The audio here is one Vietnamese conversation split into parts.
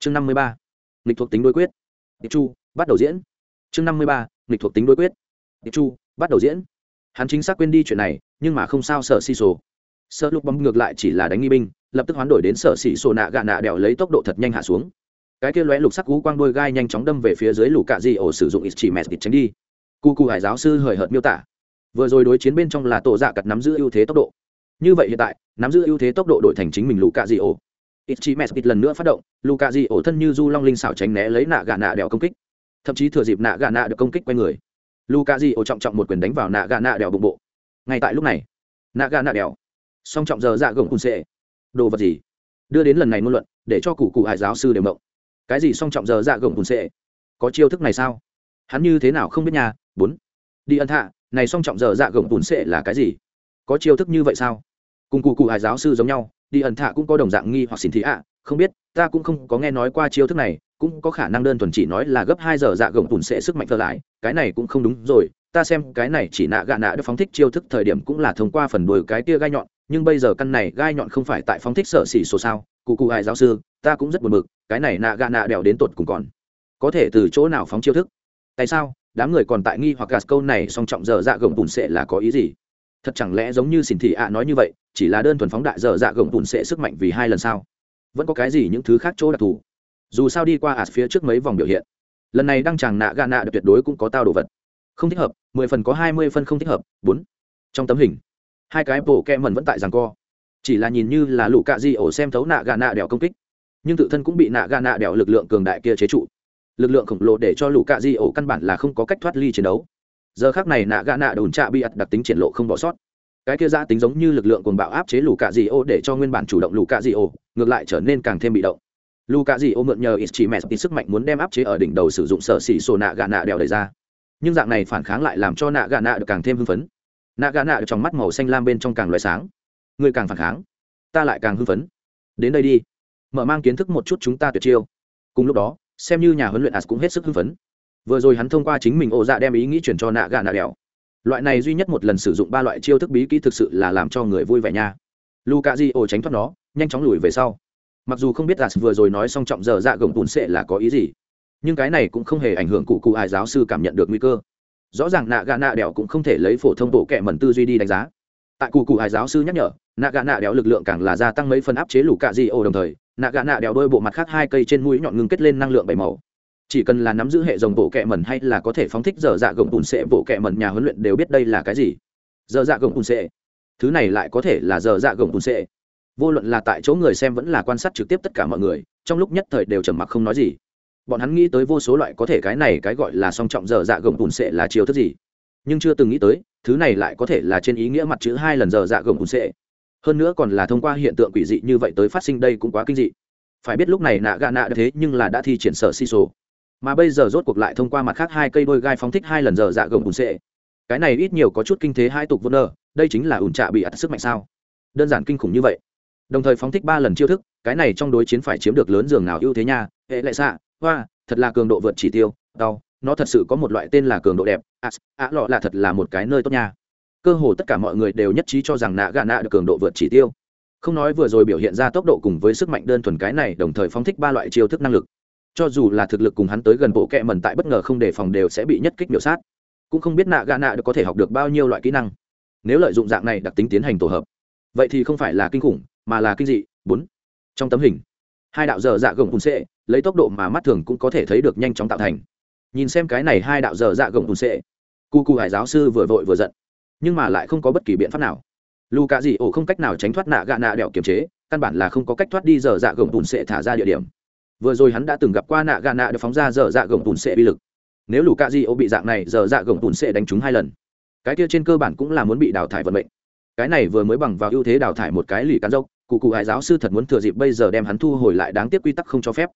chương năm mươi ba, nghịch thuộc tính đối quyết. Tiệp chu, bắt đầu diễn. Chương năm mươi ba, nghịch thuộc tính đối quyết. Tiệp chu, bắt đầu diễn. Hắn chính xác quên đi chuyện này, nhưng mà không sao sợ xì sổ sợ lúc bấm ngược lại chỉ là đánh nghi binh, lập tức hoán đổi đến sở xỉ sổ nạ gạ nạ đèo lấy tốc độ thật nhanh hạ xuống. Cái kia lóe lục sắc cú quang đôi gai nhanh chóng đâm về phía dưới lũ cạ di ổ sử dụng ít chỉ mẹt tránh đi. Cu cu hải giáo sư hời hợt miêu tả. Vừa rồi đối chiến bên trong là tổ dạ cặt nắm giữ ưu thế tốc độ. Như vậy hiện tại, nắm giữ ưu thế tốc độ đổi thành chính mình lũ cạ di ổ ít chỉ mẹt lần nữa phát động lũ di ổ thân như du long linh xảo tránh né lấy nạ gà nạ đèo công kích. Thậm chí thừa dịp nạ gà nạ được công kích quay người lũ di ổ trọng trọng một quyền đánh vào nạ gà nạ đèo bụng bộ. Ngay tại lúc này, nạ gà nạ đèo. Song trọng giờ dạ gồng cùn xệ đồ vật gì? Đưa đến lần này ngôn luận, để cho cụ cụ hải giáo sư đều mộng. Cái gì song trọng giờ dạ gồng cùn xệ có chiêu thức này sao? Hắn như thế nào không biết nhà bốn. Đi ân thạ, này song trọng giờ dạ gồng cùn xệ là cái gì? Có chiêu thức như vậy sao? Cùng cụ cụ hải giáo sư giống nhau, đi ẩn thạ cũng có đồng dạng nghi hoặc xin thị ạ. Không biết, ta cũng không có nghe nói qua chiêu thức này, cũng có khả năng đơn thuần chỉ nói là gấp hai giờ dạ gồng tùn sẽ sức mạnh thơ lại, cái này cũng không đúng rồi. Ta xem cái này chỉ nạ gạ nạ được phóng thích chiêu thức thời điểm cũng là thông qua phần đuôi cái kia gai nhọn, nhưng bây giờ căn này gai nhọn không phải tại phóng thích sở xỉ số sao. Cụ cụ hải giáo sư, ta cũng rất buồn bực, cái này nạ gạ nạ đèo đến tột cùng còn có thể từ chỗ nào phóng chiêu thức? Tại sao? Đám người còn tại nghi hoặc gạt câu này, song trọng giờ dạ gồng bùn sệ là có ý gì? Thật chẳng lẽ giống như xỉn thị ạ nói như vậy, chỉ là đơn thuần phóng đại dở dạ gồng bùn sệ sức mạnh vì hai lần sao? Vẫn có cái gì những thứ khác chỗ đặc thù? Dù sao đi qua ạt phía trước mấy vòng biểu hiện, lần này đăng chàng nạ gà nạ được tuyệt đối cũng có tao đồ vật. Không thích hợp, mười phần có hai mươi phân không thích hợp, bốn. Trong tấm hình, hai cái bộ kẹ mần vẫn tại rằng co. Chỉ là nhìn như là lũ cạ di ổ xem thấu nạ gà nạ đèo công kích, nhưng tự thân cũng bị nạ gà nạ đèo lực lượng cường đại kia chế trụ. Lực lượng khổng lồ để cho lũ cạ di ổ căn bản là không có cách thoát ly chiến đấu giờ khác này nạ gạ nạ đồn trạ bị ặt đặc tính triển lộ không bỏ sót. Cái kia giã tính giống như lực lượng cuồng bạo áp chế lù cạ dị ô để cho nguyên bản chủ động lù cạ dị ô, ngược lại trở nên càng thêm bị động. Lù cạ dị ô mượn nhờ ít chỉ mẹ sức mạnh muốn đem áp chế ở đỉnh đầu sử dụng sở xỉ sổ nạ gạ nạ đèo đẩy ra. Nhưng dạng này phản kháng lại làm cho nạ gạ nạ được càng thêm hưng phấn. Nạ gạ nạ được trong mắt màu xanh lam bên trong càng loại sáng. Người càng phản kháng, ta lại càng hưng phấn. Đến đây đi. Mở mang kiến thức một chút chúng ta tuyệt chiêu. Cùng lúc đó, xem như nhà huấn luyện as cũng hết sức hưng phấn vừa rồi hắn thông qua chính mình ổ dạ đem ý nghĩ chuyển cho nạ gà nạ đèo. Loại này duy nhất một lần sử dụng ba loại chiêu thức bí kỹ thực sự là làm cho người vui vẻ nha. Luka di ổ tránh thoát nó, nhanh chóng lùi về sau. Mặc dù không biết là vừa rồi nói song trọng giờ dạ gồng tùn sệ là có ý gì, nhưng cái này cũng không hề ảnh hưởng cụ cụ ai giáo sư cảm nhận được nguy cơ. Rõ ràng nạ gà nạ đèo cũng không thể lấy phổ thông bộ kệ mẩn tư duy đi đánh giá. Tại cụ cụ ai giáo sư nhắc nhở, nạ gà nạ đèo lực lượng càng là gia tăng mấy phần áp chế lù cạ di ô đồng thời, nạ gà nạ đèo đôi bộ mặt khác hai cây trên mũi nhọn ngưng kết lên năng lượng bảy màu chỉ cần là nắm giữ hệ dòng bộ kẹ mẩn hay là có thể phóng thích dở dạ gồng bùn sệ bộ kẹ mẩn nhà huấn luyện đều biết đây là cái gì. Dở dạ gồng bùn sệ. Thứ này lại có thể là dở dạ gồng bùn sệ. Vô luận là tại chỗ người xem vẫn là quan sát trực tiếp tất cả mọi người, trong lúc nhất thời đều trầm mặc không nói gì. Bọn hắn nghĩ tới vô số loại có thể cái này cái gọi là song trọng dở dạ gồng bùn sệ là chiều thức gì. Nhưng chưa từng nghĩ tới, thứ này lại có thể là trên ý nghĩa mặt chữ hai lần dở dạ gồng bùn sệ. Hơn nữa còn là thông qua hiện tượng quỷ dị như vậy tới phát sinh đây cũng quá kinh dị. Phải biết lúc này nạ gạ nạ thế nhưng là đã thi triển sở si sổ mà bây giờ rốt cuộc lại thông qua mặt khác hai cây đôi gai phóng thích hai lần dở dạ gồng ủn sệ cái này ít nhiều có chút kinh thế hai tục vô nơ đây chính là ủn trạ bị ắt sức mạnh sao? Đơn giản kinh khủng như vậy. Đồng thời phóng thích ba lần chiêu thức cái này trong đối chiến phải chiếm được lớn giường nào ưu thế nha hệ lại xạ hoa thật là cường độ vượt chỉ tiêu đau nó thật sự có một loại tên là cường độ đẹp ạ à, lọ là thật là một cái nơi tốt nha. Cơ hồ tất cả mọi người đều nhất trí cho rằng nạ gà nạ được cường độ vượt chỉ tiêu. Không nói vừa rồi biểu hiện ra tốc độ cùng với sức mạnh đơn thuần cái này đồng thời phóng thích ba loại chiêu thức năng lực cho dù là thực lực cùng hắn tới gần bộ kẹ mẩn tại bất ngờ không đề phòng đều sẽ bị nhất kích miểu sát. Cũng không biết nạ gà nạ được có thể học được bao nhiêu loại kỹ năng. Nếu lợi dụng dạng này đặc tính tiến hành tổ hợp, vậy thì không phải là kinh khủng, mà là kinh dị. Bốn, trong tấm hình, hai đạo dở dạ gồng cùn sệ lấy tốc độ mà mắt thường cũng có thể thấy được nhanh chóng tạo thành. Nhìn xem cái này hai đạo dở dạ gồng cùn sệ cu cu hải giáo sư vừa vội vừa giận, nhưng mà lại không có bất kỳ biện pháp nào. Lù cạ dị ổ không cách nào tránh thoát nạ gạ nạ đèo kiềm chế, căn bản là không có cách thoát đi dở dạ gồng cùn sệ thả ra địa điểm vừa rồi hắn đã từng gặp qua nạ gạ nạ được phóng ra dở dạ gồng tùn sệ uy lực. Nếu lù cạ di ổ bị dạng này, dở dạ gồng tùn sệ đánh trúng hai lần, cái kia trên cơ bản cũng là muốn bị đào thải vận mệnh. Cái này vừa mới bằng vào ưu thế đào thải một cái lì cán dốc, cụ cụ hải giáo sư thật muốn thừa dịp bây giờ đem hắn thu hồi lại đáng tiếc quy tắc không cho phép.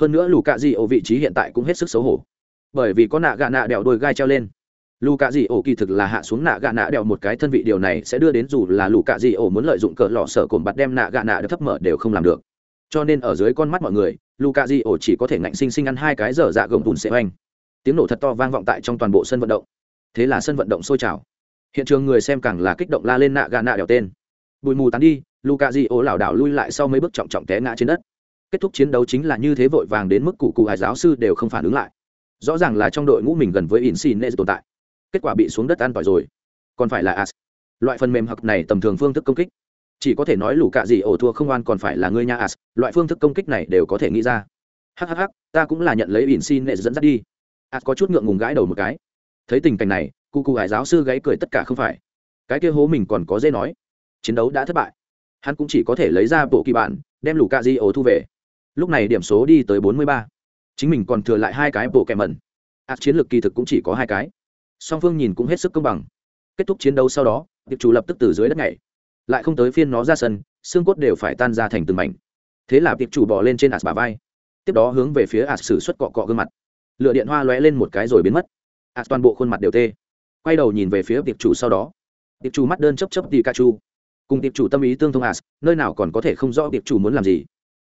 Hơn nữa lù cạ di ổ vị trí hiện tại cũng hết sức xấu hổ. Bởi vì có nạ gạ nạ đèo đôi gai treo lên. Lù cạ di ổ kỳ thực là hạ xuống nạ gạ nạ đèo một cái thân vị, điều này sẽ đưa đến dù là lù cạ di ổ muốn lợi dụng cỡ lọ sở cồn bạt đem nạ gạ nạ được thấp mở đều không làm được. Cho nên ở dưới con mắt mọi người luka cạ ổ chỉ có thể ngạnh sinh sinh ăn hai cái dở dạ gồng bùn xệ oanh tiếng nổ thật to vang vọng tại trong toàn bộ sân vận động. Thế là sân vận động sôi trào. Hiện trường người xem càng là kích động la lên nạ gạ nạ đèo tên. Bụi mù tán đi luka di lảo đảo lui lại sau mấy bước trọng trọng té ngã trên đất. Kết thúc chiến đấu chính là như thế vội vàng đến mức cụ cụ hải giáo sư đều không phản ứng lại. Rõ ràng là trong đội ngũ mình gần với in xin tồn tại. Kết quả bị xuống đất ăn tỏi rồi. Còn phải là as. Loại phần mềm hặc này tầm thường phương thức công kích chỉ có thể nói lũ cạ gì ổ thua không oan còn phải là ngươi nha, as. Loại phương thức công kích này đều có thể nghĩ ra. Hhh ta cũng là nhận lấy ỉn xin dẫn dắt đi. As có chút ngượng ngùng gãi đầu một cái. Thấy tình cảnh này, cụ cụ hải giáo sư gáy cười tất cả không phải. Cái kia hố mình còn có dễ nói. Chiến đấu đã thất bại. Hắn cũng chỉ có thể lấy ra bộ kỳ bản, đem lũ cạ di ổ thu về. Lúc này điểm số đi tới bốn mươi ba. Chính mình còn thừa lại hai cái bộ kẹm mẩn. Ạt chiến lược kỳ thực cũng chỉ có hai cái. Song phương nhìn cũng hết sức công bằng. Kết thúc chiến đấu sau đó, tiệp chủ lập tức từ dưới đất nhảy lại không tới phiên nó ra sân, xương cốt đều phải tan ra thành từng mảnh. Thế là tiệp chủ bỏ lên trên ạt bà vai. Tiếp đó hướng về phía ạt sử xuất cọ cọ gương mặt. Lựa điện hoa lóe lên một cái rồi biến mất. Ạt toàn bộ khuôn mặt đều tê. Quay đầu nhìn về phía tiệp chủ sau đó. Tiệp chủ mắt đơn chấp chấp tì ca chu cùng tiệp chủ tâm ý tương thông ạt nơi nào còn có thể không rõ tiệp chủ muốn làm gì?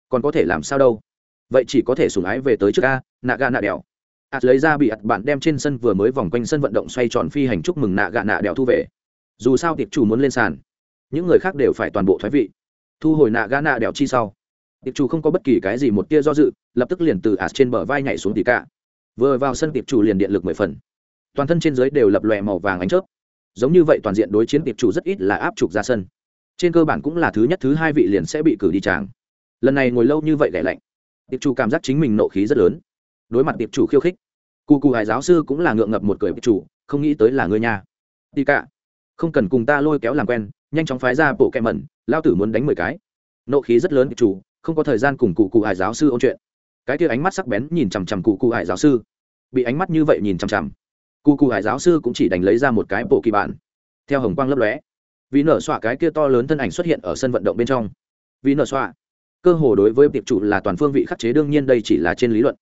Còn có thể làm sao đâu? Vậy chỉ có thể sủng ái về tới trước a nạ gà nạ đèo. Ạt lấy ra bị ạt bạn đem trên sân vừa mới vòng quanh sân vận động xoay tròn phi hành chúc mừng nạ gà nạ đèo thu về. Dù sao tiệp chủ muốn lên sàn những người khác đều phải toàn bộ thoái vị. Thu hồi nạ gã nạ đèo chi sau. Tiệp chủ không có bất kỳ cái gì một tia do dự, lập tức liền từ ạt trên bờ vai nhảy xuống tỉ cả. Vừa vào sân tiệp chủ liền điện lực mười phần. Toàn thân trên dưới đều lập lòe màu vàng ánh chớp. Giống như vậy toàn diện đối chiến tiệp chủ rất ít là áp trục ra sân. Trên cơ bản cũng là thứ nhất, thứ hai vị liền sẽ bị cử đi tràng. Lần này ngồi lâu như vậy gãy lạnh. Tiệp chủ cảm giác chính mình nộ khí rất lớn. Đối mặt tiệp chủ khiêu khích cụ cụ hải giáo sư cũng là ngượng ngập một cười, tiệp chủ, không nghĩ tới là người nhà Tỷ cả, không cần cùng ta lôi kéo làm quen nhanh chóng phái ra bộ kẹ mẩn, lao tử muốn đánh mười cái. Nộ khí rất lớn, chủ, không có thời gian cùng cụ cụ hải giáo sư ôn chuyện. Cái kia ánh mắt sắc bén nhìn chằm chằm cụ cụ hải giáo sư. Bị ánh mắt như vậy nhìn chằm chằm. Cụ cụ hải giáo sư cũng chỉ đành lấy ra một cái bộ kỳ bản. Theo hồng quang lấp lóe, vì nở xoa cái kia to lớn thân ảnh xuất hiện ở sân vận động bên trong. Vì nở xoa cơ hồ đối với tiệp chủ là toàn phương vị khắc chế, đương nhiên đây chỉ là trên lý luận.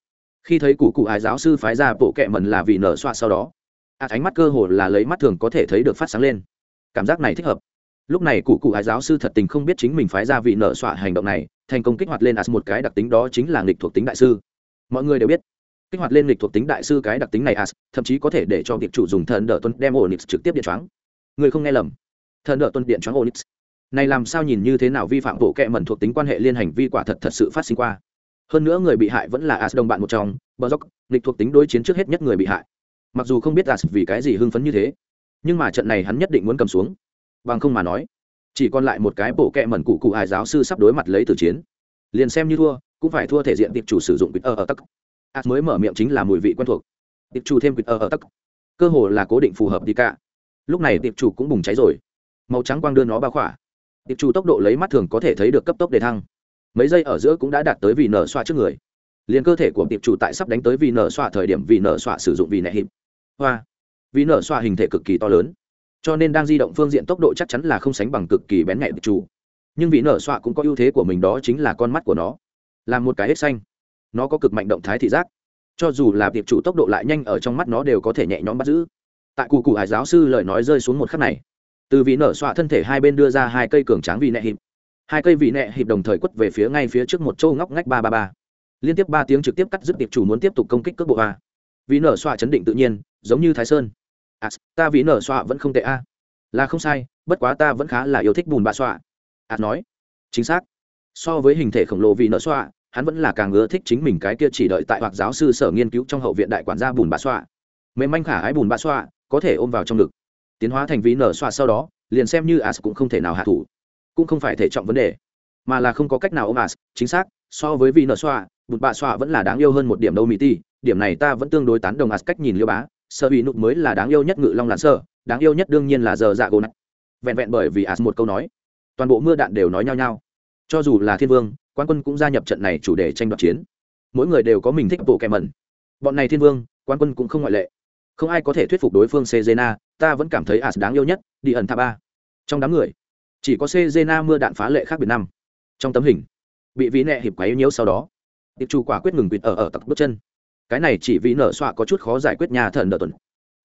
Khi thấy cụ cụ hải giáo sư phái ra bộ kệ mần là vì nở xoa sau đó a ánh mắt cơ hồ là lấy mắt thường có thể thấy được phát sáng lên. Cảm giác này thích hợp lúc này cụ cụ ái giáo sư thật tình không biết chính mình phái ra vị nợ xoa hành động này, thành công kích hoạt lên as một cái đặc tính đó chính là nghịch thuộc tính đại sư. Mọi người đều biết, kích hoạt lên nghịch thuộc tính đại sư cái đặc tính này as, thậm chí có thể để cho việc chủ dùng thần đỡ tuân đem onyx trực tiếp điện choáng. Người không nghe lầm. Thần đỡ tuân điện choáng onyx. Này làm sao nhìn như thế nào vi phạm bộ kệ mẩn thuộc tính quan hệ liên hành vi quả thật thật sự phát sinh qua. Hơn nữa người bị hại vẫn là as đồng bạn một trong bờ dốc nghịch thuộc tính đối chiến trước hết nhất người bị hại. Mặc dù không biết as vì cái gì hưng phấn như thế, nhưng mà trận này hắn nhất định muốn cầm xuống bằng không mà nói, chỉ còn lại một cái bộ kệ mẩn cụ cụ hải giáo sư sắp đối mặt lấy từ chiến. Liền xem như thua, cũng phải thua thể diện tiệp chủ sử dụng quýt ở ở tắc. As mới mở miệng chính là mùi vị quen thuộc. Tiệp chủ thêm quýt ở ở tắc. Cơ hồ là cố định phù hợp đi cả. Lúc này tiệp chủ cũng bùng cháy rồi. Màu trắng quang đưa nó bao khỏa. Tiệp chủ tốc độ lấy mắt thường có thể thấy được cấp tốc đề thăng. Mấy giây ở giữa cũng đã đạt tới vì nở xoa trước người. Liền cơ thể của tiệp chủ tại sắp đánh tới vì nở xoa thời điểm vì nở xoa sử dụng vì nẹ hiệp. Hoa. Vì nở xoa hình thể cực kỳ to lớn cho nên đang di động phương diện tốc độ chắc chắn là không sánh bằng cực kỳ bén nhạy tiệp chủ. Nhưng vị nở xoa cũng có ưu thế của mình đó chính là con mắt của nó. Là một cái hết xanh. Nó có cực mạnh động thái thị giác. Cho dù là tiệp chủ tốc độ lại nhanh ở trong mắt nó đều có thể nhẹ nhõm bắt giữ. Tại cụ cụ hải giáo sư lời nói rơi xuống một khắc này, từ vị nở xoa thân thể hai bên đưa ra hai cây cường tráng vị nẹ hiệp hai cây vị nẹ hiệp đồng thời quất về phía ngay phía trước một châu ngóc ngách ba ba ba. Liên tiếp ba tiếng trực tiếp cắt dứt tiệp chủ muốn tiếp tục công kích cước bộ a. Vị nở xoa chấn định tự nhiên, giống như thái sơn à, ta vĩ nở xoa vẫn không tệ a. Là không sai bất quá ta vẫn khá là yêu thích bùn bạ xoa à, nói. Chính xác. So với hình thể khổng lồ vĩ nở xoa hắn vẫn là càng ưa thích chính mình cái kia chỉ đợi tại hoặc giáo sư sở nghiên cứu trong hậu viện đại quản gia bùn bạ xoa mềm manh khả ái bùn bạ xoa có thể ôm vào trong ngực. Tiến hóa thành ví nở xoa sau đó liền xem như as cũng không thể nào hạ thủ cũng không phải thể trọng vấn đề mà là không có cách nào ôm as chính xác so với vĩ nở xoa bùn bạ xoa vẫn là đáng yêu hơn một điểm đâu mỹ ti. Điểm này ta vẫn tương đối tán đồng as cách nhìn liêu bá sợ bị nụt mới là đáng yêu nhất ngự long lạn sơ, đáng yêu nhất đương nhiên là giờ dạ gỗ nặng vẹn vẹn bởi vì as một câu nói, toàn bộ mưa đạn đều nói nhau nhau. Cho dù là thiên vương, quan quân cũng gia nhập trận này chủ đề tranh đoạt chiến. Mỗi người đều có mình thích bộ kèm mẩn. Bọn này thiên vương, quan quân cũng không ngoại lệ. Không ai có thể thuyết phục đối phương sejena, ta vẫn cảm thấy as đáng yêu nhất, đi ẩn tha ba. Trong đám người, chỉ có sejena mưa đạn phá lệ khác biệt năm. Trong tấm hình, bị vĩ nẹ hiệp quấy nhiễu sau đó, tiệp chủ quả quyết ngừng quỵt ở ở tặc bước chân cái này chỉ vì nở xoa có chút khó giải quyết nhà thần đỡ tuần.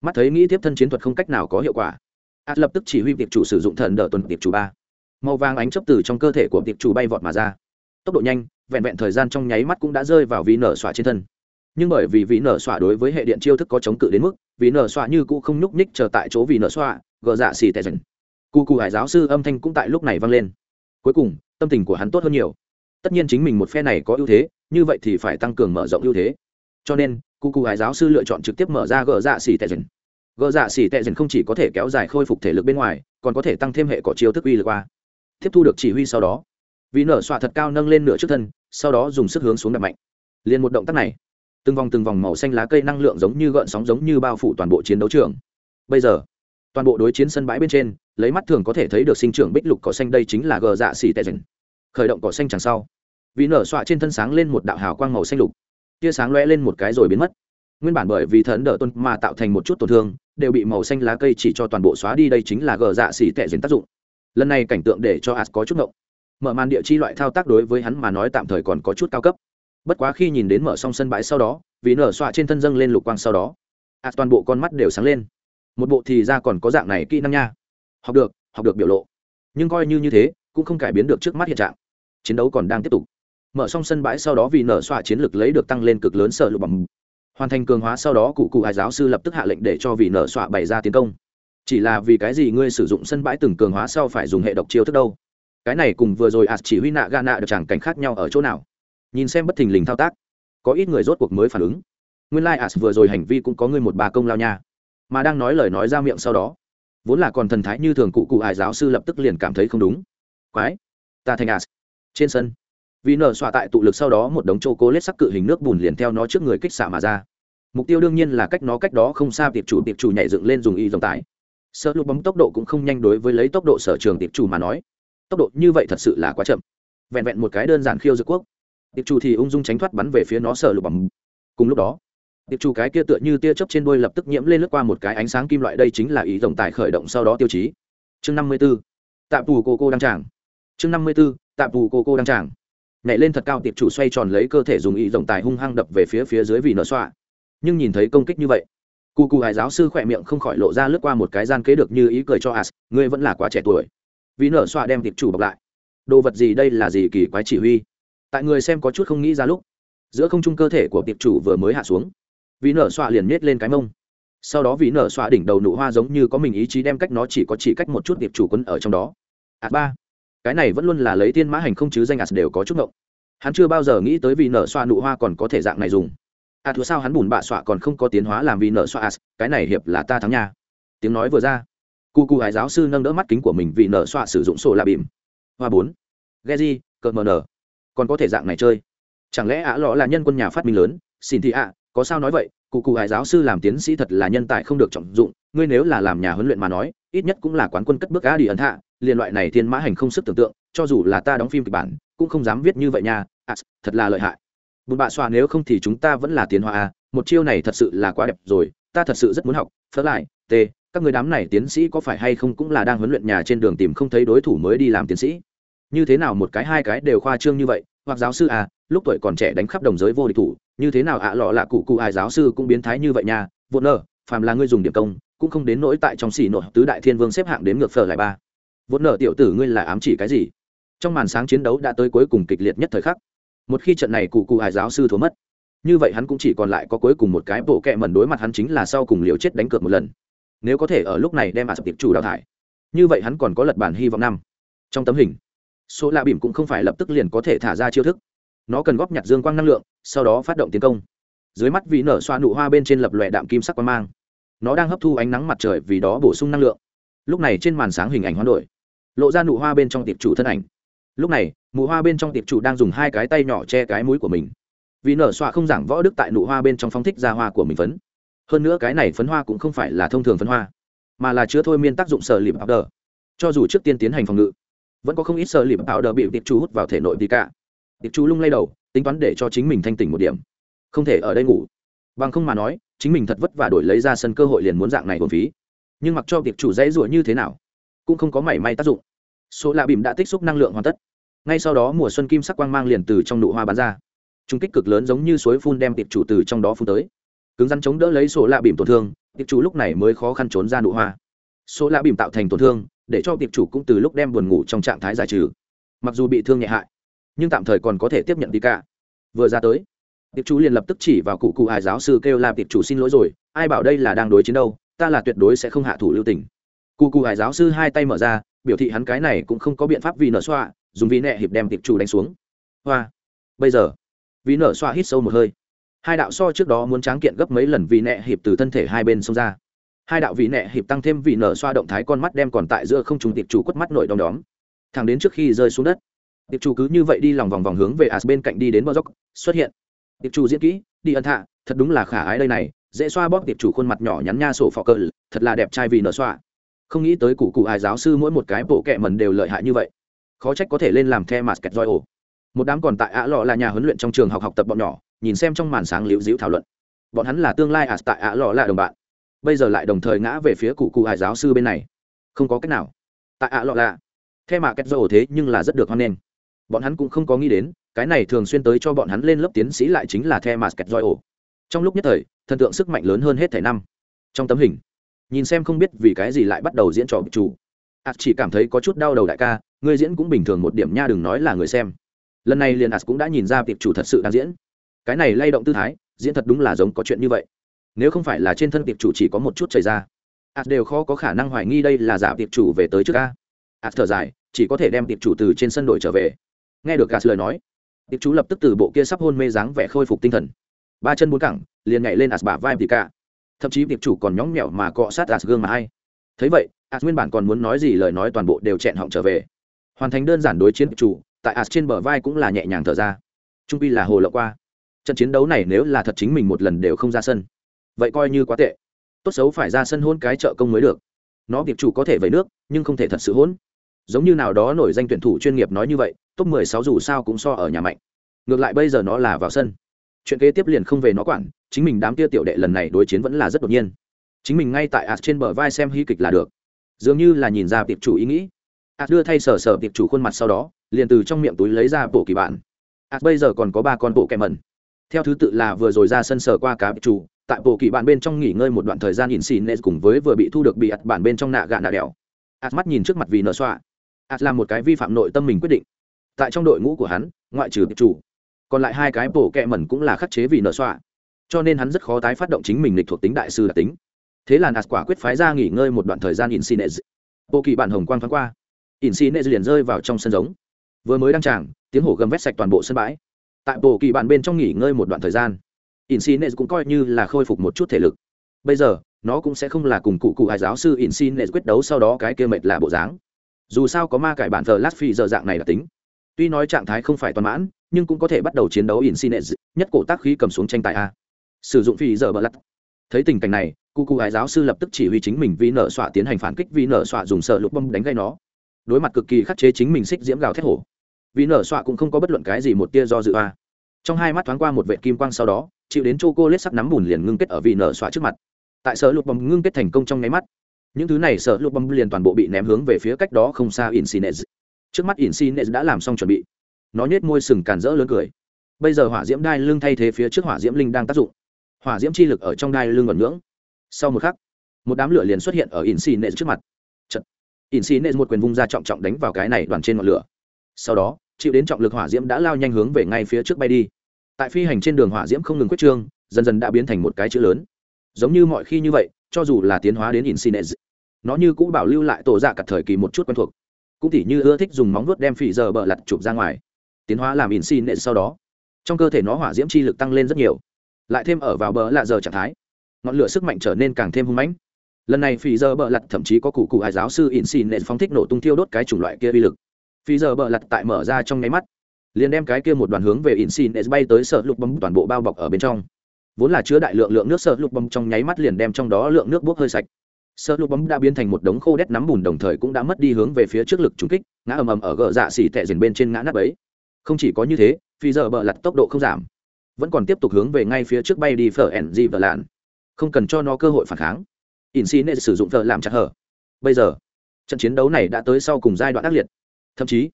Mắt thấy nghĩ tiếp thân chiến thuật không cách nào có hiệu quả. As lập tức chỉ huy tiệp chủ sử dụng thần đỡ tuần tiệp chủ ba. Màu vàng ánh chấp từ trong cơ thể của tiệp chủ bay vọt mà ra. Tốc độ nhanh, vẹn vẹn thời gian trong nháy mắt cũng đã rơi vào vì nở xoa trên thân. Nhưng bởi vì vị nở xoa đối với hệ điện chiêu thức có chống cự đến mức, vì nở xoa như cũ không nhúc nhích chờ tại chỗ vì nở xoa, gờ dạ xì tè dần. Cụ cụ hải giáo sư âm thanh cũng tại lúc này vang lên. Cuối cùng, tâm tình của hắn tốt hơn nhiều. Tất nhiên chính mình một phe này có ưu thế, như vậy thì phải tăng cường mở rộng ưu thế cho nên, cụ cụ hải giáo sư lựa chọn trực tiếp mở ra gỡ dạ xỉ tệ dần. Gỡ dạ xỉ tệ dần không chỉ có thể kéo dài khôi phục thể lực bên ngoài, còn có thể tăng thêm hệ cỏ chiêu thức uy lực qua. Tiếp thu được chỉ huy sau đó, vì nở xoa thật cao nâng lên nửa trước thân, sau đó dùng sức hướng xuống đập mạnh. Liền một động tác này, từng vòng từng vòng màu xanh lá cây năng lượng giống như gợn sóng giống như bao phủ toàn bộ chiến đấu trường. Bây giờ, toàn bộ đối chiến sân bãi bên trên, lấy mắt thường có thể thấy được sinh trưởng bích lục cỏ xanh đây chính là gờ dạ xỉ tệ dần. Khởi động cỏ xanh chẳng sau, vì nở xoa trên thân sáng lên một đạo hào quang màu xanh lục tia sáng lóe lên một cái rồi biến mất. Nguyên bản bởi vì thần đỡ tuân mà tạo thành một chút tổn thương, đều bị màu xanh lá cây chỉ cho toàn bộ xóa đi, đây chính là gờ dạ xỉ tệ diễn tác dụng. Lần này cảnh tượng để cho as có chút ngộng. Mở màn địa chi loại thao tác đối với hắn mà nói tạm thời còn có chút cao cấp. Bất quá khi nhìn đến mở xong sân bãi sau đó, vì nở xoa trên thân dâng lên lục quang sau đó as toàn bộ con mắt đều sáng lên. Một bộ thì ra còn có dạng này kỹ năng nha. Học được học được biểu lộ. Nhưng coi như như thế, cũng không cải biến được trước mắt hiện trạng. Chiến đấu còn đang tiếp tục mở xong sân bãi sau đó vì nở xoa chiến lược lấy được tăng lên cực lớn sợ lục bằng hoàn thành cường hóa sau đó cụ cụ hải giáo sư lập tức hạ lệnh để cho vị nở xoa bày ra tiến công. Chỉ là vì cái gì ngươi sử dụng sân bãi từng cường hóa sau phải dùng hệ độc chiêu thức đâu? Cái này cùng vừa rồi ạt chỉ huy nạ ga nạ được chẳng cảnh khác nhau ở chỗ nào? Nhìn xem bất thình lình thao tác, có ít người rốt cuộc mới phản ứng. Nguyên lai ạt vừa rồi hành vi cũng có người một bà công lao nha. Mà đang nói lời nói ra miệng sau đó, vốn là còn thần thái như thường cụ cụ hải giáo sư lập tức liền cảm thấy không đúng. Quái, ta thành ạt trên sân vì nở xoa tại tụ lực sau đó một đống chô cố lết sắc cự hình nước bùn liền theo nó trước người kích xạ mà ra. Mục tiêu đương nhiên là cách nó cách đó không xa tiệp chủ tiệp chủ nhảy dựng lên dùng y dòng tải. Sợ lục bấm tốc độ cũng không nhanh đối với lấy tốc độ sở trường tiệp chủ mà nói. Tốc độ như vậy thật sự là quá chậm. Vẹn vẹn một cái đơn giản khiêu dược quốc. Tiệp chủ thì ung dung tránh thoát bắn về phía nó sợ lục bấm. Cùng lúc đó, tiệp chủ cái kia tựa như tia chớp trên đuôi lập tức nhiễm lên lướt qua một cái ánh sáng kim loại, đây chính là ý dòng tải khởi động sau đó tiêu chí. Chương năm mươi 54. tạm tù cô cô đăng tràng. Chương năm mươi 54. tạm tù cô cô đăng tràng nhảy lên thật cao tiệp chủ xoay tròn lấy cơ thể dùng ý rộng tài hung hăng đập về phía phía dưới vì nở xoa. Nhưng nhìn thấy công kích như vậy cụ cụ hải giáo sư khỏe miệng không khỏi lộ ra lướt qua một cái gian kế được như ý cười cho as, ngươi vẫn là quá trẻ tuổi. Vì nở xoa đem tiệp chủ bọc lại. Đồ vật gì đây là gì kỳ quái chỉ huy? Tại người xem có chút không nghĩ ra lúc, giữa không trung cơ thể của tiệp chủ vừa mới hạ xuống, vì nở xoa liền nhét lên cái mông. Sau đó vì nở xoa đỉnh đầu nụ hoa giống như có mình ý chí đem cách nó chỉ có chỉ cách một chút tiệp chủ quân ở trong đó. A ba cái này vẫn luôn là lấy tiên mã hành không chứ danh ạt đều có chút ngộng. Hắn chưa bao giờ nghĩ tới vì nở xoa nụ hoa còn có thể dạng này dùng. À thua sao hắn bùn bạ xoa còn không có tiến hóa làm vì nở xoa as cái này hiệp là ta thắng nha. Tiếng nói vừa ra, cu cu hải giáo sư nâng đỡ mắt kính của mình vì nở xoa sử dụng sổ là bìm. Hoa bốn. Geji cợt mờ nở. Còn có thể dạng này chơi. Chẳng lẽ ạ lọ là nhân quân nhà phát minh lớn? Xin thì ạ, có sao nói vậy? Cụ cụ hải giáo sư làm tiến sĩ thật là nhân tài không được trọng dụng. Ngươi nếu là làm nhà huấn luyện mà nói, ít nhất cũng là quán quân cất bước a đi ẩn hạ liên loại này thiên mã hành không sức tưởng tượng cho dù là ta đóng phim kịch bản cũng không dám viết như vậy nha. À, thật là lợi hại. Bùn bạ xoa nếu không thì chúng ta vẫn là tiến hóa a một chiêu này thật sự là quá đẹp rồi ta thật sự rất muốn học. Phớt lại t các người đám này tiến sĩ có phải hay không cũng là đang huấn luyện nhà trên đường tìm không thấy đối thủ mới đi làm tiến sĩ? Như thế nào một cái hai cái đều khoa trương như vậy hoặc giáo sư à lúc tuổi còn trẻ đánh khắp đồng giới vô địch thủ như thế nào ạ à lọ là cụ cụ ai giáo sư cũng biến thái như vậy nha. Vô nơ phàm là người dùng điểm công cũng không đến nỗi tại trong xỉ nội tứ đại thiên vương xếp hạng đến ngược phở lại ba vốn nợ tiểu tử ngươi là ám chỉ cái gì? Trong màn sáng chiến đấu đã tới cuối cùng kịch liệt nhất thời khắc. Một khi trận này cụ cụ hải giáo sư thua mất, như vậy hắn cũng chỉ còn lại có cuối cùng một cái bộ kẹ mẩn đối mặt hắn chính là sau cùng liều chết đánh cược một lần. Nếu có thể ở lúc này đem ả sập tiệp chủ đào thải, như vậy hắn còn có lật bản hy vọng năm. Trong tấm hình, số lạ bìm cũng không phải lập tức liền có thể thả ra chiêu thức. Nó cần góp nhặt dương quang năng lượng, sau đó phát động tiến công. Dưới mắt vị nở xoa nụ hoa bên trên lập lòe đạm kim sắc quang mang. Nó đang hấp thu ánh nắng mặt trời vì đó bổ sung năng lượng. Lúc này trên màn sáng hình ảnh hoán đổi lộ ra nụ hoa bên trong tiệp chủ thân ảnh. Lúc này, mụ hoa bên trong tiệp chủ đang dùng hai cái tay nhỏ che cái mũi của mình. Vì nở xoa không giảng võ đức tại nụ hoa bên trong phong thích ra hoa của mình phấn. Hơn nữa cái này phấn hoa cũng không phải là thông thường phấn hoa, mà là chứa thôi miên tác dụng sở lịp áo đờ cho dù trước tiên tiến hành phòng ngự, vẫn có không ít sở lịp áo đờ bị tiệp chủ hút vào thể nội thì cả. Tiệp chủ lung lay đầu, tính toán để cho chính mình thanh tỉnh một điểm. Không thể ở đây ngủ. Bằng không mà nói, chính mình thật vất vả đổi lấy ra sân cơ hội liền muốn dạng này hồn phí. Nhưng mặc cho tiệp chủ dãy rủa như thế nào cũng không có mảy may tác dụng. Số lạ bìm đã tích xúc năng lượng hoàn tất. Ngay sau đó mùa xuân kim sắc quang mang liền từ trong nụ hoa bắn ra. Trung kích cực lớn giống như suối phun đem tiệp chủ từ trong đó phun tới. Cứng rắn chống đỡ lấy số lạ bìm tổn thương, tiệp chủ lúc này mới khó khăn trốn ra nụ hoa. Số lạ bìm tạo thành tổn thương, để cho tiệp chủ cũng từ lúc đem buồn ngủ trong trạng thái giải trừ. Mặc dù bị thương nhẹ hại, nhưng tạm thời còn có thể tiếp nhận đi cả. Vừa ra tới, tiệp chủ liền lập tức chỉ vào cụ cụ hải giáo sư kêu là tiệp chủ xin lỗi rồi, ai bảo đây là đang đối chiến đâu, ta là tuyệt đối sẽ không hạ thủ lưu tình cụ cụ hải giáo sư hai tay mở ra, biểu thị hắn cái này cũng không có biện pháp vì nở xoa, dùng vì nẹ hiệp đem tiệp chủ đánh xuống. Hoa. Bây giờ vì nở xoa hít sâu một hơi. Hai đạo so trước đó muốn tráng kiện gấp mấy lần vì nẹ hiệp từ thân thể hai bên xông ra. Hai đạo vị nẹ hiệp tăng thêm vị nở xoa động thái con mắt đem còn tại giữa không trùng tiệp chủ quất mắt nội đom đóm. Thẳng đến trước khi rơi xuống đất, tiệp chủ cứ như vậy đi lòng vòng vòng hướng về as bên cạnh đi đến bờ dốc xuất hiện. Tiệp chủ diễn kỹ, đi ân thạ, thật đúng là khả ái đây này, dễ xoa bóp tiệp chủ khuôn mặt nhỏ nhắn nha sổ phò cờ, thật là đẹp trai vì nở xoa không nghĩ tới cụ cụ ai giáo sư mỗi một cái bộ kệ mần đều lợi hại như vậy. Khó trách có thể lên làm the mặt kẹt roi ổ một đám còn tại ạ lọ là nhà huấn luyện trong trường học học tập bọn nhỏ, nhìn xem trong màn sáng liễu dĩu thảo luận. Bọn hắn là tương lai ạ tại ạ lọ là đồng bạn. Bây giờ lại đồng thời ngã về phía cụ cụ hải giáo sư bên này. Không có cách nào. Tại ạ lọ the mặt kẹt roi ổ thế nhưng là rất được hoan nghênh. Bọn hắn cũng không có nghĩ đến, cái này thường xuyên tới cho bọn hắn lên lớp tiến sĩ lại chính là the mặt kẹt roi ổ trong lúc nhất thời, thần tượng sức mạnh lớn hơn hết thể năm. Trong tấm hình nhìn xem không biết vì cái gì lại bắt đầu diễn trò bị chủ. Ạt chỉ cảm thấy có chút đau đầu đại ca người diễn cũng bình thường một điểm nha, đừng nói là người xem. Lần này liền ạt cũng đã nhìn ra tiệp chủ thật sự đang diễn. Cái này lay động tư thái, diễn thật đúng là giống có chuyện như vậy. Nếu không phải là trên thân tiệp chủ chỉ có một chút chảy ra ạt đều khó có khả năng hoài nghi đây là giả tiệp chủ về tới trước ca. Ạt thở dài, chỉ có thể đem tiệp chủ từ trên sân đội trở về. Nghe được ạt lời nói tiệp chủ lập tức từ bộ kia sắp hôn mê dáng vẻ khôi phục tinh thần. Ba chân bốn cẳng, liền nhảy lên ạt bả vai thì cả thậm chí tiệp chủ còn nhóng nhẽo mà cọ sát ạt gương mà hay. Thấy vậy ạt nguyên bản còn muốn nói gì lời nói toàn bộ đều chẹn họng trở về. Hoàn thành đơn giản đối chiến tiệp chủ, tại ạt trên bờ vai cũng là nhẹ nhàng thở ra. Trung pi là hồ lộ qua. Trận chiến đấu này nếu là thật chính mình một lần đều không ra sân, vậy coi như quá tệ. Tốt xấu phải ra sân hôn cái trợ công mới được. Nó tiệp chủ có thể vẩy nước, nhưng không thể thật sự hôn. Giống như nào đó nổi danh tuyển thủ chuyên nghiệp nói như vậy, top mười sáu dù sao cũng so ở nhà mạnh. Ngược lại bây giờ nó là vào sân chuyện kế tiếp liền không về nó quản, chính mình đám kia tiểu đệ lần này đối chiến vẫn là rất đột nhiên. Chính mình ngay tại ạt trên bờ vai xem hy kịch là được. Dường như là nhìn ra tiệp chủ ý nghĩ. Ạt đưa thay sở sở tiệp chủ khuôn mặt sau đó, liền từ trong miệng túi lấy ra bộ kỳ bản. Ạt bây giờ còn có ba con bộ kẹ mẩn. Theo thứ tự là vừa rồi ra sân sở qua cá chủ, tại bộ kỳ bản bên trong nghỉ ngơi một đoạn thời gian in xì nệ cùng với vừa bị thu được bị ạt bản bên trong nạ gạ nạ đèo ạt mắt nhìn trước mặt vì nợ xoa. Ạt làm một cái vi phạm nội tâm mình quyết định. Tại trong đội ngũ của hắn, ngoại trừ tiệp chủ còn lại hai cái bổ kẹ mẩn cũng là khắc chế vì nợ xoa cho nên hắn rất khó tái phát động chính mình lịch thuộc tính đại sư đặc tính thế là nạt quả quyết phái ra nghỉ ngơi một đoạn thời gian in xin bộ kỳ bản hồng quang thoáng qua in xin liền rơi vào trong sân giống vừa mới đăng tràng tiếng hổ gầm vét sạch toàn bộ sân bãi tại bộ kỳ bản bên trong nghỉ ngơi một đoạn thời gian Insigne cũng coi như là khôi phục một chút thể lực. Bây giờ, nó cũng sẽ không là cùng cụ cụ ai giáo sư Insigne quyết đấu sau đó cái kia mệt là bộ dáng. Dù sao có ma cải bản thờ lát Phi giờ dạng này là tính. Tuy nói trạng thái không phải toàn mãn, nhưng cũng có thể bắt đầu chiến đấu Insigne, nhất cổ tác khí cầm xuống tranh tài a. Sử dụng phi giờ bờ lật. Thấy tình cảnh này, cụ cụ ai giáo sư lập tức chỉ huy chính mình vì Nở xoạ tiến hành phản kích vì Nở xoạ dùng sợ lục bom đánh gây nó. Đối mặt cực kỳ khắc chế chính mình xích diễm gào thét hổ. Vì Nở xoạ cũng không có bất luận cái gì một tia do dự a. Trong hai mắt thoáng qua một vệt kim quang sau đó, chịu đến chô cô lết sắc nắm bùn liền ngưng kết ở vị nở xọa trước mặt tại sở lục bông ngưng kết thành công trong nháy mắt những thứ này sở lục bông liền toàn bộ bị ném hướng về phía cách đó không xa insinez trước mắt insinet đã làm xong chuẩn bị. Nó nhét môi sừng càn rỡ lớn cười. Bây giờ hỏa diễm đai lưng thay thế phía trước hỏa diễm linh đang tác dụng. Hỏa diễm chi lực ở trong đai lưng ngẩn ngưỡng. Sau một khắc, một đám lửa liền xuất hiện ở insinet trước mặt. Chật. insinet một quyền vung ra trọng trọng đánh vào cái này đoàn trên ngọn lửa. Sau đó, chịu đến trọng lực hỏa diễm đã lao nhanh hướng về ngay phía trước bay đi. Tại phi hành trên đường hỏa diễm không ngừng quyết trương, dần dần đã biến thành một cái chữ lớn. Giống như mọi khi như vậy, cho dù là tiến hóa đến insinet nó như cũng bảo lưu lại tổ dạ cả thời kỳ một chút quen thuộc cũng tỉ như ưa thích dùng móng vuốt đem phỉ giờ bờ lặt chụp ra ngoài, tiến hóa làm insinez sau đó. Trong cơ thể nó hỏa diễm chi lực tăng lên rất nhiều, lại thêm ở vào bờ lạ giờ trạng thái, ngọn lửa sức mạnh trở nên càng thêm hung mãnh. Lần này phỉ giờ bờ lặt thậm chí có cụ cụ hải giáo sư insinez phóng thích nổ tung tiêu đốt cái chủng loại kia vi lực. Phỉ giờ bờ lặt tại mở ra trong nháy mắt, liền đem cái kia một đoàn hướng về Insigne bay tới sợ lục bấm toàn bộ bao bọc ở bên trong. Vốn là chứa đại lượng lượng nước sợ lục bấm trong nháy mắt liền đem trong đó lượng nước bốc hơi sạch sợ lụt bấm đã biến thành một đống khô đét nắm bùn đồng thời cũng đã mất đi hướng về phía trước lực trúng kích, ngã ầm ầm ở gờ dạ xỉ tệ dền bên trên ngã nắp ấy không chỉ có như thế, phi giờ bờ lặt tốc độ không giảm. Vẫn còn tiếp tục hướng về ngay phía trước bay đi phở ẩn di vợ lạn. Không cần cho nó cơ hội phản kháng. Insigne sử dụng vợ làm chặt hở. Bây giờ, trận chiến đấu này đã tới sau cùng giai đoạn ác liệt. Thậm chí,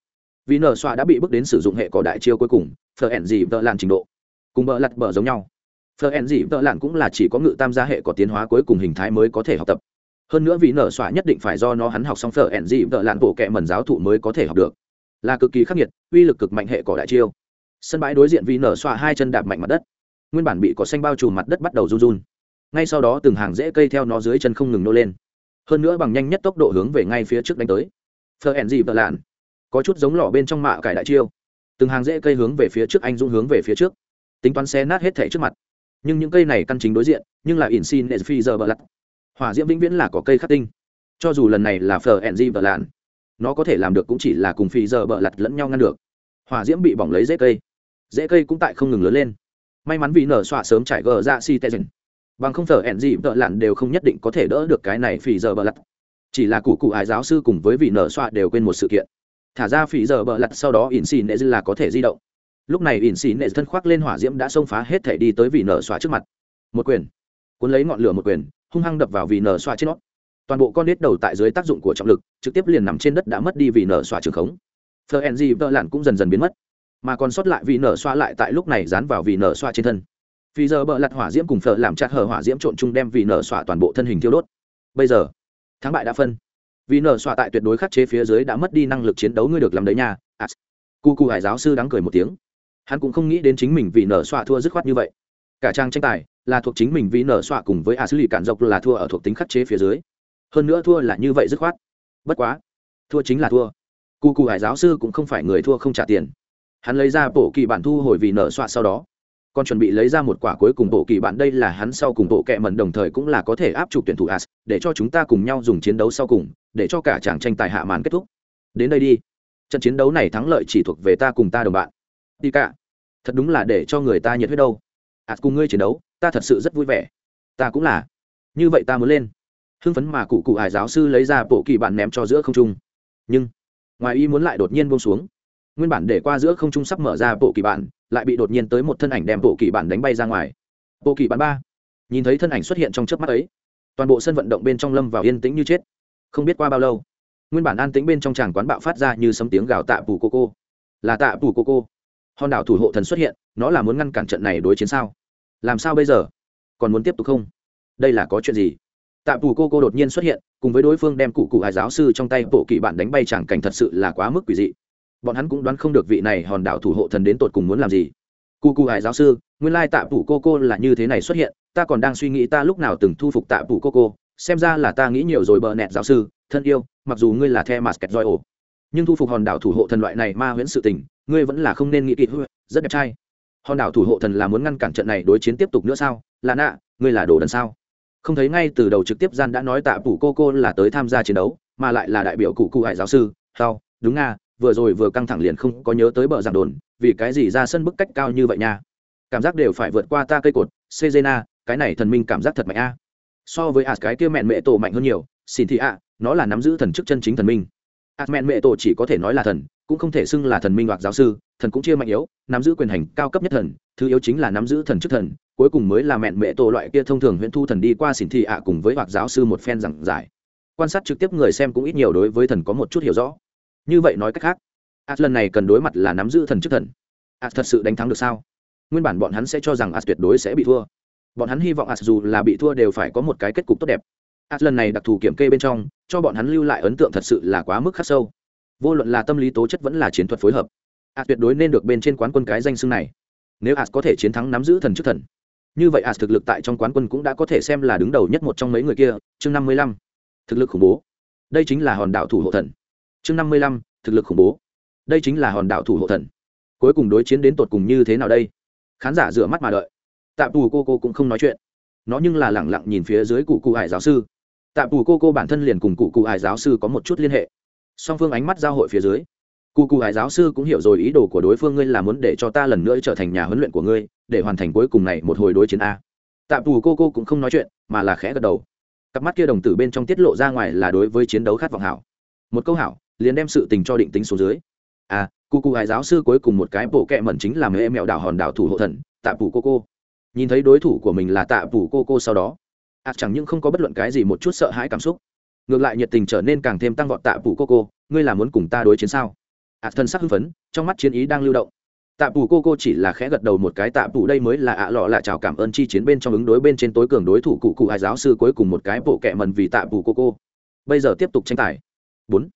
vì nở xoa đã bị bước đến sử dụng hệ cỏ đại chiêu cuối cùng, phở ẩn gì vợ lạn trình độ. Cùng bờ lặt bờ giống nhau. Phở ẩn gì vợ lạn cũng là chỉ có ngự tam gia hệ có tiến hóa cuối cùng hình thái mới có thể học tập hơn nữa vì nở xoa nhất định phải do nó hắn học xong phở ẻn dị vợ lạn bộ kệ mẩn giáo thụ mới có thể học được. Là cực kỳ khắc nghiệt, uy lực cực mạnh hệ cỏ đại chiêu. Sân bãi đối diện vì nở xoa hai chân đạp mạnh mặt đất. Nguyên bản bị cỏ xanh bao trùm mặt đất bắt đầu run run. Ngay sau đó từng hàng rễ cây theo nó dưới chân không ngừng nô lên. Hơn nữa bằng nhanh nhất tốc độ hướng về ngay phía trước đánh tới. Phở ẻn dị vợ lạn. Có chút giống lò bên trong mạ cải đại chiêu. Từng hàng rễ cây hướng về phía trước anh dũng hướng về phía trước. Tính toán xe nát hết thể trước mặt. Nhưng những cây này căn chính đối diện, nhưng là ỉn xin để phi giờ bờ lặt hỏa diễm vĩnh viễn là có cây khắc tinh. Cho dù lần này là phờ ẹn di vợ lạn, nó có thể làm được cũng chỉ là cùng phi giờ bợ lặt lẫn nhau ngăn được. Hỏa diễm bị bỏng lấy rễ cây. Rễ cây cũng tại không ngừng lớn lên. May mắn vì nở xoa sớm trải gờ ra si tê dần bằng không thở ẹn gì vợ lặn đều không nhất định có thể đỡ được cái này phì giờ bờ lặt. Chỉ là cụ cụ ái giáo sư cùng với vị nở xoa đều quên một sự kiện. Thả ra phì giờ bờ lặt sau đó ỉn xì nệ là có thể di động. Lúc này ỉn xì nệ thân khoác lên hỏa diễm đã xông phá hết thể đi tới vị nở xoa trước mặt. Một quyền cuốn lấy ngọn lửa một quyền hung hăng đập vào vì nở xoa trên nó. Toàn bộ con nết đầu tại dưới tác dụng của trọng lực trực tiếp liền nằm trên đất đã mất đi vì nở xoa trường khống. Thờ ẻn gì vợ lặn cũng dần dần biến mất. Mà còn sót lại vì nở xoa lại tại lúc này dán vào vì nở xoa trên thân. Vì giờ bợ lặt hỏa diễm cùng phở làm chặt hở hỏa diễm trộn chung đem vì nở xoa toàn bộ thân hình thiêu đốt. Bây giờ thắng bại đã phân. Vì nở xoa tại tuyệt đối khắc chế phía dưới đã mất đi năng lực chiến đấu ngươi được làm đấy nha. À, cu cu hải giáo sư đáng cười một tiếng. Hắn cũng không nghĩ đến chính mình vì nở xoa thua dứt khoát như vậy cả trang tranh tài là thuộc chính mình vì nở xoa cùng với a xử lý cản dọc là thua ở thuộc tính khắc chế phía dưới. Hơn nữa thua là như vậy dứt khoát. Bất quá, thua chính là thua. Cu cu hải giáo sư cũng không phải người thua không trả tiền. Hắn lấy ra bộ kỳ bản thu hồi vì nở xoa sau đó. Còn chuẩn bị lấy ra một quả cuối cùng bộ kỳ bản đây là hắn sau cùng bộ kẹ mần đồng thời cũng là có thể áp trục tuyển thủ as, để cho chúng ta cùng nhau dùng chiến đấu sau cùng, để cho cả chàng tranh tài hạ màn kết thúc. Đến đây đi. Trận chiến đấu này thắng lợi chỉ thuộc về ta cùng ta đồng bạn. Đi cả. Thật đúng là để cho người ta nhiệt huyết đâu as cùng ngươi chiến đấu, ta thật sự rất vui vẻ. Ta cũng là. Như vậy ta muốn lên. Hưng phấn mà cụ cụ hải giáo sư lấy ra bộ kỳ bản ném cho giữa không trung. Nhưng, ngoài ý muốn lại đột nhiên buông xuống. Nguyên bản để qua giữa không trung sắp mở ra bộ kỳ bản, lại bị đột nhiên tới một thân ảnh đem bộ kỳ bản đánh bay ra ngoài. Bộ kỳ bản ba. Nhìn thấy thân ảnh xuất hiện trong trước mắt ấy, toàn bộ sân vận động bên trong lâm vào yên tĩnh như chết. Không biết qua bao lâu, nguyên bản an tĩnh bên trong tràng quán bạo phát ra như sấm tiếng gào tạ bù cô cô. Là tạ bù cô cô. Hòn đảo thủ hộ thần xuất hiện, nó là muốn ngăn cản trận này đối chiến sao? Làm sao bây giờ? Còn muốn tiếp tục không? Đây là có chuyện gì? Tạ pù cô cô đột nhiên xuất hiện, cùng với đối phương đem cụ cụ hải giáo sư trong tay bộ kỳ bản đánh bay chẳng cảnh thật sự là quá mức quỷ dị. Bọn hắn cũng đoán không được vị này hòn đảo thủ hộ thần đến tột cùng muốn làm gì. Cụ cụ hải giáo sư, nguyên lai tạ phủ cô cô là như thế này xuất hiện, ta còn đang suy nghĩ ta lúc nào từng thu phục tạ phủ cô cô, xem ra là ta nghĩ nhiều rồi bờ nẹt giáo sư, thân yêu, mặc dù ngươi là the mặt kẹt roi ổ. Nhưng thu phục hòn đảo thủ hộ thần loại này ma huyễn sự tình, ngươi vẫn là không nên nghĩ kỹ, rất đẹp trai hòn đảo thủ hộ thần là muốn ngăn cản trận này đối chiến tiếp tục nữa sao? Là nạ ngươi là đồ đần sao? Không thấy ngay từ đầu trực tiếp gian đã nói tạ phủ cô cô là tới tham gia chiến đấu, mà lại là đại biểu cụ cụ hải giáo sư sao đúng nga, vừa rồi vừa căng thẳng liền không có nhớ tới bờ giảng đồn, vì cái gì ra sân bức cách cao như vậy nha? Cảm giác đều phải vượt qua ta cây cột, sejena, cái này thần minh cảm giác thật mạnh a. So với à cái kia mẹn mẹ tổ mạnh hơn nhiều, xin thị ạ, nó là nắm giữ thần chức chân chính thần minh. Ạt mẹn mẹ tổ chỉ có thể nói là thần cũng không thể xưng là thần minh hoặc giáo sư, thần cũng chia mạnh yếu, nắm giữ quyền hành cao cấp nhất thần, thứ yếu chính là nắm giữ thần chức thần, cuối cùng mới là mẹn mệ tổ loại kia thông thường huyễn thu thần đi qua xỉn thị ạ cùng với hoặc giáo sư một phen giảng giải. Quan sát trực tiếp người xem cũng ít nhiều đối với thần có một chút hiểu rõ. Như vậy nói cách khác as lần này cần đối mặt là nắm giữ thần chức thần. As thật sự đánh thắng được sao? Nguyên bản bọn hắn sẽ cho rằng as tuyệt đối sẽ bị thua. Bọn hắn hy vọng as dù là bị thua đều phải có một cái kết cục tốt đẹp. As lần này đặc thù kiểm kê bên trong, cho bọn hắn lưu lại ấn tượng thật sự là quá mức khắc sâu vô luận là tâm lý tố chất vẫn là chiến thuật phối hợp A tuyệt đối nên được bên trên quán quân cái danh xưng này. Nếu a có thể chiến thắng nắm giữ thần chức thần, như vậy a thực lực tại trong quán quân cũng đã có thể xem là đứng đầu nhất một trong mấy người kia. Chương năm mươi lăm, thực lực khủng bố. Đây chính là hòn đảo thủ hộ thần. Chương năm mươi lăm, thực lực khủng bố. Đây chính là hòn đảo thủ hộ thần. Cuối cùng đối chiến đến tột cùng như thế nào đây? Khán giả rửa mắt mà đợi. Tạ tù cô cô cũng không nói chuyện. Nó nhưng là lẳng lặng nhìn phía dưới cụ cụ hải giáo sư. Tạ tù cô cô bản thân liền cùng cụ cụ hải giáo sư có một chút liên hệ song phương ánh mắt giao hội phía dưới. Cụ cụ hải giáo sư cũng hiểu rồi ý đồ của đối phương ngươi là muốn để cho ta lần nữa trở thành nhà huấn luyện của ngươi, để hoàn thành cuối cùng này một hồi đối chiến a. Tạm tù cô cô cũng không nói chuyện, mà là khẽ gật đầu. Cặp mắt kia đồng tử bên trong tiết lộ ra ngoài là đối với chiến đấu khát vọng hảo. Một câu hảo, liền đem sự tình cho định tính số dưới. À cụ cụ hải giáo sư cuối cùng một cái bộ kẹ mẩn chính là mấy em mẹo đảo hòn đảo thủ hộ thần tạ phủ cô cô. Nhìn thấy đối thủ của mình là tạ phủ cô cô sau đó ạt chẳng những không có bất luận cái gì một chút sợ hãi cảm xúc ngược lại nhiệt tình trở nên càng thêm tăng vọt tạ phủ cô cô ngươi là muốn cùng ta đối chiến sao? À, Ạt thân sắc hưng phấn, trong mắt chiến ý đang lưu động. Tạ phủ cô cô chỉ là khẽ gật đầu một cái, tạ phủ đây mới là ạ lọ là chào cảm ơn chi chiến bên trong ứng đối bên trên tối cường đối thủ cụ cụ hai giáo sư cuối cùng một cái bộ kẹ mần vì tạ phủ cô cô bây giờ tiếp tục tranh tài. Bốn.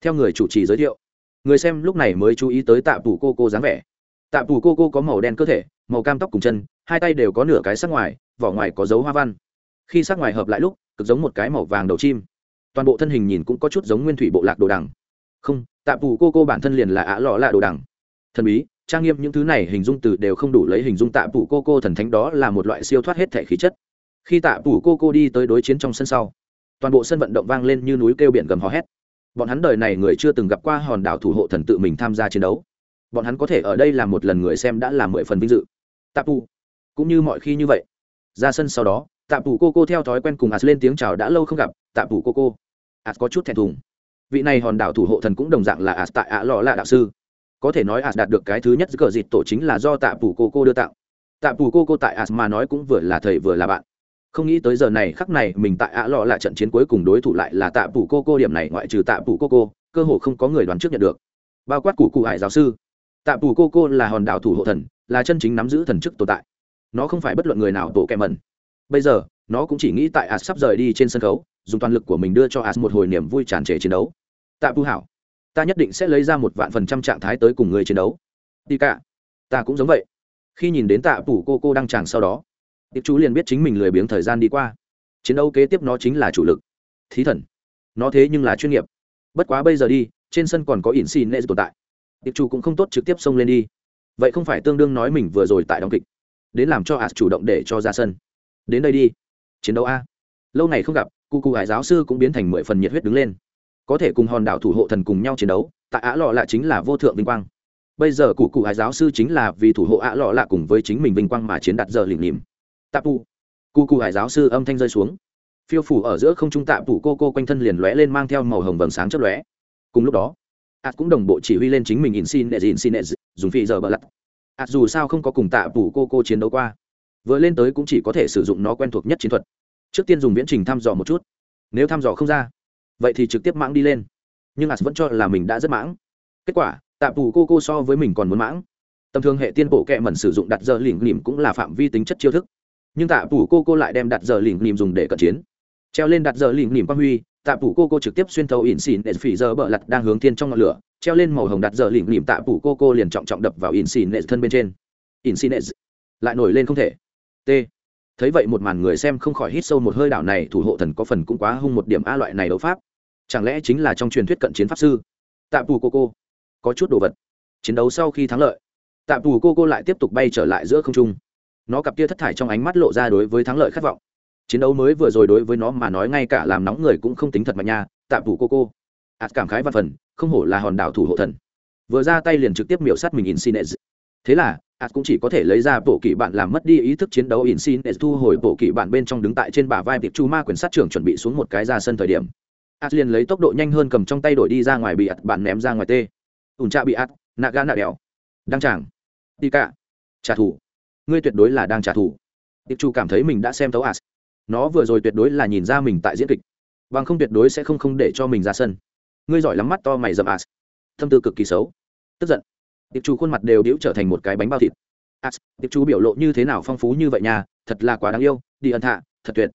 Theo người chủ trì giới thiệu. Người xem lúc này mới chú ý tới tạ phủ cô cô dáng vẻ. Tạ phủ cô cô có màu đen cơ thể, màu cam tóc cùng chân, hai tay đều có nửa cái sắc ngoài, vỏ ngoài có dấu hoa văn. Khi sắc ngoài hợp lại lúc, cực giống một cái màu vàng đầu chim toàn bộ thân hình nhìn cũng có chút giống nguyên thủy bộ lạc đồ đằng. Không, tạ phủ cô cô bản thân liền là ả lọ lạ đồ đằng. Thần bí, trang nghiêm những thứ này hình dung từ đều không đủ lấy hình dung tạ phủ cô cô thần thánh đó là một loại siêu thoát hết thể khí chất. Khi tạ phủ cô cô đi tới đối chiến trong sân sau, toàn bộ sân vận động vang lên như núi kêu biển gầm hò hét. Bọn hắn đời này người chưa từng gặp qua hòn đảo thủ hộ thần tự mình tham gia chiến đấu. Bọn hắn có thể ở đây làm một lần người xem đã là mười phần vinh dự. Tạ phủ cũng như mọi khi như vậy, ra sân sau đó, tạ phủ cô cô theo thói quen cùng ạt lên tiếng chào đã lâu không gặp, tạ phủ cô cô as có chút thẹn thùng. Vị này hòn đảo thủ hộ thần cũng đồng dạng là as tại ạ lò là đạo sư. Có thể nói as đạt được cái thứ nhất cờ dịt tổ chính là do tạ phủ cô cô đưa tặng tạ phủ cô cô tại as mà nói cũng vừa là thầy vừa là bạn. Không nghĩ tới giờ này khắc này mình tại ạ lò là trận chiến cuối cùng đối thủ lại là tạ phủ cô cô, điểm này ngoại trừ tạ phủ cô cô, cơ hồ không có người đoán trước nhận được. Bao quát cụ cụ hải giáo sư. Tạ phủ cô cô là hòn đảo thủ hộ thần, là chân chính nắm giữ thần chức tồn tại. Nó không phải bất luận người nào tổ kẹ mẩn. Bây giờ nó cũng chỉ nghĩ tại as sắp rời đi trên sân khấu, dùng toàn lực của mình đưa cho as một hồi niềm vui tràn trề chiến đấu. Tạ pu hảo, ta nhất định sẽ lấy ra một vạn phần trăm trạng thái tới cùng người chiến đấu. Đi cả, ta cũng giống vậy. Khi nhìn đến tạ phủ cô cô đăng tràng sau đó, tiệp chú liền biết chính mình lười biếng thời gian đi qua. Chiến đấu kế tiếp nó chính là chủ lực, thí thần. Nó thế nhưng là chuyên nghiệp. Bất quá bây giờ đi, trên sân còn có ỉn xin nệ tồn tại. Tiệp chủ cũng không tốt trực tiếp xông lên đi. Vậy không phải tương đương nói mình vừa rồi tại đóng kịch, đến làm cho as chủ động để cho ra sân. Đến đây đi chiến đấu a. Lâu này không gặp cụ cụ hải giáo sư cũng biến thành mười phần nhiệt huyết đứng lên. Có thể cùng hòn đảo thủ hộ thần cùng nhau chiến đấu, tại ả lọ lạ chính là vô thượng vinh quang. Bây giờ cụ cụ hải giáo sư chính là vì thủ hộ ả lọ lạ cùng với chính mình vinh quang mà chiến đặt giờ lìm lìm tạp u cụ cụ hải giáo sư âm thanh rơi xuống. Phiêu phủ ở giữa không trung tạp phụ cô cô quanh thân liền lóe lên mang theo màu hồng vầng sáng chất lóe. Cùng lúc đó ạt cũng đồng bộ chỉ huy lên chính mình in xin nệ in xin nệ dùng phi giờ bờ lặt ạt dù sao không có cùng tạ phủ cô cô chiến đấu qua vừa lên tới cũng chỉ có thể sử dụng nó quen thuộc nhất chiến thuật. Trước tiên dùng viễn trình thăm dò một chút. Nếu thăm dò không ra, vậy thì trực tiếp mãng đi lên. Nhưng as vẫn cho là mình đã rất mãng. Kết quả, tạp phủ cô cô so với mình còn muốn mãng. Tầm thường hệ tiên bộ kệ mẩn sử dụng đặt giờ lỉnh lìm cũng là phạm vi tính chất chiêu thức. Nhưng tạ phủ cô cô lại đem đặt giờ lỉnh lìm dùng để cận chiến. Treo lên đặt giờ lỉnh lìm quang huy tạ phủ cô cô trực tiếp xuyên thấu ỉn xỉn để phỉ giờ bờ lặt đang hướng thiên trong ngọn lửa. Treo lên màu hồng đặt giờ lỉnh lìm tạ phủ cô cô liền trọng trọng đập vào ỉn xỉn nệ thân bên trên. Ỉn xỉn nệ lại nổi lên không thể t. Thấy vậy một màn người xem không khỏi hít sâu một hơi đảo này, thủ hộ thần có phần cũng quá hung một điểm a loại này đấu pháp. Chẳng lẽ chính là trong truyền thuyết cận chiến pháp sư? Tạ pù cô cô. Có chút đồ vật. Chiến đấu sau khi thắng lợi tạ pù cô cô lại tiếp tục bay trở lại giữa không trung. Nó cặp kia thất thải trong ánh mắt lộ ra đối với thắng lợi khát vọng. Chiến đấu mới vừa rồi đối với nó mà nói ngay cả làm nóng người cũng không tính thật mạnh nha tạm pù cô cô. Ạt cảm khái văn phần, không hổ là hòn đảo thủ hộ thần. Vừa ra tay liền trực tiếp miểu sát mình insinez thế là ạt cũng chỉ có thể lấy ra bộ kỵ bạn làm mất đi ý thức chiến đấu insinez thu hồi bộ kỵ bạn bên trong đứng tại trên bả vai tiệp chu ma quyền sát trưởng chuẩn bị xuống một cái ra sân thời điểm. Ạt liền lấy tốc độ nhanh hơn cầm trong tay đổi đi ra ngoài bị ạt bạn ném ra ngoài tê. Ủn cha bị ạt nạ ga nạ đèo. Đang chàng. Đi cả. Trả thù. Ngươi tuyệt đối là đang trả thù. Tiệp chu cảm thấy mình đã xem thấu ạt nó vừa rồi tuyệt đối là nhìn ra mình tại diễn kịch. Bằng không tuyệt đối sẽ không không để cho mình ra sân. Ngươi giỏi lắm mắt to mày dậm as thâm tư cực kỳ xấu. Tức giận tiệp chủ khuôn mặt đều đĩu trở thành một cái bánh bao thịt. As tiệp chủ biểu lộ như thế nào phong phú như vậy nha thật là quá đáng yêu đi ân thạ, thật tuyệt.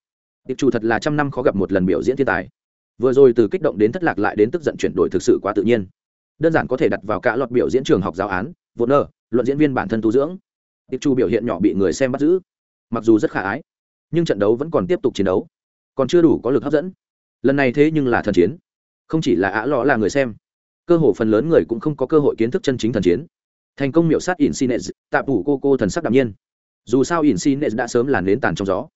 Tiệp chủ thật là trăm năm khó gặp một lần biểu diễn thiên tài. Vừa rồi từ kích động đến thất lạc lại đến tức giận chuyển đổi thực sự quá tự nhiên. Đơn giản có thể đặt vào cả loạt biểu diễn trường học giáo án vốn nơ luận diễn viên bản thân tu dưỡng. Tiệp chủ biểu hiện nhỏ bị người xem bắt giữ. Mặc dù rất khả ái nhưng trận đấu vẫn còn tiếp tục chiến đấu. Còn chưa đủ có lực hấp dẫn. Lần này thế nhưng là thần chiến. Không chỉ là ả lọ là người xem cơ hội phần lớn người cũng không có cơ hội kiến thức chân chính thần chiến. Thành công miểu sát insinet, tạp thủ cô cô thần sắc đạm nhiên. Dù sao insinet đã sớm làn đến tàn trong gió.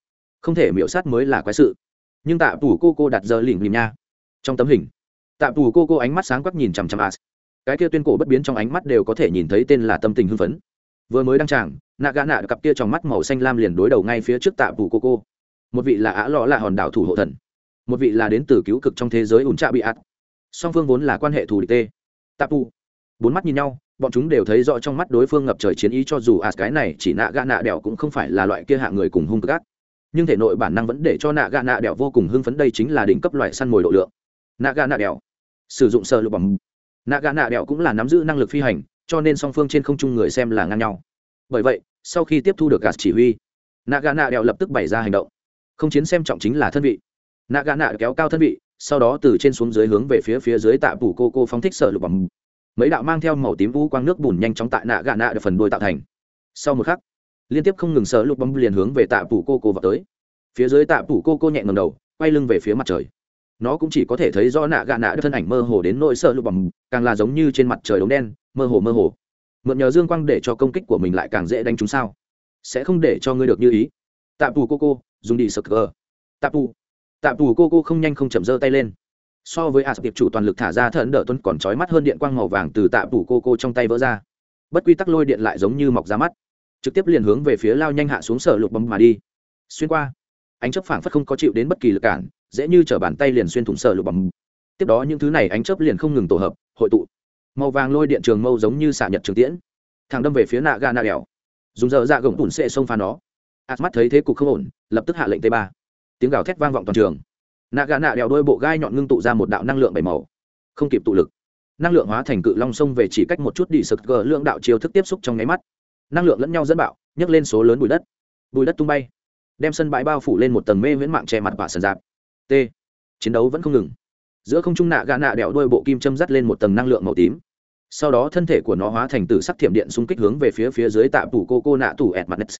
Không thể miểu sát mới là quái sự. Nhưng tạp thủ cô cô đặt giờ lỉnh lìm nha. Trong tấm hình, tạp thủ cô cô ánh mắt sáng quắc nhìn chằm chằm as. Cái kia tuyên cổ bất biến trong ánh mắt đều có thể nhìn thấy tên là tâm tình hưng phấn. Vừa mới đăng tràng nạ gã nạ cặp kia trong mắt màu xanh lam liền đối đầu ngay phía trước tạ phủ cô cô. Một vị là ả lọ là hòn đảo thủ hộ thần. Một vị là đến từ cứu cực trong thế giới ủn trạ bị ạt song phương vốn là quan hệ thù địch tê. Tạp phủ bốn mắt nhìn nhau, bọn chúng đều thấy rõ trong mắt đối phương ngập trời chiến ý cho dù ạt cái này chỉ nạ gạ nạ đèo cũng không phải là loại kia hạ người cùng hung gác. Nhưng thể nội bản năng vẫn để cho nạ gạ nạ đèo vô cùng hưng phấn đây chính là đỉnh cấp loại săn mồi độ lượng. Nạ gạ nạ đèo sử dụng sơ lục bằng nạ gạ nạ đèo cũng là nắm giữ năng lực phi hành, cho nên song phương trên không trung người xem là ngang nhau. Bởi vậy, sau khi tiếp thu được gạt chỉ huy, nạ gạ nạ đèo lập tức bày ra hành động. Không chiến xem trọng chính là thân vị. Nạ gạ nạ kéo cao thân vị sau đó từ trên xuống dưới hướng về phía phía dưới tạ phủ cô cô phóng thích sở lục bằng mấy đạo mang theo màu tím vũ quang nước bùn nhanh chóng tại nạ gà nạ được phần đôi tạo thành. Sau một khắc, liên tiếp không ngừng sở lục bấm liền hướng về tạ phủ cô cô vào tới. Phía dưới tạ phủ cô cô nhẹ ngầm đầu, quay lưng về phía mặt trời. Nó cũng chỉ có thể thấy do nạ gà nạ được thân ảnh mơ hồ đến nỗi sở lục bằng càng là giống như trên mặt trời đống đen, mơ hồ mơ hồ. Mượn nhờ dương quang để cho công kích của mình lại càng dễ đánh chúng sao? Sẽ không để cho ngươi được như ý. Tạ phủ cô cô, dùng đi sờ cờ. Tạ phủ Tạ tù cô cô không nhanh không chậm giơ tay lên. So với as tiệp chủ toàn lực thả ra thần đỡ tuấn còn trói mắt hơn điện quang màu vàng từ Tạ tù cô cô trong tay vỡ ra. Bất quy tắc lôi điện lại giống như mọc ra mắt. Trực tiếp liền hướng về phía lao nhanh hạ xuống sở lục bấm mà đi. Xuyên qua, ánh chớp phảng phất không có chịu đến bất kỳ lực cản, dễ như chở bàn tay liền xuyên thủng sở lục bấm. Tiếp đó những thứ này ánh chớp liền không ngừng tổ hợp, hội tụ. Màu vàng lôi điện trường mâu giống như xả nhật trường tiễn thằng đâm về phía nạ ga nạ đèo. Dùng dở dạ gồng tủn xệ xông phá nó. Ạt mắt thấy thế cục không ổn, lập tức hạ lệnh t ba tiếng gào thét vang vọng toàn trường. Nạ gà nạ đèo đôi bộ gai nhọn ngưng tụ ra một đạo năng lượng bảy màu. Không kịp tụ lực. Năng lượng hóa thành cự long sông về chỉ cách một chút đi sực gờ lượng đạo chiêu thức tiếp xúc trong nháy mắt. Năng lượng lẫn nhau dẫn bạo, nhấc lên số lớn bụi đất. Bụi đất tung bay, đem sân bãi bao phủ lên một tầng mê viễn mạng che mặt và sần dạp t. Chiến đấu vẫn không ngừng. Giữa không trung nạ gà nạ đèo đôi bộ kim châm dắt lên một tầng năng lượng màu tím. Sau đó thân thể của nó hóa thành từ sắc thiểm điện xung kích hướng về phía phía dưới tạ tủ cô cô nạ tủ ẹt mặt nets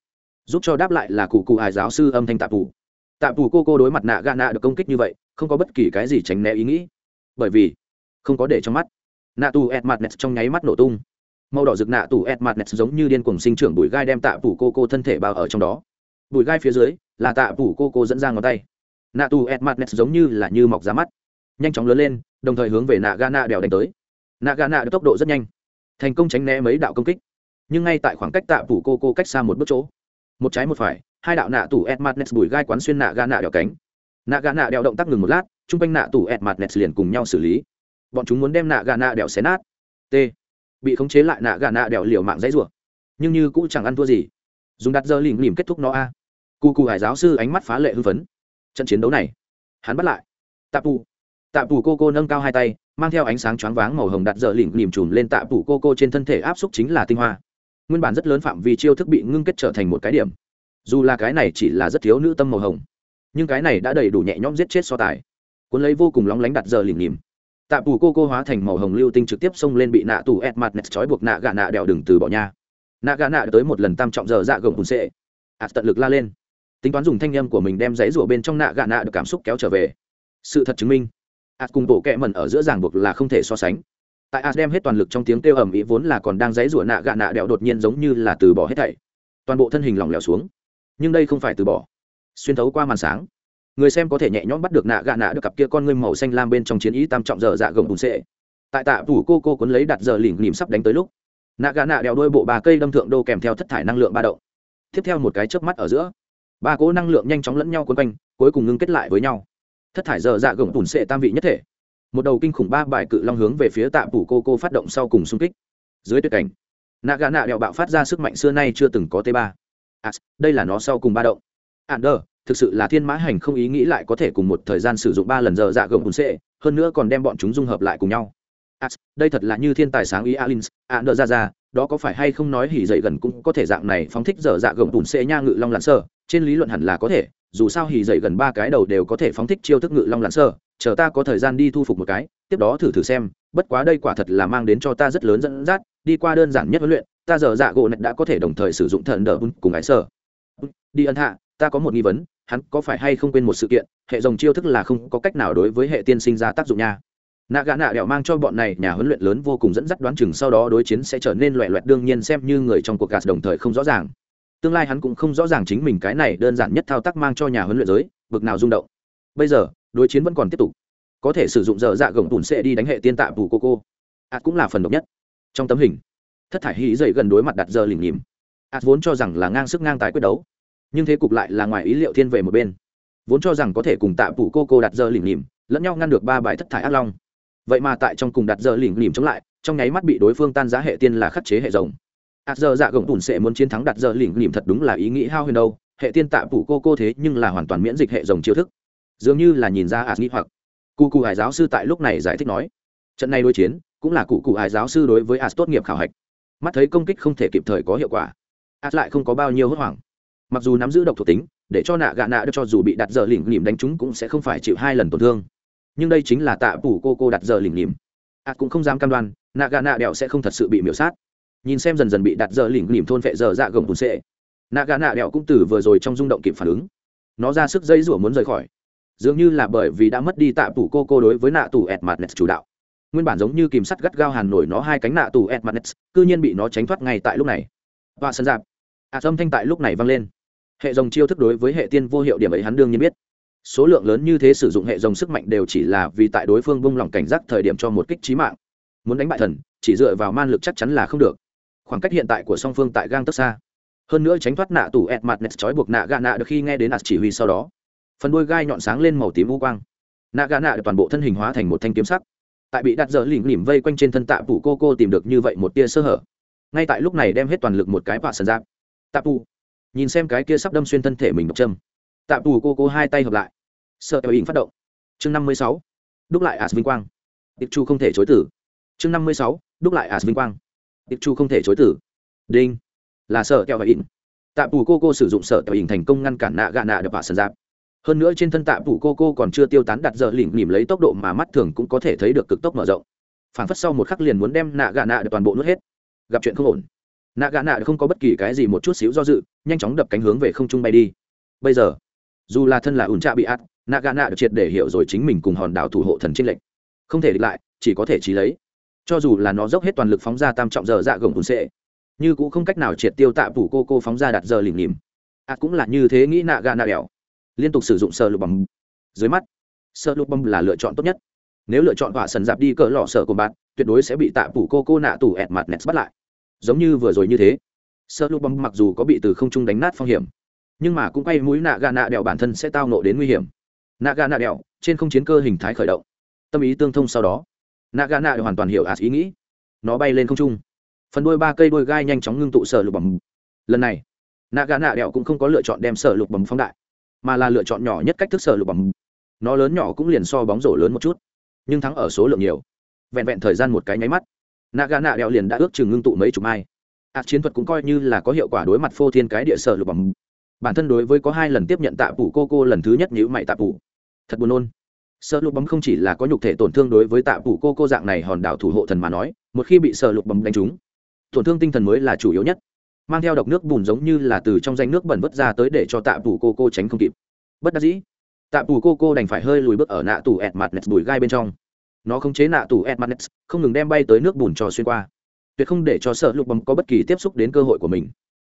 giúp cho đáp lại là cụ cụ hài giáo sư âm thanh tạ tủ tạ bù cô cô đối mặt nạ gạ nạ được công kích như vậy, không có bất kỳ cái gì tránh né ý nghĩ. Bởi vì, không có để trong mắt. Nạ tù ẹt mặt nets trong nháy mắt nổ tung. Màu đỏ rực nạ tù ẹt mặt nets giống như điên cuồng sinh trưởng bụi gai đem tạ bù cô cô thân thể bao ở trong đó. Bụi gai phía dưới là tạ bù cô cô dẫn ra ngón tay. Nạ tù ẹt mặt nets giống như là như mọc ra mắt. Nhanh chóng lớn lên, đồng thời hướng về nạ gà nạ đèo đánh tới. Nạ gà nạ được tốc độ rất nhanh, thành công tránh né mấy đạo công kích. Nhưng ngay tại khoảng cách tạ bù cô cô cách xa một bước chỗ, một trái một phải hai đạo nạ tủ Edmatnes bùi gai quán xuyên nạ gà nạ đèo cánh. Nạ gà nạ đèo động tác ngừng một lát, chung quanh nạ tủ Edmatnes liền cùng nhau xử lý. Bọn chúng muốn đem nạ gà nạ đèo xé nát. T. Bị khống chế lại nạ gà nạ đèo liều mạng dãy rủa. Nhưng như cũng chẳng ăn thua gì. Dùng đặt giờ lìm lìm kết thúc nó a. Cu cu hải giáo sư ánh mắt phá lệ hưng phấn. Trận chiến đấu này, hắn bắt lại. Tạ pù tạ pù cô cô nâng cao hai tay, mang theo ánh sáng choáng váng màu hồng đặt giờ lìm lìm trùm lên tạ pù cô cô trên thân thể áp xúc chính là tinh hoa. Nguyên bản rất lớn phạm vi chiêu thức bị ngưng kết trở thành một cái điểm dù là cái này chỉ là rất thiếu nữ tâm màu hồng, nhưng cái này đã đầy đủ nhẹ nhõm giết chết so tài. Cuốn lấy vô cùng lóng lánh đặt giờ lìm lìm. Tạ Bù cô cô hóa thành màu hồng lưu tinh trực tiếp xông lên bị nạ tù ẹt mặt nẹt trói buộc nạ gà nạ đèo đừng từ bỏ nha nạ gà nạ tới một lần tam trọng giờ dạ gồng bùn sệ ạt tận lực la lên. Tính toán dùng thanh â m của mình đem giấy rủa bên trong nạ gà nạ được cảm xúc kéo trở về. Sự thật chứng minh, ạt cùng bộ kẹ mẩn ở giữa ràng buộc là không thể so sánh. Tại ạt đem hết toàn lực trong tiếng kêu ầm ĩ vốn là còn đang giấy rủa nạ gà nạ đèo đột nhiên giống như là từ bỏ hết thảy. Toàn bộ thân hình lỏng lẻo xuống nhưng đây không phải từ bỏ. Xuyên thấu qua màn sáng, người xem có thể nhẹ nhõm bắt được nạ gạ nạ được cặp kia con ngươi màu xanh lam bên trong chiến ý tam trọng giờ dạ gồng bùn xệ. Tại tạ phủ cô cô cuốn lấy đặt giờ lỉnh lìm sắp đánh tới lúc, nạ gạ nạ đeo đôi bộ ba cây đâm thượng đô kèm theo thất thải năng lượng ba đậu tiếp theo một cái chớp mắt ở giữa, ba cỗ năng lượng nhanh chóng lẫn nhau quấn quanh, cuối cùng ngưng kết lại với nhau. Thất thải giờ dạ gồng bùn xệ tam vị nhất thể. Một đầu kinh khủng ba bài cự long hướng về phía tạ phủ cô cô phát động sau cùng xung kích. Dưới tuyệt cảnh, nạ gạ nạ đeo bạo phát ra sức mạnh xưa nay chưa từng có t ba as đây là nó sau cùng ba động. Ander, thực sự là thiên mã hành không ý nghĩ lại có thể cùng một thời gian sử dụng ba lần giờ dạ gồng bùn xệ hơn nữa còn đem bọn chúng dung hợp lại cùng nhau. As đây thật là như thiên tài sáng ý alins Ander ra ra đó có phải hay không nói hỉ dậy gần cũng có thể dạng này phóng thích giờ dạ gồng bùn xệ nha ngự long lặn sơ trên lý luận hẳn là có thể dù sao hỉ dậy gần ba cái đầu đều có thể phóng thích chiêu thức ngự long lặn sơ chờ ta có thời gian đi thu phục một cái tiếp đó thử thử xem bất quá đây quả thật là mang đến cho ta rất lớn dẫn dắt đi qua đơn giản nhất huấn luyện ta giờ dạ gỗ nạch đã có thể đồng thời sử dụng thần đỡ cùng ái sở đi ân hạ, ta có một nghi vấn, hắn có phải hay không quên một sự kiện, hệ dòng chiêu thức là không có cách nào đối với hệ tiên sinh ra tác dụng nha. Nạ gã nạ đẹo mang cho bọn này nhà huấn luyện lớn vô cùng dẫn dắt đoán chừng sau đó đối chiến sẽ trở nên loẹ loẹt đương nhiên xem như người trong cuộc gạt đồng thời không rõ ràng. Tương lai hắn cũng không rõ ràng chính mình cái này đơn giản nhất thao tác mang cho nhà huấn luyện giới, bực nào rung động. Bây giờ, đối chiến vẫn còn tiếp tục. Có thể sử dụng dở dạ gồng tùn sẽ đi đánh hệ tiên tạ bù cô cô. Ạt cũng là phần độc nhất. Trong tấm hình thất thải hí dậy gần đối mặt đặt giờ lìm nhìm. Ạt vốn cho rằng là ngang sức ngang tài quyết đấu, nhưng thế cục lại là ngoài ý liệu thiên về một bên. Vốn cho rằng có thể cùng tạ phủ cô cô đặt giờ lìm nhìm, lẫn nhau ngăn được ba bài thất thải ác long. Vậy mà tại trong cùng đặt giờ lìm nhìm chống lại, trong nháy mắt bị đối phương tan giá hệ tiên là khắc chế hệ rồng. Ạt giờ dạ gồng tủn sẽ muốn chiến thắng đặt giờ lìm nhìm thật đúng là ý nghĩ hao huyền đâu, hệ tiên tạ phủ cô cô thế nhưng là hoàn toàn miễn dịch hệ rồng chiêu thức. Dường như là nhìn ra ạt nghĩ hoặc. Cụ cụ hải giáo sư tại lúc này giải thích nói, trận này đối chiến cũng là cụ cụ hải giáo sư đối với ạt tốt nghiệp khảo hạch mắt thấy công kích không thể kịp thời có hiệu quả. Ạt lại không có bao nhiêu hốt hoảng. Mặc dù nắm giữ độc thuộc tính, để cho nạ gạ nạ cho dù bị đặt giờ lỉnh lìm đánh chúng cũng sẽ không phải chịu hai lần tổn thương. Nhưng đây chính là tạ phủ cô cô đặt giờ lỉnh lìm ạt cũng không dám cam đoan, nạ gạ nạ đẹo sẽ không thật sự bị miễu sát. Nhìn xem dần dần bị đặt giờ lỉnh lìm thôn vệ giờ dạ gồng tùn sệ nạ gạ nạ đẹo cũng từ vừa rồi trong rung động kịp phản ứng. Nó ra sức dây rủa muốn rời khỏi. Dường như là bởi vì đã mất đi tạ phủ cô cô đối với nạ tủ ẹt mặt nẹt chủ đạo nguyên bản giống như kìm sắt gắt gao hàn nổi nó hai cánh nạ tù ed mặt cư nhiên bị nó tránh thoát ngay tại lúc này. Và sân dạp. Ạ à, âm thanh tại lúc này vang lên. Hệ dòng chiêu thức đối với hệ tiên vô hiệu điểm ấy hắn đương nhiên biết. Số lượng lớn như thế sử dụng hệ dòng sức mạnh đều chỉ là vì tại đối phương bung lỏng cảnh giác thời điểm cho một kích trí mạng. Muốn đánh bại thần chỉ dựa vào man lực chắc chắn là không được. Khoảng cách hiện tại của song phương tại gang tấc xa. Hơn nữa tránh thoát nạ tủ ẹt mặt trói buộc nạ gà nạ được khi nghe đến ạt chỉ huy sau đó. Phần đuôi gai nhọn sáng lên màu tím u quang. Nạ gà nạ được toàn bộ thân hình hóa thành một thanh kiếm sắc tại bị đặt dở lỉnh lỉnh vây quanh trên thân tạ phủ cô cô tìm được như vậy một tia sơ hở. Ngay tại lúc này đem hết toàn lực một cái vạ sần giáp. Tạ phủ nhìn xem cái kia sắp đâm xuyên thân thể mình độc châm. Tạ phủ cô cô hai tay hợp lại. Sợ eo hình phát động. Chương năm mươi sáu. Đúc lại as vinh quang. Tiệp chu không thể chối tử. Chương năm mươi sáu. Đúc lại as vinh quang. Tiệp chu không thể chối tử. Đinh. Là sợ kẹo và ỉn. Tạ phủ cô cô sử dụng sợ kẹo hình thành công ngăn cản nạ gạ nạ được vạ sần giáp hơn nữa trên thân tạ phủ cô cô còn chưa tiêu tán đặt giờ lỉnh lìm lấy tốc độ mà mắt thường cũng có thể thấy được cực tốc mở rộng. Phản phất sau một khắc liền muốn đem nạ gà nạ được toàn bộ nuốt hết. Gặp chuyện không ổn. Nạ gà nạ không có bất kỳ cái gì một chút xíu do dự, nhanh chóng đập cánh hướng về không trung bay đi. Bây giờ, dù là thân là ủn trạ bị át, nạ gà nạ được triệt để hiểu rồi chính mình cùng hòn đảo thủ hộ thần trên lệnh. Không thể địch lại, chỉ có thể trí lấy. Cho dù là nó dốc hết toàn lực phóng ra tam trọng giờ dạ gồng ủn sệ, như cũng không cách nào triệt tiêu tạ phủ cô cô phóng ra đặt giờ lỉnh lìm ạt à, cũng là như thế nghĩ nạ gà nạ đèo liên tục sử dụng sơ lục bầm dưới mắt, sơ lục bầm là lựa chọn tốt nhất. Nếu lựa chọn họa sần dạp đi cỡ lọ sợ của bạn, tuyệt đối sẽ bị tạ phủ cô cô nạ tủ ẹt mặt nẹt bắt lại. Giống như vừa rồi như thế, sơ lục bầm mặc dù có bị từ không trung đánh nát phong hiểm, nhưng mà cũng quay mũi nạ gà nạ đèo bản thân sẽ tao nộ đến nguy hiểm. Nạ gà nạ đèo trên không chiến cơ hình thái khởi động. Tâm ý tương thông sau đó, nạ gà nạ đèo hoàn toàn hiểu ạt ý nghĩ. Nó bay lên không trung. Phần đôi ba cây đôi gai nhanh chóng ngưng tụ sở lục bầm lần này, nạ gà nạ đèo cũng không có lựa chọn đem sở lục bầm phóng đại mà là lựa chọn nhỏ nhất cách thức sở lục bóng. Nó lớn nhỏ cũng liền so bóng rổ lớn một chút, nhưng thắng ở số lượng nhiều. Vẹn vẹn thời gian một cái nháy mắt nạ gà nạ đèo liền đã ước chừng ngưng tụ mấy chục mai. Ạt chiến thuật cũng coi như là có hiệu quả đối mặt phô thiên cái địa sở lục bóng. Bản thân đối với có hai lần tiếp nhận tạ phủ cô cô lần thứ nhất nhữ mày tạ phủ. Thật buồn nôn. Sợ lục bấm không chỉ là có nhục thể tổn thương đối với tạ phủ cô cô dạng này hòn đảo thủ hộ thần mà nói, một khi bị sợ lục bấm đánh trúng, tổn thương tinh thần mới là chủ yếu nhất mang theo độc nước bùn giống như là từ trong danh nước bẩn vứt ra tới để cho tạ bù cô cô tránh không kịp. Bất đắc dĩ, tạ bù cô cô đành phải hơi lùi bước ở nạ tủ ẹt mặt nets bùi gai bên trong. Nó không chế nạ tủ ẹt mặt nets không ngừng đem bay tới nước bùn cho xuyên qua. Tuyệt không để cho sợ lục bấm có bất kỳ tiếp xúc đến cơ hội của mình.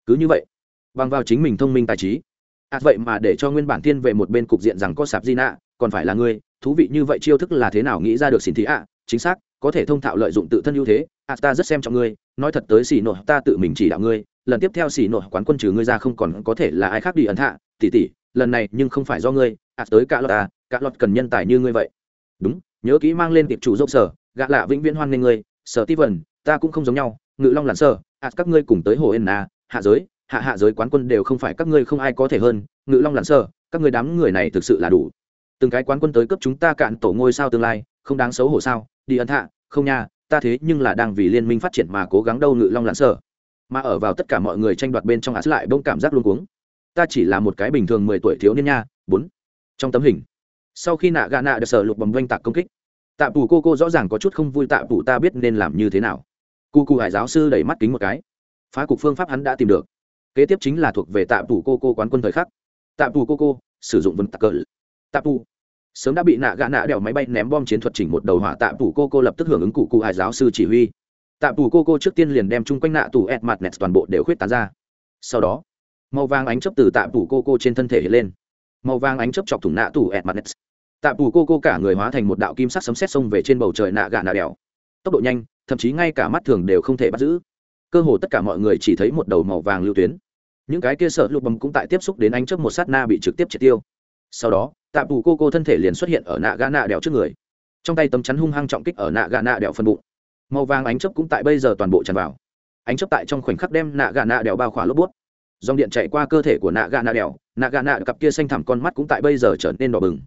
Cứ như vậy, bằng vào chính mình thông minh tài trí à vậy mà để cho nguyên bản tiên về một bên cục diện rằng có sạp di nạ, còn phải là ngươi, thú vị như vậy chiêu thức là thế nào nghĩ ra được xin thị ạ, chính xác có thể thông thạo lợi dụng tự thân ưu thế. A ta rất xem trọng ngươi, nói thật tới xì nội ta tự mình chỉ đạo ngươi, lần tiếp theo xì nội quán quân trừ ngươi ra không còn có thể là ai khác đi ẩn hạ. Tỉ tỉ lần này nhưng không phải do ngươi a tới cả lọt ta cả lọt cần nhân tài như ngươi vậy. Đúng, nhớ kỹ mang lên tiệp chủ dốc sở, gạ lạ vĩnh viễn hoan nghênh ngươi. Sở ti vần ta cũng không giống nhau, ngự long lặn sơ a các ngươi cùng tới hồ ên hạ giới, hạ hạ giới quán quân đều không phải các ngươi không ai có thể hơn. Ngự long lặn sơ các ngươi đám người này thực sự là đủ. Từng cái quán quân tới cấp chúng ta cạn tổ ngôi sao tương lai, không đáng xấu hổ sao? Đi ân thạ không nha ta thế nhưng là đang vì liên minh phát triển mà cố gắng đâu ngự long lặn sở, mà ở vào tất cả mọi người tranh đoạt bên trong ạt lại bỗng cảm giác luôn cuống. Ta chỉ là một cái bình thường mười tuổi thiếu niên nha bốn. Trong tấm hình sau khi nạ gà nạ được sở lục bầm oanh tạc công kích tạ pù cô cô rõ ràng có chút không vui tạ pù ta biết nên làm như thế nào. Cu cụ hải giáo sư đẩy mắt kính một cái. Phá cục phương pháp hắn đã tìm được. Kế tiếp chính là thuộc về tạ pù cô cô quán quân thời khắc. Tạ pù cô cô sử dụng vân tạc cờ tạ pù sớm đã bị nạ gã nạ đèo máy bay ném bom chiến thuật chỉnh một đầu hỏa tạ phủ cô cô lập tức hưởng ứng cụ cụ hải giáo sư chỉ huy. Tạ phủ cô cô trước tiên liền đem chung quanh nạ tù ẹt mặt nẹt toàn bộ đều khuyết tán ra. Sau đó, màu vàng ánh chấp từ tạ phủ cô cô trên thân thể hiện lên. Màu vàng ánh chấp chọc thủng nạ tù ẹt mặt nẹt tạ phủ cô cô cả người hóa thành một đạo kim sắc sấm sét xông về trên bầu trời nạ gã nạ đèo. Tốc độ nhanh, thậm chí ngay cả mắt thường đều không thể bắt giữ. Cơ hồ tất cả mọi người chỉ thấy một đầu màu vàng lưu tuyến. Những cái kia sợ lục bầm cũng tại tiếp xúc đến ánh chớp một sát na bị trực tiếp triệt tiêu sau đó, tạ bù cô cô thân thể liền xuất hiện ở nạ gã nạ đèo trước người. Trong tay tấm chắn hung hăng trọng kích ở nạ gã nạ đèo phân bụng. Màu vàng ánh chớp cũng tại bây giờ toàn bộ tràn vào. Ánh chớp tại trong khoảnh khắc đem nạ gã nạ đèo bao khỏa lốp bút. Dòng điện chạy qua cơ thể của nạ gã nạ đèo nạ gã nạ cặp kia xanh thẳm con mắt cũng tại bây giờ trở nên đỏ bừng.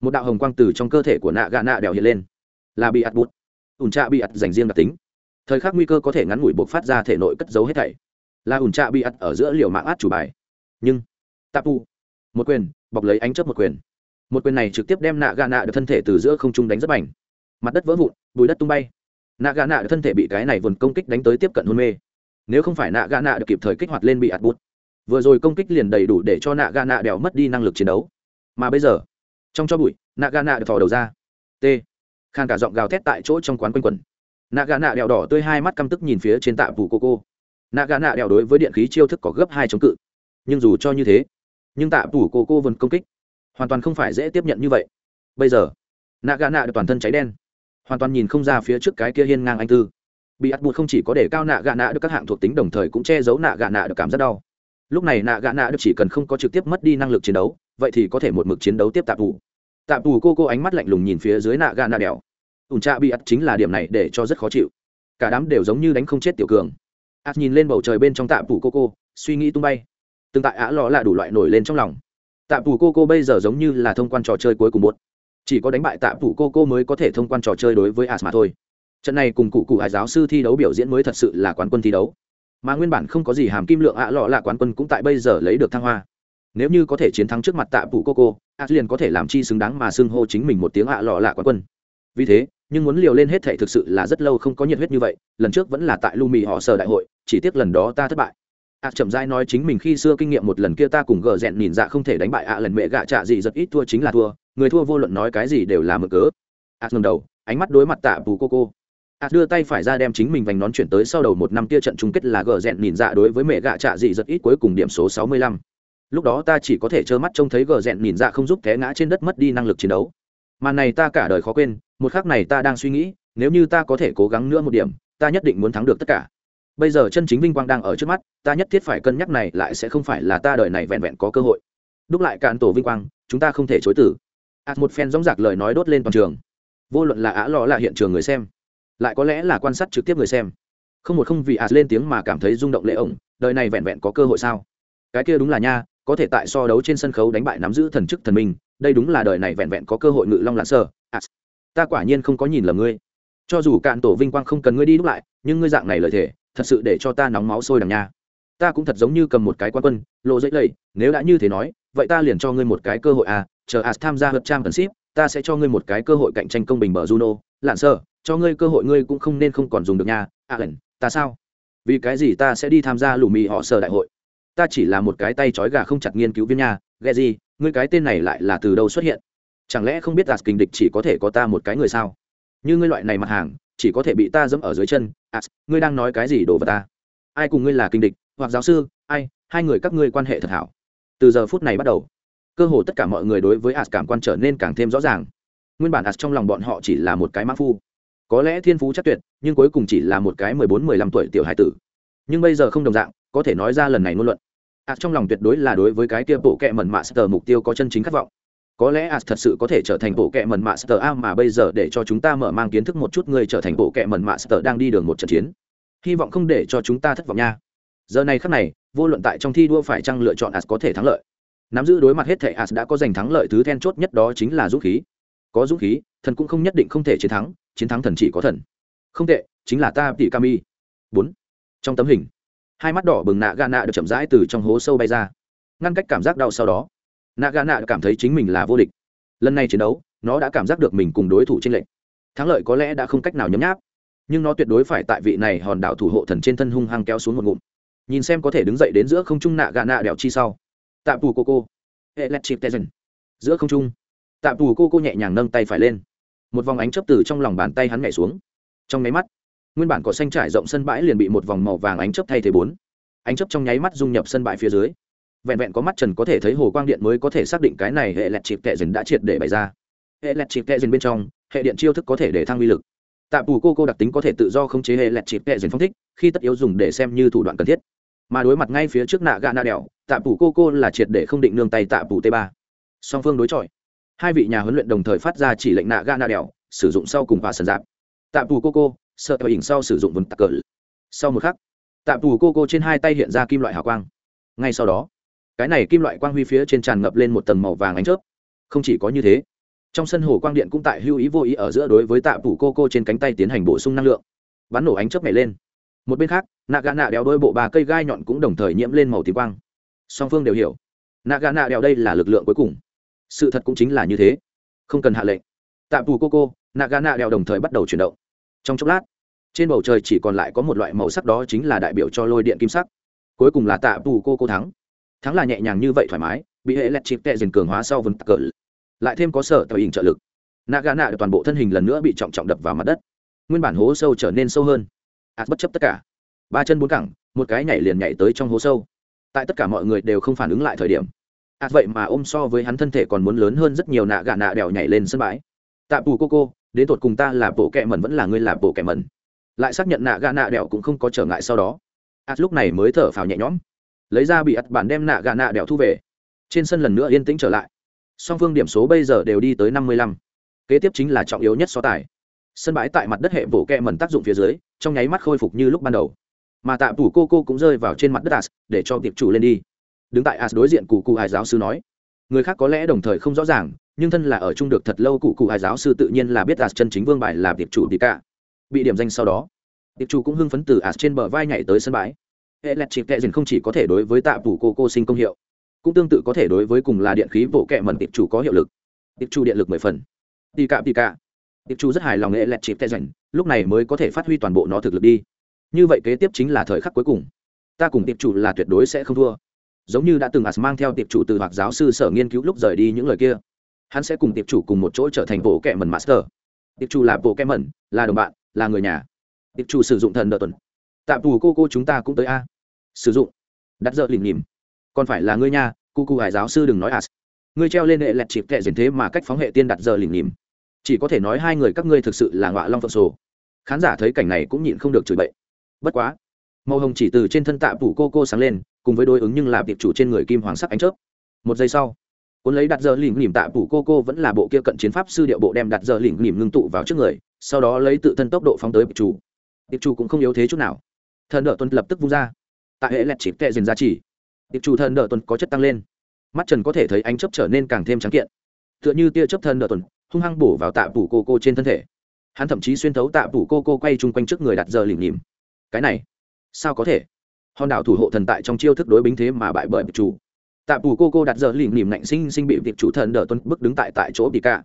Một đạo hồng quang từ trong cơ thể của nạ gã nạ đèo hiện lên. Là bị ạt bút ủn trạ bị ạt dành riêng đặc tính. Thời khắc nguy cơ có thể ngắn ngủi buộc phát ra thể nội cất giấu hết thảy. Là ủn trạ bị ạt ở giữa liều mạng át chủ bài. Nhưng tapu một quyền bọc lấy ánh chớp một quyền. Một quyền này trực tiếp đem nạ gà nạ được thân thể từ giữa không trung đánh rất mạnh mặt đất vỡ vụn, bùi đất tung bay. Nạ gà nạ được thân thể bị cái này vườn công kích đánh tới tiếp cận hôn mê. Nếu không phải nạ gà nạ được kịp thời kích hoạt lên bị ạt bút, vừa rồi công kích liền đầy đủ để cho nạ gà nạ đèo mất đi năng lực chiến đấu. Mà bây giờ, trong cho bụi nạ gà nạ được thò đầu ra. T. Khang cả giọng gào thét tại chỗ trong quán quanh quẩn. Nạ gà nạ đèo đỏ tươi hai mắt căm tức nhìn phía trên tạ phủ cô cô. Nạ gà nạ đèo đối với điện khí chiêu thức có gấp hai chống cự. Nhưng dù cho như thế nhưng tạ tủ cô cô vẫn công kích. Hoàn toàn không phải dễ tiếp nhận như vậy. Bây giờ nạ gà nạ được toàn thân cháy đen. Hoàn toàn nhìn không ra phía trước cái kia hiên ngang anh tư. Bị ắt bụt không chỉ có để cao nạ gà nạ được các hạng thuộc tính, đồng thời cũng che giấu nạ gà nạ được cảm giác đau. Lúc này nạ gà nạ được chỉ cần không có trực tiếp mất đi năng lực chiến đấu, vậy thì có thể một mực chiến đấu tiếp tạp tù. Tạp tù cô cô ánh mắt lạnh lùng nhìn phía dưới nạ gà nạ đèo. Ủn trạ bị ắt chính là điểm này để cho rất khó chịu. Cả đám đều giống như đánh không chết tiểu cường. Ắt nhìn lên bầu trời bên trong tạp tù cô cô, suy nghĩ tung bay. Từng tại ả lò là đủ loại nổi lên trong lòng. Tạ phủ cô cô bây giờ giống như là thông quan trò chơi cuối cùng một. Chỉ có đánh bại tạ phủ cô cô mới có thể thông quan trò chơi đối với as mà thôi. Trận này cùng cụ cụ hải giáo sư thi đấu biểu diễn mới thật sự là quán quân thi đấu. Mà nguyên bản không có gì hàm kim lượng ạ lọ là quán quân cũng tại bây giờ lấy được thăng hoa. Nếu như có thể chiến thắng trước mặt tạ phủ cô cô a liền có thể làm chi xứng đáng mà xưng hô chính mình một tiếng ạ lọ là quán quân. Vì thế, nhưng muốn liều lên hết thể thực sự là rất lâu không có nhiệt huyết như vậy, lần trước vẫn là tại lu mì họ sở đại hội, chỉ tiếc lần đó ta thất bại a chậm dai nói chính mình khi xưa kinh nghiệm một lần kia ta cùng gờ rẹn nhìn dạ không thể đánh bại ạ lần mẹ gạ trạ gì rất ít thua chính là thua. Người thua vô luận nói cái gì đều là mở cớ. À, a ngầm đầu, ánh mắt đối mặt tạ Bù cô cô. A đưa tay phải ra đem chính mình vành nón chuyển tới sau đầu một năm kia trận chung kết là gờ rẹn nhìn dạ đối với mẹ gạ trạ gì rất ít cuối cùng điểm số sáu mươi lăm. Lúc đó ta chỉ có thể trơ mắt trông thấy gờ rẹn nhìn dạ không giúp té ngã trên đất mất đi năng lực chiến đấu. Mà này ta cả đời khó quên, một khắc này ta đang suy nghĩ, nếu như ta có thể cố gắng nữa một điểm, ta nhất định muốn thắng được tất cả bây giờ chân chính vinh quang đang ở trước mắt, ta nhất thiết phải cân nhắc này lại sẽ không phải là ta đời này vẹn vẹn có cơ hội. Đúc lại cạn tổ vinh quang, chúng ta không thể chối tử ạt một phen dóng dạc lời nói đốt lên toàn trường. Vô luận là á lò là hiện trường người xem, lại có lẽ là quan sát trực tiếp người xem. Không một không vì ạt lên tiếng mà cảm thấy rung động lệ ổng, đời này vẹn vẹn có cơ hội sao? Cái kia đúng là nha, có thể tại so đấu trên sân khấu đánh bại nắm giữ thần chức thần minh, đây đúng là đời này vẹn vẹn có cơ hội ngự long lạn sơ. Ạt ta quả nhiên không có nhìn lầm ngươi. Cho dù cạn tổ vinh quang không cần ngươi đi đúc lại, nhưng ngươi dạng này lời thể thật sự để cho ta nóng máu sôi đằng nha. Ta cũng thật giống như cầm một cái quan quân, lộ dậy lầy, nếu đã như thế nói, vậy ta liền cho ngươi một cái cơ hội à chờ as tham gia hợp trang tần ship ta sẽ cho ngươi một cái cơ hội cạnh tranh công bình bờ juno. Lạn sơ, cho ngươi cơ hội ngươi cũng không nên không còn dùng được nha à lần ta sao? Vì cái gì ta sẽ đi tham gia lù mì họ sở đại hội? Ta chỉ là một cái tay trói gà không chặt nghiên cứu viên nha ghe gì ngươi cái tên này lại là từ đâu xuất hiện? Chẳng lẽ không biết as kình địch chỉ có thể có ta một cái người sao? Như ngươi loại này mặt hàng chỉ có thể bị ta dẫm ở dưới chân. À, ngươi đang nói cái gì đổ vào ta? Ai cùng ngươi là kinh địch hoặc giáo sư ai hai người các ngươi quan hệ thật hảo. Từ giờ phút này bắt đầu cơ hồ tất cả mọi người đối với ạt cảm quan trở nên càng thêm rõ ràng. Nguyên bản ạt trong lòng bọn họ chỉ là một cái mã phu. Có lẽ thiên phú chắc tuyệt nhưng cuối cùng chỉ là một cái mười bốn mười lăm tuổi tiểu hải tử. Nhưng bây giờ không đồng dạng có thể nói ra lần này ngôn luận. Ạt trong lòng tuyệt đối là đối với cái kia bộ kệ mẩn mạ sờ mục tiêu có chân chính khát vọng có lẽ as thật sự có thể trở thành bộ kệ mẩn mạ sờ a mà bây giờ để cho chúng ta mở mang kiến thức một chút người trở thành bộ kệ mẩn mạ sờ đang đi đường một trận chiến. Hy vọng không để cho chúng ta thất vọng nha. Giờ này khắc này, vô luận tại trong thi đua phải chăng lựa chọn as có thể thắng lợi. Nắm giữ đối mặt hết thể as đã có giành thắng lợi thứ then chốt nhất đó chính là dũng khí. Có dũng khí, thần cũng không nhất định không thể chiến thắng chiến thắng thần chỉ có thần. Không tệ, chính là ta tỷ kami bốn. Trong tấm hình, hai mắt đỏ bừng nạ gà nạ được chậm rãi từ trong hố sâu bay ra. Ngăn cách cảm giác đau sau đó nạ gà nạ cảm thấy chính mình là vô địch. Lần này chiến đấu, nó đã cảm giác được mình cùng đối thủ tranh lệch. Thắng lợi có lẽ đã không cách nào nhấm nháp. Nhưng nó tuyệt đối phải tại vị này hòn đảo thủ hộ thần trên thân hung hăng kéo xuống một ngụm. Nhìn xem có thể đứng dậy đến giữa không trung nạ gà nạ đèo chi sau. Tạm tù cô cô. Electric tezen giữa không trung. Tạm tù cô cô nhẹ nhàng nâng tay phải lên. Một vòng ánh chấp từ trong lòng bàn tay hắn nhảy xuống. Trong nháy mắt, nguyên bản có xanh trải rộng sân bãi liền bị một vòng màu vàng ánh chấp thay thế bốn. Ánh chấp trong nháy mắt dung nhập sân bãi phía dưới vẹn vẹn có mắt trần có thể thấy hồ quang điện mới có thể xác định cái này hệ lẹt chịp tệ dần đã triệt để bày ra. Hệ lẹt chịp tệ dần bên trong, hệ điện chiêu thức có thể để thăng uy lực. Tạ bù cô cô đặc tính có thể tự do khống chế hệ lẹt chịp tệ dần phong thích, khi tất yếu dùng để xem như thủ đoạn cần thiết. Mà đối mặt ngay phía trước nạ gà nạ đèo tạ bù cô cô là triệt để không định nương tay tạ bù t ba. Song phương đối chọi. Hai vị nhà huấn luyện đồng thời phát ra chỉ lệnh nạ gà nạ đèo sử dụng sau cùng và sần giáp. Tạ bù cô cô, sợ tờ hình sau sử dụng vần tắc cờ. Sau một khắc, tạ bù cô cô trên hai tay hiện ra kim loại hào quang. Ngay sau đó cái này kim loại quang huy phía trên tràn ngập lên một tầng màu vàng ánh chớp. Không chỉ có như thế, trong sân hồ quang điện cũng tại hưu ý vô ý ở giữa đối với tạ phủ cô cô trên cánh tay tiến hành bổ sung năng lượng. Bắn nổ ánh chớp nhảy lên. Một bên khác nạ gà nạ đeo đôi bộ ba cây gai nhọn cũng đồng thời nhiễm lên màu tím quang. Song phương đều hiểu nạ gà nạ đeo đây là lực lượng cuối cùng. Sự thật cũng chính là như thế. Không cần hạ lệnh. Tạ phủ cô cô nạ gà nạ đeo đồng thời bắt đầu chuyển động. Trong chốc lát, trên bầu trời chỉ còn lại có một loại màu sắc đó chính là đại biểu cho lôi điện kim sắc. Cuối cùng là tạ phủ cô cô thắng thắng là nhẹ nhàng như vậy thoải mái, bị hệ lẹt chịp tệ dền cường hóa sau vần tắc cỡ lại thêm có sở tạo hình trợ lực. Nạ gà nạ toàn bộ thân hình lần nữa bị trọng trọng đập vào mặt đất. Nguyên bản hố sâu trở nên sâu hơn. Ạt bất chấp tất cả. Ba chân bốn cẳng, một cái nhảy liền nhảy tới trong hố sâu. Tại tất cả mọi người đều không phản ứng lại thời điểm. Ạt vậy mà ôm so với hắn thân thể còn muốn lớn hơn rất nhiều nạ gà nạ đèo nhảy lên sân bãi. Tạ bù cô cô, đến tột cùng ta là bộ kẹ mẩn vẫn là ngươi là bộ kẹ mẩn? Lại xác nhận nạ gà nạ đèo cũng không có trở ngại sau đó. Ạt lúc này mới thở phào nhẹ nhõm lấy ra bị ắt bản đem nạ gà nạ đèo thu về. Trên sân lần nữa yên tĩnh trở lại. Song phương điểm số bây giờ đều đi tới năm mươi lăm. Kế tiếp chính là trọng yếu nhất so tài. Sân bãi tại mặt đất hệ vỗ kẹ mẩn tác dụng phía dưới, trong nháy mắt khôi phục như lúc ban đầu. Mà tạ phủ cô cô cũng rơi vào trên mặt đất as, để cho tiệp chủ lên đi. Đứng tại as đối diện cụ cụ hải giáo sư nói, người khác có lẽ đồng thời không rõ ràng, nhưng thân là ở chung được thật lâu cụ cụ hải giáo sư tự nhiên là biết as chân chính vương bài là tiệp chủ đi cả bị điểm danh sau đó, tiệp chủ cũng hưng phấn từ as trên bờ vai nhảy tới sân bãi hệ lẹt chịp kẹ dình không chỉ có thể đối với tạ phủ cô cô sinh công hiệu, cũng tương tự có thể đối với cùng là điện khí bộ kẹ mẩn tiệp chủ có hiệu lực. Tiệp chủ điện lực mười phần. Tì cạ tì cạ. Tiệp chủ rất hài lòng hệ lẹt chịp kệ dình lúc này mới có thể phát huy toàn bộ nó thực lực đi. Như vậy kế tiếp chính là thời khắc cuối cùng. Ta cùng tiệp chủ là tuyệt đối sẽ không thua. Giống như đã từng as mang theo tiệp chủ từ hoặc giáo sư sở nghiên cứu lúc rời đi những lời kia, hắn sẽ cùng tiệp chủ cùng một chỗ trở thành bộ kẹ mẩn master. Tiệp chủ là bộ kẹ mẩn, là đồng bạn, là người nhà. Tiệp chủ sử dụng thần đợt tuần. Tạm tù cô cô chúng ta cũng tới a sử dụng. Đặt dợ lìm nhìm còn phải là ngươi nha, cu cu hải giáo sư đừng nói as. Ngươi treo lên hệ lẹt chịp kệ diển thế mà cách phóng hệ tiên đặt giờ lìm nhìm chỉ có thể nói hai người các ngươi thực sự là ngọa long phượng sổ. Khán giả thấy cảnh này cũng nhịn không được chửi bậy. Bất quá, màu hồng chỉ từ trên thân tạ phủ cô cô sáng lên, cùng với đối ứng nhưng là tiệp chủ trên người kim hoàng sắc ánh chớp. Một giây sau, cuốn lấy đặt giờ lìm lìm tạ phủ cô cô vẫn là bộ kia cận chiến pháp sư điệu bộ đem đặt giờ lìm lìm ngưng tụ vào trước người, sau đó lấy tự thân tốc độ phóng tới tiệp chủ. Tiệp chủ cũng không yếu thế chút nào. Thần đỡ tuân lập tức vung ra tại hệ lẹt chịp tệ dền giá trị tiệp chủ thần đỡ tuần có chất tăng lên. Mắt trần có thể thấy ánh chớp trở nên càng thêm trắng kiện. Tựa như tia chớp thần đỡ tuần, hung hăng bổ vào tạ phủ cô cô trên thân thể. Hắn thậm chí xuyên thấu tạ phủ cô cô quay chung quanh trước người đặt giờ lìm nhìm cái này, sao có thể? Hòn đảo thủ hộ thần tại trong chiêu thức đối bính thế mà bại bởi tiệp chủ. Tạ phủ cô cô đặt giờ lìm nhìm nạnh sinh sinh bị tiệp chủ thần đỡ tuần bức đứng tại tại chỗ bị cả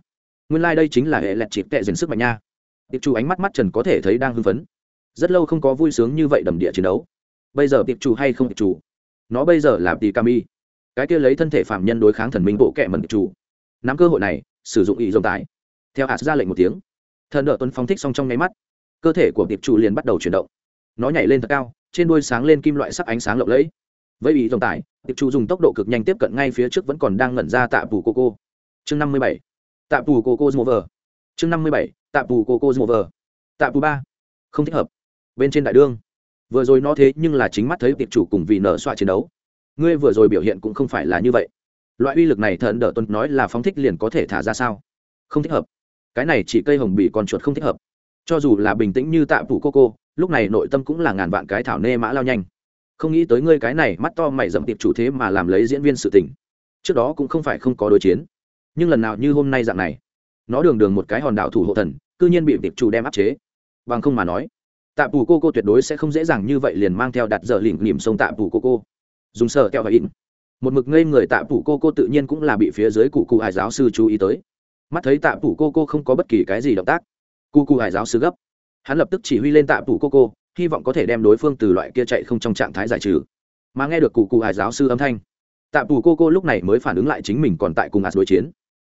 nguyên lai đây chính là hệ lẹt chịp tệ dền sức mạnh nha. Tiệp chủ ánh mắt mắt trần có thể thấy đang hưng phấn. Rất lâu không có vui sướng như vậy đầm địa chiến đấu bây giờ tiệp chủ hay không tiệp chủ? Nó bây giờ là tì cami cái kia lấy thân thể phạm nhân đối kháng thần minh bộ kệ mẩn tiệp chủ. Nắm cơ hội này, sử dụng ý dòng tái theo hạt ra lệnh một tiếng. Thần đỡ tuấn phóng thích xong trong nháy mắt. Cơ thể của tiệp chủ liền bắt đầu chuyển động. Nó nhảy lên thật cao, trên đuôi sáng lên kim loại sắc ánh sáng lộng lẫy. Với ý dòng tải, tiệp chủ dùng tốc độ cực nhanh tiếp cận ngay phía trước vẫn còn đang ngẩn ra tạ bù cô cô. Chương năm mươi bảy. Tạ bù cô cô mover chương năm mươi bảy. Tạ bù cô cô mover tạ bù ba. Không thích hợp. Bên trên đại đương vừa rồi nó thế nhưng là chính mắt thấy tiệp chủ cùng vì nở xoa chiến đấu. Ngươi vừa rồi biểu hiện cũng không phải là như vậy. Loại uy lực này thần đỡ tuấn nói là phóng thích liền có thể thả ra sao? Không thích hợp. Cái này chỉ cây hồng bị con chuột không thích hợp. Cho dù là bình tĩnh như tạ phủ cô cô, lúc này nội tâm cũng là ngàn vạn cái thảo nê mã lao nhanh. Không nghĩ tới ngươi cái này mắt to mày dậm tiệp chủ thế mà làm lấy diễn viên sự tình. Trước đó cũng không phải không có đối chiến. Nhưng lần nào như hôm nay dạng này, nó đường đường một cái hòn đảo thủ hộ thần, cư nhiên bị tiệp chủ đem áp chế. Bằng không mà nói tạ phủ cô cô tuyệt đối sẽ không dễ dàng như vậy liền mang theo đặt giờ lỉnh lìm sông tạ phủ cô cô. Dùng sợ kẹo và in một mực ngây người tạ phủ cô cô tự nhiên cũng là bị phía dưới cụ cụ hải giáo sư chú ý tới. Mắt thấy tạ phủ cô cô không có bất kỳ cái gì động tác, cụ cụ hải giáo sư gấp. Hắn lập tức chỉ huy lên tạ phủ cô cô, hy vọng có thể đem đối phương từ loại kia chạy không trong trạng thái giải trừ. Mà nghe được cụ cụ hải giáo sư âm thanh, tạ phủ cô cô lúc này mới phản ứng lại chính mình còn tại cùng ạt đối chiến.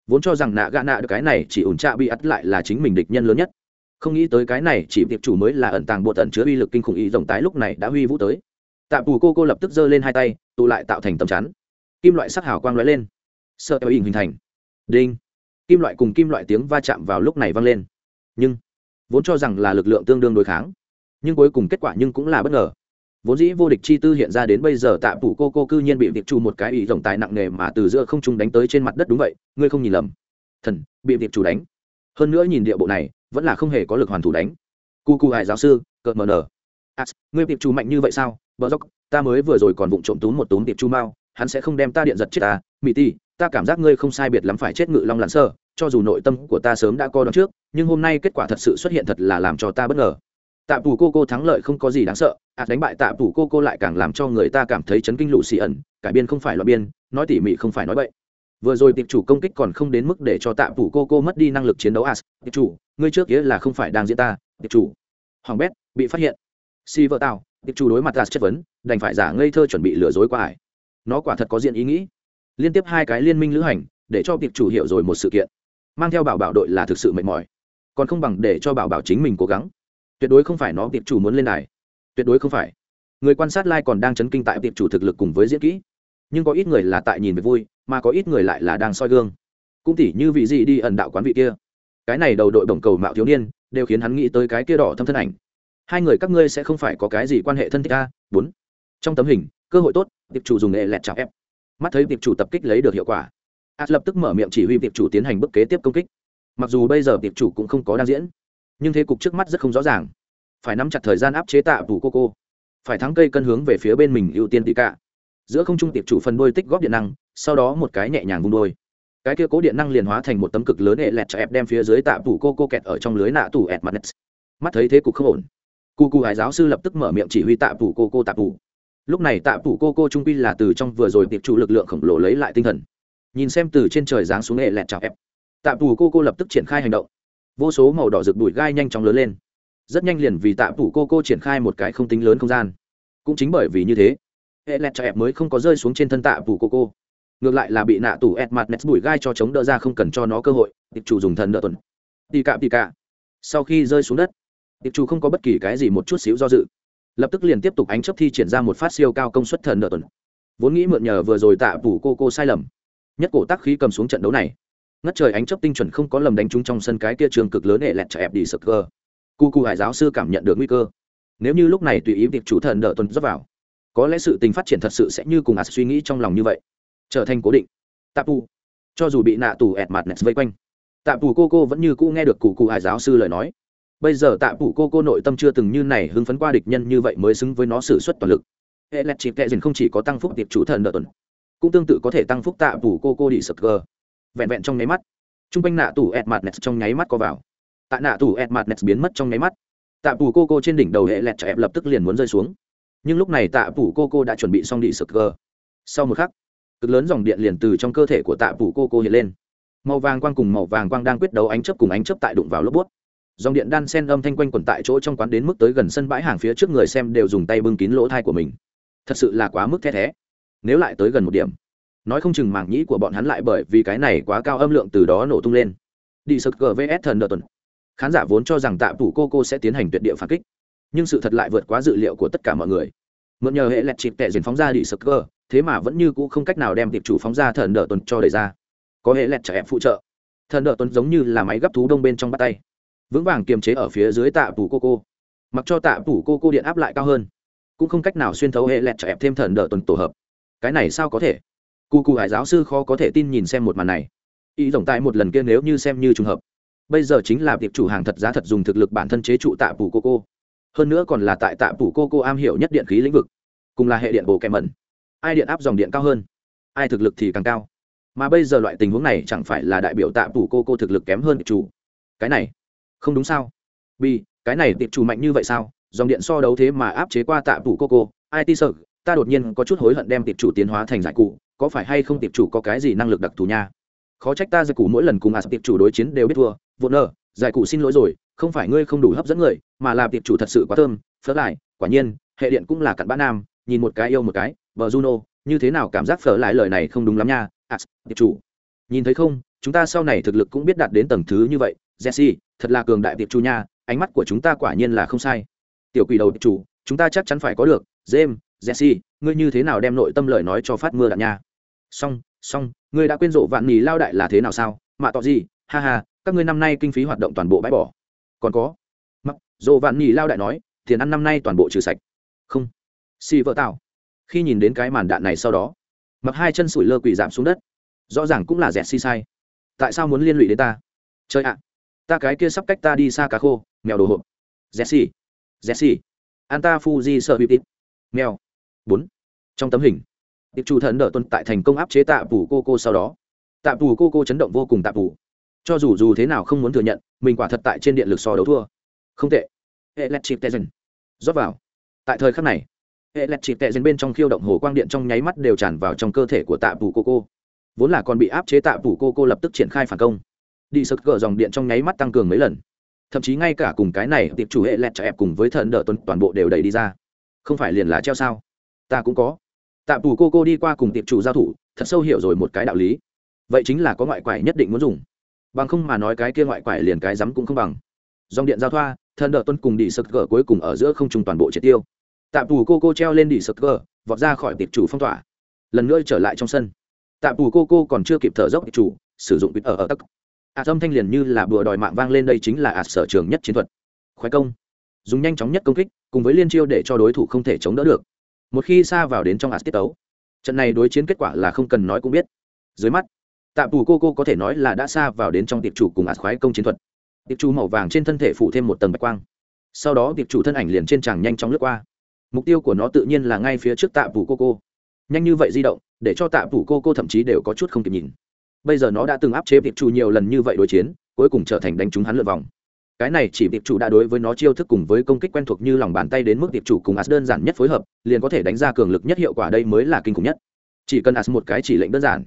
Vốn cho rằng nạ gạ nạ được cái này chỉ ủn trạ bị ắt lại là chính mình địch nhân lớn nhất không nghĩ tới cái này chỉ tiệp chủ mới là ẩn tàng bộ tận chứa uy lực kinh khủng ý rồng tái lúc này đã huy vũ tới. Tạ bù cô cô lập tức giơ lên hai tay, tụ lại tạo thành tầm chắn. Kim loại sắc hào quang lóe lên. Sợ eo hình thành. Đinh. Kim loại cùng kim loại tiếng va chạm vào lúc này vang lên. Nhưng, vốn cho rằng là lực lượng tương đương đối kháng, nhưng cuối cùng kết quả nhưng cũng là bất ngờ. Vốn dĩ vô địch chi tư hiện ra đến bây giờ tạ phủ cô cô cư nhiên bị tiệp chủ một cái ý rồng tài nặng nề mà từ giữa không trung đánh tới trên mặt đất đúng vậy, ngươi không nhìn lầm. Thần, bị tiệp chủ đánh. Hơn nữa nhìn địa bộ này vẫn là không hề có lực hoàn thủ đánh. Cu cu hải giáo sư cợt mờ nở à, ngươi tiệp chu mạnh như vậy sao? Bờ dốc ta mới vừa rồi còn vụng trộm túm một túm tiệp chu mao hắn sẽ không đem ta điện giật chết ta. Mỹ ti ta cảm giác ngươi không sai biệt lắm phải chết ngự long lặn sơ cho dù nội tâm của ta sớm đã co đón trước nhưng hôm nay kết quả thật sự xuất hiện thật là làm cho ta bất ngờ. Tạ phủ cô cô thắng lợi không có gì đáng sợ ạt đánh bại tạ phủ cô cô lại càng làm cho người ta cảm thấy chấn kinh lụ xì ẩn cải biên không phải loại biên nói tỉ mỉ không phải nói bậy vừa rồi tiệp chủ công kích còn không đến mức để cho tạ phủ cô cô mất đi năng lực chiến đấu. À, as tiệp chủ, ngươi trước kia là không phải đang diễn ta. Tiệp chủ. Hoàng bét, bị phát hiện. Si vợ tao tiệp chủ đối mặt as chất vấn, đành phải giả ngây thơ chuẩn bị lừa dối qua ải. Nó quả thật có diện ý nghĩ. Liên tiếp hai cái liên minh lữ hành, để cho tiệp chủ hiểu rồi một sự kiện. Mang theo bảo bảo đội là thực sự mệt mỏi. Còn không bằng để cho bảo bảo chính mình cố gắng. Tuyệt đối không phải nó tiệp chủ muốn lên này tuyệt đối không phải. Người quan sát lai còn đang chấn kinh tại tiệp chủ thực lực cùng với diễn kỹ. Nhưng có ít người là tại nhìn về vui mà có ít người lại là đang soi gương. Cũng tỉ như vị gì đi ẩn đạo quán vị kia. Cái này đầu đội bổng cầu mạo thiếu niên, đều khiến hắn nghĩ tới cái kia đỏ thâm thân ảnh. Hai người các ngươi sẽ không phải có cái gì quan hệ thân thích a? Bốn. Trong tấm hình, cơ hội tốt, tiệp chủ dùng nghệ lẹt chào ép. Mắt thấy tiệp chủ tập kích lấy được hiệu quả. As lập tức mở miệng chỉ huy tiệp chủ tiến hành bước kế tiếp công kích. Mặc dù bây giờ tiệp chủ cũng không có đang diễn, nhưng thế cục trước mắt rất không rõ ràng. Phải nắm chặt thời gian áp chế tạ bù cô cô. Phải thắng cây cân hướng về phía bên mình ưu tiên tị cả. Giữa không trung tiệp chủ phân đôi tích góp điện năng sau đó một cái nhẹ nhàng vung đôi. Cái kia cố điện năng liền hóa thành một tấm cực lớn hệ lẹt cho ép đem phía dưới tạ tủ cô cô kẹt ở trong lưới nạ tủ ẹt mặt mắt thấy thế cục không ổn. Cu cu hải giáo sư lập tức mở miệng chỉ huy tạ tủ cô cô tạ tủ. Lúc này tạ tủ cô cô trung quy là từ trong vừa rồi tiệp chủ lực lượng khổng lồ lấy lại tinh thần. Nhìn xem từ trên trời giáng xuống hệ lẹt chào ép. Tạ tủ cô cô lập tức triển khai hành động. Vô số màu đỏ rực bụi gai nhanh chóng lớn lên. Rất nhanh liền vì tạ tủ cô cô triển khai một cái không tính lớn không gian. Cũng chính bởi vì như thế, hệ lẹt chào ép mới không có rơi xuống trên thân tạ tủ cô cô ngược lại là bị nạ tủ ẹt mặt nets bụi gai cho chống đỡ ra không cần cho nó cơ hội. Tiệp chủ dùng thần đỡ tuần. Tì cạm tì cạ. Sau khi rơi xuống đất tiệp chủ không có bất kỳ cái gì một chút xíu do dự. Lập tức liền tiếp tục ánh chấp thi triển ra một phát siêu cao công suất thần đỡ tuần. Vốn nghĩ mượn nhờ vừa rồi tạ phủ cô cô sai lầm, nhất cổ tác khí cầm xuống trận đấu này. Ngất trời ánh chấp tinh chuẩn không có lầm đánh trúng trong sân cái kia trường cực lớn để lẹt cho đi sực cơ. Cu cu hải giáo sư cảm nhận được nguy cơ. Nếu như lúc này tùy ý việc chủ thần đỡ tuần dốc vào, có lẽ sự tình phát triển thật sự sẽ như cùng ạt suy nghĩ trong lòng như vậy trở thành cố định. Tạ pù cho dù bị nạ tù ẹt mặt nẹt vây quanh. Tạ pù cô cô vẫn như cũ nghe được cụ cụ hải giáo sư lời nói. Bây giờ tạ pù cô cô nội tâm chưa từng như này hưng phấn qua địch nhân như vậy mới xứng với nó xử suất toàn lực. Hệ lẹt chịp kệ dình không chỉ có tăng phúc tiệp chủ thần nợ tuần, cũng tương tự có thể tăng phúc tạ pù cô cô đi sập gờ. vẹn vẹn trong nháy mắt t r u n g quanh nạ tù ẹt mặt nẹt trong nháy mắt có vào. Tạ nạ tù ẹt mặt nẹt biến mất trong nháy mắt tạ pù cô cô trên đỉnh đầu hệ lẹt cho ép lập tức liền muốn rơi xuống. Nhưng lúc này tạ pù cô cô đã chuẩn bị xong đi sập gờ. sau một khắc cực lớn dòng điện liền từ trong cơ thể của tạ phủ cô cô hiện lên. Màu vàng quang cùng màu vàng quang đang quyết đấu ánh chấp cùng ánh chấp tại đụng vào lốp bút. Dòng điện đan sen âm thanh quanh quẩn tại chỗ trong quán đến mức tới gần sân bãi hàng phía trước người xem đều dùng tay bưng kín lỗ thai của mình. Thật sự là quá mức the thé. Nếu lại tới gần một điểm, nói không chừng mảng nhĩ của bọn hắn lại bởi vì cái này quá cao âm lượng từ đó nổ tung lên. Đi sực gvs thần đợt tuần. Khán giả vốn cho rằng tạ phủ cô cô sẽ tiến hành tuyệt địa phản kích, nhưng sự thật lại vượt quá dự liệu của tất cả mọi người. Mượn nhờ hệ lẹt chịp tệ diễn phóng ra đi sực G thế mà vẫn như cũ không cách nào đem tiệp chủ phóng ra thần đỡ tuần cho đẩy ra. Có hệ lẹt trẻ em phụ trợ. Thần đỡ tuần giống như là máy gấp thú đông bên trong bắt tay. Vững vàng kiềm chế ở phía dưới tạ phủ cô cô. Mặc cho tạ phủ cô cô điện áp lại cao hơn. Cũng không cách nào xuyên thấu hệ lẹt trẻ em thêm thần đỡ tuần tổ hợp. Cái này sao có thể? Cụ cụ hải giáo sư khó có thể tin nhìn xem một màn này. Ý tổng tại một lần kia nếu như xem như trùng hợp. Bây giờ chính là tiệp chủ hàng thật giá thật dùng thực lực bản thân chế trụ tạ phủ cô cô. Hơn nữa còn là tại tạ phủ cô cô am hiểu nhất điện khí lĩnh vực. Cùng là hệ điện bộ kèm mẩn ai điện áp dòng điện cao hơn? Ai thực lực thì càng cao? Mà bây giờ loại tình huống này chẳng phải là đại biểu tạ phủ cô cô thực lực kém hơn tiệp chủ. Cái này, không đúng sao? B cái này tiệp chủ mạnh như vậy sao? Dòng điện so đấu thế mà áp chế qua tạ phủ cô cô. Ai ti sợ, ta đột nhiên có chút hối hận đem tiệp chủ tiến hóa thành giải cụ. Có phải hay không tiệp chủ có cái gì năng lực đặc thù nha? Khó trách ta giải cụ mỗi lần cùng à tiệp chủ đối chiến đều biết thua. Vô nơ giải cụ xin lỗi rồi, không phải ngươi không đủ hấp dẫn người, mà là tiệp chủ thật sự quá thơm phớt lại, quả nhiên, hệ điện cũng là cặn bã nam, nhìn một cái yêu một cái vợ juno như thế nào cảm giác phở lại lời này không đúng lắm nha. À, tiệp chủ. Nhìn thấy không chúng ta sau này thực lực cũng biết đạt đến tầng thứ như vậy. Jesse thật là cường đại tiệp chủ nha ánh mắt của chúng ta quả nhiên là không sai. Tiểu quỷ đầu tiệp chủ chúng ta chắc chắn phải có được. James jesse ngươi như thế nào đem nội tâm lời nói cho phát mưa đạn nha? Xong xong ngươi đã quên rộ vạn nhì lao đại là thế nào sao? Mạ tỏ gì? Ha ha các ngươi năm nay kinh phí hoạt động toàn bộ bãi bỏ. Còn có. Mặc rộ vạn nhì lao đại nói tiền ăn năm nay toàn bộ trừ sạch. Không. Xì vợ tạo khi nhìn đến cái màn đạn này sau đó, mặc hai chân sủi lơ quỳ giảm xuống đất. Rõ ràng cũng là dẹt si sai. Tại sao muốn liên lụy đến ta? Chơi ạ, ta cái kia sắp cách ta đi xa cá khô, mèo đồ hộp. Jesse jesse phu di sợ bịp tít. Mèo. Bốn. Trong tấm hình, tiệp chủ thần đỡ tuân tại thành công áp chế tạ phủ cô cô sau đó. Tạ phủ cô cô chấn động vô cùng tạ phủ. Cho dù dù thế nào không muốn thừa nhận, mình quả thật tại trên điện lực so đấu thua. Không tệ. Electric tezen rót vào. Tại thời khắc này hệ lẹt chỉ tệ dần bên trong khiêu động hồ quang điện trong nháy mắt đều tràn vào trong cơ thể của tạ bù cô cô. Vốn là còn bị áp chế tạ bù cô cô lập tức triển khai phản công. Đi sực gỡ dòng điện trong nháy mắt tăng cường mấy lần. Thậm chí ngay cả cùng cái này tiệp chủ hệ lẹt chạy ép cùng với thần đỡ tuần toàn bộ đều đẩy đi ra. Không phải liền là treo sao? Ta cũng có. Tạ bù cô cô đi qua cùng tiệp chủ giao thủ, thật sâu hiểu rồi một cái đạo lý. Vậy chính là có ngoại quải nhất định muốn dùng. Bằng không mà nói cái kia ngoại quải liền cái rắm cũng không bằng. Dòng điện giao thoa, thần đỡ tuân cùng đi sực gỡ cuối cùng ở giữa không trung toàn bộ triệt tiêu tạ tù cô cô treo lên đỉ sực gờ, vọt ra khỏi tiệp chủ phong tỏa. Lần nữa trở lại trong sân. Tạ tù cô cô còn chưa kịp thở dốc tiệp chủ, sử dụng quýt ở ở tắc ạt à, âm thanh liền như là bừa đòi mạng vang lên đây chính là ạt sở trường nhất chiến thuật. Khoái công. Dùng nhanh chóng nhất công kích, cùng với liên chiêu để cho đối thủ không thể chống đỡ được. Một khi xa vào đến trong ạt tiết tấu. Trận này đối chiến kết quả là không cần nói cũng biết. Dưới mắt, tạm tù cô cô có thể nói là đã xa vào đến trong tiệp chủ cùng ạt khoái công chiến thuật. Tiệp chủ màu vàng trên thân thể phủ thêm một tầng bạch quang. Sau đó tiệp chủ thân ảnh liền trên tràng nhanh chóng lướt qua mục tiêu của nó tự nhiên là ngay phía trước tạ Vũ cô cô. Nhanh như vậy di động, để cho tạ Vũ cô cô thậm chí đều có chút không kịp nhìn. Bây giờ nó đã từng áp chế tiệp chủ nhiều lần như vậy đối chiến, cuối cùng trở thành đánh trúng hắn lượt vòng. Cái này chỉ tiệp chủ đã đối với nó chiêu thức cùng với công kích quen thuộc như lòng bàn tay đến mức tiệp chủ cùng as đơn giản nhất phối hợp, liền có thể đánh ra cường lực nhất hiệu quả đây mới là kinh khủng nhất. Chỉ cần as một cái chỉ lệnh đơn giản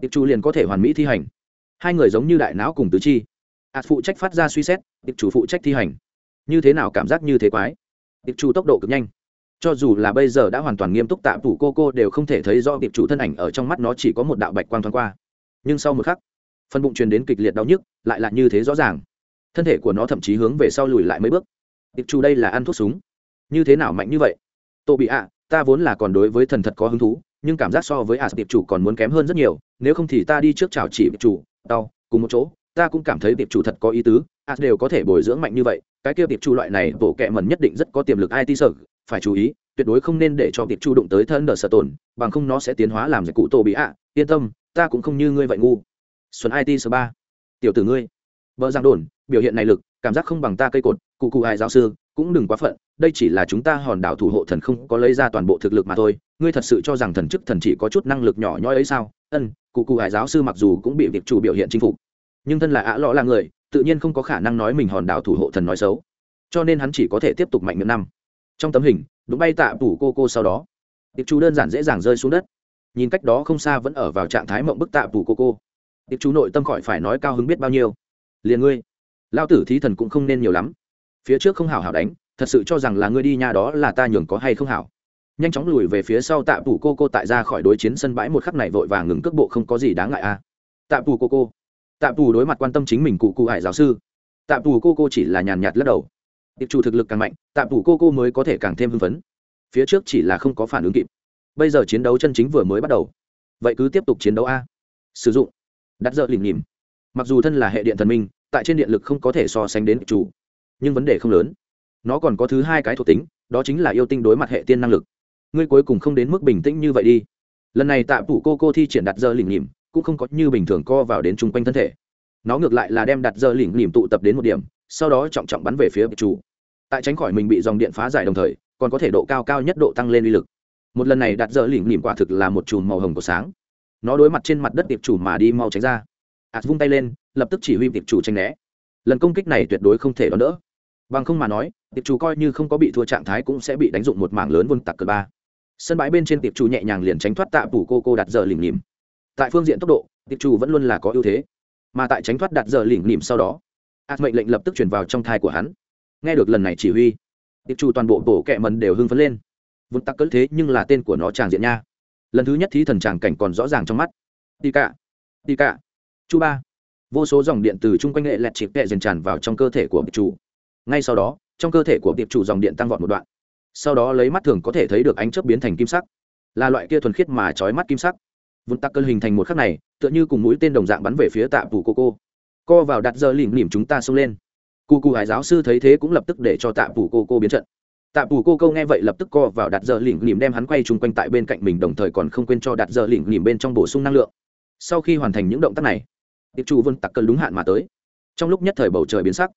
tiệp chủ liền có thể hoàn mỹ thi hành. Hai người giống như đại não cùng tứ chi. As phụ trách phát ra suy xét tiệp chủ phụ trách thi hành. Như thế nào cảm giác như thế quái? Tiệp chủ tốc độ cực nhanh cho dù là bây giờ đã hoàn toàn nghiêm túc tạ thủ cô cô đều không thể thấy rõ tiệp chủ thân ảnh ở trong mắt nó chỉ có một đạo bạch quang thoáng qua. Nhưng sau một khắc phân bụng truyền đến kịch liệt đau nhức, lại là như thế rõ ràng. Thân thể của nó thậm chí hướng về sau lùi lại mấy bước. Tiệp chủ đây là ăn thuốc súng. Như thế nào mạnh như vậy? Tô bị ạ, ta vốn là còn đối với thần thật có hứng thú, nhưng cảm giác so với à tiệp chủ còn muốn kém hơn rất nhiều. Nếu không thì ta đi trước chào chỉ tiệp chủ đau cùng một chỗ. Ta cũng cảm thấy tiệp chủ thật có ý tứ À đều có thể bồi dưỡng mạnh như vậy. Cái kia tiệp chủ loại này, bộ kệ mần nhất định rất có tiềm lực it sợ phải chú ý, tuyệt đối không nên để cho tiệp chủ đụng tới thân đờ sợ tổn, bằng không nó sẽ tiến hóa làm giải cụ tổ bị ạ. Yên tâm, ta cũng không như ngươi vậy ngu. Xuân it số ba. Tiểu tử ngươi. Vợ giang đồn, biểu hiện này lực, cảm giác không bằng ta cây cột, cụ cụ ai giáo sư, cũng đừng quá phận, đây chỉ là chúng ta hòn đảo thủ hộ thần không có lấy ra toàn bộ thực lực mà thôi. Ngươi thật sự cho rằng thần chức thần chỉ có chút năng lực nhỏ nhoi ấy sao? Ân, cụ cụ hải giáo sư mặc dù cũng bị việc chủ biểu hiện chinh phục, nhưng thân là ạ lọ là người, tự nhiên không có khả năng nói mình hòn đảo thủ hộ thần nói xấu. Cho nên hắn chỉ có thể tiếp tục mạnh miệng năm trong tấm hình, đúng bay tạ tủ cô cô sau đó. Tiệp chú đơn giản dễ dàng rơi xuống đất. Nhìn cách đó không xa vẫn ở vào trạng thái mộng bức tạ tủ cô cô. Tiệp chú nội tâm khỏi phải nói cao hứng biết bao nhiêu. Liền ngươi lao tử thí thần cũng không nên nhiều lắm. Phía trước không hảo hảo đánh, thật sự cho rằng là ngươi đi nhà đó là ta nhường có hay không hảo. Nhanh chóng lùi về phía sau tạ tủ cô cô tại ra khỏi đối chiến sân bãi một khắc này vội vàng ngừng cước bộ không có gì đáng ngại a à. tạ tủ cô cô. Tạ tù đối mặt quan tâm chính mình cụ cụ hải giáo sư. Tạ tù cô cô chỉ là nhàn nhạt lắc đầu tiệp chủ thực lực càng mạnh, tạm thủ cô cô mới có thể càng thêm hưng phấn. Phía trước chỉ là không có phản ứng kịp. Bây giờ chiến đấu chân chính vừa mới bắt đầu. Vậy cứ tiếp tục chiến đấu a. Sử dụng. Đặt dợ lìm nhìm mặc dù thân là hệ điện thần minh, tại trên điện lực không có thể so sánh đến chủ nhưng vấn đề không lớn. Nó còn có thứ hai cái thuộc tính, đó chính là yêu tinh đối mặt hệ tiên năng lực. Ngươi cuối cùng không đến mức bình tĩnh như vậy đi. Lần này tạ phủ cô cô thi triển đặt giờ lỉnh nhìm cũng không có như bình thường co vào đến chung quanh thân thể. Nó ngược lại là đem đặt giờ lỉnh nhìm tụ tập đến một điểm sau đó trọng trọng bắn về phía chủ. Tại tránh khỏi mình bị dòng điện phá giải đồng thời, còn có thể độ cao cao nhất độ tăng lên uy lực. Một lần này đặt giờ lỉnh nhìm quả thực là một chùm màu hồng của sáng. Nó đối mặt trên mặt đất tiệp chủ mà đi mau tránh ra. Ạt vung tay lên, lập tức chỉ huy tiệp chủ tranh né. Lần công kích này tuyệt đối không thể đón đỡ. Bằng không mà nói tiệp chủ coi như không có bị thua trạng thái cũng sẽ bị đánh dụng một mảng lớn vun tặc cờ ba. Sân bãi bên trên tiệp chủ nhẹ nhàng liền tránh thoát tạ phủ cô cô đặt giờ lỉnh lìm tại phương diện tốc độ tiệp chủ vẫn luôn là có ưu thế. Mà tại tránh thoát đặt giờ lỉnh lìm sau đó ạt mệnh lệnh lập tức chuyển vào trong thai của hắn. Nghe được lần này chỉ huy, tiệp chủ toàn bộ bộ kẹ mần đều hưng phấn lên. Vun tắc cỡ thế nhưng là tên của nó tràng diện nha. Lần thứ nhất thí thần tràng cảnh còn rõ ràng trong mắt. Tì cả tì cả chu ba. Vô số dòng điện từ chung quanh hệ lẹt chịp kẹ dần tràn vào trong cơ thể của tiệp chủ ngay sau đó, trong cơ thể của tiệp chủ dòng điện tăng vọt một đoạn. Sau đó lấy mắt thường có thể thấy được ánh chớp biến thành kim sắc. Là loại kia thuần khiết mà trói mắt kim sắc. Vun tắc cơn hình thành một khắc này, tựa như cùng mũi tên đồng dạng bắn về phía tạ phủ cô cô co vào đặt giờ lìm lỉm chúng ta xông lên. Cụ cụ hải giáo sư thấy thế cũng lập tức để cho tạ phủ cô cô biến trận. Tạ phủ cô cô nghe vậy lập tức co vào đặt giờ lìm lỉm đem hắn quay chung quanh tại bên cạnh mình, đồng thời còn không quên cho đặt giờ lìm lỉm bên trong bổ sung năng lượng. Sau khi hoàn thành những động tác này, tiệp chủ vân tặc cơn đúng hạn mà tới. Trong lúc nhất thời bầu trời biến sắc,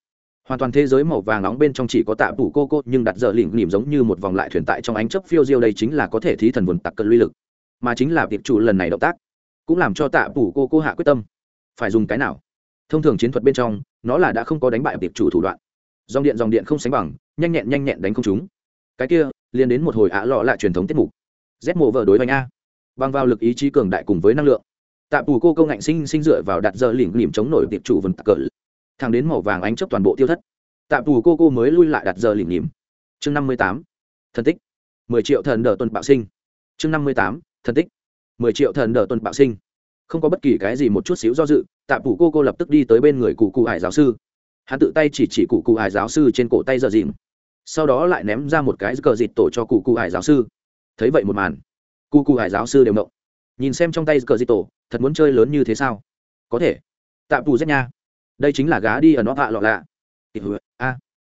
hoàn toàn thế giới màu vàng nóng bên trong chỉ có tạ phủ cô cô, nhưng đặt giờ lỉnh lỉm giống như một vòng lại thuyền tại trong ánh chớp phiêu diêu đây chính là có thể thí thần vườn tặc cơn uy lực. Mà chính là tiệp chủ lần này động tác, cũng làm cho tạ phủ cô cô hạ quyết tâm. Phải dùng cái nào? Thông thường chiến thuật bên trong, nó là đã không có đánh bại tiệp chủ thủ đoạn. Dòng điện dòng điện không sánh bằng, nhanh nhẹn nhanh nhẹn đánh không chúng cái kia liên đến một hồi ạ lọ lại truyền thống tiết mục. Z mộ vợ đối với a. Bằng vào lực ý chí cường đại cùng với năng lượng. Tạ phủ cô câu ngạnh sinh sinh dựa vào đặt giờ lỉnh lỉm chống nổi tiệp chủ vần tặc cỡ thẳng đến màu vàng ánh chấp toàn bộ tiêu thất. Tạm tù cô cô mới lui lại đặt giờ lỉnh lỉm. Chương năm mươi tám. Thần tích. mười triệu thần đờ tuần bạo sinh. Chương năm mươi tám. Thần tích. mười triệu thần đờ tuần bạo sinh. Không có bất kỳ cái gì một chút xíu do dự tạ phủ cô cô lập tức đi tới bên người cụ cụ hải giáo sư. Hắn tự tay chỉ chỉ cụ cụ hải giáo sư trên cổ tay giờ dìm sau đó lại ném ra một cái cờ dịt tổ cho cụ cụ hải giáo sư. Thấy vậy một màn, cụ cụ hải giáo sư đều động. Nhìn xem trong tay cờ dịt tổ, thật muốn chơi lớn như thế sao? Có thể. Tạ Phủ rất nha, đây chính là gá đi ở nó hạ lọ lạ. A.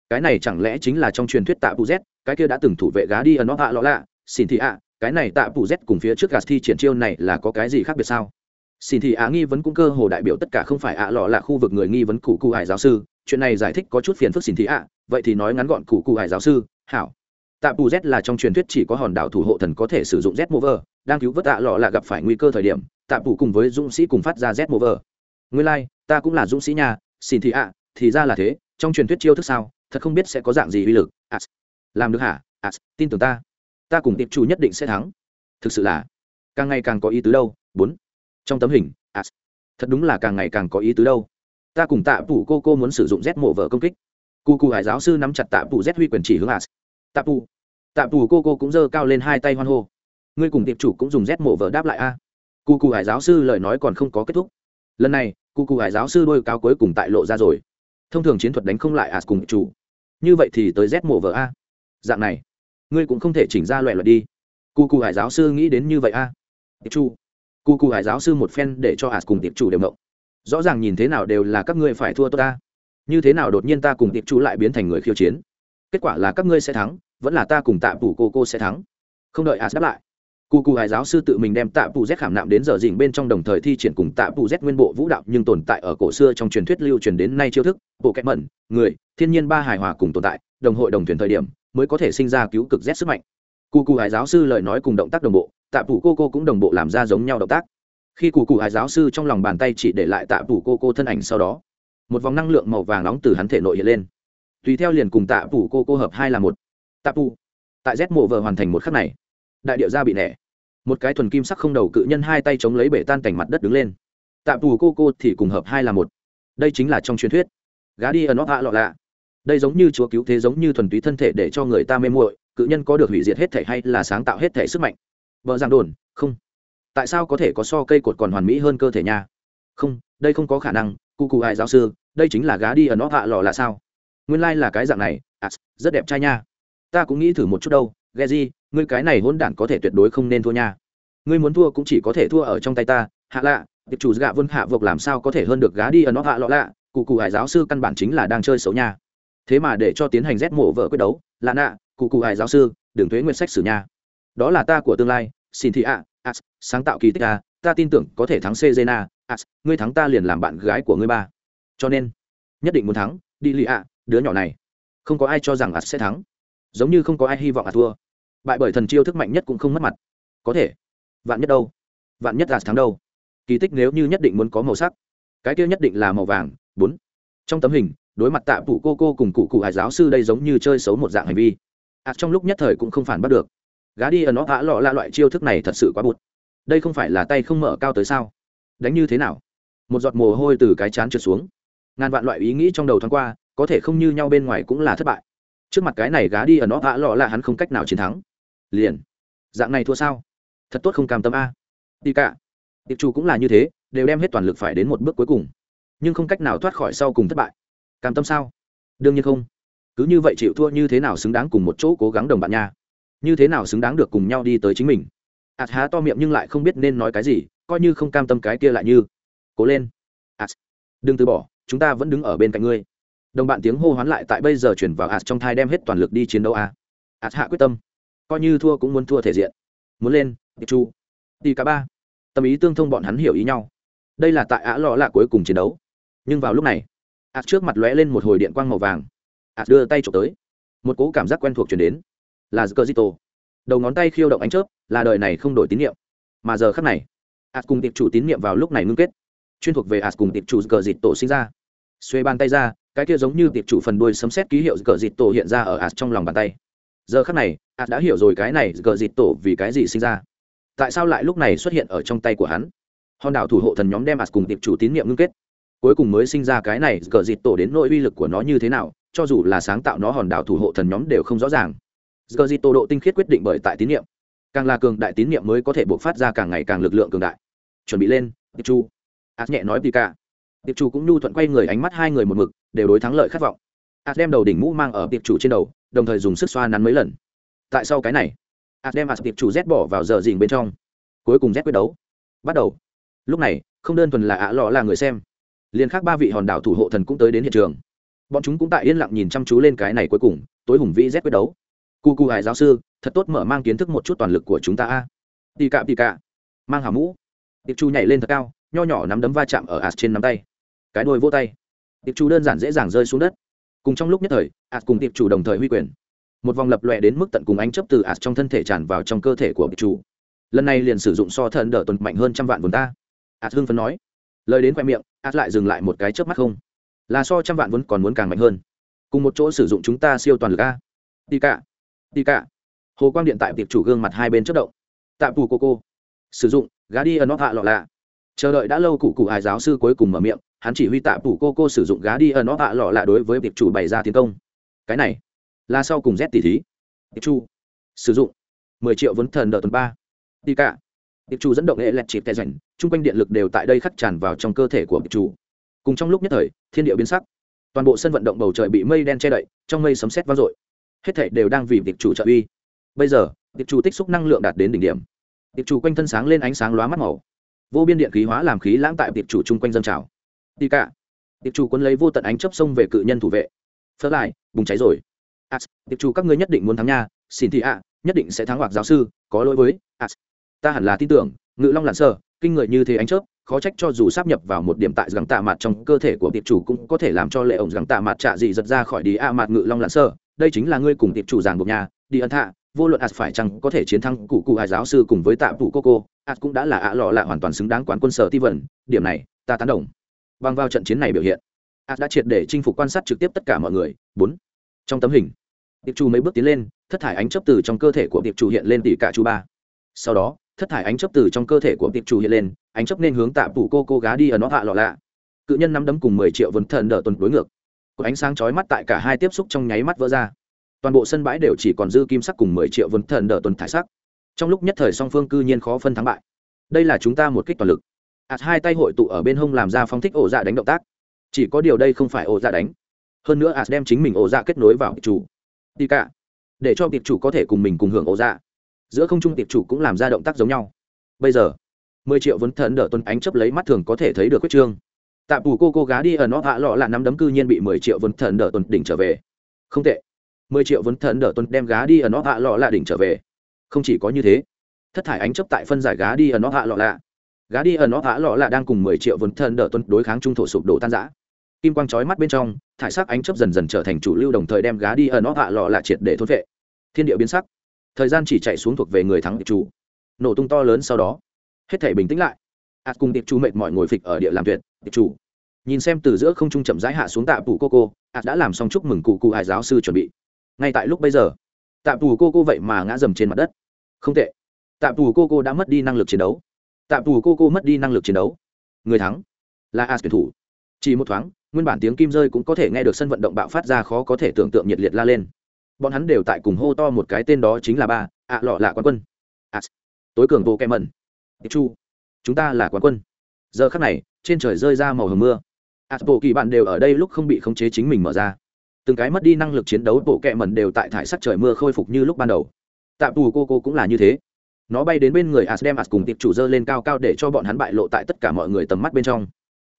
Cái này chẳng lẽ chính là trong truyền thuyết tạ Phủ z cái kia đã từng thủ vệ gá đi ở nó hạ lọ lạ? Xin thị ạ, cái này tạ Phủ z cùng phía trước gà thi triển chiêu này là có cái gì khác biệt sao? Xin thì ạ nghi vấn cũng cơ hồ đại biểu tất cả không phải ạ lọ là khu vực người nghi vấn cụ cụ hải giáo sư. Chuyện này giải thích có chút phiền phức xin thì ạ. Vậy thì nói ngắn gọn cụ cụ hải giáo sư. Hảo. Tạ bù z là trong truyền thuyết chỉ có hòn đảo thủ hộ thần có thể sử dụng z mover. Đang cứu vớt ạ lọ là gặp phải nguy cơ thời điểm tạ bù cùng với dũng sĩ cùng phát ra z mover. Nguyên lai、like, ta cũng là dũng sĩ nhà xin thì ạ thì ra là thế. Trong truyền thuyết chiêu thức sao thật không biết sẽ có dạng gì uy lực. As làm được hả? As tin tưởng ta. Ta cùng tiệp chủ nhất định sẽ thắng. Thực sự là càng ngày càng có ý tứ đâu. Bốn trong tấm hình. À, thật đúng là càng ngày càng có ý tứ đâu. Ta cùng tạ phủ cô cô muốn sử dụng z mộ vợ công kích. Cụ cụ hải giáo sư nắm chặt tạ phủ z huy quyền chỉ hướng as tạ phủ tạ phủ cô cô cũng giơ cao lên hai tay hoan hô. Ngươi cùng tiệp chủ cũng dùng z mộ vợ đáp lại a. Cụ cụ hải giáo sư lời nói còn không có kết thúc. Lần này cụ cụ hải giáo sư đôi cao cuối cùng tại lộ ra rồi. Thông thường chiến thuật đánh không lại as cùng chủ. Như vậy thì tới z mộ vợ a. Dạng này ngươi cũng không thể chỉnh ra loại luật đi. Cụ cụ hải giáo sư nghĩ đến như vậy a. Tiệp chủ cụ cụ hải giáo sư một phen để cho ạt cùng tiệp chủ đều mộng. Rõ ràng nhìn thế nào đều là các ngươi phải thua tôi ta. Như thế nào đột nhiên ta cùng tiệp chủ lại biến thành người khiêu chiến? Kết quả là các ngươi sẽ thắng, vẫn là ta cùng tạ phủ cô cô sẽ thắng. Không đợi ạt đáp lại, cụ cụ hải giáo sư tự mình đem tạ phủ z khảm nạm đến giờ dình bên trong đồng thời thi triển cùng tạ phủ z nguyên bộ vũ đạo nhưng tồn tại ở cổ xưa trong truyền thuyết lưu truyền đến nay chiêu thức bộ kẹt mẩn người, thiên nhiên ba hài hòa cùng tồn tại, đồng hội đồng thuyền thời điểm mới có thể sinh ra cứu cực z sức mạnh. Cụ cụ hải giáo sư lời nói cùng động tác đồng bộ tạ phủ cô cô cũng đồng bộ làm ra giống nhau động tác. Khi cụ cụ hải giáo sư trong lòng bàn tay chỉ để lại tạ phủ cô cô thân ảnh sau đó, một vòng năng lượng màu vàng nóng từ hắn thể nội hiện lên. Tùy theo liền cùng tạ phủ cô cô hợp hai là một. Tạ phủ. tại z mộ vợ hoàn thành một khắc này, đại điệu ra bị nẻ. Một cái thuần kim sắc không đầu cự nhân hai tay chống lấy bể tan cảnh mặt đất đứng lên. Tạ phủ cô cô thì cùng hợp hai là một. Đây chính là trong truyền thuyết. Gá đi ở nó hạ lọ lạ đây giống như chúa cứu thế giống như thuần túy thân thể để cho người ta mê muội, cự nhân có được hủy diệt hết thể hay là sáng tạo hết thể sức mạnh vợ giang đồn không. Tại sao có thể có so cây cột còn hoàn mỹ hơn cơ thể nha? Không đây không có khả năng cụ cụ hại giáo sư đây chính là gá đi ở nó hạ lọ là sao? Nguyên lai、like、là cái dạng này à, rất đẹp trai nha. Ta cũng nghĩ thử một chút đâu ghe di ngươi cái này hôn đản có thể tuyệt đối không nên thua nha. Ngươi muốn thua cũng chỉ có thể thua ở trong tay ta hạ lạ tiệp chủ gạ vân hạ vộc làm sao có thể hơn được gá đi ở nó hạ lọ lạ? Cụ cụ hải giáo sư căn bản chính là đang chơi xấu nha. Thế mà để cho tiến hành rét mổ vợ quyết đấu lạ nạ cụ cụ hải giáo sư đừng thuế nguyên sách sử nha đó là ta của tương lai xin thị ạ à, sáng tạo kỳ tích a ta tin tưởng có thể thắng cezena as ngươi thắng ta liền làm bạn gái của ngươi ba. Cho nên nhất định muốn thắng đi lì ạ đứa nhỏ này. Không có ai cho rằng ạ sẽ thắng. Giống như không có ai hy vọng ạ thua. Bại bởi thần chiêu thức mạnh nhất cũng không mất mặt. Có thể. Vạn nhất đâu? Vạn nhất ạ thắng đâu? Kỳ tích nếu như nhất định muốn có màu sắc. Cái kia nhất định là màu vàng. Bốn. Trong tấm hình đối mặt tạ phụ cô cô cùng cụ cụ hải giáo sư đây giống như chơi xấu một dạng hành vi. Ạ trong lúc nhất thời cũng không phản bắt được gá đi ở nó vã lọ la loại chiêu thức này thật sự quá bụt. Đây không phải là tay không mở cao tới sao? Đánh như thế nào? Một giọt mồ hôi từ cái chán trượt xuống. Ngàn vạn loại ý nghĩ trong đầu thoáng qua, có thể không như nhau bên ngoài cũng là thất bại. Trước mặt cái này gá đi ở nó vã lọ là hắn không cách nào chiến thắng. Liền. Dạng này thua sao? Thật tốt không cam tâm a. Đi cả. Tiệp chủ cũng là như thế, đều đem hết toàn lực phải đến một bước cuối cùng. Nhưng không cách nào thoát khỏi sau cùng thất bại. Cam tâm sao? Đương nhiên không. Cứ như vậy chịu thua như thế nào xứng đáng cùng một chỗ cố gắng đồng bạn nha như thế nào xứng đáng được cùng nhau đi tới chính mình. Ạt há to miệng nhưng lại không biết nên nói cái gì, coi như không cam tâm cái kia lại như, cố lên, ạt, đừng từ bỏ, chúng ta vẫn đứng ở bên cạnh ngươi. Đồng bạn tiếng hô hoán lại tại bây giờ chuyển vào ạt trong thai đem hết toàn lực đi chiến đấu a. Ạt hạ quyết tâm, coi như thua cũng muốn thua thể diện. Muốn lên tiệp chu đi cả ba tâm ý tương thông bọn hắn hiểu ý nhau. Đây là tại ạ lọ lạ cuối cùng chiến đấu. Nhưng vào lúc này, ạt trước mặt lóe lên một hồi điện quang màu vàng. Ạt đưa tay trộm tới. Một cỗ cảm giác quen thuộc chuyển đến là cờ zito. Đầu ngón tay khiêu động ánh chớp, là đời này không đổi tín nhiệm mà giờ khắc này ạt cùng tiệp chủ tín nhiệm vào lúc này ngưng kết. Chuyên thuộc về ạt cùng tiệp chủ cờ dịt tổ sinh ra. Xuê bàn tay ra, cái kia giống như tiệp chủ phần đuôi sấm xét ký hiệu cờ dịt tổ hiện ra ở ạt trong lòng bàn tay. Giờ khắc này ạt đã hiểu rồi cái này cờ dịt tổ vì cái gì sinh ra. Tại sao lại lúc này xuất hiện ở trong tay của hắn? Hòn đảo thủ hộ thần nhóm đem ạt cùng tiệp chủ tín nhiệm ngưng kết. Cuối cùng mới sinh ra cái này cờ dịt tổ đến nội uy lực của nó như thế nào, cho dù là sáng tạo nó hòn đảo thủ hộ thần nhóm đều không rõ ràng. Giờ gì tổ độ tinh khiết quyết định bởi tại tín niệm, càng là cường đại tín niệm mới có thể bộc phát ra càng ngày càng lực lượng cường đại. Chuẩn bị lên tiệp chu. Át nhẹ nói với cả. Tiệp Chu cũng nhu thuận quay người ánh mắt hai người một mực đều đối thắng lợi khát vọng. Át đem đầu đỉnh mũ mang ở tiệp chủ trên đầu đồng thời dùng sức xoa nắn mấy lần. Tại sao cái này? Át đem ạt tiệp chủ rét bỏ vào giờ dình bên trong. Cuối cùng rét quyết đấu. Bắt đầu. Lúc này không đơn thuần là ạ lọ là người xem. Liền khác ba vị hòn đảo thủ hộ thần cũng tới đến hiện trường. Bọn chúng cũng tại yên lặng nhìn chăm chú lên cái này cuối cùng tối hùng vĩ rét quyết đấu cu cu hải giáo sư, thật tốt mở mang kiến thức một chút toàn lực của chúng ta a. Tì cạ tì cạ. Mang hàm mũ. Tiệp chu nhảy lên thật cao, nho nhỏ nắm đấm va chạm ở ạt trên nắm tay. Cái đôi vô tay. Tiệp chu đơn giản dễ dàng rơi xuống đất. Cùng trong lúc nhất thời ạt cùng tiệp chủ đồng thời huy quyền. Một vòng lập lòe đến mức tận cùng ánh chấp từ ạt trong thân thể tràn vào trong cơ thể của tiệp chủ lần này liền sử dụng so thần đỡ tuần mạnh hơn trăm vạn vốn ta. Ạt hưng phấn nói. Lời đến khoe miệng ạt lại dừng lại một cái chớp mắt không. Là so trăm vạn vốn còn muốn càng mạnh hơn. Cùng một chỗ sử dụng chúng ta siêu toàn lực a. Tì cả đi cả. Hồ quang điện tại tiệp chủ gương mặt hai bên chất động. Tạm phủ cô cô. Sử dụng, gá đi ẩn hạ lọ lạ. Chờ đợi đã lâu cụ cụ ai giáo sư cuối cùng mở miệng, hắn chỉ huy tạm phủ cô cô sử dụng gá đi ẩn hạ lọ lạ đối với tiệp chủ bày ra tiến công. Cái này, là sau cùng z tỷ thí. Tiệp chủ, sử dụng mười triệu vấn thần đợt tuần ba. Đi cả. Tiệp chủ dẫn động hệ lẹt chịp tè rảnh, chung quanh điện lực đều tại đây khắc tràn vào trong cơ thể của tiệp chủ. Cùng trong lúc nhất thời, thiên địa biến sắc. Toàn bộ sân vận động bầu trời bị mây đen che đậy, trong mây sấm sét vang dội hết thảy đều đang vì tiệp chủ trợ uy. Bây giờ tiệp chủ tích xúc năng lượng đạt đến đỉnh điểm. Tiệp chủ quanh thân sáng lên ánh sáng lóa mắt màu. Vô biên điện khí hóa làm khí lãng tại tiệp chủ chung quanh dân trào. Đi cả. Tiệp chủ quân lấy vô tận ánh chấp sông về cự nhân thủ vệ. Phớt lại, bùng cháy rồi. À, As tiệp chủ các ngươi nhất định muốn thắng nha. Xin thị ạ, nhất định sẽ thắng hoặc giáo sư, có lỗi với. As ta hẳn là tin tưởng, ngự long lặn sơ, kinh người như thế ánh chớp, khó trách cho dù sắp nhập vào một điểm tại gắng tạ mặt trong cơ thể của tiệp chủ cũng có thể làm cho lệ ổng gắng tạ mặt trạ dị giật ra khỏi đi a mặt ngự long lặn sơ đây chính là ngươi cùng tiệp chủ giảng buộc nhà, đi ân thạ, vô luận ạt phải chăng có thể chiến thắng cụ cụ hai giáo sư cùng với tạ phụ cô cô ạt cũng đã là ạ lọ là hoàn toàn xứng đáng quán quân sở ti vẩn điểm này, ta tán đồng. Bằng vào trận chiến này biểu hiện ạt đã triệt để chinh phục quan sát trực tiếp tất cả mọi người. Bốn, trong tấm hình, tiệp chủ mấy bước tiến lên, thất thải ánh chấp từ trong cơ thể của tiệp chủ hiện lên tỷ cả chú ba. Sau đó, thất thải ánh chấp từ trong cơ thể của tiệp chủ hiện lên, ánh chấp nên hướng tạ phụ cô cô gá đi ở nó hạ lọ lạ. Cự nhân nắm đấm cùng mười triệu vấn thần đỡ tuần đối ngược có ánh sáng chói mắt tại cả hai tiếp xúc trong nháy mắt vỡ ra. Toàn bộ sân bãi đều chỉ còn dư kim sắc cùng mười triệu vân thần đỡ tuần thải sắc. Trong lúc nhất thời song phương cư nhiên khó phân thắng bại. Đây là chúng ta một kích toàn lực. Ạt hai tay hội tụ ở bên hông làm ra phong thích ổ dạ đánh động tác. Chỉ có điều đây không phải ổ dạ đánh. Hơn nữa ạt đem chính mình ổ dạ kết nối vào tiệp chủ. Đi cả. Để cho tiệp chủ có thể cùng mình cùng hưởng ổ dạ. Giữa không trung tiệp chủ cũng làm ra động tác giống nhau. Bây giờ, mười triệu vấn thần đỡ tuần ánh chấp lấy mắt thường có thể thấy được quyết trương tạ bù cô cô gá đi ở nó hạ lọ là nắm đấm cư nhiên bị mười triệu vấn thần đỡ tuần đỉnh trở về. Không tệ. Mười triệu vấn thần đỡ tuần đem gá đi ở nó hạ lọ là đỉnh trở về. Không chỉ có như thế, thất thải ánh chấp tại phân giải gá đi ở nó hạ lọ lạ gá đi ở nó hạ lọ lạ đang cùng mười triệu vấn thần đỡ tuần đối kháng trung thổ sụp đổ tan giã kim quang chói mắt bên trong, thải sắc ánh chấp dần dần trở thành chủ lưu đồng thời đem gá đi ở nó hạ lọ lạ triệt để thốt vệ thiên địa biến sắc. Thời gian chỉ chạy xuống thuộc về người thắng chủ. Nổ tung to lớn sau đó, hết thể bình tĩnh lại ạt cùng tiệp chủ mệt mỏi ngồi phịch ở địa làm tuyệt tiệp chủ. Nhìn xem từ giữa không trung chậm rãi hạ xuống tạ bù cô cô ạt đã làm xong chúc mừng cụ cụ hải giáo sư chuẩn bị. Ngay tại lúc bây giờ, tạ bù cô cô vậy mà ngã dầm trên mặt đất. Không tệ. Tạ bù cô cô đã mất đi năng lực chiến đấu. Tạ bù cô cô mất đi năng lực chiến đấu. Người thắng là ạt tuyển thủ. Chỉ một thoáng, nguyên bản tiếng kim rơi cũng có thể nghe được sân vận động bạo phát ra khó có thể tưởng tượng nhiệt liệt la lên. Bọn hắn đều tại cùng hô to một cái tên đó chính là ba, ạ, lọ là quán quân. Ạ tối cường vô kem mẩn. Chu chúng ta là quán quân. Giờ khắc này, trên trời rơi ra màu hồng mưa. Ạt bộ kỳ bạn đều ở đây lúc không bị khống chế chính mình mở ra. Từng cái mất đi năng lực chiến đấu bộ kẹ mẩn đều tại thải sắc trời mưa khôi phục như lúc ban đầu. Tạm tù cô cô cũng là như thế. Nó bay đến bên người as đem as cùng tiệp chủ dơ lên cao cao để cho bọn hắn bại lộ tại tất cả mọi người tầm mắt bên trong.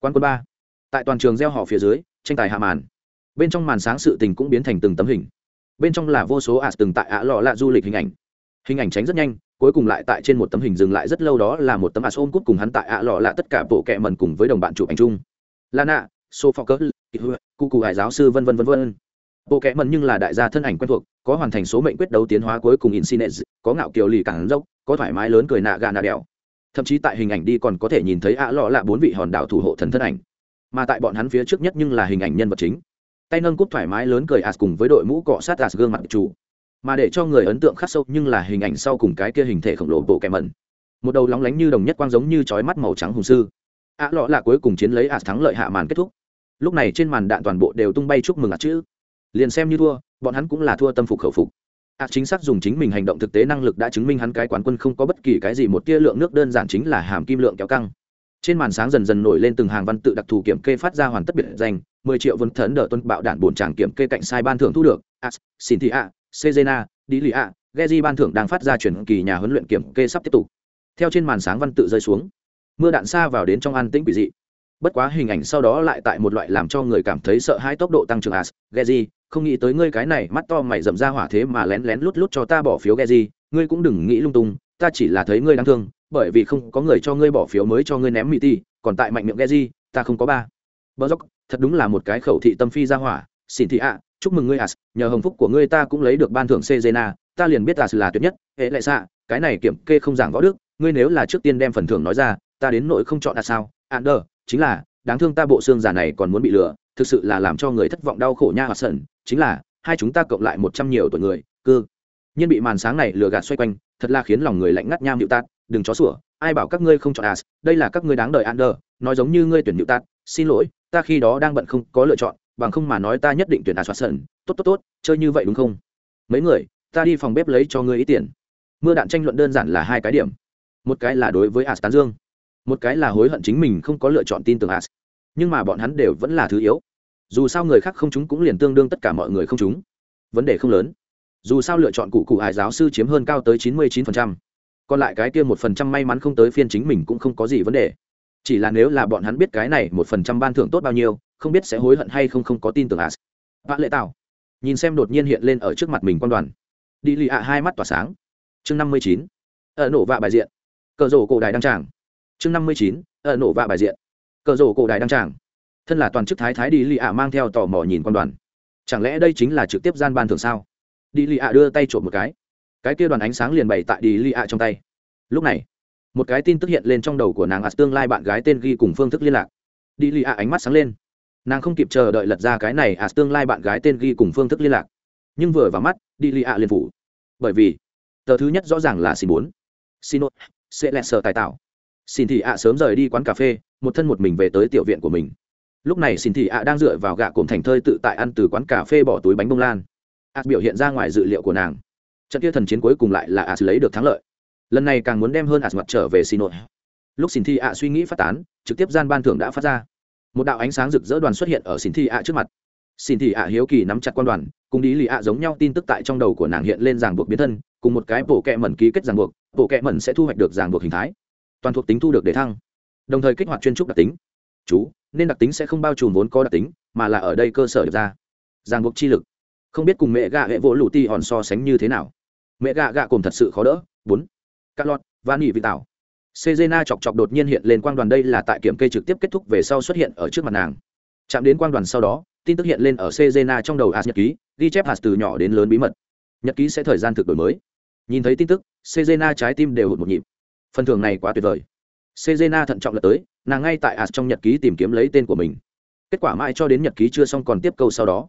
Quan quân ba. Tại toàn trường gieo họ phía dưới, tranh tài hạ màn. Bên trong màn sáng sự tình cũng biến thành từng tấm hình. Bên trong là vô số as từng tại ạ lọ lạ du lịch hình ảnh hình ảnh tránh rất nhanh, cuối cùng lại tại trên một tấm hình dừng lại rất lâu đó là một tấm as ôm cút cùng hắn tại ạ lọ lạ tất cả bộ kẹ mần cùng với đồng bạn chụp ảnh chung. Lana sophocles cụ cụ hải giáo sư vân vân vân vân. Bộ kẹ mần nhưng là đại gia thân ảnh quen thuộc, có hoàn thành số mệnh quyết đấu tiến hóa cuối cùng insinets có ngạo kiều lì cảng dốc, có thoải mái lớn cười nạ gà nạ đèo thậm chí tại hình ảnh đi còn có thể nhìn thấy ạ lọ lạ bốn vị hòn đảo thủ hộ thần thân ảnh. Mà tại bọn hắn phía trước nhất nhưng là hình ảnh nhân vật chính. Tay nâng cúp thoải mái lớn cười as cùng với đội mũ cọ sát as gương mặt chủ mà để cho người ấn tượng khắc sâu nhưng là hình ảnh sau cùng cái kia hình thể khổng lồ bộ kẹm mẩn một đầu lóng lánh như đồng nhất quang giống như chói mắt màu trắng hùng sư. Ạ lọ là cuối cùng chiến lấy ạ thắng lợi hạ màn kết thúc. Lúc này trên màn đạn toàn bộ đều tung bay chúc mừng ạt chữ. Liền xem như thua, bọn hắn cũng là thua tâm phục khẩu phục. Ạ chính xác dùng chính mình hành động thực tế năng lực đã chứng minh hắn cái quán quân không có bất kỳ cái gì một tia lượng nước đơn giản chính là hàm kim lượng kéo căng. Trên màn sáng dần dần nổi lên từng hàng văn tự đặc thù kiểm kê phát ra hoàn tất biệt danh, mười triệu vân thấn đỡ tuân bạo đạn bổn tràng kiểm kê cạnh sai ban thưởng thu được. As xin thị a Cezena, đi lì a geji ban thưởng đang phát ra chuyển kỳ nhà huấn luyện kiểm kê sắp tiếp tục. Theo trên màn sáng văn tự rơi xuống mưa đạn xa vào đến trong an tĩnh quỷ dị. Bất quá hình ảnh sau đó lại tại một loại làm cho người cảm thấy sợ hãi tốc độ tăng trưởng as geji không nghĩ tới ngươi cái này mắt to mày rậm ra hỏa thế mà lén lén lút lút cho ta bỏ phiếu geji ngươi cũng đừng nghĩ lung tung ta chỉ là thấy ngươi đáng thương bởi vì không có người cho ngươi bỏ phiếu mới cho ngươi ném mì ti còn tại mạnh miệng geji ta không có ba. Bờ dốc thật đúng là một cái khẩu thị tâm phi ra hỏa xin thị ạ chúc mừng ngươi, as, nhờ hồng phúc của ngươi ta cũng lấy được ban thưởng sejena, ta liền biết as là tuyệt nhất. Hệ lại xạ, cái này kiểm kê không giảng võ đức, ngươi nếu là trước tiên đem phần thưởng nói ra, ta đến nội không chọn là sao? Ander, chính là, đáng thương ta bộ xương giả này còn muốn bị lừa, thực sự là làm cho người thất vọng đau khổ nha hoạt sẩn chính là, hai chúng ta cộng lại một trăm nhiều tuổi người, cư. Nhiên bị màn sáng này lừa gạt xoay quanh, thật là khiến lòng người lạnh ngắt nham hiệu tạt, đừng chó sủa, ai bảo các ngươi không chọn as, đây là các ngươi đáng đợi đờ nói giống như ngươi tuyển hiệu tạt, xin lỗi, ta khi đó đang bận không có lựa chọn bằng không mà nói ta nhất định tuyển as sẩn tốt tốt tốt, chơi như vậy đúng không? Mấy người, ta đi phòng bếp lấy cho ngươi ít tiền. Mưa đạn tranh luận đơn giản là hai cái điểm. Một cái là đối với as tán dương. Một cái là hối hận chính mình không có lựa chọn tin tưởng as nhưng mà bọn hắn đều vẫn là thứ yếu. Dù sao người khác không chúng cũng liền tương đương tất cả mọi người không chúng. Vấn đề không lớn. Dù sao lựa chọn cụ cụ hải giáo sư chiếm hơn cao tới chín mươi chín phần trăm. Còn lại cái kia một phần trăm may mắn không tới phiên chính mình cũng không có gì vấn đề. Chỉ là nếu là bọn hắn biết cái này một phần trăm ban thưởng tốt bao nhiêu không biết sẽ hối hận hay không không có tin tưởng as. Vạn lệ tạo nhìn xem đột nhiên hiện lên ở trước mặt mình quan đoàn. Đi lì ạ hai mắt tỏa sáng. Chương năm mươi chín. Ở nổ vạ bài diện. Cờ rổ cổ đài đăng tràng. Chương năm mươi chín. Ở nổ vạ bài diện. Cờ rổ cổ đài đăng tràng. Thân là toàn chức thái thái đi lì ạ mang theo tò mò nhìn quan đoàn. Chẳng lẽ đây chính là trực tiếp gian ban thường sao? Đi lì ạ đưa tay trộm một cái. Cái kia đoàn ánh sáng liền bày tại đi lì ạ trong tay. Lúc này, một cái tin tức hiện lên trong đầu của nàng ạt tương lai bạn gái tên ghi cùng phương thức liên lạc. Đi lì ạ ánh mắt sáng lên nàng không kịp chờ đợi lật ra cái này à tương lai bạn gái tên ghi cùng phương thức liên lạc. Nhưng vừa vào mắt, đi lì ạ liền phủ. Bởi vì, tờ thứ nhất rõ ràng là xin bốn xin nốt sẽ lẹ sợ tài tạo. Xin thị ạ sớm rời đi quán cà phê, một thân một mình về tới tiểu viện của mình. Lúc này xin thị ạ đang dựa vào gạ cồn thành thơi tự tại ăn từ quán cà phê bỏ túi bánh bông lan. Ạ biểu hiện ra ngoài dự liệu của nàng. Trận kia thần chiến cuối cùng lại là ạ lấy được thắng lợi. Lần này càng muốn đem hơn ạ mặt trở về xin nội lúc xin thị ạ suy nghĩ phát tán, trực tiếp gian ban thưởng đã phát ra một đạo ánh sáng rực rỡ đoàn xuất hiện ở xin thị ạ trước mặt. Xin thị ạ hiếu kỳ nắm chặt quan đoàn, cùng đi lì ạ giống nhau tin tức tại trong đầu của nàng hiện lên ràng buộc biến thân, cùng một cái bộ kẹ mẩn ký kết ràng buộc bộ kẹ mẩn sẽ thu hoạch được ràng buộc hình thái. Toàn thuộc tính thu được để thăng. Đồng thời kích hoạt chuyên trúc đặc tính. Chú, nên đặc tính sẽ không bao trùm vốn có đặc tính, mà là ở đây cơ sở được ra. Ràng buộc chi lực. Không biết cùng mẹ gạ hệ vỗ lụ ti hòn so sánh như thế nào. Mẹ gạ gạ cùng thật sự khó đỡ. Bốn. Cát lọt và nỉ vị tảo. Cezena chọc chọc đột nhiên hiện lên quang đoàn đây là tại kiểm kê trực tiếp kết thúc về sau xuất hiện ở trước mặt nàng. Chạm đến quang đoàn sau đó, tin tức hiện lên ở Cezena trong đầu As nhật ký, ghi chép hạt từ nhỏ đến lớn bí mật. Nhật ký sẽ thời gian thực đổi mới. Nhìn thấy tin tức, Cezena trái tim đều hụt một nhịp. Phần thưởng này quá tuyệt vời. Cezena thận trọng lật tới, nàng ngay tại As trong nhật ký tìm kiếm lấy tên của mình. Kết quả mãi cho đến nhật ký chưa xong còn tiếp câu sau đó.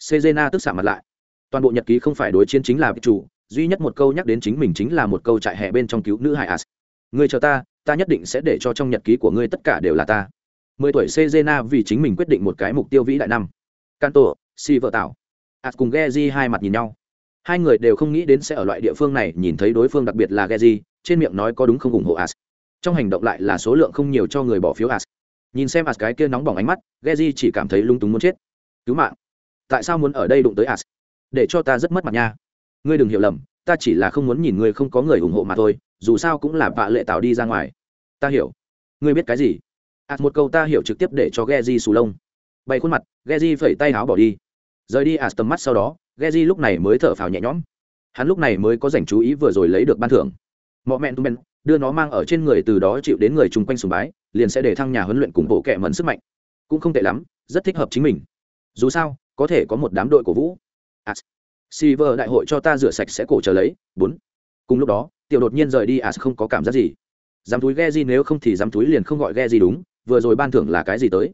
Cezena tức sạm mặt lại. Toàn bộ nhật ký không phải đối chiến chính là chủ, duy nhất một câu nhắc đến chính mình chính là một câu trại hè bên trong cứu nữ hải As ngươi chờ ta ta nhất định sẽ để cho trong nhật ký của ngươi tất cả đều là ta. Mười tuổi sejena vì chính mình quyết định một cái mục tiêu vĩ đại năm. Canto si vợ tạo as cùng geji hai mặt nhìn nhau. Hai người đều không nghĩ đến sẽ ở loại địa phương này, nhìn thấy đối phương đặc biệt là geji, trên miệng nói có đúng không ủng hộ as. Trong hành động lại là số lượng không nhiều cho người bỏ phiếu as. Nhìn xem as cái kia nóng bỏng ánh mắt, geji chỉ cảm thấy lung túng muốn chết. Cứu mạng. Tại sao muốn ở đây đụng tới as? Để cho ta rất mất mặt nha. Ngươi đừng hiểu lầm ta chỉ là không muốn nhìn ngươi không có người ủng hộ mà thôi, dù sao cũng là vạ lệ tạo đi ra ngoài. Ta hiểu. Ngươi biết cái gì? Ạt một câu ta hiểu trực tiếp để cho Geji sù lông. Bay khuôn mặt, Geji phẩy tay áo bỏ đi. Rời đi ạt tầm mắt sau đó, Geji lúc này mới thở phào nhẹ nhõm. Hắn lúc này mới có dành chú ý vừa rồi lấy được ban thưởng. Mọi mẹn tung mẹn đưa nó mang ở trên người từ đó chịu đến người chung quanh sùng bái, liền sẽ để thăng nhà huấn luyện cùng bộ kệ mẫn sức mạnh. Cũng không tệ lắm, rất thích hợp chính mình. Dù sao, có thể có một đám đội cổ vũ. À, as vợ đại hội cho ta rửa sạch sẽ cổ chờ lấy, bốn. Cùng lúc đó, tiểu đột nhiên rời đi à không có cảm giác gì. Dám túi ghe gì nếu không thì dám túi liền không gọi ghe gì đúng, vừa rồi ban thưởng là cái gì tới?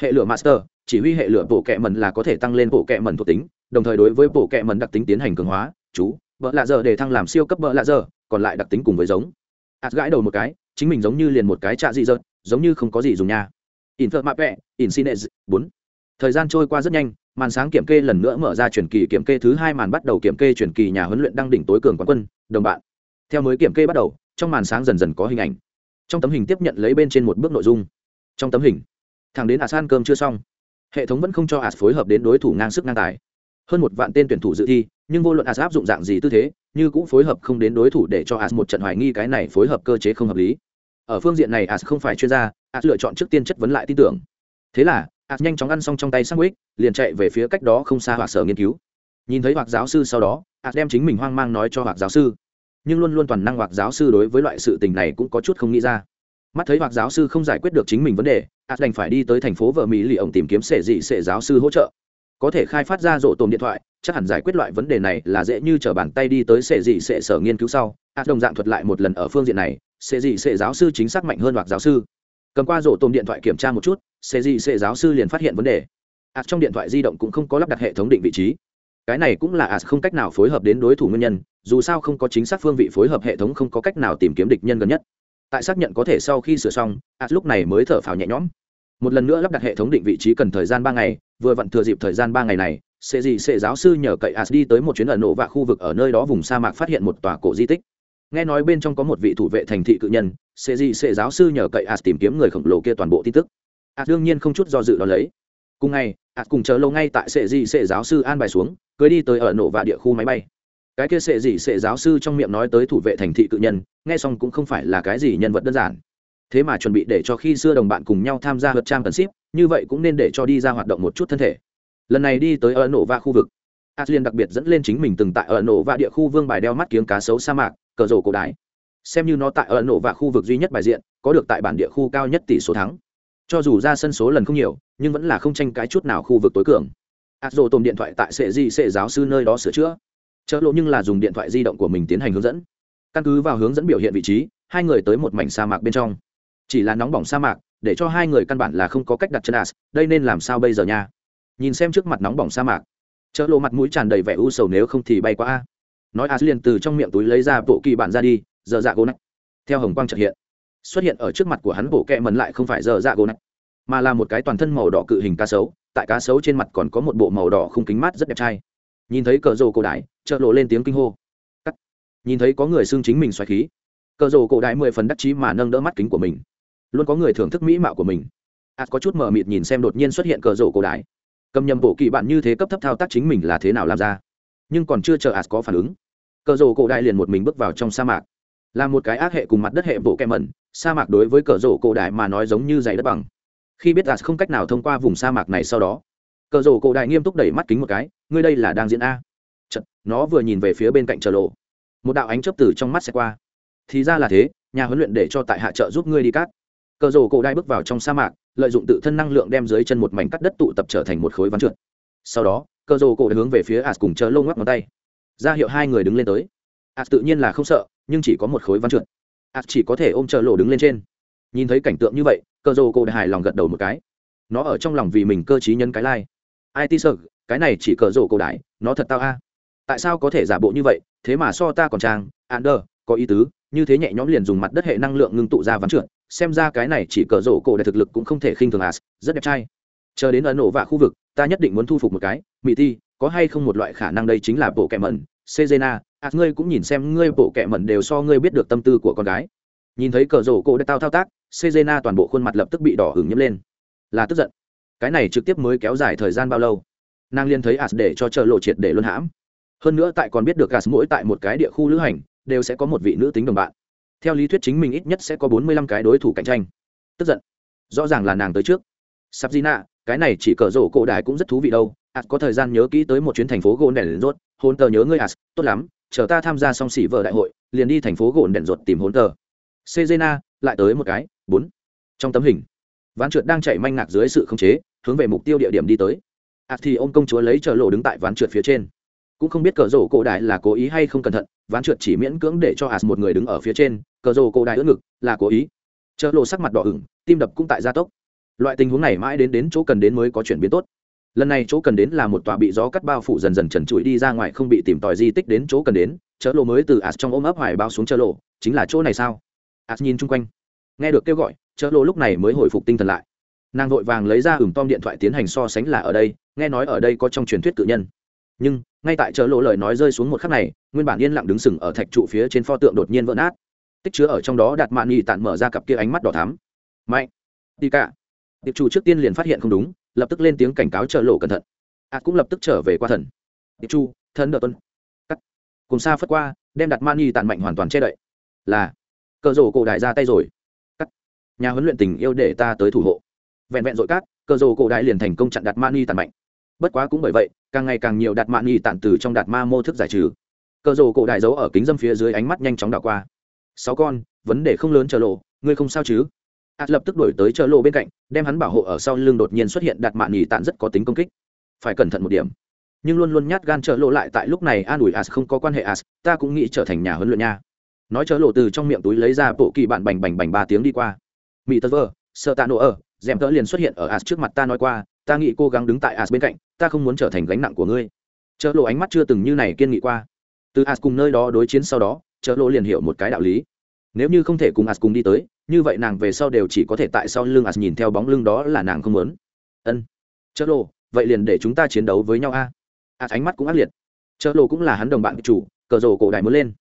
Hệ lửa master, chỉ huy hệ lửa bộ kệ mẩn là có thể tăng lên bộ kệ mẩn thuộc tính, đồng thời đối với bộ kệ mẩn đặc tính tiến hành cường hóa, chú vợ lạ giờ để thăng làm siêu cấp vợ lạ giờ, còn lại đặc tính cùng với giống. Ạt gãi đầu một cái, chính mình giống như liền một cái trạ dị dợt giống như không có gì dùng nha. In thợ mạ vẹ in sinez bốn. Thời gian trôi qua rất nhanh màn sáng kiểm kê lần nữa mở ra truyền kỳ kiểm kê thứ hai màn bắt đầu kiểm kê truyền kỳ nhà huấn luyện đang đỉnh tối cường quán quân, đồng bạn. Theo mới kiểm kê bắt đầu, trong màn sáng dần dần có hình ảnh. Trong tấm hình tiếp nhận lấy bên trên một bước nội dung. Trong tấm hình, thằng đến asan cơm chưa xong. Hệ thống vẫn không cho as phối hợp đến đối thủ ngang sức ngang tài. Hơn một vạn tên tuyển thủ dự thi, nhưng vô luận as áp dụng dạng gì tư thế, như cũng phối hợp không đến đối thủ để cho as một trận hoài nghi cái này phối hợp cơ chế không hợp lý. Ở phương diện này as không phải chuyên gia, as lựa chọn trước tiên chất vấn lại tin tưởng. Thế là as nhanh chóng ăn xong trong tay sandwich, liền chạy về phía cách đó không xa hoặc sở nghiên cứu. Nhìn thấy hoặc giáo sư sau đó as đem chính mình hoang mang nói cho hoặc giáo sư. Nhưng luôn luôn toàn năng hoặc giáo sư đối với loại sự tình này cũng có chút không nghĩ ra. Mắt thấy hoặc giáo sư không giải quyết được chính mình vấn đề as đành phải đi tới thành phố vợ mỹ lì ổng tìm kiếm sệ dị sệ giáo sư hỗ trợ. Có thể khai phát ra rộ tồn điện thoại, chắc hẳn giải quyết loại vấn đề này là dễ như t r ở bàn tay đi tới sệ dị sệ sở nghiên cứu sau. As đồng dạng thuật lại một lần ở phương diện này sệ dị sệ giáo sư chính xác mạnh hơn hoặc giáo sư cầm qua rổ tôm điện thoại kiểm tra một chút xe dị xe giáo sư liền phát hiện vấn đề. As trong điện thoại di động cũng không có lắp đặt hệ thống định vị trí. Cái này cũng là as không cách nào phối hợp đến đối thủ nguyên nhân, dù sao không có chính xác phương vị phối hợp hệ thống không có cách nào tìm kiếm địch nhân gần nhất. Tại xác nhận có thể sau khi sửa xong as lúc này mới thở phào nhẹ nhõm. Một lần nữa lắp đặt hệ thống định vị trí cần thời gian ba ngày, vừa vặn thừa dịp thời gian ba ngày này sẽ gì sẽ giáo sư nhờ cậy as đi tới một chuyến ẩn nổ và khu vực ở nơi đó vùng sa mạc phát hiện một tòa cổ di tích nghe nói bên trong có một vị thủ vệ thành thị cự nhân sẽ gì sẽ giáo sư nhờ cậy as tìm kiếm người khổng lồ kia toàn bộ tin tức. As đương nhiên không chút do dự đó lấy. Cùng ngày as cùng chờ lâu ngay tại sẽ gì sẽ giáo sư an bài xuống, cưới đi tới ở nổ và địa khu máy bay. Cái kia sẽ gì sẽ giáo sư trong miệng nói tới thủ vệ thành thị cự nhân, nghe xong cũng không phải là cái gì nhân vật đơn giản. Thế mà chuẩn bị để cho khi xưa đồng bạn cùng nhau tham gia vượt trang cần ship, như vậy cũng nên để cho đi ra hoạt động một chút thân thể. Lần này đi tới ở nổ và khu vực aslian đặc biệt dẫn lên chính mình từng tại ở nổ và địa khu vương bài đeo mắt kiếng cá sấu sa mạc cờ rổ cổ đái xem như nó tại ở nổ và khu vực duy nhất bài diện, có được tại bản địa khu cao nhất tỷ số thắng. Cho dù ra sân số lần không nhiều, nhưng vẫn là không tranh cái chút nào khu vực tối cường. Ạt rổ tồn điện thoại tại sệ di sệ giáo sư nơi đó sửa chữa. Chợ lộ nhưng là dùng điện thoại di động của mình tiến hành hướng dẫn. Căn cứ vào hướng dẫn biểu hiện vị trí, hai người tới một mảnh sa mạc bên trong. Chỉ là nóng bỏng sa mạc, để cho hai người căn bản là không có cách đặt chân as, đây nên làm sao bây giờ nha? Nhìn xem trước mặt nóng bỏng sa mạc. Chợ lộ mặt mũi tràn đầy vẻ u sầu nếu không thì bay qua a nói as liền từ trong miệng túi lấy ra bộ kỳ bản ra đi, giờ dạ gỗ nách. Theo hồng quang trợ hiện, xuất hiện ở trước mặt của hắn bộ kẹ mần lại không phải giờ dạ gỗ nách, mà là một cái toàn thân màu đỏ cự hình cá sấu, tại cá sấu trên mặt còn có một bộ màu đỏ không kính mát rất đẹp trai. Nhìn thấy cờ rồ cổ đại chợ lộ lên tiếng kinh hô. Cắt. Nhìn thấy có người xưng chính mình xoáy khí, cờ rồ cổ đại mười phần đắc chí mà nâng đỡ mắt kính của mình. Luôn có người thưởng thức mỹ mạo của mình. Ạt có chút mờ mịt nhìn xem đột nhiên xuất hiện cờ rồ cổ đại. Cầm nhầm bộ kỳ bạn như thế cấp thấp thao tác chính mình là thế nào làm ra? Nhưng còn chưa chờ ạt có phản ứng. Cờ rổ cổ đại liền một mình bước vào trong sa mạc. Là một cái ác hệ cùng mặt đất hệ bộ kem mẩn sa mạc đối với cờ rổ cổ đại mà nói giống như dày đất bằng. Khi biết ạt không cách nào thông qua vùng sa mạc này sau đó cờ rổ cổ đại nghiêm túc đẩy mắt kính một cái ngươi đây là đang diễn a. Chật, nó vừa nhìn về phía bên cạnh chờ lộ. Một đạo ánh chớp từ trong mắt sẽ qua. Thì ra là thế nhà huấn luyện để cho tại hạ trợ giúp ngươi đi cát. Cờ rổ cổ đại bước vào trong sa mạc lợi dụng tự thân năng lượng đem dưới chân một mảnh cắt đất tụ tập trở thành một khối ván trượt. Sau đó cờ rồ cổ hướng về phía as cùng chờ lô ngoắc ngón tay. Ra hiệu hai người đứng lên tới. As tự nhiên là không sợ, nhưng chỉ có một khối ván trượt. As chỉ có thể ôm chờ lộ đứng lên trên. Nhìn thấy cảnh tượng như vậy, cờ rồ cổ hài lòng gật đầu một cái. Nó ở trong lòng vì mình cơ t nhân cái lai、like ti sợ, cái này chỉ cờ rổ cổ đại, nó thật tao a. Tại sao có thể giả bộ như vậy, thế mà so ta còn trang, ander, có ý tứ, như thế nhẹ nhõm liền dùng mặt đất hệ năng lượng ngưng tụ ra ván trượt. Xem ra cái này chỉ cờ rổ cổ đại thực lực cũng không thể khinh thường as rất đẹp trai chờ đến ấn nổ vạ khu vực ta nhất định muốn thu phục một cái. Mỹ ti có hay không một loại khả năng đây chính là bộ kẹ mẩn? Sejena as ngươi cũng nhìn xem ngươi bộ kẹ mẩn đều so ngươi biết được tâm tư của con gái. Nhìn thấy cờ rổ cổ đại tao thao tác sejena toàn bộ khuôn mặt lập tức bị đỏ hửng nhấm lên. Là tức giận. Cái này trực tiếp mới kéo dài thời gian bao lâu? Nàng liên thấy as để cho chờ lộ triệt để luân hãm. Hơn nữa tại còn biết được as mỗi tại một cái địa khu lữ hành đều sẽ có một vị nữ tính đồng bạn. Theo lý thuyết chính mình ít nhất sẽ có bốn mươi lăm cái đối thủ cạnh tranh. Tức giận. Rõ ràng là nàng tới trước. Sắp Sabina, cái này chỉ cờ rổ cổ đại cũng rất thú vị đâu. As có thời gian nhớ kỹ tới một chuyến thành phố gồn đèn rốt hôn tờ nhớ ngươi as tốt lắm. Chờ ta tham gia xong xỉ vợ đại hội, liền đi thành phố gồn đèn rốt tìm hôn tờ. Sejena, lại tới một cái. Bốn. Trong tấm hình, ván trượt đang chạy manh ngạc dưới sự khống chế, hướng về mục tiêu địa điểm đi tới. Ạt thì ô m công chúa lấy chờ lộ đứng tại ván trượt phía trên. Cũng không biết cờ rổ cổ đại là cố ý hay không cẩn thận, ván trượt chỉ miễn cưỡng để cho ạt một người đứng ở phía trên. Cờ rổ cổ đại ưỡn ngực, là cố ý. Chờ lộ sắc mặt đỏ ửng, tim đập cũng tại gia tốc loại tình huống này mãi đến đến chỗ cần đến mới có chuyển biến tốt. Lần này chỗ cần đến là một tòa bị gió cắt bao phủ dần dần trần trụi đi ra ngoài không bị tìm tòi di tích đến chỗ cần đến, chợ lộ mới từ ạt trong ôm ấp hoài bao xuống chợ lộ, chính là chỗ này sao? Ạt nhìn chung quanh, nghe được kêu gọi, chợ lộ lúc này mới hồi phục tinh thần lại. Nàng vội vàng lấy ra ửng tom điện thoại tiến hành so sánh là ở đây, nghe nói ở đây có trong truyền thuyết cự nhân. Nhưng, ngay tại chợ lộ lời nói rơi xuống một khắc này, nguyên bản yên lặng đứng sừng ở thạch trụ phía trên pho tượng đột nhiên vỡ nát. Tích chứa ở trong đó đạt mạn nhị tản mở ra cặp kia ánh mắt đỏ thắm. Mạnh đi cả tiệp chủ trước tiên liền phát hiện không đúng, lập tức lên tiếng cảnh cáo trợ lộ cẩn thận. Ạt cũng lập tức trở về qua thần. Tiệp chu thân đợt tuân. Cắt. Cùng xa phất qua, đem đặt mạn nhì tản mạnh hoàn toàn che đậy. Là. Cờ rổ cổ đại ra tay rồi. Cắt. Nhà huấn luyện tình yêu để ta tới thủ hộ. Vẹn vẹn dội cát, cờ rổ cổ đại liền thành công chặn đặt mạn nhì tản mạnh. Bất quá cũng bởi vậy, càng ngày càng nhiều đạt mạn nhì tản từ trong đạt ma mô thức giải trừ. Cờ rổ cổ đại giấu ở kính dâm phía dưới ánh mắt nhanh chóng đảo qua. Sáu con, vấn đề không lớn chờ lộ, ngươi không sao chứ? Ạt lập tức đổi tới chờ lộ bên cạnh, đem hắn bảo hộ ở sau lưng đột nhiên xuất hiện đạt mạn nhì tạn rất có tính công kích. Phải cẩn thận một điểm. Nhưng luôn luôn nhát gan chợ lộ lại tại lúc này an ủi as không có quan hệ as, ta cũng nghĩ trở thành nhà huấn luyện nha. Nói chợ lộ từ trong miệng túi lấy ra bộ kỳ bạn bành bành bành ba tiếng đi qua. Mỹ tơ vơ sợ tạ nổ ở, dèm tớ liền xuất hiện ở as trước mặt ta nói qua, ta nghĩ cố gắng đứng tại as bên cạnh, ta không muốn trở thành gánh nặng của ngươi. Chợ lộ ánh mắt chưa từng như này kiên nghị qua. Từ as cùng nơi đó đối chiến sau đó, chợ lộ liền hiểu một cái đạo lý nếu như không thể cùng as cùng đi tới, như vậy nàng về sau đều chỉ có thể tại sau lưng as nhìn theo bóng lưng đó là nàng không muốn. Ân. Trợ lộ vậy liền để chúng ta chiến đấu với nhau a. As ánh mắt cũng ác liệt. Trợ lộ cũng là hắn đồng bạn chủ, cờ rổ cổ đại muốn lên.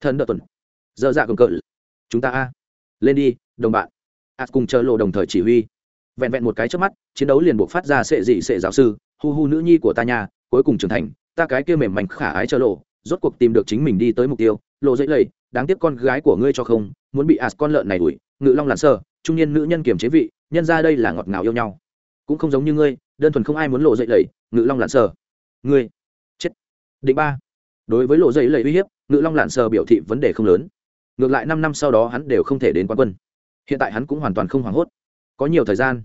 Thân đợt tuần. Dơ dạ cầm cỡ chúng ta a. Lên đi, đồng bạn. As cùng trợ lộ đồng thời chỉ huy. Vẹn vẹn một cái trước mắt, chiến đấu liền buộc phát ra sệ dị sệ giáo sư, hu hu nữ nhi của ta nhà cuối cùng trưởng thành, ta cái kia mềm mảnh khả ái trợ lộ rốt cuộc tìm được chính mình đi tới mục tiêu, lộ dễ lầy đáng tiếc con gái của ngươi cho không, muốn bị ạt con lợn này đuổi, ngự long làn sơ, trung niên nữ nhân kiềm chế vị, nhân ra đây là ngọt ngào yêu nhau. Cũng không giống như ngươi, đơn thuần không ai muốn lộ dậy lầy, ngự long làn sơ. Ngươi, chết. Định ba. Đối với lộ dậy lầy uy hiếp, ngự long làn sơ biểu thị vấn đề không lớn. Ngược lại năm năm sau đó hắn đều không thể đến quán quân. Hiện tại hắn cũng hoàn toàn không hoảng hốt. Có nhiều thời gian.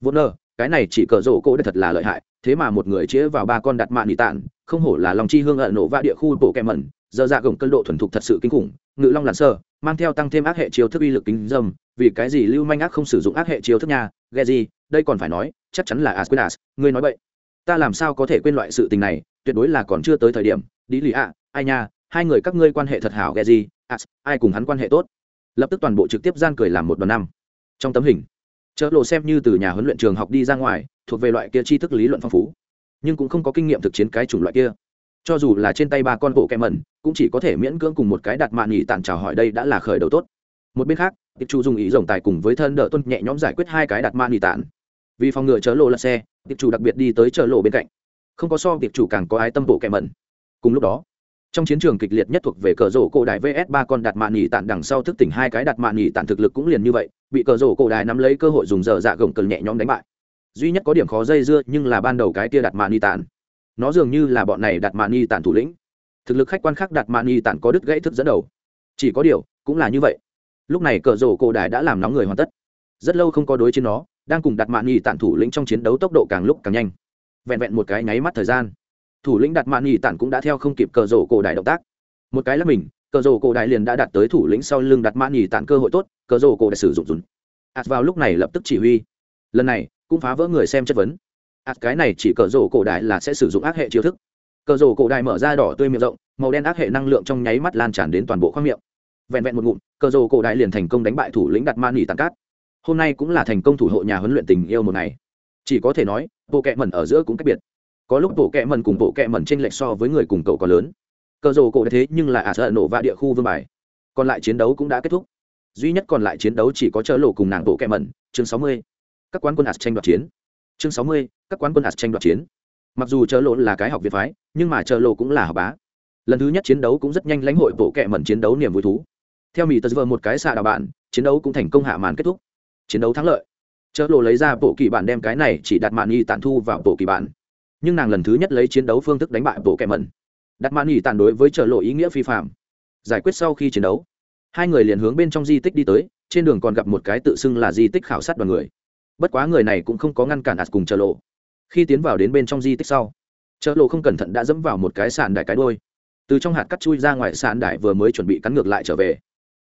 Vốn nơ cái này chỉ cờ rổ cổ đã thật là lợi hại, thế mà một người chĩa vào ba con đặt mạng nị tạn, không hổ là lòng chi hương ẩn nổ va địa khu bộ kẹ mẩn giờ dạ gồng cân độ thuần thục thật sự kinh khủng, ngự long làn sơ mang theo tăng thêm ác hệ chiêu thức uy lực kính dâm, vì cái gì lưu manh ác không sử dụng ác hệ chiêu thức nhà ghe gì? Đây còn phải nói, chắc chắn là asquinas, ngươi nói vậy ta làm sao có thể quên loại sự tình này, tuyệt đối là còn chưa tới thời điểm. Đi lì ạ, ai nha, hai người các ngươi quan hệ thật hảo, ghe gì? As ai cùng hắn quan hệ tốt? Lập tức toàn bộ trực tiếp gian cười làm một đoàn năm. Trong tấm hình chợ lộ xem như từ nhà huấn luyện trường học đi ra ngoài, thuộc về loại kia tri thức lý luận phong phú. Nhưng cũng không có kinh nghiệm thực chiến cái chủng loại kia cho dù là trên tay ba con bộ kẹ mẩn, cũng chỉ có thể miễn cưỡng cùng một cái đặt mạn nghỉ tàn chào hỏi đây đã là khởi đầu tốt. Một bên khác tiệp chủ dùng ý rồng tài cùng với thân đỡ tuân nhẹ nhõm giải quyết hai cái đặt mạn nghỉ tàn vì phòng ngừa chớ lộ lật xe tiệp chủ đặc biệt đi tới chợ lộ bên cạnh. Không có so tiệp chủ càng có ai tâm bộ kẹ mẩn. Cùng lúc đó, trong chiến trường kịch liệt nhất thuộc về cờ rổ cổ đại vs ba con đặt mạn nghỉ tàn đằng sau thức tỉnh hai cái đặt mạn nghỉ tàn thực lực cũng liền như vậy, bị cờ rổ cổ đại nắm lấy cơ hội dùng dở dạ gồng cờ nhẹ nhõm đánh bại. Duy nhất có điểm khó dây dưa nhưng là ban đầu cái tia đặt mạn nghỉ tàn nó dường như là bọn này đặt mạn y tản thủ lĩnh. Thực lực khách quan khác đặt mạn y tản có đứt gãy thức dẫn đầu. Chỉ có điều, cũng là như vậy. Lúc này cờ rổ cổ đài đã làm nóng người hoàn tất. Rất lâu không có đối chiến nó, đang cùng đặt mạn y tản thủ lĩnh trong chiến đấu tốc độ càng lúc càng nhanh. Vẹn vẹn một cái nháy mắt thời gian, thủ lĩnh đặt mạn y tản cũng đã theo không kịp cờ rổ cổ đài động tác. Một cái là mình, cờ rổ cổ đại liền đã đạt tới thủ lĩnh sau lưng đặt mãn nhì tản cơ hội tốt, cờ rổ cổ đài sử dụng dùn. Ạt vào lúc này lập tức chỉ huy. Lần này, cũng phá vỡ người xem chất vấn ạt cái này chỉ cờ rổ cổ đại là sẽ sử dụng ác hệ chiêu thức. Cờ rổ cổ đại mở ra đỏ tươi miệng rộng, màu đen ác hệ năng lượng trong nháy mắt lan tràn đến toàn bộ khoang miệng. Vẹn vẹn một ngụm, cờ rổ cổ đại liền thành công đánh bại thủ lĩnh đặt man nỉ tàn cát. Hôm nay cũng là thành công thủ hộ nhà huấn luyện tình yêu một ngày. Chỉ có thể nói, bộ kẹ mẩn ở giữa cũng cách biệt. Có lúc bộ kẹ mẩn cùng bộ kẹ mẩn t r ê n lệch so với người cùng cậu có lớn. Cờ rổ cổ đại thế nhưng là ả sợ nổ và địa khu vương bài. Còn lại chiến đấu cũng đã kết thúc. Duy nhất còn lại chiến đấu chỉ có chớ lộ cùng nàng bộ kẹ mẩn, chương sáu mươi. Các quán quân ạt tranh đoạt chiến chương sáu mươi, các quán quân ạt tranh đoạt chiến. Mặc dù chớ lộ là cái học việt phái, nhưng mà chớ lộ cũng là học bá. Lần thứ nhất chiến đấu cũng rất nhanh lãnh hội bộ kệ mẩn chiến đấu niềm vui thú. Theo mỹ tật vợ một cái xạ đạo bạn, chiến đấu cũng thành công hạ màn kết thúc. Chiến đấu thắng lợi. Chớ lộ lấy ra bộ kỳ bản đem cái này chỉ đặt mạn y tản thu vào bộ kỳ bản. Nhưng nàng lần thứ nhất lấy chiến đấu phương thức đánh bại bộ kệ mẩn. Đặt mạn y tàn đối với trợ lộ ý nghĩa phi phạm. Giải quyết sau khi chiến đấu, hai người liền hướng bên trong di tích đi tới, trên đường còn gặp một cái tự xưng là di tích khảo sát đoàn người bất quá người này cũng không có ngăn cản ạt cùng chợ lộ. Khi tiến vào đến bên trong di tích sau, chợ lộ không cẩn thận đã dẫm vào một cái sàn đài cái đôi từ trong hạt cắt chui ra ngoài, sàn đài vừa mới chuẩn bị cắn ngược lại trở về.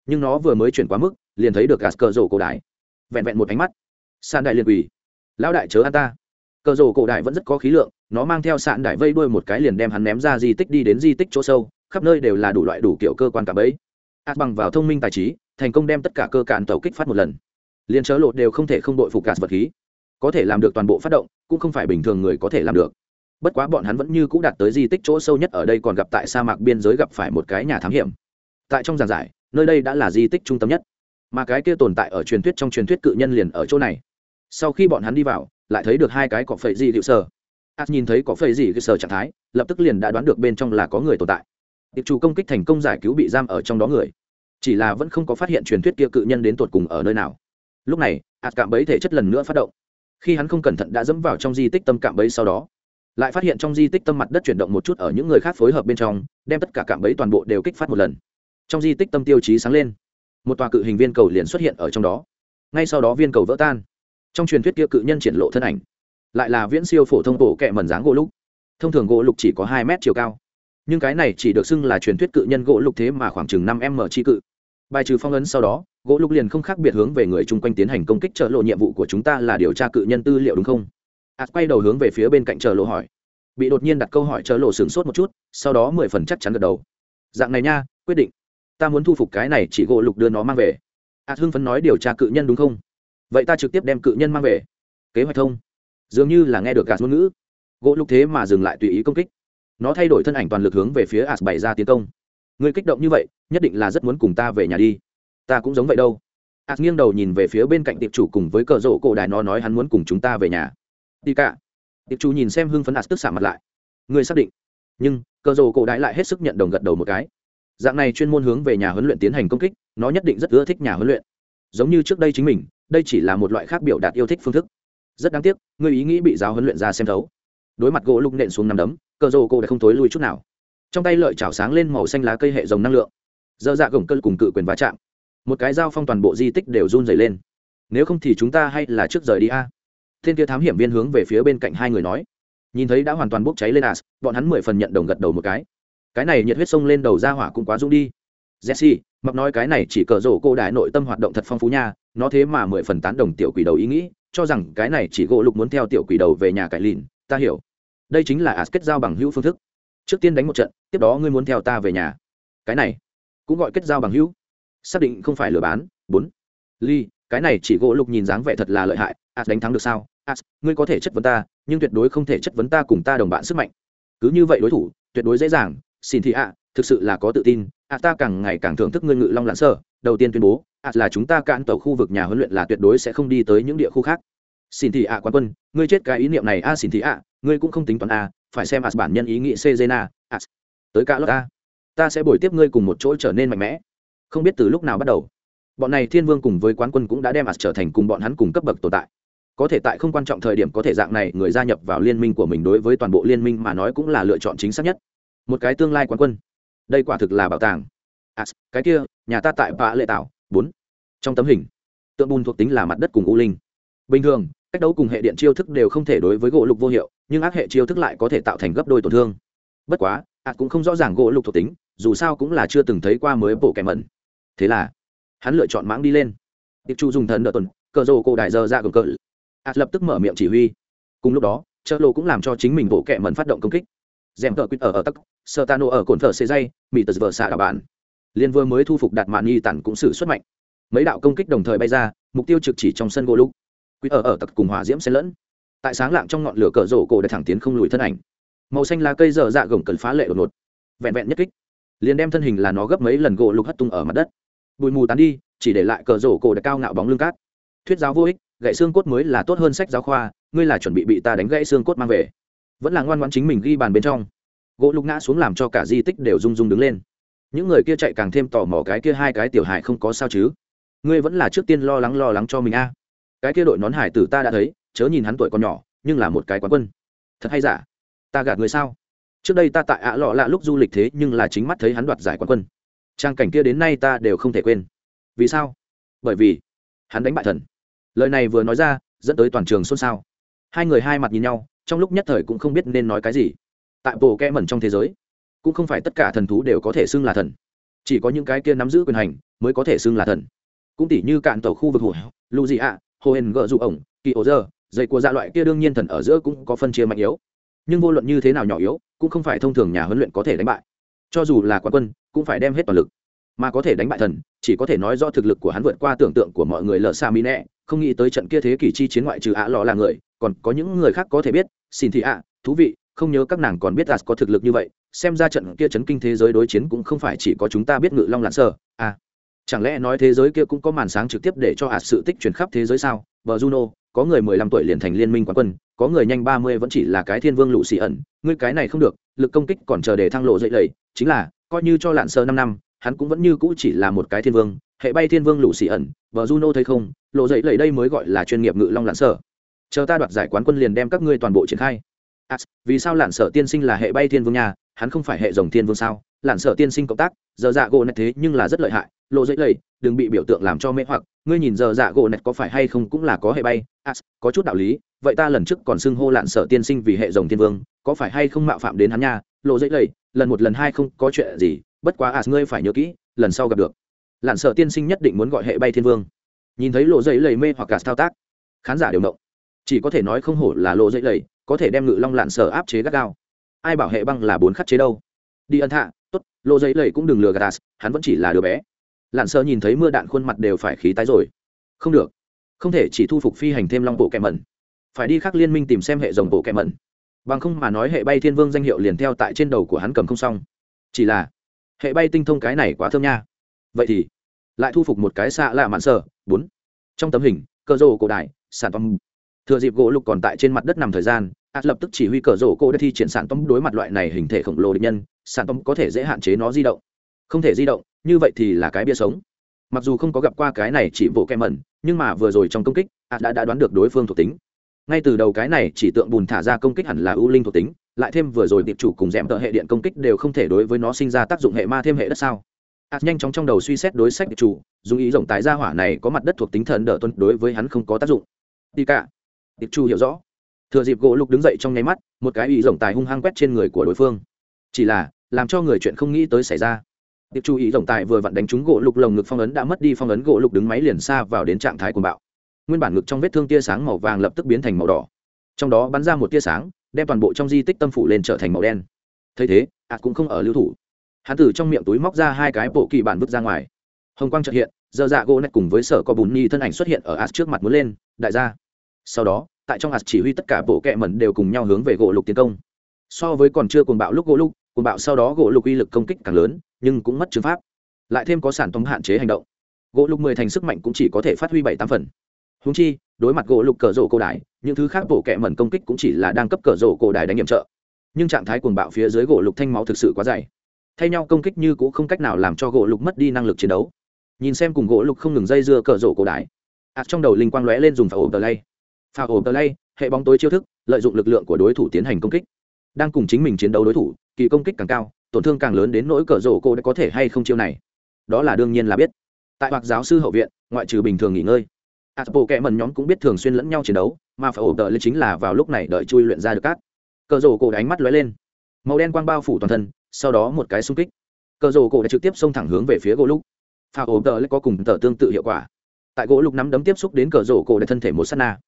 Nhưng nó vừa mới chuyển quá mức, liền thấy được gạt cờ rổ cổ đại. Vẹn vẹn một ánh mắt, sàn đài liền quỳ. Lão đại chớ an ta. Cờ rổ cổ đại vẫn rất có khí lượng, nó mang theo sàn đại vây đuôi một cái liền đem hắn ném ra di tích đi đến di tích chỗ sâu, khắp nơi đều là đủ loại đủ kiểu cơ quan cả bấy ạt bằng vào thông minh tài trí, thành công đem tất cả cơ cạn tàu kích phát một lần liền chớ lộ đều không thể không đội phục gạt vật khí. Có thể làm được toàn bộ phát động, cũng không phải bình thường người có thể làm được. Bất quá bọn hắn vẫn như cũng đạt tới di tích chỗ sâu nhất ở đây còn gặp tại sa mạc biên giới gặp phải một cái nhà thám hiểm. Tại trong giàn giải, nơi đây đã là di tích trung tâm nhất. Mà cái kia tồn tại ở truyền thuyết trong truyền thuyết cự nhân liền ở chỗ này. Sau khi bọn hắn đi vào, lại thấy được hai cái cỏ phẩy gì hiệu sơ ạt nhìn thấy cỏ phẩy gì hiệu sơ trạng thái, lập tức liền đã đoán được bên trong là có người tồn tại. Tiệp chủ công kích thành công giải cứu bị giam ở trong đó người. Chỉ là vẫn không có phát hiện truyền thuyết kia cự nhân đến tột cùng ở nơi nào lúc này ạt cạm bẫy thể chất lần nữa phát động. Khi hắn không cẩn thận đã dẫm vào trong di tích tâm cạm bẫy sau đó, lại phát hiện trong di tích tâm mặt đất chuyển động một chút ở những người khác phối hợp bên trong, đem tất cả cạm bẫy toàn bộ đều kích phát một lần. Trong di tích tâm tiêu chí sáng lên, một tòa cự hình viên cầu liền xuất hiện ở trong đó. Ngay sau đó viên cầu vỡ tan. Trong truyền thuyết kia cự nhân triển lộ thân ảnh, lại là viễn siêu phổ thông bộ kẹ mần dáng gỗ lục. Thông thường gỗ lục chỉ có hai mét chiều cao, nhưng cái này chỉ được xưng là truyền thuyết cự nhân gỗ lục thế mà khoảng chừng năm m chi cự bài trừ phong ấn sau đó, gỗ lục liền không khác biệt hướng về người chung quanh tiến hành công kích trợ lộ nhiệm vụ của chúng ta là điều tra cự nhân tư liệu đúng không? Ạt quay đầu hướng về phía bên cạnh trợ lộ hỏi. Bị đột nhiên đặt câu hỏi trợ lộ sửng sốt một chút, sau đó mười phần chắc chắn gật đầu. Dạng này nha, quyết định. Ta muốn thu phục cái này chỉ gỗ lục đưa nó mang về. Ạt hưng phấn nói điều tra cự nhân đúng không? Vậy ta trực tiếp đem cự nhân mang về. Kế hoạch thông. Dường như là nghe được gạt ngôn ngữ. Gỗ lục thế mà dừng lại tùy ý công kích. Nó thay đổi thân ảnh toàn lực hướng về phía ạt bày ra tiến công người kích động như vậy, nhất định là rất muốn cùng ta về nhà đi. Ta cũng giống vậy đâu. Ạt nghiêng đầu nhìn về phía bên cạnh tiệp chủ cùng với cờ rộ cổ đài nó nói hắn muốn cùng chúng ta về nhà. Đi cả. Tiệp chủ nhìn xem hưng phấn ạt tức xả mặt lại. Người xác định. Nhưng, cờ rộ cổ đài lại hết sức nhận đồng gật đầu một cái. Dạng này chuyên môn hướng về nhà huấn luyện tiến hành công kích, nó nhất định rất ưa thích nhà huấn luyện. Giống như trước đây chính mình, đây chỉ là một loại khác biểu đạt yêu thích phương thức. Rất đáng tiếc người ý nghĩ bị giáo huấn luyện ra xem thấu. Đối mặt gỗ lục nện xuống nằm đấm, cờ rồ cô đã không tối lui chút nào trong tay lợi chảo sáng lên màu xanh lá cây hệ dòng năng lượng. Dơ dạ gồng cơn cùng cự quyền va chạm. Một cái dao phong toàn bộ di tích đều run dày lên. Nếu không thì chúng ta hay là trước rời đi a. Thiên kia thám hiểm viên hướng về phía bên cạnh hai người nói. Nhìn thấy đã hoàn toàn bốc cháy lên as bọn hắn mười phần nhận đồng gật đầu một cái. Cái này nhiệt huyết sông lên đầu ra hỏa cũng quá dũng đi. Jesse, mặc nói cái này chỉ cờ rổ cô đại nội tâm hoạt động thật phong phú nha, nó thế mà mười phần tán đồng tiểu quỷ đầu ý nghĩ, cho rằng cái này chỉ gỗ lục muốn theo tiểu quỷ đầu về nhà cải lìn, ta hiểu. Đây chính là as kết giao bằng hữu phương thức trước tiên đánh một trận, tiếp đó ngươi muốn theo ta về nhà. Cái này, cũng gọi kết giao bằng hữu. Xác định không phải lừa bán. Bốn. Ly, cái này chỉ gỗ lục nhìn dáng vẻ thật là lợi hại. As đánh thắng được sao? As ngươi có thể chất vấn ta, nhưng tuyệt đối không thể chất vấn ta cùng ta đồng bạn sức mạnh. Cứ như vậy đối thủ, tuyệt đối dễ dàng. Xin thị ạ, thực sự là có tự tin. Ạ ta càng ngày càng thưởng thức ngươi ngự long lãn sơ đầu tiên tuyên bố ạ là chúng ta cạn tàu khu vực nhà huấn luyện là tuyệt đối sẽ không đi tới những địa khu khác. Xin thị ạ quan quân, ngươi chết cái ý niệm này. A xin thị ạ, ngươi cũng không tính toán a phải xem as bản nhân ý nghĩ cezena as. tới cả lớp ta, ta sẽ bồi tiếp ngươi cùng một chỗ trở nên mạnh mẽ. Không biết từ lúc nào bắt đầu bọn này thiên vương cùng với quán quân cũng đã đem as trở thành cùng bọn hắn cùng cấp bậc tồn tại. Có thể tại không quan trọng thời điểm có thể dạng này người gia nhập vào liên minh của mình đối với toàn bộ liên minh mà nói cũng là lựa chọn chính xác nhất. Một cái tương lai quán quân. Đây quả thực là bảo tàng. As, cái kia nhà ta tại vạ lệ Tảo bốn. Trong tấm hình tượng bùn thuộc tính là mặt đất cùng u linh. Bình thường cách đấu cùng hệ điện chiêu thức đều không thể đối với gỗ lục vô hiệu, nhưng ác hệ chiêu thức lại có thể tạo thành gấp đôi tổn thương. Bất quá ạt cũng không rõ ràng gỗ lục thuộc tính, dù sao cũng là chưa từng thấy qua mới bộ kẻ mẩn. Thế là, hắn lựa chọn mãng đi lên. Tiệp chu dùng thần đợt tuần, cờ rồ cổ đại giờ ra cờ cờ. Ạt lập tức mở miệng chỉ huy. Cùng lúc đó, chợ lộ cũng làm cho chính mình bộ kẻ mẩn phát động công kích. Dèm tờ quýt ở ở tắc sơ tano ở cồn thờ xê dây mỹ tờ vờ xạ đà bản liên vừa mới thu phục đạt mạn nghi tản cũng xử xuất mạnh. Mấy đạo công kích đồng thời bay ra, mục tiêu trực chỉ trong sân gỗ lúc Quý ở ở tắc cùng hỏa diễm xen lẫn. Tại sáng lạng trong ngọn lửa cờ rổ cổ đã thẳng tiến không lùi thân ảnh. Màu xanh lá cây dở dạ gồng cần phá lệ đột ngột. Vẹn vẹn nhất kích, liền đem thân hình là nó gấp mấy lần gỗ lục hất tung ở mặt đất. Bụi mù tán đi, chỉ để lại cờ rổ cổ đã cao ngạo bóng lưng cát. Thuyết giáo vô ích, gãy xương cốt mới là tốt hơn sách giáo khoa, ngươi là chuẩn bị bị ta đánh gãy xương cốt mang về. Vẫn là ngoan ngoãn chính mình ghi bàn bên trong. Gỗ lục ngã xuống làm cho cả di tích đều rung rung đứng lên. Những người kia chạy càng thêm tò mò cái kia hai cái tiểu hại không có sao chứ. Ngươi vẫn là trước tiên lo lắng lo lắng cho mình a cái kia đội nón hải tử ta đã thấy, chớ nhìn hắn tuổi còn nhỏ, nhưng là một cái quán quân. Thật hay giả? Ta gạt người sao? Trước đây ta tại ạ lọ lạ lúc du lịch thế, nhưng là chính mắt thấy hắn đoạt giải quán quân. Trang cảnh kia đến nay ta đều không thể quên. Vì sao? Bởi vì hắn đánh bại thần. Lời này vừa nói ra, dẫn tới toàn trường xôn xao. Hai người hai mặt nhìn nhau, trong lúc nhất thời cũng không biết nên nói cái gì. Tại bộ kẽ mẩn trong thế giới, cũng không phải tất cả thần thú đều có thể xưng là thần. Chỉ có những cái kia nắm giữ quyền hành mới có thể xưng là thần. Cũng tỉ như cạn tàu khu vực hồ, lu gì ạ hồ hền gợ dụ ổng, kỳ ổ dơ dây của dạ loại kia đương nhiên thần ở giữa cũng có phân chia mạnh yếu. Nhưng vô luận như thế nào nhỏ yếu, cũng không phải thông thường nhà huấn luyện có thể đánh bại. Cho dù là quán quân, cũng phải đem hết toàn lực. Mà có thể đánh bại thần, chỉ có thể nói do thực lực của hắn vượt qua tưởng tượng của mọi người lờ xa mỹ nẹ, không nghĩ tới trận kia thế kỷ chi chiến ngoại trừ ạ lò là người, còn có những người khác có thể biết, xin thị ạ, thú vị, không nhớ các nàng còn biết đạt có thực lực như vậy, xem ra trận kia chấn kinh thế giới đối chiến cũng không phải chỉ có chúng ta biết ngự long lặn sơ à chẳng lẽ nói thế giới kia cũng có màn sáng trực tiếp để cho ạt sự tích chuyển khắp thế giới sao? Vợ juno có người mười lăm tuổi liền thành liên minh quán quân có người nhanh ba mươi vẫn chỉ là cái thiên vương lũ xì ẩn. Ngươi cái này không được lực công kích còn chờ để thăng lộ dậy lầy. Chính là coi như cho lạn sơ năm năm hắn cũng vẫn như cũ chỉ là một cái thiên vương. Hệ bay thiên vương lũ xì ẩn vợ juno thấy không? Lộ dậy lầy đây mới gọi là chuyên nghiệp ngự long lạn sơ. Chờ ta đoạt giải quán quân liền đem các ngươi toàn bộ triển khai. À, vì sao lạn sở tiên sinh là hệ bay thiên vương nhà hắn không phải hệ dòng thiên vương sao? Lạn sở tiên sinh cộng tác giờ dạ gỗ này thế nhưng là rất lợi hại lộ dậy lầy đừng bị biểu tượng làm cho mê hoặc. Ngươi nhìn giờ dạ gỗ nẹt có phải hay không cũng là có hệ bay. À, có chút đạo lý. Vậy ta lần trước còn xưng hô lạn sở tiên sinh vì hệ rồng thiên vương có phải hay không mạo phạm đến hắn nha? Lộ dậy lầy lần một lần hai không có chuyện gì. Bất quá à ngươi phải nhớ kỹ lần sau gặp được. Lạn sở tiên sinh nhất định muốn gọi hệ bay thiên vương. Nhìn thấy lộ dậy lầy mê hoặc cả thao tác khán giả đều động. Chỉ có thể nói không hổ là lộ dậy lầy có thể đem ngự long lạn sở áp chế gắt gao. Ai bảo hệ băng là bốn khắc chế đâu? Đi ân thạ, tốt lộ dậy lầy cũng đừng lừa gạt à, hắn vẫn chỉ là đứa bé lặn sơ nhìn thấy mưa đạn khuôn mặt đều phải khí tái rồi. Không được. Không thể chỉ thu phục phi hành thêm long bộ kẹ mẩn. Phải đi khắc liên minh tìm xem hệ dòng bộ kẹ mẩn. Bằng không mà nói hệ bay thiên vương danh hiệu liền theo tại trên đầu của hắn cầm không xong. Chỉ là, hệ bay tinh thông cái này quá thơm nha. Vậy thì, lại thu phục một cái xạ lạ mạn sợ bốn. Trong tấm hình cơ rô cổ đại, sản phẩm thừa dịp gỗ lục còn tại trên mặt đất nằm thời gian ạt lập tức chỉ huy cờ rổ cô đã thi triển sản tông đối mặt loại này hình thể khổng lồ địch nhân, sản tông có thể dễ hạn chế nó di động không thể di động như vậy thì là cái bia sống. Mặc dù không có gặp qua cái này chỉ bộ kem mẩn nhưng mà vừa rồi trong công kích ạt đã, đã đoán được đối phương thuộc tính. Ngay từ đầu cái này chỉ tượng bùn thả ra công kích hẳn là ưu linh thuộc tính lại thêm vừa rồi tiệp chủ cùng d ẹ m tợ hệ điện công kích đều không thể đối với nó sinh ra tác dụng hệ ma thêm hệ đất sao. Ạt nhanh chóng trong đầu suy xét đối sách tiệp chủ dùng ý rộng tái ra hỏa này có mặt đất thuộc tính thần đỡ tuân đối với hắn không có tác dụng. Đi cả. Tiệp chủ hiểu rõ. Thừa dịp gỗ lục đứng dậy trong nháy mắt một cái ý rộng tài hung hăng quét trên người của đối phương. Chỉ là làm cho người chuyện không nghĩ tới xảy ra tiệp chú ý rộng tài vừa vặn đánh trúng gỗ lục lồng ngực phong ấn đã mất đi phong ấn, gỗ lục đứng máy liền xa vào đến trạng thái cuồng bạo. Nguyên bản ngực trong vết thương tia sáng màu vàng lập tức biến thành màu đỏ. Trong đó bắn ra một tia sáng, đem toàn bộ trong di tích tâm phủ lên trở thành màu đen. Thấy thế ạt cũng không ở lưu thủ. Hắn từ trong miệng túi móc ra hai cái bộ kỳ bản vứt ra ngoài. Hồng quang trợ hiện dơ dạ gỗ nạch cùng với sở có bùn nhi thân ảnh xuất hiện ở ạt trước mặt muốn lên, đại gia. Sau đó, tại trong ạt chỉ huy tất cả bộ kẹ mẩn đều cùng nhau hướng về gỗ lục tiến công. So với còn chưa cuồng bạo lúc gỗ lục cuồng bạo sau đó gỗ lục uy lực công kích càng lớn, nhưng cũng mất chứng pháp. Lại thêm có sản tống hạn chế hành động. Gỗ lục mười thành sức mạnh cũng chỉ có thể phát huy bảy tám phần. Húng chi, đối mặt gỗ lục cờ rổ cổ đài những thứ khác bộ kẹ mẩn công kích cũng chỉ là đang cấp cờ rổ cổ đài đánh nhiệm trợ. Nhưng trạng thái cuồng bạo phía dưới gỗ lục thanh máu thực sự quá dày. Thay nhau công kích như cũng không cách nào làm cho gỗ lục mất đi năng lực chiến đấu. Nhìn xem cùng gỗ lục không ngừng dây dưa cờ rổ cổ đài ạt à, trong đầu linh quang lóe lên dùng phà ổ tờ lay. Phà ổ tờ lay, hệ bóng tối chiêu thức, lợi dụng lực lượng của đối thủ tiến hành công kích đang cùng chính mình chiến đấu đối thủ kỳ công kích càng cao tổn thương càng lớn đến nỗi cờ rổ cô đã có thể hay không chiêu này đó là đương nhiên là biết tại hoặc giáo sư hậu viện ngoại trừ bình thường nghỉ ngơi Aspo kẹ mần nhóm cũng biết thường xuyên lẫn nhau chiến đấu, mà phải ổ đợi lên chính là vào lúc này đợi chui luyện ra được cát. Cờ rổ cổ đánh mắt lóe lên, màu đen quang bao phủ toàn thân, sau đó một cái xung kích. Cờ rổ cổ đã trực tiếp xông thẳng hướng về phía gỗ lục. Pha ổ đợi lại có cùng tờ tương tự hiệu quả. Tại gỗ lục nắm đấm tiếp xúc đến cờ rổ cổ để thân thể một sát na.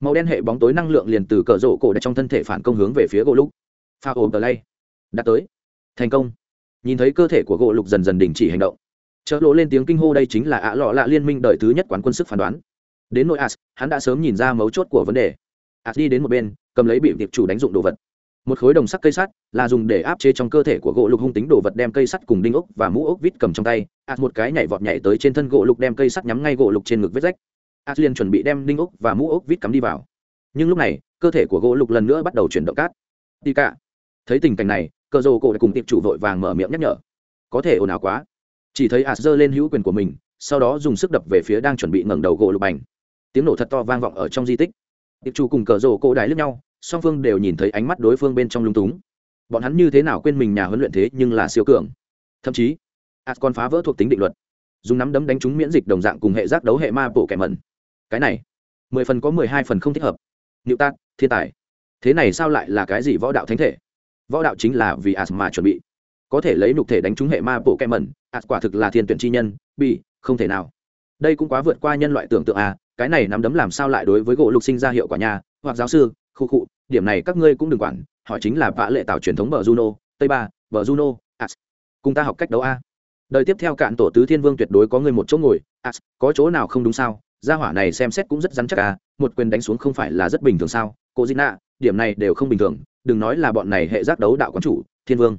Màu đen hệ bóng tối năng lượng liền từ cờ rổ cổ để trong thân thể phản công hướng về phía gỗ lục. Pha ổn tờ lay. Đã tới. Thành công. Nhìn thấy cơ thể của gỗ lục dần dần đình chỉ hành động. Chợ lỗ lên tiếng kinh hô đây chính là ạ lọ lạ liên minh đợi thứ nhất quán quân sức phán đoán. Đến nội as, hắn đã sớm nhìn ra mấu chốt của vấn đề. As đi đến một bên, cầm lấy bị tiệp chủ đánh dụng đồ vật. Một khối đồng sắt cây sắt là dùng để áp chế trong cơ thể của gỗ lục hung tính đồ vật đem cây sắt cùng đinh ốc và mũ ốc vít cầm trong tay. As một cái nhảy vọt nhảy tới trên thân gỗ lục đem cây sắt nhắm ngay gỗ lục trên ngực vết rách. As liền chuẩn bị đem đinh ốc và mũ ốc vít cắm đi vào. Nhưng lúc này, cơ thể của gỗ lục lần nữa bắt đầu chuyển động cát. Đi cả thấy tình cảnh này, cờ rồ cổ đã cùng tiệp chủ vội vàng mở miệng nhắc nhở. Có thể ồn ào quá. Chỉ thấy as giơ lên hữu quyền của mình, sau đó dùng sức đập về phía đang chuẩn bị ngẩng đầu gỗ lục bành. Tiếng nổ thật to vang vọng ở trong di tích. Tiệp chủ cùng cờ rồ cổ đái lướt nhau, song phương đều nhìn thấy ánh mắt đối phương bên trong lung túng. Bọn hắn như thế nào quên mình nhà huấn luyện thế nhưng là siêu cường. Thậm chí as còn phá vỡ thuộc tính định luật. Dùng nắm đấm đánh trúng miễn dịch đồng dạng cùng hệ giác đấu hệ ma bộ kẻ mẩn. Cái này, mười phần có mười hai phần không thích hợp. Nịu tát, thiên tài. Thế này sao lại là cái gì võ đạo thánh thể? Võ đạo chính là vì as mà chuẩn bị. Có thể lấy nục thể đánh trúng hệ ma bộ kem mẩn as quả thực là thiên tuyển chi nhân, bị, không thể nào. Đây cũng quá vượt qua nhân loại tưởng tượng à cái này nắm đấm làm sao lại đối với gỗ lục sinh ra hiệu quả nhà hoặc giáo sư, khu cụ điểm này các ngươi cũng đừng quản họ chính là vã lệ tạo truyền thống bờ juno, tây ba, bờ juno as cùng ta học cách đấu a. Đời tiếp theo cạn tổ tứ thiên vương tuyệt đối có người một chỗ ngồi as có chỗ nào không đúng sao? Gia hỏa này xem xét cũng rất rắn chắc à một quyền đánh xuống không phải là rất bình thường sao? Cô dina điểm này đều không bình thường, đừng nói là bọn này hệ giác đấu đạo quán chủ, thiên vương.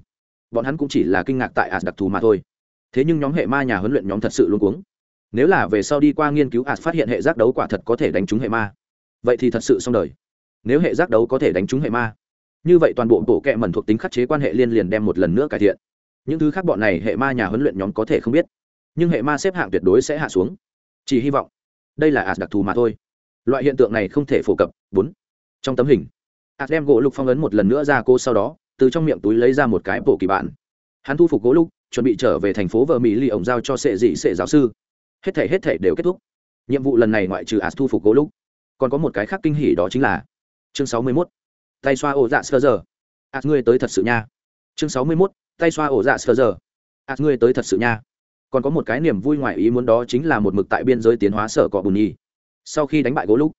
Bọn hắn cũng chỉ là kinh ngạc tại as đặc thù mà thôi. Thế nhưng nhóm hệ ma nhà huấn luyện nhóm thật sự luôn cuống. Nếu là về sau đi qua nghiên cứu as phát hiện hệ giác đấu quả thật có thể đánh trúng hệ ma, vậy thì thật sự xong đời. Nếu hệ giác đấu có thể đánh trúng hệ ma, như vậy toàn bộ bộ kệ mẩn thuộc tính khắc chế quan hệ liên liền đem một lần nữa cải thiện. Những thứ khác bọn này hệ ma nhà huấn luyện nhóm có thể không biết, nhưng hệ ma xếp hạng tuyệt đối sẽ hạ xuống. Chỉ hy vọng, đây là as đặc thù mà thôi loại hiện tượng này không thể phổ cập. Bốn. Trong tấm hình. Hạt đem gỗ lục phong ấn một lần nữa ra cô sau đó, từ trong miệng túi lấy ra một cái bộ kỳ bản. Hắn thu phục gỗ lục, chuẩn bị trở về thành phố vợ mỹ ly ổng giao cho sệ dị sệ giáo sư. Hết thể hết thể đều kết thúc. Nhiệm vụ lần này ngoại trừ hạt thu phục gỗ lục, còn có một cái khác kinh hỉ đó chính là chương sáu mươi 61. tay xoa ổ dạ sơ giờ hạt ngươi tới thật sự nha. Chương sáu mươi 61. tay xoa ổ dạ sơ giờ hạt ngươi tới thật sự nha. Còn có một cái niềm vui ngoài ý muốn đó chính là một mực tại biên giới tiến hóa sở cọ bùn nhi sau khi đánh bại gỗ lúc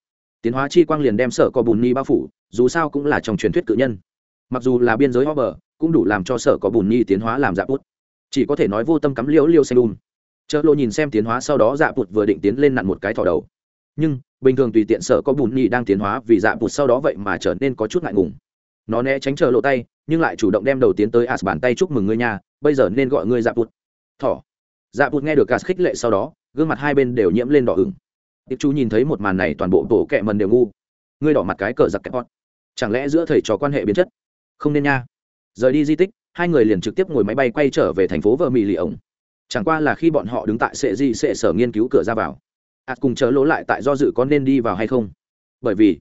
tiến hóa chi quang liền đem sở có bùn ni bao phủ, dù sao cũng là trong truyền thuyết cự nhân. Mặc dù là biên giới ho bờ cũng đủ làm cho sở có bùn ni tiến hóa làm dạ bút chỉ có thể nói vô tâm cắm liễu liêu xanh đun chợ lộ nhìn xem tiến hóa sau đó dạ bụt vừa định tiến lên nặn một cái thỏ đầu. Nhưng, bình thường tùy tiện sở có bùn ni đang tiến hóa vì dạ bụt sau đó vậy mà trở nên có chút ngại ngùng. Nó né tránh chờ lộ tay, nhưng lại chủ động đem đầu tiến tới as bàn tay chúc mừng ngươi nhà bây giờ nên gọi ngươi dạ bụt thỏ. Dạ bụt nghe được as khích lệ sau đó, gương mặt hai bên đều nhiễm lên đỏ ửng tiệp chú nhìn thấy một màn này, toàn bộ tổ kẹ mần đều ngu. Ngươi đỏ mặt cái cờ giặc kẹp hot. Chẳng lẽ giữa thầy trò quan hệ biến chất? Không nên nha. Rời đi di tích, hai người liền trực tiếp ngồi máy bay quay trở về thành phố vợ mỹ lì ổng chẳng qua là khi bọn họ đứng tại sệ di sệ sở nghiên cứu cửa ra vào. Ạt cùng chớ lỗ lại tại do dự có nên đi vào hay không. Bởi vì,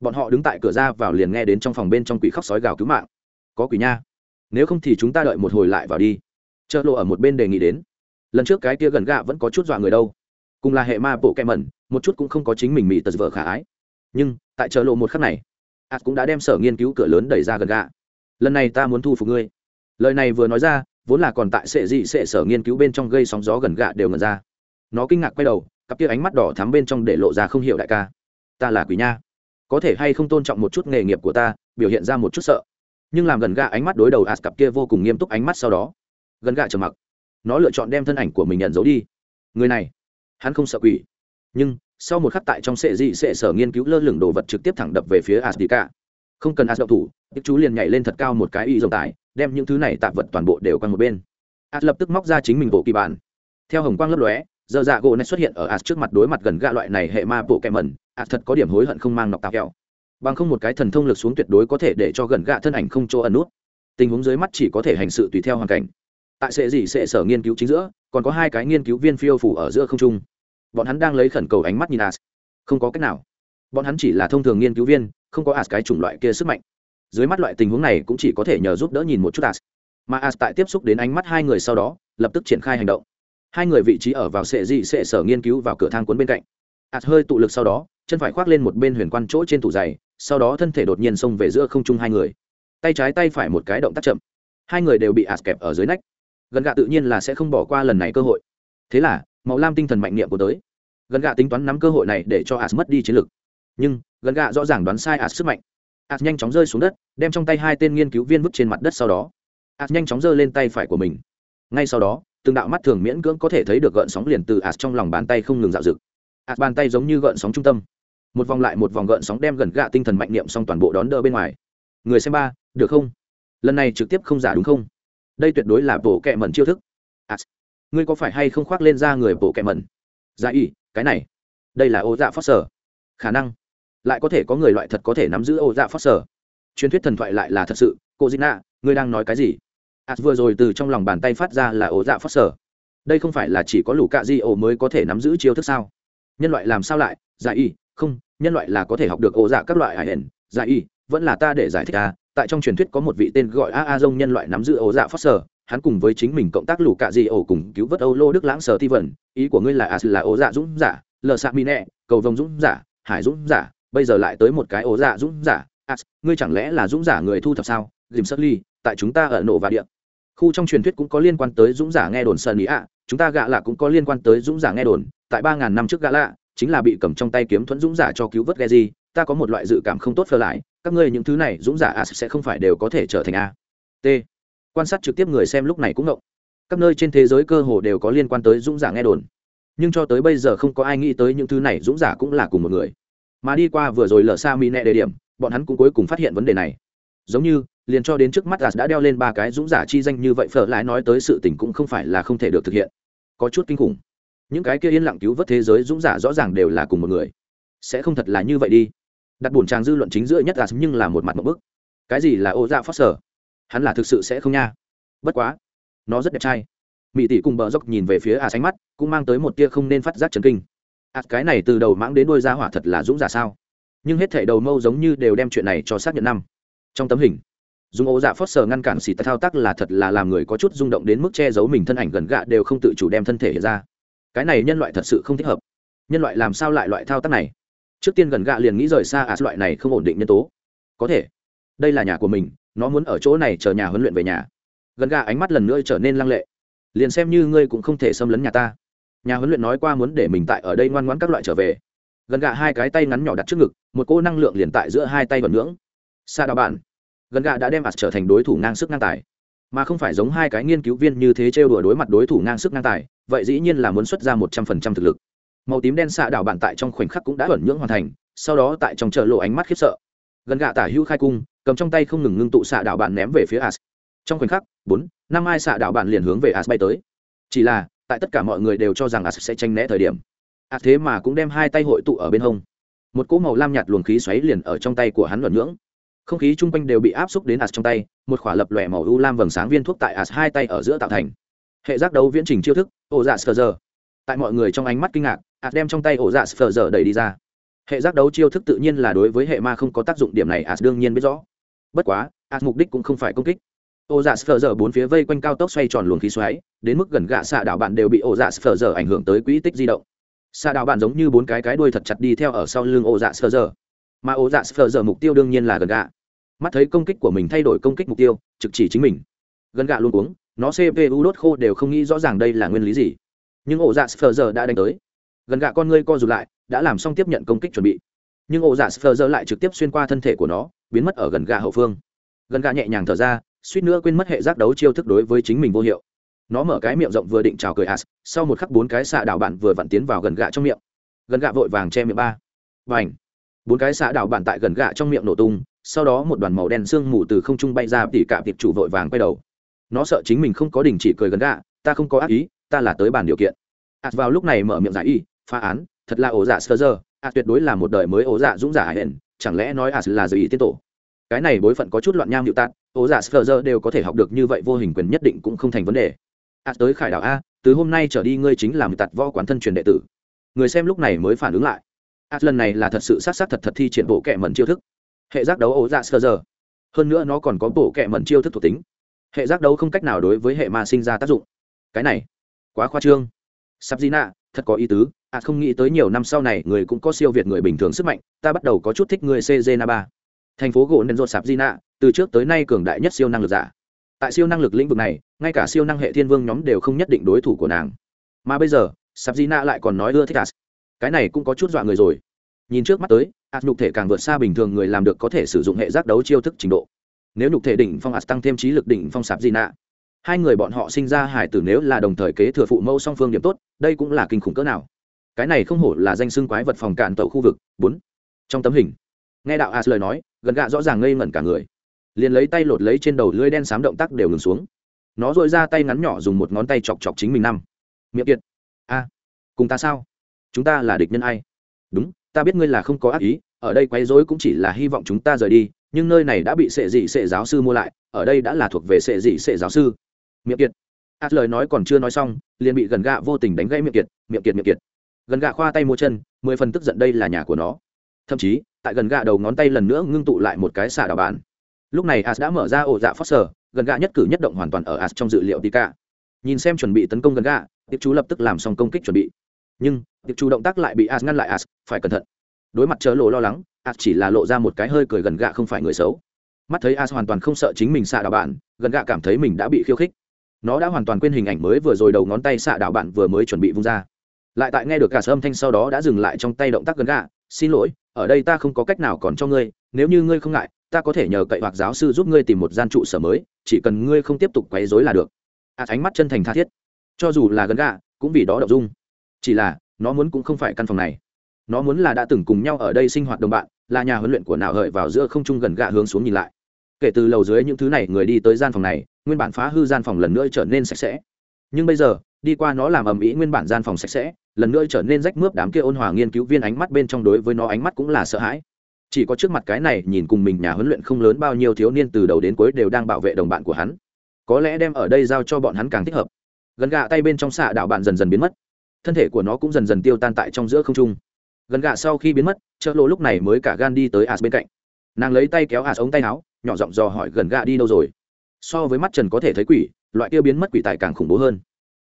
bọn họ đứng tại cửa ra vào liền nghe đến trong phòng bên trong quỷ khóc sói gào cứu mạng. Có quỷ nha. Nếu không thì chúng ta đợi một hồi lại vào đi. Chợ lộ ở một bên đề nghị đến. Lần trước cái kia gần gạ vẫn có chút dọa người đâu. Cùng là hệ ma bộ kẹ mẩn một chút cũng không có chính mình mỹ tật vợ khả ái. Nhưng, tại chợ lộ một khắc này ạt cũng đã đem sở nghiên cứu cửa lớn đẩy ra gần gạ lần này ta muốn thu phục ngươi. Lời này vừa nói ra, vốn là còn tại sệ dị sệ sở nghiên cứu bên trong gây sóng gió gần gạ đều ngần ra. Nó kinh ngạc quay đầu, cặp kia ánh mắt đỏ thắm bên trong để lộ ra không hiểu đại ca. Ta là quỷ nha. Có thể hay không tôn trọng một chút nghề nghiệp của ta, biểu hiện ra một chút sợ. Nhưng làm gần gạ ánh mắt đối đầu ạt cặp kia vô cùng nghiêm túc ánh mắt sau đó, gần gạ trầm mặc. Nó lựa chọn đem thân ảnh của mình nhận giấu đi. Người này, hắn không sợ quỷ nhưng sau một khắc tại trong sệ dị sệ sở nghiên cứu lơ lửng đồ vật trực tiếp thẳng đập về phía asdika. Không cần as động thủ tiếp chú liền nhảy lên thật cao một cái y dòng tải, đem những thứ này tạp vật toàn bộ đều qua một bên. As lập tức móc ra chính mình bộ kỳ bản. Theo hồng quang lấp lóe, giờ dạ gỗ này xuất hiện ở as trước mặt đối mặt gần gạ loại này hệ ma bộ kẹm mẩn, as thật có điểm hối hận không mang nọc tạp kẹo. Bằng không một cái thần thông lực xuống tuyệt đối có thể để cho gần gạ thân ảnh không chỗ ẩn nút. Tình huống dưới mắt chỉ có thể hành sự tùy theo hoàn cảnh. Tại sệ dị sệ sở nghiên cứu chính giữa, còn có hai cái nghiên cứu viên phiêu phủ ở giữa không trung bọn hắn đang lấy khẩn cầu ánh mắt nhìn as. Không có cách nào. Bọn hắn chỉ là thông thường nghiên cứu viên, không có as cái chủng loại kia sức mạnh. Dưới mắt loại tình huống này cũng chỉ có thể nhờ giúp đỡ nhìn một chút as. Mà as tại tiếp xúc đến ánh mắt hai người sau đó, lập tức triển khai hành động. Hai người vị trí ở vào sệ dị sệ sở nghiên cứu vào cửa thang cuốn bên cạnh. As hơi tụ lực sau đó, chân phải khoác lên một bên huyền quan chỗ trên tủ giày, sau đó thân thể đột nhiên xông về giữa không trung hai người. Tay trái tay phải một cái động tác chậm. Hai người đều bị as kẹp ở dưới nách. Gần gạ tự nhiên là sẽ không bỏ qua lần này cơ hội. Thế là màu lam tinh thần mạnh niệm của tới. Gần gạ tính toán nắm cơ hội này để cho as mất đi chiến lực nhưng, gần gạ rõ ràng đoán sai as sức mạnh. As nhanh chóng rơi xuống đất, đem trong tay hai tên nghiên cứu viên vứt trên mặt đất sau đó. As nhanh chóng giơ lên tay phải của mình. Ngay sau đó, từng đạo mắt thường miễn cưỡng có thể thấy được gợn sóng liền từ as trong lòng bàn tay không ngừng dạo rực as bàn tay giống như gợn sóng trung tâm. Một vòng lại một vòng gợn sóng đem gần gạ tinh thần mạnh niệm xong toàn bộ đón đỡ bên ngoài. Người xem ba, được không? Lần này trực tiếp không giả đúng không? Đây tuyệt đối là bộ kệ mẩn chiêu thức. As ngươi có phải hay không khoác lên ra người bộ kẹ mẩn? Dạ y, cái này. Đây là ô dạ phát sở. Khả năng. Lại có thể có người loại thật có thể nắm giữ ô dạ phát sở. Truyền thuyết thần thoại lại là thật sự. Cô dina ngươi đang nói cái gì? À vừa rồi từ trong lòng bàn tay phát ra là ô dạ phát sở. Đây không phải là chỉ có lũ cạ di ô mới có thể nắm giữ chiêu thức sao? Nhân loại làm sao lại? Dạ y, không, nhân loại là có thể học được ô dạ các loại hải hển dạ y, vẫn là ta để giải thích ta. tại trong truyền thuyết có một vị tên gọi a a dông nhân loại nắm giữ ô dạ phát sở hắn cùng với chính mình cộng tác lũ cạ di ổ cùng cứu vớt âu lô đức lãng sở ti vần ý của ngươi là a là ố dạ dũng giả, lờ sạc mi nẹ, cầu vồng dũng giả, hải dũng giả. Bây giờ lại tới một cái ố dạ dũng giả. A ngươi chẳng lẽ là dũng giả người thu thập sao? Dìm sất ly, tại chúng ta ở nổ và địa khu trong truyền thuyết cũng có liên quan tới dũng giả nghe đồn sơn ý ạ. Chúng ta gạ lạ cũng có liên quan tới dũng giả nghe đồn. Tại ba ngàn năm trước gạ lạ, chính là bị cầm trong tay kiếm thuẫn dũng giả cho cứu vớt ghe gì ta có một loại dự cảm không tốt phơ lại. Các ngươi những thứ này dũng giả a sẽ không phải đều có thể trở thành a. T quan sát trực tiếp người xem lúc này cũng ngộng. Các nơi trên thế giới cơ hồ đều có liên quan tới dũng giả nghe đồn. Nhưng cho tới bây giờ không có ai nghĩ tới những thứ này dũng giả cũng là cùng một người. Mà đi qua vừa rồi lở xa mỹ nẹ đề điểm, bọn hắn cũng cuối cùng phát hiện vấn đề này. Giống như, liền cho đến trước mắt as đã đeo lên ba cái dũng giả chi danh như vậy, phở lại nói tới sự tình cũng không phải là không thể được thực hiện. Có chút kinh khủng. Những cái kia yên lặng cứu vớt thế giới dũng giả rõ ràng đều là cùng một người. Sẽ không thật là như vậy đi. Đặt bổn tràng dư luận chính giữa nhất as nhưng là một mặt một bức. Cái gì là ô dạ sở hắn là thực sự sẽ không nha. Bất quá, nó rất đẹp trai. Mỹ tỷ cùng bờ dốc nhìn về phía as sánh mắt, cũng mang tới một tia không nên phát giác chấn kinh. As cái này từ đầu mãng đến đôi ra hỏa thật là dũng giả sao? Nhưng hết thảy đầu mâu giống như đều đem chuyện này cho xác nhận năm. Trong tấm hình, dùng ô dạ phớt sờ ngăn cản xì thao tác là thật là làm người có chút rung động đến mức che giấu mình thân ảnh gần gạ đều không tự chủ đem thân thể hiện ra. Cái này nhân loại thật sự không thích hợp. Nhân loại làm sao lại loại thao tác này? Trước tiên gần gạ liền nghĩ rời xa à loại này không ổn định nhân tố. Có thể, đây là nhà của mình nó muốn ở chỗ này chờ nhà huấn luyện về nhà. Gần gạ ánh mắt lần nữa trở nên lăng lệ. Liền xem như ngươi cũng không thể xâm lấn nhà ta. Nhà huấn luyện nói qua muốn để mình tại ở đây ngoan ngoãn các loại trở về. Gần gạ hai cái tay ngắn nhỏ đặt trước ngực, một cô năng lượng liền tại giữa hai tay vận ngưỡng. Xa đạo bạn. Gần gạ đã đem ạt trở thành đối thủ ngang sức ngang tài. Mà không phải giống hai cái nghiên cứu viên như thế trêu đùa đối mặt đối thủ ngang sức ngang tài, vậy dĩ nhiên là muốn xuất ra một trăm phần trăm thực lực. Màu tím đen xạ đảo bạn tại trong khoảnh khắc cũng đã ẩn nhưỡng hoàn thành, sau đó tại trong chợ lộ ánh mắt khiếp sợ. Gần gạ tả hữu khai cung cầm trong tay không ngừng ngưng tụ xạ đạo bạn ném về phía as. Trong khoảnh khắc, bốn, năm ai xạ đạo bạn liền hướng về as bay tới. Chỉ là, tại tất cả mọi người đều cho rằng as sẽ tranh né thời điểm, as thế mà cũng đem hai tay hội tụ ở bên hông. Một cỗ màu lam nhạt luồng khí xoáy liền ở trong tay của hắn luẩn nhưỡng không khí chung quanh đều bị áp xúc đến as trong tay, một khỏa lập lòe màu u lam vầng sáng viên thuốc tại as hai tay ở giữa tạo thành. Hệ giác đấu viễn trình chiêu thức ổ dạ sờ giờ tại mọi người trong ánh mắt kinh ngạc, as đem trong tay ổ dạ sờ giờ đẩy đi ra. Hệ giác đấu chiêu thức tự nhiên là đối với hệ ma không có tác dụng, điểm này as đương nhiên biết rõ bất quá as mục đích cũng không phải công kích. Ô dạ sờ giờ bốn phía vây quanh cao tốc xoay tròn luồng khí xoáy, đến mức gần gạ xạ đảo bạn đều bị ô dạ sờ giờ ảnh hưởng tới quỹ tích di động. Xạ đảo bạn giống như bốn cái cái đuôi thật chặt đi theo ở sau lưng ô dạ sờ giờ mà ô dạ sờ giờ mục tiêu đương nhiên là gần gạ mắt thấy công kích của mình thay đổi công kích mục tiêu, trực chỉ chính mình. Gần gạ luôn uống nó cpu đốt khô đều không nghĩ rõ ràng đây là nguyên lý gì. Nhưng ổ dạ sờ giờ đã đánh tới. Gần gạ con ngươi co rụt lại, đã làm xong tiếp nhận công kích chuẩn bị. Nhưng ổ dạ sờ giờ lại trực tiếp xuyên qua thân thể của nó biến mất ở gần gà hậu phương. Gần gà nhẹ nhàng thở ra, suýt nữa quên mất hệ giác đấu chiêu thức đối với chính mình vô hiệu. Nó mở cái miệng rộng vừa định chào cười as, sau một khắc bốn cái xạ đảo bạn vừa vặn tiến vào gần gà trong miệng. Gần gà vội vàng che miệng ba. Và ảnh bốn cái xạ đảo bạn tại gần gà trong miệng nổ tung, sau đó một đoàn màu đen sương mù từ không trung bay ra tỉ cả tiệp chủ vội vàng quay đầu. Nó sợ chính mình không có đình chỉ cười gần gà, ta không có ác ý, ta là tới bàn điều kiện. As vào lúc này mở miệng giải y, phá án, thật là ổ dạ sơ dơ ạt tuyệt đối là một đời mới ổ dạ dũng giả hải hển chẳng lẽ nói à, ạt là giới ý tiết tổ? Cái này bối phận có chút loạn nham hiệu tạt ổ dạ sơ đều có thể học được như vậy, vô hình quyền nhất định cũng không thành vấn đề. Ạt tới khải đảo a, từ hôm nay trở đi ngươi chính là một tạt võ quán thân truyền đệ tử. Người xem lúc này mới phản ứng lại. Ạt lần này là thật sự sát sát thật thật thi triển bộ kệ mẩn chiêu thức. Hệ giác đấu ổ dạ sơ hơn nữa nó còn có bộ kệ mẩn chiêu thức thuộc tính. Hệ giác đấu không cách nào đối với hệ ma sinh ra tác dụng. Cái này quá khoa trương. Sắp di nạ thật có ý tứ à không nghĩ tới nhiều năm sau này người cũng có siêu việt người bình thường sức mạnh, ta bắt đầu có chút thích người cg na ba thành phố gỗ nên rột sạp di nạ từ trước tới nay cường đại nhất siêu năng lực giả. Tại siêu năng lực lĩnh vực này, ngay cả siêu năng hệ thiên vương nhóm đều không nhất định đối thủ của nàng. Mà bây giờ, sạp di nạ lại còn nói ưa thích as cái này cũng có chút dọa người rồi. Nhìn trước mắt tới as nhục thể càng vượt xa bình thường người làm được có thể sử dụng hệ giác đấu chiêu thức trình độ. Nếu nhục thể đỉnh phong as tăng thêm trí lực đỉnh phong sạp di nạ hai người bọn họ sinh ra hải tử nếu là đồng thời kế thừa phụ mẫu song phương điểm tốt, đây cũng là kinh khủng cỡ nào. Cái này không hổ là danh xưng quái vật phòng cạn tàu khu vực. Bốn. Trong tấm hình, nghe đạo as lời nói, gần gạ rõ ràng ngây ngẩn cả người. Liền lấy tay lột lấy trên đầu lưới đen xám động tác đều ngừng xuống. Nó dội ra tay ngắn nhỏ dùng một ngón tay chọc chọc chính mình năm. Miệng kiệt. A. Cùng ta sao? Chúng ta là địch nhân ai? Đúng, ta biết ngươi là không có ác ý, ở đây quấy rối cũng chỉ là hy vọng chúng ta rời đi, nhưng nơi này đã bị sệ dị sệ giáo sư mua lại, ở đây đã là thuộc về sệ dị sệ giáo sư miệng kiệt. Át lời nói còn chưa nói xong, liền bị gần gạ vô tình đánh gãy miệng kiệt miệng kiệt miệng kiệt. Gần gạ khoa tay mua chân, mười phần tức giận đây là nhà của nó. Thậm chí, tại gần gạ đầu ngón tay lần nữa ngưng tụ lại một cái xả đào bàn. Lúc này as đã mở ra ổ dạ foster, gần gạ nhất cử nhất động hoàn toàn ở as trong dự liệu tika. Nhìn xem chuẩn bị tấn công gần gạ, tiệp chú lập tức làm xong công kích chuẩn bị. Nhưng, tiệp chú động tác lại bị as ngăn lại as, phải cẩn thận. Đối mặt chớ lộ lo lắng, as chỉ là lộ ra một cái hơi cười gần gạ không phải người xấu. Mắt thấy as hoàn toàn không sợ chính mình xạ đào bạn gần gạ cảm thấy mình đã bị khiêu khích nó đã hoàn toàn quên hình ảnh mới vừa rồi đầu ngón tay xạ đảo bạn vừa mới chuẩn bị vung ra. Lại tại nghe được cả âm thanh sau đó đã dừng lại trong tay động tác gần gạ xin lỗi ở đây ta không có cách nào còn cho ngươi nếu như ngươi không ngại ta có thể nhờ cậy hoặc giáo sư giúp ngươi tìm một gian trụ sở mới chỉ cần ngươi không tiếp tục quấy rối là được. À, ánh mắt chân thành tha thiết. Cho dù là gần gạ cũng vì đó đậu dung. Chỉ là nó muốn cũng không phải căn phòng này. Nó muốn là đã từng cùng nhau ở đây sinh hoạt đồng bạn là nhà huấn luyện của nào hợi vào giữa không trung gần gạ hướng xuống nhìn lại kể từ lầu dưới những thứ này người đi tới gian phòng này, nguyên bản phá hư gian phòng lần nữa trở nên sạch sẽ. Nhưng bây giờ, đi qua nó làm ầm ĩ nguyên bản gian phòng sạch sẽ, lần nữa trở nên rách mướp đám kia ôn hòa nghiên cứu viên ánh mắt bên trong đối với nó ánh mắt cũng là sợ hãi. Chỉ có trước mặt cái này, nhìn cùng mình nhà huấn luyện không lớn bao nhiêu thiếu niên từ đầu đến cuối đều đang bảo vệ đồng bạn của hắn. Có lẽ đem ở đây giao cho bọn hắn càng thích hợp. Gần gạ tay bên trong xạ đạo bạn dần dần biến mất. Thân thể của nó cũng dần dần tiêu tan tại trong giữa không trung. Gần gạ sau khi biến mất, chợ lộ lúc này mới cả gan đi tới as bên cạnh. Nàng lấy tay kéo as ống tay áo nhỏ giọng dò hỏi gần gạ đi đâu rồi. So với mắt trần có thể thấy quỷ, loại tiêu biến mất quỷ tài càng khủng bố hơn.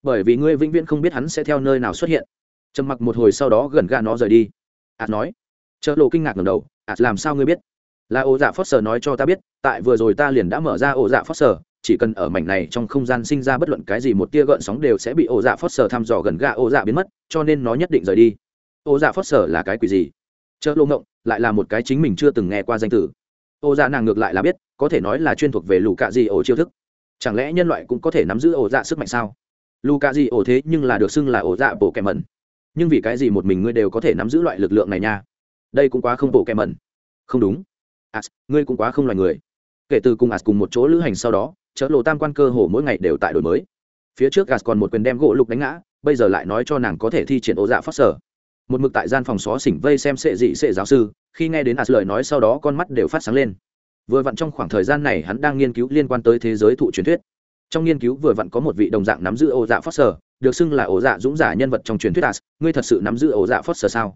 Bởi vì ngươi vĩnh viễn không biết hắn sẽ theo nơi nào xuất hiện. Trầm mặc một hồi sau đó gần gạ nó rời đi. As nói. Chợ lộ kinh ngạc ngầm đầu as làm sao ngươi biết? Là ổ dạ phớt sờ nói cho ta biết, tại vừa rồi ta liền đã mở ra ổ dạ phớt sờ chỉ cần ở mảnh này trong không gian sinh ra bất luận cái gì một tia gợn sóng đều sẽ bị ổ dạ phớt sờ thăm dò gần gạ ổ dạ biến mất, cho nên nó nhất định rời đi. Ổ dạ phớt sờ là cái quỷ gì? Chợ lộ ngộng, lại là một cái chính mình chưa từng nghe qua danh tử Ô dạ nàng ngược lại là biết, có thể nói là chuyên thuộc về lù cạ dị ổ chiêu thức. Chẳng lẽ nhân loại cũng có thể nắm giữ ổ dạ sức mạnh sao? Lù cạ dị ổ thế nhưng là được xưng là ổ dạ bộ kẻ mẩn. Nhưng vì cái gì một mình ngươi đều có thể nắm giữ loại lực lượng này nha? Đây cũng quá không bộ kẻ mẩn. Không đúng. As ngươi cũng quá không loài người. Kể từ cùng as cùng một chỗ lữ hành sau đó chợ lộ tam quan cơ hồ mỗi ngày đều tại đổi mới. Phía trước as còn một quyền đem gỗ lục đánh ngã, bây giờ lại nói cho nàng có thể thi triển ổ dạ phát sở một mực tại gian phòng xó xỉnh vây xem sệ dị sệ giáo sư, khi nghe đến as lời nói sau đó con mắt đều phát sáng lên. Vừa vặn trong khoảng thời gian này hắn đang nghiên cứu liên quan tới thế giới thụ truyền thuyết. Trong nghiên cứu vừa vặn có một vị đồng dạng nắm giữ ổ dạ phát sở, được xưng là ổ dạ dũng giả nhân vật trong truyền thuyết as, ngươi thật sự nắm giữ ổ dạ phát sở sao?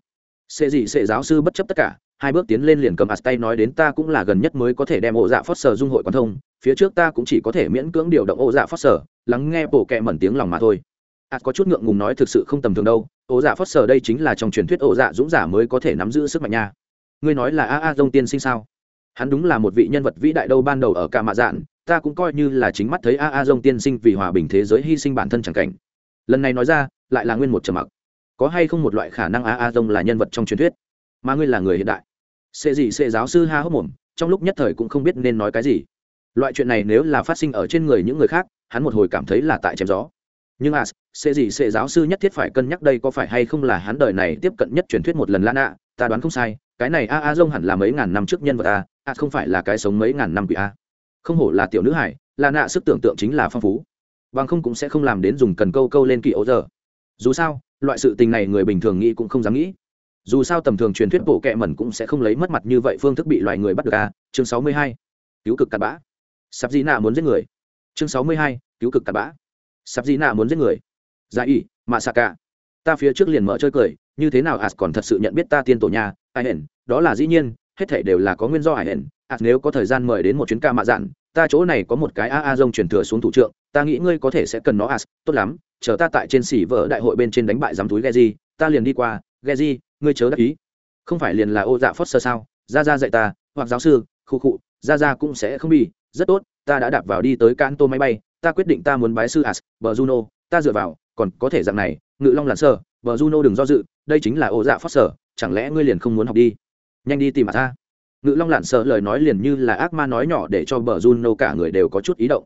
Sệ dị sệ giáo sư bất chấp tất cả, hai bước tiến lên liền cầm ạt tay nói đến ta cũng là gần nhất mới có thể đem ổ dạ phót sở dung hội quan thông, phía trước ta cũng chỉ có thể miễn cưỡng điều động ổ dạ phót sở, lắng nghe bộ kẹ mẩn tiếng lòng mà thôi ạt có chút ngượng ngùng nói thực sự không tầm thường đâu ổ dạ phớt sở đây chính là trong truyền thuyết ổ dạ dũng giả mới có thể nắm giữ sức mạnh nha. Ngươi nói là a a dông tiên sinh sao? Hắn đúng là một vị nhân vật vĩ đại đâu ban đầu ở cả mạ dạn, ta cũng coi như là chính mắt thấy a a dông tiên sinh vì hòa bình thế giới hy sinh bản thân chẳng cảnh. Lần này nói ra, lại là nguyên một trầm mặc. Có hay không một loại khả năng a a dông là nhân vật trong truyền thuyết? Mà ngươi là người hiện đại. Sệ gì sệ giáo sư ha hốc mồm, trong lúc nhất thời cũng không biết nên nói cái gì. Loại chuyện này nếu là phát sinh ở trên người những người khác, hắn một hồi cảm thấy là tại chém gió nhưng as sẽ gì sẽ giáo sư nhất thiết phải cân nhắc đây có phải hay không là hắn đời này tiếp cận nhất truyền thuyết một lần lan ạ ta đoán không sai, cái này a a dông hẳn là mấy ngàn năm trước nhân vật a a không phải là cái sống mấy ngàn năm quỷ a. Không hổ là tiểu nữ hải lan ạ sức tưởng tượng chính là phong phú. Bằng không cũng sẽ không làm đến dùng cần câu câu lên kỳ ấu giờ. Dù sao, loại sự tình này người bình thường nghĩ cũng không dám nghĩ. Dù sao tầm thường truyền thuyết bộ kệ mẩn cũng sẽ không lấy mất mặt như vậy phương thức bị loài người bắt được a. Chương sáu mươi hai, cứu cực cặn bã. Sắp dĩ nạ muốn giết người. Chương sáu mươi hai, cứu cực cặn bã sắp dĩ nạ muốn giết người. Dạ Giải ỉ mạ xạ cả. Ta phía trước liền mở chơi cười như thế nào as còn thật sự nhận biết ta tiên tổ nhà ai hển đó là dĩ nhiên hết thể đều là có nguyên do ai hển as nếu có thời gian mời đến một chuyến ca mạ dạn ta chỗ này có một cái a a dông truyền thừa xuống thủ trượng ta nghĩ ngươi có thể sẽ cần nó as tốt lắm chờ ta tại trên xỉ vỡ đại hội bên trên đánh bại giám túi ghe ta liền đi qua ghe ngươi chớ đắc ý. Không phải liền là ô dạ phót sơ sao? Ra ra dạy ta hoặc giáo sư khu cụ, ra ra cũng sẽ không bị rất tốt ta đã đạp vào đi tới can tô máy bay ta quyết định ta muốn bái sư as, bờ juno, ta dựa vào, còn có thể dạng này, ngự long lặn sơ bờ juno đừng do dự, đây chính là ô dạ phát sở, chẳng lẽ ngươi liền không muốn học đi? Nhanh đi tìm mà ta ngự long lặn sợ lời nói liền như là ác ma nói nhỏ để cho bờ juno cả người đều có chút ý động.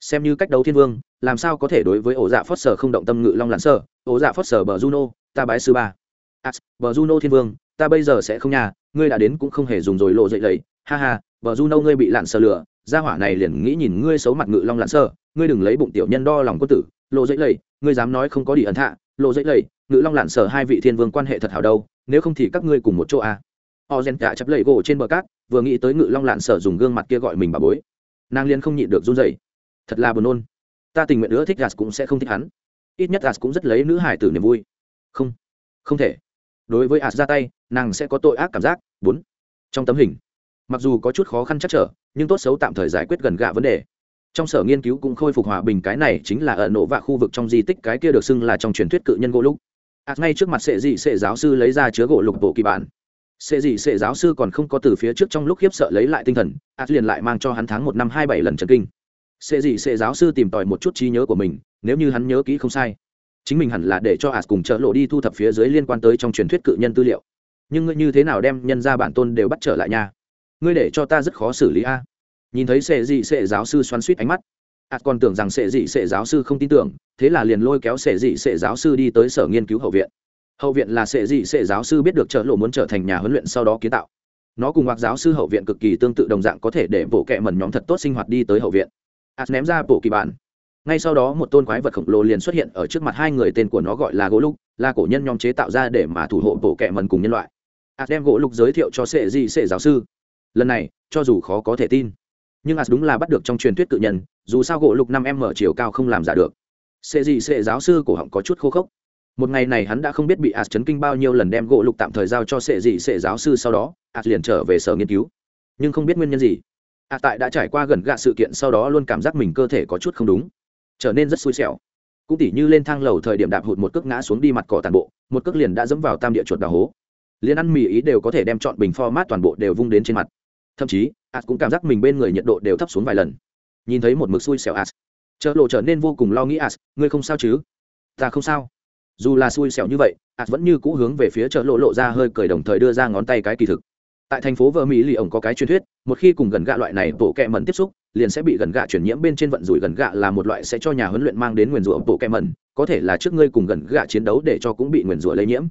Xem như cách đấu thiên vương, làm sao có thể đối với ổ dạ phớt sở không động tâm ngự long lặn sơ ổ dạ phớt sở bờ juno, ta bái sư ba. As, bờ juno thiên vương, ta bây giờ sẽ không nhà, ngươi đã đến cũng không hề dùng rồi lộ dậy lầy. Ha ha, bờ juno ngươi bị lặn sợ lửa gia hỏa này liền nghĩ nhìn ngươi xấu mặt ngự long lặn sơ, ngươi đừng lấy bụng tiểu nhân đo lòng quân tử, lộ dễ lầy, ngươi dám nói không có đi ẩn thạ lộ dễ lầy, ngự long lặn sơ hai vị thiên vương quan hệ thật hảo đâu, nếu không thì các ngươi cùng một chỗ à. o gen cả chắp lầy gỗ trên bờ cát, vừa nghĩ tới ngự long lặn sơ dùng gương mặt kia gọi mình bà bối. Nàng liền không nhịn được run rẩy. Thật là buồn nôn. Ta tình nguyện nữa thích gạt cũng sẽ không thích hắn. Ít nhất gạt cũng rất lấy nữ hải tử niềm vui. Không. Không thể. Đối với ạt ra tay, nàng sẽ có tội ác cảm giác. Bốn. Trong tấm hình. Mặc dù có chút khó khăn chắc trở nhưng tốt xấu tạm thời giải quyết gần gạ vấn đề. Trong sở nghiên cứu cũng khôi phục hòa bình cái này chính là ở nổ vạ khu vực trong di tích cái kia được xưng là trong truyền thuyết cự nhân gỗ lục. As ngay trước mặt sệ dị sệ giáo sư lấy ra chứa gỗ lục bộ kỳ bản. Sệ dị sệ giáo sư còn không có từ phía trước trong lúc khiếp sợ lấy lại tinh thần as liền lại mang cho hắn tháng một năm hai bảy lần trần kinh. Sệ dị sệ giáo sư tìm tòi một chút trí nhớ của mình, nếu như hắn nhớ kỹ không sai, chính mình hẳn là để cho as cùng chợ lộ đi thu thập phía dưới liên quan tới trong truyền thuyết cự nhân tư liệu. Nhưng ngươi như thế nào đem nhân ra bản tôn đều bắt trở lại nha ngươi để cho ta rất khó xử lý a. Nhìn thấy sệ dị sệ giáo sư xoắn suýt ánh mắt. As còn tưởng rằng sệ dị sệ giáo sư không tin tưởng, thế là liền lôi kéo sệ dị sệ giáo sư đi tới sở nghiên cứu hậu viện. Hậu viện là sệ dị sệ giáo sư biết được trợ lộ muốn trở thành nhà huấn luyện sau đó kiến tạo. Nó cùng hoặc giáo sư hậu viện cực kỳ tương tự đồng dạng có thể để bộ kệ mẩn nhóm thật tốt sinh hoạt đi tới hậu viện. As ném ra bộ kỳ bản. Ngay sau đó một tôn quái vật khổng lồ liền xuất hiện ở trước mặt hai người tên của nó gọi là gỗ lục, là cổ nhân nhóm chế tạo ra để mà thủ hộ bộ kệ mẩn cùng nhân loại. As đem gỗ lục giới thiệu cho sệ di sệ giáo sư lần này, cho dù khó có thể tin, nhưng as đúng là bắt được trong truyền thuyết tự nhân, dù sao gỗ lục năm em mở chiều cao không làm giả được. Sệ gì sệ giáo sư cổ họng có chút khô khốc. Một ngày này hắn đã không biết bị as chấn kinh bao nhiêu lần đem gỗ lục tạm thời giao cho sệ dị sệ giáo sư sau đó, as liền trở về sở nghiên cứu. Nhưng không biết nguyên nhân gì, as tại đã trải qua gần gạ sự kiện sau đó luôn cảm giác mình cơ thể có chút không đúng, trở nên rất xui xẻo. Cũng tỉ như lên thang lầu thời điểm đạp hụt một cước ngã xuống đi mặt cỏ tàn bộ, một cước liền đã dẫm vào tam địa chuột đào hố. Liền ăn mì ý đều có thể đem chọn bình format toàn bộ đều vung đến trên mặt thậm chí ạt cũng cảm giác mình bên người nhiệt độ đều thấp xuống vài lần. Nhìn thấy một mực xui xẻo ạt chợ lộ trở nên vô cùng lo nghĩ ạt ngươi không sao chứ? Ta không sao. Dù là xui xẻo như vậy ạt vẫn như cũ hướng về phía chợ lộ lộ ra hơi cười đồng thời đưa ra ngón tay cái kỳ thực. Tại thành phố vợ mỹ lì ổng có cái truyền thuyết, một khi cùng gần gạ loại này bộ kẹ mẩn tiếp xúc, liền sẽ bị gần gạ chuyển nhiễm bên trên vận rủi gần gạ là một loại sẽ cho nhà huấn luyện mang đến nguyền rủa bộ kẹ mẩn, có thể là trước ngươi cùng gần gạ chiến đấu để cho cũng bị nguyền rủa lây nhiễm.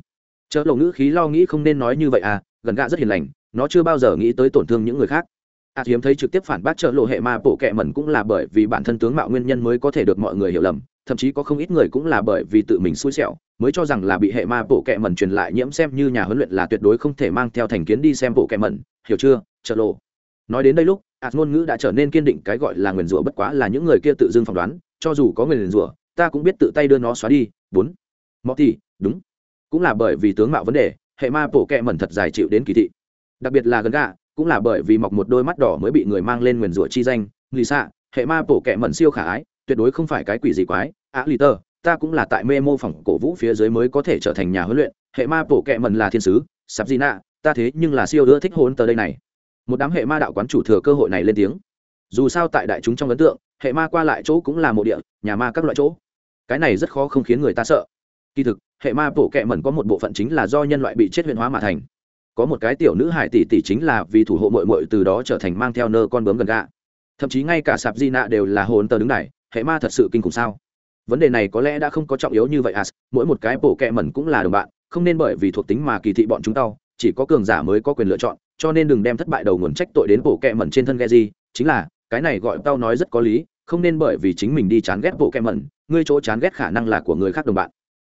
Chợ lộ ngữ khí lo nghĩ không nên nói như vậy à gần gạ rất hiền lành nó chưa bao giờ nghĩ tới tổn thương những người khác. Ạt hiếm thấy trực tiếp phản bác trợ lộ hệ ma bộ kệ mẩn cũng là bởi vì bản thân tướng mạo nguyên nhân mới có thể được mọi người hiểu lầm, thậm chí có không ít người cũng là bởi vì tự mình xui xẻo, mới cho rằng là bị hệ ma bộ kệ mẩn truyền lại nhiễm xem như nhà huấn luyện là tuyệt đối không thể mang theo thành kiến đi xem bộ kệ mẩn, hiểu chưa, Trợ lộ? Nói đến đây lúc ạt ngôn ngữ đã trở nên kiên định, cái gọi là nguyền rủa bất quá là những người kia tự dưng phỏng đoán, cho dù có nguyền rủa, ta cũng biết tự tay đưa nó xóa đi, bốn. Mọi thì đúng. Cũng là bởi vì tướng mạo vấn đề, hệ ma bộ kệ mẩn thật dài chịu đến kỳ thị đặc biệt là gần gạ cũng là bởi vì mọc một đôi mắt đỏ mới bị người mang lên nguyền rủa chi danh lì xạ hệ ma bổ kẹ mẩn siêu khả ái, tuyệt đối không phải cái quỷ gì quái. Á lì tơ, ta cũng là tại mê mô phỏng cổ vũ phía dưới mới có thể trở thành nhà huấn luyện, hệ ma bổ kẹ mẩn là thiên sứ sắp gì nạ, ta thế nhưng là siêu ưa thích hôn tờ đây này. Một đám hệ ma đạo quán chủ thừa cơ hội này lên tiếng. Dù sao tại đại chúng trong ấn tượng, hệ ma qua lại chỗ cũng là mộ địa, nhà ma các loại chỗ. Cái này rất khó không khiến người ta sợ. Kỳ thực, hệ ma bổ kẹ mẩn có một bộ phận chính là do nhân loại bị chết huyện hóa mà thành có một cái tiểu nữ hải tỷ tỷ chính là vì thủ hộ mội mội từ đó trở thành mang theo nơ con bướm gần gạ. Thậm chí ngay cả sạp di nạ đều là hồn tờ đứng này hệ ma thật sự kinh khủng sao? Vấn đề này có lẽ đã không có trọng yếu như vậy as mỗi một cái bổ kẹ mẩn cũng là đồng bạn, không nên bởi vì thuộc tính mà kỳ thị bọn chúng tao, chỉ có cường giả mới có quyền lựa chọn, cho nên đừng đem thất bại đầu nguồn trách tội đến bổ kẹ mẩn trên thân ghe gì, chính là, cái này gọi tao nói rất có lý, không nên bởi vì chính mình đi chán ghét bộ kẹ mẩn, ngươi chỗ chán ghét khả năng là của người khác đồng bạn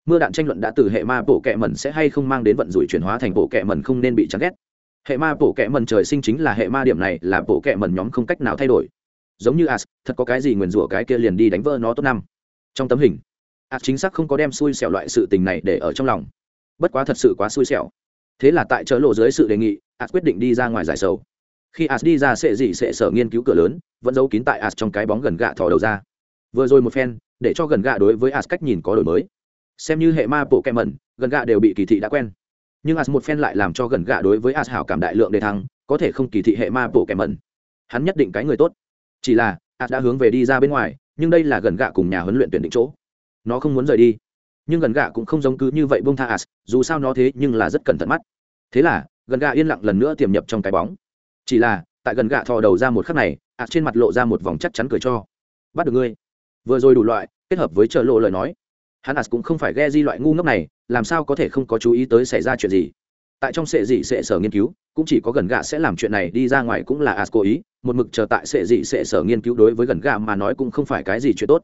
mưa đạn tranh luận đã từ hệ ma bộ kẹ mẩn sẽ hay không mang đến vận rủi chuyển hóa thành bộ kẹ mẩn không nên bị chán ghét. Hệ ma bộ kẹ mẩn trời sinh chính là hệ ma điểm này là bộ kẹ mẩn nhóm không cách nào thay đổi. Giống như as, thật có cái gì nguyền rủa cái kia liền đi đánh vỡ nó tốt năm. Trong tấm hình, as chính xác không có đem xui xẻo loại sự tình này để ở trong lòng. Bất quá thật sự quá xui xẻo. Thế là tại chợ lộ dưới sự đề nghị, as quyết định đi ra ngoài giải sầu. Khi as đi ra sẽ gì sẽ sở nghiên cứu cửa lớn, vẫn giấu kín tại as trong cái bóng gần gạ thò đầu ra. Vừa rồi một phen, để cho gần gạ đối với as cách nhìn có đổi mới xem như hệ ma bộ kẹ mẩn, gần gạ đều bị kỳ thị đã quen. Nhưng as một phen lại làm cho gần gạ đối với as hảo cảm đại lượng đề thăng, có thể không kỳ thị hệ ma bộ kẹ mẩn. Hắn nhất định cái người tốt. Chỉ là as đã hướng về đi ra bên ngoài, nhưng đây là gần gạ cùng nhà huấn luyện tuyển định chỗ. Nó không muốn rời đi. Nhưng gần gạ cũng không giống cứ như vậy bông tha as dù sao nó thế nhưng là rất cẩn thận mắt. Thế là, gần gạ yên lặng lần nữa tiềm nhập trong cái bóng. Chỉ là, tại gần gạ thò đầu ra một khắc này as trên mặt lộ ra một vòng chắc chắn cười cho. Bắt được ngươi. Vừa rồi đủ loại, kết hợp với trợ lộ lời nói hắn as cũng không phải ghe di loại ngu ngốc này, làm sao có thể không có chú ý tới xảy ra chuyện gì? Tại trong sệ dị sệ sở nghiên cứu, cũng chỉ có gần gạ sẽ làm chuyện này đi ra ngoài cũng là as cố ý, một mực chờ tại sệ dị sệ sở nghiên cứu đối với gần gạ mà nói cũng không phải cái gì chuyện tốt.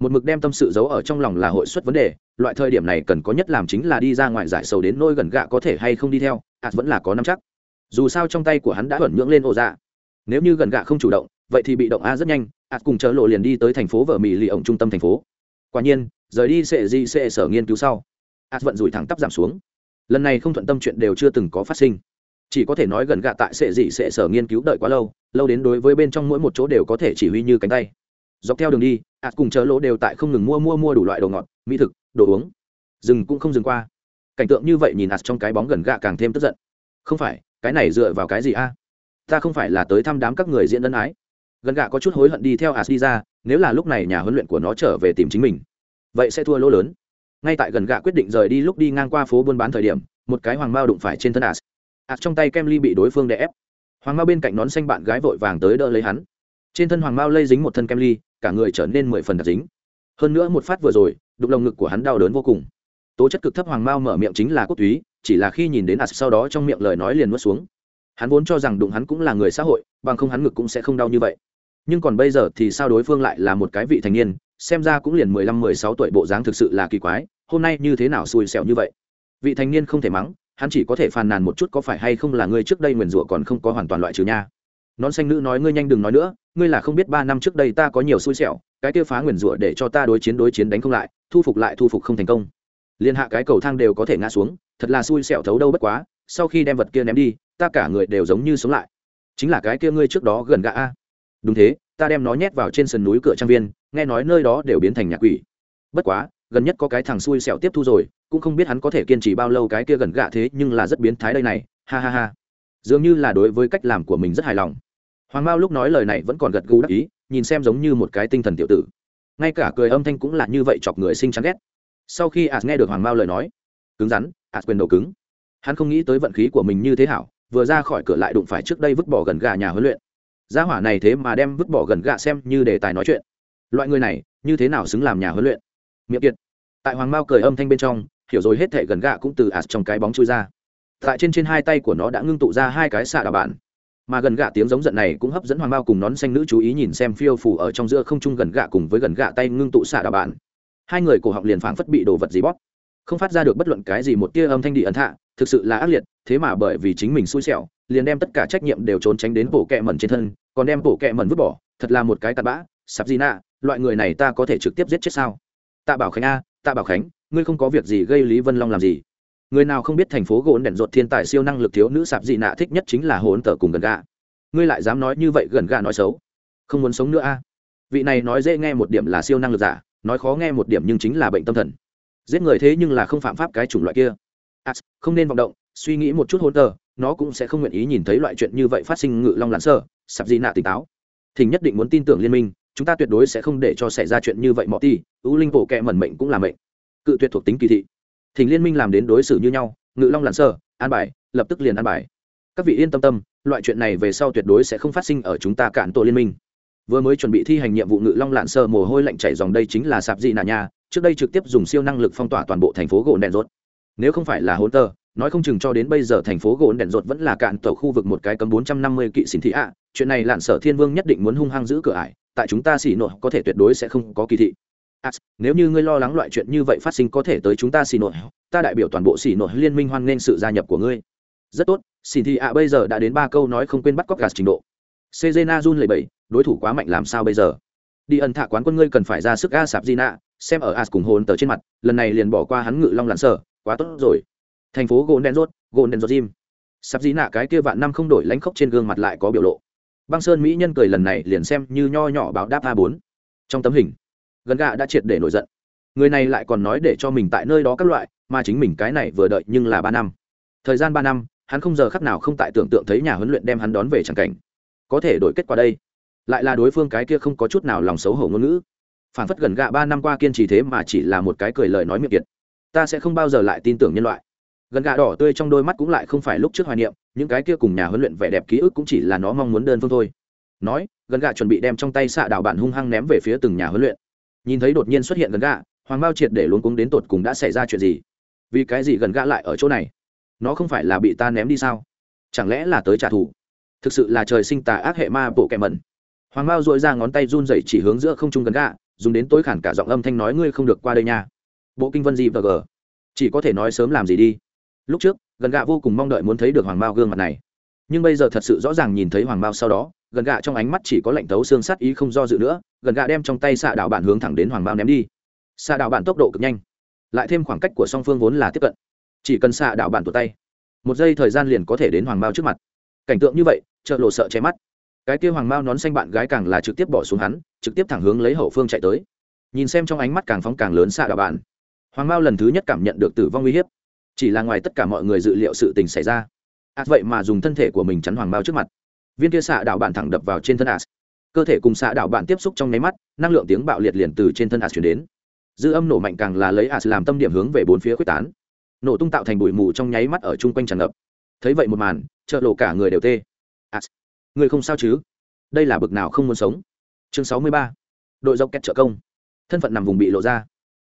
Một mực đem tâm sự giấu ở trong lòng là hội suất vấn đề, loại thời điểm này cần có nhất làm chính là đi ra ngoài giải sầu đến nôi gần gạ có thể hay không đi theo as vẫn là có năm chắc. Dù sao trong tay của hắn đã ẩn nhưỡng lên ổ dạ. Nếu như gần gạ không chủ động, vậy thì bị động a rất nhanh as cùng chớ lộ liền đi tới thành phố vợ mỹ lì ổng trung tâm thành phố. Quả nhiên rời đi sệ di sệ sở nghiên cứu sau. As vận rủi thẳng tắp giảm xuống. Lần này không thuận tâm chuyện đều chưa từng có phát sinh. Chỉ có thể nói gần gạ tại sệ dị sệ sở nghiên cứu đợi quá lâu lâu đến đối với bên trong mỗi một chỗ đều có thể chỉ huy như cánh tay. Dọc theo đường đi as cùng chớ lỗ đều tại không ngừng mua mua mua đủ loại đồ ngọt, mỹ thực, đồ uống. Dừng cũng không dừng qua. Cảnh tượng như vậy nhìn as trong cái bóng gần gạ càng thêm tức giận. Không phải, cái này dựa vào cái gì a? Ta không phải là tới thăm đám các người diễn ân ái. Gần gạ có chút hối hận đi theo as đi ra, nếu là lúc này nhà huấn luyện của nó trở về tìm chính mình vậy sẽ thua lỗ lớn. Ngay tại gần gạ quyết định rời đi lúc đi ngang qua phố buôn bán thời điểm, một cái hoàng mao đụng phải trên thân as as trong tay kem ly bị đối phương đè ép. Hoàng mao bên cạnh nón xanh bạn gái vội vàng tới đỡ lấy hắn. Trên thân hoàng mao lây dính một thân kem ly, cả người trở nên mười phần đặc dính. Hơn nữa một phát vừa rồi, đụng lồng ngực của hắn đau đớn vô cùng. Tố chất cực thấp hoàng mao mở miệng chính là quốc túy, chỉ là khi nhìn đến as sau đó trong miệng lời nói liền nuốt xuống. Hắn vốn cho rằng đụng hắn cũng là người xã hội, bằng không hắn ngực cũng sẽ không đau như vậy. Nhưng còn bây giờ thì sao đối phương lại là một cái vị thành niên xem ra cũng liền mười lăm, mười sáu tuổi bộ dáng thực sự là kỳ quái, hôm nay như thế nào xui xẻo như vậy? Vị thanh niên không thể mắng, hắn chỉ có thể phàn nàn một chút có phải hay không là ngươi trước đây nguyền rủa còn không có hoàn toàn loại trừ nha. Nón xanh nữ nói ngươi nhanh đừng nói nữa, ngươi là không biết ba năm trước đây ta có nhiều xui xẻo, cái kia phá nguyền rủa để cho ta đối chiến đối chiến đánh không lại, thu phục lại thu phục không thành công. Liên hạ cái cầu thang đều có thể ngã xuống, thật là xui xẻo thấu đâu bất quá, sau khi đem vật kia ném đi, ta cả người đều giống như sống lại. Chính là cái kia ngươi trước đó gần gã a. Đúng thế, ta đem nó nhét vào trên sườn núi cửa trang viên nghe nói nơi đó đều biến thành nhạc quỷ. Bất quá, gần nhất có cái thằng xui xẻo tiếp thu rồi, cũng không biết hắn có thể kiên trì bao lâu cái kia gần gạ thế, nhưng là rất biến thái đây này, ha ha ha. Dường như là đối với cách làm của mình rất hài lòng. Hoàng mao lúc nói lời này vẫn còn gật gù đắc ý, nhìn xem giống như một cái tinh thần tiểu tử. Ngay cả cười âm thanh cũng là như vậy chọc người sinh chán ghét. Sau khi ạt nghe được hoàng mao lời nói, cứng rắn, ạt quyền đầu cứng. Hắn không nghĩ tới vận khí của mình như thế hảo, vừa ra khỏi cửa lại đụng phải trước đây vứt bỏ gần gà nhà huấn luyện. Gia hỏa này thế mà đem vứt bỏ gần gà xem như đề tài nói chuyện loại người này như thế nào xứng làm nhà huấn luyện? Miệng kiệt. Tại hoàng mao cười âm thanh bên trong, hiểu rồi hết thể gần gạ cũng từ ạt trong cái bóng chui ra. Tại trên trên hai tay của nó đã ngưng tụ ra hai cái xạ đà bạn. Mà gần gạ tiếng giống giận này cũng hấp dẫn hoàng mao cùng nón xanh nữ chú ý nhìn xem phiêu phủ ở trong giữa không trung gần gạ cùng với gần gạ tay ngưng tụ xạ đà bạn. Hai người cổ họng liền phảng phất bị đồ vật gì bóp. Không phát ra được bất luận cái gì một tia âm thanh đi ẩn thạ, thực sự là ác liệt, thế mà bởi vì chính mình xui xẻo, liền đem tất cả trách nhiệm đều trốn tránh đến bộ kẹ mẩn trên thân, còn đem bộ kẹ mẩn vứt bỏ, thật là một cái tạt bã, sạp gì nạ loại người này ta có thể trực tiếp giết chết sao? Tạ bảo khánh a tạ bảo khánh ngươi không có việc gì gây lý vân long làm gì? Người nào không biết thành phố gỗ đèn ruột thiên tài siêu năng lực thiếu nữ sạp dị nạ thích nhất chính là hồn tờ cùng gần gà ngươi lại dám nói như vậy gần gà nói xấu? Không muốn sống nữa a. Vị này nói dễ nghe một điểm là siêu năng lực giả nói khó nghe một điểm nhưng chính là bệnh tâm thần. Giết người thế nhưng là không phạm pháp cái chủng loại kia. À, không nên vọng động suy nghĩ một chút hôn tờ nó cũng sẽ không nguyện ý nhìn thấy loại chuyện như vậy phát sinh ngự long lặn sơ sạp dị nạ tỉnh táo. Thình nhất định muốn tin tưởng liên minh chúng ta tuyệt đối sẽ không để cho xảy ra chuyện như vậy mọi ti ưu linh bộ kẹ mẩn mệnh cũng là mệnh. Cự tuyệt thuộc tính kỳ thị. Thỉnh liên minh làm đến đối xử như nhau, ngự long lặn sơ, an bài, lập tức liền an bài. Các vị yên tâm tâm, loại chuyện này về sau tuyệt đối sẽ không phát sinh ở chúng ta cản tổ liên minh. Vừa mới chuẩn bị thi hành nhiệm vụ ngự long lạn sơ mồ hôi lạnh chảy dòng đây chính là sạp dị nà nha, trước đây trực tiếp dùng siêu năng lực phong tỏa toàn bộ thành phố gỗ đèn rốt nếu không phải là hôn tơ, nói không chừng cho đến bây giờ thành phố gỗ đèn rốt vẫn là cạn tổ khu vực một cái cấm bốn trăm năm mươi kỵ xin thị ạ. Chuyện này lạn sở thiên vương nhất định muốn hung hăng giữ cửa ải tại chúng ta xỉ nội có thể tuyệt đối sẽ không có kỳ thị. À, nếu như ngươi lo lắng loại chuyện như vậy phát sinh có thể tới chúng ta xỉ nội ta đại biểu toàn bộ xỉ nội liên minh hoan nghênh sự gia nhập của ngươi. Rất tốt xỉ thị ạ bây giờ đã đến ba câu nói không quên bắt cóc gạt trình độ. Sejena jun lầy bẩy đối thủ quá mạnh làm sao bây giờ? Đi ẩn thạ quán quân ngươi cần phải ra sức a sạp di nạ xem ở as cùng hồn tờ trên mặt lần này liền bỏ qua hắn ngự long lặn sở quá tốt rồi. Thành phố gôn đen rốt gôn đen rốt jim sạp di nạ cái kia vạn năm không đổi lánh khóc trên gương mặt lại có biểu lộ băng sơn mỹ nhân cười lần này liền xem như nho nhỏ báo đáp a bốn. Trong tấm hình, gần gạ đã triệt để nổi giận. Người này lại còn nói để cho mình tại nơi đó các loại, mà chính mình cái này vừa đợi nhưng là ba năm. Thời gian ba năm, hắn không giờ khắc nào không tại tưởng tượng thấy nhà huấn luyện đem hắn đón về tràng cảnh. Có thể đổi kết quả đây, lại là đối phương cái kia không có chút nào lòng xấu hổ ngôn ngữ. Phản phất gần gạ ba năm qua kiên trì thế mà chỉ là một cái cười lời nói miệng kiệt. Ta sẽ không bao giờ lại tin tưởng nhân loại. Gần gạ đỏ tươi trong đôi mắt cũng lại không phải lúc trước hoài niệm những cái kia cùng nhà huấn luyện vẻ đẹp ký ức cũng chỉ là nó mong muốn đơn phương thôi. Nói, gần gạ chuẩn bị đem trong tay xạ đảo bạn hung hăng ném về phía từng nhà huấn luyện. Nhìn thấy đột nhiên xuất hiện gần gạ, hoàng bao triệt để luống cuống đến tột cùng đã xảy ra chuyện gì? Vì cái gì gần gạ lại ở chỗ này? Nó không phải là bị ta ném đi sao? Chẳng lẽ là tới trả thù? Thực sự là trời sinh tà ác hệ ma bộ kẻ mẩn. Hoàng bao dội ra ngón tay run rẩy chỉ hướng giữa không trung gần gạ, dùng đến tối khản cả giọng âm thanh nói ngươi không được qua đây nha. Bộ kinh vân gì và g. Chỉ có thể nói sớm làm gì đi. Lúc trước gần gạ vô cùng mong đợi muốn thấy được hoàng Mao gương mặt này. Nhưng bây giờ thật sự rõ ràng nhìn thấy hoàng Mao sau đó, gần gạ trong ánh mắt chỉ có lạnh tấu xương sắt ý không do dự nữa, gần gạ đem trong tay xạ đạo bản hướng thẳng đến hoàng Mao ném đi. Xạ đạo bản tốc độ cực nhanh, lại thêm khoảng cách của song phương vốn là tiếp cận. Chỉ cần xạ đạo bản tụt tay, một giây thời gian liền có thể đến hoàng Mao trước mặt. Cảnh tượng như vậy chợ lộ sợ che mắt. Cái kia hoàng Mao nón xanh bạn gái càng là trực tiếp bỏ xuống hắn, trực tiếp thẳng hướng lấy hậu phương chạy tới. Nhìn xem trong ánh mắt càng phóng càng lớn xạ đạo bản. Hoàng Mao lần thứ nhất cảm nhận được tử vong uy hiếp chỉ là ngoài tất cả mọi người dự liệu sự tình xảy ra. Ạt vậy mà dùng thân thể của mình chắn hoàng bao trước mặt. Viên kia xạ đạo bạn thẳng đập vào trên thân ạt cơ thể cùng xạ đạo bạn tiếp xúc trong nháy mắt, năng lượng tiếng bạo liệt liền từ trên thân ạt chuyển đến. Dư âm nổ mạnh càng là lấy ạt làm tâm điểm hướng về bốn phía quyết tán. Nổ tung tạo thành bụi mù trong nháy mắt ở chung quanh tràn ngập. Thấy vậy một màn chợ lộ cả người đều tê. Ạt người không sao chứ? Đây là bực nào không muốn sống? Chương sáu mươi ba, đội dọc kẹt trợ công. Thân phận nằm vùng bị lộ ra.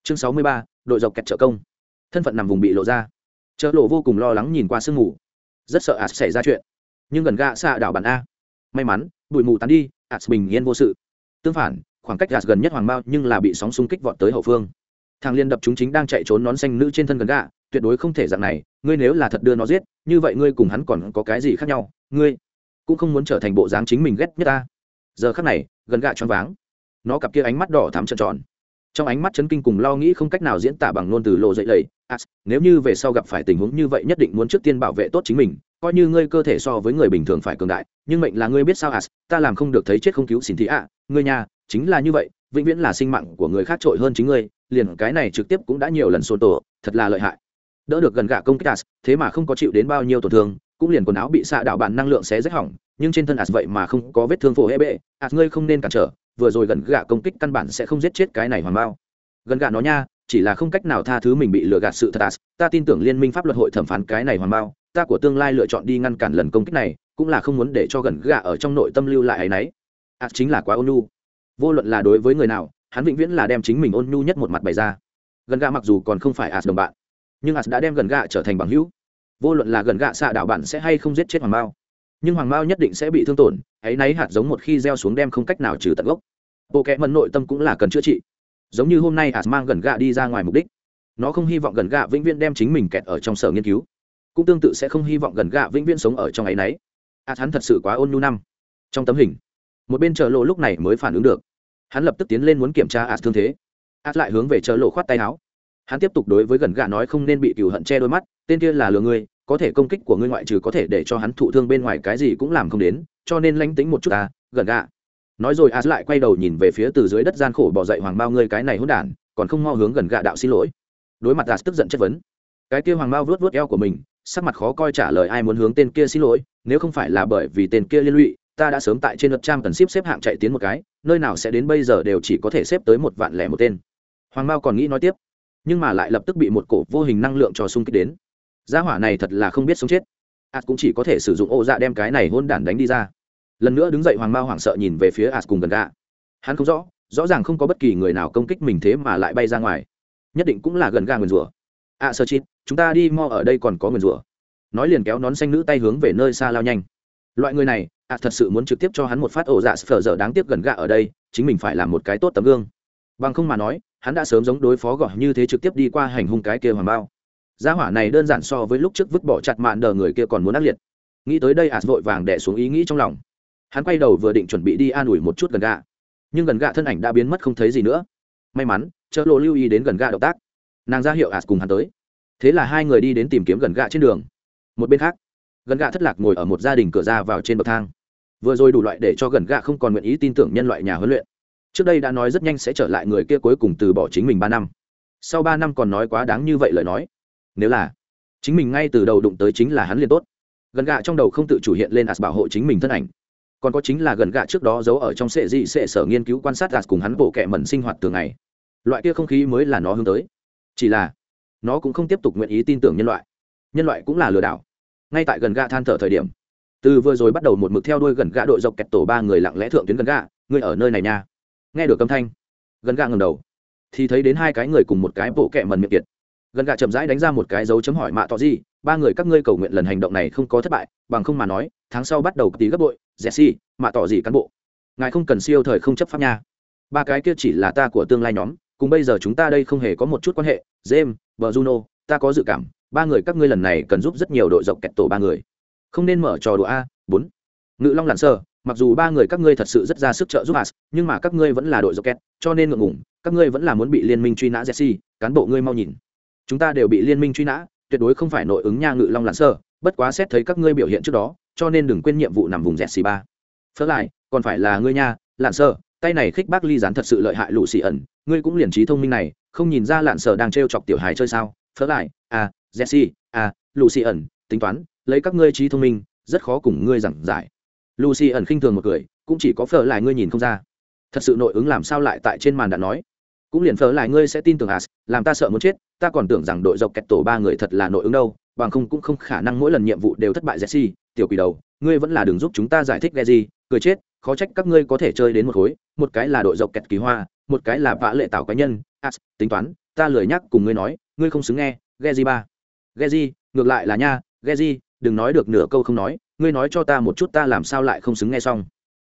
Chương sáu mươi ba, đội dọc kẹt trợ công. Thân phận nằm vùng bị lộ ra chợ lộ vô cùng lo lắng nhìn qua sương mù. Rất sợ ạt xảy ra chuyện. Nhưng gần gạ xạ đảo bản a. May mắn, bụi mù tán đi ạt bình yên vô sự. Tương phản, khoảng cách as gần nhất hoàng bao nhưng là bị sóng xung kích vọt tới hậu phương. Thằng liên đập chúng chính đang chạy trốn nón xanh nữ trên thân gần gạ tuyệt đối không thể dạng này, ngươi nếu là thật đưa nó giết, như vậy ngươi cùng hắn còn có cái gì khác nhau, ngươi cũng không muốn trở thành bộ dáng chính mình ghét nhất ta. Giờ khắc này, gần gạ choáng váng. Nó cặp kia ánh mắt đỏ thắm trợn tròn trong ánh mắt chấn kinh cùng lo nghĩ không cách nào diễn tả bằng ngôn từ lộ dậy lầy. As nếu như về sau gặp phải tình huống như vậy nhất định muốn trước tiên bảo vệ tốt chính mình, coi như ngươi cơ thể so với người bình thường phải cường đại, nhưng mệnh là ngươi biết sao as ta làm không được thấy chết không cứu xin thị ạ à, ngươi nhà, chính là như vậy, vĩnh viễn là sinh mạng của người khác trội hơn chính ngươi, liền cái này trực tiếp cũng đã nhiều lần xôn tổ, thật là lợi hại. Đỡ được gần gạ công kích as thế mà không có chịu đến bao nhiêu tổn thương, cũng liền quần áo bị xạ đạo bản năng lượng xé rách hỏng, nhưng trên thân as vậy mà không có vết thương phổ hệ bệ as ngươi không nên cản trở vừa rồi gần gạ công kích căn bản sẽ không giết chết cái này hoàng bao. Gần gạ nó nha, chỉ là không cách nào tha thứ mình bị lừa gạt sự thật à. Ta tin tưởng liên minh pháp luật hội thẩm phán cái này hoàng bao. Ta của tương lai lựa chọn đi ngăn cản lần công kích này, cũng là không muốn để cho gần gạ ở trong nội tâm lưu lại ấy nấy. À chính là quá ôn nhu. Vô luận là đối với người nào, hắn vĩnh viễn là đem chính mình ôn nhu nhất một mặt bày ra. Gần gạ mặc dù còn không phải as đồng bạn, nhưng as đã đem gần gạ trở thành bằng hữu. Vô luận là gần gạ xạ đạo bạn sẽ hay không giết chết hoàng bao nhưng hoàng bao nhất định sẽ bị thương tổn, ấy náy hạt giống một khi gieo xuống đem không cách nào trừ tận gốc. Bộ kẽ mẫn nội tâm cũng là cần chữa trị. Giống như hôm nay hạt mang gần gạ đi ra ngoài mục đích. Nó không hy vọng gần gạ vĩnh viễn đem chính mình kẹt ở trong sở nghiên cứu. Cũng tương tự sẽ không hy vọng gần gạ vĩnh viễn sống ở trong ấy náy. Hạt hắn thật sự quá ôn nhu năm. Trong tấm hình, một bên chợ lộ lúc này mới phản ứng được. Hắn lập tức tiến lên muốn kiểm tra hạt thương thế. Hạt lại hướng về chợ lộ khoát tay áo. Hắn tiếp tục đối với gần gạ nói không nên bị cừu hận che đôi mắt, tên kia là lừa ngươi có thể công kích của ngươi ngoại trừ có thể để cho hắn thụ thương bên ngoài cái gì cũng làm không đến, cho nên lánh tính một chút ta, gần gạ. Nói rồi as lại quay đầu nhìn về phía từ dưới đất gian khổ bỏ dậy hoàng bao ngươi cái này hôn đản, còn không mo hướng gần gạ đạo xin lỗi. Đối mặt a tức giận chất vấn. Cái kia hoàng bao vớt vớt eo của mình, sắc mặt khó coi trả lời ai muốn hướng tên kia xin lỗi, nếu không phải là bởi vì tên kia liên lụy, ta đã sớm tại trên luật trang cần ship xếp hạng chạy tiến một cái, nơi nào sẽ đến bây giờ đều chỉ có thể xếp tới một vạn lẻ một tên. Hoàng bao còn nghĩ nói tiếp, nhưng mà lại lập tức bị một cổ vô hình năng lượng cho xung kích đến gia hỏa này thật là không biết sống chết. Ạt cũng chỉ có thể sử dụng ô dạ đem cái này hôn đản đánh đi ra. Lần nữa đứng dậy hoàng mao hoảng sợ nhìn về phía ạt cùng gần gạ. Hắn không rõ rõ ràng không có bất kỳ người nào công kích mình thế mà lại bay ra ngoài. Nhất định cũng là gần gà nguyền rủa. A sơ chít, chúng ta đi mo ở đây còn có nguyền rủa. Nói liền kéo nón xanh nữ tay hướng về nơi xa lao nhanh. Loại người này a thật sự muốn trực tiếp cho hắn một phát ổ dạ phở dở đáng tiếc gần gạ ở đây, chính mình phải làm một cái tốt tấm gương. Bằng không mà nói, hắn đã sớm giống đối phó gọi như thế trực tiếp đi qua hành hung cái kia hoàng bao gia hỏa này đơn giản so với lúc trước vứt bỏ chặt mạn đờ người kia còn muốn ác liệt. Nghĩ tới đây ạt vội vàng đẻ xuống ý nghĩ trong lòng. Hắn quay đầu vừa định chuẩn bị đi an ủi một chút gần gạ. Nhưng gần gạ thân ảnh đã biến mất không thấy gì nữa. May mắn chợ lộ lưu ý đến gần gạ động tác. Nàng ra hiệu ạt cùng hắn tới. Thế là hai người đi đến tìm kiếm gần gạ trên đường. Một bên khác, gần gạ thất lạc ngồi ở một gia đình cửa ra vào trên bậc thang. Vừa rồi đủ loại để cho gần gạ không còn nguyện ý tin tưởng nhân loại nhà huấn luyện. Trước đây đã nói rất nhanh sẽ trở lại người kia cuối cùng từ bỏ chính mình ba năm. Sau ba năm còn nói quá đáng như vậy lời nói nếu là chính mình ngay từ đầu đụng tới chính là hắn liền tốt. Gần gạ trong đầu không tự chủ hiện lên as bảo hộ chính mình thân ảnh. Còn có chính là gần gạ trước đó giấu ở trong sệ dị sệ sở nghiên cứu quan sát as cùng hắn bộ kệ mẩn sinh hoạt thường ngày. Loại kia không khí mới là nó hướng tới. Chỉ là, nó cũng không tiếp tục nguyện ý tin tưởng nhân loại. Nhân loại cũng là lừa đảo. Ngay tại gần gạ than thở thời điểm, từ vừa rồi bắt đầu một mực theo đuôi gần gạ đội dọc kẹt tổ ba người lặng lẽ thượng tuyến gần gạ người ở nơi này nha. Nghe được âm thanh, gần gạ ngầm đầu, thì thấy đến hai cái người cùng một cái bộ kệ mần miệng kiệt gần gạ chậm rãi đánh ra một cái dấu chấm hỏi mạ tỏ gì, ba người các ngươi cầu nguyện lần hành động này không có thất bại, bằng không mà nói, tháng sau bắt đầu tí gấp bội, jesse, mạ tỏ gì cán bộ? Ngài không cần siêu thời không chấp pháp nha. Ba cái kia chỉ là ta của tương lai nhóm, cùng bây giờ chúng ta đây không hề có một chút quan hệ, james, vợ juno, ta có dự cảm, ba người các ngươi lần này cần giúp rất nhiều đội dọc kẹt tổ ba người. Không nên mở trò đùa a, bốn. Ngự long lặn sơ mặc dù ba người các ngươi thật sự rất ra sức trợ giúp as, nhưng mà các ngươi vẫn là đội dọc kẹt, cho nên ngượng ngủng các ngươi vẫn là muốn bị liên minh truy nã jesse, cán bộ ngươi mau nhìn chúng ta đều bị liên minh truy nã, tuyệt đối không phải nội ứng nha ngự long lặn sơ, bất quá xét thấy các ngươi biểu hiện trước đó, cho nên đừng quên nhiệm vụ nằm vùng dẹt xì ba. Phớt lại, còn phải là ngươi nha lặn sơ, tay này khích bác ly dán thật sự lợi hại lũ xì ẩn, ngươi cũng liền trí thông minh này, không nhìn ra lặn sơ đang t chọc tiểu hài chơi sao? Phớt lại à jesse à lũ xì ẩn, tính toán, lấy các ngươi trí thông minh, rất khó cùng ngươi giảng giải. Lucy ẩn khinh thường một cười, cũng chỉ có phở lại ngươi nhìn không ra. Thật sự nội ứng làm sao lại tại trên màn đã nói? Cũng liền phở lại ngươi sẽ tin tưởng as, làm ta sợ muốn chết ta còn tưởng rằng đội dọc kẹt tổ ba người thật là nội ứng đâu, bằng không cũng không khả năng mỗi lần nhiệm vụ đều thất bại jesse, tiểu quỷ đầu, ngươi vẫn là đừng giúp chúng ta giải thích ghe gì cười chết, khó trách các ngươi có thể chơi đến một khối, một cái là đội dọc kẹt kỳ hoa, một cái là vã lệ tạo cá nhân as tính toán, ta lười nhắc cùng ngươi nói, ngươi không xứng nghe ghe gì ba. Ghe gì ngược lại là nha ghe gì đừng nói được nửa câu không nói, ngươi nói cho ta một chút ta làm sao lại không xứng nghe xong.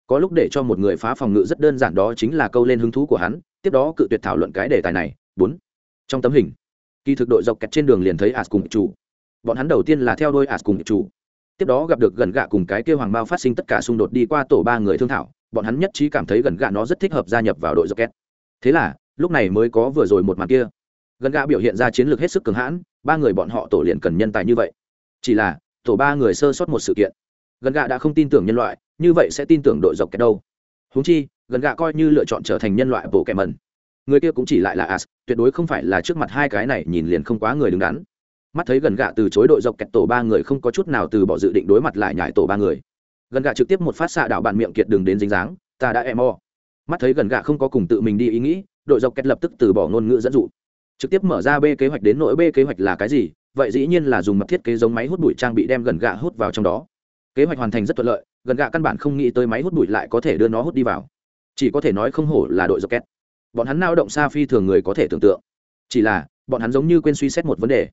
Có lúc để cho một người phá phòng ngự rất đơn giản đó chính là câu lên hứng thú của hắn, tiếp đó cự tuyệt thảo luận cái đề tài này. Bốn. Trong tấm hình kỳ thực đội dọc kẹt trên đường liền thấy ạt cùng chủ. Bọn hắn đầu tiên là theo đôi ạt cùng chủ. Tiếp đó gặp được gần gạ cùng cái kêu hoàng bao phát sinh tất cả xung đột đi qua tổ ba người thương thảo, bọn hắn nhất trí cảm thấy gần gạ nó rất thích hợp gia nhập vào đội dọc kẹt. Thế là, lúc này mới có vừa rồi một màn kia. Gần gạ biểu hiện ra chiến lược hết sức cường hãn, ba người bọn họ tổ liền cần nhân tài như vậy. Chỉ là, tổ ba người sơ sót một sự kiện. Gần gạ đã không tin tưởng nhân loại, như vậy sẽ tin tưởng đội dọc kẹt đâu. Húng chi, gần gạ coi như lựa chọn trở thành nhân loại bộ kẻ mẩn người kia cũng chỉ lại là as, tuyệt đối không phải là trước mặt hai cái này nhìn liền không quá người đứng đắn. Mắt thấy gần gạ từ chối đội dọc kẹt tổ ba người không có chút nào từ bỏ dự định đối mặt lại nhải tổ ba người. Gần gạ trực tiếp một phát xạ đạo bạn miệng kiệt đường đến dính dáng, ta đã em o. Mắt thấy gần gạ không có cùng tự mình đi ý nghĩ, đội dọc kẹt lập tức từ bỏ ngôn ngữ dẫn dụ. Trực tiếp mở ra b kế hoạch đến nỗi b kế hoạch là cái gì, vậy dĩ nhiên là dùng mật thiết kế giống máy hút bụi trang bị đem gần gạ hút vào trong đó. Kế hoạch hoàn thành rất thuận lợi, gần gạ căn bản không nghĩ tới máy hút bụi lại có thể đưa nó hút đi vào. Chỉ có thể nói không hổ là đội dọc kẹt bọn hắn lao động xa phi thường người có thể tưởng tượng. Chỉ là, bọn hắn giống như quên suy xét một vấn đề.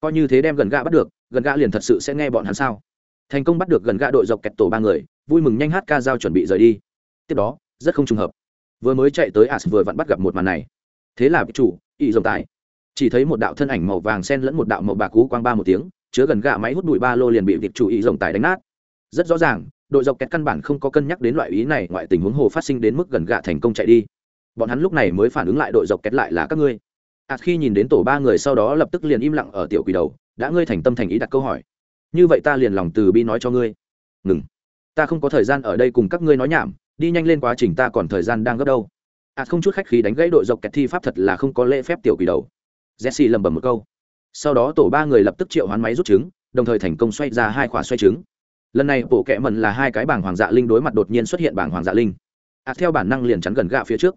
Coi như thế đem gần gạ bắt được, gần gạ liền thật sự sẽ nghe bọn hắn sao? Thành công bắt được gần gạ đội dọc kẹt tổ ba người, vui mừng nhanh hát ca giao chuẩn bị rời đi. Tiếp đó, rất không trùng hợp. Vừa mới chạy tới as vừa vặn bắt gặp một màn này. Thế là chủ ý dòng tài. Chỉ thấy một đạo thân ảnh màu vàng sen lẫn một đạo màu bạc cú quang ba một tiếng, chứa gần gạ máy hút bụi ba lô liền bị việc chủ ý dòng tài đánh nát. Rất rõ ràng, đội dọc kẹt căn bản không có cân nhắc đến loại ý này, ngoại tình huống hồ phát sinh đến mức gần gạ thành công chạy đi bọn hắn lúc này mới phản ứng lại đội dọc kẹt lại là các ngươi. À khi nhìn đến tổ ba người sau đó lập tức liền im lặng ở tiểu quỷ đầu, đã ngươi thành tâm thành ý đặt câu hỏi. Như vậy ta liền lòng từ bi nói cho ngươi. Ngừng. Ta không có thời gian ở đây cùng các ngươi nói nhảm, đi nhanh lên quá trình ta còn thời gian đang gấp đâu. À không chút khách khí đánh gãy đội dọc kẹt thi pháp thật là không có lễ phép tiểu quỷ đầu. Jesse lầm bầm một câu. Sau đó tổ ba người lập tức triệu hoán máy rút trứng, đồng thời thành công xoay ra hai khóa xoay trứng. Lần này bộ kẹ mần là hai cái bảng hoàng dạ linh đối mặt đột nhiên xuất hiện bảng hoàng dạ linh. À theo bản năng liền chắn gần gạ phía trước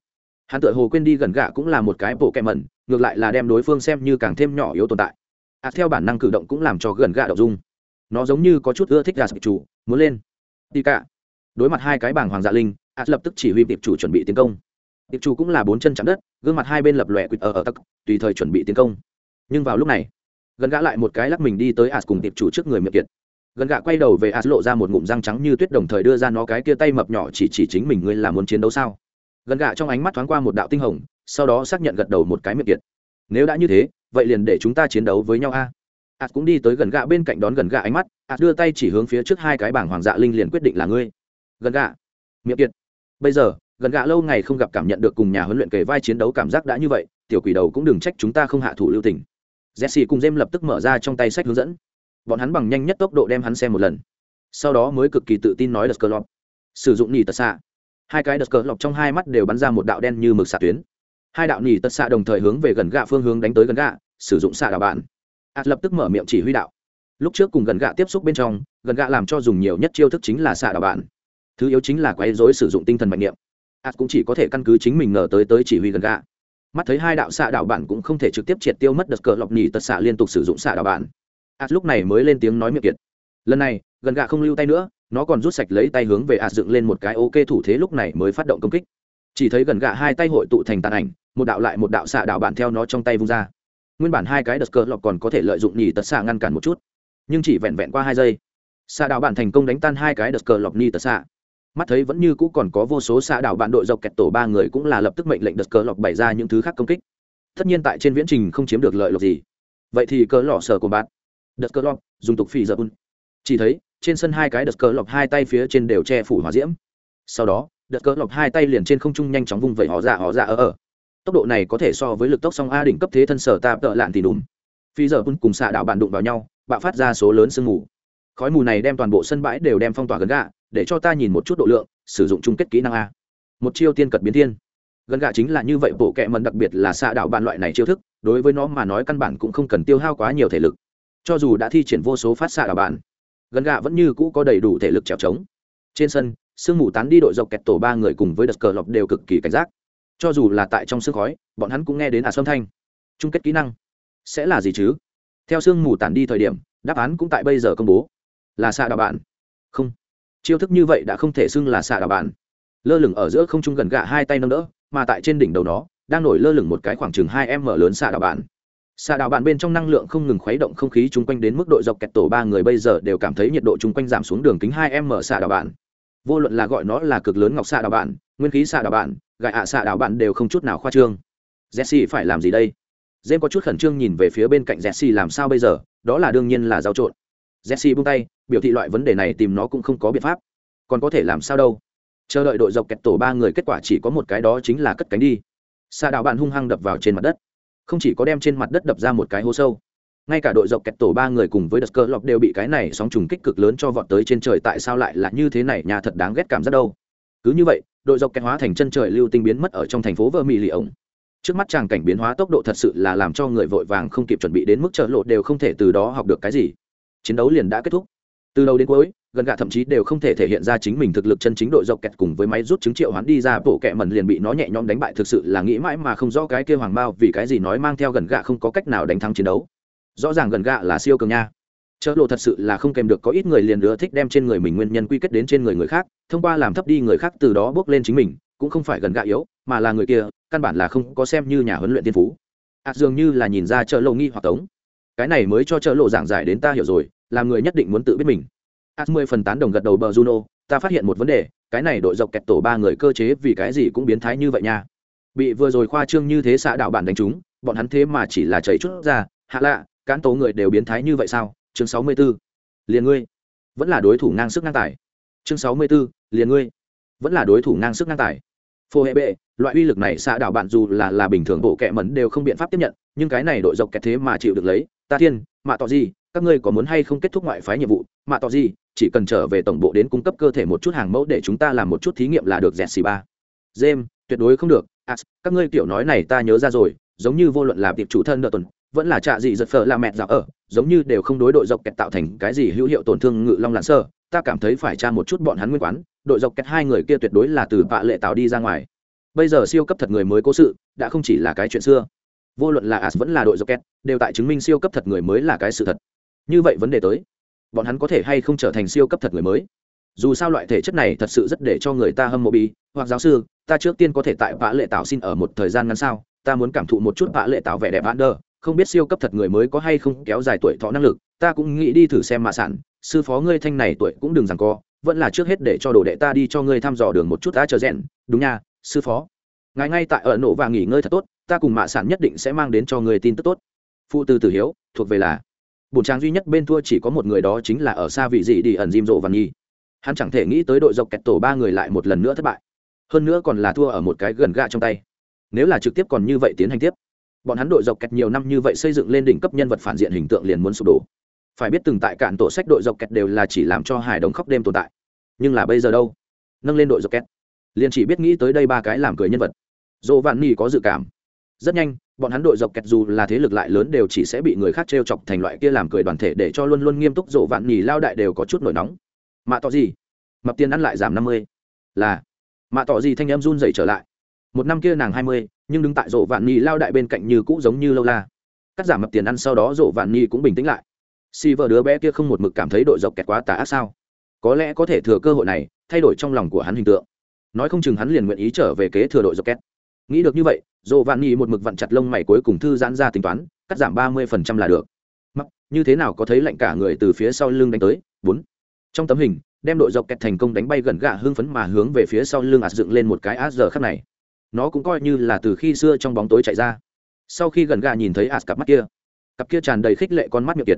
hắn tự hồ quên đi gần gạ cũng là một cái bộ kẹ mẩn, ngược lại là đem đối phương xem như càng thêm nhỏ yếu tồn tại. À theo bản năng cử động cũng làm cho gần gạ đậu dung. Nó giống như có chút ưa thích gà sập chủ, muốn lên. Đi cả. Đối mặt hai cái bảng hoàng dạ linh à lập tức chỉ huy tiệp chủ chuẩn bị tiến công. Tiệp chủ cũng là bốn chân chạm đất, gương mặt hai bên lập lòe quýt ở ở tắc, tùy thời chuẩn bị tiến công. Nhưng vào lúc này, gần gã lại một cái lắc mình đi tới as cùng tiệp chủ trước người miệng kiệt. Gần gạ quay đầu về as lộ ra một ngụm răng trắng như tuyết đồng thời đưa ra nó cái kia tay mập nhỏ chỉ chỉ chính mình, ngươi là muốn chiến đấu sao? Gần gạ trong ánh mắt thoáng qua một đạo tinh hồng, sau đó xác nhận gật đầu một cái miệng kiệt. Nếu đã như thế, vậy liền để chúng ta chiến đấu với nhau a. À? ạt cũng đi tới gần gạ bên cạnh đón gần gạ ánh mắt ạt đưa tay chỉ hướng phía trước hai cái bảng hoàng dạ linh liền quyết định là ngươi. Gần gạ. Miệng kiệt. Bây giờ, gần gạ lâu ngày không gặp cảm nhận được cùng nhà huấn luyện kề vai chiến đấu cảm giác đã như vậy, tiểu quỷ đầu cũng đừng trách chúng ta không hạ thủ lưu tình. Jesse cùng jem lập tức mở ra trong tay sách hướng dẫn. Bọn hắn bằng nhanh nhất tốc độ đem hắn xem một lần. Sau đó mới cực kỳ tự tin nói được cơ lọp sử dụng nhì tật xạ hai cái đợt cờ lọc trong hai mắt đều bắn ra một đạo đen như mực xạ tuyến. Hai đạo nỉ tật xạ đồng thời hướng về gần gạ phương hướng đánh tới gần gạ, sử dụng xạ đạo bạn. Ạt lập tức mở miệng chỉ huy đạo. Lúc trước cùng gần gạ tiếp xúc bên trong, gần gạ làm cho dùng nhiều nhất chiêu thức chính là xạ đạo bạn. Thứ yếu chính là quấy dối sử dụng tinh thần mạnh niệm. Ạt cũng chỉ có thể căn cứ chính mình ngờ tới tới chỉ huy gần gạ. Mắt thấy hai đạo xạ đạo bạn cũng không thể trực tiếp triệt tiêu mất đợt cờ lọc nỉ tật xạ liên tục sử dụng xạ đạo bạn. Ạt lúc này mới lên tiếng nói miệng kiệt. Lần này, gần gạ không lưu tay nữa nó còn rút sạch lấy tay hướng về ạt dựng lên một cái ok thủ thế lúc này mới phát động công kích. Chỉ thấy gần gạ hai tay hội tụ thành tàn ảnh, một đạo lại một đạo xạ đạo bạn theo nó trong tay vung ra. Nguyên bản hai cái đợt cờ lọc còn có thể lợi dụng nhì tật xạ ngăn cản một chút, nhưng chỉ vẹn vẹn qua hai giây, xạ đạo bạn thành công đánh tan hai cái đợt cờ lọc nhì tật xạ. Mắt thấy vẫn như cũ còn có vô số xạ đạo bạn đội dọc kẹt tổ ba người cũng là lập tức mệnh lệnh đợt cờ lọc bày ra những thứ khác công kích. Tất nhiên tại trên viễn trình không chiếm được lợi lộc gì. Vậy thì cờ lọ sở của bạn. Đợt cờ lọc, dùng tục phi giờ un. Chỉ thấy trên sân hai cái đợt cờ lọc hai tay phía trên đều che phủ hòa diễm. Sau đó, đợt cờ lọc hai tay liền trên không trung nhanh chóng vung vẩy họ dạ họ dạ ở ở. Tốc độ này có thể so với lực tốc song a đỉnh cấp thế thân sở tạp tợ lạn thì đùm phi giờ quân cùng xạ đạo bạn đụng vào nhau, bạo phát ra số lớn sương mù. Khói mù này đem toàn bộ sân bãi đều đem phong tỏa gần gạ, để cho ta nhìn một chút độ lượng, sử dụng chung kết kỹ năng a. Một chiêu tiên cật biến thiên. Gần gạ chính là như vậy, bộ kệ mần đặc biệt là xạ đạo bạn loại này chiêu thức, đối với nó mà nói căn bản cũng không cần tiêu hao quá nhiều thể lực. Cho dù đã thi triển vô số phát xạ đạo bạn gần gạ vẫn như cũ có đầy đủ thể lực trèo trống. Trên sân, sương mù tán đi đội dọc kẹt tổ ba người cùng với đợt cờ lọc đều cực kỳ cảnh giác. Cho dù là tại trong sương khói, bọn hắn cũng nghe đến à sâm thanh. Chung kết kỹ năng. Sẽ là gì chứ? Theo sương mù tản đi thời điểm, đáp án cũng tại bây giờ công bố. Là xạ đạo bạn. Không. Chiêu thức như vậy đã không thể xưng là xạ đạo bạn. Lơ lửng ở giữa không trung gần gạ hai tay nâng đỡ, mà tại trên đỉnh đầu nó, đang nổi lơ lửng một cái khoảng chừng hai m lớn xạ đạo bạn xạ đạo bạn bên trong năng lượng không ngừng khuấy động không khí chung quanh đến mức độ dọc kẹt tổ ba người bây giờ đều cảm thấy nhiệt độ chung quanh giảm xuống đường kính hai m xạ đạo bạn. Vô luận là gọi nó là cực lớn ngọc xạ đạo bạn, nguyên khí xạ đạo bạn gại ạ xạ đạo bạn đều không chút nào khoa trương. Jesse phải làm gì đây? Jem có chút khẩn trương nhìn về phía bên cạnh jesse làm sao bây giờ? Đó là đương nhiên là giao trộn. Jesse buông tay, biểu thị loại vấn đề này tìm nó cũng không có biện pháp. Còn có thể làm sao đâu? Chờ đợi đội dọc kẹt tổ ba người kết quả chỉ có một cái đó chính là cất cánh đi. Xạ đạo bạn hung hăng đập vào trên mặt đất không chỉ có đem trên mặt đất đập ra một cái hố sâu, ngay cả đội dọc kẹt tổ ba người cùng với đất cơ lọc đều bị cái này sóng trùng kích cực lớn cho vọt tới trên trời, tại sao lại là như thế này? Nhà thật đáng ghét cảm giác đâu. Cứ như vậy, đội dọc kẹt hóa thành chân trời lưu tinh biến mất ở trong thành phố vơ mì lì ổng trước mắt chàng cảnh biến hóa tốc độ thật sự là làm cho người vội vàng không kịp chuẩn bị đến mức trợ lộ đều không thể từ đó học được cái gì. Chiến đấu liền đã kết thúc. Từ đầu đến cuối gần gạ thậm chí đều không thể thể hiện ra chính mình thực lực chân chính đội dọc kẹt cùng với máy rút chứng triệu hoán đi ra bộ kẹ mần liền bị nó nhẹ nhõm đánh bại thực sự là nghĩ mãi mà không rõ cái kia hoàng bao vì cái gì nói mang theo gần gạ không có cách nào đánh thắng chiến đấu. Rõ ràng gần gạ là siêu cường nha. Chợ lộ thật sự là không kèm được có ít người liền ưa thích đem trên người mình nguyên nhân quy kết đến trên người người khác, thông qua làm thấp đi người khác từ đó bước lên chính mình, cũng không phải gần gạ yếu, mà là người kia, căn bản là không có xem như nhà huấn luyện tiên phú. Ạt dường như là nhìn ra chợ lộ nghi hoặc tống. Cái này mới cho chợ lộ giảng giải đến ta hiểu rồi làm người nhất định muốn tự biết mình ạt mười phần tán đồng gật đầu bờ juno ta phát hiện một vấn đề cái này đội dọc kẹt tổ ba người cơ chế vì cái gì cũng biến thái như vậy nha. Bị vừa rồi khoa trương như thế xã đạo bản đánh chúng bọn hắn thế mà chỉ là chảy chút ra hạ lạ cán tố người đều biến thái như vậy sao? Chương sáu mươi 64. liền ngươi. Vẫn là đối thủ ngang sức ngang tài. Chương sáu mươi 64, liền ngươi. Vẫn là đối thủ ngang sức ngang tài. Phô hệ bệ loại uy lực này xã đạo bạn dù là là bình thường bộ kệ mẩn đều không biện pháp tiếp nhận nhưng cái này đội dọc kẹt thế mà chịu được lấy ta thiên mạ tỏ gì các ngươi có muốn hay không kết thúc ngoại phái nhiệm vụ? Mạ tỏ gì chỉ cần trở về tổng bộ đến cung cấp cơ thể một chút hàng mẫu để chúng ta làm một chút thí nghiệm là được dẹt xì ba. Jem tuyệt đối không được. À, các ngươi kiểu nói này ta nhớ ra rồi giống như vô luận là tiệp chủ thân nợ tuần vẫn là trạ gì giật phở là mẹ dạo ở giống như đều không đối đội dọc kẹt tạo thành cái gì hữu hiệu tổn thương ngự long lặn sơ. Ta cảm thấy phải tra một chút bọn hắn nguyên quán đội dọc kẹt hai người kia tuyệt đối là từ vạ lệ tạo đi ra ngoài. Bây giờ siêu cấp thật người mới cố sự đã không chỉ là cái chuyện xưa vô luận là as vẫn là đội Rocket, đều tại chứng minh siêu cấp thật người mới là cái sự thật. Như vậy vấn đề tới bọn hắn có thể hay không trở thành siêu cấp thật người mới? Dù sao loại thể chất này thật sự rất để cho người ta hâm mộ bi hoặc giáo sư ta trước tiên có thể tại vã lệ tạo xin ở một thời gian ngắn sao? Ta muốn cảm thụ một chút vã lệ tạo vẻ đẹp vã đơ không biết siêu cấp thật người mới có hay không kéo dài tuổi thọ năng lực ta cũng nghĩ đi thử xem mạ sản. Sư phó ngươi thanh này tuổi cũng đừng rằng co vẫn là trước hết để cho đồ đệ ta đi cho ngươi thăm dò đường một chút ta chờ rèn. Đúng nha sư phó. Ngài ngay tại ở nổ và nghỉ ngơi thật tốt ta cùng mạ sản nhất định sẽ mang đến cho người tin tức tốt. Phụ từ tử hiếu, thuộc về là. Bổn trang duy nhất bên thua chỉ có một người đó chính là ở xa vị dị đi ẩn diêm rộ văn nhi. Hắn chẳng thể nghĩ tới đội dọc kẹt tổ ba người lại một lần nữa thất bại. Hơn nữa còn là thua ở một cái gần gạ trong tay. Nếu là trực tiếp còn như vậy tiến hành tiếp, bọn hắn đội dọc kẹt nhiều năm như vậy xây dựng lên đỉnh cấp nhân vật phản diện hình tượng liền muốn sụp đổ. Phải biết từng tại cạn tổ sách đội dọc kẹt đều là chỉ làm cho hài đồng khóc đêm tồn tại. Nhưng là bây giờ đâu? Nâng lên đội dọc kẹt. Liền chỉ biết nghĩ tới đây ba cái làm cười nhân vật. Dỗ vạn ni có dự cảm rất nhanh, bọn hắn đội dọc kẹt dù là thế lực lại lớn đều chỉ sẽ bị người khác t r e o chọc thành loại kia làm cười đoàn thể để cho luôn luôn nghiêm túc dỗ vạn nhì lao đại đều có chút nổi nóng. Mạ tỏ gì mập tiền ăn lại giảm năm mươi. Là, mạ tỏ gì thanh em run dậy trở lại. Một năm kia nàng hai mươi, nhưng đứng tại dỗ vạn nhì lao đại bên cạnh như cũ giống như lâu la. Cắt giảm mập tiền ăn sau đó dỗ vạn nhì cũng bình tĩnh lại. Si vợ đứa bé kia không một mực cảm thấy đội dọc kẹt quá tà ác sao? Có lẽ có thể thừa cơ hội này, thay đổi trong lòng của hắn hình tượng. Nói không chừng hắn liền nguyện ý trở về kế thừa đội dọc kẹt nghĩ được như vậy dồ vạn nhì một mực vặn chặt lông mày cuối cùng thư giãn ra tính toán, cắt giảm ba mươi phần trăm là được. Mắc như thế nào có thấy lạnh cả người từ phía sau lưng đánh tới? Bốn. Trong tấm hình, đem đội dọc kẹt thành công đánh bay gần gạ hưng phấn mà hướng về phía sau lưng ạt dựng lên một cái át giờ khắc này. Nó cũng coi như là từ khi xưa trong bóng tối chạy ra. Sau khi gần gạ nhìn thấy ạt cặp mắt kia, cặp kia tràn đầy khích lệ con mắt miệng kiệt.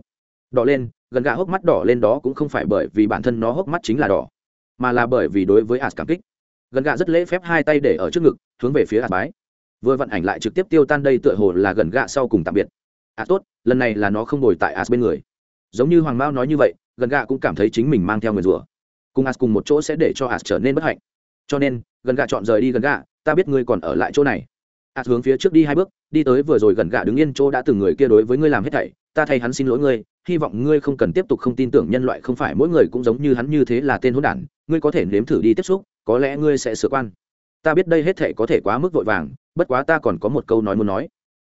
Đỏ lên, gần gạ hốc mắt đỏ lên đó cũng không phải bởi vì bản thân nó hốc mắt chính là đỏ, mà là bởi vì đối với ạt cảm kích gần gạ rất lễ phép hai tay để ở trước ngực, hướng về phía ạt bái. Vừa vận ảnh lại trực tiếp tiêu tan đây tựa hồ là gần gạ sau cùng tạm biệt. À tốt, lần này là nó không ngồi tại ạt bên người. Giống như hoàng mao nói như vậy, gần gạ cũng cảm thấy chính mình mang theo người rùa. Cùng ạt cùng một chỗ sẽ để cho ạt trở nên bất hạnh. Cho nên, gần gạ chọn rời đi gần gạ, ta biết ngươi còn ở lại chỗ này. Ạt hướng phía trước đi hai bước, đi tới vừa rồi gần gạ đứng yên chỗ đã từng người kia đối với ngươi làm hết thảy, ta thay hắn xin lỗi ngươi, hy vọng ngươi không cần tiếp tục không tin tưởng nhân loại không phải mỗi người cũng giống như hắn như thế là tên hỗn đản, ngươi có thể nếm thử đi tiếp xúc có lẽ ngươi sẽ sửa quan. Ta biết đây hết thể có thể quá mức vội vàng, bất quá ta còn có một câu nói muốn nói.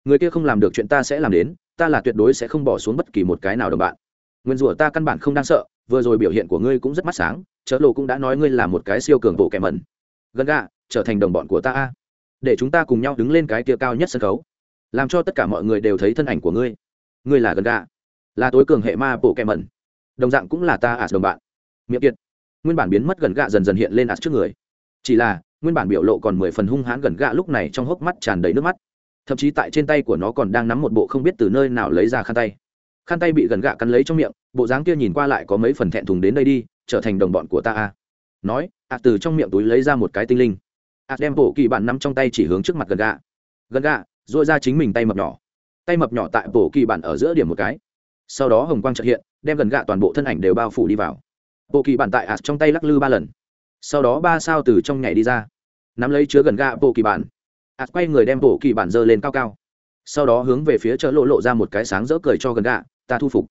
Người kia không làm được chuyện ta sẽ làm đến, ta là tuyệt đối sẽ không bỏ xuống bất kỳ một cái nào đồng bạn. Nguyên rủa ta căn bản không đang sợ, vừa rồi biểu hiện của ngươi cũng rất mắt sáng, chớ lộ cũng đã nói ngươi là một cái siêu cường bộ kẻ mẩn. Gần gạ, trở thành đồng bọn của ta để chúng ta cùng nhau đứng lên cái kia cao nhất sân khấu. Làm cho tất cả mọi người đều thấy thân ảnh của ngươi. Ngươi là gần gạ, là tối cường hệ ma bộ kẻ mẩn. Đồng dạng cũng là ta à đồng bạn. Miệng kiệt nguyên bản biến mất gần gạ dần dần hiện lên ạt trước người. Chỉ là, nguyên bản biểu lộ còn mười phần hung hãn gần gạ lúc này trong hốc mắt tràn đầy nước mắt. Thậm chí tại trên tay của nó còn đang nắm một bộ không biết từ nơi nào lấy ra khăn tay. Khăn tay bị gần gạ cắn lấy trong miệng, bộ dáng kia nhìn qua lại có mấy phần thẹn thùng đến đây đi, trở thành đồng bọn của ta a. Nói, ạt từ trong miệng túi lấy ra một cái tinh linh. Ạt đem bộ kỳ bản nắm trong tay chỉ hướng trước mặt gần gạ. Gần gạ dội ra chính mình tay mập nhỏ. Tay mập nhỏ tại bộ kỳ bản ở giữa điểm một cái. Sau đó hồng quang trợ hiện, đem gần gạ toàn bộ thân ảnh đều bao phủ đi vào bộ kỳ bản tại ạt trong tay lắc lư ba lần. Sau đó ba sao từ trong nhảy đi ra. Nắm lấy chứa gần gạ bộ kỳ bản. Ạt quay người đem bộ kỳ bản dơ lên cao cao. Sau đó hướng về phía chợ lộ lộ ra một cái sáng rỡ cười cho gần gạ, ta thu phục.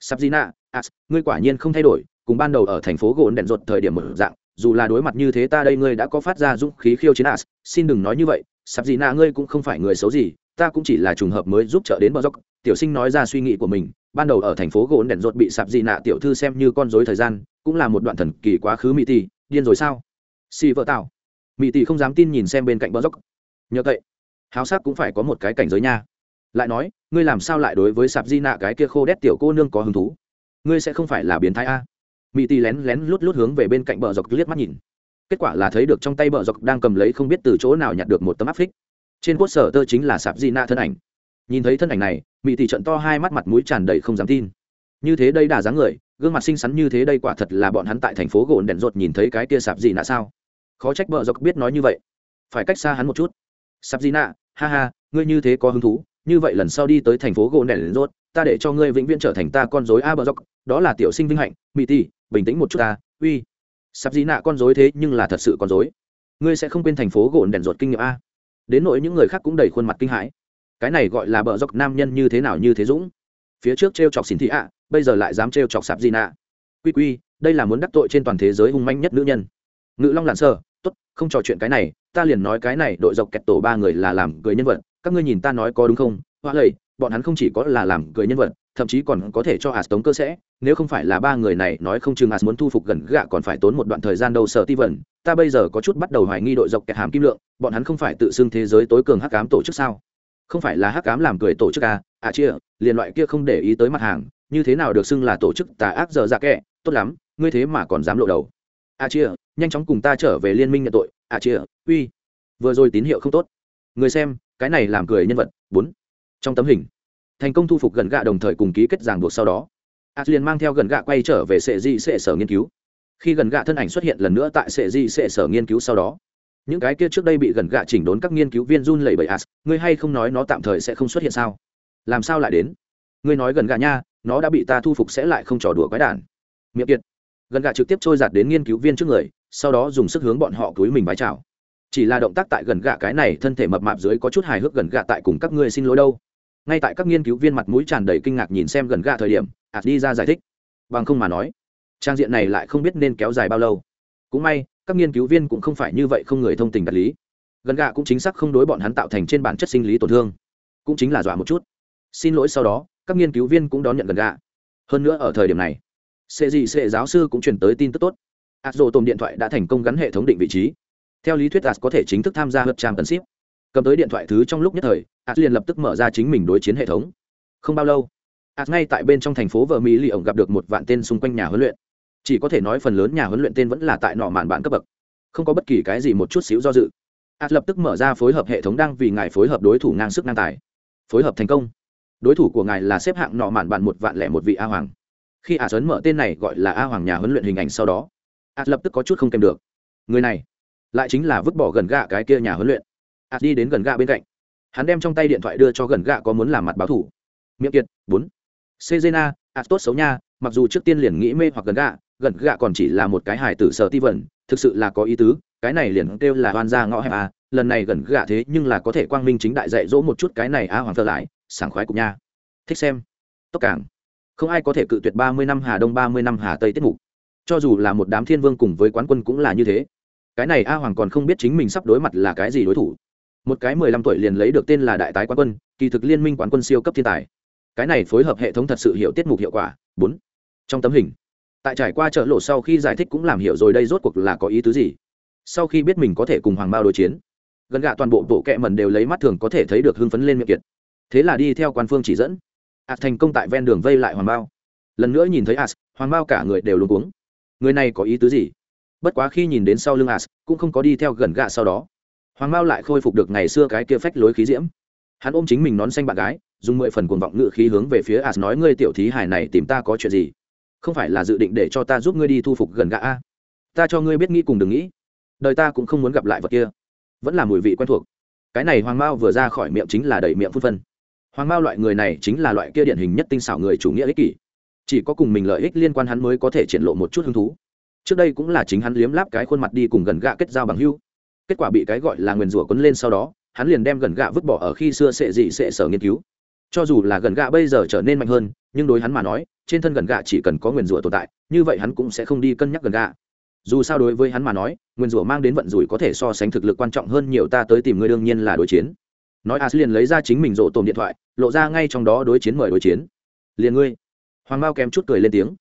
Sắp gì nạ ạt ngươi quả nhiên không thay đổi, cùng ban đầu ở thành phố gồn đèn ruột thời điểm mở dạng, dù là đối mặt như thế ta đây ngươi đã có phát ra dũng khí khiêu chiến ạt xin đừng nói như vậy sắp gì nạ ngươi cũng không phải người xấu gì ta cũng chỉ là trùng hợp mới giúp trợ đến bờ dốc. Tiểu sinh nói ra suy nghĩ của mình, ban đầu ở thành phố gỗ đèn ruột bị sạp dị nạ tiểu thư xem như con dối thời gian, cũng là một đoạn thần kỳ quá khứ mỹ tỷ điên rồi sao? Xì vợ tạo mỹ tỷ không dám tin nhìn xem bên cạnh bờ dốc. Nhờ vậy háo sắc cũng phải có một cái cảnh giới nha. Lại nói, ngươi làm sao lại đối với sạp di nạ cái kia khô đét tiểu cô nương có hứng thú? Ngươi sẽ không phải là biến thái a? Mỹ tỷ lén lén lút lút hướng về bên cạnh bờ dọc liếc mắt nhìn. Kết quả là thấy được trong tay bờ dọc đang cầm lấy không biết từ chỗ nào nhặt được một tấm áp phích trên quốc sở tơ chính là sạp di nạ thân ảnh. Nhìn thấy thân ảnh này mỹ tỷ trận to hai mắt mặt mũi tràn đầy không dám tin. Như thế đây đà dáng người, gương mặt xinh xắn như thế đây quả thật là bọn hắn tại thành phố gồn đèn rột nhìn thấy cái kia sạp di nạ sao? Khó trách bờ dọc biết nói như vậy. Phải cách xa hắn một chút. Sạp di nạ ha ha, ngươi như thế có hứng thú, như vậy lần sau đi tới thành phố gồn đèn rột, ta để cho ngươi vĩnh viễn trở thành ta con dối a bờ dọc, đó là tiểu sinh vinh hạnh mỹ tỷ, bình tĩnh một chút ta, uy. Sạp di nạ con dối thế nhưng là thật sự con dối ngươi sẽ không quên thành phố gồn đèn rột kinh nghiệm a? Đến nỗi những người khác cũng đầy khuôn mặt kinh hãi. Cái này gọi là bờ dọc nam nhân như thế nào như thế dũng. Phía trước t r e o chọc xin thị ạ, bây giờ lại dám t r e o chọc sạp gì nạ quy quy, đây là muốn đắc tội trên toàn thế giới hung manh nhất nữ nhân. Ngự long lặn sơ t ố t không trò chuyện cái này, ta liền nói cái này, đội dọc kẹt tổ ba người là làm cười nhân vật. Các ngươi nhìn ta nói có đúng không? Hoa lầy, bọn hắn không chỉ có là làm cười nhân vật thậm chí còn có thể cho as tống cơ sẽ nếu không phải là ba người này nói không chừng as muốn thu phục gần gạ còn phải tốn một đoạn thời gian đâu sở ti ta bây giờ có chút bắt đầu hoài nghi đội dọc kẹt hàm kim lượng bọn hắn không phải tự xưng thế giới tối cường hắc cám tổ chức sao? Không phải là hắc cám làm cười tổ chức à, à chia liền loại kia không để ý tới mặt hàng như thế nào được xưng là tổ chức tà ác giờ dạ kệ tốt lắm ngươi thế mà còn dám lộ đầu. À chia nhanh chóng cùng ta trở về liên minh nhận tội. À chia uy. Vừa rồi tín hiệu không tốt. Người xem cái này làm cười nhân vật. Bốn. Trong tấm hình thành công thu phục gần gạ đồng thời cùng ký kết ràng buộc sau đó. A liền mang theo gần gạ quay trở về sệ di sệ sở nghiên cứu. Khi gần gạ thân ảnh xuất hiện lần nữa tại sệ di sệ sở nghiên cứu sau đó, những cái kia trước đây bị gần gạ chỉnh đốn các nghiên cứu viên run lẩy bẩy as ngươi hay không nói nó tạm thời sẽ không xuất hiện sao? Làm sao lại đến? Ngươi nói gần gạ nha, nó đã bị ta thu phục sẽ lại không trò đùa quái đản. Miệng kiệt. Gần gạ trực tiếp trôi giạt đến nghiên cứu viên trước người, sau đó dùng sức hướng bọn họ túi mình vái chào. Chỉ là động tác tại gần gạ cái này thân thể mập mạp dưới có chút hài hước gần gạ tại cùng các ngươi xin lỗi đâu ngay tại các nghiên cứu viên mặt mũi tràn đầy kinh ngạc nhìn xem gần gạ thời điểm ạt đi ra giải thích. Bằng không mà nói, trang diện này lại không biết nên kéo dài bao lâu. Cũng may, các nghiên cứu viên cũng không phải như vậy không người thông tình đạt lý. Gần gạ cũng chính xác không đối bọn hắn tạo thành trên bản chất sinh lý tổn thương. Cũng chính là dọa một chút. Xin lỗi sau đó, các nghiên cứu viên cũng đón nhận gần gạ. Hơn nữa ở thời điểm này, sệ dị sệ giáo sư cũng truyền tới tin tức tốt. Ạt rộ tồn điện thoại đã thành công gắn hệ thống định vị trí. Theo lý thuyết ạt có thể chính thức tham gia hợp trang tần ship cầm tới điện thoại thứ trong lúc nhất thời ạt liền lập tức mở ra chính mình đối chiến hệ thống. Không bao lâu ạt ngay tại bên trong thành phố vợ mỹ lì ổng gặp được một vạn tên xung quanh nhà huấn luyện. Chỉ có thể nói phần lớn nhà huấn luyện tên vẫn là tại nọ màn bạn cấp bậc, không có bất kỳ cái gì một chút xíu do dự. Ạt lập tức mở ra phối hợp hệ thống đang vì ngài phối hợp đối thủ ngang sức ngang tài. Phối hợp thành công. Đối thủ của ngài là xếp hạng nọ màn bạn một vạn lẻ một vị a hoàng. Khi ạt ấn mở tên này gọi là a hoàng nhà huấn luyện hình ảnh sau đó ạt lập tức có chút không kèm được. Người này lại chính là vứt bỏ gần gạ cái kia nhà huấn luyện ạt đi đến gần gạ bên cạnh. Hắn đem trong tay điện thoại đưa cho gần gạ có muốn làm mặt báo thủ. Miệng kiệt, bốn. Sejena ạt tốt xấu nha, mặc dù trước tiên liền nghĩ mê hoặc gần gạ gần gạ còn chỉ là một cái hài tử sợ ti vẩn thực sự là có ý tứ, cái này liền kêu là oan ra ngõ hẹp à lần này gần gạ thế nhưng là có thể quang minh chính đại dạy dỗ một chút cái này a hoàng thơ lại, sảng khoái cùng nha. Thích xem. Tốc cảng. Không ai có thể cự tuyệt ba mươi năm hà đông, ba mươi năm hà tây tiết mục. Cho dù là một đám thiên vương cùng với quán quân cũng là như thế. Cái này a hoàng còn không biết chính mình sắp đối mặt là cái gì đối thủ một cái mười lăm tuổi liền lấy được tên là đại tái quán quân, kỳ thực liên minh quán quân siêu cấp thiên tài. Cái này phối hợp hệ thống thật sự hiểu tiết mục hiệu quả. Bốn. Trong tấm hình. Tại trải qua chợ lộ sau khi giải thích cũng làm hiểu rồi đây rốt cuộc là có ý tứ gì. Sau khi biết mình có thể cùng hoàng bao đối chiến, gần gạ toàn bộ bộ kẹ mần đều lấy mắt thường có thể thấy được hưng phấn lên miệng kiệt. Thế là đi theo quan phương chỉ dẫn. As thành công tại ven đường vây lại hoàng bao lần nữa nhìn thấy as hoàng bao cả người đều luống cuống. Người này có ý tứ gì? Bất quá khi nhìn đến sau lưng as cũng không có đi theo gần gạ sau đó hoàng Mao lại khôi phục được ngày xưa cái kia phách lối khí diễm. Hắn ôm chính mình nón xanh bạn gái, dùng mười phần cuồng vọng ngự khí hướng về phía as nói, ngươi tiểu thí hải này tìm ta có chuyện gì? Không phải là dự định để cho ta giúp ngươi đi thu phục gần gạ a? Ta cho ngươi biết nghĩ cùng đừng nghĩ. Đời ta cũng không muốn gặp lại vật kia. Vẫn là mùi vị quen thuộc. Cái này hoàng mao vừa ra khỏi miệng chính là đẩy miệng phút phân. Hoàng mao loại người này chính là loại kia điển hình nhất tinh xảo người chủ nghĩa ích kỷ. Chỉ có cùng mình lợi ích liên quan hắn mới có thể triển lộ một chút hứng thú. Trước đây cũng là chính hắn liếm láp cái khuôn mặt đi cùng gần gạ kết giao bằng hưu kết quả bị cái gọi là nguyền rủa quấn lên sau đó, hắn liền đem gần gạ vứt bỏ ở khi xưa sệ dị sệ sở nghiên cứu. Cho dù là gần gạ bây giờ trở nên mạnh hơn, nhưng đối hắn mà nói, trên thân gần gạ chỉ cần có nguyền rủa tồn tại, như vậy hắn cũng sẽ không đi cân nhắc gần gạ. Dù sao đối với hắn mà nói nguyên rủa mang đến vận rủi có thể so sánh thực lực quan trọng hơn nhiều, ta tới tìm ngươi đương nhiên là đối chiến. Nói as liền lấy ra chính mình rộ tồn điện thoại, lộ ra ngay trong đó đối chiến mời đối chiến. Liền ngươi. Hoàng mao kém chút cười lên tiếng.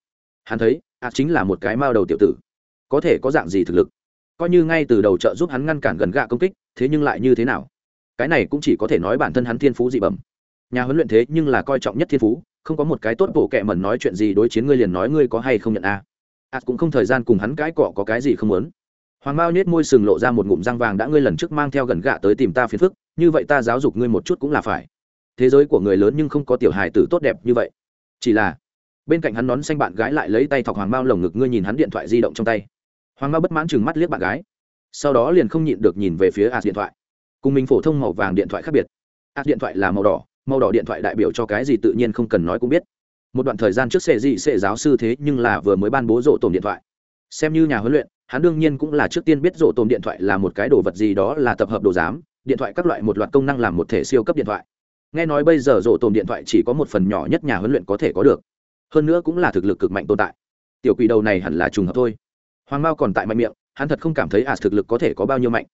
Hắn thấy, as chính là một cái mao đầu tiểu tử. Có thể có dạng gì thực lực? Coi như ngay từ đầu trợ giúp hắn ngăn cản gần gạ công kích, thế nhưng lại như thế nào? Cái này cũng chỉ có thể nói bản thân hắn thiên phú dị bẩm. Nhà huấn luyện thế nhưng là coi trọng nhất thiên phú, không có một cái tốt bổ kệ mẩn nói chuyện gì đối chiến ngươi liền nói ngươi có hay không nhận a. Ạt cũng không thời gian cùng hắn cãi cọ có cái gì không muốn. Hoàng mao nhét môi sừng lộ ra một ngụm răng vàng đã ngươi lần trước mang theo gần gạ tới tìm ta phiền phức, như vậy ta giáo dục ngươi một chút cũng là phải. Thế giới của người lớn nhưng không có tiểu hài tử tốt đẹp như vậy. Chỉ là, bên cạnh hắn nón xanh bạn gái lại lấy tay thọc hoàng mao lồng ngực ngươi nhìn hắn điện thoại di động trong tay hoàng mao bất mãn chừng mắt liếc bạn gái. Sau đó liền không nhịn được nhìn về phía ạt điện thoại. Cùng mình phổ thông màu vàng điện thoại khác biệt. Ạt điện thoại là màu đỏ màu đỏ điện thoại đại biểu cho cái gì tự nhiên không cần nói cũng biết. Một đoạn thời gian trước sệ dị sệ giáo sư thế nhưng là vừa mới ban bố rộ tổn điện thoại. Xem như nhà huấn luyện, hắn đương nhiên cũng là trước tiên biết rộ tổn điện thoại là một cái đồ vật gì đó là tập hợp đồ giám, điện thoại các loại một loạt công năng làm một thể siêu cấp điện thoại. Nghe nói bây giờ rộ tổn điện thoại chỉ có một phần nhỏ nhất nhà huấn luyện có thể có được. Hơn nữa cũng là thực lực cực mạnh tồn tại. Tiểu quỷ đầu này hẳn là trùng hợp thôi hoàng mao còn tại mạnh miệng, hắn thật không cảm thấy ả thực lực có thể có bao nhiêu mạnh.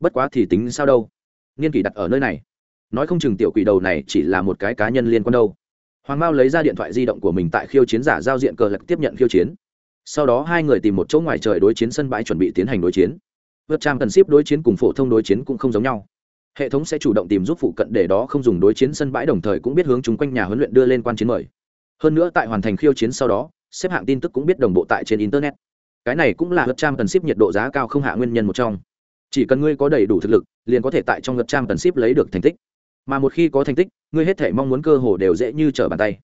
Bất quá thì tính sao đâu? Niên kỷ đặt ở nơi này. Nói không chừng tiểu quỷ đầu này chỉ là một cái cá nhân liên quan đâu. Hoàng mao lấy ra điện thoại di động của mình tại khiêu chiến giả giao diện cờ lạc tiếp nhận khiêu chiến. Sau đó hai người tìm một chỗ ngoài trời đối chiến sân bãi chuẩn bị tiến hành đối chiến. Vượt trang cần ship đối chiến cùng phổ thông đối chiến cũng không giống nhau. Hệ thống sẽ chủ động tìm giúp phụ cận để đó không dùng đối chiến sân bãi đồng thời cũng biết hướng chúng quanh nhà huấn luyện đưa lên quan chiến mời. Hơn nữa tại hoàn thành khiêu chiến sau đó, xếp hạng tin tức cũng biết đồng bộ tại trên internet cái này cũng là vượt trang cần ship nhiệt độ giá cao không hạ nguyên nhân một trong. Chỉ cần ngươi có đầy đủ thực lực, liền có thể tại trong vượt trang cần ship lấy được thành tích. Mà một khi có thành tích, ngươi hết thể mong muốn cơ hồ đều dễ như trở bàn tay.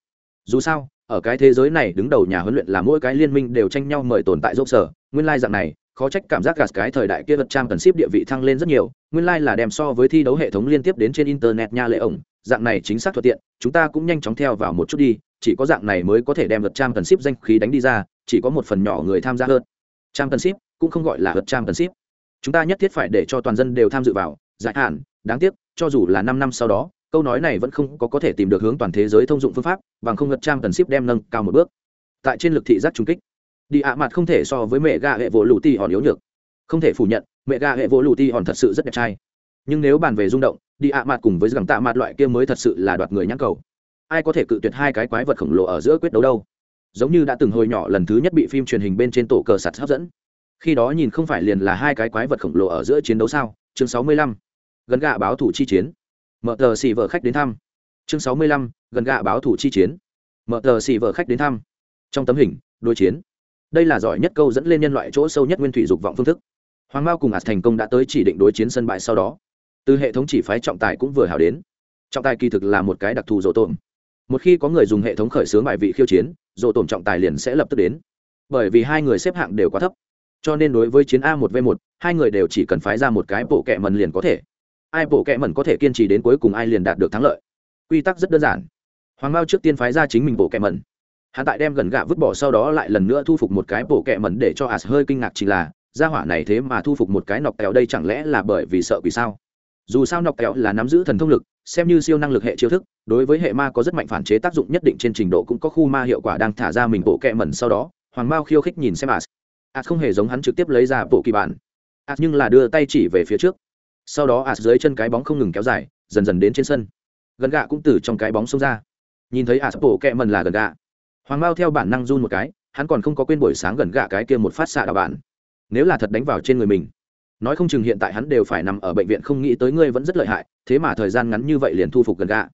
Dù sao, ở cái thế giới này đứng đầu nhà huấn luyện là mỗi cái liên minh đều tranh nhau mời tồn tại dốc sở. Nguyên lai dạng này, khó trách cảm giác gạt cái thời đại kia vật trang cần ship địa vị thăng lên rất nhiều. Nguyên lai là đem so với thi đấu hệ thống liên tiếp đến trên internet nha lệ ổng. Dạng này chính xác thuận tiện, chúng ta cũng nhanh chóng theo vào một chút đi. Chỉ có dạng này mới có thể đem vật trang cần ship danh khí đánh đi ra, chỉ có một phần nhỏ người tham gia hơn trang cần ship cũng không gọi là hợp trang cần ship chúng ta nhất thiết phải để cho toàn dân đều tham dự vào, giải hạn, đáng tiếc, cho dù là năm năm sau đó, câu nói này vẫn không có có thể tìm được hướng toàn thế giới thông dụng phương pháp, bằng không hợp trang tần ship đem nâng cao một bước. Tại trên lực thị giác trung kích, đi ạ mặt không thể so với mẹ gà hệ vỗ lụ ti hòn yếu nhược. Không thể phủ nhận, mẹ gà hệ vỗ lụ ti hòn thật sự rất đẹp trai. Nhưng nếu bàn về rung động, đi ạ mặt cùng với gẳng tạ mặt loại kia mới thật sự là đoạt người nhãn cầu. Ai có thể cự tuyệt hai cái quái vật khổng lồ ở giữa quyết đấu đâu? Giống như đã từng hồi nhỏ lần thứ nhất bị phim truyền hình bên trên tổ cờ sạt hấp dẫn. Khi đó nhìn không phải liền là hai cái quái vật khổng lồ ở giữa chiến đấu sao? Chương sáu mươi lăm, gần gạ báo thủ chi chiến. Mở tờ xì vợ khách đến thăm. Chương sáu mươi lăm, gần gạ báo thủ chi chiến. Mở tờ xì vợ khách đến thăm. Trong tấm hình, đối chiến. Đây là giỏi nhất câu dẫn lên nhân loại chỗ sâu nhất nguyên thủy dục vọng phương thức. Hoàng mao cùng ạt thành công đã tới chỉ định đối chiến sân bãi sau đó. Từ hệ thống chỉ phái trọng tài cũng vừa hào đến. Trọng tài kỳ thực là một cái đặc thù dỗ tổn một khi có người dùng hệ thống khởi xướng bài vị khiêu chiến dỗ tổn trọng tài liền sẽ lập tức đến. Bởi vì hai người xếp hạng đều quá thấp. Cho nên đối với chiến a một v một hai người đều chỉ cần phái ra một cái bộ kẹ mần liền có thể. Ai bộ kẹ mần có thể kiên trì đến cuối cùng ai liền đạt được thắng lợi. Quy tắc rất đơn giản. Hoàng mao trước tiên phái ra chính mình bộ kẹ mần, hắn tại đem gần gạ vứt bỏ sau đó lại lần nữa thu phục một cái bộ kẹ mần để cho as hơi kinh ngạc chỉ là gia hỏa này thế mà thu phục một cái nọc kẹo đây chẳng lẽ là bởi vì sợ quỷ sao? Dù sao nọc kẹo là nắm giữ thần thông lực xem như siêu năng lực hệ chiêu thức, đối với hệ ma có rất mạnh phản chế tác dụng nhất định trên trình độ cũng có khu ma hiệu quả đang thả ra mình bộ kẹ mẩn sau đó, hoàng mao khiêu khích nhìn xem as as không hề giống hắn trực tiếp lấy ra bộ kỳ bản. As nhưng là đưa tay chỉ về phía trước. Sau đó ạt dưới chân cái bóng không ngừng kéo dài, dần dần đến trên sân. Gần gạ cũng từ trong cái bóng xông ra. Nhìn thấy ạt bộ kẹ mẩn là gần gạ. Hoàng mao theo bản năng run một cái, hắn còn không có quên buổi sáng gần gạ cái kia một phát xạ đạo bản nếu là thật đánh vào trên người mình nói không chừng hiện tại hắn đều phải nằm ở bệnh viện không nghĩ tới ngươi vẫn rất lợi hại, thế mà thời gian ngắn như vậy liền thu phục gần gạ.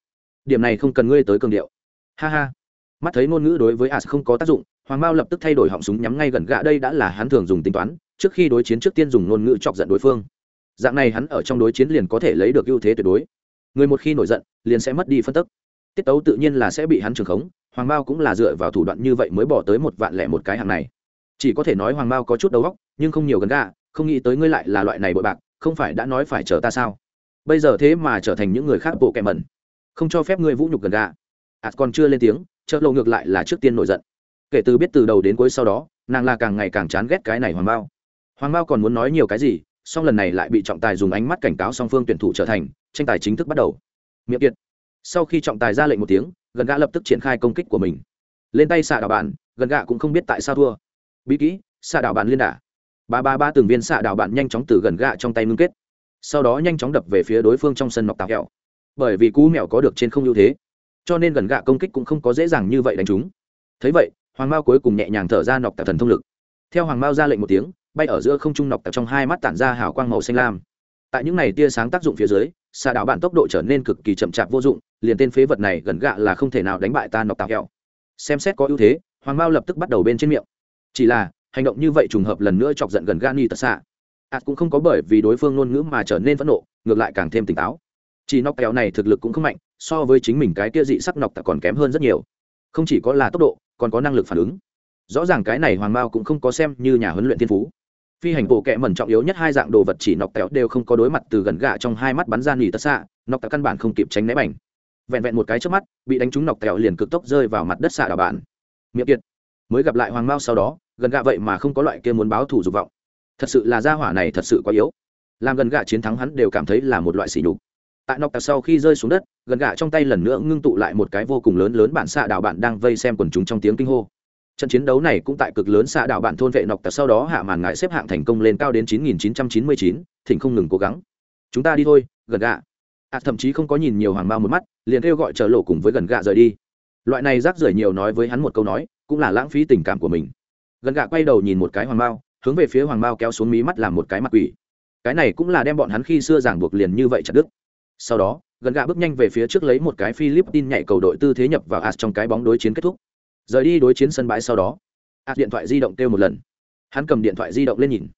Điểm này không cần ngươi tới cường điệu. Ha ha. Mắt thấy ngôn ngữ đối với as không có tác dụng, hoàng mao lập tức thay đổi họng súng nhắm ngay gần gạ, đây đã là hắn thường dùng tính toán, trước khi đối chiến trước tiên dùng ngôn ngữ chọc giận đối phương. Dạng này hắn ở trong đối chiến liền có thể lấy được ưu thế tuyệt đối. Người một khi nổi giận, liền sẽ mất đi phân tức. Tiết tấu tự nhiên là sẽ bị hắn trường khống, hoàng mao cũng là dựa vào thủ đoạn như vậy mới bỏ tới một vạn lẻ một cái hàng này. Chỉ có thể nói hoàng mao có chút đầu óc, nhưng không nhiều gần gạ không nghĩ tới ngươi lại là loại này bội bạc, không phải đã nói phải chờ ta sao? Bây giờ thế mà trở thành những người khác bộ kẻ mẩn. Không cho phép ngươi vũ nhục gần gạ ạt còn chưa lên tiếng chợ lộ ngược lại là trước tiên nổi giận. Kể từ biết từ đầu đến cuối sau đó, nàng là càng ngày càng chán ghét cái này hoàng bao hoàng bao còn muốn nói nhiều cái gì, song lần này lại bị trọng tài dùng ánh mắt cảnh cáo song phương tuyển thủ trở thành, tranh tài chính thức bắt đầu. Miệng kiệt. Sau khi trọng tài ra lệnh một tiếng, gần gã lập tức triển khai công kích của mình. Lên tay xạ đảo bạn, gần gã cũng không biết tại sao thua. Bí kỹ, xạ đảo bạn liên đả ba ba ba từng viên xạ đạo bạn nhanh chóng từ gần gạ trong tay ngưng kết. Sau đó nhanh chóng đập về phía đối phương trong sân nọc tạc hẹo bởi vì cú mèo có được trên không ưu thế, cho nên gần gạ công kích cũng không có dễ dàng như vậy đánh chúng thấy vậy, hoàng mao cuối cùng nhẹ nhàng thở ra nọc tạc thần thông lực. Theo hoàng mao ra lệnh một tiếng, bay ở giữa không trung nọc tạc trong hai mắt tản ra hào quang màu xanh lam. Tại những này tia sáng tác dụng phía dưới xà đạo bạn tốc độ trở nên cực kỳ chậm chạp vô dụng, liền tên phế vật này gần gạ là không thể nào đánh bại ta nọc tạc hẹo xem xét có ưu thế, hoàng mao lập tức bắt đầu bên trên miệng. Chỉ là hành động như vậy trùng hợp lần nữa chọc giận gần gani tật xạ. Ạt cũng không có bởi vì đối phương ngôn ngữ mà trở nên phẫn nộ, ngược lại càng thêm tỉnh táo. Chỉ nọc kẹo này thực lực cũng không mạnh, so với chính mình cái kia dị sắc nọc tạ còn kém hơn rất nhiều. Không chỉ có là tốc độ, còn có năng lực phản ứng. Rõ ràng cái này hoàng mao cũng không có xem như nhà huấn luyện thiên phú. Phi hành bộ kẹ mẩn trọng yếu nhất hai dạng đồ vật chỉ nọc kẹo đều không có đối mặt từ gần gạ trong hai mắt bắn ra nghỉ tất xạ, nọc tạ căn bản không kịp tránh né bành. Vẹn vẹn một cái trước mắt, bị đánh trúng nọc kẹo liền cực tốc rơi vào mặt đất xạ đảo bản miệng kiệt, mới gặp lại hoàng mao sau đó gần gạ vậy mà không có loại kia muốn báo thù dục vọng. Thật sự là gia hỏa này thật sự quá yếu. Làm gần gạ chiến thắng hắn đều cảm thấy là một loại sỉ nhục. Tại nọc tạc sau khi rơi xuống đất gần gạ trong tay lần nữa ngưng tụ lại một cái vô cùng lớn lớn bản xạ đạo bạn đang vây xem quần chúng trong tiếng kinh hô. Trận chiến đấu này cũng tại cực lớn xạ đạo bạn thôn vệ nọc tạc sau đó hạ màn ngại xếp hạng thành công lên cao đến 9.999, thỉnh không ngừng cố gắng. Chúng ta đi thôi gần gạ. À, thậm chí không có nhìn nhiều hoàng bao một mắt liền kêu gọi chờ lộ cùng với gần gạ rời đi. Loại này rác rưởi nhiều nói với hắn một câu nói cũng là lãng phí tình cảm của mình gần gạ quay đầu nhìn một cái hoàng mao, hướng về phía hoàng mao kéo xuống mí mắt làm một cái mặt quỷ. Cái này cũng là đem bọn hắn khi xưa giảng buộc liền như vậy chặt đứt. Sau đó gần gạ bước nhanh về phía trước lấy một cái philippines nhảy cầu đội tư thế nhập vào as trong cái bóng đối chiến kết thúc. Rời đi đối chiến sân bãi sau đó as điện thoại di động kêu một lần. Hắn cầm điện thoại di động lên nhìn.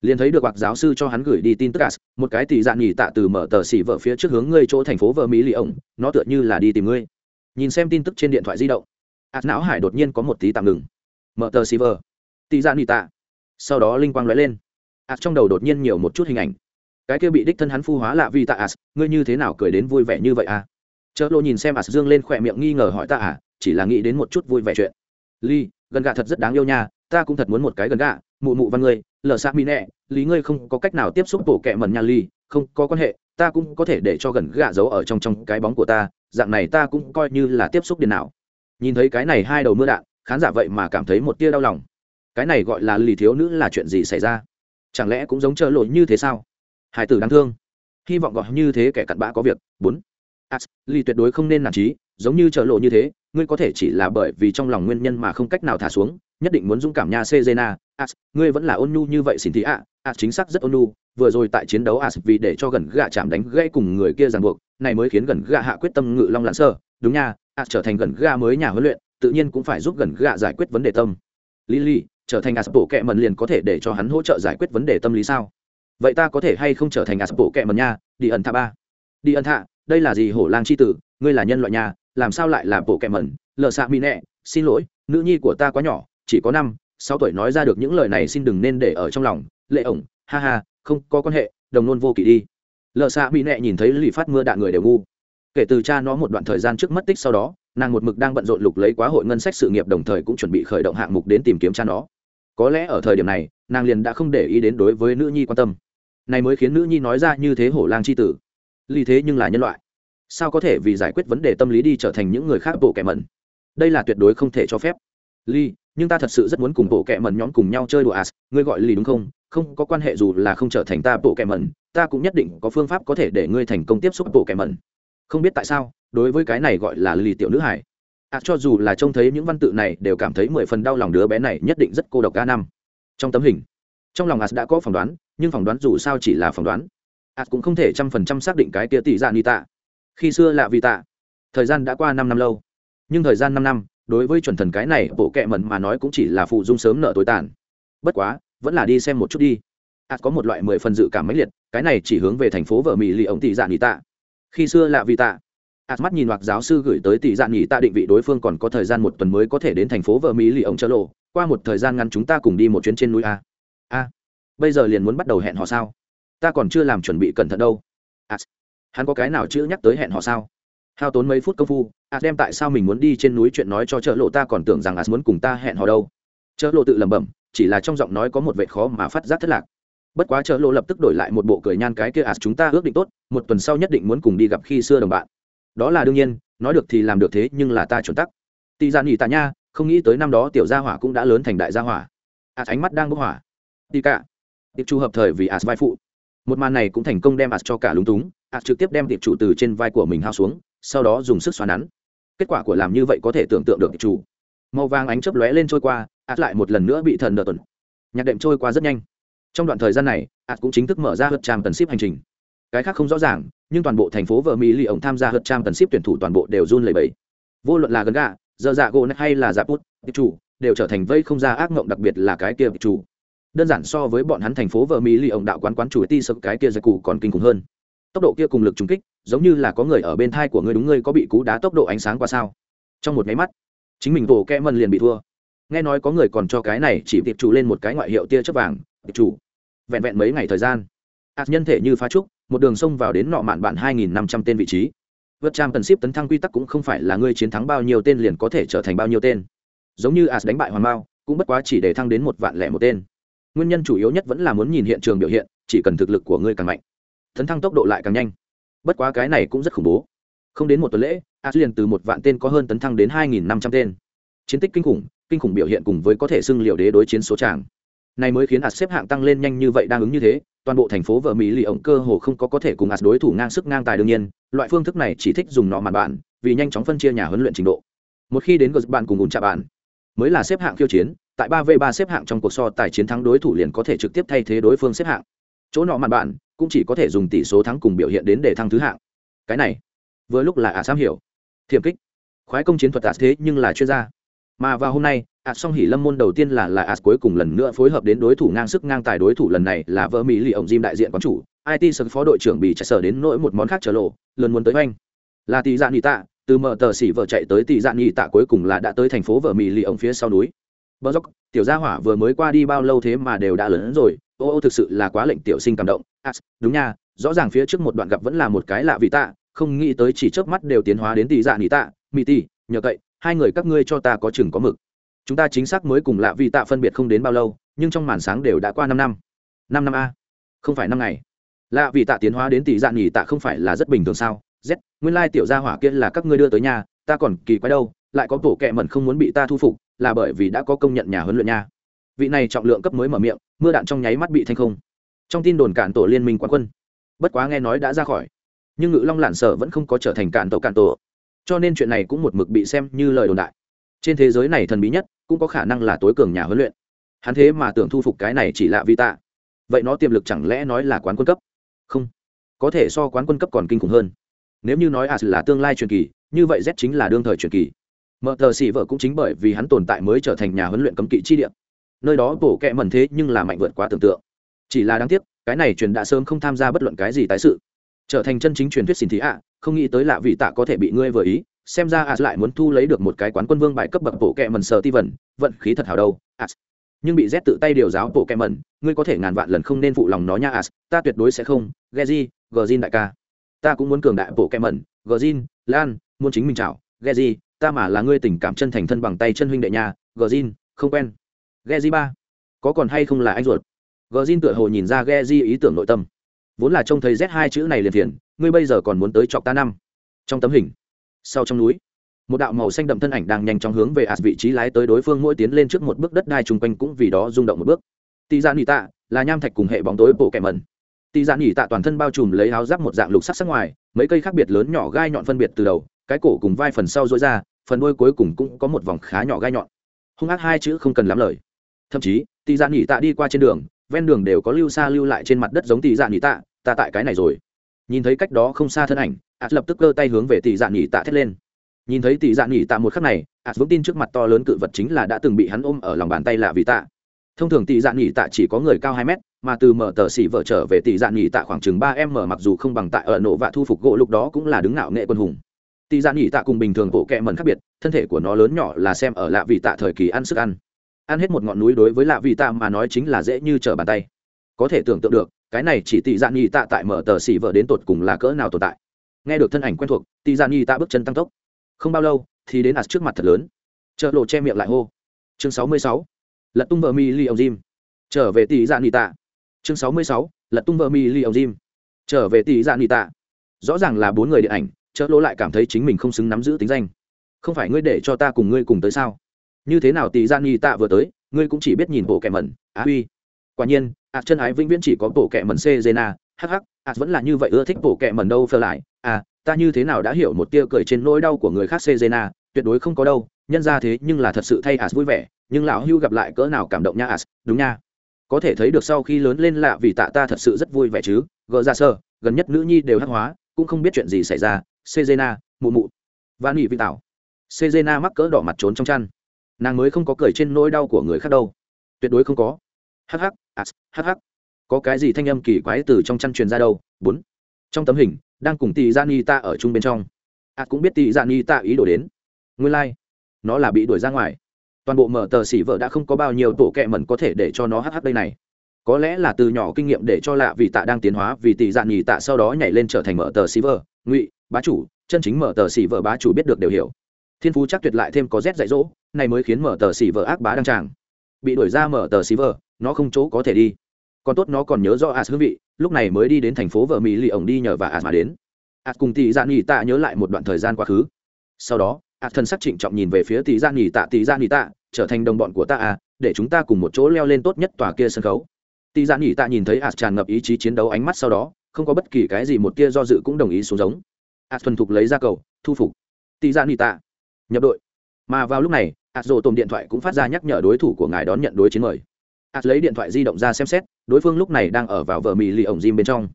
Liền thấy được hoặc giáo sư cho hắn gửi đi tin tức as một cái tỷ dạng nghỉ tạ từ mở tờ xỉ vợ phía trước hướng ngươi chỗ thành phố vợ mỹ lì ổng nó tựa như là đi tìm ngươi. Nhìn xem tin tức trên điện thoại di động as não hải đột nhiên có một tí tạm ngừng. Mở tờ xỉ vợ tỷ dạng nị tạ. Sau đó linh quang lóe lên. As trong đầu đột nhiên nhiều một chút hình ảnh. Cái kia bị đích thân hắn phu hóa lạ vì tạ ạt ngươi như thế nào cười đến vui vẻ như vậy à? Chợ lộ nhìn xem ạt dương lên khỏe miệng nghi ngờ hỏi ta à chỉ là nghĩ đến một chút vui vẻ chuyện. Ly, gần gạ thật rất đáng yêu nha, ta cũng thật muốn một cái gần gạ, mụ mụ văn ngươi, lờ xa mỹ nẹ, lý ngươi không có cách nào tiếp xúc bổ kẹ mần nha ly, không có quan hệ, ta cũng có thể để cho gần gạ giấu ở trong trong cái bóng của ta, dạng này ta cũng coi như là tiếp xúc điện nào. Nhìn thấy cái này hai đầu mưa đạn, khán giả vậy mà cảm thấy một tia đau lòng cái này gọi là lì thiếu nữ là chuyện gì xảy ra? Chẳng lẽ cũng giống chờ lội như thế sao? Hải tử đáng thương. Hy vọng gọi như thế kẻ cặn bã có việc. Bốn. As lì tuyệt đối không nên nản trí, giống như chờ lộ như thế, ngươi có thể chỉ là bởi vì trong lòng nguyên nhân mà không cách nào thả xuống, nhất định muốn dũng cảm nha sejena. As ngươi vẫn là ôn nhu như vậy xin thị ạ. As chính xác rất ôn nhu. Vừa rồi tại chiến đấu as vì để cho gần gạ chạm đánh gãy cùng người kia ràng buộc, này mới khiến gần gạ hạ quyết tâm ngự long lặn sơ. Đúng nha. As trở thành gần gạ mới nhà huấn luyện, tự nhiên cũng phải giúp gần gạ giải quyết vấn đề tâm. Lily trở thành aspo kẹ kệ mần liền có thể để cho hắn hỗ trợ giải quyết vấn đề tâm lý sao? Vậy ta có thể hay không trở thành aspo kẹ kệ mần nha? Đi ẩn thạ ba. Đi ẩn thạ, đây là gì hổ lang c h i tử? Ngươi là nhân loại nhà, làm sao lại là bộ kệ mần? Lờ xạ mỹ nẹ, xin lỗi, nữ nhi của ta quá nhỏ, chỉ có năm, sáu tuổi nói ra được những lời này xin đừng nên để ở trong lòng. Lệ ổng, ha ha, không có quan hệ, đồng nôn vô kỷ đi. Lờ xạ bị nẹ nhìn thấy lì phát mưa đạn người đều ngu. Kể từ cha nó một đoạn thời gian trước mất tích sau đó, nàng một mực đang bận rộn lục lấy quá hội ngân sách sự nghiệp đồng thời cũng chuẩn bị khởi động hạng mục đến tìm kiếm cha nó có lẽ ở thời điểm này, nàng liền đã không để ý đến đối với nữ nhi quan tâm. Này mới khiến nữ nhi nói ra như thế hổ lang c h i tử. Lý thế nhưng là nhân loại. Sao có thể vì giải quyết vấn đề tâm lý đi trở thành những người khác bộ kẻ mẩn? Đây là tuyệt đối không thể cho phép. Ly nhưng ta thật sự rất muốn cùng bộ kẻ mẩn nhóm cùng nhau chơi đùa as ngươi gọi Lý đúng không? Không, có quan hệ dù là không trở thành ta bộ kẻ mẩn, ta cũng nhất định có phương pháp có thể để ngươi thành công tiếp xúc bộ kẻ mẩn. Không biết tại sao, đối với cái này gọi là lì tiểu nữ hải à, cho dù là trông thấy những văn tự này đều cảm thấy mười phần đau lòng đứa bé này nhất định rất cô độc a năm. Trong tấm hình trong lòng as đã có phỏng đoán nhưng phỏng đoán dù sao chỉ là phỏng đoán. As cũng không thể trăm phần trăm xác định cái tia tỷ dạ ni tạ. Khi xưa là vì tạ thời gian đã qua năm năm lâu. Nhưng thời gian năm năm đối với chuẩn thần cái này bộ kệ mẩn mà nói cũng chỉ là phụ dung sớm nợ tối tàn. Bất quá vẫn là đi xem một chút đi. Ạt có một loại mười phần dự cảm mãnh liệt cái này chỉ hướng về thành phố vợ mỹ lì ống tỷ dạ ni tạ. Khi xưa là vì tạ ạt mắt nhìn hoặc giáo sư gửi tới tỷ dạng nghỉ ta định vị đối phương còn có thời gian một tuần mới có thể đến thành phố vợ mỹ lì ổng chợ lộ qua một thời gian ngắn chúng ta cùng đi một chuyến trên núi a. A. Bây giờ liền muốn bắt đầu hẹn họ sao? Ta còn chưa làm chuẩn bị cẩn thận đâu. Ạt hắn có cái nào chữ nhắc tới hẹn họ sao? Hao tốn mấy phút công phu ạt đem tại sao mình muốn đi trên núi chuyện nói cho chợ lộ ta còn tưởng rằng ạt muốn cùng ta hẹn họ đâu. Chợ lộ tự lẩm bẩm, chỉ là trong giọng nói có một vệ khó mà phát giác thất lạc. Bất quá chợ lộ lập tức đổi lại một bộ cười nhan cái kia ạt chúng ta ước định tốt, một tuần sau nhất định muốn cùng đi gặp khi xưa đồng bạn đó là đương nhiên, nói được thì làm được thế, nhưng là ta chuẩn tắc. Tị dạ nghỉ tạ nha, không nghĩ tới năm đó tiểu gia hỏa cũng đã lớn thành đại gia hỏa. Ạt ánh mắt đang bốc hỏa. Tị cả. Tiệp chủ hợp thời vì ạt vai phụ. Một màn này cũng thành công đem ạt cho cả lúng túng. Ạt trực tiếp đem tiệp chủ từ trên vai của mình hao xuống, sau đó dùng sức xoa nắn kết quả của làm như vậy có thể tưởng tượng được tiệp chủ màu vàng ánh chớp lóe lên trôi qua ạt lại một lần nữa bị thần nợ tuần. Nhạc đệm trôi qua rất nhanh. Trong đoạn thời gian này ạt cũng chính thức mở ra hớt tràm tần ship hành trình cái khác không rõ ràng nhưng toàn bộ thành phố vợ mỹ lì ổng tham gia hợp trang tần ship tuyển thủ toàn bộ đều run lẩy bẩy. Vô luận là gần gà giờ dạ gỗ hay là dạ bút, tiệp chủ đều trở thành vây không ra ác mộng đặc biệt là cái kia tiệp chủ. Đơn giản so với bọn hắn thành phố vợ mỹ lì ổng đạo quán quán chủ ti sợ cái kia giật cụ còn kinh khủng hơn. Tốc độ kia cùng lực trúng kích giống như là có người ở bên thai của ngươi đúng ngươi có bị cú đá tốc độ ánh sáng qua sao? Trong một máy mắt chính mình tổ kẽ mần liền bị thua. Nghe nói có người còn cho cái này chỉ tiệp chủ lên một cái ngoại hiệu tia chớp vàng tiệp chủ. Vẹn vẹn mấy ngày thời gian ạt nhân thể như phá trúc một đường sông vào đến nọ mạn bạn hai nghìn năm trăm tên vị trí. Vượt trang cần ship tấn thăng quy tắc cũng không phải là ngươi chiến thắng bao nhiêu tên liền có thể trở thành bao nhiêu tên. Giống như as đánh bại hoàng mao, cũng bất quá chỉ để thăng đến một vạn lẻ một tên. Nguyên nhân chủ yếu nhất vẫn là muốn nhìn hiện trường biểu hiện, chỉ cần thực lực của ngươi càng mạnh, tấn thăng tốc độ lại càng nhanh. Bất quá cái này cũng rất khủng bố. Không đến một tuần lễ, as liền từ một vạn tên có hơn tấn thăng đến hai nghìn năm trăm tên. Chiến tích kinh khủng kinh khủng biểu hiện cùng với có thể xưng liệu đế đối chiến số tràng này mới khiến ạt xếp hạng tăng lên nhanh như vậy đang ứng như thế, toàn bộ thành phố vợ mỹ lì ổng cơ hồ không có có thể cùng ạt đối thủ ngang sức ngang tài đương nhiên, loại phương thức này chỉ thích dùng nọ mặt bạn, vì nhanh chóng phân chia nhà huấn luyện trình độ. Một khi đến gờ bạn cùng ủn chạ bạn, mới là xếp hạng khiêu chiến, tại ba v ba xếp hạng trong cuộc so tài chiến thắng đối thủ liền có thể trực tiếp thay thế đối phương xếp hạng. Chỗ nọ mặt bạn cũng chỉ có thể dùng tỷ số thắng cùng biểu hiện đến để thăng thứ hạng. Cái này, vừa lúc là ả sam hiểu. Thiềm kích. Khoái công chiến thuật ạt thế nhưng là chuyên gia. Mà vào hôm nay ả song hỉ lâm môn đầu tiên là là ả cuối cùng lần nữa phối hợp đến đối thủ ngang sức ngang tài đối thủ lần này là vợ mỹ lì ổng jim đại diện quán chủ. It sơ phó đội trưởng bị chạy sở đến nỗi một món khác trở lộ lần muốn tới oanh là tỷ dạng nhị tạ từ mở tờ xỉ vợ chạy tới tỷ dạng nhị tạ cuối cùng là đã tới thành phố vợ mỹ lì ổng phía sau núi. Bờ dốc tiểu gia hỏa vừa mới qua đi bao lâu thế mà đều đã lớn rồi ô ô thực sự là quá lệnh tiểu sinh cảm động. À, đúng nha rõ ràng phía trước một đoạn gặp vẫn là một cái lạ vị tạ không nghĩ tới chỉ trước mắt đều tiến hóa đến tỷ dạ Nhị tạ. Mỹ tỷ nhờ cậy hai người các ngươi cho ta có chừng có mực chúng ta chính xác mới cùng lạ vi tạ phân biệt không đến bao lâu, nhưng trong màn sáng đều đã qua năm năm. Năm năm a. Không phải năm ngày. Lạ vì tạ tiến hóa đến tỷ dạng nghỉ tạ không phải là rất bình thường sao? Z, nguyên lai tiểu gia hỏa kia là các ngươi đưa tới nhà, ta còn kỳ quái đâu, lại có tổ kệ mẩn không muốn bị ta thu phục, là bởi vì đã có công nhận nhà huấn luyện nha. Vị này trọng lượng cấp mới mở miệng, mưa đạn trong nháy mắt bị thanh không. Trong tin đồn cản tổ liên minh quán quân. Bất quá nghe nói đã ra khỏi. Nhưng ngự long lản sở vẫn không có trở thành cản tổ cản tổ. Cho nên chuyện này cũng một mực bị xem như lời đồn đại. Trên thế giới này thần bí nhất cũng có khả năng là tối cường nhà huấn luyện. Hắn thế mà tưởng thu phục cái này chỉ là vi tạ. Vậy nó tiềm lực chẳng lẽ nói là quán quân cấp? Không. Có thể so quán quân cấp còn kinh khủng hơn. Nếu như nói as là tương lai truyền kỳ, như vậy z chính là đương thời truyền kỳ. Mở tờ xỉ vợ cũng chính bởi vì hắn tồn tại mới trở thành nhà huấn luyện cấm kỵ chi địa. Nơi đó bổ kẹ mẩn thế nhưng là mạnh vượt quá tưởng tượng. Chỉ là đáng tiếc, cái này truyền đã sớm không tham gia bất luận cái gì tái sự. Trở thành chân chính truyền thuyết xin thí ạ, không nghĩ tới lạ vị tạ có thể bị ngươi vừa ý xem ra as lại muốn thu lấy được một cái quán quân vương bài cấp bậc bộ kẹ mần sờ ti vần, vận khí thật hào đâu, as. Nhưng bị z tự tay điều giáo bộ kẹ mần ngươi có thể ngàn vạn lần không nên phụ lòng nó nha, as. Ta tuyệt đối sẽ không. Geji gzin đại ca. Ta cũng muốn cường đại bộ kẹ mần gzin lan, muốn chính mình chào geji ta mà là ngươi tình cảm chân thành thân bằng tay chân huynh đệ nhà gzin không quen. Geji ba, có còn hay không là anh ruột? Gzin tựa hồ nhìn ra geji ý tưởng nội tâm. Vốn là trông thấy z hai chữ này liền thiền ngươi bây giờ còn muốn tới chọc ta năm. Trong tấm hình sau trong núi. Một đạo màu xanh đậm thân ảnh đang nhanh chóng hướng về ạt vị trí lái tới đối phương mỗi tiến lên trước một bước đất đai chung quanh cũng vì đó rung động một bước. Tị dạ nỉ tạ là nham thạch cùng hệ bóng tối bộ kẻ mẩn. Tị dạ nỉ tạ toàn thân bao trùm lấy áo giáp một dạng lục sắc sắc ngoài, mấy cây khác biệt lớn nhỏ gai nhọn phân biệt từ đầu, cái cổ cùng vai phần sau dối ra, phần đuôi cuối cùng cũng có một vòng khá nhỏ gai nhọn. Hung ác hai chữ không cần lắm lời. Thậm chí tị dạ nỉ tạ đi qua trên đường, ven đường đều có lưu xa lưu lại trên mặt đất giống tị dạ nỉ tạ, ta tại cái này rồi nhìn thấy cách đó không xa thân ảnh ạt lập tức cơ tay hướng về tỷ dạ nghỉ tạ thét lên. Nhìn thấy tỷ dạ nghỉ tạ một khắc này ạt vững tin trước mặt to lớn cự vật chính là đã từng bị hắn ôm ở lòng bàn tay lạ vì tạ. Thông thường tỷ dạ nghỉ tạ chỉ có người cao hai mét, mà từ mở tờ xỉ vợ trở về tỷ dạ nghỉ tạ khoảng chừng ba m mặc dù không bằng tại ở nổ và thu phục gỗ lúc đó cũng là đứng ngạo nghệ quân hùng. Tỷ dạ nghỉ tạ cùng bình thường bộ kẹ mẩn khác biệt, thân thể của nó lớn nhỏ là xem ở lạ vị tạ thời kỳ ăn sức ăn. Ăn hết một ngọn núi đối với lạ vị tạ mà nói chính là dễ như trở bàn tay. Có thể tưởng tượng được cái này chỉ tỷ dạ nhị tạ tại mở tờ xỉ vợ đến tột cùng là cỡ nào tồn tại. Nghe được thân ảnh quen thuộc tỷ dạ nhị tạ bước chân tăng tốc. Không bao lâu, thì đến ạt trước mặt thật lớn. Chợ lộ che miệng lại hô. Chương sáu mươi sáu, lật tung vợ mi li ông jim. Trở về tỷ dạ nhị tạ. Chương sáu mươi sáu, lật tung vợ mi li ông jim. Trở về tỷ dạ nhị tạ. Rõ ràng là bốn người điện ảnh, chợ lỗ lại cảm thấy chính mình không xứng nắm giữ tính danh. Không phải ngươi để cho ta cùng ngươi cùng tới sao? Như thế nào tỷ gian dạ nhị tạ vừa tới, ngươi cũng chỉ biết nhìn bộ kẻ mẩn, á huy quả nhiên ạt chân ái vĩnh viễn chỉ có bộ kẻ mẩn c Hắc hh ạt à, vẫn là như vậy ưa thích bộ kẻ mẩn đâu phơ lại. À ta như thế nào đã hiểu một tia cười trên nỗi đau của người khác c tuyệt đối không có đâu. Nhân ra thế nhưng là thật sự thay ạt vui vẻ, nhưng lão hưu gặp lại cỡ nào cảm động nha ạt đúng nha. Có thể thấy được sau khi lớn lên lạ vì tạ ta thật sự rất vui vẻ chứ. Gỡ ra sơ, gần nhất nữ nhi đều hắc hóa, cũng không biết chuyện gì xảy ra. Sejena mụ mụ. Và nỉ vị tảo. Sejena mắc cỡ đỏ mặt trốn trong chăn. Nàng mới không có cười trên nỗi đau của người khác đâu. Tuyệt đối không có hh as hh có cái gì thanh âm kỳ quái từ trong chăn truyền ra đâu? Bốn. Trong tấm hình, đang cùng tỷ gian ni ta ở chung bên trong. As cũng biết tỷ gian ni ta ý đồ đến. Nguyên lai、like. nó là bị đuổi ra ngoài. Toàn bộ mở tờ xỉ vợ đã không có bao nhiêu tổ kẹ mẩn có thể để cho nó hh đây này. Có lẽ là từ nhỏ kinh nghiệm để cho lạ vì tạ đang tiến hóa, vì tỷ dạn nhì tạ sau đó nhảy lên trở thành mở tờ xỉ vợ. Ngụy, bá chủ, chân chính mở tờ xỉ vợ bá chủ biết được đều hiểu. Thiên phú chắc tuyệt lại thêm có rét dạy dỗ, này mới khiến mở tờ xỉ vợ ác bá đăng tràng. Bị đuổi ra mở tờ xỉ vợ nó không chỗ có thể đi. Còn tốt nó còn nhớ rõ as hương vị, lúc này mới đi đến thành phố vợ mỹ lì ổng đi nhờ và as mà đến. As cùng tỷ dạn nghỉ tạ nhớ lại một đoạn thời gian quá khứ. Sau đó as thân sắc trịnh trọng nhìn về phía tỷ dạn nghỉ tạ tỷ dạn nghỉ tạ, trở thành đồng bọn của ta à để chúng ta cùng một chỗ leo lên tốt nhất tòa kia sân khấu. Tỷ dạn nghỉ tạ nhìn thấy as tràn ngập ý chí chiến đấu ánh mắt sau đó, không có bất kỳ cái gì một tia do dự cũng đồng ý xuống giống. As thuần thục lấy ra cầu, thu phục. Tỷ dạn nghỉ tạ, nhập đội. Mà vào lúc này as dồ tồn điện thoại cũng phát ra nhắc nhở đối thủ của ngài đón nhận đối chiến mời as lấy điện thoại di động ra xem xét, đối phương lúc này đang ở vào vợ mì lì ổng Jim bên trong.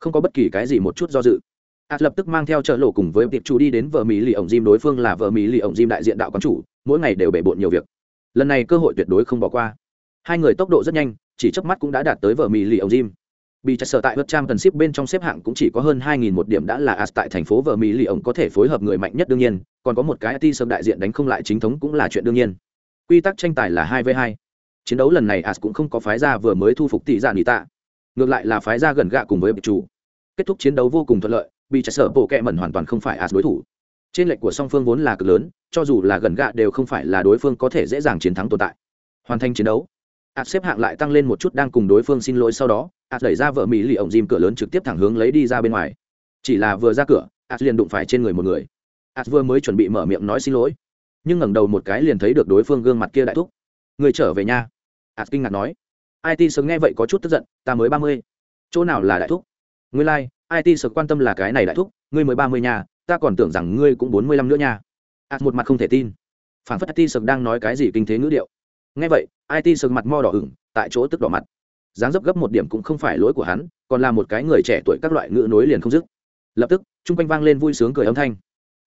Không có bất kỳ cái gì một chút do dự. As lập tức mang theo trợ lộ cùng với tiệp chủ đi đến vợ mì lì ổng Jim đối phương là vợ mì lì ổng Jim đại diện đạo quán chủ, mỗi ngày đều bể bộn nhiều việc. Lần này cơ hội tuyệt đối không bỏ qua. Hai người tốc độ rất nhanh, chỉ chớp mắt cũng đã đạt tới vợ mì lì ổng Jim bị chặt sở tại vật trang cần ship bên trong xếp hạng cũng chỉ có hơn 2.000 một điểm đã là as tại thành phố vợ mỹ lì ổng có thể phối hợp người mạnh nhất đương nhiên, còn có một cái it sớm đại diện đánh không lại chính thống cũng là chuyện đương nhiên. Quy tắc tranh tài là 2 v 2 chiến đấu lần này as cũng không có phái ra vừa mới thu phục tỷ giả nỉ tạ. Ngược lại là phái ra gần gạ cùng với bị chủ. Kết thúc chiến đấu vô cùng thuận lợi, bị trả sở bộ kẹ mẩn hoàn toàn không phải as đối thủ. Trên lệnh của song phương vốn là cực lớn, cho dù là gần gạ đều không phải là đối phương có thể dễ dàng chiến thắng tồn tại. Hoàn thành chiến đấu, as xếp hạng lại tăng lên một chút đang cùng đối phương xin lỗi sau đó, as đẩy ra vợ mỹ lì ổng dìm cửa lớn trực tiếp thẳng hướng lấy đi ra bên ngoài. Chỉ là vừa ra cửa, as liền đụng phải trên người một người. As vừa mới chuẩn bị mở miệng nói xin lỗi, nhưng ngẩng đầu một cái liền thấy được đối phương gương mặt kia đại thúc. Người trở về nhà ạt kinh ngạc nói. It sớm nghe vậy có chút tức giận ta mới ba mươi. Chỗ nào là đại thúc? Ngươi lai、like, it sớm quan tâm là cái này đại thúc ngươi mới ba mươi nhà ta còn tưởng rằng ngươi cũng bốn mươi lăm nữa nha. Ạt một mặt không thể tin. Phản phất it sớm đang nói cái gì kinh thế ngữ điệu. Nghe vậy it sớm mặt mo đỏ ửng tại chỗ tức đỏ mặt. Dáng dấp gấp một điểm cũng không phải lỗi của hắn còn là một cái người trẻ tuổi các loại ngữ nối liền không dứt. Lập tức chung quanh vang lên vui sướng cười âm thanh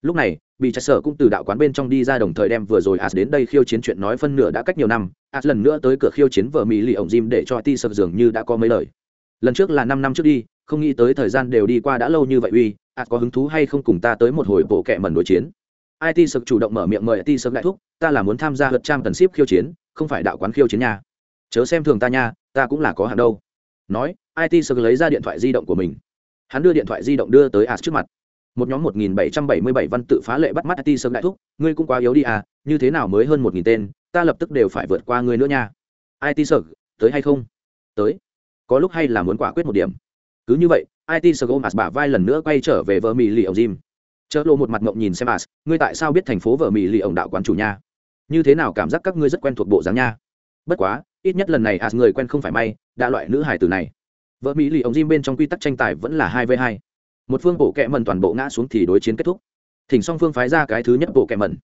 lúc này, bị chặt sở cũng từ đạo quán bên trong đi ra đồng thời đem vừa rồi as đến đây khiêu chiến chuyện nói phân nửa đã cách nhiều năm, as lần nữa tới cửa khiêu chiến vợ mỹ lì ổng jim để cho ti sập dường như đã có mấy lời. Lần trước là năm năm trước đi, không nghĩ tới thời gian đều đi qua đã lâu như vậy uy, as có hứng thú hay không cùng ta tới một hồi bộ kệ mẩn đối chiến. It sập chủ động mở miệng mời it sập đại thúc, ta là muốn tham gia hượt trang tần ship khiêu chiến, không phải đạo quán khiêu chiến nha. Chớ xem thường ta nha, ta cũng là có hàng đâu. Nói it sơ lấy ra điện thoại di động của mình. Hắn đưa điện thoại di động đưa tới as trước mặt một nhóm một nghìn bảy trăm bảy mươi bảy văn tự phá lệ bắt mắt it sớm đại thúc, ngươi cũng quá yếu đi à như thế nào mới hơn một nghìn tên, ta lập tức đều phải vượt qua ngươi nữa nha. It sợ. tới hay không? Tới. Có lúc hay là muốn quả quyết một điểm. Cứ như vậy it sợ ôm as bả vai lần nữa quay trở về vợ mỹ lì ổng jim. Chợ lộ một mặt ngộng nhìn xem as ngươi tại sao biết thành phố vợ mỹ lì ổng đạo quán chủ nha? Như thế nào cảm giác các ngươi rất quen thuộc bộ dáng nha? Bất quá, ít nhất lần này as người quen không phải may, đã loại nữ hải tử này. Vợ mỹ lì ổng jim bên trong quy tắc tranh tài vẫn là hai v hai một phương bộ kẹ mần toàn bộ ngã xuống thì đối chiến kết thúc. Thỉnh song phương phái ra cái thứ nhất bộ kẹ mần.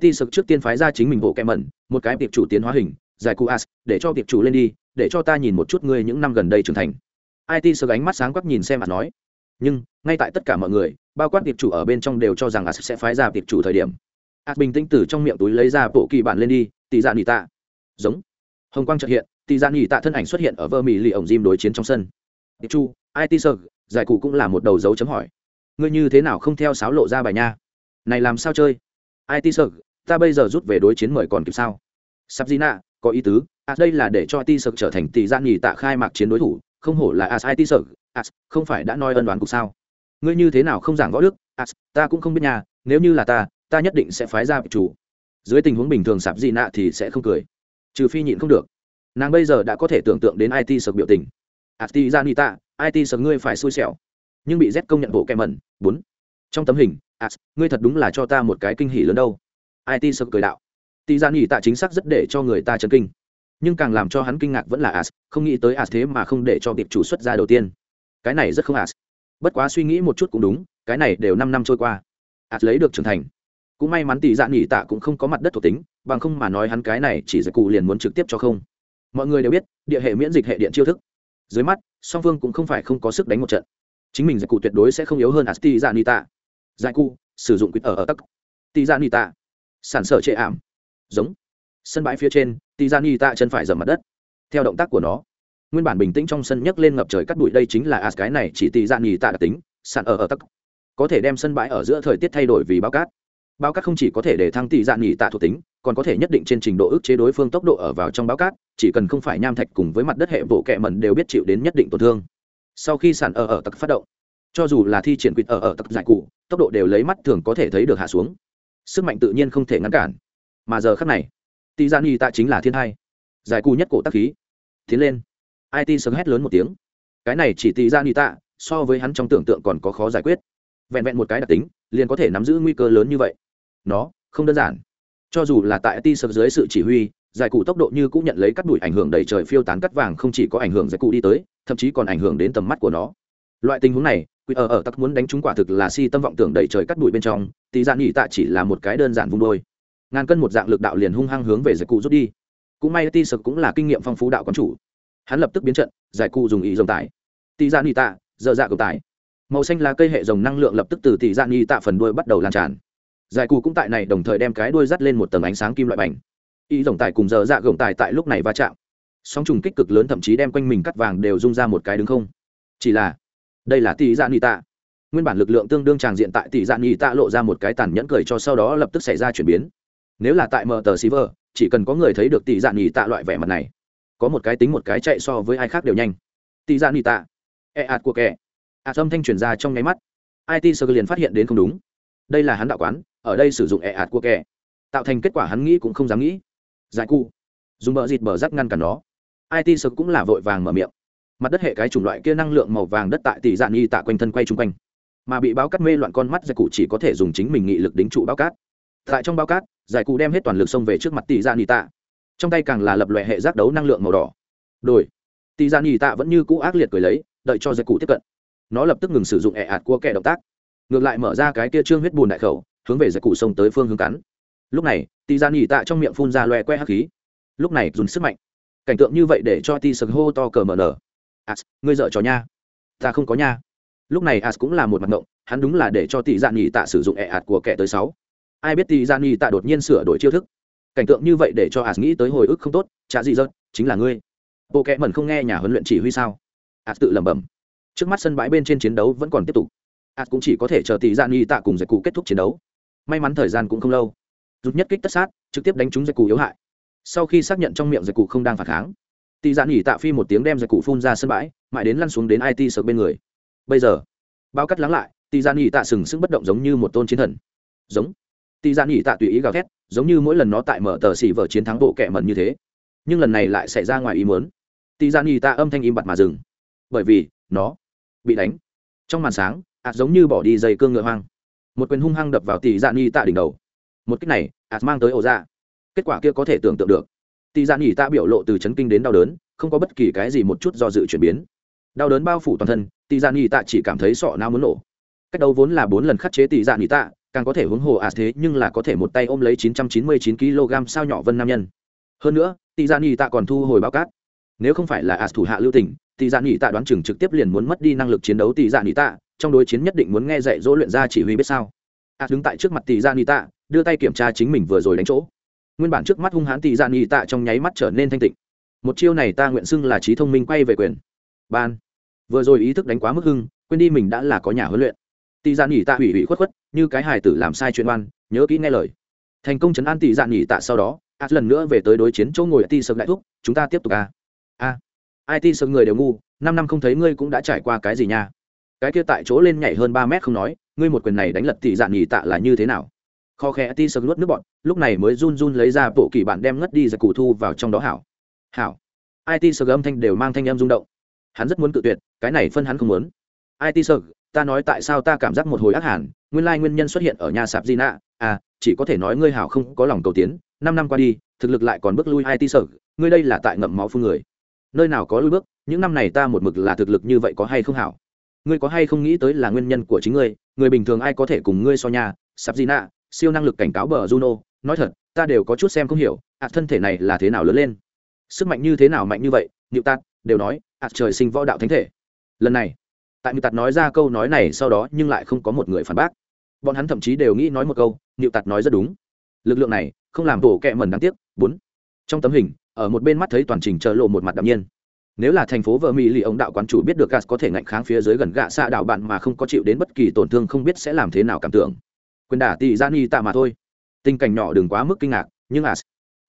It sực trước tiên phái ra chính mình bộ kẹ mần, một cái tiệp chủ tiến hóa hình, giải cụ as, để cho tiệp chủ lên đi, để cho ta nhìn một chút ngươi những năm gần đây trưởng thành. It sực ánh mắt sáng quắc nhìn xem mà nói. Nhưng, ngay tại tất cả mọi người, bao quát tiệp chủ ở bên trong đều cho rằng as sẽ phái ra tiệp chủ thời điểm. As bình tĩnh từ trong miệng túi lấy ra bộ kỳ bản lên đi, tỷ dạ nỉ tạ. Giống. Hồng quang trợ hiện, tỷ dạ nỉ tạ thân ảnh xuất hiện ở vơ mỹ lì ổng jim đối chiến trong sân. Tiệp chu it sợ giải cụ cũng là một đầu dấu chấm hỏi. Ngươi như thế nào không theo sáo lộ ra bài nha? Này làm sao chơi? It sợ ta bây giờ rút về đối chiến mời còn kịp sao? Sắp gì nạ có ý tứ. À đây là để cho it sợ trở thành tỷ gian nghỉ tạ khai mạc chiến đối thủ. Không hổ là as it sợ as không phải đã nói ân đoán cục sao? Ngươi như thế nào không giảng võ đức? As ta cũng không biết nhà nếu như là ta ta nhất định sẽ phái ra chủ. Dưới tình huống bình thường sạp gì nạ thì sẽ không cười. Trừ phi nhịn không được. Nàng bây giờ đã có thể tưởng tượng đến it sợ biểu tình. À, Ati ra tạ it sợ ngươi phải xui xẻo. Nhưng bị z công nhận bộ kẹ mẩn, bốn. Trong tấm hình as ngươi thật đúng là cho ta một cái kinh hỉ lớn đâu. It sợ cười đạo. Tỷ ra nỉ tạ chính xác rất để cho người ta chấn kinh. Nhưng càng làm cho hắn kinh ngạc vẫn là as, không nghĩ tới as thế mà không để cho tiệp chủ xuất ra đầu tiên. Cái này rất không as. Bất quá suy nghĩ một chút cũng đúng, cái này đều năm năm trôi qua. As lấy được trưởng thành. Cũng may mắn tỷ dạ nghỉ tạ cũng không có mặt đất thuộc tính, bằng không mà nói hắn cái này chỉ giải cụ liền muốn trực tiếp cho không. Mọi người đều biết, địa hệ miễn dịch hệ điện chiêu thức dưới mắt, song phương cũng không phải không có sức đánh một trận. Chính mình giải cụ tuyệt đối sẽ không yếu hơn asti dạ nita giải cụ, sử dụng quýt ở ở tắc tỷ dạ nita sản sở chệ ảm. Giống. Sân bãi phía trên tỷ dạ nita chân phải dầm mặt đất. Theo động tác của nó, nguyên bản bình tĩnh trong sân nhấc lên ngập trời cắt bụi. Đây chính là as, cái này chỉ tỷ dạ nita đặc tính, sản ở ở tắc có thể đem sân bãi ở giữa thời tiết thay đổi vì bao cát. Bao cát không chỉ có thể để thăng tỷ dạ nghỉ tạ thuộc tính còn có thể nhất định trên trình độ ức chế đối phương tốc độ ở vào trong báo cát, chỉ cần không phải nham thạch cùng với mặt đất hệ bộ kẹ mẩn đều biết chịu đến nhất định tổn thương. Sau khi sản ở ở tặc phát động, cho dù là thi triển quýt ở ở tặc giải cụ, tốc độ đều lấy mắt thường có thể thấy được hạ xuống. Sức mạnh tự nhiên không thể ngăn cản. Mà giờ khắc này tỷ gian y tạ chính là thiên hai. Giải cụ nhất cổ tắc khí. Tiến lên. It sớm hét lớn một tiếng. Cái này chỉ tỷ gian y tạ, so với hắn trong tưởng tượng còn có khó giải quyết. Vẹn vẹn một cái đặc tính, liền có thể nắm giữ nguy cơ lớn như vậy. Nó, không đơn giản cho dù là tại ti sập dưới sự chỉ huy, giải cụ tốc độ như cũng nhận lấy cắt đùi ảnh hưởng đầy trời phiêu tán cắt vàng không chỉ có ảnh hưởng giải cụ đi tới, thậm chí còn ảnh hưởng đến tầm mắt của nó. Loại tình huống này quỷ ở ờ ở ờ, tắc muốn đánh trúng quả thực là si tâm vọng tưởng đầy trời cắt đùi bên trong thì dạn nhị tạ chỉ là một cái đơn giản vung đôi. Ngàn cân một dạng lực đạo liền hung hăng hướng về giải cụ rút đi. Cũng may ti sập cũng là kinh nghiệm phong phú đạo quán chủ. Hắn lập tức biến trận, giải cụ dùng ý dòng tải. Tỷ dạn nhị tạ, dở dạ cầu tải. Màu xanh là cây hệ dòng năng lượng lập tức từ tỷ dạn nhị tạ phần đuôi bắt đầu lan tràn giải cụ cũng tại này đồng thời đem cái đuôi dắt lên một tầng ánh sáng kim loại bành. Y rồng tài cùng giờ dạ gồng tài tại lúc này va chạm. Sóng trùng kích cực lớn thậm chí đem quanh mình cắt vàng đều rung ra một cái đứng không. Chỉ là, đây là tỷ dạ nghị tạ. Nguyên bản lực lượng tương đương tràng diện tại tỷ dạ nghị tạ lộ ra một cái tàn nhẫn cười cho sau đó lập tức xảy ra chuyển biến. Nếu là tại mờ tờ silver chỉ cần có người thấy được tỷ dạ nghị tạ loại vẻ mặt này, có một cái tính một cái chạy so với ai khác đều nhanh. Tỷ dạ nghị tạ. E ạt của kẻ. Ạt âm thanh truyền ra trong nháy mắt. It sơ liền phát hiện đến không đúng đây là hắn đạo quán, ở đây sử dụng ẹ ạt của kẻ. Tạo thành kết quả hắn nghĩ cũng không dám nghĩ. Giải cụ. Dùng bờ dịt bờ rắc ngăn cản nó. It sực cũng là vội vàng mở miệng. Mặt đất hệ cái chủng loại kia năng lượng màu vàng đất tại tỷ dạn y tạ quanh thân quay chung quanh. Mà bị báo cắt mê loạn con mắt giải cụ chỉ có thể dùng chính mình nghị lực đính trụ báo cát. Tại trong báo cát, giải cụ đem hết toàn lực xông về trước mặt tỷ dạn y tạ. Trong tay càng là lập loại hệ giác đấu năng lượng màu đỏ. Đổi. Tỷ dạn y tạ vẫn như cũ ác liệt cười lấy, đợi cho giải cụ tiếp cận. Nó lập tức ngừng sử dụng ẹ ạt của kẻ động tác ngược lại mở ra cái kia trương huyết bùn đại khẩu, hướng về giải cụ sông tới phương hướng cắn. Lúc này tì ra dạ nghỉ tạ trong miệng phun ra loe que hắc khí. Lúc này, dùng sức mạnh. Cảnh tượng như vậy để cho ti sực hô to cờ mờ nở. As ngươi dợ trò nha. Ta không có nha. Lúc này as cũng là một mặt ngộng, hắn đúng là để cho tỷ dạ nghỉ tạ sử dụng ẹ ạt của kẻ tới sáu. Ai biết tỷ dạ nghỉ tạ đột nhiên sửa đổi chiêu thức? Cảnh tượng như vậy để cho as nghĩ tới hồi ức không tốt, chả gì rớt chính là ngươi. Bộ kẻ mẩn không nghe nhà huấn luyện chỉ huy sao? As tự lẩm bẩm. Trước mắt sân bãi bên trên chiến đấu vẫn còn tiếp tục as cũng chỉ có thể chờ tỷ dạ nghỉ tạ cùng giải cụ kết thúc chiến đấu. May mắn thời gian cũng không lâu. Rút nhất kích tất sát, trực tiếp đánh trúng dây cụ yếu hại. Sau khi xác nhận trong miệng dây cụ không đang phản kháng, tỷ dạ nghỉ tạ phi một tiếng đem dây cụ phun ra sân bãi, mãi đến lăn xuống đến it sợ bên người. Bây giờ, bao cắt lắng lại, tỷ dạ nghỉ tạ sừng sững bất động giống như một tôn chiến thần. Giống. Tỷ dạ nghỉ tạ tùy ý gào thét, giống như mỗi lần nó tại mở tờ xỉ vở chiến thắng bộ kẻ mẩn như thế. Nhưng lần này lại xảy ra ngoài ý muốn. Tỷ dạ nghỉ tạ âm thanh im bặt mà dừng. Bởi vì, nó bị đánh. Trong màn sáng ạt giống như bỏ đi dây cương ngựa hoang. Một quyền hung hăng đập vào tỷ dạ ni tạ đỉnh đầu. Một cách này, ạt mang tới ổ ra kết quả kia có thể tưởng tượng được. Tỷ dạ ni tạ biểu lộ từ chấn kinh đến đau đớn, không có bất kỳ cái gì một chút do dự chuyển biến. Đau đớn bao phủ toàn thân, tỷ dạ ni tạ chỉ cảm thấy sọ não muốn nổ. Cách đấu vốn là bốn lần khắc chế tỷ dạ ni tạ, càng có thể huống hồ ạt thế nhưng là có thể một tay ôm lấy chín trăm chín mươi chín kg sao nhỏ vân nam nhân. Hơn nữa, tỷ dạ ni tạ còn thu hồi bao cát. Nếu không phải là ạt thủ hạ lưu tỉnh tỷ dạ ni tạ đoán chừng trực tiếp liền muốn mất đi năng lực chiến đấu tỷ dạ ni tạ trong đối chiến nhất định muốn nghe dạy dỗ luyện ra chỉ huy biết sao. A đứng tại trước mặt tỷ gia ni tạ, đưa tay kiểm tra chính mình vừa rồi đánh chỗ. Nguyên bản trước mắt hung hãn tỷ gia ni tạ trong nháy mắt trở nên thanh tịnh. Một chiêu này ta nguyện xưng là trí thông minh quay về quyền. Ban. Vừa rồi ý thức đánh quá mức hưng, quên đi mình đã là có nhà huấn luyện. Tỷ gia ni tạ hủy hủy khuất khuất, như cái hài tử làm sai chuyện oan, nhớ kỹ nghe lời. Thành công chấn an tỷ gia ni tạ sau đó a lần nữa về tới đối chiến chỗ ngồi ti sập đại thúc, chúng ta tiếp tục a a it sập người đều ngu, năm năm không thấy ngươi cũng đã trải qua cái gì nha cái kia tại chỗ lên nhảy hơn ba mét không nói, ngươi một quyền này đánh lật tỷ dạn nhì tạ là như thế nào? Kho khẽ ti sờ nuốt nước bọn lúc này mới run run lấy ra bộ kỳ bản đem ngất đi giật cụ thu vào trong đó hảo. Hảo. It sờ âm thanh đều mang thanh âm rung động. Hắn rất muốn cự tuyệt, cái này phân hắn không muốn. It sờ ta nói tại sao ta cảm giác một hồi ác hẳn, nguyên lai nguyên nhân xuất hiện ở nhà sạp di nạ à chỉ có thể nói ngươi hảo không có lòng cầu tiến, năm năm qua đi, thực lực lại còn bước lui it sờ ngươi đây là tại ngậm máu phương người. Nơi nào có lui bước, những năm này ta một mực là thực lực như vậy có hay không hảo? Ngươi có hay không nghĩ tới là nguyên nhân của chính ngươi, người bình thường ai có thể cùng ngươi so nhà sắp gì nạ siêu năng lực cảnh cáo bờ juno, nói thật, ta đều có chút xem không hiểu, ạ, thân thể này là thế nào lớn lên? Sức mạnh như thế nào mạnh như vậy? Nhịu tạt đều nói, ạ, trời sinh võ đạo thánh thể. Lần này, tại nhịu tạt nói ra câu nói này sau đó nhưng lại không có một người phản bác. Bọn hắn thậm chí đều nghĩ nói một câu nhịu tạt nói rất đúng. Lực lượng này không làm tổ kẹ mẩn đáng tiếc. Bốn, trong tấm hình, ở một bên mắt thấy toàn trình chờ lộ một mặt đạm nhiên nếu là thành phố vợ mỹ lì ông đạo quán chủ biết được gas có thể ngạnh kháng phía dưới gần gạ xạ đạo bạn mà không có chịu đến bất kỳ tổn thương không biết sẽ làm thế nào cảm tưởng. Quyền đả tị gian y tạ mà thôi. Tình cảnh nhỏ đừng quá mức kinh ngạc, nhưng as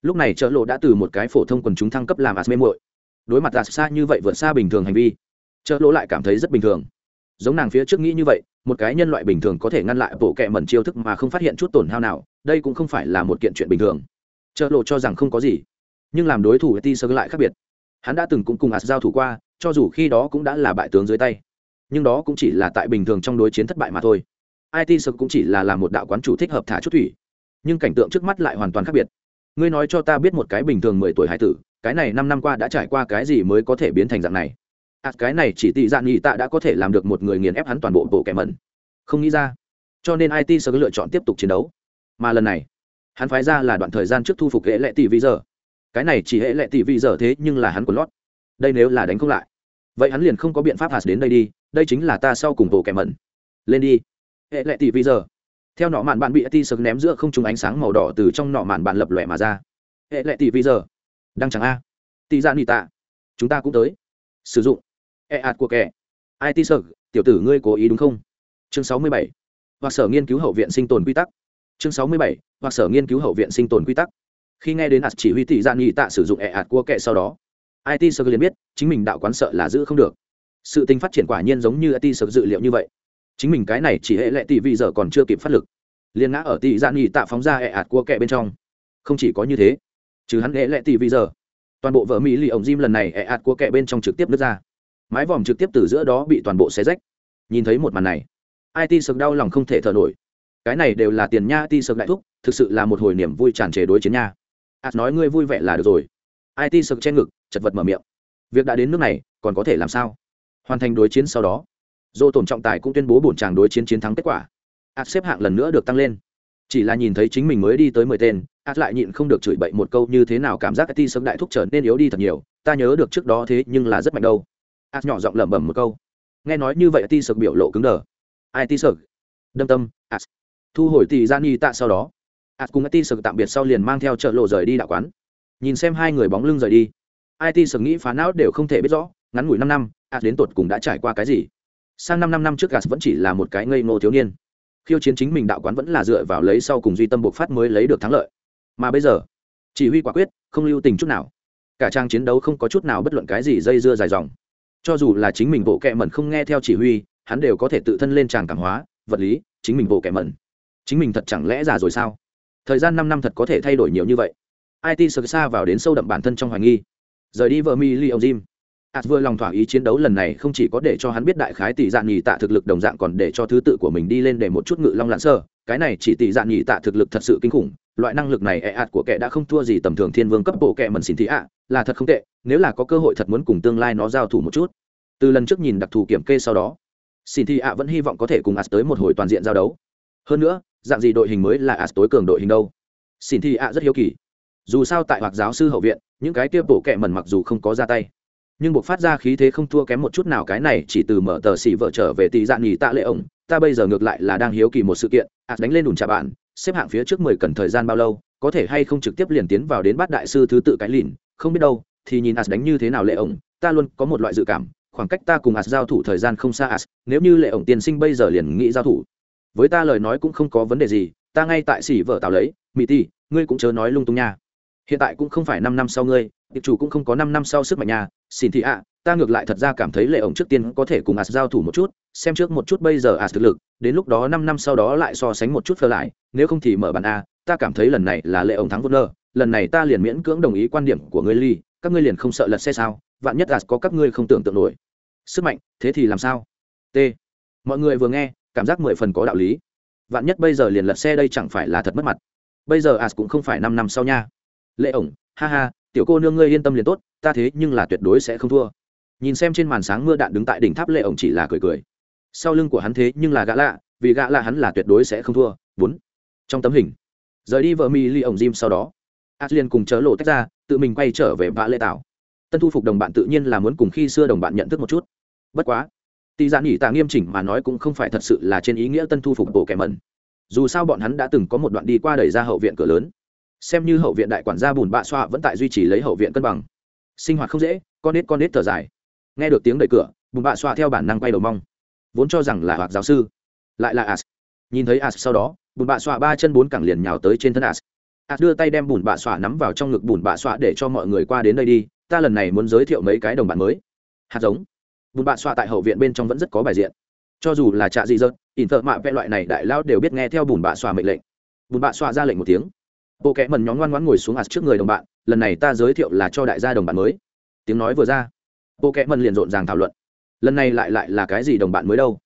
lúc này chợ lộ đã từ một cái phổ thông quần chúng thăng cấp làm as mê muội. Đối mặt as xa như vậy vượt xa bình thường hành vi, chợ lộ lại cảm thấy rất bình thường. Giống nàng phía trước nghĩ như vậy, một cái nhân loại bình thường có thể ngăn lại bộ kệ mẩn chiêu thức mà không phát hiện chút tổn hao nào, đây cũng không phải là một kiện chuyện bình thường. Chợ lộ cho rằng không có gì, nhưng làm đối thủ ti sơ lại khác biệt hắn đã từng cũng cùng ạt giao thủ qua, cho dù khi đó cũng đã là bại tướng dưới tay. Nhưng đó cũng chỉ là tại bình thường trong đối chiến thất bại mà thôi. It sơ cũng chỉ là làm một đạo quán chủ thích hợp thả chút thủy. Nhưng cảnh tượng trước mắt lại hoàn toàn khác biệt. Ngươi nói cho ta biết một cái bình thường mười tuổi hải tử, cái này năm năm qua đã trải qua cái gì mới có thể biến thành dạng này? Ạt cái này chỉ tị dạng nghị tạ đã có thể làm được một người nghiền ép hắn toàn bộ bộ kẻ mẩn. Không nghĩ ra. Cho nên it sơ lựa chọn tiếp tục chiến đấu. Mà lần này, hắn phái ra là đoạn thời gian trước thu phục ghệ lệ tỷ vi giờ cái này chỉ hệ lệ tỷ vị giờ thế nhưng là hắn của lót. Đây nếu là đánh không lại, vậy hắn liền không có biện pháp hạt đến đây đi, đây chính là ta sau cùng bộ kẻ mẩn. Lên đi. Hệ lệ tỷ vị giờ. Theo nọ mạn bạn bị ti sực ném giữa không trùng ánh sáng màu đỏ từ trong nọ mạn bạn lập lòe mà ra. Hệ lệ tỷ vị giờ. Đang chẳng a. Tỷ ra nị tạ. Chúng ta cũng tới. Sử dụng. E ạt của kẻ. Ai ti sực, tiểu tử ngươi cố ý đúng không? Chương sáu mươi bảy. Hoặc sở nghiên cứu hậu viện sinh tồn quy tắc. Chương sáu mươi bảy. Hoặc sở nghiên cứu hậu viện sinh tồn quy tắc khi nghe đến ạt chỉ huy tỷ gian nghị tạ sử dụng ẹ ạt cua kệ sau đó it sơ liền biết chính mình đạo quán sợ là giữ không được. Sự tình phát triển quả nhiên giống như it sơ dự liệu như vậy. Chính mình cái này chỉ hệ lệ tỷ vị giờ còn chưa kịp phát lực, liền ngã ở tỷ gian nghị tạ phóng ra ẹ ạt cua kệ bên trong. Không chỉ có như thế chứ hắn hệ lệ tỷ vị giờ, toàn bộ vợ mỹ lì ổng jim lần này ẹ ạt cua kệ bên trong trực tiếp nước ra. Mái vòm trực tiếp từ giữa đó bị toàn bộ xé rách. Nhìn thấy một màn này it sực đau lòng không thể thở nổi. Cái này đều là tiền nha it sực đại thúc, thực sự là một hồi niềm vui tràn trề đối chiến nha ạt nói ngươi vui vẻ là được rồi. It sực trên ngực, chật vật mở miệng. Việc đã đến nước này, còn có thể làm sao? Hoàn thành đối chiến sau đó. Dô tổn trọng tài cũng tuyên bố bổn tràng đối chiến chiến thắng kết quả. Ạt xếp hạng lần nữa được tăng lên. Chỉ là nhìn thấy chính mình mới đi tới mười tên ạt lại nhịn không được chửi bậy một câu như thế nào cảm giác it sấm đại thúc trở nên yếu đi thật nhiều, ta nhớ được trước đó thế nhưng là rất mạnh đâu. Ạt nhỏ giọng lẩm bẩm một câu. Nghe nói như vậy it sực biểu lộ cứng đờ. It sực? Đâm tâm ạt thu hồi tỷ gian y tạ sau đó ạt cùng it sực tạm biệt sau liền mang theo chợ lộ rời đi đạo quán. Nhìn xem hai người bóng lưng rời đi it sực nghĩ phá não đều không thể biết rõ, ngắn ngủi năm năm ạt đến tột cùng đã trải qua cái gì? Sang năm năm năm trước gas vẫn chỉ là một cái ngây ngô thiếu niên. Khiêu chiến chính mình đạo quán vẫn là dựa vào lấy sau cùng duy tâm buộc phát mới lấy được thắng lợi. Mà bây giờ, chỉ huy quả quyết, không lưu tình chút nào. Cả trang chiến đấu không có chút nào bất luận cái gì dây dưa dài dòng. Cho dù là chính mình bộ kẹ mẩn không nghe theo chỉ huy, hắn đều có thể tự thân lên tràng cảm hóa, vật lý, chính mình bộ kẹ mẩn. Chính mình thật chẳng lẽ già rồi sao? Thời gian năm năm thật có thể thay đổi nhiều như vậy. It sơ xa vào đến sâu đậm bản thân trong hoài nghi. Rời đi vợ mi li ông jim ạt vừa lòng thỏa ý chiến đấu lần này không chỉ có để cho hắn biết đại khái tỷ dạng nhì tạ thực lực đồng dạng còn để cho thứ tự của mình đi lên để một chút ngự long lạn sơ. Cái này chỉ tỷ dạng nhì tạ thực lực thật sự kinh khủng. Loại năng lực này e ạt của kẻ đã không thua gì tầm thường thiên vương cấp bộ kẻ mần xin thị ạ, là thật không tệ. Nếu là có cơ hội thật muốn cùng tương lai nó giao thủ một chút. Từ lần trước nhìn đặc thù kiểm kê sau đó xin thị ạ vẫn hy vọng có thể cùng ạt tới một hồi toàn diện giao đấu. Hơn nữa dạng gì đội hình mới là as tối cường đội hình đâu? Xin thi ạ rất hiếu kỳ. Dù sao tại hoặc giáo sư hậu viện, những cái kia bổ kẹ mẩn mặc dù không có ra tay, nhưng buộc phát ra khí thế không thua kém một chút nào cái này chỉ từ mở tờ xỉ vợ trở về tỷ dạng nghỉ tạ lệ ổng. Ta bây giờ ngược lại là đang hiếu kỳ một sự kiện as đánh lên đùn trà bạn, xếp hạng phía trước mười cần thời gian bao lâu, có thể hay không trực tiếp liền tiến vào đến bát đại sư thứ tự cái lìn, không biết đâu, thì nhìn as đánh như thế nào lệ ổng, ta luôn có một loại dự cảm, khoảng cách ta cùng as giao thủ thời gian không xa as nếu như lệ ổng tiên sinh bây giờ liền nghĩ giao thủ với ta lời nói cũng không có vấn đề gì, ta ngay tại xỉ vợ tạo lấy mỹ ti ngươi cũng chớ nói lung tung nha. Hiện tại cũng không phải năm năm sau ngươi, tiệp chủ cũng không có năm năm sau sức mạnh nhà xin thị ạ, ta ngược lại thật ra cảm thấy lệ ổng trước tiên có thể cùng as giao thủ một chút, xem trước một chút bây giờ as thực lực, đến lúc đó năm năm sau đó lại so sánh một chút phơ lại, nếu không thì mở bàn a, ta cảm thấy lần này là lệ ổng thắng vô nơ lần này ta liền miễn cưỡng đồng ý quan điểm của ngươi ly các ngươi liền không sợ lật xe sao, vạn nhất as có các ngươi không tưởng tượng nổi. Sức mạnh, thế thì làm sao? T. Mọi người vừa nghe cảm giác mười phần có đạo lý. Vạn nhất bây giờ liền lật xe đây chẳng phải là thật mất mặt. Bây giờ as cũng không phải năm năm sau nha. Lệ ổng, ha ha, tiểu cô nương ngươi yên tâm liền tốt, ta thế nhưng là tuyệt đối sẽ không thua. Nhìn xem trên màn sáng mưa đạn đứng tại đỉnh tháp lệ ổng chỉ là cười cười. Sau lưng của hắn thế nhưng là gã lạ, vì gã lạ hắn là tuyệt đối sẽ không thua. Bốn. Trong tấm hình. Rời đi vợ mi ly ổng jim sau đó. Aslian cùng chớ lộ tách ra, tự mình quay trở về vã lệ tảo. Tân thu phục đồng bạn tự nhiên là muốn cùng khi xưa đồng bạn nhận thức một chút. Bất quá tỷ dạ nghỉ tạ nghiêm chỉnh mà nói cũng không phải thật sự là trên ý nghĩa tân thu phục bộ kẻ mẩn. Dù sao bọn hắn đã từng có một đoạn đi qua đẩy ra hậu viện cửa lớn. Xem như hậu viện đại quản gia bùn bạ xoa vẫn tại duy trì lấy hậu viện cân bằng. Sinh hoạt không dễ, con nết con nết thở dài. Nghe được tiếng đẩy cửa, bùn bạ xoa theo bản năng quay đầu mong. Vốn cho rằng là hoạt giáo sư. Lại là as nhìn thấy as sau đó, bùn bạ xoa ba chân bốn cẳng liền nhào tới trên thân as as đưa tay đem bùn bạ xoa nắm vào trong ngực bùn bạ xoa để cho mọi người qua đến đây đi. Ta lần này muốn giới thiệu mấy cái đồng bạn mới. Hạt giống bùn bạ xoa tại hậu viện bên trong vẫn rất có bài diện. Cho dù là trạ dị dợt ỉn thợ mạ vẽ loại này đại lao đều biết nghe theo bùn bạ xoa mệnh lệnh. Bùn bạ xoa ra lệnh một tiếng. Bộ kẽ mần nhóm ngoan ngoãn ngồi xuống ạt trước người đồng bạn lần này ta giới thiệu là cho đại gia đồng bạn mới. Tiếng nói vừa ra bộ kẽ mần liền rộn ràng thảo luận. Lần này lại lại là cái gì đồng bạn mới đâu?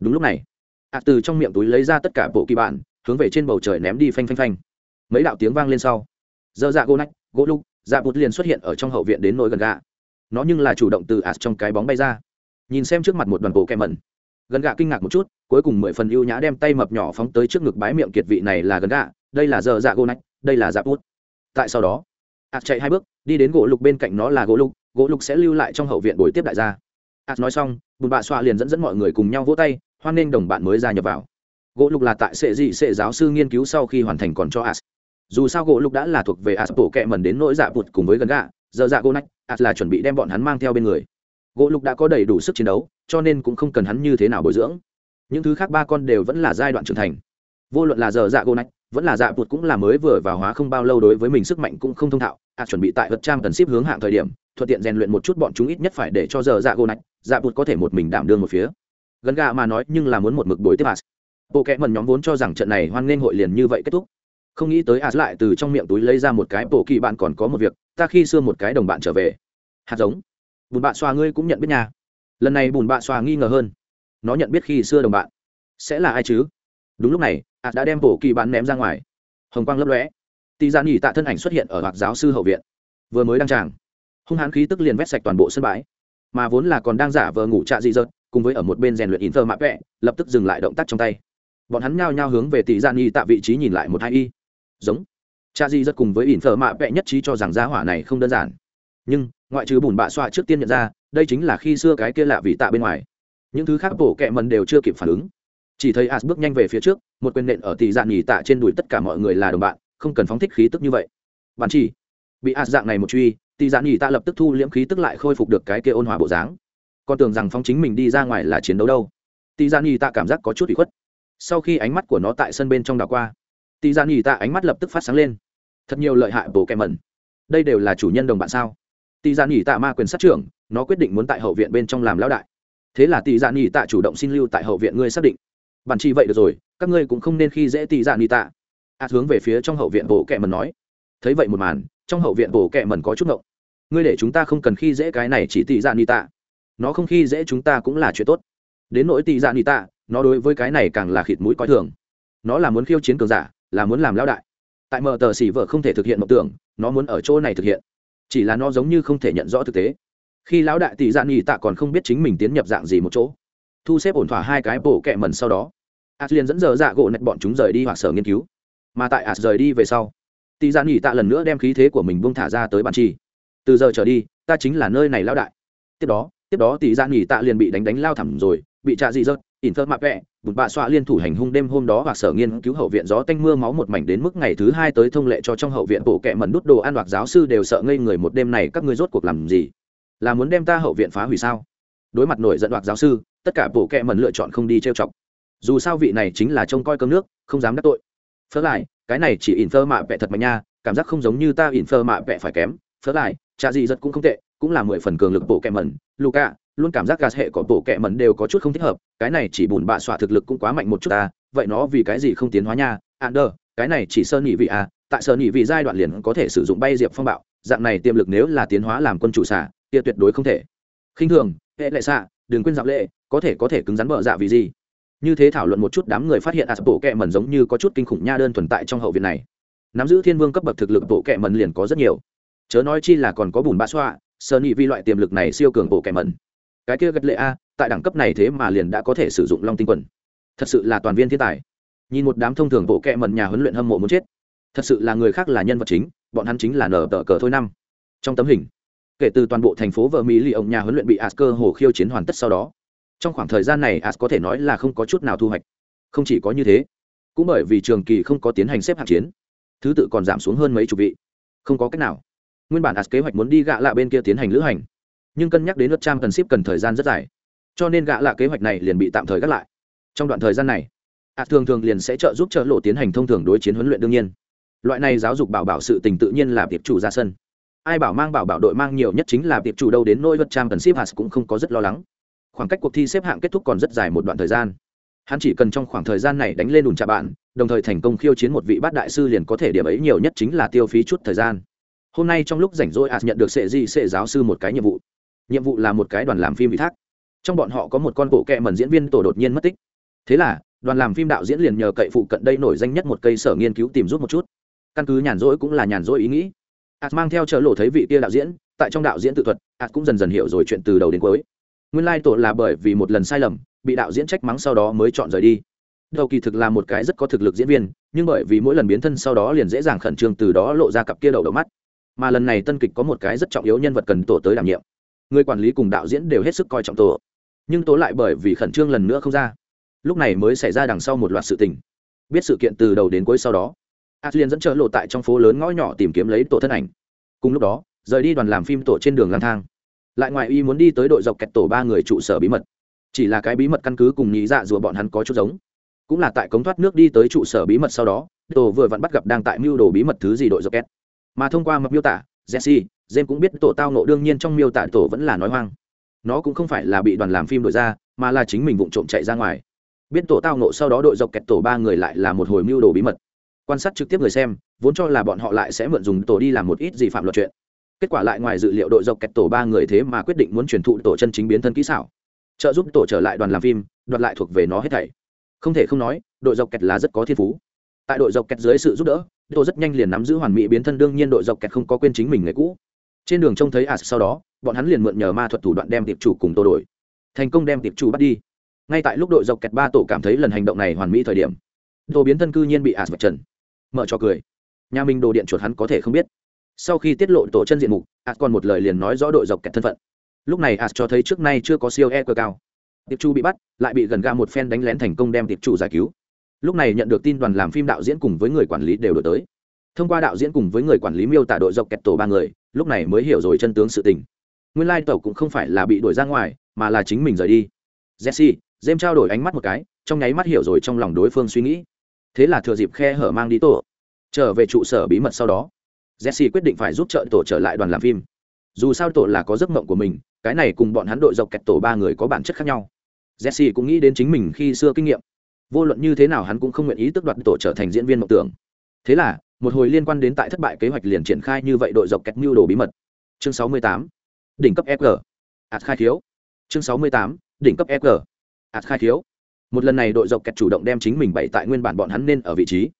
Đúng lúc này ạt từ trong miệng túi lấy ra tất cả bộ kỳ bản, hướng về trên bầu trời ném đi phanh phanh phanh. Mấy đạo tiếng vang lên sau. Dơ dạ gỗ nách gỗ lục dạ bụt liền xuất hiện ở trong hậu viện đến nỗi gần gà nó nhưng là chủ động từ ạt trong cái bóng bay ra nhìn xem trước mặt một đoàn bộ kẹm mẩn. Gần gạ kinh ngạc một chút, cuối cùng mười phần ưu nhã đem tay mập nhỏ phóng tới trước ngực bái miệng kiệt vị này là gần gạ, đây là giờ dạ gỗ nách, đây là dạ bút tại sau đó ạt chạy hai bước, đi đến gỗ lục bên cạnh nó là gỗ lục gỗ lục sẽ lưu lại trong hậu viện buổi tiếp đại gia. Ạt nói xong, bùn bạ xoa liền dẫn dẫn mọi người cùng nhau vỗ tay, hoan nghênh đồng bạn mới gia nhập vào. Gỗ lục là tại sệ dị sệ giáo sư nghiên cứu sau khi hoàn thành còn cho ạt dù sao gỗ lục đã là thuộc về ạt bổ kẹ mần đến nỗi dạ bụt cùng với gần gạ, giờ dạ gỗ nách ạt là chuẩn bị đem bọn hắn mang theo bên người gỗ lục đã có đầy đủ sức chiến đấu, cho nên cũng không cần hắn như thế nào bồi dưỡng. Những thứ khác ba con đều vẫn là giai đoạn trưởng thành. Vô luận là giờ dạ gỗ nách, vẫn là dạ bụt cũng là mới vừa vào hóa không bao lâu đối với mình sức mạnh cũng không thông thạo. À chuẩn bị tại vật trang cần ship hướng hạng thời điểm, thuận tiện rèn luyện một chút bọn chúng ít nhất phải để cho giờ dạ gỗ nạch dạ bụt có thể một mình đảm đương một phía. Gần gà mà nói, nhưng là muốn một mực bồi tiếp as bộ kẽ mần nhóm vốn cho rằng trận này hoan nghênh hội liền như vậy kết thúc. Không nghĩ tới as lại từ trong miệng túi lấy ra một cái bộ kỳ bạn còn có một việc, ta khi xưa một cái đồng bạn trở về. Hạt giống bùn bạ xoa ngươi cũng nhận biết nhà lần này bùn bạ xoa nghi ngờ hơn. Nó nhận biết khi xưa đồng bạn. Sẽ là ai chứ? Đúng lúc này ạt đã đem bộ kỳ bán ném ra ngoài. Hồng quang lấp lóe. Tì dạ gian nghỉ tạ thân ảnh xuất hiện ở hoặc giáo sư hậu viện. Vừa mới đăng tràng, hung hãn khí tức liền vét sạch toàn bộ sân bãi. Mà vốn là còn đang giả vờ ngủ trạ dị dợt, cùng với ở một bên rèn luyện in thơ mạ vẹ lập tức dừng lại động tác trong tay. Bọn hắn nhao nhao hướng về tỷ gian dạ nghi tạ vị trí nhìn lại một hai y. Giống. Cha di rất cùng với ỉn thờ mạ vẹ nhất trí cho rằng giá hỏa này không đơn giản. Nhưng ngoại trừ bùn bạ xoa trước tiên nhận ra đây chính là khi xưa cái kia lạ vị tạ bên ngoài. Những thứ khác bổ kẹ mần đều chưa kịp phản ứng. Chỉ thấy as bước nhanh về phía trước một quyền nện ở tỷ dạng nhì tạ trên đùi tất cả mọi người là đồng bạn không cần phóng thích khí tức như vậy. Bản chỉ bị as dạng này một truy tỷ dạng nhì tạ lập tức thu liễm khí tức lại khôi phục được cái kia ôn hòa bộ dáng. Con tưởng rằng phóng chính mình đi ra ngoài là chiến đấu đâu. Tỷ dạng nhì tạ cảm giác có chút bị khuất. Sau khi ánh mắt của nó tại sân bên trong đảo qua tỷ dạng nhì tạ ánh mắt lập tức phát sáng lên. Thật nhiều lợi hại bổ kẹ mần, đây đều là chủ nhân đồng bạn sao? Tỷ Dạ nhì tạ ma quyền sát trưởng, nó quyết định muốn tại hậu viện bên trong làm lão đại. Thế là tỷ Dạ nhì tạ chủ động xin lưu tại hậu viện ngươi xác định. Bản chỉ vậy được rồi, các ngươi cũng không nên khi dễ Tỷ dạ ni tạ. A hướng về phía trong hậu viện bộ kệ mần nói. Thấy vậy một màn, trong hậu viện bộ kệ mần có chút ngộng. Ngươi để chúng ta không cần khi dễ cái này chỉ Tỷ dạ ni tạ. Nó không khi dễ chúng ta cũng là chuyện tốt. Đến nỗi Tỷ dạ ni tạ, nó đối với cái này càng là khịt mũi coi thường. Nó là muốn khiêu chiến cường giả, là muốn làm lão đại. Tại mở tờ xỉ vợ không thể thực hiện mộng tưởng, nó muốn ở chỗ này thực hiện chỉ là nó giống như không thể nhận rõ thực tế. Khi lão đại tỷ dạ nghỉ tạ còn không biết chính mình tiến nhập dạng gì một chỗ. Thu xếp ổn thỏa hai cái bộ kẹ mần sau đó as liền dẫn dở dạ gỗ nạch bọn chúng rời đi hoặc sở nghiên cứu. Mà tại as rời đi về sau, tỷ dạ nghỉ tạ lần nữa đem khí thế của mình buông thả ra tới bàn chi. Từ giờ trở đi, ta chính là nơi này lão đại. Tiếp đó tiếp đó tỷ dạ ra nghỉ tạ liền bị đánh đánh lao thẳm rồi, bị trạ dị rớt ỉn thơ mạ vẹ bụt bạ xoa liên thủ hành hung đêm hôm đó hoặc sở nghiên cứu hậu viện gió tanh mưa máu một mảnh đến mức ngày thứ hai tới thông lệ cho trong hậu viện bộ kẹ mẩn đút đồ ăn hoặc giáo sư đều sợ ngây người một đêm này các ngươi rốt cuộc làm gì? Là muốn đem ta hậu viện phá hủy sao? Đối mặt nổi giận hoặc giáo sư, tất cả bộ kẹ mẩn lựa chọn không đi trêu chọc. Dù sao vị này chính là trông coi cơm nước, không dám đắc tội. Phớ lại, cái này chỉ ỉn thơ mạ vẹ thật mạnh nha, cảm giác không giống như ta ỉn thơ mạ vẹ phải kém. Phớ lại cha gì giật cũng không tệ, cũng là mười phần cường lực bộ kẹ mẩn. Luca luôn cảm giác gạt hệ của bộ kẹ mẩn đều có chút không thích hợp, cái này chỉ bùn bạ xỏa thực lực cũng quá mạnh một chút ta, vậy nó vì cái gì không tiến hóa nha? Ander, cái này chỉ sơn nhị vị à tại sơn nhị vị giai đoạn liền có thể sử dụng bay diệp phong bạo, dạng này tiềm lực nếu là tiến hóa làm quân chủ xạ, kia tuyệt đối không thể. Khinh thường, hệ lệ xạ, đừng quên dạo lệ, có thể có thể cứng rắn bợ dạ vì gì? Như thế thảo luận một chút đám người phát hiện ạt bộ kệ mẩn giống như có chút kinh khủng nha đơn thuần tại trong hậu viện này. Nắm giữ thiên vương cấp bậc thực lực bộ kẹ mẩn liền có rất nhiều. Chớ nói chi là còn có bùn bạ xoa sơn nhị vi loại tiềm lực này siêu cường bộ kẹ mẩn cái kia gật lệ a, tại đẳng cấp này thế mà liền đã có thể sử dụng long tinh quần. Thật sự là toàn viên thiên tài. Nhìn một đám thông thường bộ kệ mẩn nhà huấn luyện hâm mộ muốn chết. Thật sự là người khác là nhân vật chính, bọn hắn chính là nở tờ cờ thôi năm. Trong tấm hình, kể từ toàn bộ thành phố vợ mỹ lì ông nhà huấn luyện bị asker hồ khiêu chiến hoàn tất sau đó, trong khoảng thời gian này as có thể nói là không có chút nào thu hoạch. Không chỉ có như thế, cũng bởi vì trường kỳ không có tiến hành xếp hạng chiến, thứ tự còn giảm xuống hơn mấy chục vị. Không có cách nào. Nguyên bản as kế hoạch muốn đi gạ lạ bên kia tiến hành lữ hành nhưng cân nhắc đến lượt trang cần ship cần thời gian rất dài. Cho nên gạ lạ kế hoạch này liền bị tạm thời gác lại. Trong đoạn thời gian này as thường thường liền sẽ trợ giúp trợ lộ tiến hành thông thường đối chiến huấn luyện đương nhiên. Loại này giáo dục bảo bảo sự tình tự nhiên là tiệp chủ ra sân. Ai bảo mang bảo bảo đội mang nhiều nhất chính là tiệp chủ đâu đến nỗi lượt trang cần ship as cũng không có rất lo lắng. Khoảng cách cuộc thi xếp hạng kết thúc còn rất dài một đoạn thời gian. Hắn chỉ cần trong khoảng thời gian này đánh lên đùn trà bạn, đồng thời thành công khiêu chiến một vị bát đại sư liền có thể điểm ấy nhiều nhất chính là tiêu phí chút thời gian. Hôm nay trong lúc rảnh rỗi as nhận được sệ di sệ giáo sư một cái nhiệm vụ nhiệm vụ là một cái đoàn làm phim ủy thác. Trong bọn họ có một con bộ kẹ mẩn diễn viên tổ đột nhiên mất tích. Thế là, đoàn làm phim đạo diễn liền nhờ cậy phụ cận đây nổi danh nhất một cây sở nghiên cứu tìm rút một chút. Căn cứ nhàn rỗi cũng là nhàn rỗi ý nghĩ. As mang theo chờ lộ thấy vị kia đạo diễn, tại trong đạo diễn tự thuật as cũng dần dần hiểu rồi chuyện từ đầu đến cuối. Nguyên lai tổ là bởi vì một lần sai lầm, bị đạo diễn trách mắng sau đó mới chọn rời đi. Đầu kỳ thực là một cái rất có thực lực diễn viên, nhưng bởi vì mỗi lần biến thân sau đó liền dễ dàng khẩn trương từ đó lộ ra cặp kia đầu đầu mắt. Mà lần này tân kịch có một cái rất trọng yếu nhân vật cần tổ tới đảm nhiệm người quản lý cùng đạo diễn đều hết sức coi trọng tổ nhưng tố lại bởi vì khẩn trương lần nữa không ra. Lúc này mới xảy ra đằng sau một loạt sự tình. Biết sự kiện từ đầu đến cuối sau đó adrian dẫn trợ lộ tại trong phố lớn ngõ nhỏ tìm kiếm lấy tổ thân ảnh. Cùng lúc đó, rời đi đoàn làm phim tổ trên đường lang thang. Lại ngoài y muốn đi tới đội dọc kẹt tổ ba người trụ sở bí mật. Chỉ là cái bí mật căn cứ cùng nhị dạ rùa bọn hắn có chút giống. Cũng là tại cống thoát nước đi tới trụ sở bí mật sau đó, tổ vừa vặn bắt gặp đang tại mưu đồ bí mật thứ gì đội dọc kẹt. Mà thông qua mập miêu tả, jesse jem cũng biết tổ tao nộ đương nhiên trong miêu tả tổ vẫn là nói hoang. Nó cũng không phải là bị đoàn làm phim đổi ra, mà là chính mình vụng trộm chạy ra ngoài. Biết tổ tao nộ sau đó đội dọc kẹt tổ ba người lại là một hồi mưu đồ bí mật. Quan sát trực tiếp người xem, vốn cho là bọn họ lại sẽ mượn dùng tổ đi làm một ít gì phạm luật chuyện. Kết quả lại ngoài dự liệu đội dọc kẹt tổ ba người thế mà quyết định muốn truyền thụ tổ chân chính biến thân kỹ xảo. Trợ giúp tổ trở lại đoàn làm phim, đoạt lại thuộc về nó hết thảy. Không thể không nói, đội dọc kẹt là rất có thiên phú. Tại đội dọc kẹt dưới sự giúp đỡ, tổ rất nhanh liền nắm giữ hoàn mỹ biến thân, đương nhiên đội dọc kẹt không có quên chính mình người cũ trên đường trông thấy as sau đó, bọn hắn liền mượn nhờ ma thuật thủ đoạn đem tiệp chủ cùng tổ đổi. Thành công đem tiệp chủ bắt đi. Ngay tại lúc đội dọc kẹt ba tổ cảm thấy lần hành động này hoàn mỹ thời điểm đồ biến thân cư nhiên bị as vạch trần. Mở cho cười. Nhà mình đồ điện chuột hắn có thể không biết. Sau khi tiết lộ tổ chân diện mục as còn một lời liền nói rõ đội dọc kẹt thân phận. Lúc này as cho thấy trước nay chưa có siêu e cơ cao. Tiệp chủ bị bắt, lại bị gần ga một phen đánh lén thành công đem tiệp chủ giải cứu. Lúc này nhận được tin đoàn làm phim đạo diễn cùng với người quản lý đều đổi tới thông qua đạo diễn cùng với người quản lý miêu tả đội dọc kẹt tổ ba người, lúc này mới hiểu rồi chân tướng sự tình. Nguyên lai tàu cũng không phải là bị đuổi ra ngoài, mà là chính mình rời đi. Jesse jem trao đổi ánh mắt một cái, trong nháy mắt hiểu rồi trong lòng đối phương suy nghĩ. Thế là thừa dịp khe hở mang đi tổ. Trở về trụ sở bí mật sau đó, jesse quyết định phải giúp trợ tổ trở lại đoàn làm phim. Dù sao tổ là có giấc mộng của mình, cái này cùng bọn hắn đội dọc kẹt tổ ba người có bản chất khác nhau. Jesse cũng nghĩ đến chính mình khi xưa kinh nghiệm. Vô luận như thế nào hắn cũng không nguyện ý tước đoạt tổ trở thành diễn viên mộng tưởng. Thế là một hồi liên quan đến tại thất bại kế hoạch liền triển khai như vậy đội dọc kẹt mưu đồ bí mật. Chương 68. đỉnh cấp fg ạt khai thiếu chương 68. đỉnh cấp fg ạt khai thiếu một lần này đội dọc kẹt chủ động đem chính mình bày tại nguyên bản bọn hắn nên ở vị trí.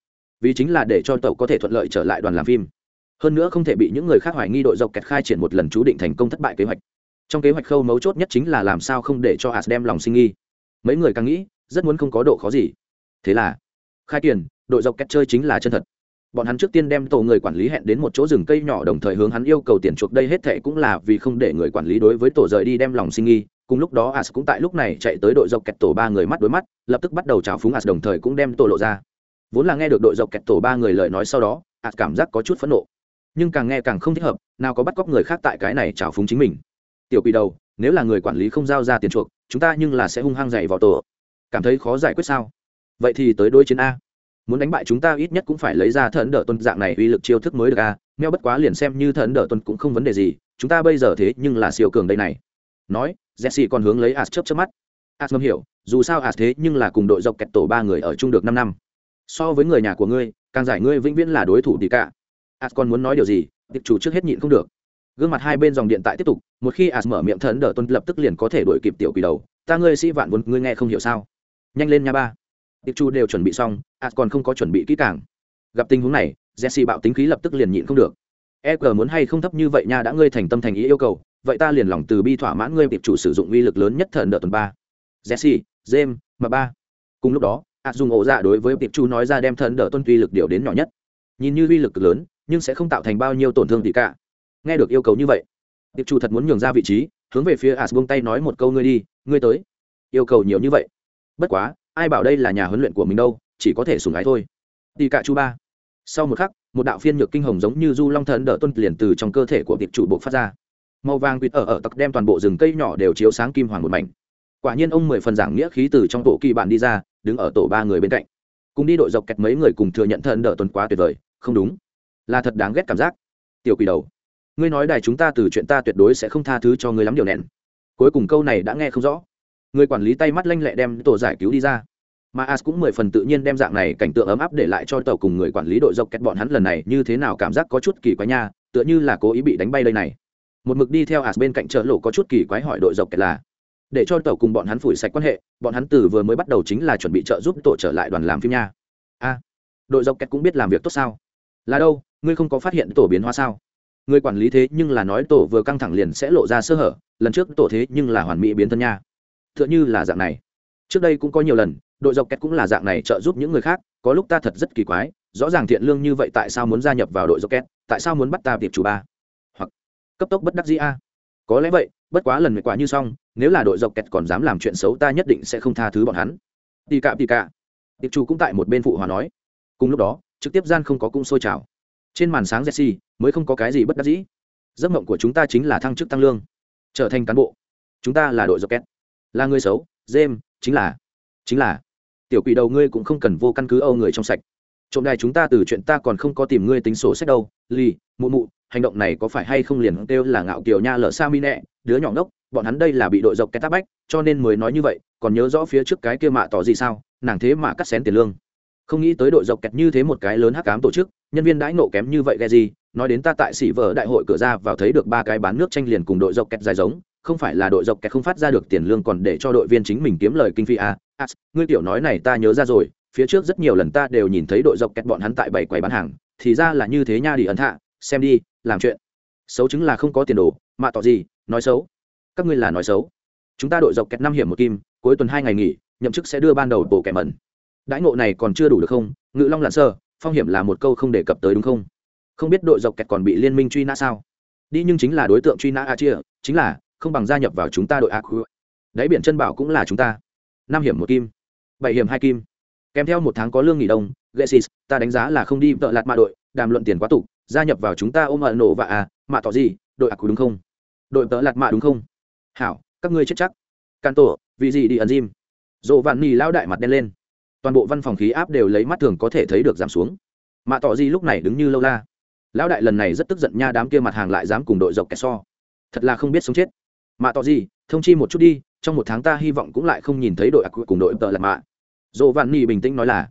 Vì chính là để cho tàu có thể thuận lợi trở lại đoàn làm phim. Hơn nữa không thể bị những người khác hoài nghi đội dọc kẹt khai triển một lần chú định thành công thất bại kế hoạch. Trong kế hoạch khâu mấu chốt nhất chính là làm sao không để cho as đem lòng sinh nghi. Mấy người càng nghĩ, rất muốn không có độ khó gì. Thế là, khai tiền đội dọc kẹt chơi chính là chân thật bọn hắn trước tiên đem tổ người quản lý hẹn đến một chỗ rừng cây nhỏ đồng thời hướng hắn yêu cầu tiền chuộc đây hết thệ cũng là vì không để người quản lý đối với tổ rời đi đem lòng sinh nghi. Cùng lúc đó as cũng tại lúc này chạy tới đội dọc kẹt tổ ba người mắt đối mắt, lập tức bắt đầu trào phúng as đồng thời cũng đem tổ lộ ra. Vốn là nghe được đội dọc kẹt tổ ba người lời nói sau đó, as cảm giác có chút phẫn nộ. Nhưng càng nghe càng không thích hợp, nào có bắt cóc người khác tại cái này trào phúng chính mình. Tiểu quỷ đầu, nếu là người quản lý không giao ra tiền chuộc, chúng ta nhưng là sẽ hung hăng dày vào tổ. Cảm thấy khó giải quyết sao? Vậy thì tới đôi chiến a muốn đánh bại chúng ta ít nhất cũng phải lấy ra thần đỡ tuân dạng này uy lực chiêu thức mới được à? a meo bất quá liền xem như thần đỡ tuân cũng không vấn đề gì, chúng ta bây giờ thế nhưng là siêu cường đây này. Nói, jesse còn hướng lấy as chớp chớp mắt. As ngầm hiểu, dù sao as thế nhưng là cùng đội dọc kẹt tổ ba người ở chung được năm năm. So với người nhà của ngươi, càng giải ngươi vĩnh viễn là đối thủ thì cả. As còn muốn nói điều gì tiệp chủ trước hết nhịn không được. Gương mặt hai bên dòng điện tại tiếp tục, một khi as mở miệng thần đỡ tuân lập tức liền có thể đuổi kịp tiểu quỷ đầu. Ta ngươi sĩ vạn vốn, ngươi nghe không hiểu sao? Nhanh lên nha ba tiệp chu đều chuẩn bị xong as còn không có chuẩn bị kỹ càng. Gặp tình huống này, jesse bạo tính khí lập tức liền nhịn không được. E g muốn hay không thấp như vậy nha đã ngươi thành tâm thành ý yêu cầu, vậy ta liền lòng từ bi thỏa mãn ngươi tiệp chủ sử dụng uy lực lớn nhất thần đợt tuần ba. Jesse, james, mà ba. Cùng lúc đó as dùng ổ dạ đối với tiệp chu nói ra đem thần đợt tuân uy lực điều đến nhỏ nhất. Nhìn như uy lực lớn, nhưng sẽ không tạo thành bao nhiêu tổn thương gì cả. Nghe được yêu cầu như vậy, tiệp chủ thật muốn nhường ra vị trí, hướng về phía as buông tay nói một câu, ngươi đi, ngươi tới. Yêu cầu nhiều như vậy. Bất quá ai bảo đây là nhà huấn luyện của mình đâu, chỉ có thể sùng ái thôi. Tì cả chu ba. Sau một khắc, một đạo phiên nhược kinh hồng giống như du long thần đỡ tuân liền từ trong cơ thể của tiệp chủ buộc phát ra. Màu vàng quýt ở ở tặc đem toàn bộ rừng cây nhỏ đều chiếu sáng kim hoàng một mảnh. Quả nhiên ông mười phần giảng nghĩa khí từ trong tổ kỳ bạn đi ra, đứng ở tổ ba người bên cạnh. Cùng đi đội dọc kẹt mấy người cùng thừa nhận thần đỡ tuần quá tuyệt vời, không đúng. Là thật đáng ghét cảm giác. Tiểu quỷ đầu, ngươi nói đài chúng ta từ chuyện ta tuyệt đối sẽ không tha thứ cho ngươi lắm điều nẹn. Cuối cùng câu này đã nghe không rõ người quản lý tay mắt lanh lẹ đem tổ giải cứu đi ra. Mà as cũng mười phần tự nhiên đem dạng này cảnh tượng ấm áp để lại cho tàu cùng người quản lý đội dọc kẹt bọn hắn lần này như thế nào cảm giác có chút kỳ quái nha, tựa như là cố ý bị đánh bay đây này. Một mực đi theo as bên cạnh chợ lộ có chút kỳ quái hỏi đội dọc kẹt là, để cho tàu cùng bọn hắn phủi sạch quan hệ, bọn hắn từ vừa mới bắt đầu chính là chuẩn bị trợ giúp tổ trở lại đoàn làm phim nha. A, đội dọc kẹt cũng biết làm việc tốt sao? Là đâu, ngươi không có phát hiện tổ biến hóa sao? Người quản lý thế nhưng là nói tổ vừa căng thẳng liền sẽ lộ ra sơ hở, lần trước tổ thế nhưng là hoàn mỹ biến thân nha t h ư ợ n h ư là dạng này. Trước đây cũng có nhiều lần, đội dọc kẹt cũng là dạng này trợ giúp những người khác, có lúc ta thật rất kỳ quái, rõ ràng thiện lương như vậy tại sao muốn gia nhập vào đội dọc kẹt, tại sao muốn bắt ta tiệp chủ ba? Hoặc, cấp tốc bất đắc dĩ a. Có lẽ vậy, bất quá lần mệt quả như xong, nếu là đội dọc kẹt còn dám làm chuyện xấu ta nhất định sẽ không tha thứ bọn hắn. Tì cạ tì cạ. Tiệp chủ cũng tại một bên phụ hòa nói. Cùng lúc đó, trực tiếp gian không có cung sôi trào. Trên màn sáng jesse mới không có cái gì bất đắc dĩ. Giấc mộng của chúng ta chính là thăng chức tăng lương. Trở thành cán bộ. Chúng ta là đội dọc kẹt là người xấu jem chính là chính là. Tiểu quỷ đầu ngươi cũng không cần vô căn cứ âu người trong sạch. Trộm đài chúng ta từ chuyện ta còn không có tìm ngươi tính sổ sách đâu lì, mụ mụ hành động này có phải hay không liền kêu là ngạo kiều nha lở sa mi nẹ đứa nhỏ ngốc bọn hắn đây là bị đội dọc cái tắc bách cho nên mới nói như vậy còn nhớ rõ phía trước cái kia mạ tỏ gì sao nàng thế mà cắt xén tiền lương. Không nghĩ tới đội dọc kẹt như thế một cái lớn hắc cám tổ chức nhân viên đãi nộ kém như vậy ghe gì nói đến ta tại sĩ vở đại hội cửa ra vào thấy được ba cái bán nước tranh liền cùng đội dọc kẹt dài giống không phải là đội dọc kẹt không phát ra được tiền lương còn để cho đội viên chính mình kiếm lời kinh phi à. à ngươi tiểu nói này ta nhớ ra rồi, phía trước rất nhiều lần ta đều nhìn thấy đội dọc kẹt bọn hắn tại bảy quầy bán hàng, thì ra là như thế nha đi ẩn hạ xem đi, làm chuyện. Xấu chứng là không có tiền đồ, mà tỏ gì, nói xấu. Các ngươi là nói xấu. Chúng ta đội dọc kẹt năm hiểm một kim, cuối tuần hai ngày nghỉ, nhậm chức sẽ đưa ban đầu bộ kẻ mẩn. Đãi ngộ này còn chưa đủ được không? Ngự long lặn sơ, phong hiểm là một câu không đề cập tới đúng không? Không biết đội dọc kẹt còn bị liên minh truy nã sao? Đi nhưng chính là đối tượng truy nã a chia chính là không bằng gia nhập vào chúng ta đội ác đáy biển chân bảo cũng là chúng ta. Năm hiểm một kim, bảy hiểm hai kim. Kèm theo một tháng có lương nghỉ đông, gesis, ta đánh giá là không đi vợ lạt mạ đội, đàm luận tiền quá tục gia nhập vào chúng ta ôm ợ nổ và à mạ tỏ gì, đội ác đúng không? Đội tợ lạt mạ đúng không? Hảo, các ngươi chết chắc. Can tổ vì gì đi ẩn diêm dỗ vạn nì lao đại mặt đen lên. Toàn bộ văn phòng khí áp đều lấy mắt thường có thể thấy được giảm xuống. Mạ tỏ gì lúc này đứng như lâu la. Lão đại lần này rất tức giận nha, đám kia mặt hàng lại dám cùng đội dọc kẻ so. Thật là không biết sống chết mạ tỏ gì, thông chi một chút đi, trong một tháng ta hy vọng cũng lại không nhìn thấy đội ạc cùng đội tợ lạc mạ. Dỗ vạn nỉ bình tĩnh nói là,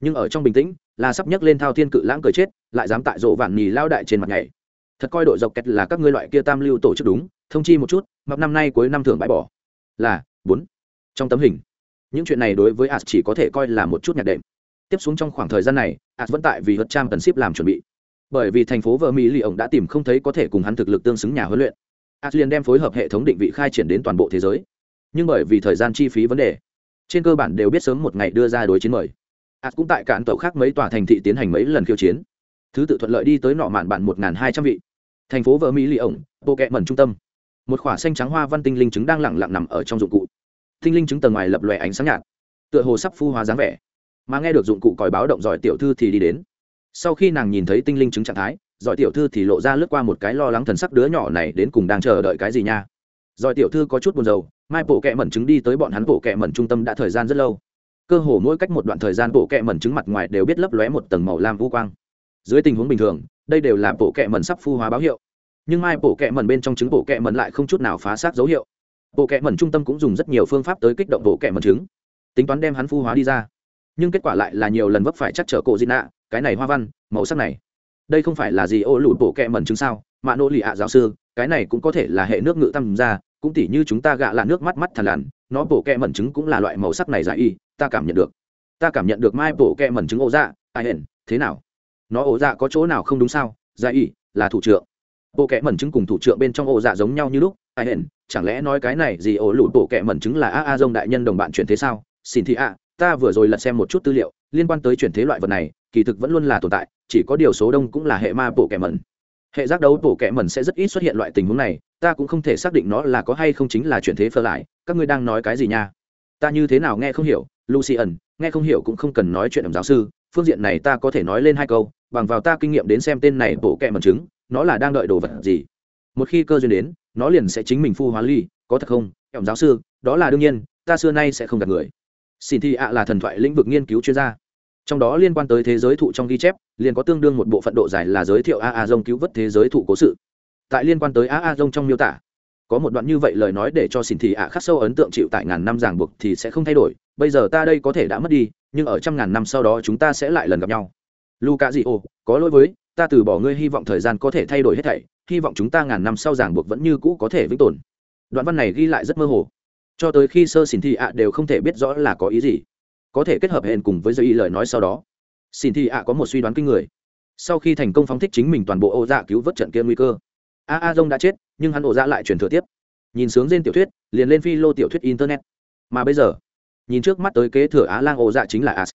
nhưng ở trong bình tĩnh là sắp nhấc lên thao thiên cự lãng cười chết, lại dám tại dỗ vạn nỉ lao đại trên mặt nhảy. Thật coi đội dọc kẹt là các ngươi loại kia tam lưu tổ chức đúng, thông chi một chút mập năm nay cuối năm thường bãi bỏ. Là, bốn. Trong tấm hình, những chuyện này đối với as chỉ có thể coi là một chút nhạc đệm. Tiếp xuống trong khoảng thời gian này as vẫn tại vì hất trang tần ship làm chuẩn bị. Bởi vì thành phố vợ mỹ lì ổng đã tìm không thấy có thể cùng hắn thực lực tương xứng nhà huấn luyện as liền đem phối hợp hệ thống định vị khai triển đến toàn bộ thế giới. Nhưng bởi vì thời gian chi phí vấn đề, trên cơ bản đều biết sớm một ngày đưa ra đối chiến mời. As cũng tại cạn tàu khác mấy tòa thành thị tiến hành mấy lần khiêu chiến. Thứ tự thuận lợi đi tới nọ mạn bạn một hai trăm vị. Thành phố vợ mỹ lì ổng bộ kẹ mẩn trung tâm. Một khỏa xanh trắng hoa văn tinh linh trứng đang lẳng lặng nằm ở trong dụng cụ. Tinh linh trứng tầng ngoài lập lòe ánh sáng nhạt, tựa hồ sắp phu hóa dáng vẻ. Mà nghe được dụng cụ còi báo động giỏi tiểu thư thì đi đến. Sau khi nàng nhìn thấy tinh linh trứng trạng thái giỏi tiểu thư thì lộ ra lướt qua một cái lo lắng thần sắc đứa nhỏ này đến cùng đang chờ đợi cái gì nha. Giỏi tiểu thư có chút buồn rầu, mai bộ kệ mẩn trứng đi tới bọn hắn bộ kệ mẩn trung tâm đã thời gian rất lâu. Cơ hồ mỗi cách một đoạn thời gian bộ kệ mẩn trứng mặt ngoài đều biết lấp lóe một tầng màu lam vũ quang. Dưới tình huống bình thường, đây đều là bộ kệ mẩn sắp phu hóa báo hiệu. Nhưng mai bộ kệ mẩn bên trong trứng bộ kệ mẩn lại không chút nào phá xác dấu hiệu. Bộ kệ mẩn trung tâm cũng dùng rất nhiều phương pháp tới kích động bộ kệ mẩn trứng tính toán đem hắn phu hóa đi ra. Nhưng kết quả lại là nhiều lần vấp phải chắc trở cổ di nạ, cái này hoa văn, màu sắc này đây không phải là gì ô lụt bộ kẹ mẩn trứng sao? Mạ nỗ lì ạ giáo sư cái này cũng có thể là hệ nước ngự tâm ra cũng tỉ như chúng ta gạ là nước mắt mắt thằn lằn nó bộ kẹ mẩn trứng cũng là loại màu sắc này giải y ta cảm nhận được. Ta cảm nhận được mai bộ kẹ mẩn trứng ổ dạ ai hển thế nào? Nó ổ dạ có chỗ nào không đúng sao? Giải y là thủ trưởng bộ kẹ mẩn trứng cùng thủ trưởng bên trong ổ dạ giống nhau như lúc ai hển chẳng lẽ nói cái này gì ổ lụt bộ kẹ mẩn trứng là a a dông đại nhân đồng bạn chuyển thế sao? Xin thị ạ, ta vừa rồi lật xem một chút tư liệu liên quan tới chuyển thế loại vật này, kỳ thực vẫn luôn là tồn tại, chỉ có điều số đông cũng là hệ ma bộ kẻ mẩn. Hệ giác đấu bộ kẻ mẩn sẽ rất ít xuất hiện loại tình huống này, ta cũng không thể xác định nó là có hay không chính là chuyển thế phơ lại, các ngươi đang nói cái gì nha? Ta như thế nào nghe không hiểu, lucy ẩn, nghe không hiểu cũng không cần nói chuyện ẩm giáo sư, phương diện này ta có thể nói lên hai câu, bằng vào ta kinh nghiệm đến xem tên này bộ kẹ mẩn chứng, nó là đang đợi đồ vật gì. Một khi cơ duyên đến, nó liền sẽ chính mình phu hóa ly, có thật không? Ẩm giáo sư, đó là đương nhiên, ta xưa nay sẽ không gặp người. Xin thi ạ là thần thoại lĩnh vực nghiên cứu chuyên gia trong đó liên quan tới thế giới thụ trong ghi chép, liền có tương đương một bộ phận độ dài là giới thiệu a a dông cứu vớt thế giới thụ cố sự. Tại liên quan tới a a dông trong miêu tả, có một đoạn như vậy lời nói để cho xin thị ạ khắc sâu ấn tượng chịu tại ngàn năm ràng buộc thì sẽ không thay đổi. Bây giờ ta đây có thể đã mất đi, nhưng ở trăm ngàn năm sau đó chúng ta sẽ lại lần gặp nhau. Luca dị ô có lỗi với, ta từ bỏ ngươi hy vọng thời gian có thể thay đổi hết thảy, hy vọng chúng ta ngàn năm sau ràng buộc vẫn như cũ có thể vĩnh tồn. Đoạn văn này ghi lại rất mơ hồ. Cho tới khi sơ xin thị ạ đều không thể biết rõ là có ý gì có thể kết hợp hẹn cùng với dây lời nói sau đó. Xin thị ạ có một suy đoán kinh người. Sau khi thành công phóng thích chính mình toàn bộ ô dạ cứu vớt trận kia nguy cơ. A a dông đã chết, nhưng hắn ổ dạ lại truyền thừa tiếp. Nhìn sướng trên tiểu thuyết, liền lên phi lô tiểu thuyết internet. Mà bây giờ, nhìn trước mắt tới kế thừa á lang ổ dạ chính là as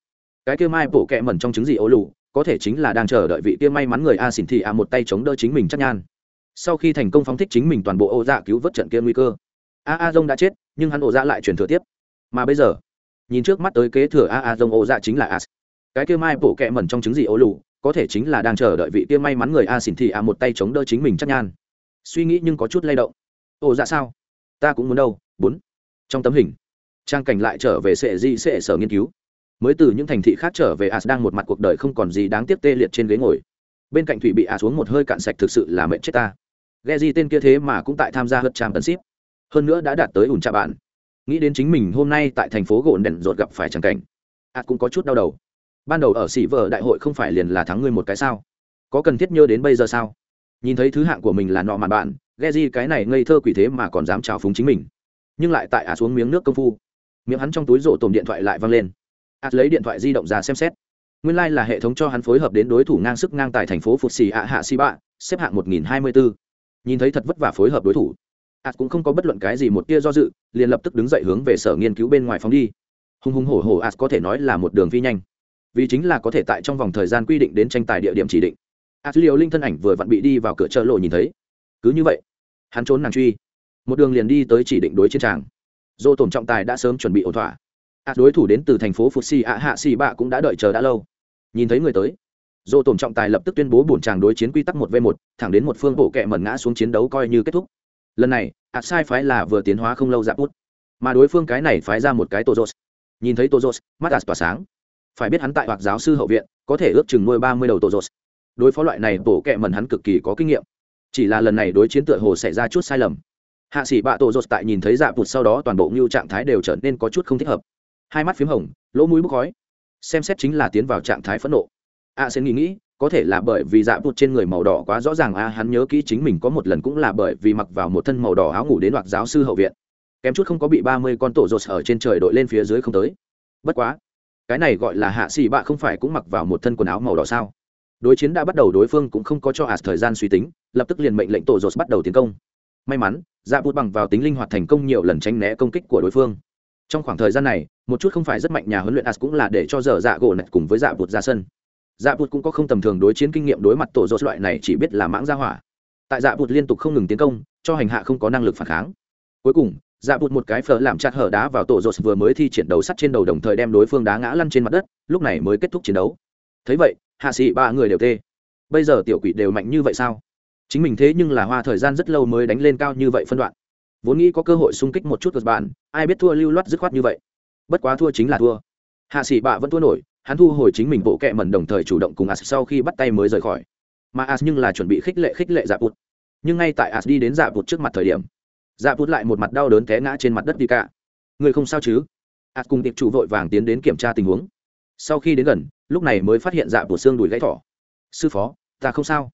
cái kia mai bổ kẹ mẩn trong trứng gì ố lù, có thể chính là đang chờ đợi vị kia may mắn người a xỉn thị a một tay chống đỡ chính mình chắc nhan. Sau khi thành công phóng thích chính mình toàn bộ ô dạ cứu vớt trận kia nguy cơ, a a dông đã chết, nhưng hắn ổ dạ lại truyền thừa tiếp. Mà bây giờ nhìn trước mắt tới kế thừa a a dông ô dạ chính là as cái kia mai bổ kẹ mẩn trong trứng gì ố lù, có thể chính là đang chờ đợi vị kia may mắn người a xỉn thị a một tay chống đỡ chính mình chắc nhan. Suy nghĩ nhưng có chút lay động. Ô dạ sao? Ta cũng muốn đâu, bốn. Trong tấm hình, trang cảnh lại trở về sệ di sệ sở nghiên cứu. Mới từ những thành thị khác trở về as đang một mặt cuộc đời không còn gì đáng tiếc tê liệt trên ghế ngồi. Bên cạnh thủy bị as xuống một hơi cạn sạch thực sự là mệnh chết ta. Ghe di tên kia thế mà cũng tại tham gia hất trang tấn ship. Hơn nữa đã đạt tới ủn trà bạn nghĩ đến chính mình hôm nay tại thành phố gộn đèn rột gặp phải tràng cảnh as cũng có chút đau đầu. Ban đầu ở xỉ vợ đại hội không phải liền là thắng ngươi một cái sao? Có cần thiết nhớ đến bây giờ sao? Nhìn thấy thứ hạng của mình là nọ màn bạn ghe di cái này ngây thơ quỷ thế mà còn dám trào phúng chính mình. Nhưng lại tại ả xuống miếng nước công phu, miệng hắn trong túi rổ tồn điện thoại lại văng lên. Ạt lấy điện thoại di động ra xem xét. Nguyên lai、like、là hệ thống cho hắn phối hợp đến đối thủ ngang sức ngang tại thành phố phục xì ạ hạ xì bạ, xếp hạng một nghìn hai mươi bốn nhìn thấy thật vất vả phối hợp đối thủ ạt cũng không có bất luận cái gì một tia do dự, liền lập tức đứng dậy hướng về sở nghiên cứu bên ngoài phóng đi. Hùng hùng hổ hổ ạt có thể nói là một đường phi nhanh. Vì chính là có thể tại trong vòng thời gian quy định đến tranh tài địa điểm chỉ định. Ạt liều linh thân ảnh vừa vặn bị đi vào cửa chợ lộ nhìn thấy. Cứ như vậy, hắn trốn nàng truy. Một đường liền đi tới chỉ định đối chiến tràng. Dô tổn trọng tài đã sớm chuẩn bị ổn thỏa. Ạt đối thủ đến từ thành phố Phục xì ạ hạ xì bạ cũng đã đợi chờ đã lâu. Nhìn thấy người tới, dô tổn trọng tài lập tức tuyên bố bổn tràng đối chiến quy tắc một v một, thẳng đến một phương bộ kẹ mẩn ngã xuống chiến đấu coi như kết thúc lần này ạt sai phái là vừa tiến hóa không lâu dạp út. Mà đối phương cái này phái ra một cái tozos. Nhìn thấy tozos mắt ạt tỏa sáng. Phải biết hắn tại hoặc giáo sư hậu viện có thể ước chừng nuôi ba mươi đầu tozos. Đối phó loại này bổ kẹ mần hắn cực kỳ có kinh nghiệm. Chỉ là lần này đối chiến tựa hồ xảy ra chút sai lầm. Hạ sĩ bạ tổ tại nhìn thấy dạ út sau đó toàn bộ ngưu trạng thái đều trở nên có chút không thích hợp. Hai mắt p h í m hồng lỗ mũi bốc khói. Xem xét chính là tiến vào trạng thái phẫn nộ. A à, sẽ nghĩ nghĩ có thể là bởi vì dạ bụt trên người màu đỏ quá rõ ràng, a, hắn nhớ kỹ chính mình có một lần cũng là bởi vì mặc vào một thân màu đỏ áo ngủ đến đoạt giáo sư hậu viện. Kém chút không có bị ba mươi con tổ rột ở trên trời đội lên phía dưới không tới. Bất quá, cái này gọi là hạ xì bạ không phải cũng mặc vào một thân quần áo màu đỏ sao? Đối chiến đã bắt đầu đối phương cũng không có cho ạt thời gian suy tính, lập tức liền mệnh lệnh tổ dột bắt đầu tiến công. May mắn dạ bút bằng vào tính linh hoạt thành công nhiều lần tránh né công kích của đối phương. Trong khoảng thời gian này, một chút không phải rất mạnh nhà huấn luyện as cũng là để cho dở dạ gỗ nạch cùng với dạ bụt ra sân dạ bụt cũng có không tầm thường đối chiến kinh nghiệm đối mặt tổ dốt loại này chỉ biết là mãng ra hỏa. Tại dạ bụt liên tục không ngừng tiến công, cho hành hạ không có năng lực phản kháng. Cuối cùng dạ bụt một cái phở làm chặt hở đá vào tổ dốt vừa mới thi triển đầu sắt trên đầu đồng thời đem đối phương đá ngã lăn trên mặt đất, lúc này mới kết thúc chiến đấu. Thấy vậy, hạ sĩ ba người đều tê. Bây giờ tiểu quỷ đều mạnh như vậy sao? Chính mình thế nhưng là hoa thời gian rất lâu mới đánh lên cao như vậy phân đoạn. Vốn nghĩ có cơ hội xung kích một chút của bạn, ai biết thua lưu loát dứt khoát như vậy. Bất quá thua chính là thua. Hạ sĩ bạ vẫn thua nổi hắn thu hồi chính mình bộ kẹ mẩn đồng thời chủ động cùng as sau khi bắt tay mới rời khỏi. Mà as nhưng là chuẩn bị khích lệ khích lệ dạ bụt nhưng ngay tại as đi đến dạ bụt trước mặt thời điểm dạ bụt lại một mặt đau đớn té ngã trên mặt đất đi cả. Người không sao chứ? As cùng tiệp chủ vội vàng tiến đến kiểm tra tình huống. Sau khi đến gần, lúc này mới phát hiện dạ bụt xương đùi gãy thỏ. Sư phó, ta không sao.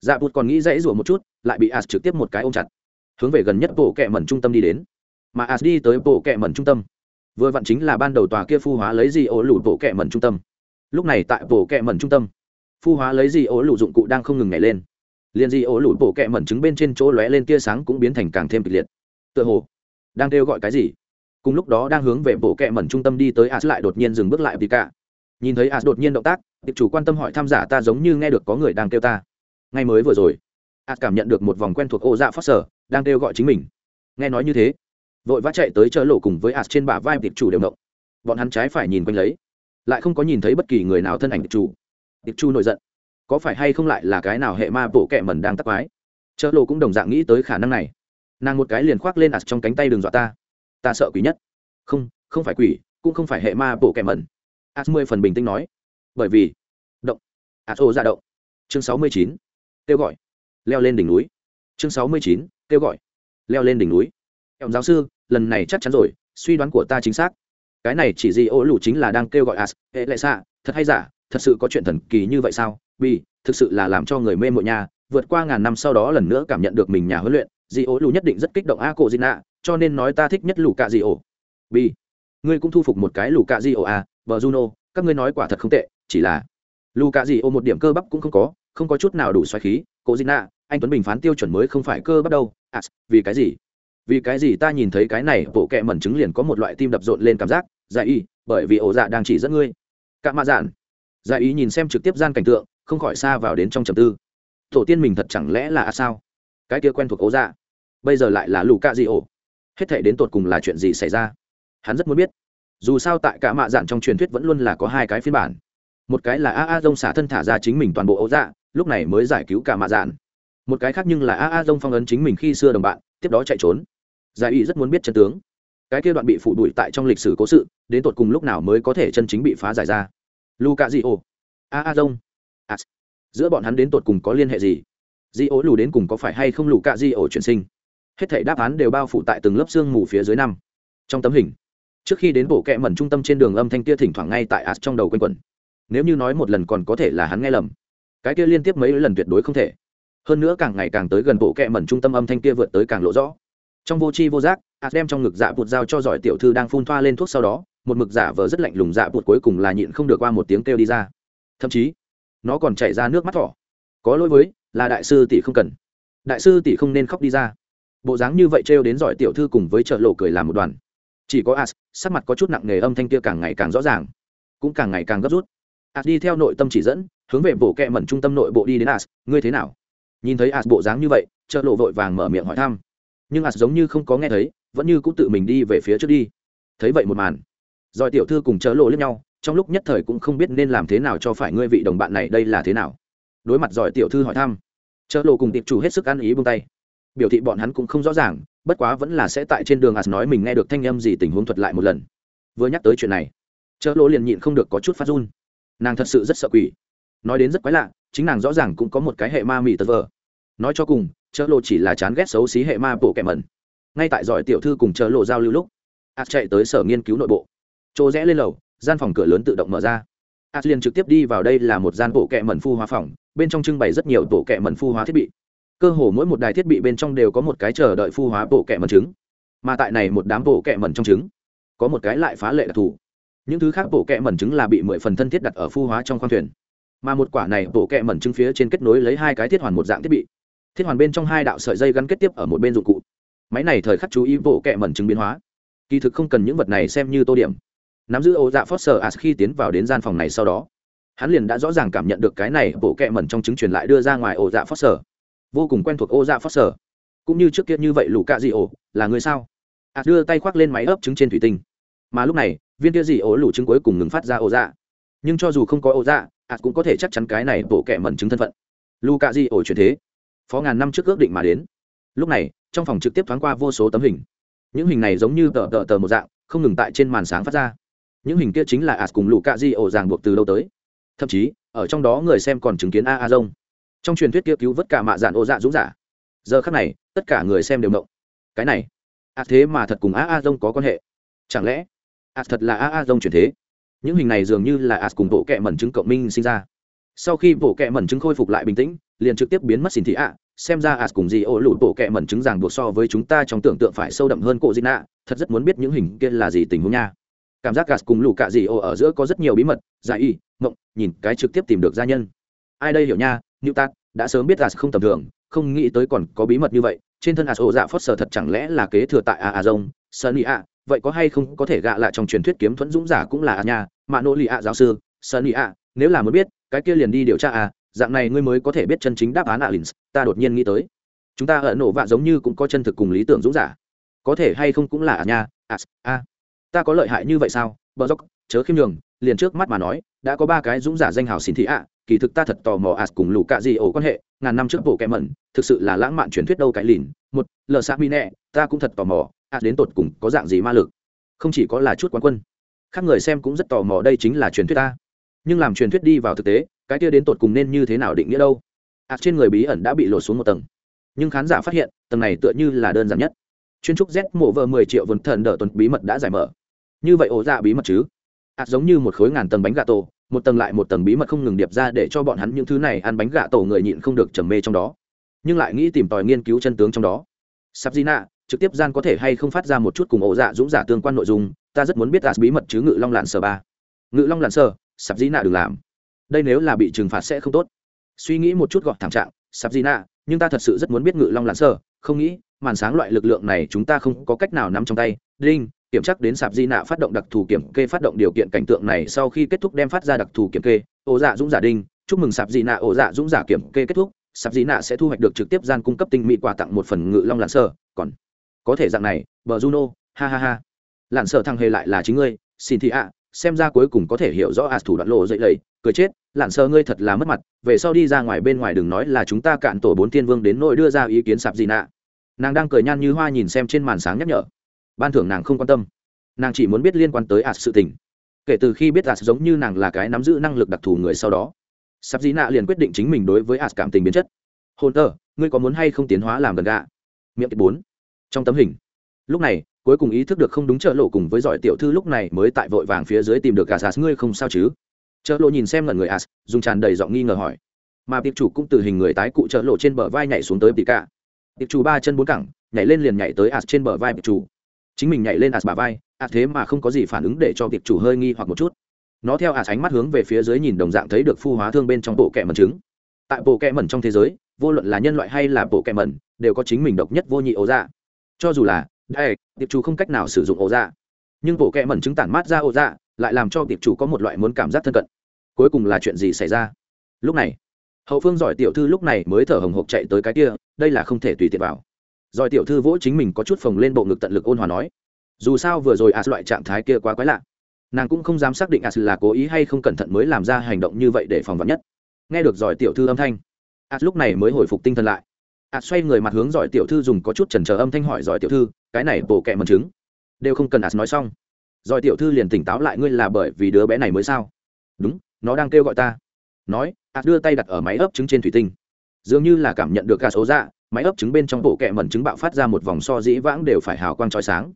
Dạ bụt còn nghĩ dãy rủa một chút, lại bị as trực tiếp một cái ôm chặt. Hướng về gần nhất bộ kẹ mẩn trung tâm đi đến. Mà as đi tới bộ kẹ mẩn trung tâm vừa vặn chính là ban đầu tòa kia phu hóa lấy gì ổ lụt bộ kẹ mẩn trung tâm. Lúc này tại bộ kẹ mẩn trung tâm, phu hóa lấy gì ổ lụt dụng cụ đang không ngừng nhảy lên. Liền gì ổ lụt bộ kẹ mẩn trứng bên trên chỗ lóe lên tia sáng cũng biến thành càng thêm kịch liệt. Tựa hồ, đang kêu gọi cái gì? Cùng lúc đó đang hướng về bộ kẹ mẩn trung tâm đi tới as lại đột nhiên dừng bước lại vì cả. Nhìn thấy as đột nhiên động tác, tiệp chủ quan tâm hỏi tham giả ta giống như nghe được có người đang kêu ta. Ngay mới vừa rồi, as cảm nhận được một vòng quen thuộc ô dạ phát sở đang kêu gọi chính mình. Nghe nói như thế vội vã chạy tới chợ lộ cùng với as trên bả vai tiệp chủ đều động. Bọn hắn trái phải nhìn quanh lấy, lại không có nhìn thấy bất kỳ người nào thân ảnh tiệp chủ. Tiệp chủ nổi giận, có phải hay không lại là cái nào hệ ma bộ kẹ mẩn đang tắc quái? Chợ lộ cũng đồng dạng nghĩ tới khả năng này. Nàng một cái liền khoác lên as trong cánh tay đường dọa ta. Ta sợ quỷ nhất. Không không phải quỷ, cũng không phải hệ ma bộ kẹ mẩn. As mười phần bình tĩnh nói. Bởi vì, động. As ô ra động. Chương sáu mươi chín, kêu gọi. Leo lên đỉnh núi. Chương sáu mươi chín, kêu gọi. Leo lên đỉnh núi. Ông giáo sư lần này chắc chắn rồi suy đoán của ta chính xác. Cái này chỉ gì ô lù chính là đang kêu gọi as hệ lệ xạ thật hay giả thật sự có chuyện thần kỳ như vậy sao? Bi, thực sự là làm cho người mê mộ nhà vượt qua ngàn năm sau đó lần nữa cảm nhận được mình nhà huấn luyện dì ô lù nhất định rất kích động a cổ dị nạ cho nên nói ta thích nhất lù cạ dị ổ bi ngươi cũng thu phục một cái lù cạ dị ô a vợ juno các ngươi nói quả thật không tệ chỉ là lù cạ dị ô một điểm cơ bắp cũng không có không có chút nào đủ xoáy khí. Cổ dị nạ anh tuấn bình phán tiêu chuẩn mới không phải cơ bắp đâu. À, vì cái gì? Vì cái gì ta nhìn thấy cái này, bộ kẹ mẩn chứng liền có một loại tim đập rộn lên cảm giác giải y, bởi vì ổ dạ đang chỉ dẫn ngươi. Cạ mạ giản. Giải y nhìn xem trực tiếp gian cảnh tượng, không khỏi xa vào đến trong trầm tư. Tổ tiên mình thật chẳng lẽ là à sao? Cái kia quen thuộc ổ dạ. Bây giờ lại là lù cạ gì ổ. Hết thể đến tột cùng là chuyện gì xảy ra? Hắn rất muốn biết. Dù sao tại cả mạ dạn trong truyền thuyết vẫn luôn là có hai cái phiên bản. Một cái là a a dông xả thân thả ra chính mình toàn bộ ấu dạ lúc này mới giải cứu cả mạ dạn một cái khác nhưng là a a dông phong ấn chính mình khi xưa đồng bạn, tiếp đó chạy trốn giải ý rất muốn biết chân tướng. Cái kia đoạn bị phụ đuổi tại trong lịch sử cố sự, đến tột cùng lúc nào mới có thể chân chính bị phá giải ra? Luca di ô a a dông à, giữa bọn hắn đến tột cùng có liên hệ gì? Di ô lù đến cùng có phải hay không luka di ô chuyển sinh? Hết thảy đáp án đều bao phủ tại từng lớp xương mù phía dưới năm. Trong tấm hình, trước khi đến bộ kẹ mẩn trung tâm trên đường âm thanh kia thỉnh thoảng ngay tại as trong đầu quanh quẩn. Nếu như nói một lần còn có thể là hắn nghe lầm, cái kia liên tiếp mấy lần tuyệt đối không thể. Hơn nữa càng ngày càng tới gần bộ kẹ mẩn trung tâm âm thanh kia vượt tới càng lộ rõ trong vô tri vô giác ạt đem trong ngực dạ bụt dao cho giỏi tiểu thư đang phun thoa lên thuốc sau đó, một mực giả vờ rất lạnh lùng dạ bụt cuối cùng là nhịn không được qua một tiếng kêu đi ra. Thậm chí, nó còn chảy ra nước mắt thỏ. Có lỗi với, là đại sư tỷ không cần. Đại sư tỷ không nên khóc đi ra. Bộ dáng như vậy trêu đến giỏi tiểu thư cùng với chợ lộ cười làm một đoàn. Chỉ có as, sắc mặt có chút nặng nề âm thanh kia càng ngày càng rõ ràng, cũng càng ngày càng gấp rút. As đi theo nội tâm chỉ dẫn, hướng về bộ kẹ mẩn trung tâm nội bộ đi đến as, ngươi thế nào? Nhìn thấy as bộ dáng như vậy chợ lộ vội vàng mở miệng hỏi thăm nhưng as giống như không có nghe thấy, vẫn như cũng tự mình đi về phía trước đi. Thấy vậy một màn, rồi tiểu thư cùng chớ lộ lẫn nhau, trong lúc nhất thời cũng không biết nên làm thế nào cho phải ngươi vị đồng bạn này đây là thế nào. Đối mặt giỏi tiểu thư hỏi thăm, chớ lộ cùng tiệp chủ hết sức ăn ý buông tay. Biểu thị bọn hắn cũng không rõ ràng, bất quá vẫn là sẽ tại trên đường as nói mình nghe được thanh âm gì tình huống thuật lại một lần. Vừa nhắc tới chuyện này, chớ lộ liền nhịn không được có chút phát run. Nàng thật sự rất sợ quỷ. Nói đến rất quái lạ, chính nàng rõ ràng cũng có một cái hệ ma mị tật vờ. Nói cho cùng chợ lộ chỉ là chán ghét xấu xí hệ ma bộ kẻ mẩn. Ngay tại giỏi tiểu thư cùng chợ lộ giao lưu lúc ạt chạy tới sở nghiên cứu nội bộ. Chỗ rẽ lên lầu, gian phòng cửa lớn tự động mở ra. Ạt liền trực tiếp đi vào đây là một gian bộ kẹ mẩn phu hóa phòng, bên trong trưng bày rất nhiều bộ kẹ mẩn phu hóa thiết bị. Cơ hồ mỗi một đài thiết bị bên trong đều có một cái chờ đợi phu hóa bộ kẹ mẩn trứng. Mà tại này một đám bộ kẹ mẩn trong trứng, có một cái lại phá lệ đặc thù. Những thứ khác bộ kẹ mẩn trứng là bị mười phần thân thiết đặt ở phu hóa trong khoang thuyền. Mà một quả này bộ kẹ mẩn trứng phía trên kết nối lấy hai cái thiết hoàn một dạng thiết bị thiết hoàn bên trong hai đạo sợi dây gắn kết tiếp ở một bên dụng cụ. Máy này thời khắc chú ý bộ kẹ mẩn chứng biến hóa. Kỳ thực không cần những vật này xem như tô điểm. Nắm giữ ô dạ foster as khi tiến vào đến gian phòng này sau đó, hắn liền đã rõ ràng cảm nhận được cái này bộ kẹ mẩn trong trứng truyền lại đưa ra ngoài ổ dạ phớt sờ. Vô cùng quen thuộc ô dạ phớt sờ. Cũng như trước kia như vậy lũ cạ dị ổ, là người sao? As đưa tay khoác lên máy ấp trứng trên thủy tinh. Mà lúc này, viên kia dị ổ lũ trứng cuối cùng ngừng phát ra ổ dạ. Nhưng cho dù không có ổ dạ as cũng có thể chắc chắn cái này bộ kẹ mẩn trứng thân phận. Lũ cạ dị ổ chuyển thế phó ngàn năm trước ước định mà đến. Lúc này, trong phòng trực tiếp thoáng qua vô số tấm hình. Những hình này giống như tờ tờ tờ một dạng, không ngừng tại trên màn sáng phát ra. Những hình kia chính là ạt cùng lũ cạ di ổ ràng buộc từ lâu tới. Thậm chí, ở trong đó người xem còn chứng kiến a a dông trong truyền thuyết kia cứu vớt cả mạ dạn ô dạ dũng giả. Giờ khắc này, tất cả người xem đều mộng cái này a thế mà thật cùng a a dông có quan hệ? Chẳng lẽ a thật là a a dông chuyển thế? Những hình này dường như là a cùng bộ kệ mẩn chứng cộng minh sinh ra sau khi bộ kệ mẩn chứng khôi phục lại bình tĩnh, liền trực tiếp biến mất xin thị ạ. Xem ra as cùng gì ô lụt bộ kệ mẩn chứng ràng buộc so với chúng ta trong tưởng tượng phải sâu đậm hơn cổ di nạ. Thật rất muốn biết những hình kia là gì tình huống nha. Cảm giác as cùng lũ cạ gì ô ở giữa có rất nhiều bí mật giải y, mộng, nhìn cái trực tiếp tìm được gia nhân. Ai đây hiểu nha như ta đã sớm biết as không tầm thường, không nghĩ tới còn có bí mật như vậy. Trên thân as ô dạ phớt sở thật chẳng lẽ là kế thừa tại a a dông sunny a vậy có hay không có thể gạ lại trong truyền thuyết kiếm thuẫn dũng giả cũng là a nha? Mà nỗ lì a giáo sư sunny a nếu là muốn biết cái kia liền đi điều tra à, dạng này ngươi mới có thể biết chân chính đáp án alin ta đột nhiên nghĩ tới. Chúng ta ở nổ vạ giống như cũng có chân thực cùng lý tưởng dũng giả. Có thể hay không cũng là à nha à, a ta có lợi hại như vậy sao? Bờ dốc chớ khiêm nhường liền trước mắt mà nói đã có ba cái dũng giả danh hào xin thị ạ kỳ thực ta thật tò mò à cùng lũ cạ gì ổ quan hệ ngàn năm trước bộ kẹ mẩn thực sự là lãng mạn truyền thuyết đâu cái lìn một lờ xa mi nẹ ta cũng thật tò mò à đến tột cùng có dạng gì ma lực. Không chỉ có là chút quán quân. Khác người xem cũng rất tò mò đây chính là truyền thuyết ta nhưng làm truyền thuyết đi vào thực tế cái kia đến tột cùng nên như thế nào định nghĩa đâu? Ạ à, trên người bí ẩn đã bị lột xuống một tầng. Nhưng khán giả phát hiện tầng này tựa như là đơn giản nhất. Chuyên trúc z mộ vợ mười triệu vườn thần đỡ tuần bí mật đã giải mở. Như vậy ổ dạ bí mật chứ? Ạ à, giống như một khối ngàn tầng bánh gà tổ một tầng lại một tầng bí mật không ngừng điệp ra để cho bọn hắn những thứ này ăn bánh gà tổ người nhịn không được trầm mê trong đó. Nhưng lại nghĩ tìm tòi nghiên cứu chân tướng trong đó. Sắp di nạ trực tiếp gian có thể hay không phát ra một chút cùng ổ dạ dũng giả tương quan nội dung ta rất muốn biết ạt bí mật chứ ngự long lạn sở ba. Ngự long lạn sở sạp dĩ nạ đừng làm. Đây nếu là bị trừng phạt sẽ không tốt. Suy nghĩ một chút gọt thảm trạng, sạp gì nạ, nhưng ta thật sự rất muốn biết ngự long lãn sơ, không nghĩ, màn sáng loại lực lượng này chúng ta không có cách nào nắm trong tay. Đinh, kiểm tra đến sạp di nạ phát động đặc thù kiểm kê phát động điều kiện cảnh tượng này sau khi kết thúc đem phát ra đặc thù kiểm kê. Ổ dạ dũng giả đinh, chúc mừng sạp di nạ ổ dạ dũng giả kiểm kê kết thúc. Sạp di nạ sẽ thu hoạch được trực tiếp gian cung cấp tinh mỹ quà tặng một phần ngự long lặn sơ. Còn, có thể dạng này bờ juno ha ha ha. Lặn sơ thăng hề lại là chính ngươi, xin thị ạ xem ra cuối cùng có thể hiểu rõ ạt thủ đoạn lộ dậy lầy. Cười chết lặn sơ ngươi thật là mất mặt, về sau đi ra ngoài bên ngoài đừng nói là chúng ta cạn tổ bốn tiên vương đến nội đưa ra ý kiến sạp gì nạ. Nàng đang cười nhan như hoa nhìn xem trên màn sáng nhắc nhở. Ban thưởng nàng không quan tâm. Nàng chỉ muốn biết liên quan tới ạt sự tình. Kể từ khi biết ạt giống như nàng là cái nắm giữ năng lực đặc thù người sau đó, sạp gì nạ liền quyết định chính mình đối với ạt cảm tình biến chất. Hôn tơ ngươi có muốn hay không tiến hóa làm gần gạ? Miệng bốn. Trong tấm hình. Lúc này cuối cùng ý thức được không đúng chợ lộ cùng với giỏi tiểu thư lúc này mới tại vội vàng phía dưới tìm được gà sas ngươi không sao chứ? Chợ lộ nhìn xem ngẩn người as dùng tràn đầy giọng nghi ngờ hỏi. Mà tiệp chủ cũng từ hình người tái cụ chợ lộ trên bờ vai nhảy xuống tới tỉ cả. Tiệp chủ ba chân bốn cẳng, nhảy lên liền nhảy tới as trên bờ vai tiệp chủ. Chính mình nhảy lên as bà vai as thế mà không có gì phản ứng để cho tiệp chủ hơi nghi hoặc một chút. Nó theo as ánh mắt hướng về phía dưới nhìn đồng dạng thấy được phu hóa thương bên trong bộ kẹ mẩn trứng. Tại bộ kẹ mẩn trong thế giới, vô luận là nhân loại hay là bộ kẹ mẩn, đều có chính mình độc nhất vô nhị ấu dạ. Cho dù là đây tiệp chủ không cách nào sử dụng ổ dạ. Nhưng bộ kẹ mẩn chứng tản mát ra ổ dạ lại làm cho tiệp chủ có một loại muốn cảm giác thân cận. Cuối cùng là chuyện gì xảy ra? Lúc này, hậu phương giỏi tiểu thư lúc này mới thở hồng hộc chạy tới cái kia, đây là không thể tùy tiện vào. Giỏi tiểu thư vỗ chính mình có chút phồng lên bộ ngực tận lực ôn hòa nói, dù sao vừa rồi as loại trạng thái kia quá quái lạ. Nàng cũng không dám xác định as là cố ý hay không cẩn thận mới làm ra hành động như vậy để phòng vật nhất. Nghe được giỏi tiểu thư âm thanh as lúc này mới hồi phục tinh thần lại. As xoay người mặt hướng giỏi tiểu thư dùng có chút chần chờ âm thanh hỏi giỏi tiểu thư cái này bổ kẹ mần chứng đều không cần ạt nói xong. Rồi tiểu thư liền tỉnh táo lại, ngươi là bởi vì đứa bé này mới sao? Đúng, nó đang kêu gọi ta. Nói ạt đưa tay đặt ở máy ấp trứng trên thủy tinh. Dường như là cảm nhận được ca số dạ máy ấp trứng bên trong bộ kẹ mẩn trứng bạo phát ra một vòng so dĩ vãng đều phải hào quang trói sáng.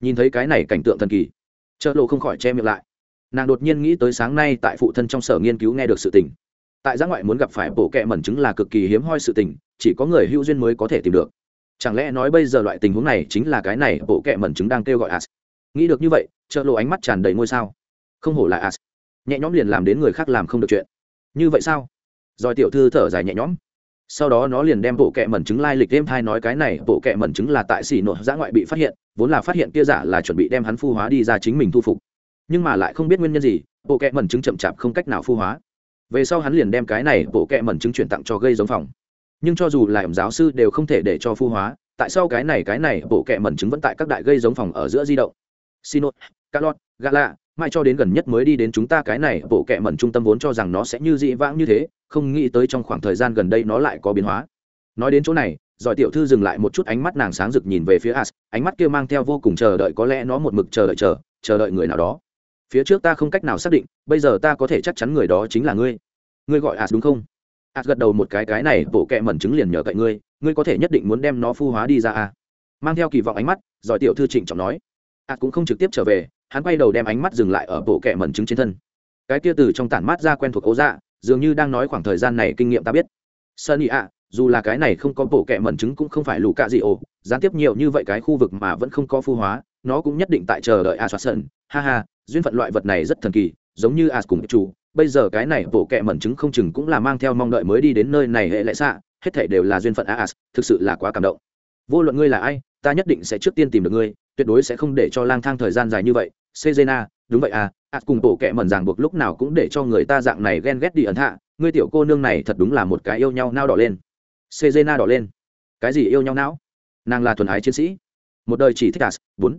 Nhìn thấy cái này cảnh tượng thần kỳ chợ lộ không khỏi che miệng lại. Nàng đột nhiên nghĩ tới sáng nay tại phụ thân trong sở nghiên cứu nghe được sự tình. Tại giã ngoại muốn gặp phải bộ kẹ mẩn trứng là cực kỳ hiếm hoi sự tình, chỉ có người hữu duyên mới có thể tìm được chẳng lẽ nói bây giờ loại tình huống này chính là cái này bộ kệ mẩn chứng đang kêu gọi as? Nghĩ được như vậy chợ lộ ánh mắt tràn đầy ngôi sao. Không hổ là as. Nhẹ nhõm liền làm đến người khác làm không được chuyện. Như vậy sao? Rồi tiểu thư thở dài nhẹ nhõm. Sau đó nó liền đem bộ kệ mẩn chứng lai lịch đêm thai nói cái này, bộ kệ mẩn chứng là tại xỉ nội giã ngoại bị phát hiện, vốn là phát hiện kia giả là chuẩn bị đem hắn phu hóa đi ra chính mình thu phục. Nhưng mà lại không biết nguyên nhân gì, bộ kệ mẩn chứng chậm chạp không cách nào phu hóa. Về sau hắn liền đem cái này bộ kệ mẩn chứng chuyển tặng cho gây giống phòng nhưng cho dù là ẩm giáo sư đều không thể để cho phu hóa tại sao cái này cái này bộ kệ mẩn chứng vẫn tại các đại gây giống phòng ở giữa di động Sinot, Calot, Gala, mãi cho đến gần nhất mới đi đến chúng ta cái này bộ kệ mẩn trung tâm vốn cho rằng nó sẽ như dị vãng như thế, không nghĩ tới trong khoảng thời gian gần đây nó lại có biến hóa. Nói đến chỗ này, giỏi tiểu thư dừng lại một chút ánh mắt nàng sáng rực nhìn về phía As, ánh mắt kia mang theo vô cùng chờ đợi có lẽ nó một mực chờ đợi chờ, chờ đợi người nào đó. Phía trước ta không cách nào xác định, bây giờ ta có thể chắc chắn người đó chính là ngươi. Ngươi gọi As đúng không? As gật đầu một cái cái này bộ kệ mẩn chứng liền nhờ cậy ngươi, ngươi có thể nhất định muốn đem nó phu hóa đi ra à? Mang theo kỳ vọng ánh mắt, giỏi tiểu thư trịnh trọng nói. As cũng không trực tiếp trở về, hắn quay đầu đem ánh mắt dừng lại ở bộ kệ mẩn chứng trên thân. Cái kia từ trong tản mát ra quen thuộc ấu dạ, dường như đang nói khoảng thời gian này kinh nghiệm ta biết. Sunny ạ, dù là cái này không có bộ kệ mẩn chứng cũng không phải lù cạ gì ồ, gián tiếp nhiều như vậy cái khu vực mà vẫn không có phu hóa, nó cũng nhất định tại chờ đợi Aswason. Ha ha, duyên phận loại vật này rất thần kỳ, giống như a cùng chủ, bây giờ cái này bộ kệ mẩn chứng không chừng cũng là mang theo mong đợi mới đi đến nơi này hệ lệ xạ, hết thảy đều là duyên phận As, thực sự là quá cảm động. Vô luận ngươi là ai, ta nhất định sẽ trước tiên tìm được ngươi, tuyệt đối sẽ không để cho lang thang thời gian dài như vậy. Sejena đúng vậy à ạt cùng bộ kệ mẩn ràng buộc lúc nào cũng để cho người ta dạng này ghen ghét đi ẩn hạ ngươi tiểu cô nương này thật đúng là một cái yêu nhau nao đỏ lên. Sejena đỏ lên. Cái gì yêu nhau não nàng là thuần ái chiến sĩ. Một đời chỉ thích as bốn.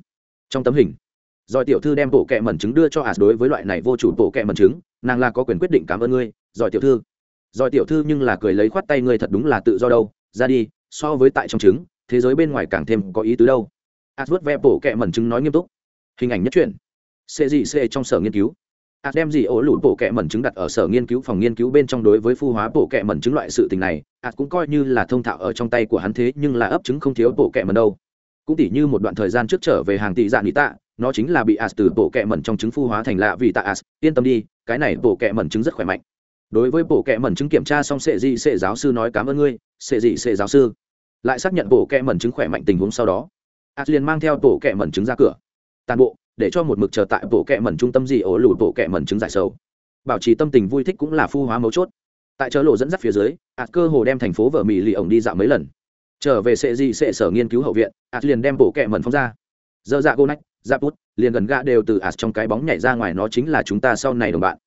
Trong tấm hình rồi tiểu thư đem bộ kệ mẩn trứng đưa cho as đối với loại này vô chủ bộ kệ mẩn trứng nàng là có quyền quyết định cảm ơn ngươi, rồi tiểu thư. Rồi tiểu thư nhưng là cười lấy khoát tay ngươi thật đúng là tự do đâu, ra đi, so với tại trong trứng, thế giới bên ngoài càng thêm có ý tứ đâu. As vớt ve bộ kệ mẩn trứng nói nghiêm túc. Hình ảnh nhất truyện. C gì c trong sở nghiên cứu. Ạt đem gì ổ lụt bộ kệ mẩn chứng đặt ở sở nghiên cứu phòng nghiên cứu bên trong đối với phu hóa bộ kệ mẩn chứng loại sự tình này ạt cũng coi như là thông thạo ở trong tay của hắn thế, nhưng là ấp chứng không thiếu bộ kệ mẩn đâu. Cũng tỉ như một đoạn thời gian trước trở về hàng tỷ dạng nị tạ nó chính là bị as từ bộ kẹ mẩn trong trứng phu hóa thành lạ vì tạ as. Yên tâm đi, cái này bộ kẹ mẩn trứng rất khỏe mạnh. Đối với bộ kẹ mẩn trứng kiểm tra xong sệ dị, sệ giáo sư nói cảm ơn ngươi, sệ dị, sệ giáo sư. Lại xác nhận bộ kẹ mẩn trứng khỏe mạnh tình huống sau đó, as liền mang theo bộ kẹ mẩn trứng ra cửa. Toàn bộ, để cho một mực chờ tại bộ kẹ mẩn trung tâm gì ổ lùi bộ kẹ mẩn trứng giải sâu bảo trì tâm tình vui thích cũng là phu hóa mấu chốt. Tại chợ lộ dẫn dắt phía dưới ạt cơ hồ đem thành phố vợ mỹ lì ổng đi dạo mấy lần. Trở về sệ dị, sệ sở nghiên cứu hậu viện ạt liền đem bộ kẹ mẩn phóng ra. Dơ dạ gô nách giáp bút liền gần gạ đều từ ạt trong cái bóng nhảy ra ngoài nó chính là chúng ta sau này đồng bạn.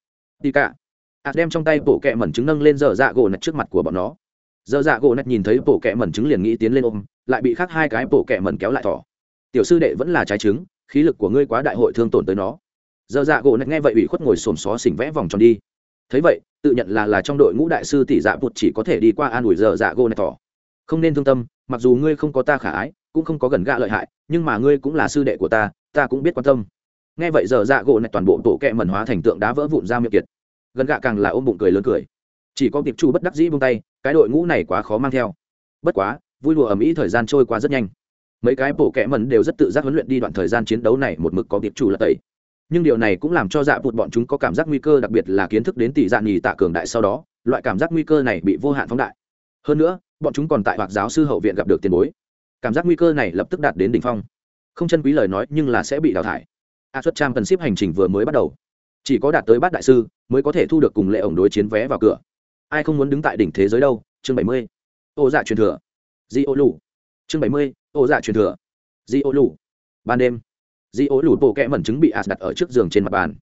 Đi cả. Ạt đem trong tay bộ kẹ mẩn trứng nâng lên dở dạ gỗ nạch trước mặt của bọn nó. Dở dạ gỗ nạch nhìn thấy bộ kẹ mẩn trứng liền nghĩ tiến lên ôm, lại bị khác hai cái bộ kẹ mẩn kéo lại thỏ. Tiểu sư đệ vẫn là trái trứng, khí lực của ngươi quá đại hội thương tổn tới nó. Dở dạ gỗ nạch nghe vậy ủy khuất ngồi xổm xó xỉnh vẽ vòng tròn đi. Thấy vậy, tự nhận là là trong đội ngũ đại sư tỷ dạ bụt chỉ có thể đi qua an ủi dở dạ gỗ nạch tỏ không nên thương tâm, mặc dù ngươi không có ta khả ái, cũng không có gần gạ lợi hại, nhưng mà ngươi cũng là sư đệ của ta ta cũng biết quan tâm. Nghe vậy giờ dạ gỗ này toàn bộ tổ kẹ mẩn hóa thành tượng đá vỡ vụn ra miệng kiệt. Gần gạ càng là ôm bụng cười lớn cười. Chỉ có tiệp chu bất đắc dĩ buông tay, cái đội ngũ này quá khó mang theo. Bất quá, vui đùa ầm ĩ thời gian trôi qua rất nhanh. Mấy cái bộ kẽ mẩn đều rất tự giác huấn luyện đi đoạn thời gian chiến đấu này một mực có tiệp chủ là tẩy. Nhưng điều này cũng làm cho dạ vụt bọn chúng có cảm giác nguy cơ đặc biệt là kiến thức đến tỷ dạ nghỉ tạ cường đại sau đó, loại cảm giác nguy cơ này bị vô hạn phóng đại. Hơn nữa, bọn chúng còn tại hoặc giáo sư hậu viện gặp được tiền bối. Cảm giác nguy cơ này lập tức đạt đến đỉnh phong không chân quý lời nói nhưng là sẽ bị đào thải. A xuất trang cần ship hành trình vừa mới bắt đầu. Chỉ có đạt tới bát đại sư mới có thể thu được cùng lệ ổng đối chiến vé vào cửa. Ai không muốn đứng tại đỉnh thế giới đâu? Chương bảy mươi. Ô dạ truyền thừa. Di ô lù. Chương bảy mươi. Ô dạ truyền thừa. Di ô lù. Ban đêm, di ô lù bộ kẽ mẩn trứng bị as đặt ở trước giường trên mặt bàn.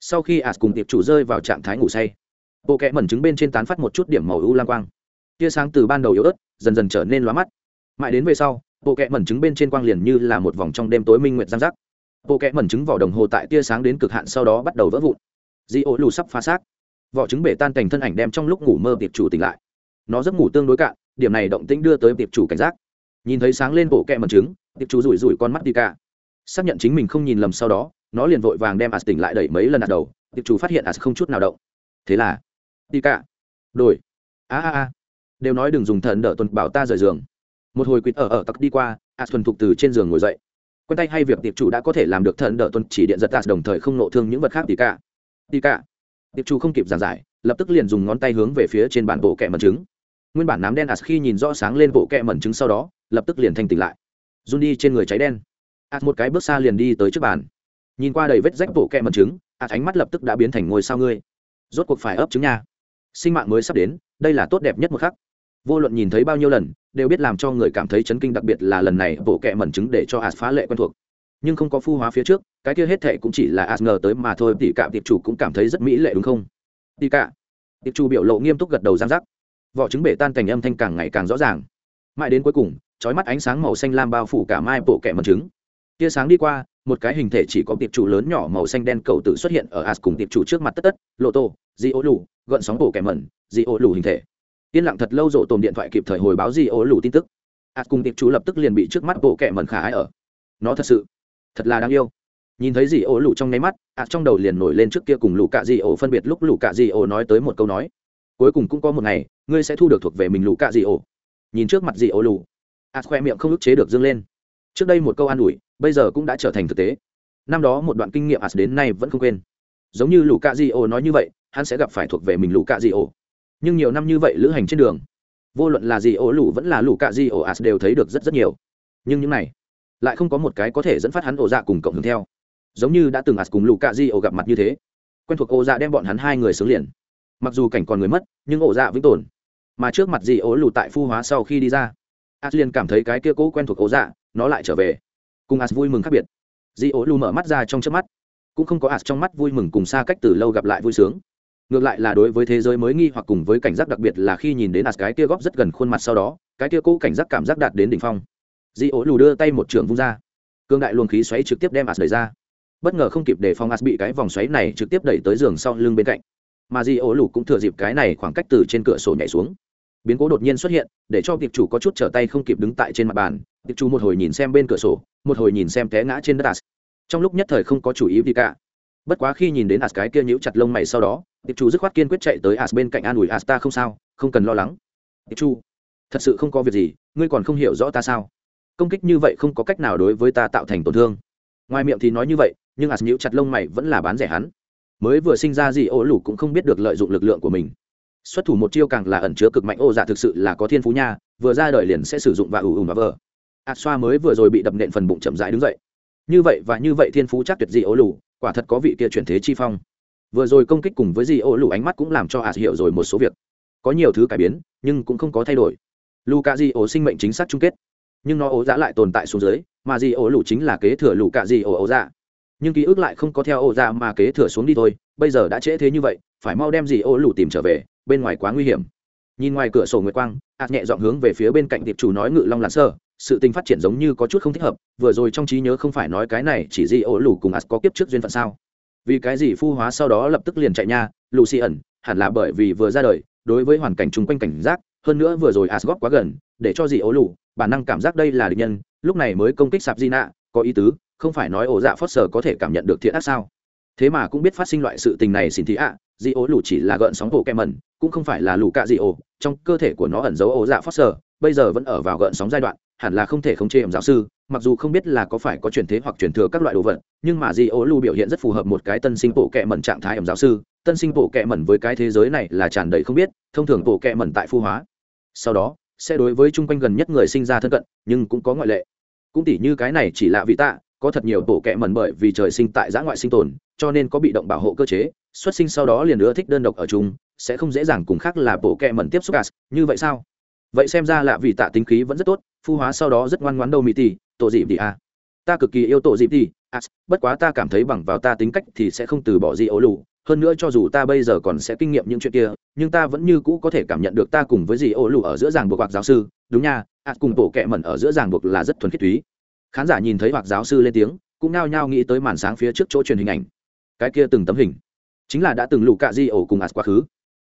Sau khi as cùng tiệp chủ rơi vào trạng thái ngủ say, bộ kẽ mẩn trứng bên trên tán phát một chút điểm màu u lang quang. Tia sáng từ ban đầu yếu ớt, dần dần trở nên lóa mắt. Mãi đến về sau bộ kẹ mẩn trứng bên trên quang liền như là một vòng trong đêm tối minh nguyệt giang giác. Bộ kẹ mẩn trứng vỏ đồng hồ tại tia sáng đến cực hạn sau đó bắt đầu vỡ vụn. Di ô lù sắp phá xác. Vỏ trứng bể tan thành thân ảnh đem trong lúc ngủ mơ tiệp chủ tỉnh lại. Nó giấc ngủ tương đối cạn, điểm này động tĩnh đưa tới tiệp chủ cảnh giác. Nhìn thấy sáng lên bộ kẹ mật trứng, tiệp chủ rủi rủi con mắt đi cả. Xác nhận chính mình không nhìn lầm sau đó, nó liền vội vàng đem as tỉnh lại đẩy mấy lần đặt đầu. Tiệp chủ phát hiện as không chút nào động. Thế là, đi cả. Đổi. A a a. Đều nói đừng dùng thần đỡ tuần bảo ta rời giường một hồi quýt ở ở tặc đi qua as thuần thục từ trên giường ngồi dậy. Quen tay hay việc tiệp chủ đã có thể làm được thần đỡ tuân chỉ điện giật as đồng thời không nộ thương những vật khác đi cả. Đi cả. Tiệp chủ không kịp giảng giải, lập tức liền dùng ngón tay hướng về phía trên bản bộ kẹ mẩn trứng. Nguyên bản nám đen as khi nhìn rõ sáng lên bộ kẹ mẩn trứng sau đó, lập tức liền thanh tỉnh lại. Run đi trên người cháy đen. Ạt một cái bước xa liền đi tới trước bàn. Nhìn qua đầy vết rách bộ kẹ mẩn trứng ạt ánh mắt lập tức đã biến thành ngôi sao ngươi. Rốt cuộc phải ấp trứng nha. Sinh mạng mới sắp đến, đây là tốt đẹp nhất một khắc vô luận nhìn thấy bao nhiêu lần, đều biết làm cho người cảm thấy chấn kinh, đặc biệt là lần này bộ kệ mẩn trứng để cho As phá lệ quen thuộc. Nhưng không có phu hóa phía trước, cái kia hết thệ cũng chỉ là As ngờ tới mà thôi, tỷ cạm tiệp chủ cũng cảm thấy rất mỹ lệ, đúng không? Tỷ cạ tiệp chủ biểu lộ nghiêm túc gật đầu giang giác vỏ trứng bể tan cảnh âm thanh càng ngày càng rõ ràng. Mãi đến cuối cùng trói mắt ánh sáng màu xanh lam bao phủ cả mai bộ kẹ mẩn trứng tia sáng đi qua, một cái hình thể chỉ có tiệp chủ lớn nhỏ màu xanh đen cầu tự xuất hiện ở as cùng tiệp chủ trước mặt tất tất lộ tô, di ô lù, gợn sóng bộ kẻ mẩn, di ô lù hình thể yên lặng thật lâu rộ tồn điện thoại kịp thời hồi báo gì ô lù tin tức. As cùng tiệp chú lập tức liền bị trước mắt bộ kẻ mẩn khả ai ở. Nó thật sự, thật là đáng yêu. Nhìn thấy gì ô lù trong nháy mắt as trong đầu liền nổi lên trước kia cùng lù cạ gì ô phân biệt lúc lù cạ gì ô nói tới một câu nói. Cuối cùng cũng có một ngày, ngươi sẽ thu được thuộc về mình lù cạ gì ô. Nhìn trước mặt gì ô lù as khoe miệng không ức chế được dâng lên. Trước đây một câu an ủi, bây giờ cũng đã trở thành thực tế. Năm đó một đoạn kinh nghiệm as đến nay vẫn không quên. Giống như lù cạ gì ô nói như vậy, hắn sẽ gặp phải thuộc về mình lù cạ gì ô nhưng nhiều năm như vậy lữ hành trên đường, vô luận là gì ổ lủ vẫn là lũ cạ gì ổ as đều thấy được rất rất nhiều. Nhưng những này lại không có một cái có thể dẫn phát hắn ổ dạ cùng cộng hưởng theo. Giống như đã từng as cùng lũ cạ di ổ gặp mặt như thế, quen thuộc ổ dạ đem bọn hắn hai người sướng liền. Mặc dù cảnh còn người mất, nhưng ổ dạ vĩnh tồn. Mà trước mặt gì ổ lù tại phu hóa sau khi đi ra as liền cảm thấy cái kia cố quen thuộc ổ dạ nó lại trở về. Cùng as vui mừng khác biệt. Di ổ lù mở mắt ra trong trước mắt, cũng không có as trong mắt vui mừng cùng xa cách từ lâu gặp lại vui sướng ngược lại là đối với thế giới mới nghi hoặc cùng với cảnh giác đặc biệt là khi nhìn đến ạt cái kia góp rất gần khuôn mặt sau đó, cái kia cũ cảnh giác cảm giác đạt đến đỉnh phong. Di ố lù đưa tay một trường vung ra. Cương đại luồng khí xoáy trực tiếp đem ạt đẩy ra. Bất ngờ không kịp để phòng ạt bị cái vòng xoáy này trực tiếp đẩy tới giường sau lưng bên cạnh. Mà di ố lù cũng thừa dịp cái này khoảng cách từ trên cửa sổ nhảy xuống. Biến cố đột nhiên xuất hiện, để cho tiệp chủ có chút trở tay không kịp đứng tại trên mặt bàn. Tiệp chủ một hồi nhìn xem bên cửa sổ, một hồi nhìn xem té ngã trên đất ạt trong lúc nhất thời không có chủ ý gì cả. Bất quá khi nhìn đến ạt cái kia nhíu chặt lông mày sau đó tiệp chủ dứt khoát kiên quyết chạy tới as bên cạnh an ủi as, ta không sao, không cần lo lắng. Tiệp chủ thật sự không có việc gì, ngươi còn không hiểu rõ ta sao? Công kích như vậy không có cách nào đối với ta tạo thành tổn thương. Ngoài miệng thì nói như vậy, nhưng as nhíu chặt lông mày vẫn là bán rẻ hắn. Mới vừa sinh ra gì, ô lủ cũng không biết được lợi dụng lực lượng của mình. Xuất thủ một chiêu càng là ẩn chứa cực mạnh, ô dạ thực sự là có thiên phú nha, vừa ra đời liền sẽ sử dụng và ủ ủ và vờ. Ạt xoa mới vừa rồi bị đập nện phần bụng chậm rãi đứng dậy. Như vậy và như vậy thiên phú chắc tuyệt dị ố lù quả thật có vị kia chuyển thế chi phong vừa rồi công kích cùng với di ô lù ánh mắt cũng làm cho ạt hiểu rồi một số việc. Có nhiều thứ cải biến, nhưng cũng không có thay đổi. Lù cạ di ô sinh mệnh chính xác chung kết. Nhưng nó ố dạ lại tồn tại xuống dưới, mà di ô lù chính là kế thừa lù cạ di ô ố dạ. Nhưng ký ức lại không có theo ô dạ mà kế thừa xuống đi thôi, bây giờ đã trễ thế như vậy, phải mau đem di ô lù tìm trở về, bên ngoài quá nguy hiểm. Nhìn ngoài cửa sổ nguyệt quang, ạt nhẹ dọn hướng về phía bên cạnh tiệp chủ nói ngự long lặn sơ, sự tình phát triển giống như có chút không thích hợp, vừa rồi trong trí nhớ không phải nói cái này chỉ di ô lù cùng ạt có kiếp trước duyên phận sao? Vì cái gì phu hóa sau đó lập tức liền chạy nha lù xì ẩn, hẳn là bởi vì vừa ra đời, đối với hoàn cảnh chung quanh cảnh giác, hơn nữa vừa rồi asgop quá gần, để cho gì ố lù bản năng cảm giác đây là địch nhân, lúc này mới công kích sạp di nạ có ý tứ, không phải nói ổ dạ phớt sờ có thể cảm nhận được thiện ác sao. Thế mà cũng biết phát sinh loại sự tình này xin thị ạ di ố lù chỉ là gợn sóng bộ kem mẩn cũng không phải là lù cạ di ổ, trong cơ thể của nó ẩn giấu ổ dạ phớt sờ, bây giờ vẫn ở vào gợn sóng giai đoạn hẳn là không thể khống chế ẩm giáo sư, mặc dù không biết là có phải có chuyển thế hoặc chuyển thừa các loại đồ vật, nhưng mà di ô lu biểu hiện rất phù hợp một cái tân sinh bộ kệ mẩn trạng thái ẩm giáo sư, tân sinh bộ kệ mẩn với cái thế giới này là tràn đầy không biết, thông thường bộ kệ mẩn tại phu hóa. Sau đó, sẽ đối với chung quanh gần nhất người sinh ra thân cận, nhưng cũng có ngoại lệ. Cũng tỉ như cái này chỉ là vị tạ, có thật nhiều bộ kệ mẩn bởi vì trời sinh tại giã ngoại sinh tồn, cho nên có bị động bảo hộ cơ chế, xuất sinh sau đó liền ưa thích đơn độc ở chung, sẽ không dễ dàng cùng khác là bộ kệ mẩn tiếp xúc gas như vậy sao? Vậy xem ra là vị tạ tính khí vẫn rất tốt phu hóa sau đó rất ngoan ngoãn đâu mỹ tỷ tổ dịp tỷ a à. ta cực kỳ yêu tổ dịp tỷ a à, bất quá ta cảm thấy bằng vào ta tính cách thì sẽ không từ bỏ gì ấu lù. Hơn nữa cho dù ta bây giờ còn sẽ kinh nghiệm những chuyện kia, nhưng ta vẫn như cũ có thể cảm nhận được ta cùng với gì ấu lù ở giữa ràng buộc hoặc giáo sư. Đúng nha a cùng tổ kẹ mẩn ở giữa ràng buộc là rất thuần khiết túy. Khán giả nhìn thấy hoặc giáo sư lên tiếng, cũng nao nhao nghĩ tới màn sáng phía trước chỗ truyền hình ảnh. Cái kia từng tấm hình, chính là đã từng lù cạ di ổ cùng ạt quá khứ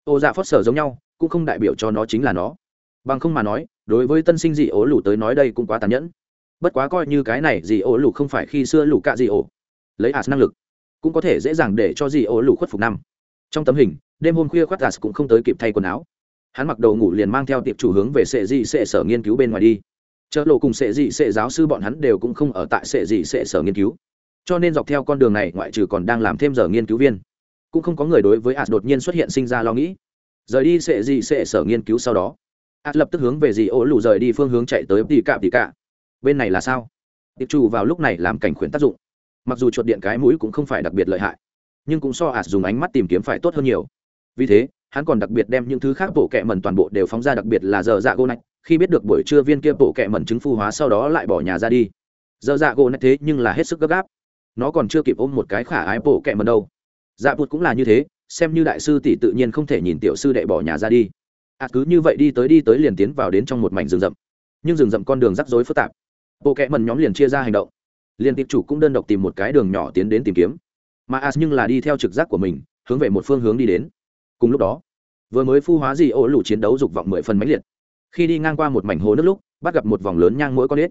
ô dạ phớt sở giống nhau, cũng không đại biểu cho nó chính là nó. Bằng không mà nói đối với tân sinh dị ố lù tới nói đây cũng quá tàn nhẫn. Bất quá coi như cái này dị ố lù không phải khi xưa lù cạ dị ố lấy as năng lực, cũng có thể dễ dàng để cho dị ố lù khuất phục năm. Trong tấm hình, đêm hôm khuya khoác as cũng không tới kịp thay quần áo. Hắn mặc đầu ngủ liền mang theo tiệp chủ hướng về sệ dị sệ sở nghiên cứu bên ngoài đi. Chợ lộ cùng sệ dị sệ giáo sư bọn hắn đều cũng không ở tại sệ dị sệ sở nghiên cứu. Cho nên dọc theo con đường này, ngoại trừ còn đang làm thêm giờ nghiên cứu viên, cũng không có người đối với as đột nhiên xuất hiện sinh ra lo nghĩ. Rời đi sệ dị sệ sở nghiên cứu sau đó ạt lập tức hướng về dì ô lù rời đi phương hướng chạy tới tì cạ tì cạ. Bên này là sao? Tiệp chủ vào lúc này làm cảnh khuyến tác dụng. Mặc dù chuột điện cái mũi cũng không phải đặc biệt lợi hại, nhưng cũng so ạt dùng ánh mắt tìm kiếm phải tốt hơn nhiều. Vì thế, hắn còn đặc biệt đem những thứ khác bộ kẹ mẩn toàn bộ đều phóng ra đặc biệt là giờ dạ gô nạch khi biết được buổi trưa viên kia bộ kẹ mẩn chứng phu hóa sau đó lại bỏ nhà ra đi. Giờ dạ gô nạch thế nhưng là hết sức gấp gáp. Nó còn chưa kịp ôm một cái khả ái bộ kẹ mẩn đâu. Dạ bụt cũng là như thế, xem như đại sư tỷ tự nhiên không thể nhìn tiểu sư đệ bỏ nhà ra đi à cứ như vậy đi tới đi tới liền tiến vào đến trong một mảnh rừng rậm. Nhưng rừng rậm con đường rắc rối phức tạp. Bộ kẽ mần nhóm liền chia ra hành động. Liền tiệp chủ cũng đơn độc tìm một cái đường nhỏ tiến đến tìm kiếm. Mà as nhưng là đi theo trực giác của mình, hướng về một phương hướng đi đến. Cùng lúc đó, vừa mới phu hóa gì ô lũ chiến đấu dục vọng mười phần mãnh liệt. Khi đi ngang qua một mảnh hồ nước lúc, bắt gặp một vòng lớn nhang mỗi con ếch.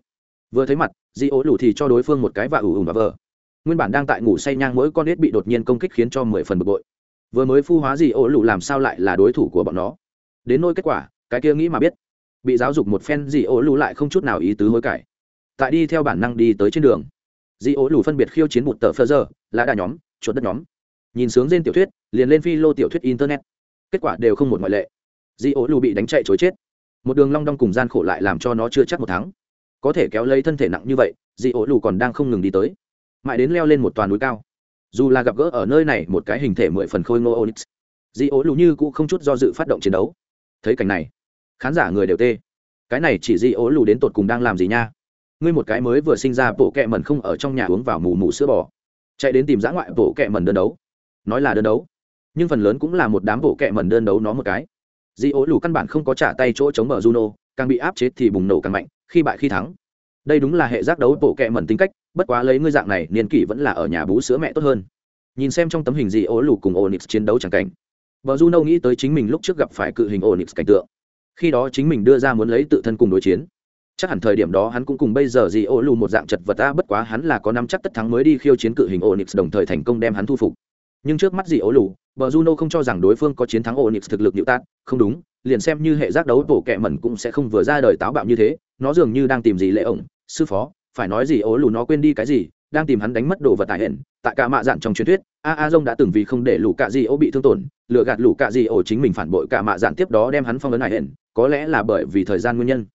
Vừa thấy mặt di ố lũ thì cho đối phương một cái và ủ ủ và vờ. Nguyên bản đang tại ngủ say nhang mỗi con ếch bị đột nhiên công kích khiến cho mười phần bực bội. Vừa mới phu hóa gì ố lũ làm sao lại là đối thủ của bọn nó? Đến nôi kết quả, cái kia nghĩ mà biết. Bị giáo dục một phen dị ố lù lại không chút nào ý tứ hối cải. Tại đi theo bản năng đi tới trên đường dị ố lù phân biệt khiêu chiến bụt tờ phơ giờ là đa nhóm, chuột đất nhóm. Nhìn sướng trên tiểu thuyết, liền lên phi lô tiểu thuyết internet. Kết quả đều không một ngoại lệ. Dị ố lù bị đánh chạy chối chết. Một đường long đong cùng gian khổ lại làm cho nó chưa chắc một tháng có thể kéo lấy thân thể nặng như vậy dị ố lù còn đang không ngừng đi tới. Mãi đến leo lên một toàn núi cao. Dù là gặp gỡ ở nơi này một cái hình thể mười phần khôi ngô onyx dị ố lù như cũng không chút do dự phát động chiến đấu thấy cảnh này, khán giả người đều tê. Cái này chỉ Di ố lù đến tột cùng đang làm gì nha? Ngươi một cái mới vừa sinh ra bộ kẹ mần không ở trong nhà uống vào mù mù sữa bò. Chạy đến tìm giã ngoại bộ kẹ mần đơn đấu. Nói là đơn đấu, nhưng phần lớn cũng là một đám bộ kẹ mần đơn đấu nó một cái. Di ố lù căn bản không có trả tay chỗ chống mở juno, càng bị áp chế thì bùng nổ càng mạnh, khi bại khi thắng. Đây đúng là hệ giác đấu bộ kẹ mần tính cách, bất quá lấy ngươi dạng này, niên kỷ vẫn là ở nhà bú sữa mẹ tốt hơn. Nhìn xem trong tấm hình Di ố lù cùng onyx chiến đấu chẳng cảnh. Bờ juno nghĩ tới chính mình lúc trước gặp phải cự hình onyx cảnh tượng. Khi đó chính mình đưa ra muốn lấy tự thân cùng đối chiến. Chắc hẳn thời điểm đó hắn cũng cùng bây giờ gì ô lù một dạng chật vật ta bất quá hắn là có năm chắc tất thắng mới đi khiêu chiến cự hình onyx, đồng thời thành công đem hắn thu phục. Nhưng trước mắt gì ô lù, bờ juno không cho rằng đối phương có chiến thắng onyx thực lực nhiều tát. Không đúng, liền xem như hệ giác đấu bổ kẹ mẩn cũng sẽ không vừa ra đời táo bạo như thế. Nó dường như đang tìm gì lệ ổng, sư phó, phải nói gì ô lù nó quên đi cái gì, đang tìm hắn đánh mất đồ vật tại hiện, tại cả mạ dạn trong truyền thuyết a a dông đã từng vì không để lũ cạ di ô bị thương tổn lựa gạt lũ cạ di ô chính mình phản bội cả mạ dạn tiếp đó đem hắn phong ấn hải hển có lẽ là bởi vì thời gian nguyên nhân.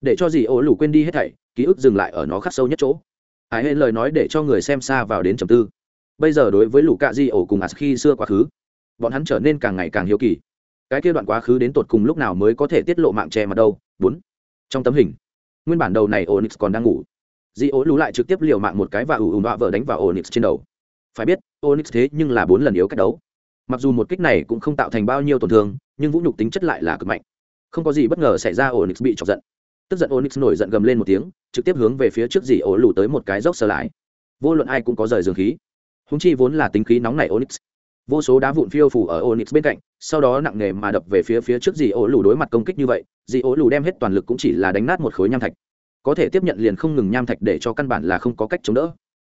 Để cho di ô lũ quên đi hết thảy, ký ức dừng lại ở nó khắc sâu nhất chỗ. Hải hển lời nói để cho người xem xa vào đến trầm tư. Bây giờ đối với lũ cạ di ô cùng as khi xưa quá khứ, bọn hắn trở nên càng ngày càng hiếu kỳ. Cái kia đoạn quá khứ đến tột cùng lúc nào mới có thể tiết lộ mạng che mặt đâu? Bốn. Trong tấm hình, nguyên bản đầu này onyx còn đang ngủ. Di ố lú lại trực tiếp liều mạng một cái và ủ ủ đọa vợ đánh vào onyx trên đầu phải biết, onyx thế nhưng là bốn lần yếu cách đấu. Mặc dù một kích này cũng không tạo thành bao nhiêu tổn thương, nhưng vũ nhục tính chất lại là cực mạnh. Không có gì bất ngờ xảy ra onyx bị chọc giận. Tức giận onyx nổi giận gầm lên một tiếng, trực tiếp hướng về phía trước dì ổ lù tới một cái dốc sơ lại. Vô luận ai cũng có rời dương khí. Húng chi vốn là tính khí nóng này onyx. Vô số đá vụn phiêu phủ ở onyx bên cạnh, sau đó nặng nề mà đập về phía phía trước dì ổ lù đối mặt công kích như vậy, dì ổ lù đem hết toàn lực cũng chỉ là đánh nát một khối nham thạch. Có thể tiếp nhận liền không ngừng nham thạch để cho căn bản là không có cách chống đỡ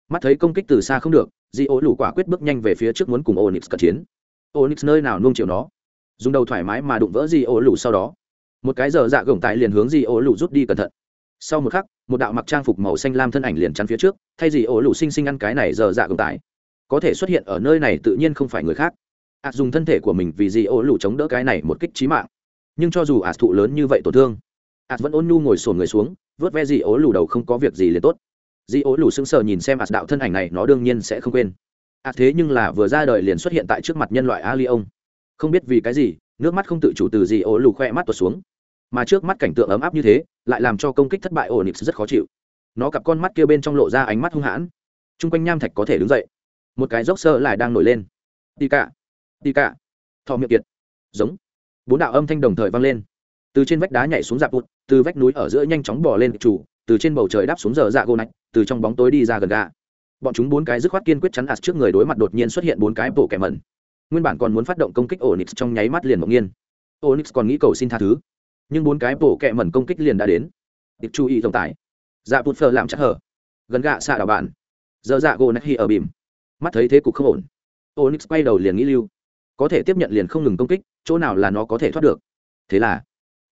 mắt thấy công kích từ xa không được, di ô lù quả quyết bước nhanh về phía trước muốn cùng onyx cận chiến. Onyx nơi nào nung chịu nó? Dùng đầu thoải mái mà đụng vỡ di ô lù sau đó. Một cái giờ dạ gồng tại liền hướng di ô lù rút đi cẩn thận. Sau một khắc, một đạo mặc trang phục màu xanh lam thân ảnh liền chắn phía trước, thay di ô lù sinh sinh ăn cái này giờ dạ gồng tại. Có thể xuất hiện ở nơi này tự nhiên không phải người khác. Ạt dùng thân thể của mình vì di ô lù chống đỡ cái này một kích trí mạng. Nhưng cho dù ạt thụ lớn như vậy tổn thương, ạt vẫn ôn nhu ngồi sồn người xuống, vớt ve di ô lù đầu không có việc gì liền tốt di ố lù sững sờ nhìn xem ạt đạo thân ảnh này, nó đương nhiên sẽ không quên. Ạt thế nhưng là vừa ra đời liền xuất hiện tại trước mặt nhân loại ali ông. Không biết vì cái gì, nước mắt không tự chủ từ di ố lù khoe mắt tuột xuống. Mà trước mắt cảnh tượng ấm áp như thế, lại làm cho công kích thất bại ổn định rất khó chịu. Nó cặp con mắt kia bên trong lộ ra ánh mắt hung hãn. T r u n g quanh nham thạch có thể đứng dậy. Một cái dốc sơ lại đang nổi lên. Đi cả đi cả thọ miệng kiệt. Giống. Bốn đạo âm thanh đồng thời vang lên. Từ trên vách đá nhảy xuống dạp bụt từ vách núi ở giữa nhanh chóng bỏ lên chủ từ trên bầu trời đáp xuống giờ dạ gỗ nạch từ trong bóng tối đi ra gần gà. Bọn chúng bốn cái dứt khoát kiên quyết chắn ạt trước người đối mặt đột nhiên xuất hiện bốn cái bộ kẻ mẩn. Nguyên bản còn muốn phát động công kích onyx trong nháy mắt liền mộng nhiên. Onyx còn nghĩ cầu xin tha thứ, nhưng bốn cái bộ kẻ mẩn công kích liền đã đến. Điệp chú ý tổng tải dạ bút phờ làm chắc hở. Gần gạ xạ đảo bạn. Giờ dạ gỗ nạch hi ở bìm. Mắt thấy thế cục không ổn. Onyx quay đầu liền nghĩ lưu. Có thể tiếp nhận liền không ngừng công kích, chỗ nào là nó có thể thoát được? Thế là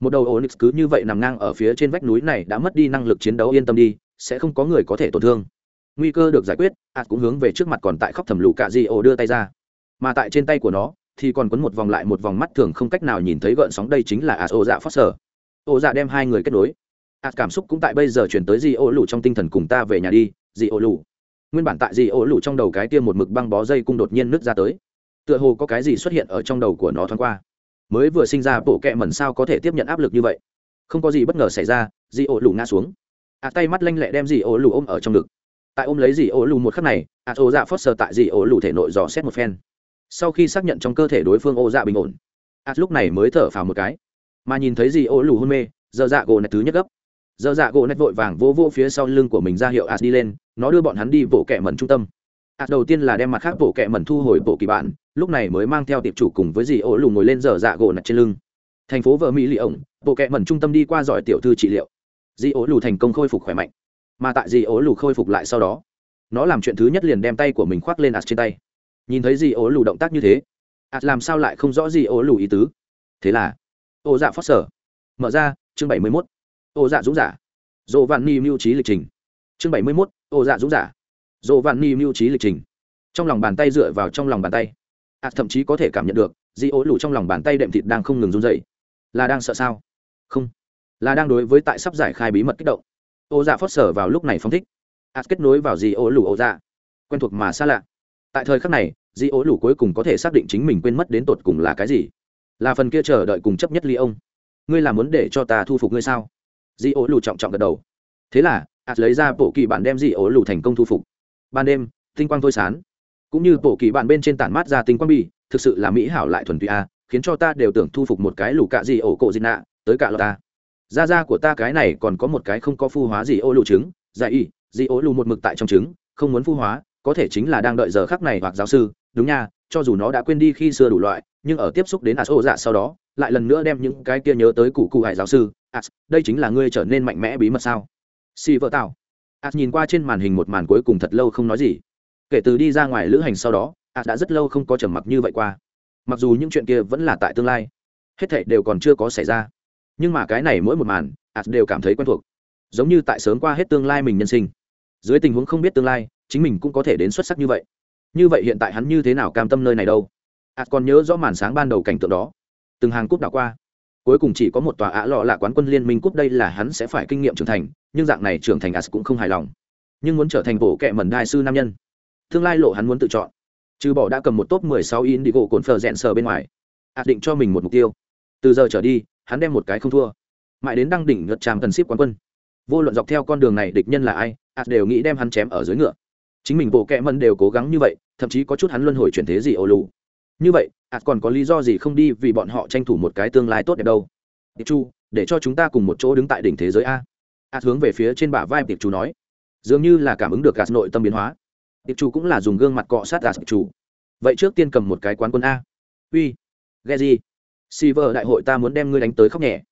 một đầu onyx cứ như vậy nằm ngang ở phía trên vách núi này đã mất đi năng lực chiến đấu, yên tâm đi, sẽ không có người có thể tổn thương. Nguy cơ được giải quyết ạt cũng hướng về trước mặt còn tại khóc thầm lù cạ di ổ đưa tay ra. Mà tại trên tay của nó, thì còn quấn một vòng lại một vòng mắt thường không cách nào nhìn thấy gợn sóng đây chính là ạt ô dạ phát sở ô dạ đem hai người kết nối. Ạt cảm xúc cũng tại bây giờ chuyển tới di ô lù trong tinh thần cùng ta về nhà đi, di ô lù. Nguyên bản tại di ô lù trong đầu cái tiêm một mực băng bó dây cung đột nhiên nứt ra tới. Tựa hồ có cái gì xuất hiện ở trong đầu của nó thoáng qua mới vừa sinh ra bộ kẹ mẩn sao có thể tiếp nhận áp lực như vậy? Không có gì bất ngờ xảy ra di ổ lù ngã xuống. Ạ tay mắt lanh lẹ đem di ổ lù ôm ở trong ngực. Tại ôm lấy di ổ lù một khắc này ạ ô dạ phớt sờ tại di ổ lù thể nội dò xét một phen. Sau khi xác nhận trong cơ thể đối phương ô dạ bình ổn ạt lúc này mới thở phào một cái. Mà nhìn thấy gì ổ lù hôn mê, giờ dạ gỗ nẹt thứ nhất gấp. Giờ dạ gỗ nẹt vội vàng vô vô phía sau lưng của mình ra hiệu ạt đi lên, nó đưa bọn hắn đi bộ kẹ mẩn trung tâm. Ạ đầu tiên là đem mặt khác bộ kẹ mẩn thu hồi bộ kỳ bản lúc này mới mang theo tiệp chủ cùng với dì ổ lù ngồi lên giờ dạ gỗ nặt trên lưng. Thành phố vợ mỹ lì ổng, bộ kẹ mẩn trung tâm đi qua giỏi tiểu thư trị liệu. Dì ổ lù thành công khôi phục khỏe mạnh. Mà tại dì ổ lù khôi phục lại sau đó, nó làm chuyện thứ nhất liền đem tay của mình khoác lên ạt trên tay. Nhìn thấy dì ổ lù động tác như thế ạt làm sao lại không rõ dì ổ lù ý tứ? Thế là, ô dạ phát sở. Mở ra, chương bảy mươi mốt. Ô dạ dũng giả. Dồ vạn ni mưu trí lịch trình. Chương bảy mươi mốt, ô dạ dũng giả. Dồ vạn ni mưu trí lịch trình. Trong lòng bàn tay dựa vào trong lòng bàn tay ạt thậm chí có thể cảm nhận được, di ố lù trong lòng bàn tay đệm thịt đang không ngừng run dậy là đang sợ sao? Không. Là đang đối với tại sắp giải khai bí mật kích động. Ô dạ phớt sở vào lúc này phong thích. Ạt kết nối vào di ố lù, ô dạ. Quen thuộc mà xa lạ. Tại thời khắc này, di ố lù cuối cùng có thể xác định chính mình quên mất đến tột cùng là cái gì. Là phần kia chờ đợi cùng chấp nhất ly ông. Ngươi là muốn để cho ta thu phục ngươi sao? Di ố lù trọng trọng gật đầu. Thế là ạt lấy ra bộ kỳ bản đem di ố lù thành công thu phục. Ban đêm, tinh quang thôi sán cũng như bộ kỳ bạn bên trên tản mát ra tinh quang bì, thực sự là mỹ hảo lại thuần túy a, khiến cho ta đều tưởng thu phục một cái lù cạ gì ổ cộ gì nạ, tới cả lọt ta. Da da của ta cái này còn có một cái không có phu hóa gì ô lù trứng dạ y dị ô lù một mực tại trong trứng, không muốn phu hóa, có thể chính là đang đợi giờ khắc này hoặc giáo sư, đúng nha, cho dù nó đã quên đi khi xưa đủ loại, nhưng ở tiếp xúc đến as ô dạ sau đó, lại lần nữa đem những cái kia nhớ tới cụ cụ hải giáo sư as đây chính là ngươi trở nên mạnh mẽ bí mật sao? Si vợ tạo as nhìn qua trên màn hình một màn cuối cùng thật lâu không nói gì kể từ đi ra ngoài lữ hành sau đó as đã rất lâu không có trầm mặc như vậy qua. Mặc dù những chuyện kia vẫn là tại tương lai, hết thảy đều còn chưa có xảy ra. Nhưng mà cái này mỗi một màn as đều cảm thấy quen thuộc. Giống như tại sớm qua hết tương lai mình nhân sinh. Dưới tình huống không biết tương lai, chính mình cũng có thể đến xuất sắc như vậy. Như vậy hiện tại hắn như thế nào cam tâm nơi này đâu? Ạt còn nhớ rõ màn sáng ban đầu cảnh tượng đó. Từng hàng cúp đảo qua. Cuối cùng chỉ có một tòa ạ lọ là quán quân liên minh cúp đây là hắn sẽ phải kinh nghiệm trưởng thành, nhưng dạng này trưởng thành ạ cũng không hài lòng. Nhưng muốn trở thành bộ kệ mẩn đai sư nam nhân tương lai lộ hắn muốn tự chọn. Trừ bỏ đã cầm một top 16 in đi gỗ cồn phờ rẽn sờ bên ngoài ạt định cho mình một mục tiêu. Từ giờ trở đi, hắn đem một cái không thua. Mãi đến đăng đỉnh ngật tràm cần ship quán quân. Vô luận dọc theo con đường này địch nhân là ai ạt đều nghĩ đem hắn chém ở dưới ngựa. Chính mình bộ kẹ mân đều cố gắng như vậy, thậm chí có chút hắn luân hồi chuyển thế gì ô lù. Như vậy ạt còn có lý do gì không đi vì bọn họ tranh thủ một cái tương lai tốt đẹp đâu? Tiệp chu, để cho chúng ta cùng một chỗ đứng tại đỉnh thế giới a. Ạt hướng về phía trên bả vai tiệp chu nói. Dường như là cảm ứng được gạt nội tâm biến hóa tiệp chủ cũng là dùng gương mặt cọ sát gà tiệp chủ. vậy trước tiên cầm một cái quán quân a uy ghe gì Silver đại hội ta muốn đem ngươi đánh tới khóc nhẹ.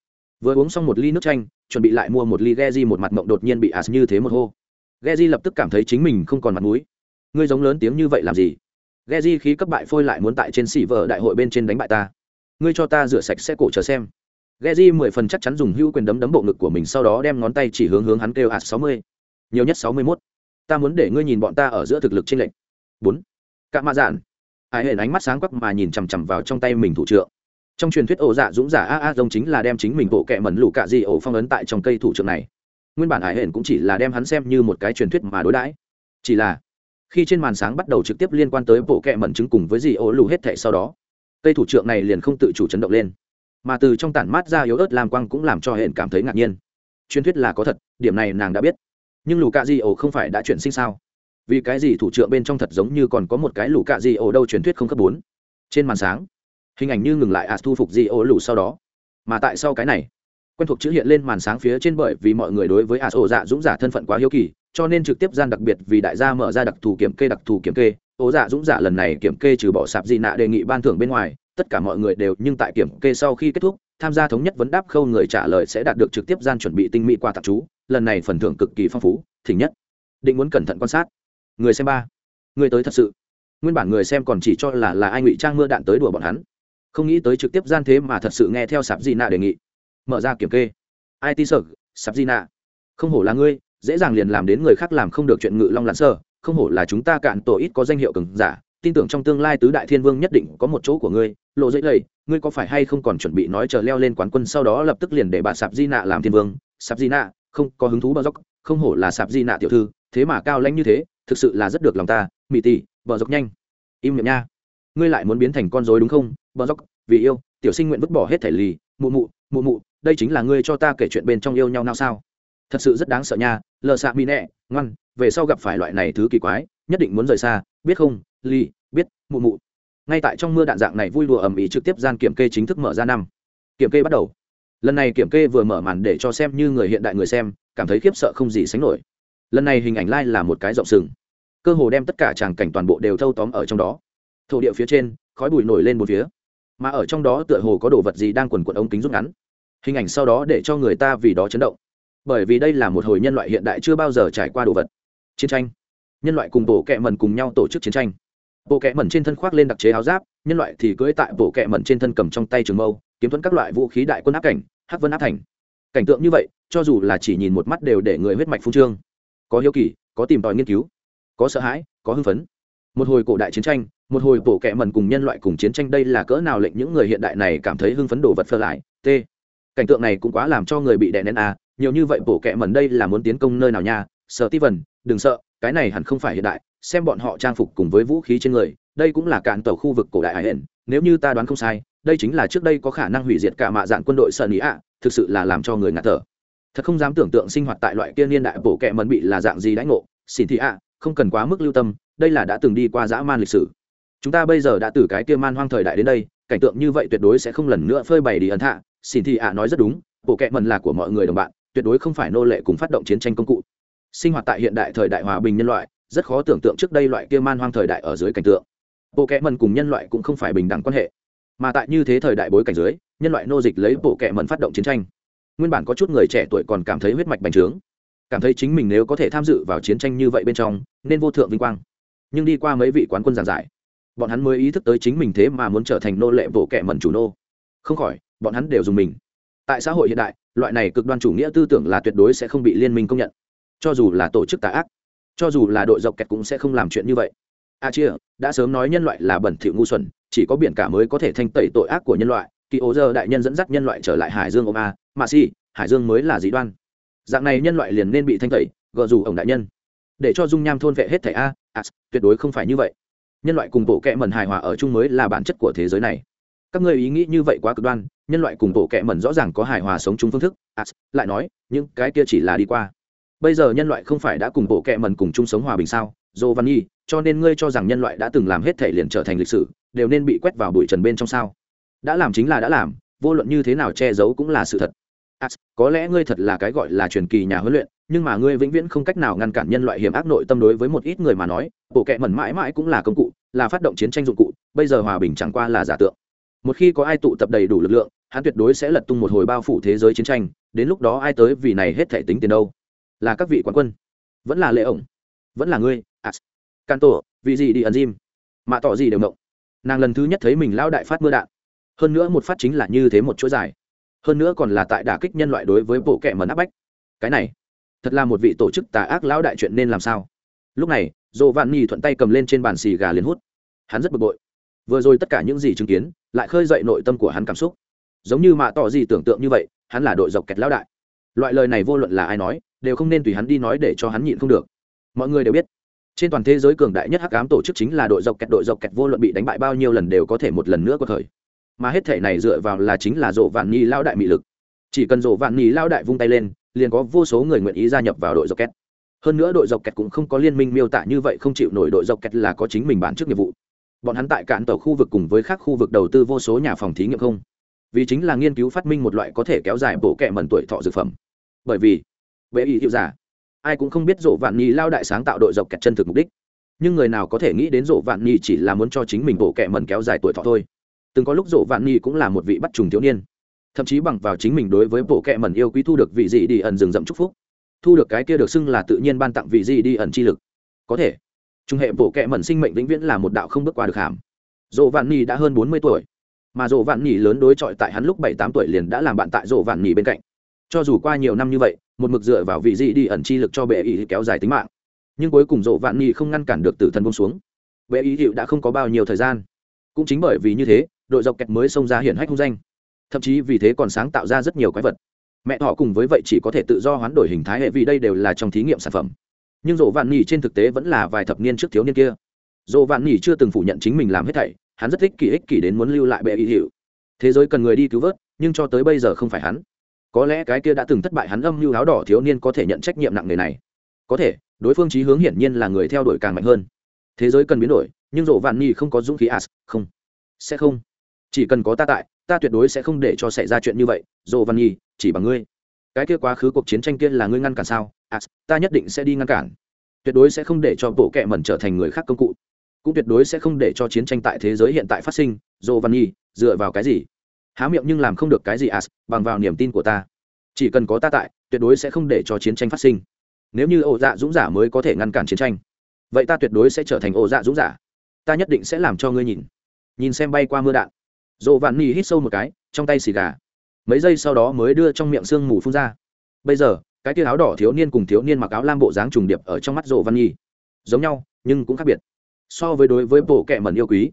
Vừa uống xong một ly nước chanh, chuẩn bị lại mua một ly ghe di một mặt mộng đột nhiên bị As như thế một hô. Ghe di lập tức cảm thấy chính mình không còn mặt mũi. Ngươi giống lớn tiếng như vậy làm gì? Ghe di khí cấp bại phôi lại muốn tại trên Silver đại hội bên trên đánh bại ta. Ngươi cho ta rửa sạch sẽ cổ chờ xem. Ghe di mười phần chắc chắn dùng hữu quyền đấm đấm bộ ngực của mình sau đó đem ngón tay chỉ hướng hướng hắn kêu As mươi, Nhiều nhất sáu mươi mốt Ta muốn để ngươi nhìn bọn ta ở giữa thực lực trên lệnh. Bốn. cạ mạ dạn. Ai hển ánh mắt sáng quắc mà nhìn chằm chằm vào trong tay mình thủ trượng trong truyền thuyết ổ dạ dũng giả a a dông chính là đem chính mình bộ kẹ mẩn lũ cạ di ổ phong ấn tại trong cây thủ trưởng này nguyên bản hải hển cũng chỉ là đem hắn xem như một cái truyền thuyết mà đối đãi chỉ là, khi trên màn sáng bắt đầu trực tiếp liên quan tới bộ kẹ mẩn chứng cùng với di ổ lù hết thệ sau đó, cây thủ trưởng này liền không tự chủ chấn động lên mà từ trong tản mát ra yếu ớt làm quang cũng làm cho hển cảm thấy ngạc nhiên truyền thuyết là có thật, điểm này nàng đã biết nhưng lù cạ di ổ không phải đã chuyển sinh sao? Vì cái gì thủ trưởng bên trong thật giống như còn có một cái lù cạ di ổ đâu truyền thuyết không cấp bốn? Trên màn sáng, hình ảnh như ngừng lại à thu phục di ổ lù sau đó. Mà tại sau cái này, quen thuộc chữ hiện lên màn sáng phía trên bởi vì mọi người đối với ạt ổ dạ dũng giả thân phận quá hiếu kỳ, cho nên trực tiếp gian đặc biệt vì đại gia mở ra đặc thù kiểm kê đặc thù kiểm kê. Ố dạ dũng giả lần này kiểm kê trừ bỏ sạp di nạ đề nghị ban thưởng bên ngoài, tất cả mọi người đều nhưng tại kiểm kê sau khi kết thúc, tham gia thống nhất vấn đáp khâu người trả lời sẽ đạt được trực tiếp gian chuẩn bị tinh mỹ qua tạp chú lần này phần thưởng cực kỳ phong phú, thỉnh nhất. Định muốn cẩn thận quan sát. Người xem ba. Người tới thật sự. Nguyên bản người xem còn chỉ cho là là ai ngụy trang mưa đạn tới đùa bọn hắn. Không nghĩ tới trực tiếp gian thế mà thật sự nghe theo sạp di nạ đề nghị. Mở ra kiểm kê. It sợ, sạp di nạ. Không hổ là ngươi, dễ dàng liền làm đến người khác làm không được chuyện ngự long lãn sơ. Không hổ là chúng ta cạn tổ ít có danh hiệu cường giả. Tin tưởng trong tương lai tứ đại thiên vương nhất định có một chỗ của ngươi. Lộ dễ lầy, ngươi có phải hay không còn chuẩn bị nói chờ leo lên quán quân sau đó lập tức liền để bà sạp di nạ làm thiên vương? Sạp di nạ không có hứng thú bờ dốc, không hổ là sạp di nạ tiểu thư, thế mà cao lãnh như thế, thực sự là rất được lòng ta mỹ tỷ, bờ dốc nhanh. Im miệng nha. Ngươi lại muốn biến thành con dối đúng không? Bờ dốc, vì yêu, tiểu sinh nguyện vứt bỏ hết thể lì, mụ mụ mụ mụ, đây chính là ngươi cho ta kể chuyện bên trong yêu nhau nào sao? Thật sự rất đáng sợ nha, lờ xạ mỹ nẹ, ngoan, về sau gặp phải loại này thứ kỳ quái, nhất định muốn rời xa, biết không? Ly biết, mụ mụ. Ngay tại trong mưa đạn dạng này vui đùa ầm ĩ trực tiếp gian kiểm kê chính thức mở ra năm. Kiểm kê bắt đầu lần này kiểm kê vừa mở màn để cho xem như người hiện đại người xem, cảm thấy khiếp sợ không gì sánh nổi. Lần này hình ảnh lai、like、là một cái rộng sừng. Cơ hồ đem tất cả tràng cảnh toàn bộ đều thâu tóm ở trong đó. Thổ địa phía trên, khói bụi nổi lên một phía. Mà ở trong đó tựa hồ có đồ vật gì đang quần quận ống kính rút ngắn. Hình ảnh sau đó để cho người ta vì đó chấn động. Bởi vì đây là một hồi nhân loại hiện đại chưa bao giờ trải qua đồ vật. Chiến tranh. Nhân loại cùng bộ kẹ mần cùng nhau tổ chức chiến tranh. Bộ kẹ mần trên thân khoác lên đặc chế áo giáp, nhân loại thì cưỡi tại bộ kẹ mần trên thân cầm trong tay trường mâu, kiếm thuẫn các loại vũ khí đại quân áp cảnh hắc vân áp thành. Cảnh tượng như vậy, cho dù là chỉ nhìn một mắt đều để người huyết mạch phung trương. Có hiếu kỳ, có tìm tòi nghiên cứu, có sợ hãi, có hưng phấn. Một hồi cổ đại chiến tranh, một hồi bộ kẹ mần cùng nhân loại cùng chiến tranh, đây là cỡ nào lệnh những người hiện đại này cảm thấy hưng phấn đồ vật phơ lại t cảnh tượng này cũng quá làm cho người bị đè nén à nhiều như vậy bộ kẹ mần đây là muốn tiến công nơi nào nha? Sợ ti vần đừng sợ, cái này hẳn không phải hiện đại, xem bọn họ trang phục cùng với vũ khí trên người, đây cũng là cạn tàu khu vực cổ đại hải hển nếu như ta đoán không sai đây chính là trước đây có khả năng hủy diệt cả mạ dạng quân đội sợ ý ạ, thực sự là làm cho người ngạt thở. Thật không dám tưởng tượng sinh hoạt tại loại kia niên đại bổ kẹ mẫn bị là dạng gì đãi ngộ. Xin thị ạ, không cần quá mức lưu tâm, đây là đã từng đi qua dã man lịch sử. Chúng ta bây giờ đã từ cái kia man hoang thời đại đến đây, cảnh tượng như vậy tuyệt đối sẽ không lần nữa phơi bày đi ấn hạ. Xin thị ạ nói rất đúng bộ kệ mần là của mọi người đồng bạn, tuyệt đối không phải nô lệ cùng phát động chiến tranh công cụ. Sinh hoạt tại hiện đại thời đại hòa bình nhân loại, rất khó tưởng tượng trước đây loại kia man hoang thời đại ở dưới cảnh tượng. Bộ kệ mần cùng nhân loại cũng không phải bình đẳng quan hệ mà tại như thế thời đại bối cảnh dưới, nhân loại nô dịch lấy bộ kệ mẩn phát động chiến tranh. Nguyên bản có chút người trẻ tuổi còn cảm thấy huyết mạch bành trướng. Cảm thấy chính mình nếu có thể tham dự vào chiến tranh như vậy bên trong, nên vô thượng vinh quang. Nhưng đi qua mấy vị quán quân giảng giải, bọn hắn mới ý thức tới chính mình thế mà muốn trở thành nô lệ bộ kệ mẩn chủ nô. Không khỏi, bọn hắn đều dùng mình. Tại xã hội hiện đại, loại này cực đoan chủ nghĩa tư tưởng là tuyệt đối sẽ không bị liên minh công nhận. Cho dù là tổ chức tà ác, cho dù là đội dọc kẹt cũng sẽ không làm chuyện như vậy a chia, đã sớm nói nhân loại là bẩn thỉu ngu xuẩn, chỉ có biển cả mới có thể thanh tẩy tội ác của nhân loại. Kỳ ố giờ đại nhân dẫn dắt nhân loại trở lại hải dương ông a, mà si, hải dương mới là dị đoan. Dạng này nhân loại liền nên bị thanh tẩy, gợ dù ổng đại nhân. Để cho dung nham thôn vệ hết thảy a a tuyệt đối không phải như vậy. Nhân loại cùng bộ kệ mẩn hài hòa ở chung mới là bản chất của thế giới này. Các ngươi ý nghĩ như vậy quá cực đoan, nhân loại cùng bộ kệ mẩn rõ ràng có hài hòa sống chung phương thức a lại nói, những cái kia chỉ là đi qua. Bây giờ nhân loại không phải đã cùng bộ kệ mẩn cùng chung sống hòa bình sao? Dô văn nhi cho nên ngươi cho rằng nhân loại đã từng làm hết thể liền trở thành lịch sử đều nên bị quét vào bụi trần bên trong sao? Đã làm chính là đã làm vô luận như thế nào che giấu cũng là sự thật. À, có lẽ ngươi thật là cái gọi là truyền kỳ nhà huấn luyện nhưng mà ngươi vĩnh viễn không cách nào ngăn cản nhân loại hiểm ác nội tâm đối với một ít người mà nói bộ kệ mẩn mãi mãi cũng là công cụ là phát động chiến tranh dụng cụ bây giờ hòa bình chẳng qua là giả tượng. Một khi có ai tụ tập đầy đủ lực lượng hắn tuyệt đối sẽ lật tung một hồi bao phủ thế giới chiến tranh đến lúc đó ai tới vì này hết thể tính tiền đâu? Là các vị quán quân. Vẫn là lệ ổng. Vẫn là ngươi. À, can tổ vì gì đi ẩn diêm mạ tỏ gì đều động nàng lần thứ nhất thấy mình lao đại phát mưa đạn. Hơn nữa một phát chính là như thế một chuỗi dài. Hơn nữa còn là tại đả kích nhân loại đối với bộ kệ mẩn áp bách. Cái này, thật là một vị tổ chức tà ác lão đại chuyện nên làm sao? Lúc này dồ vạn nhi thuận tay cầm lên trên bàn xì gà liền hút. Hắn rất bực bội. Vừa rồi tất cả những gì chứng kiến, lại khơi dậy nội tâm của hắn cảm xúc. Giống như mạ tỏ gì tưởng tượng như vậy, hắn là đội dọc kẹt lão đại. Loại lời này vô luận là ai nói, đều không nên tùy hắn đi nói để cho hắn nhịn không được. Mọi người đều biết trên toàn thế giới cường đại nhất hắc ám tổ chức chính là đội dọc kẹt, đội dọc kẹt vô luận bị đánh bại bao nhiêu lần đều có thể một lần nữa có thời. Mà hết thể này dựa vào là chính là rộ vạn nhi lao đại mị lực. Chỉ cần rộ vạn nhi lao đại vung tay lên, liền có vô số người nguyện ý gia nhập vào đội dọc kẹt. Hơn nữa đội dọc kẹt cũng không có liên minh miêu tả như vậy không chịu nổi đội dọc kẹt là có chính mình bản trước nghiệp vụ. Bọn hắn tại cạn tàu khu vực cùng với các khu vực đầu tư vô số nhà phòng thí nghiệm không. Vì chính là nghiên cứu phát minh một loại có thể kéo dài bộ kẹ mẩn tuổi thọ dược phẩm. Bởi vì, bệ ý hiệu giả ai cũng không biết rộ vạn nhi lao đại sáng tạo đội dọc kẹt chân thực mục đích. Nhưng người nào có thể nghĩ đến rộ vạn nhi chỉ là muốn cho chính mình bộ kẹ mẩn kéo dài tuổi thọ thôi. Từng có lúc rộ vạn nhi cũng là một vị bắt trùng thiếu niên. Thậm chí bằng vào chính mình đối với bộ kẹ mẩn yêu quý thu được vị gì đi ẩn rừng rậm chúc phúc. Thu được cái kia được xưng là tự nhiên ban tặng vị gì đi ẩn chi lực. Có thể, trung hệ bộ kẹ mẩn sinh mệnh vĩnh viễn là một đạo không bước qua được hàm. Rộ vạn nhi đã hơn bốn mươi tuổi, mà rộ vạn nhi lớn đối chọi tại hắn lúc bảy tám tuổi liền đã làm bạn tại rộ vạn nhi bên cạnh cho dù qua nhiều năm như vậy, một mực dựa vào vị gì đi ẩn chi lực cho bệ ý kéo dài tính mạng. Nhưng cuối cùng rộ vạn nhi không ngăn cản được tử thần bông xuống. Bệ ý hiệu đã không có bao nhiêu thời gian. Cũng chính bởi vì như thế, đội dọc kẹt mới xông ra hiển hách hung danh. Thậm chí vì thế còn sáng tạo ra rất nhiều quái vật. Mẹ họ cùng với vậy chỉ có thể tự do hoán đổi hình thái hệ vì đây đều là trong thí nghiệm sản phẩm. Nhưng rộ vạn nhì trên thực tế vẫn là vài thập niên trước thiếu niên kia. Rộ vạn nhì chưa từng phủ nhận chính mình làm hết thảy, hắn rất thích kỳ ích kỷ đến muốn lưu lại bệ ý hiệu. Thế giới cần người đi cứu vớt, nhưng cho tới bây giờ không phải hắn có lẽ cái kia đã từng thất bại hắn âm mưu áo đỏ thiếu niên có thể nhận trách nhiệm nặng nề này. Có thể, đối phương chí hướng hiển nhiên là người theo đuổi càng mạnh hơn. Thế giới cần biến đổi, nhưng rộ vạn nhi không có dũng khí as không. Sẽ không. Chỉ cần có ta tại, ta tuyệt đối sẽ không để cho xảy ra chuyện như vậy, rộ vạn nhi, chỉ bằng ngươi. Cái kia quá khứ cuộc chiến tranh kia là ngươi ngăn cản sao? As ta nhất định sẽ đi ngăn cản. Tuyệt đối sẽ không để cho bộ kệ mẩn trở thành người khác công cụ. Cũng tuyệt đối sẽ không để cho chiến tranh tại thế giới hiện tại phát sinh. Rộ văn nhi, dựa vào cái gì? Há miệng nhưng làm không được cái gì as bằng vào niềm tin của ta. Chỉ cần có ta tại, tuyệt đối sẽ không để cho chiến tranh phát sinh. Nếu như ổ dạ dũng giả mới có thể ngăn cản chiến tranh, vậy ta tuyệt đối sẽ trở thành ổ dạ dũng giả. Ta nhất định sẽ làm cho ngươi nhìn. Nhìn xem bay qua mưa đạn. Dồ vạn nỉ hít sâu một cái, trong tay xì gà. Mấy giây sau đó mới đưa trong miệng sương mù phun ra. Bây giờ, cái tia áo đỏ thiếu niên cùng thiếu niên mặc áo lam bộ dáng trùng điệp ở trong mắt dỗ văn nhi. Giống nhau, nhưng cũng khác biệt. So với đối với bộ kệ mẩn yêu quý,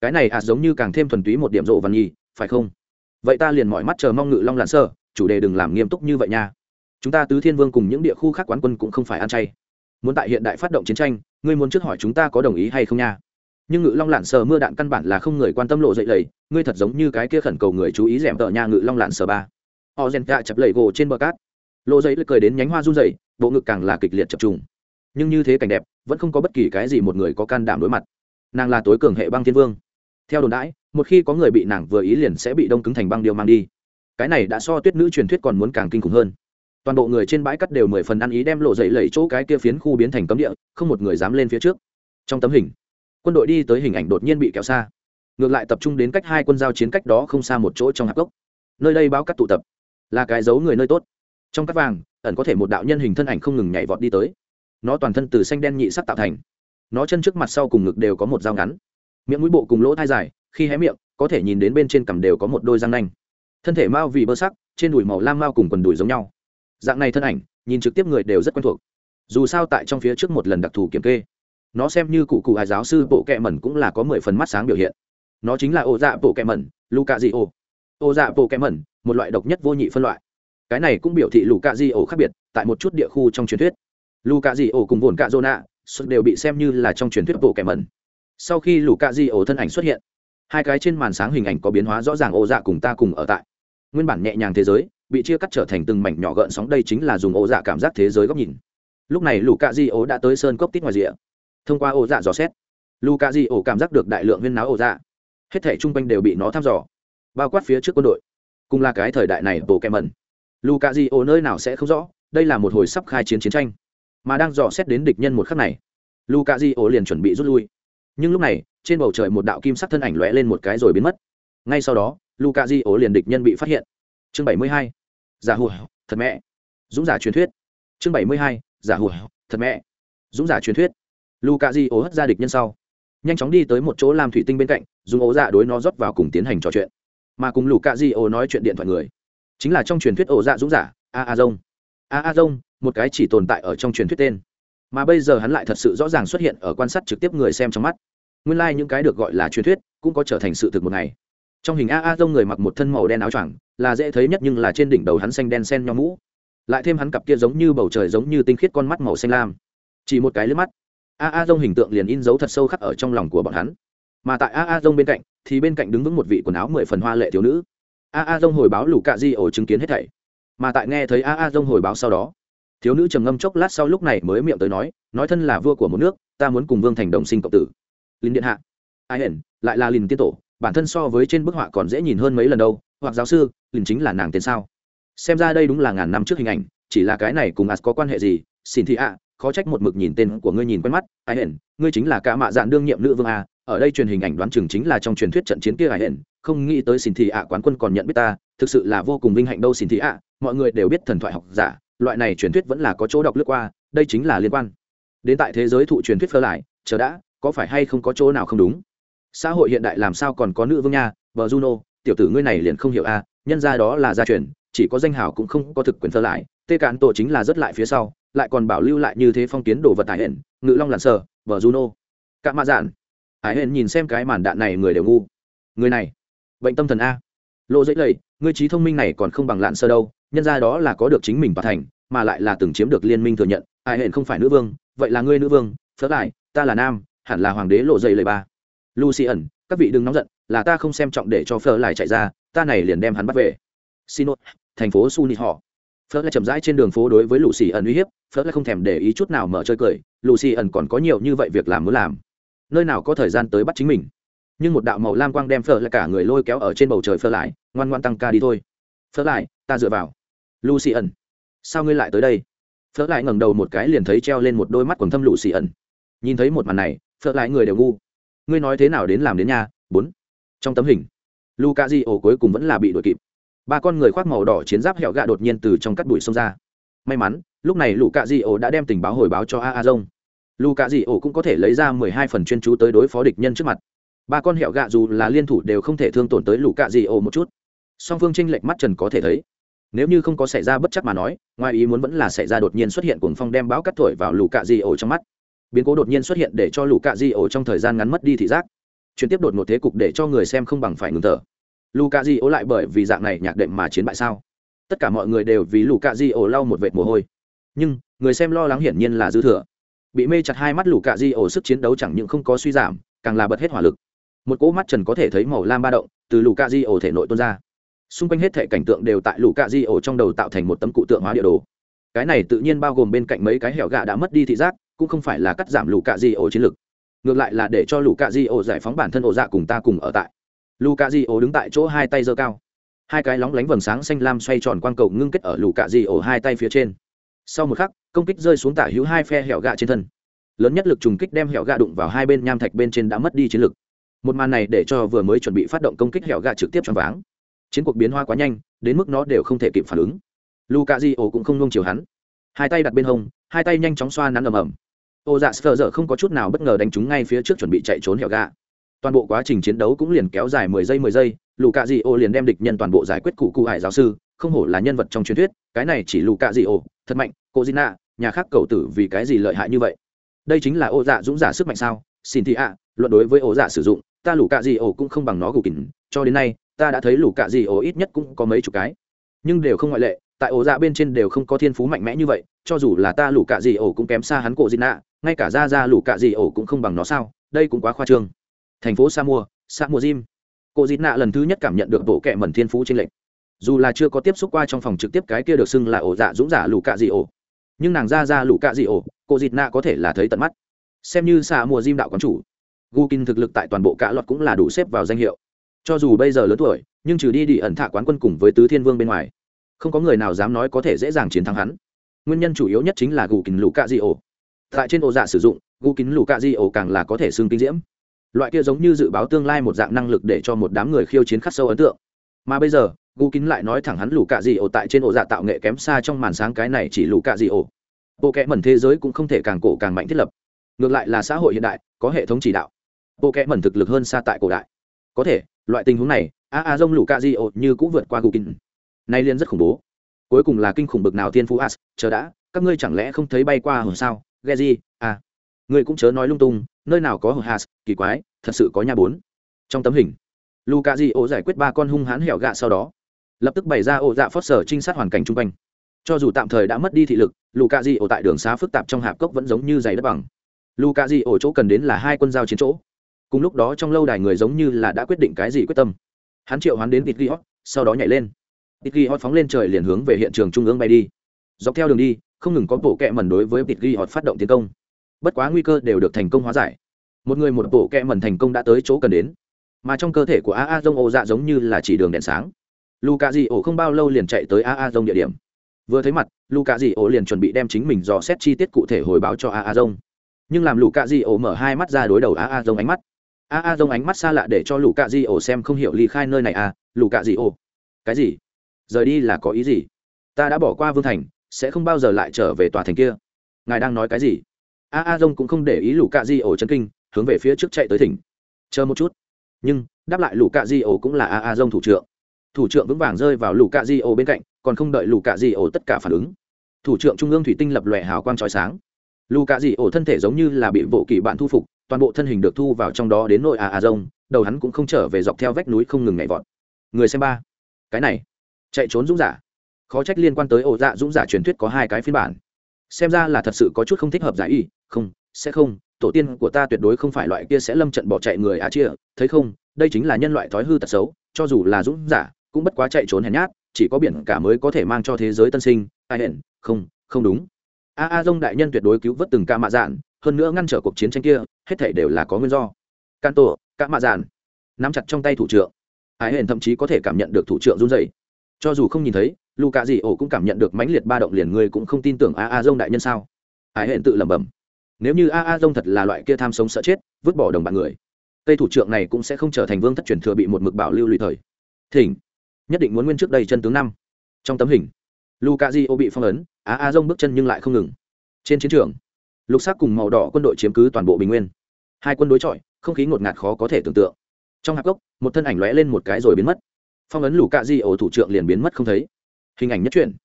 cái này à giống như càng thêm thuần túy một điểm dỗ văn nhi, phải không? Vậy ta liền mọi mắt chờ mong ngự long lặn sơ, chủ đề đừng làm nghiêm túc như vậy nha. Chúng ta tứ thiên vương cùng những địa khu khác quán quân cũng không phải ăn chay. Muốn tại hiện đại phát động chiến tranh, ngươi muốn trước hỏi chúng ta có đồng ý hay không nha? Nhưng ngự long lạn sờ mưa đạn căn bản là không người quan tâm lộ dậy lầy, ngươi thật giống như cái kia khẩn cầu người chú ý rèm tợ nhà ngự long lạn sờ ba. Họ rèn cạ chập lầy gỗ trên bờ cát. Lộ dậy cười đến nhánh hoa run rẩy, bộ ngực càng là kịch liệt chập trùng. Nhưng như thế cảnh đẹp, vẫn không có bất kỳ cái gì một người có can đảm đối mặt. Nàng là tối cường hệ băng thiên vương. Theo đồn đãi một khi có người bị nàng vừa ý liền sẽ bị đông cứng thành băng điêu mang đi. Cái này đã so tuyết nữ truyền thuyết còn muốn càng kinh khủng hơn. Toàn bộ người trên bãi cắt đều mười phần ăn ý đem lộ dậy lẩy chỗ cái kia phiến khu biến thành cấm địa, không một người dám lên phía trước. Trong tấm hình, quân đội đi tới hình ảnh đột nhiên bị kéo xa. Ngược lại tập trung đến cách hai quân giao chiến cách đó không xa một chỗ trong hạp gốc. Nơi đây báo cắt tụ tập, là cái giấu người nơi tốt. Trong cắt vàng, ẩn có thể một đạo nhân hình thân ảnh không ngừng nhảy vọt đi tới. Nó toàn thân từ xanh đen nhị sắc tạo thành. Nó chân trước mặt sau cùng ngực đều có một dao ngắn. Miệng mũi bộ cùng lỗ thai dài khi hé miệng, có thể nhìn đến bên trên cằm đều có một đôi răng nanh. Thân thể mao vì bơ sắc, trên đùi màu lam mao cùng quần đùi giống nhau. Dạng này thân ảnh, nhìn trực tiếp người đều rất quen thuộc. Dù sao tại trong phía trước một lần đặc thù kiểm kê, nó xem như cụ cụ hài giáo sư bộ kẹ mẩn cũng là có mười phần mắt sáng biểu hiện. Nó chính là ô dạ bộ kẹ mẩn luca di ô ô dạ bộ kẹ mẩn, một loại độc nhất vô nhị phân loại. Cái này cũng biểu thị luca di ô khác biệt, tại một chút địa khu trong truyền thuyết. Luca di ô cùng vồn cạ zona đều bị xem như là trong truyền thuyết bộ kẹ mẩn. Sau khi luca di ô thân ảnh xuất hiện hai cái trên màn sáng hình ảnh có biến hóa rõ ràng, ô dạ cùng ta cùng ở tại. Nguyên bản nhẹ nhàng thế giới, bị chia cắt trở thành từng mảnh nhỏ gợn sóng, đây chính là dùng ô dạ cảm giác thế giới góc nhìn. Lúc này lù cạ di ổ đã tới sơn cốc tít ngoài rìa. Thông qua ô dạ dò xét lù cạ di ổ cảm giác được đại lượng huyên náo ô dạ. Hết thể chung quanh đều bị nó thăm dò, bao quát phía trước quân đội. Cùng là cái thời đại này bộ kẹ mẩn lù cạ di ổ nơi nào sẽ không rõ, đây là một hồi sắp khai chiến chiến tranh. Mà đang dò xét đến địch nhân một khắc này lù cạ di ổ liền chuẩn bị rút lui. Nhưng lúc này trên bầu trời một đạo kim sắc thân ảnh lóe lên một cái rồi biến mất. Ngay sau đó lù cạ di liền địch nhân bị phát hiện. Chương bảy mươi hai, giả hùa thật mẹ. Dũng giả truyền thuyết. Chương bảy mươi hai, giả hùa thật mẹ. Dũng giả truyền thuyết. Lu di ố hất ra địch nhân sau. Nhanh chóng đi tới một chỗ làm thủy tinh bên cạnh, dùng ố dạ đối nó rót vào cùng tiến hành trò chuyện. Mà cùng lù di ố nói chuyện điện thoại người, chính là trong truyền thuyết ổ dạ dũng giả, a a dông. A a dông, một cái chỉ tồn tại ở trong truyền thuyết tên. Mà bây giờ hắn lại thật sự rõ ràng xuất hiện ở quan sát trực tiếp người xem trong mắt nguyên lai、like、những cái được gọi là truyền thuyết cũng có trở thành sự thực một ngày. Trong hình a a dông người mặc một thân màu đen áo choàng, là dễ thấy nhất nhưng là trên đỉnh đầu hắn xanh đen sen nho mũ. Lại thêm hắn cặp kia giống như bầu trời giống như tinh khiết con mắt màu xanh lam. Chỉ một cái lướt mắt, a a dông hình tượng liền in dấu thật sâu khắc ở trong lòng của bọn hắn. Mà tại a a dông bên cạnh, thì bên cạnh đứng vững một vị quần áo mười phần hoa lệ thiếu nữ. A a dông hồi báo lù cạ di ổ chứng kiến hết thảy. Mà tại nghe thấy a a dông hồi báo sau đó, thiếu nữ trầm ngâm chốc lát sau lúc này mới miệng tới nói nói thân là vua của một nước, ta muốn cùng vương thành đồng sinh cộng tử linh điện hạ. Ai hển, lại là linh tiên tổ, bản thân so với trên bức họa còn dễ nhìn hơn mấy lần đâu. Hoặc giáo sư, linh chính là nàng tên sao? Xem ra đây đúng là ngàn năm trước hình ảnh, chỉ là cái này cùng as có quan hệ gì? Xin thị ạ, khó trách một mực nhìn tên của ngươi nhìn quen mắt. Ai hển, ngươi chính là cả mạ dạn đương nhiệm nữ vương a. Ở đây truyền hình ảnh đoán chừng chính là trong truyền thuyết trận chiến kia, ai hển. Không nghĩ tới xin thị ạ quán quân còn nhận biết ta, thực sự là vô cùng vinh hạnh đâu, xin thị ạ. Mọi người đều biết thần thoại học giả, loại này truyền thuyết vẫn là có chỗ đọc lướt qua, đây chính là liên quan. Đến tại thế giới thụ truyền thuyết phơ lại, chờ đã có phải hay không có chỗ nào không đúng? Xã hội hiện đại làm sao còn có nữ vương nha? Vợ juno, tiểu tử ngươi này liền không hiểu a, nhân ra đó là gia truyền, chỉ có danh hào cũng không có thực quyền thơ lại, tê cạn tổ chính là rất lại phía sau, lại còn bảo lưu lại như thế phong kiến đồ vật tài hển, ngự long lặn sờ vợ juno. Cả mạ dạn. Hải hển nhìn xem cái màn đạn này người đều ngu. Người này, bệnh tâm thần a. Lộ dễ lầy, ngươi trí thông minh này còn không bằng lạn sơ đâu, nhân ra đó là có được chính mình và thành, mà lại là từng chiếm được liên minh thừa nhận hải hển không phải nữ vương, vậy là ngươi nữ vương phớt lại, ta là nam hẳn là hoàng đế lộ dây lời ba. Lucy ẩn, các vị đừng nóng giận, là ta không xem trọng để cho phở lại chạy ra, ta này liền đem hắn bắt về. Xin lỗi, thành phố Suni họ phở lại chậm rãi trên đường phố đối với lucy ẩn uy hiếp phở lại không thèm để ý chút nào mở chơi cười, lucy ẩn còn có nhiều như vậy việc làm muốn làm. Nơi nào có thời gian tới bắt chính mình. Nhưng một đạo màu lam quang đem phở lại cả người lôi kéo ở trên bầu trời phở lại, ngoan ngoan tăng ca đi thôi. Phở lại, ta dựa vào. Lucy ẩn. Sao ngươi lại tới đây? Phở lại ngẩng đầu một cái liền thấy treo lên một đôi mắt quần thâm lucy ẩn. Nhìn thấy một màn này thợ lại người đều ngu. Ngươi nói thế nào đến làm đến nhà bốn. Trong tấm hình luka di ổ cuối cùng vẫn là bị đuổi kịp. Ba con người khoác màu đỏ chiến giáp hẹo gạ đột nhiên từ trong cắt đùi xông ra. May mắn, lúc này lũ di ổ đã đem tình báo hồi báo cho a a dông lũ cạ di ổ cũng có thể lấy ra mười hai phần chuyên chú tới đối phó địch nhân trước mặt. Ba con hẹo gạ dù là liên thủ đều không thể thương tổn tới lũ di ổ một chút. Song phương tranh lệch mắt trần có thể thấy. Nếu như không có xảy ra bất chắc mà nói, ngoài ý muốn vẫn là xảy ra đột nhiên xuất hiện cuồng phong đem báo cắt thổi vào lũ cạ di ổ trong mắt biến cố đột nhiên xuất hiện để cho lũ cạ di ổ trong thời gian ngắn mất đi thị giác chuyển tiếp đột một thế cục để cho người xem không bằng phải ngừng thở Luka Di ổ lại bởi vì dạng này nhạc đệm mà chiến bại sao? Tất cả mọi người đều vì Luka Di ổ lau một vệt mồ hôi. Nhưng, người xem lo lắng hiển nhiên là dư thừa. Bị mê chặt hai mắt Luka Di ổ sức chiến đấu chẳng những không có suy giảm, càng là bật hết hỏa lực. Một cỗ mắt trần có thể thấy màu lam ba động từ Luka Di ổ thể nội tuôn ra. Xung quanh hết thể cảnh tượng đều tại Luka Di ổ trong đầu tạo thành một tấm cụ tượng hóa địa đồ. Cái này tự nhiên bao gồm bên cạnh mấy cái hẻo gạ đã mất đi thị giác, cũng không phải là cắt giảm lũ cạ Di ổ chiến lực. Ngược lại là để cho lũ cạ Di ổ giải phóng bản thân ổ dạ cùng ta cùng ở tại Lũ cạ Di ổ đứng tại chỗ hai tay giơ cao. Hai cái lóng lánh vầng sáng xanh lam xoay tròn quang cầu ngưng kết ở lũ cạ Di ổ hai tay phía trên. Sau một khắc, công kích rơi xuống tả hữu hai phe hẻo gạ trên thân. Lớn nhất lực trùng kích đem hẻo gạ đụng vào hai bên nham thạch bên trên đã mất đi chiến lực. Một màn này để cho vừa mới chuẩn bị phát động công kích hẻo gạ trực tiếp cho váng. Chiến cuộc biến hóa quá nhanh, đến mức nó đều không thể kịp phản ứng. Luka Di ổ cũng không nuông chiều hắn. Hai tay đặt bên hông, hai tay nhanh chóng xoa nắn ầm ầm. Ô dạ sờ giờ không có chút nào bất ngờ đánh trúng ngay phía trước chuẩn bị chạy trốn hẻo gạ toàn bộ quá trình chiến đấu cũng liền kéo dài mười giây mười giây lù cạ dị ô liền đem địch nhân toàn bộ giải quyết cụ cụ hải giáo sư, không hổ là nhân vật trong truyền thuyết, cái này chỉ lù cạ dị ô thật mạnh cô dina nhà khác cầu tử vì cái gì lợi hại như vậy? Đây chính là ô dạ dũng giả sức mạnh sao? Xin thị ạ, luận đối với ô dạ sử dụng, ta lù cạ dị ô cũng không bằng nó gù kín, cho đến nay, ta đã thấy lù cạ dị ô ít nhất cũng có mấy chục cái. Nhưng đều không ngoại lệ tại ổ dạ bên trên đều không có thiên phú mạnh mẽ như vậy, cho dù là ta lù cạ dị ổ cũng kém xa hắn cổ dị nạ ngay cả ra ra lù cạ dị ổ cũng không bằng nó sao, đây cũng quá khoa trương. Thành phố sa mua sa mua jim cô dị nạ lần thứ nhất cảm nhận được bộ kệ mẩn thiên phú trên lệnh dù là chưa có tiếp xúc qua trong phòng trực tiếp cái kia được xưng là ổ dạ dũng giả lù cạ dị ổ, nhưng nàng ra ra lù cạ dị ổ cô dị nạ có thể là thấy tận mắt. Xem như sa mua diêm đạo quán chủ, gukin thực lực tại toàn bộ cả luật cũng là đủ xếp vào danh hiệu. Cho dù bây giờ lớn tuổi, nhưng trừ đi đi ẩn thả quán quân cùng với tứ thiên vương bên ngoài không có người nào dám nói có thể dễ dàng chiến thắng hắn. Nguyên nhân chủ yếu nhất chính là gù kín lũ cạ di ổ. Tại trên ổ dạ sử dụng, gù kín lũ cạ di ổ càng là có thể xương kinh diễm. Loại kia giống như dự báo tương lai một dạng năng lực để cho một đám người khiêu chiến khắc sâu ấn tượng. Mà bây giờ gu kín lại nói thẳng hắn lũ cạ dị ổ tại trên ổ dạ tạo nghệ kém xa trong màn sáng cái này chỉ lũ cạ dị ổ. Bộ kẽ mẩn thế giới cũng không thể càng cổ càng mạnh thiết lập. Ngược lại là xã hội hiện đại, có hệ thống chỉ đạo. Bộ kẽ mẩn thực lực hơn xa tại cổ đại. Có thể, loại tình huống này, a a dông lũ cạ dị ổ như cũng vượt qua gu kín nay liên rất khủng bố. Cuối cùng là kinh khủng bực nào tiên phú as chờ đã các ngươi chẳng lẽ không thấy bay qua hồn sao? Ghe gì à. Ngươi cũng chớ nói lung tung nơi nào có hờ has, kỳ quái thật sự có nhà bốn. Trong tấm hình luca di ô giải quyết ba con hung hãn hẻo gạ sau đó lập tức bày ra ổ dạ phót sở trinh sát hoàn cảnh chung quanh. Cho dù tạm thời đã mất đi thị lực luca di ô tại đường xá phức tạp trong hạp cốc vẫn giống như giày đất bằng. Luca di ô chỗ cần đến là hai quân giao chiến chỗ. Cùng lúc đó trong lâu đài người giống như là đã quyết định cái gì quyết tâm. Hắn triệu hắn đến tít ghi sau đó nhảy lên tít ghi hót phóng lên trời liền hướng về hiện trường trung ương bay đi. Dọc theo đường đi, không ngừng có bộ kẹ mẩn đối với tít ghi hót phát động tiến công. Bất quá nguy cơ đều được thành công hóa giải. Một người một bộ kẹ mẩn thành công đã tới chỗ cần đến. Mà trong cơ thể của a a dông ổ dạ giống như là chỉ đường đèn sáng. Luka di ổ không bao lâu liền chạy tới a a dông địa điểm. Vừa thấy mặt luka di ổ liền chuẩn bị đem chính mình dò xét chi tiết cụ thể hồi báo cho a a dông. Nhưng làm luka di ổ mở hai mắt ra đối đầu a a dông ánh mắt. A a dông ánh mắt xa lạ để cho luka di ổ xem không hiểu ly khai nơi này à luka di ổ cái gì? Rời đi là có ý gì? Ta đã bỏ qua vương thành, sẽ không bao giờ lại trở về tòa thành kia. Ngài đang nói cái gì? A a dông cũng không để ý lũ cạ di ổ chân kinh, hướng về phía trước chạy tới thỉnh. Chờ một chút. Nhưng, đáp lại lũ cạ di ổ cũng là a a dông thủ trưởng. Thủ trưởng vững vàng rơi vào lũ cạ di ổ bên cạnh, còn không đợi lũ cạ di ổ tất cả phản ứng. Thủ trưởng trung ương thủy tinh lập lòe hào quang trói sáng. Lũ cạ di ổ thân thể giống như là bị bộ kỳ bạn thu phục, toàn bộ thân hình được thu vào trong đó đến nội a a dông đầu hắn cũng không trở về dọc theo vách núi không ngừng nhảy vọt. Người xem ba. Cái này chạy trốn dũng giả. Khó trách liên quan tới ổ dạ dũng giả truyền thuyết có hai cái phiên bản. Xem ra là thật sự có chút không thích hợp giải y. Không, sẽ không. Tổ tiên của ta tuyệt đối không phải loại kia sẽ lâm trận bỏ chạy người à á chia thấy không, đây chính là nhân loại thói hư tật xấu. Cho dù là dũng giả, cũng bất quá chạy trốn hèn nhát. Chỉ có biển cả mới có thể mang cho thế giới tân sinh. Ai hẹn? Không không đúng. A a dông đại nhân tuyệt đối cứu vớt từng ca mạ dạn. Hơn nữa ngăn trở cuộc chiến tranh kia, hết thể đều là có nguyên do. Can tổ, ca mạ dạn. Nắm chặt trong tay thủ trưởng. Ai hẹn thậm chí có thể cảm nhận được thủ trưởng run dày cho dù không nhìn thấy lù cạ dị ổ cũng cảm nhận được mãnh liệt ba động liền người cũng không tin tưởng a a dông đại nhân sao? Ái hẹn tự lẩm bẩm. Nếu như a a dông thật là loại kia tham sống sợ chết, vứt bỏ đồng bạn người, cây thủ trưởng này cũng sẽ không trở thành vương thất truyền thừa bị một mực bảo lưu lụy thời. Thỉnh, nhất định muốn nguyên trước đây chân tướng năm. Trong tấm hình, luka di ổ bị phong ấn, a a dông bước chân nhưng lại không ngừng. Trên chiến trường, lục sắc cùng màu đỏ quân đội chiếm cứ toàn bộ bình nguyên. Hai quân đối chọi, không khí ngột ngạt khó có thể tưởng tượng. Trong hạp gốc, một thân ảnh lóe lên một cái rồi biến mất phong ấn lũ cạ di ổ thủ trưởng liền biến mất không thấy. Hình ảnh nhất truyện.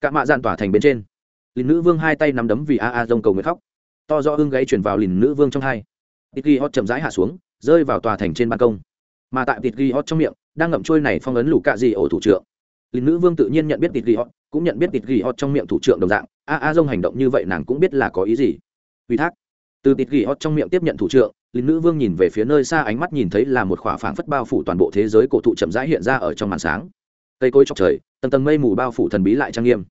Cạ mạ dạn tỏa thành bên trên. Lìn nữ vương hai tay nắm đấm vì a a dông cầu nguyện khóc. To do hưng gáy chuyển vào lìn nữ vương trong hai. Tít ghi hót chậm rãi hạ xuống, rơi vào tòa thành trên ban công. Mà tại tít ghi hót trong miệng, đang ngậm trôi này phong ấn lũ cạ di ổ thủ trưởng. Lìn nữ vương tự nhiên nhận biết tít ghi hót, cũng nhận biết tít ghi hót trong miệng thủ trưởng đồng dạng. A a dông hành động như vậy nàng cũng biết là có ý gì. Ủy thác. Từ tít ghi hót trong miệng tiếp nhận thủ trưởng lính nữ vương nhìn về phía nơi xa ánh mắt nhìn thấy là một khỏa phảng phất bao phủ toàn bộ thế giới cổ thụ chậm rãi hiện ra ở trong màn sáng. Cây cối chọc trời, tầng tầng mây mù bao phủ thần bí lại trang nghiêm.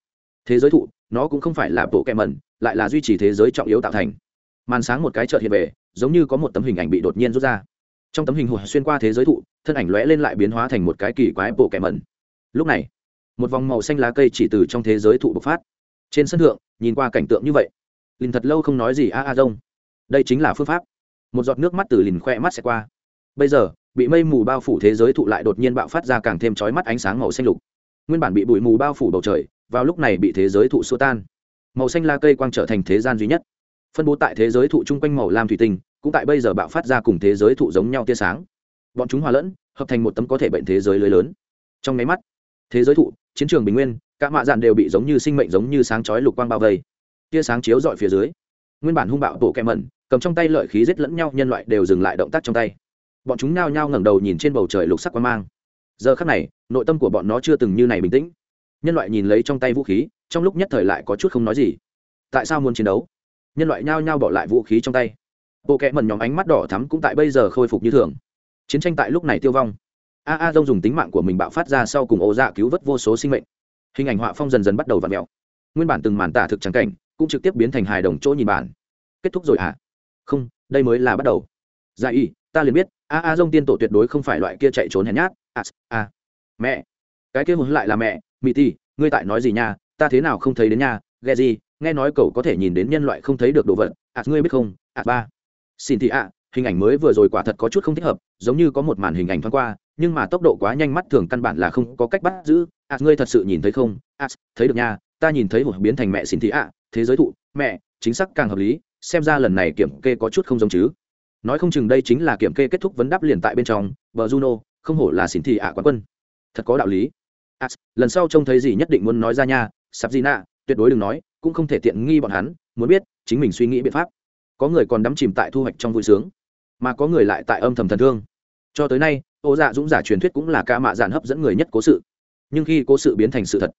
Thế giới thụ, nó cũng không phải là bộ kẹ mẩn, lại là duy trì thế giới trọng yếu tạo thành. Màn sáng một cái chợt hiện về, giống như có một tấm hình ảnh bị đột nhiên rút ra. Trong tấm hình hụt xuyên qua thế giới thụ, thân ảnh lóe lên lại biến hóa thành một cái kỳ quái bộ kẹ mẩn. Lúc này, một vòng màu xanh lá cây chỉ từ trong thế giới thụ bộc phát. Trên sân thượng, nhìn qua cảnh tượng như vậy. Linh thật lâu không nói gì, a a rông đây chính là phương pháp một giọt nước mắt từ lìn khoe mắt sẽ qua. Bây giờ, bị mây mù bao phủ thế giới thụ lại đột nhiên bạo phát ra càng thêm chói mắt ánh sáng màu xanh lục. Nguyên bản bị bụi mù bao phủ bầu trời, vào lúc này bị thế giới thụ xua tan. Màu xanh la cây quang trở thành thế gian duy nhất. Phân bố tại thế giới thụ chung quanh màu lam thủy tinh, cũng tại bây giờ bạo phát ra cùng thế giới thụ giống nhau tia sáng. Bọn chúng hòa lẫn, hợp thành một tấm có thể bệnh thế giới lưới lớn. Trong máy mắt, thế giới thụ, chiến trường bình nguyên các mạ dạn đều bị giống như sinh mệnh giống như sáng chói lục quang bao vây. Tia sáng chiếu dọi phía dưới. Nguyên bản hung bạo tổ kẹ mẩn cầm trong tay lợi khí giết lẫn nhau, nhân loại đều dừng lại động tác trong tay. Bọn chúng nao nhao ngẩng đầu nhìn trên bầu trời lục sắc quang mang. Giờ khắc này, nội tâm của bọn nó chưa từng như này bình tĩnh. Nhân loại nhìn lấy trong tay vũ khí, trong lúc nhất thời lại có chút không nói gì. Tại sao muốn chiến đấu? Nhân loại nhao nhao bỏ lại vũ khí trong tay. Bộ kẽ mần nhóm ánh mắt đỏ thắm cũng tại bây giờ khôi phục như thường. Chiến tranh tại lúc này tiêu vong. A a dông dùng tính mạng của mình bạo phát ra sau cùng ô dạ cứu vớt vô số sinh mệnh. Hình ảnh họa phong dần dần bắt đầu v ặ mẹo nguyên bản từng màn tả thực trắng cảnh, cũng trực tiếp biến thành hài đồng chỗ nhìn bản. Kết thúc rồi hả? Không, đây mới là bắt đầu. Dạ y, ta liền biết, a a dông tiên tổ tuyệt đối không phải loại kia chạy trốn hèn nhát. A a mẹ. Cái kia muốn lại là mẹ. Mỹ ti ngươi tại nói gì nha? Ta thế nào không thấy đến nha? Ghe gì? Nghe nói cậu có thể nhìn đến nhân loại không thấy được đồ vật. A ngươi biết không? A ba. Xin thị a hình ảnh mới vừa rồi quả thật có chút không thích hợp, giống như có một màn hình ảnh thoáng qua, nhưng mà tốc độ quá nhanh mắt thường căn bản là không có cách bắt giữ. A ngươi thật sự nhìn thấy không? A thấy được nha, ta nhìn thấy hổ biến thành mẹ xin thị a thế giới thụ, mẹ, chính xác càng hợp lý xem ra lần này kiểm kê có chút không giống chứ. Nói không chừng đây chính là kiểm kê kết thúc vấn đáp liền tại bên trong bờ juno không hổ là xin thị ạ quán quân. Thật có đạo lý. À, lần sau trông thấy gì nhất định muốn nói ra nha sắp gì nạ tuyệt đối đừng nói cũng không thể tiện nghi bọn hắn muốn biết chính mình suy nghĩ biện pháp. Có người còn đắm chìm tại thu hoạch trong vui sướng mà có người lại tại âm thầm thần thương. Cho tới nay ô dạ dũng giả truyền thuyết cũng là ca mạ dạn hấp dẫn người nhất cố sự. Nhưng khi cố sự biến thành sự thật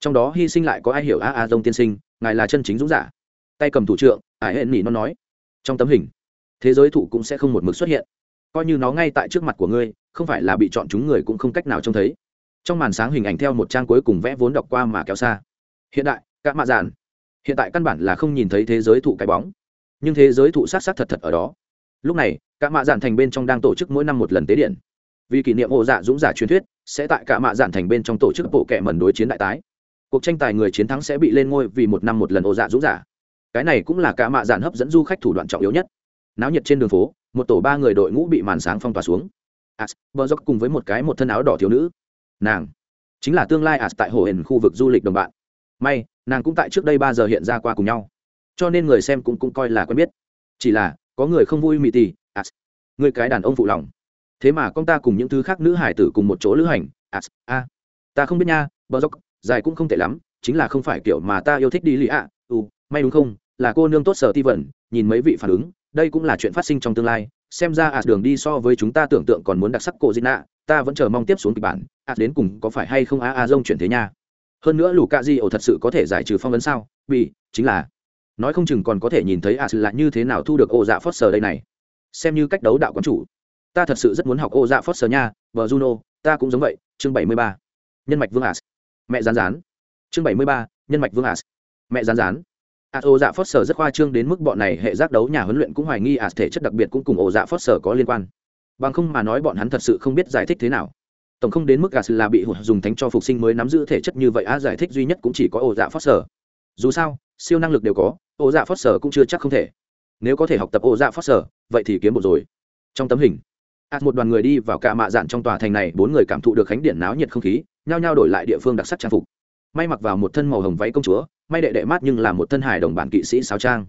trong đó hy sinh lại có ai hiểu a a dông tiên sinh ngài là chân chính dũng giả tay cầm thủ trượng, ải hẹn nỉ nó nói, trong tấm hình, thế giới thụ cũng sẽ không một mực xuất hiện. Coi như nó ngay tại trước mặt của ngươi, không phải là bị chọn chúng người cũng không cách nào trông thấy. Trong màn sáng hình ảnh theo một trang cuối cùng vẽ vốn đọc qua mà kéo xa. Hiện đại các mạ giản hiện tại căn bản là không nhìn thấy thế giới thụ cái bóng. Nhưng thế giới thụ sát sát thật thật ở đó. Lúc này các mạ giản thành bên trong đang tổ chức mỗi năm một lần tế điện. Vì kỷ niệm hộ dạ dũng giả truyền thuyết, sẽ tại cả mạ giản thành bên trong tổ chức bộ kệ mẩn đối chiến đại tái. Cuộc tranh tài người chiến thắng sẽ bị lên ngôi vì một năm một lần hộ dạ dũng giả cái này cũng là cả mạ dạn hấp dẫn du khách thủ đoạn trọng yếu nhất. Náo nhiệt trên đường phố, một tổ ba người đội ngũ bị màn sáng phong tỏa xuống. As, bờ dốc cùng với một cái một thân áo đỏ thiếu nữ. Nàng chính là tương lai as tại hồ hển khu vực du lịch đồng bạn. May, nàng cũng tại trước đây ba giờ hiện ra qua cùng nhau. Cho nên người xem cũng cũng coi là quen biết. Chỉ là, có người không vui mị tì, as, người cái đàn ông phụ lòng. Thế mà con ta cùng những thứ khác nữ hải tử cùng một chỗ lữ hành, as, a, ta không biết nha, bờ dốc, dài cũng không tệ lắm, chính là không phải kiểu mà ta yêu thích đi lì ạ ừ may đúng không là cô nương tốt sở ti vẩn nhìn mấy vị phản ứng, đây cũng là chuyện phát sinh trong tương lai, xem ra ạt đường đi so với chúng ta tưởng tượng còn muốn đặc sắc cổ di nạ, ta vẫn chờ mong tiếp xuống kịch bản ạt đến cùng có phải hay không a a dông chuyển thế nha. Hơn nữa lù cạ di ổ thật sự có thể giải trừ phong ấn sao? Bị chính là, nói không chừng còn có thể nhìn thấy ạt là như thế nào thu được ô dạ foster đây này. Xem như cách đấu đạo quán chủ. Ta thật sự rất muốn học ô dạ foster nha vợ juno ta cũng giống vậy, chương bảy mươi ba. Nhân mạch vương ạt mẹ rán rán. Chương bảy mươi ba, nhân mạch vương ạt mẹ rán rán a ô dạ phớt sở rất khoa trương đến mức bọn này hệ giác đấu nhà huấn luyện cũng hoài nghi ạt thể chất đặc biệt cũng cùng ổ dạ phớt sở có liên quan. Bằng không mà nói bọn hắn thật sự không biết giải thích thế nào. Tổng không đến mức gà là bị hụt dùng thánh cho phục sinh mới nắm giữ thể chất như vậy A giải thích duy nhất cũng chỉ có ổ dạ phớt sở dù sao, siêu năng lực đều có ổ dạ phớt sở cũng chưa chắc không thể. Nếu có thể học tập ổ dạ phớt sở vậy thì kiếm một rồi. Trong tấm hình ạt một đoàn người đi vào cả mạ dạn trong tòa thành này, bốn người cảm thụ được khánh điện náo nhiệt không khí, nhao nhao đổi lại địa phương đặc sắc trang phục may mặc vào một thân màu hồng váy công chúa, may đệ đệ mát nhưng là một thân hài đồng bản kỵ sĩ sao trang.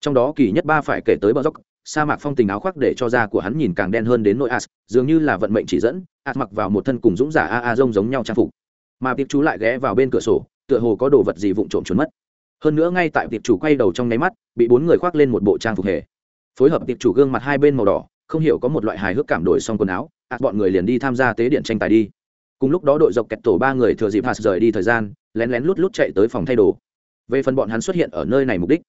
Trong đó kỳ nhất ba phải kể tới bờ dốc, sa mạc phong tình áo khoác để cho da của hắn nhìn càng đen hơn đến nỗi as, dường như là vận mệnh chỉ dẫn, as mặc vào một thân cùng dũng giả a a rông giống nhau trang phục. Mà tiệp chú lại ghé vào bên cửa sổ, tựa hồ có đồ vật gì vụng trộm trốn mất. Hơn nữa ngay tại tiệp chủ quay đầu trong nháy mắt, bị bốn người khoác lên một bộ trang phục hề. Phối hợp tiệp chủ gương mặt hai bên màu đỏ, không hiểu có một loại hài hước cảm đổi xong quần áo ạt bọn người liền đi tham gia tế điện tranh tài đi. Cùng lúc đó đội dọc kẹt tổ ba người thừa dịp hạt rời đi thời gian lén lén lút lút chạy tới phòng thay đồ. Về phần bọn hắn xuất hiện ở nơi này mục đích,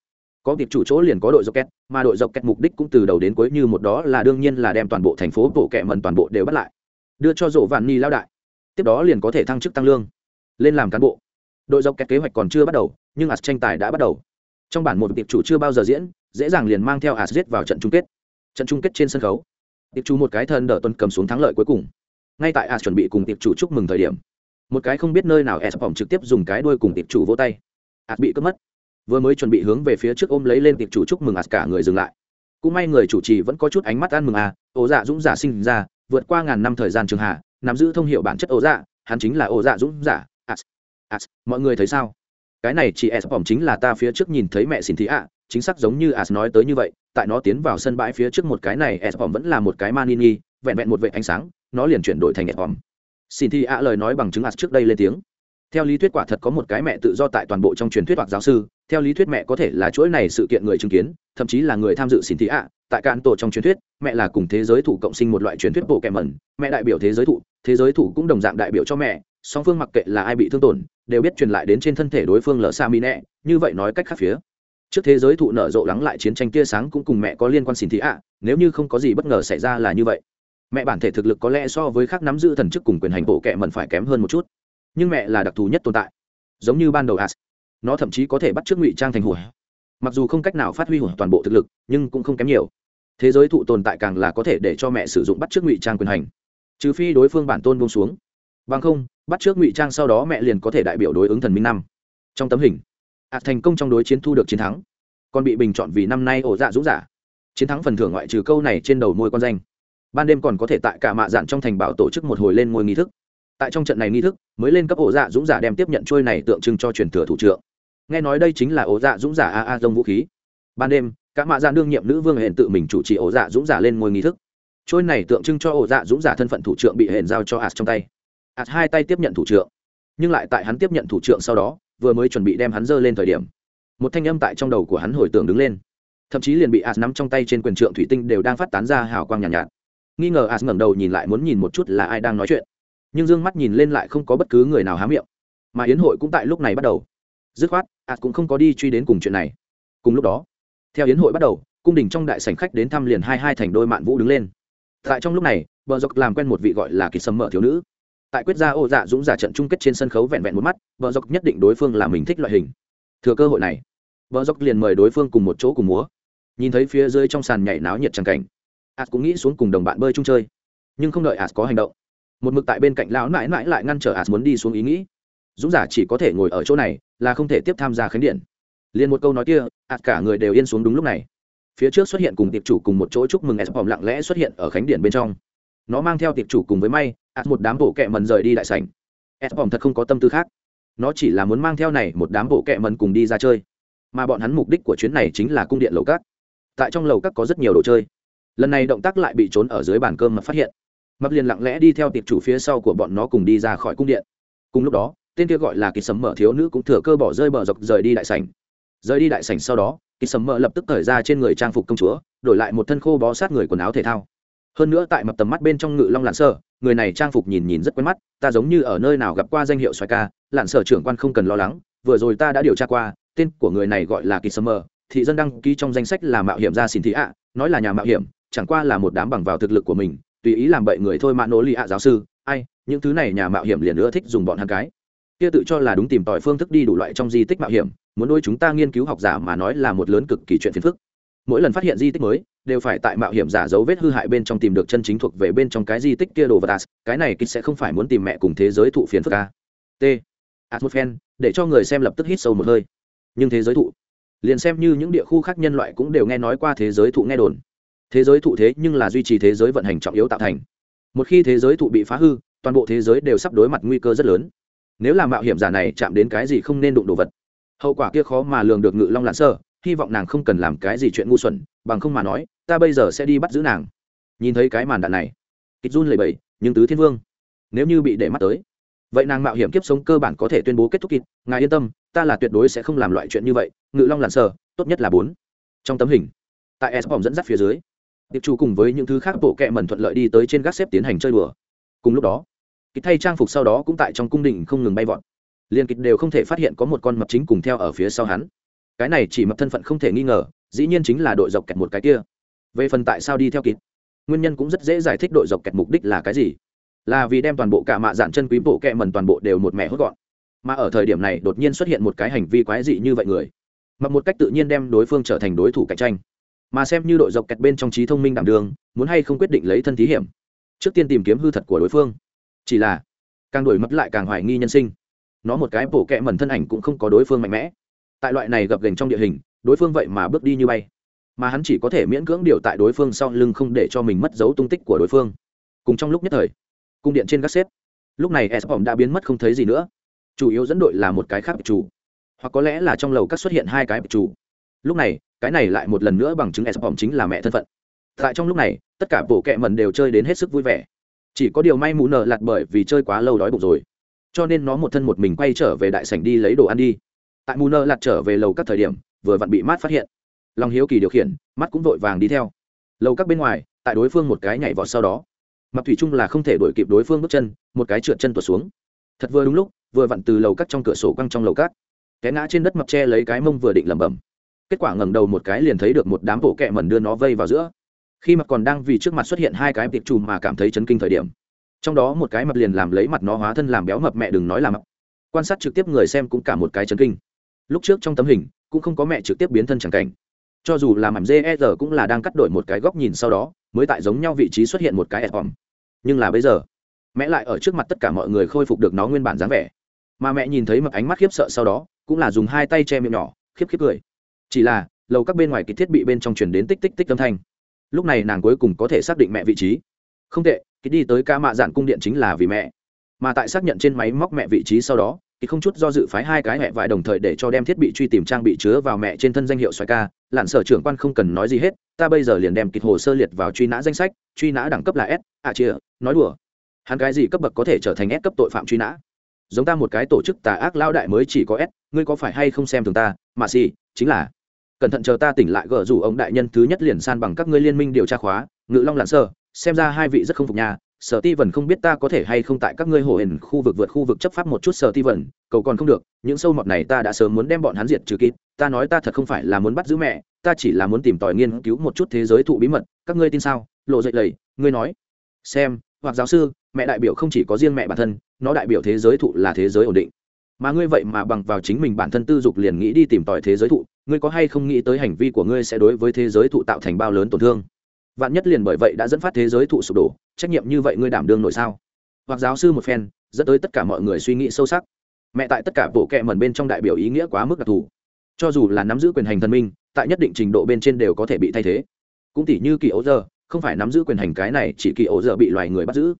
có tiệp chủ chỗ liền có đội dọc kẹt mà đội dọc kẹt mục đích cũng từ đầu đến cuối như một đó là đương nhiên là đem toàn bộ thành phố bộ kẹ mần toàn bộ đều bắt lại, đưa cho rộ vạn ni lao đại. Tiếp đó liền có thể thăng chức tăng lương, lên làm cán bộ. Đội dọc kẹt kế hoạch còn chưa bắt đầu, nhưng ạt tranh tài đã bắt đầu. Trong bản một tiệp chủ chưa bao giờ diễn, dễ dàng liền mang theo ạt giết vào trận chung kết. Trận chung kết trên sân khấu, tiệp chủ một cái thân đỡ tuần cầm xuống thắng lợi cuối cùng. Ngay tại ạt chuẩn bị cùng tiệp chủ chúc mừng thời điểm một cái không biết nơi nào e s phòng trực tiếp dùng cái đuôi cùng tiệp chủ vỗ tay. Ạt bị cướp mất. Vừa mới chuẩn bị hướng về phía trước ôm lấy lên tiệp chủ chúc mừng ạt cả người dừng lại. Cũng may người chủ trì vẫn có chút ánh mắt ăn mừng à ổ dạ dũng giả sinh ra, vượt qua ngàn năm thời gian trường hạ, nắm giữ thông hiệu bản chất ổ dạ hắn chính là ổ dạ dũng giả as as mọi người thấy sao? Cái này chỉ e s phòng chính là ta phía trước nhìn thấy mẹ xin thị ạ, chính xác giống như as nói tới như vậy, tại nó tiến vào sân bãi phía trước một cái này e s phòng vẫn là một cái manini, vẹn vẹn một vệ ánh sáng, nó liền chuyển đổi thành s phòng xin thị ạ lời nói bằng chứng ạt trước đây lên tiếng. Theo lý thuyết quả thật có một cái mẹ tự do tại toàn bộ trong truyền thuyết hoặc giáo sư. Theo lý thuyết mẹ có thể là chuỗi này sự kiện người chứng kiến, thậm chí là người tham dự xin thị ạ. Tại cạn tổ trong truyền thuyết, mẹ là cùng thế giới thủ cộng sinh một loại truyền thuyết bộ kèm mẩn. Mẹ đại biểu thế giới thủ thế giới thủ cũng đồng dạng đại biểu cho mẹ. Song phương mặc kệ là ai bị thương tổn, đều biết truyền lại đến trên thân thể đối phương lỡ xa mi nẹ như vậy nói cách khác phía, trước thế giới thụ nở rộ lắng lại chiến tranh tia sáng cũng cùng mẹ có liên quan xin thị ạ. Nếu như không có gì bất ngờ xảy ra là như vậy mẹ bản thể thực lực có lẽ so với khác nắm giữ thần chức cùng quyền hành bộ kệ mẩn phải kém hơn một chút, nhưng mẹ là đặc thù nhất tồn tại, giống như ban đầu as. Nó thậm chí có thể bắt chước ngụy trang thành hủa. Mặc dù không cách nào phát huy hủa toàn bộ thực lực, nhưng cũng không kém nhiều. Thế giới thụ tồn tại càng là có thể để cho mẹ sử dụng bắt chước ngụy trang quyền hành, trừ phi đối phương bản tôn buông xuống. Bằng không, bắt trước ngụy trang sau đó mẹ liền có thể đại biểu đối ứng thần minh năm. Trong tấm hình ạt thành công trong đối chiến thu được chiến thắng, còn bị bình chọn vì năm nay ổ dạ dũng giả. Chiến thắng phần thưởng ngoại trừ câu này trên đầu môi con danh ban đêm còn có thể tại cả mạ dạn trong thành bảo tổ chức một hồi lên ngôi nghi thức. Tại trong trận này nghi thức mới lên cấp ổ dạ dũng giả đem tiếp nhận trôi này tượng trưng cho truyền thừa thủ trưởng. Nghe nói đây chính là ổ dạ dũng giả a a dông vũ khí. Ban đêm cả mạ dạn đương nhiệm nữ vương hẹn tự mình chủ trì ổ dạ dũng giả lên ngôi nghi thức. Trôi này tượng trưng cho ổ dạ dũng giả thân phận thủ trưởng bị hẹn giao cho ạt trong tay. Ạt hai tay tiếp nhận thủ trưởng. Nhưng lại tại hắn tiếp nhận thủ trưởng sau đó vừa mới chuẩn bị đem hắn dơ lên thời điểm một thanh âm tại trong đầu của hắn hồi tưởng đứng lên. Thậm chí liền bị ạt nắm trong tay trên quyền trượng thủy tinh đều đang phát tán ra hào quang nhàn nhạt, nhạt nghi ngờ as ngẩng đầu nhìn lại muốn nhìn một chút là ai đang nói chuyện. Nhưng d ư ơ n g mắt nhìn lên lại không có bất cứ người nào há miệng. Mà yến hội cũng tại lúc này bắt đầu. Dứt khoát, as cũng không có đi truy đến cùng chuyện này. Cùng lúc đó, theo yến hội bắt đầu, cung đình trong đại sảnh khách đến thăm liền hai hai thành đôi mạn vũ đứng lên. Tại trong lúc này, bờ dọc làm quen một vị gọi là kỳ sầm mở thiếu nữ. Tại quyết gia ô dạ dũng giả trận chung kết trên sân khấu vẹn vẹn một mắt, bờ dọc nhất định đối phương là mình thích loại hình. Thừa cơ hội này, bờ dọc liền mời đối phương cùng một chỗ cùng múa. Nhìn thấy phía dưới trong sàn nhảy náo nhiệt tràng cảnh as cũng nghĩ xuống cùng đồng bạn bơi chung chơi. Nhưng không đợi as có hành động, một mực tại bên cạnh lão mãi mãi lại ngăn trở as muốn đi xuống ý nghĩ. Dũng giả chỉ có thể ngồi ở chỗ này, là không thể tiếp tham gia khánh điện. Liền một câu nói kia, as cả người đều yên xuống đúng lúc này. Phía trước xuất hiện cùng tiệp chủ cùng một chỗ chúc mừng s vòng lặng lẽ xuất hiện ở khánh điện bên trong. Nó mang theo tiệp chủ cùng với may, as một đám bộ kẹ mần rời đi đại sảnh. S vòng thật không có tâm tư khác. Nó chỉ là muốn mang theo này một đám bộ kẹ mần cùng đi ra chơi. Mà bọn hắn mục đích của chuyến này chính là cung điện lầu cát tại trong lầu cát có rất nhiều đồ chơi lần này động tác lại bị trốn ở dưới bàn cơm mà phát hiện. Mập liền lặng lẽ đi theo tiệp chủ phía sau của bọn nó cùng đi ra khỏi cung điện. Cùng lúc đó, tên kia gọi là kỳ sấm mở thiếu nữ cũng thừa cơ bỏ rơi bờ dọc rời đi đại sảnh. Rời đi đại sảnh sau đó kỳ sấm mở lập tức thời ra trên người trang phục công chúa, đổi lại một thân khô bó sát người quần áo thể thao. Hơn nữa tại mập tầm mắt bên trong ngự long lạn sơ, người này trang phục nhìn nhìn rất quen mắt, ta giống như ở nơi nào gặp qua danh hiệu xoài ca, lạn sở trưởng quan không cần lo lắng, vừa rồi ta đã điều tra qua, tên của người này gọi là kỳ sấm mở thị dân đăng ký trong danh sách là mạo hiểm gia xin thị ạ, nói là nhà mạo hiểm chẳng qua là một đám bằng vào thực lực của mình, tùy ý làm bậy người thôi mà nỗ lì ạ giáo sư, ai, những thứ này nhà mạo hiểm liền nữa thích dùng bọn hắn cái. Kia tự cho là đúng tìm tòi phương thức đi đủ loại trong di tích mạo hiểm, muốn đôi chúng ta nghiên cứu học giả mà nói là một lớn cực kỳ chuyện phiền phức. Mỗi lần phát hiện di tích mới, đều phải tại mạo hiểm giả dấu vết hư hại bên trong tìm được chân chính thuộc về bên trong cái di tích kia đồ vật cái này kịch sẽ không phải muốn tìm mẹ cùng thế giới thụ phiền phức a t. Atmosphene để cho người xem lập tức hít sâu một hơi. Nhưng thế giới thụ, liền xem như những địa khu khác nhân loại cũng đều nghe nói qua thế giới thụ nghe đồn thế giới thụ thế nhưng là duy trì thế giới vận hành trọng yếu tạo thành. Một khi thế giới thụ bị phá hư, toàn bộ thế giới đều sắp đối mặt nguy cơ rất lớn. Nếu là mạo hiểm giả này chạm đến cái gì không nên đụng đồ vật. Hậu quả kia khó mà lường được ngự long lặn sơ, hy vọng nàng không cần làm cái gì chuyện ngu xuẩn, bằng không mà nói, ta bây giờ sẽ đi bắt giữ nàng. Nhìn thấy cái màn đạn này kịch run lầy bầy nhưng tứ thiên vương, nếu như bị để mắt tới, vậy nàng mạo hiểm kiếp sống cơ bản có thể tuyên bố kết thúc kịch ngài yên tâm, ta là tuyệt đối sẽ không làm loại chuyện như vậy. Ngự long lặn sơ, tốt nhất là bốn. Trong tấm hình, tại s dẫn dắt phía dưới tiệp chủ cùng với những thứ khác bộ kệ mẩn thuận lợi đi tới trên gác xếp tiến hành chơi đùa. Cùng lúc đó, kịch thay trang phục sau đó cũng tại trong cung đình không ngừng bay vọt. Liên kịch đều không thể phát hiện có một con mập chính cùng theo ở phía sau hắn. Cái này chỉ mập thân phận không thể nghi ngờ, dĩ nhiên chính là đội dọc kẹt một cái kia. Về phần tại sao đi theo kịch, nguyên nhân cũng rất dễ giải thích đội dọc kẹt mục đích là cái gì. Là vì đem toàn bộ cả mạ dạn chân quý bộ kẹ mần toàn bộ đều một mẹ hốt gọn. Mà ở thời điểm này đột nhiên xuất hiện một cái hành vi quái dị như vậy người. Mà một cách tự nhiên đem đối phương trở thành đối thủ cạnh tranh mà xem như đội dọc kẹt bên trong trí thông minh đảm đường, muốn hay không quyết định lấy thân thí hiểm. Trước tiên tìm kiếm hư thật của đối phương. Chỉ là, càng đổi mất lại càng hoài nghi nhân sinh. Nó một cái bổ kẹ mẩn thân ảnh cũng không có đối phương mạnh mẽ. Tại loại này gập gành trong địa hình, đối phương vậy mà bước đi như bay. Mà hắn chỉ có thể miễn cưỡng điều tại đối phương sau lưng không để cho mình mất dấu tung tích của đối phương. Cùng trong lúc nhất thời, cung điện trên các xếp, lúc này s đã biến mất không thấy gì nữa. Chủ yếu dẫn đội là một cái khác chủ. Hoặc có lẽ là trong lầu các xuất hiện hai cái chủ. Lúc này cái này lại một lần nữa bằng chứng s chính là mẹ thân phận. Tại trong lúc này, tất cả bộ kẹ mần đều chơi đến hết sức vui vẻ. Chỉ có điều may mù nợ lạt bởi vì chơi quá lâu đói bụng rồi. Cho nên nó một thân một mình quay trở về đại sảnh đi lấy đồ ăn đi. Tại mù nợ lạt trở về lầu các thời điểm, vừa vặn bị mát phát hiện. Lòng hiếu kỳ điều khiển mắt cũng vội vàng đi theo. Lầu các bên ngoài, tại đối phương một cái nhảy vọt sau đó. Mặc thủy chung là không thể đuổi kịp đối phương bước chân, một cái trượt chân tuột xuống. Thật vừa đúng lúc, vừa vặn từ lầu các trong cửa sổ quăng trong lầu cát té ngã trên đất mập tre lấy cái mông vừa định lẩm bẩm kết quả ngẩng đầu một cái liền thấy được một đám bộ kẹ mẩn đưa nó vây vào giữa. Khi mặt còn đang vì trước mặt xuất hiện hai cái tiệp trùm mà cảm thấy chấn kinh thời điểm. Trong đó một cái mập liền làm lấy mặt nó hóa thân làm béo mập mẹ đừng nói là mập. Quan sát trực tiếp người xem cũng cả một cái chấn kinh. Lúc trước trong tấm hình, cũng không có mẹ trực tiếp biến thân chẳng cảnh. Cho dù là mảnh e ger cũng là đang cắt đổi một cái góc nhìn sau đó, mới tại giống nhau vị trí xuất hiện một cái ẹt hòm. Nhưng là bây giờ, mẹ lại ở trước mặt tất cả mọi người khôi phục được nó nguyên bản dáng vẻ. Mà mẹ nhìn thấy mập ánh mắt khiếp sợ sau đó, cũng là dùng hai tay che miệng nhỏ, khiếp khiếp cười chỉ là, lầu các bên ngoài kịch thiết bị bên trong truyền đến tích tích tích âm thanh. Lúc này nàng cuối cùng có thể xác định mẹ vị trí. Không tệ, kịch đi tới ca mạ dạn cung điện chính là vì mẹ. Mà tại xác nhận trên máy móc mẹ vị trí sau đó thì không chút do dự phái hai cái mẹ vải đồng thời để cho đem thiết bị truy tìm trang bị chứa vào mẹ trên thân danh hiệu xoài ca. Lặn sở trưởng quan không cần nói gì hết, ta bây giờ liền đem kịch hồ sơ liệt vào truy nã danh sách, truy nã đẳng cấp là s à chia nói đùa. Hắn cái gì cấp bậc có thể trở thành s cấp tội phạm truy nã? Giống ta một cái tổ chức tà ác lao đại mới chỉ có s, ngươi có phải hay không xem thường ta? Mà si chính là cẩn thận chờ ta tỉnh lại gỡ rủ ông đại nhân thứ nhất liền san bằng các ngươi liên minh điều tra khóa, ngự long lặn sơ xem ra hai vị rất không phục nhà sở ti vần không biết ta có thể hay không tại các ngươi hồ hển khu vực vượt khu vực chấp pháp một chút sở ti vần cầu còn không được, những sâu mọt này ta đã sớm muốn đem bọn hắn diệt trừ kịp, ta nói ta thật không phải là muốn bắt giữ mẹ, ta chỉ là muốn tìm tòi nghiên cứu một chút thế giới thụ bí mật, các ngươi tin sao? Lộ dậy lầy, ngươi nói. Xem, hoặc giáo sư, mẹ đại biểu không chỉ có riêng mẹ bản thân, nó đại biểu thế giới thụ là thế giới ổn định mà ngươi vậy mà bằng vào chính mình bản thân tư dục liền nghĩ đi tìm tòi thế giới thụ, ngươi có hay không nghĩ tới hành vi của ngươi sẽ đối với thế giới thụ tạo thành bao lớn tổn thương? Vạn nhất liền bởi vậy đã dẫn phát thế giới thụ sụp đổ, trách nhiệm như vậy ngươi đảm đương nổi sao? Hoặc giáo sư một phen, dẫn tới tất cả mọi người suy nghĩ sâu sắc. Mẹ tại tất cả bộ kệ mẩn bên trong đại biểu ý nghĩa quá mức đặc thù. Cho dù là nắm giữ quyền hành thần minh, tại nhất định trình độ bên trên đều có thể bị thay thế. Cũng tỷ như kỳ ấu giờ không phải nắm giữ quyền hành cái này, chỉ kỳ ấu giờ bị loài người bắt giữ.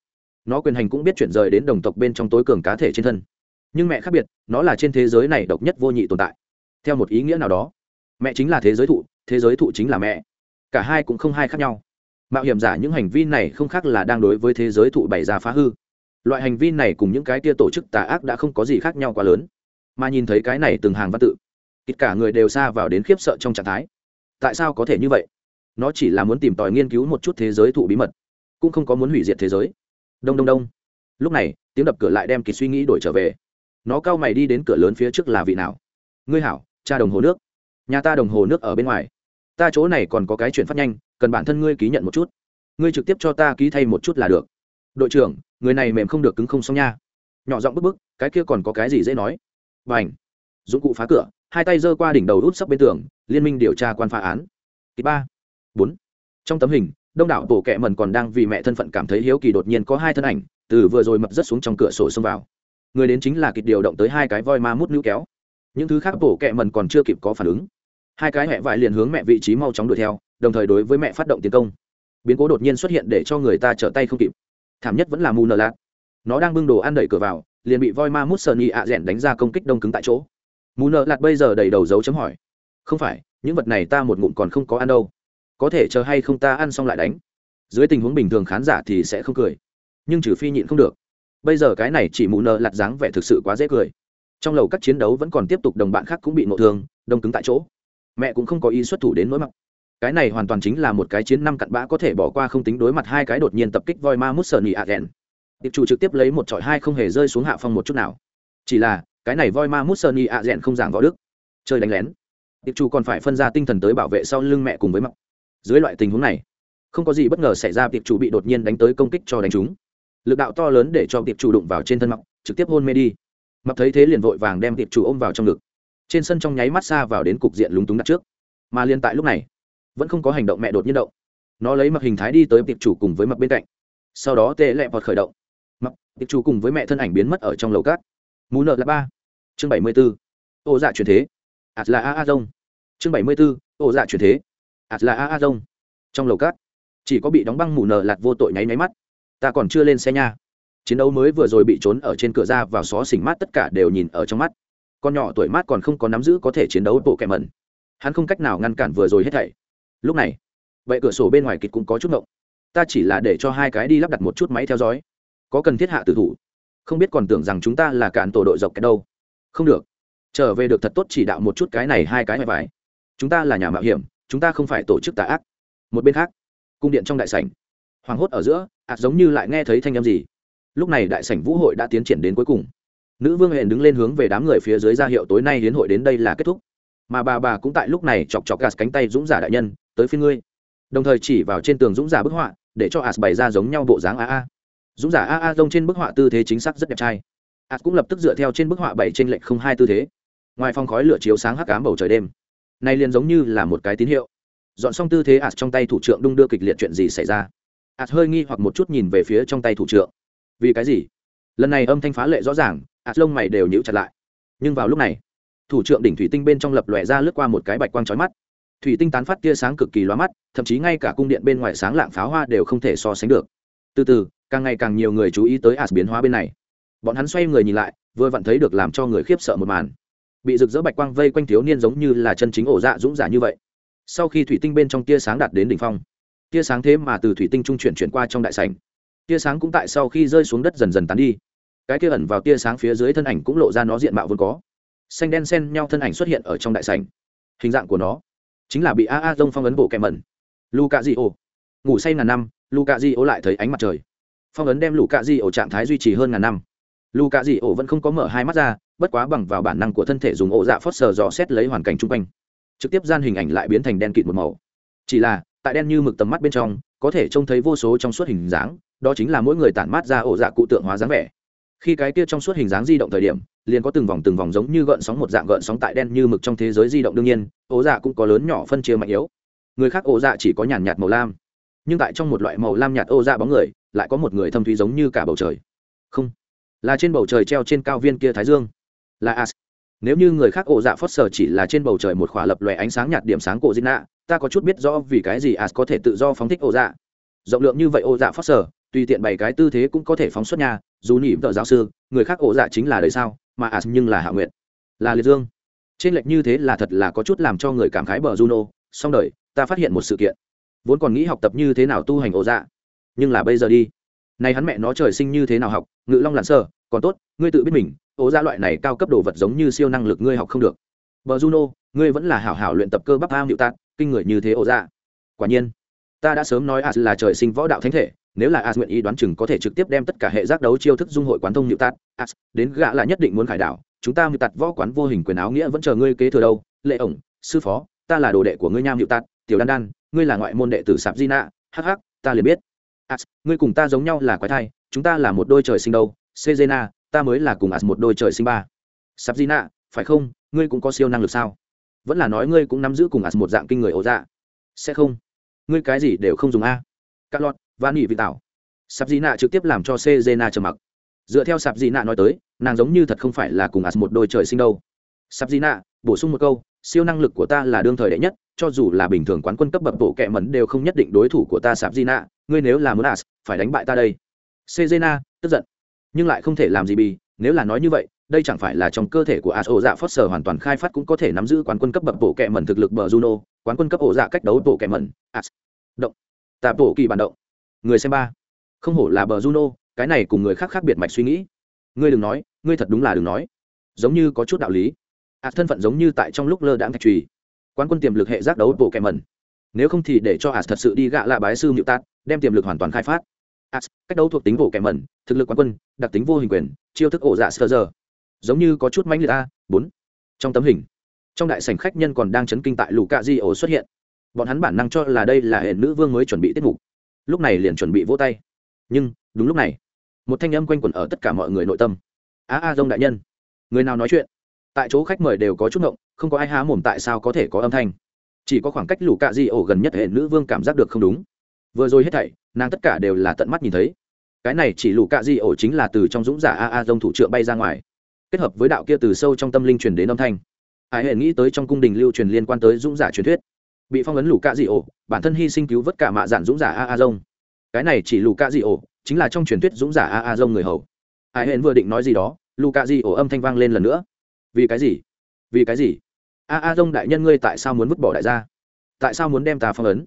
Nó quyền hành cũng biết chuyển rời đến đồng tộc bên trong tối cường cá thể trên thân nhưng mẹ khác biệt, nó là trên thế giới này độc nhất vô nhị tồn tại. Theo một ý nghĩa nào đó, mẹ chính là thế giới thụ, thế giới thụ chính là mẹ. Cả hai cũng không hai khác nhau. Mạo hiểm giả những hành vi này không khác là đang đối với thế giới thụ bày ra phá hư. Loại hành vi này cùng những cái tia tổ chức tà ác đã không có gì khác nhau quá lớn. Mà nhìn thấy cái này từng hàng văn tự tất cả người đều xa vào đến khiếp sợ trong trạng thái. Tại sao có thể như vậy? Nó chỉ là muốn tìm tòi nghiên cứu một chút thế giới thụ bí mật, cũng không có muốn hủy diệt thế giới. Đông đông đông. Lúc này, tiếng đập cửa lại đem kỳ suy nghĩ đổi trở về nó cao mày đi đến cửa lớn phía trước là vị nào? Ngươi hảo, cha đồng hồ nước. Nhà ta đồng hồ nước ở bên ngoài. Ta chỗ này còn có cái chuyển phát nhanh, cần bản thân ngươi ký nhận một chút. Ngươi trực tiếp cho ta ký thay một chút là được. Đội trưởng, người này mềm không được cứng không xong nha. Nhỏ giọng bức bức, cái kia còn có cái gì dễ nói? Và ảnh dụng cụ phá cửa, hai tay giơ qua đỉnh đầu út sấp bên tường, liên minh điều tra quan phá án. Kỳ ba. Bốn. Trong tấm hình, đông đảo tổ kẹ mần còn đang vì mẹ thân phận cảm thấy hiếu kỳ đột nhiên có hai thân ảnh, từ vừa rồi mập rất xuống trong cửa sổ xông vào người đến chính là kịch điều động tới hai cái voi ma mút nữ kéo. Những thứ khác bổ kẹ mần còn chưa kịp có phản ứng. Hai cái mẹ vải liền hướng mẹ vị trí mau chóng đuổi theo, đồng thời đối với mẹ phát động tiến công. Biến cố đột nhiên xuất hiện để cho người ta trở tay không kịp. Thảm nhất vẫn là mù nờ lạc nó đang bưng đồ ăn đẩy cửa vào, liền bị voi ma mút sờ nhị ạ rẽn đánh ra công kích đông cứng tại chỗ. Mù nợ lạt bây giờ đầy đầu dấu chấm hỏi. Không phải, những vật này ta một ngụm còn không có ăn đâu. Có thể chờ hay không ta ăn xong lại đánh. Dưới tình huống bình thường khán giả thì sẽ không cười. Nhưng trừ phi nhịn không được bây giờ cái này chỉ mù nợ lạt dáng vẻ thực sự quá dễ cười. Trong lầu các chiến đấu vẫn còn tiếp tục, đồng bạn khác cũng bị nộ thương, đông cứng tại chỗ. Mẹ cũng không có ý xuất thủ đến nỗi mặt cái này hoàn toàn chính là một cái chiến năm cặn bã có thể bỏ qua không tính đối mặt hai cái đột nhiên tập kích voi ma mút sờ nỉ ạ ghèn tiệp chủ trực tiếp lấy một trọi hai không hề rơi xuống hạ phong một chút nào. Chỉ là, cái này voi ma mút sờ nỉ ạ ghèn không giảng võ đức. Chơi đánh lén. Tiệp chủ còn phải phân ra tinh thần tới bảo vệ sau lưng mẹ cùng với mặt dưới loại tình huống này, không có gì bất ngờ xảy ra, tiệp chủ bị đột nhiên đánh tới công kích cho đánh chúng lực đạo to lớn để cho tiệp chủ đụng vào trên thân mặc, trực tiếp hôn mê đi. Mặc thấy thế liền vội vàng đem tiệp chủ ôm vào trong ngực. Trên sân trong nháy mắt xa vào đến cục diện lúng túng đặt trước. Mà liên tại lúc này, vẫn không có hành động mẹ đột nhiên động. Nó lấy mặc hình thái đi tới tiệp chủ cùng với mặc bên cạnh. Sau đó tê lẹ vọt khởi động. Mặc, tiệp chủ cùng với mẹ thân ảnh biến mất ở trong lầu cát. Mù nợ là ba. Chương bảy mươi bốn ô dạ truyền thế. Ạt là a a dông chương bảy mươi bốn ô dạ truyền thế. Ạt là a a dông trong lầu cát, chỉ có bị đóng băng mù nợ lạt vô tội nháy máy mắt ta còn chưa lên xe nha. Chiến đấu mới vừa rồi bị trốn ở trên cửa ra vào xó xỉnh mát tất cả đều nhìn ở trong mắt. Con nhỏ tuổi mát còn không có nắm giữ có thể chiến đấu bộ kẻ mẩn. Hắn không cách nào ngăn cản vừa rồi hết thảy. Lúc này, vậy cửa sổ bên ngoài kịch cũng có chút ngộng. Ta chỉ là để cho hai cái đi lắp đặt một chút máy theo dõi. Có cần thiết hạ tử thủ? Không biết còn tưởng rằng chúng ta là cản tổ đội dọc cái đâu. Không được. Trở về được thật tốt chỉ đạo một chút cái này hai cái mẹ vải chúng ta là nhà mạo hiểm, chúng ta không phải tổ chức tà ác. Một bên khác, cung điện trong đại sảnh hoảng hốt ở giữa, ạt giống như lại nghe thấy thanh âm gì. Lúc này đại sảnh vũ hội đã tiến triển đến cuối cùng. Nữ vương hẹn đứng lên hướng về đám người phía dưới ra hiệu tối nay hiến hội đến đây là kết thúc. Mà bà bà cũng tại lúc này chọc chọc gạt cánh tay dũng giả đại nhân, tới phía ngươi. Đồng thời chỉ vào trên tường dũng giả bức họa, để cho ạt bày ra giống nhau bộ dáng a a. Dũng giả a a rông trên bức họa tư thế chính xác rất đẹp trai. Ạt cũng lập tức dựa theo trên bức họa bảy trên lệnh không hai tư thế. Ngoài phong khói lửa chiếu sáng hắc cám bầu trời đêm. Này liền giống như là một cái tín hiệu. Dọn xong tư thế ạt trong tay thủ trưởng đung đưa kịch liệt chuyện gì xảy ra ạt hơi nghi hoặc một chút nhìn về phía trong tay thủ trưởng. Vì cái gì? Lần này âm thanh phá lệ rõ ràng, ạt lông mày đều nhíu chặt lại. Nhưng vào lúc này, thủ trưởng đỉnh thủy tinh bên trong lập lòe ra lướt qua một cái bạch quang chói mắt. Thủy tinh tán phát tia sáng cực kỳ loa mắt, thậm chí ngay cả cung điện bên ngoài sáng lạng pháo hoa đều không thể so sánh được. Từ từ, càng ngày càng nhiều người chú ý tới ạt biến hóa bên này. Bọn hắn xoay người nhìn lại, vừa vặn thấy được làm cho người khiếp sợ một màn. Bị rực rỡ bạch quang vây quanh thiếu niên giống như là chân chính ổ dạ dũng giả như vậy. Sau khi thủy tinh bên trong tia sáng đạt đến đỉnh phong tia sáng thế mà từ thủy tinh trung chuyển chuyển qua trong đại sảnh. Tia sáng cũng tại sau khi rơi xuống đất dần dần tán đi. Cái tia ẩn vào tia sáng phía dưới thân ảnh cũng lộ ra nó diện mạo vốn có. Xanh đen xen nhau thân ảnh xuất hiện ở trong đại sảnh. Hình dạng của nó chính là bị a a dông phong ấn bộ kèm mẩn. Luka di ô ngủ say ngàn năm luka di ô lại thấy ánh mặt trời. Phong ấn đem luka di ô trạng thái duy trì hơn ngàn năm. Luka di ô vẫn không có mở hai mắt ra, bất quá bằng vào bản năng của thân thể dùng ổ dạ phớt sờ dò xét lấy hoàn cảnh chung quanh. Trực tiếp gian hình ảnh lại biến thành đen kịt một màu. Chỉ là tại đen như mực tầm mắt bên trong, có thể trông thấy vô số trong suốt hình dáng, đó chính là mỗi người tản mát ra ổ dạ cụ tượng hóa dáng vẻ. Khi cái kia trong suốt hình dáng di động thời điểm, liền có từng vòng từng vòng giống như gợn sóng một dạng gợn sóng tại đen như mực trong thế giới di động đương nhiên, ổ dạ cũng có lớn nhỏ phân chia mạnh yếu. Người khác ổ dạ chỉ có nhàn nhạt màu lam, nhưng tại trong một loại màu lam nhạt ổ dạ bóng người, lại có một người thâm thúy giống như cả bầu trời. Không, là trên bầu trời treo trên cao viên kia thái dương. Là as. Nếu như người khác ổ dạ phớt sờ chỉ là trên bầu trời một khỏa lập lòe ánh sáng nhạt điểm sáng cổ dinh nạ ta có chút biết rõ vì cái gì as có thể tự do phóng thích ô dạ. Rộng lượng như vậy ô dạ phát sở tùy tiện bày cái tư thế cũng có thể phóng xuất nhà dù nhị vợ giáo sư, người khác ô dạ chính là đời sao mà as nhưng là hạ nguyện là liệt dương. Trên lệch như thế là thật là có chút làm cho người cảm khái bờ juno Song đời, ta phát hiện một sự kiện. Vốn còn nghĩ học tập như thế nào tu hành ô dạ nhưng là bây giờ đi. Này hắn mẹ nó trời sinh như thế nào học, ngự long lặn sơ còn tốt, ngươi tự biết mình ổ dạ loại này cao cấp đồ vật giống như siêu năng lực ngươi học không được. Bờ juno, ngươi vẫn là hảo hảo luyện tập cơ bắp ao hiệu tạng kinh người như thế ổ dạ. Quả nhiên, ta đã sớm nói as là trời sinh võ đạo thánh thể, nếu là as nguyện ý đoán chừng có thể trực tiếp đem tất cả hệ giác đấu chiêu thức dung hội quán thông nhự tạt as đến gã là nhất định muốn khải đảo, chúng ta nhự tạt võ quán vô hình quyền áo nghĩa vẫn chờ ngươi kế thừa đâu. Lệ ổng, sư phó, ta là đồ đệ của ngươi nham nhự tạt tiểu đan đan, ngươi là ngoại môn đệ tử sạp di nạ hắc hắc, ta liền biết. As ngươi cùng ta giống nhau là quái thai, chúng ta là một đôi trời sinh đâu. Sejena ta mới là cùng as một đôi trời sinh ba. Sạp di nạ phải không? Ngươi cũng có siêu năng lực sao? Vẫn là nói ngươi cũng nắm giữ cùng ạt một dạng kinh người ổ dạ. Sẽ không. Ngươi cái gì đều không dùng a. Các lọt và nỉ vị tạo sạp dị nạ trực tiếp làm cho c trầm mặc. Dựa theo sạp dị nạ nói tới, nàng giống như thật không phải là cùng ạt một đôi trời sinh đâu. Sạp dị nạ, bổ sung một câu, siêu năng lực của ta là đương thời đệ nhất, cho dù là bình thường quán quân cấp bậc bộ kệ mẩn đều không nhất định đối thủ của ta sạp di nạ. Ngươi nếu là muốn as phải đánh bại ta đây. Sejena tức giận. Nhưng lại không thể làm gì bị nếu là nói như vậy đây chẳng phải là trong cơ thể của Aso dạ Foster hoàn toàn khai phát cũng có thể nắm giữ quán quân cấp bậc bộ kệ mẩn thực lực bờ juno, quán quân cấp ổ dạ cách đấu bộ kệ mẩn, as. Động. Tạ bộ kỳ bản động. Người xem ba. Không hổ là bờ juno, cái này cùng người khác khác biệt mạch suy nghĩ. Ngươi đừng nói, ngươi thật đúng là đừng nói. Giống như có chút đạo lý. As thân phận giống như tại trong lúc lơ đãng thạch trùy. Quán quân tiềm lực hệ giác đấu bộ kệ mẩn. Nếu không thì để cho as thật sự đi gạ lạ bái sư nhự tát, đem tiềm lực hoàn toàn khai phát. As, cách đấu thuộc tính bộ kệ mẩn, thực lực quán quân, đặc tính vô hình quyền, chiêu thức ổ dạ sơ giờ giống như có chút mãnh liệt a, bốn. Trong tấm hình, trong đại sảnh khách nhân còn đang chấn kinh tại lù cạ di ổ xuất hiện. Bọn hắn bản năng cho là đây là hệ nữ vương mới chuẩn bị tiết mục. Lúc này liền chuẩn bị vỗ tay. Nhưng, đúng lúc này, một thanh âm quanh quẩn ở tất cả mọi người nội tâm. A a dông đại nhân, người nào nói chuyện? Tại chỗ khách mời đều có chút ngộng, không có ai há mồm tại sao có thể có âm thanh. Chỉ có khoảng cách lù cạ di ổ gần nhất hệ nữ vương cảm giác được không đúng. Vừa rồi hết thảy, nàng tất cả đều là tận mắt nhìn thấy. Cái này chỉ lù cạ di ổ chính là từ trong dũng giả a a dông thủ trượng bay ra ngoài kết hợp với đạo kia từ sâu trong tâm linh truyền đến âm thanh. Hải hệ nghĩ tới trong cung đình lưu truyền liên quan tới dũng giả truyền thuyết. Bị phong ấn lù cạ dị ổ, bản thân hy sinh cứu vớt cả mạ dạn dũng giả a a dông cái này chỉ lù cạ dị ổ, chính là trong truyền thuyết dũng giả a a dông người hầu. Hải hệ vừa định nói gì đó lù cạ dị ổ âm thanh vang lên lần nữa. Vì cái gì? Vì cái gì? A a dông đại nhân ngươi tại sao muốn vứt bỏ đại gia? Tại sao muốn đem ta phong ấn?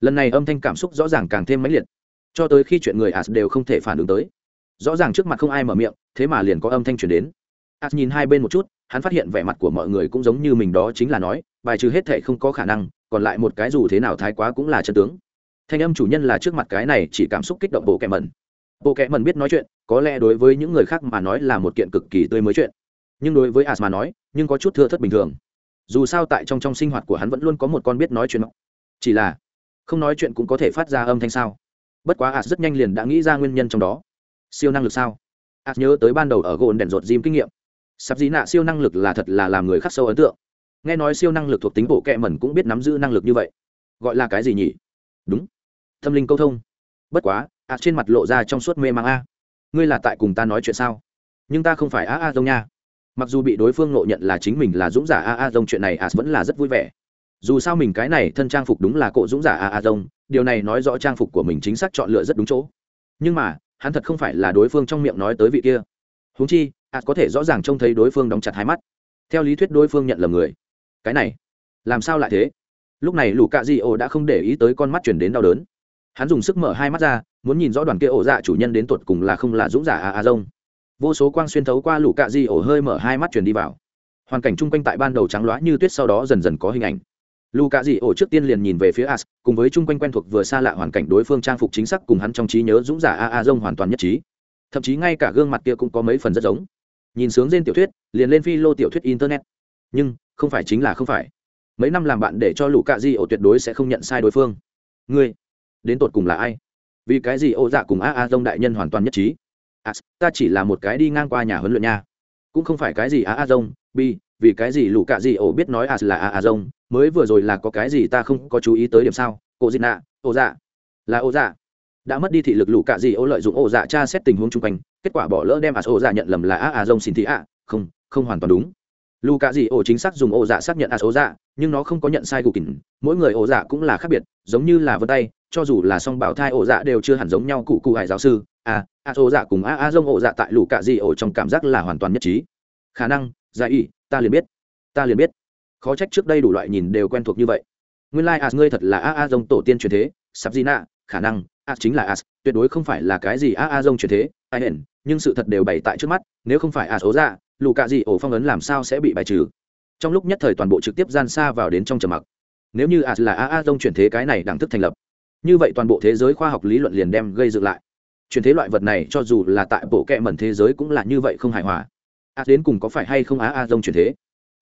Lần này âm thanh cảm xúc rõ ràng càng thêm mãnh liệt. Cho tới khi chuyện người as đều không thể phản ứng tới. Rõ ràng trước mặt không ai mở miệng, thế mà liền có âm thanh chuyển đến as nhìn hai bên một chút, hắn phát hiện vẻ mặt của mọi người cũng giống như mình đó chính là nói, bài trừ hết thệ không có khả năng, còn lại một cái dù thế nào thái quá cũng là chân tướng. Thanh âm chủ nhân là trước mặt cái này chỉ cảm xúc kích động bộ kẹ mẩn. Bộ kẹ mẩn biết nói chuyện, có lẽ đối với những người khác mà nói là một kiện cực kỳ tươi mới chuyện. Nhưng đối với as mà nói, nhưng có chút thưa thất bình thường. Dù sao tại trong trong sinh hoạt của hắn vẫn luôn có một con biết nói chuyện. Chỉ là, không nói chuyện cũng có thể phát ra âm thanh sao? Bất quá as rất nhanh liền đã nghĩ ra nguyên nhân trong đó. Siêu năng lực sao? As nhớ tới ban đầu ở gồn đèn rột diêm kinh nghiệm sắp dĩ nạ siêu năng lực là thật là làm người khắc sâu ấn tượng. Nghe nói siêu năng lực thuộc tính bộ kẹ mẩn cũng biết nắm giữ năng lực như vậy. Gọi là cái gì nhỉ? Đúng. Tâm linh câu thông. Bất quá as trên mặt lộ ra trong suốt mê mang a. Ngươi là tại cùng ta nói chuyện sao? Nhưng ta không phải a a dông nha. Mặc dù bị đối phương ngộ nhận là chính mình là dũng giả a a dông, chuyện này as vẫn là rất vui vẻ. Dù sao mình cái này thân trang phục đúng là cộ dũng giả a a dông, điều này nói rõ trang phục của mình chính xác chọn lựa rất đúng chỗ. Nhưng mà, hắn thật không phải là đối phương trong miệng nói tới vị kia. Húng chi as có thể rõ ràng trông thấy đối phương đóng chặt hai mắt. Theo lý thuyết đối phương nhận lầm người. Cái này, làm sao lại thế? Lúc này lũ cạ di ổ đã không để ý tới con mắt chuyển đến đau đớn. Hắn dùng sức mở hai mắt ra, muốn nhìn rõ đoàn kia ổ dạ chủ nhân đến tột cùng là không là dũng giả a a rông. vô số quang xuyên thấu qua lũ cạ di ổ hơi mở hai mắt chuyển đi vào. Hoàn cảnh chung quanh tại ban đầu trắng loá như tuyết sau đó dần dần có hình ảnh. Lũ cạ di ổ trước tiên liền nhìn về phía as, cùng với chung quanh quen thuộc vừa xa lạ hoàn cảnh đối phương trang phục chính xác cùng hắn trong trí nhớ dũng giả a a rông hoàn toàn nhất trí. Thậm chí ngay cả gương mặt kia cũng có mấy phần rất giống nhìn sướng trên tiểu thuyết, liền lên phi lô tiểu thuyết internet. Nhưng, không phải chính là không phải. Mấy năm làm bạn để cho lũ cạ di ổ tuyệt đối sẽ không nhận sai đối phương. Ngươi, đến tột cùng là ai? Vì cái gì ô dạ cùng a a dông đại nhân hoàn toàn nhất trí? As ta chỉ là một cái đi ngang qua nhà huấn luyện nha. Cũng không phải cái gì a a dông b, vì cái gì lũ cạ gì ổ biết nói as là a a dông mới vừa rồi là có cái gì ta không có chú ý tới điểm sao? Cô dĩ nạ ô dạ. Là ô dạ. Đã mất đi thị lực lũ cạ gì ổ lợi dụng ô dạ tra xét tình huống chung quanh kết quả bỏ lỡ đem Aso dạ nhận lầm là a a dông xin thị a. Không không hoàn toàn đúng. Lũ cạ gì ổ chính xác dùng ổ dạ xác nhận Aso dạ nhưng nó không có nhận sai gù kỉnh mỗi người ổ dạ cũng là khác biệt giống như là vân tay cho dù là song bảo thai ổ dạ đều chưa hẳn giống nhau cụ cụ hải giáo sư. A a dạ cùng a a dông ổ dạ tại lũ cạ di ổ trong cảm giác là hoàn toàn nhất trí. Khả năng dạ y ta liền biết ta liền biết. Khó trách trước đây đủ loại nhìn đều quen thuộc như vậy. Nguyên lai、like, as ngươi thật là a a dông tổ tiên truyền thế sắp gì nạ khả năng as chính là as tuyệt đối không phải là cái gì a a dông truyền thế ai hển nhưng sự thật đều bày tại trước mắt, nếu không phải a số ra lũ cạ dị ổ phong ấn làm sao sẽ bị bài trừ? Trong lúc nhất thời toàn bộ trực tiếp gian xa vào đến trong trầm mặc. Nếu như A là a a dông chuyển thế cái này đẳng thức thành lập, như vậy toàn bộ thế giới khoa học lý luận liền đem gây dựng lại. Chuyển thế loại vật này cho dù là tại bộ kệ mẩn thế giới cũng là như vậy không hài hòa. A đến cùng có phải hay không A a dông chuyển thế?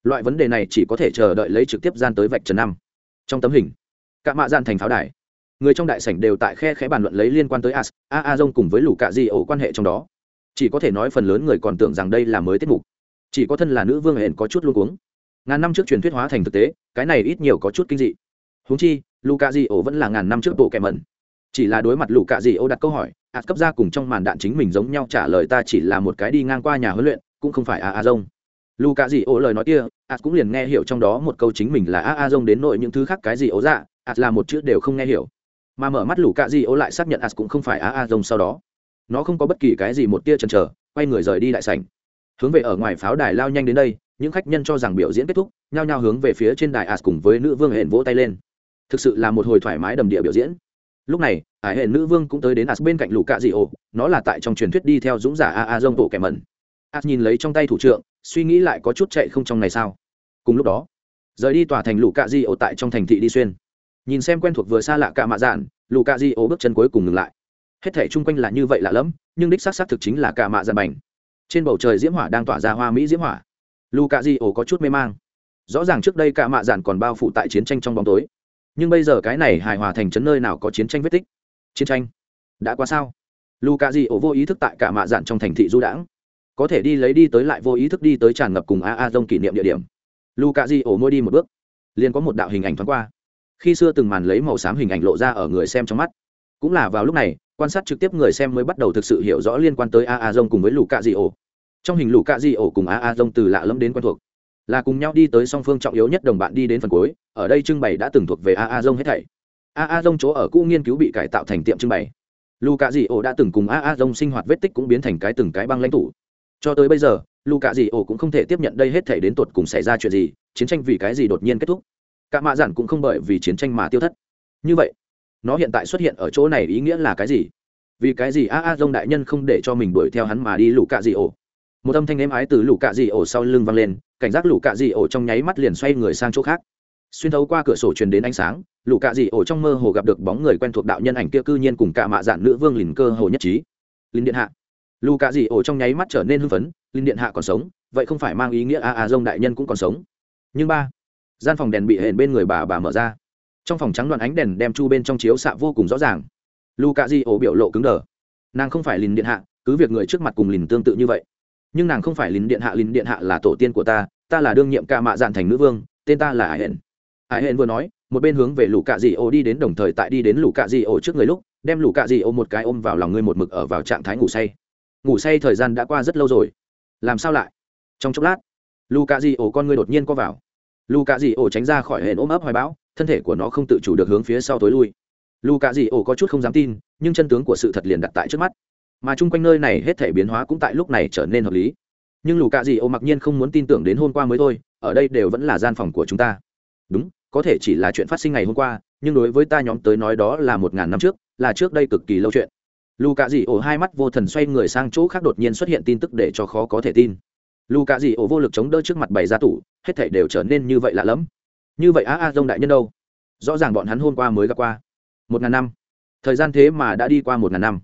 Loại vấn đề này chỉ có thể chờ đợi lấy trực tiếp gian tới vạch trần năm. Trong tấm hình, cả mạ gian thành pháo đài. Người trong đại sảnh đều tại khe khẽ bàn luận lấy liên quan tới as, a a dông cùng với lũ cạ di ổ quan hệ trong đó chỉ có thể nói phần lớn người còn tưởng rằng đây là mới tiết mục. Chỉ có thân là nữ vương hển có chút luôn cuống. Ngàn năm trước truyền thuyết hóa thành thực tế, cái này ít nhiều có chút kinh dị. Húng chi lù cạ dị ổ vẫn là ngàn năm trước bộ kẻ mẩn. Chỉ là đối mặt lù cạ dị ổ đặt câu hỏi ạt cấp ra cùng trong màn đạn chính mình giống nhau trả lời ta chỉ là một cái đi ngang qua nhà huấn luyện, cũng không phải a a dông lù cạ dị ổ lời nói kia ạt cũng liền nghe hiểu trong đó một câu chính mình là a a dông đến nội những thứ khác cái gì ố dạ ạt là một chữ đều không nghe hiểu. Mà mở mắt lù cạ dị ổ lại xác nhận ạt cũng không phải a a dông sau đó nó không có bất kỳ cái gì một tia chần chờ, quay người rời đi đại sảnh. Hướng về ở ngoài pháo đài lao nhanh đến đây, những khách nhân cho rằng biểu diễn kết thúc, nhao nhao hướng về phía trên đài as cùng với nữ vương hển vỗ tay lên. Thực sự là một hồi thoải mái đầm địa biểu diễn. Lúc này, ải hệ nữ vương cũng tới đến as bên cạnh lũ cạ dị ổ, nó là tại trong truyền thuyết đi theo dũng giả a a dông tổ kẻ mẩn. As nhìn lấy trong tay thủ trượng, suy nghĩ lại có chút chạy không trong này sao? Cùng lúc đó, rời đi tòa thành lũ cạ dị ổ tại trong thành thị đi xuyên. Nhìn xem quen thuộc vừa xa lạ cạ mạ dạn lũ cạ dị ổ bước chân cuối cùng ngừng lại hết thể chung quanh là như vậy lạ lẫm, nhưng đích xác xác thực chính là cả mạ dạn bành. Trên bầu trời diễm hỏa đang tỏa ra hoa mỹ diễm hỏa. Lu cạ di ổ có chút mê mang. Rõ ràng trước đây cả mạ giản còn bao phủ tại chiến tranh trong bóng tối. Nhưng bây giờ cái này hài hòa thành trấn nơi nào có chiến tranh vết tích? Chiến tranh? Đã qua sao? Lu cạ di ổ vô ý thức tại cả mạ giản trong thành thị du đãng. Có thể đi lấy đi tới lại vô ý thức đi tới tràn ngập cùng a a dông kỷ niệm địa điểm. Lu cạ di ổ môi đi một bước. Liền có một đạo hình ảnh thoáng qua. Khi xưa từng màn lấy màu xám hình ảnh lộ ra ở người xem trong mắt. Cũng là vào lúc này quan sát trực tiếp người xem mới bắt đầu thực sự hiểu rõ liên quan tới a a dông cùng với lũ cạ dị ổ trong hình lũ cạ dị ổ cùng a a dông từ lạ lẫm đến quen thuộc, là cùng nhau đi tới song phương trọng yếu nhất đồng bạn đi đến phần cuối, ở đây trưng bày đã từng thuộc về a a dông hết thảy. A a dông chỗ ở cũ nghiên cứu bị cải tạo thành tiệm trưng bày. Lũ cạ dị ổ đã từng cùng a a dông sinh hoạt vết tích cũng biến thành cái từng cái băng lãnh tủ. Cho tới bây giờ lũ cạ dị ổ cũng không thể tiếp nhận đây hết thảy đến tột cùng xảy ra chuyện gì, chiến tranh vì cái gì đột nhiên kết thúc. Cả mạ giản cũng không bởi vì chiến tranh mà tiêu thất. Như vậy nó hiện tại xuất hiện ở chỗ này ý nghĩa là cái gì? Vì cái gì a a dông đại nhân không để cho mình đuổi theo hắn mà đi lù cạ dị ổ? Một âm thanh êm ái từ lũ cạ dị ổ sau lưng vang lên, cảnh giác lũ cạ dị ổ trong nháy mắt liền xoay người sang chỗ khác. Xuyên thấu qua cửa sổ truyền đến ánh sáng, lũ cạ dị ổ trong mơ hồ gặp được bóng người quen thuộc đạo nhân ảnh kia cư nhiên cùng cả mạ dạn nữ vương lìn cơ hồ nhất trí. Linh điện hạ. Lũ cạ dị ổ trong nháy mắt trở nên hưng phấn linh điện hạ còn sống, vậy không phải mang ý nghĩa a a dông đại nhân cũng còn sống. Nhưng ba, gian phòng đèn bị hển bên người bà bà mở ra trong phòng trắng đoàn ánh đèn đem chu bên trong chiếu xạ vô cùng rõ ràng. Lũ cạ ổ biểu lộ cứng đờ. Nàng không phải lìn điện hạ, cứ việc người trước mặt cùng lìn tương tự như vậy. Nhưng nàng không phải lìn điện hạ, lìn điện hạ là tổ tiên của ta ta là đương nhiệm ca mạ dạn thành nữ vương, tên ta là ải hển ải hển vừa nói, một bên hướng về lũ cạ dị ô đi đến đồng thời tại đi đến lũ cạ dị ô trước người lúc, đem lũ cạ dị ô một cái ôm vào lòng ngươi một mực ở vào trạng thái ngủ say. Ngủ say thời gian đã qua rất lâu rồi. Làm sao lại? Trong chốc lát lũ cạ dị ô con ngươi đột nhiên co vào. Lũ cạ dị ô tránh ra khỏi hển ôm ấp hoài bão thân thể của nó không tự chủ được hướng phía sau tối lui. Lũ cạ dị Ổ có chút không dám tin, nhưng chân tướng của sự thật liền đặt tại trước mắt. Mà chung quanh nơi này hết thể biến hóa cũng tại lúc này trở nên hợp lý. Nhưng lù cạ dị Ổ mặc nhiên không muốn tin tưởng đến hôm qua mới thôi, ở đây đều vẫn là gian phòng của chúng ta. Đúng, có thể chỉ là chuyện phát sinh ngày hôm qua, nhưng đối với ta nhóm tới nói đó là một ngàn năm trước, là trước đây cực kỳ lâu chuyện. Lù cạ dị ổ hai mắt vô thần xoay người sang chỗ khác đột nhiên xuất hiện tin tức để cho khó có thể tin. Lù cạ dị ổ vô lực chống đỡ trước mặt bày ra tủ, hết thể đều trở nên như vậy lạ lẫm như vậy a a dông đại nhân đâu? Rõ ràng bọn hắn hôm qua mới gặp qua. Một ngàn năm. Thời gian thế mà đã đi qua một ngàn năm.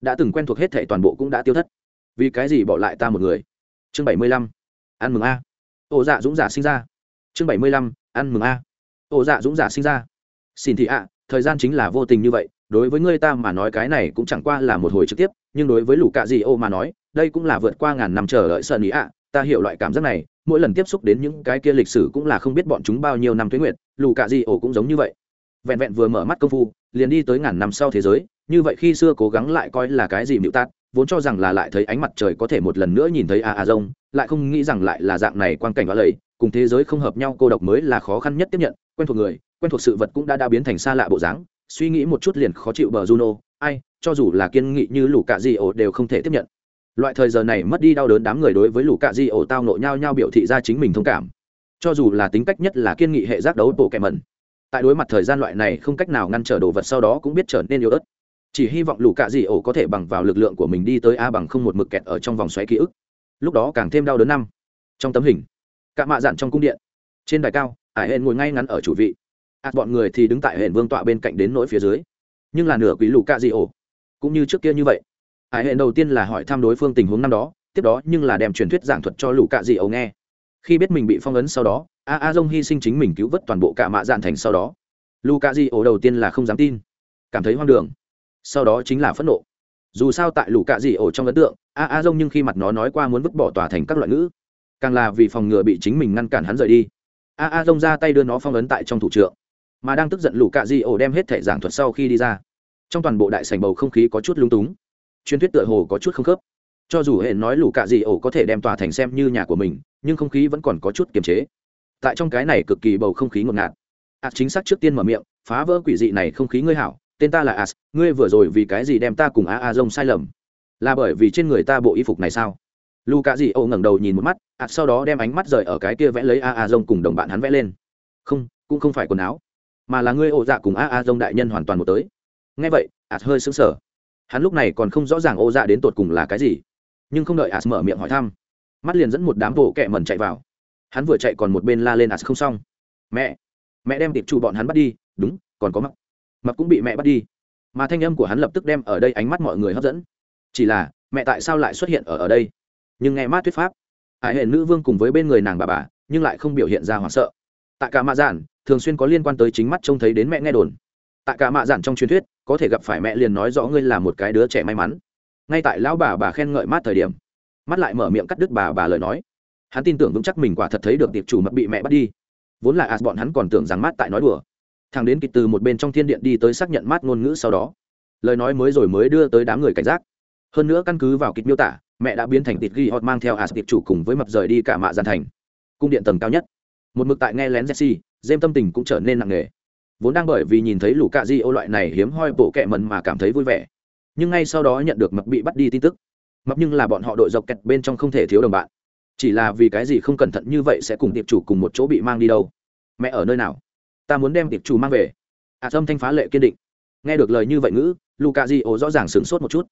Đã từng quen thuộc hết thảy toàn bộ cũng đã tiêu thất. Vì cái gì bỏ lại ta một người? Chương bảy mươi lăm. Ăn mừng a. Ô dạ dũng giả sinh ra. Chương bảy mươi lăm. Ăn mừng a. Ô dạ dũng giả sinh ra. Xin thị ạ, thời gian chính là vô tình như vậy. Đối với ngươi ta mà nói cái này cũng chẳng qua là một hồi trực tiếp, nhưng đối với lũ cạ dị ô mà nói, đây cũng là vượt qua ngàn năm chờ đợi sợ ý ạ. Ta hiểu loại cảm giác này mỗi lần tiếp xúc đến những cái kia lịch sử cũng là không biết bọn chúng bao nhiêu năm tuế nguyệt lũ cạ di ổ cũng giống như vậy. Vẹn vẹn vừa mở mắt công phu, liền đi tới ngàn năm sau thế giới, như vậy khi xưa cố gắng lại coi là cái gì mịu tát vốn cho rằng là lại thấy ánh mặt trời có thể một lần nữa nhìn thấy a a rông, lại không nghĩ rằng lại là dạng này quan cảnh đó lầy, cùng thế giới không hợp nhau, cô độc mới là khó khăn nhất tiếp nhận, quen thuộc người, quen thuộc sự vật cũng đã đã biến thành xa lạ bộ dáng, suy nghĩ một chút liền khó chịu bờ juno, ai, cho dù là kiên nghị như lũ cạ di ổ đều không thể tiếp nhận loại thời giờ này mất đi đau đớn đám người đối với lũ cạ di ổ tao nộ nhau nhau biểu thị ra chính mình thông cảm. Cho dù là tính cách nhất là kiên nghị hệ giác đấu bộ kẻ mẩn, tại đối mặt thời gian loại này không cách nào ngăn trở đồ vật sau đó cũng biết trở nên yếu ớt. Chỉ hy vọng lũ cạ dị ổ có thể bằng vào lực lượng của mình đi tới a bằng không một mực kẹt ở trong vòng xoáy ký ức. Lúc đó càng thêm đau đớn năm. Trong tấm hình, cạ mạ dạn trong cung điện. Trên đài cao ải hên ngồi ngay ngắn ở chủ vị. Ạt bọn người thì đứng tại hển vương tọa bên cạnh đến nỗi phía dưới. Nhưng là nửa quý lũ cạ dị ổ, cũng như trước kia như vậy hải hệ đầu tiên là hỏi thăm đối phương tình huống năm đó, tiếp đó nhưng là đem truyền thuyết giảng thuật cho lũ cạ dị ấu nghe. Khi biết mình bị phong ấn sau đó, a a dông hy sinh chính mình cứu vớt toàn bộ cả mạ dạn thành sau đó. Lũ cạ dị ấu đầu tiên là không dám tin, cảm thấy hoang đường. Sau đó chính là phẫn nộ. Dù sao tại lũ cạ dị ấu trong ấn tượng, a a dông nhưng khi mặt nó nói qua muốn vứt bỏ tòa thành các loại ngữ, càng là vì phòng ngừa bị chính mình ngăn cản hắn rời đi. A a dông ra tay đưa nó phong ấn tại trong thủ trượng, mà đang tức giận lũ cạ dị ổ đem hết thể giảng thuật sau khi đi ra. Trong toàn bộ đại sành bầu không khí có chút lung túng truyền thuyết tựa hồ có chút không khớp. Cho dù hệ nói lũ cạ dị ổ có thể đem tòa thành xem như nhà của mình, nhưng không khí vẫn còn có chút kiềm chế. Tại trong cái này cực kỳ bầu không khí ngột ngạt. Ạt chính xác trước tiên mở miệng, phá vỡ quỷ dị này không khí ngươi hảo, tên ta là as, ngươi vừa rồi vì cái gì đem ta cùng a a rông sai lầm? Là bởi vì trên người ta bộ y phục này sao? Lu cạ dị ổ ngẩng đầu nhìn một mắt ạt sau đó đem ánh mắt rời ở cái kia vẽ lấy a a rông cùng đồng bạn hắn vẽ lên. Không, cũng không phải quần áo, mà là ngươi ổ dạ cùng a a rông đại nhân hoàn toàn một tới. Ngay vậy ạt hơi sững sờ hắn lúc này còn không rõ ràng ô dạ đến tột cùng là cái gì. Nhưng không đợi as mở miệng hỏi thăm, mắt liền dẫn một đám bộ kẹ mẩn chạy vào. Hắn vừa chạy còn một bên la lên as không xong. Mẹ mẹ đem tiệp trụ bọn hắn bắt đi. Đúng, còn có mập. Mập cũng bị mẹ bắt đi. Mà thanh âm của hắn lập tức đem ở đây ánh mắt mọi người hấp dẫn. Chỉ là, mẹ tại sao lại xuất hiện ở ở đây? Nhưng nghe mát thuyết pháp hải hệ nữ vương cùng với bên người nàng bà bà, nhưng lại không biểu hiện ra hoảng sợ. Tại cả mạ giản, thường xuyên có liên quan tới chính mắt trông thấy đến mẹ nghe đồn. Tại cả mạ giản trong truyền thuyết có thể gặp phải mẹ liền nói rõ ngươi là một cái đứa trẻ may mắn. Ngay tại lão bà bà khen ngợi mát thời điểm, mắt lại mở miệng cắt đứt bà bà lời nói. Hắn tin tưởng vững chắc mình quả thật thấy được tiệp chủ mập bị mẹ bắt đi. Vốn là as bọn hắn còn tưởng rằng mát tại nói đùa. Thằng đến kịch từ một bên trong thiên điện đi tới xác nhận mát ngôn ngữ sau đó, lời nói mới rồi mới đưa tới đám người cảnh giác. Hơn nữa căn cứ vào kịch miêu tả, mẹ đã biến thành tịt ghi hot mang theo as tiệp chủ cùng với mập rời đi cả mạ gian thành. Cung điện tầng cao nhất. Một mực tại nghe lén jesse dêm tâm tình cũng trở nên nặng nề vốn đang bởi vì nhìn thấy lũ cạ di ô loại này hiếm hoi bộ kẹ mần mà cảm thấy vui vẻ. Nhưng ngay sau đó nhận được mập bị bắt đi tin tức. Mập nhưng là bọn họ đội dọc kẹt bên trong không thể thiếu đồng bạn. Chỉ là vì cái gì không cẩn thận như vậy sẽ cùng tiệp chủ cùng một chỗ bị mang đi đâu? Mẹ ở nơi nào? Ta muốn đem tiệp chủ mang về. Ạ à, thanh phá lệ kiên định. Nghe được lời như vậy ngữ luka di ô rõ ràng sửng sốt một chút.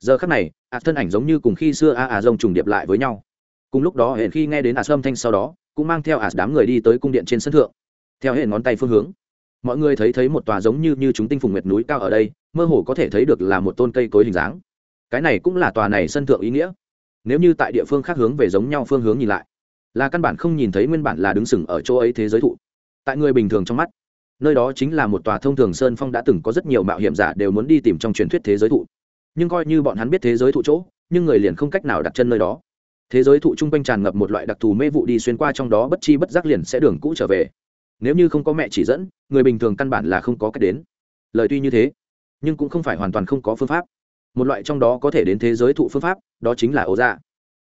Giờ khắc này ạ thân ảnh giống như cùng khi xưa a à, à rông trùng điệp lại với nhau. Cùng lúc đó hển khi nghe đến à, ạ âm thanh sau đó cũng mang theo ạ đám người đi tới cung điện trên sân thượng. Theo hệ ngón tay phương hướng mọi người thấy thấy một tòa giống như như chúng tinh phùng nguyệt núi cao ở đây, mơ hồ có thể thấy được là một tôn cây cối hình dáng. Cái này cũng là tòa này sân thượng ý nghĩa. Nếu như tại địa phương khác hướng về giống nhau phương hướng nhìn lại, là căn bản không nhìn thấy nguyên bản là đứng sừng ở chỗ ấy thế giới thụ. Tại người bình thường trong mắt, nơi đó chính là một tòa thông thường sơn phong đã từng có rất nhiều mạo hiểm giả đều muốn đi tìm trong truyền thuyết thế giới thụ. Nhưng coi như bọn hắn biết thế giới thụ chỗ, nhưng người liền không cách nào đặt chân nơi đó. Thế giới thụ chung quanh tràn ngập một loại đặc thù mê vụ đi xuyên qua trong đó bất chi bất giác liền sẽ đường cũ trở về nếu như không có mẹ chỉ dẫn, người bình thường căn bản là không có cách đến. Lời tuy như thế, nhưng cũng không phải hoàn toàn không có phương pháp. Một loại trong đó có thể đến thế giới thụ phương pháp, đó chính là ô dạ.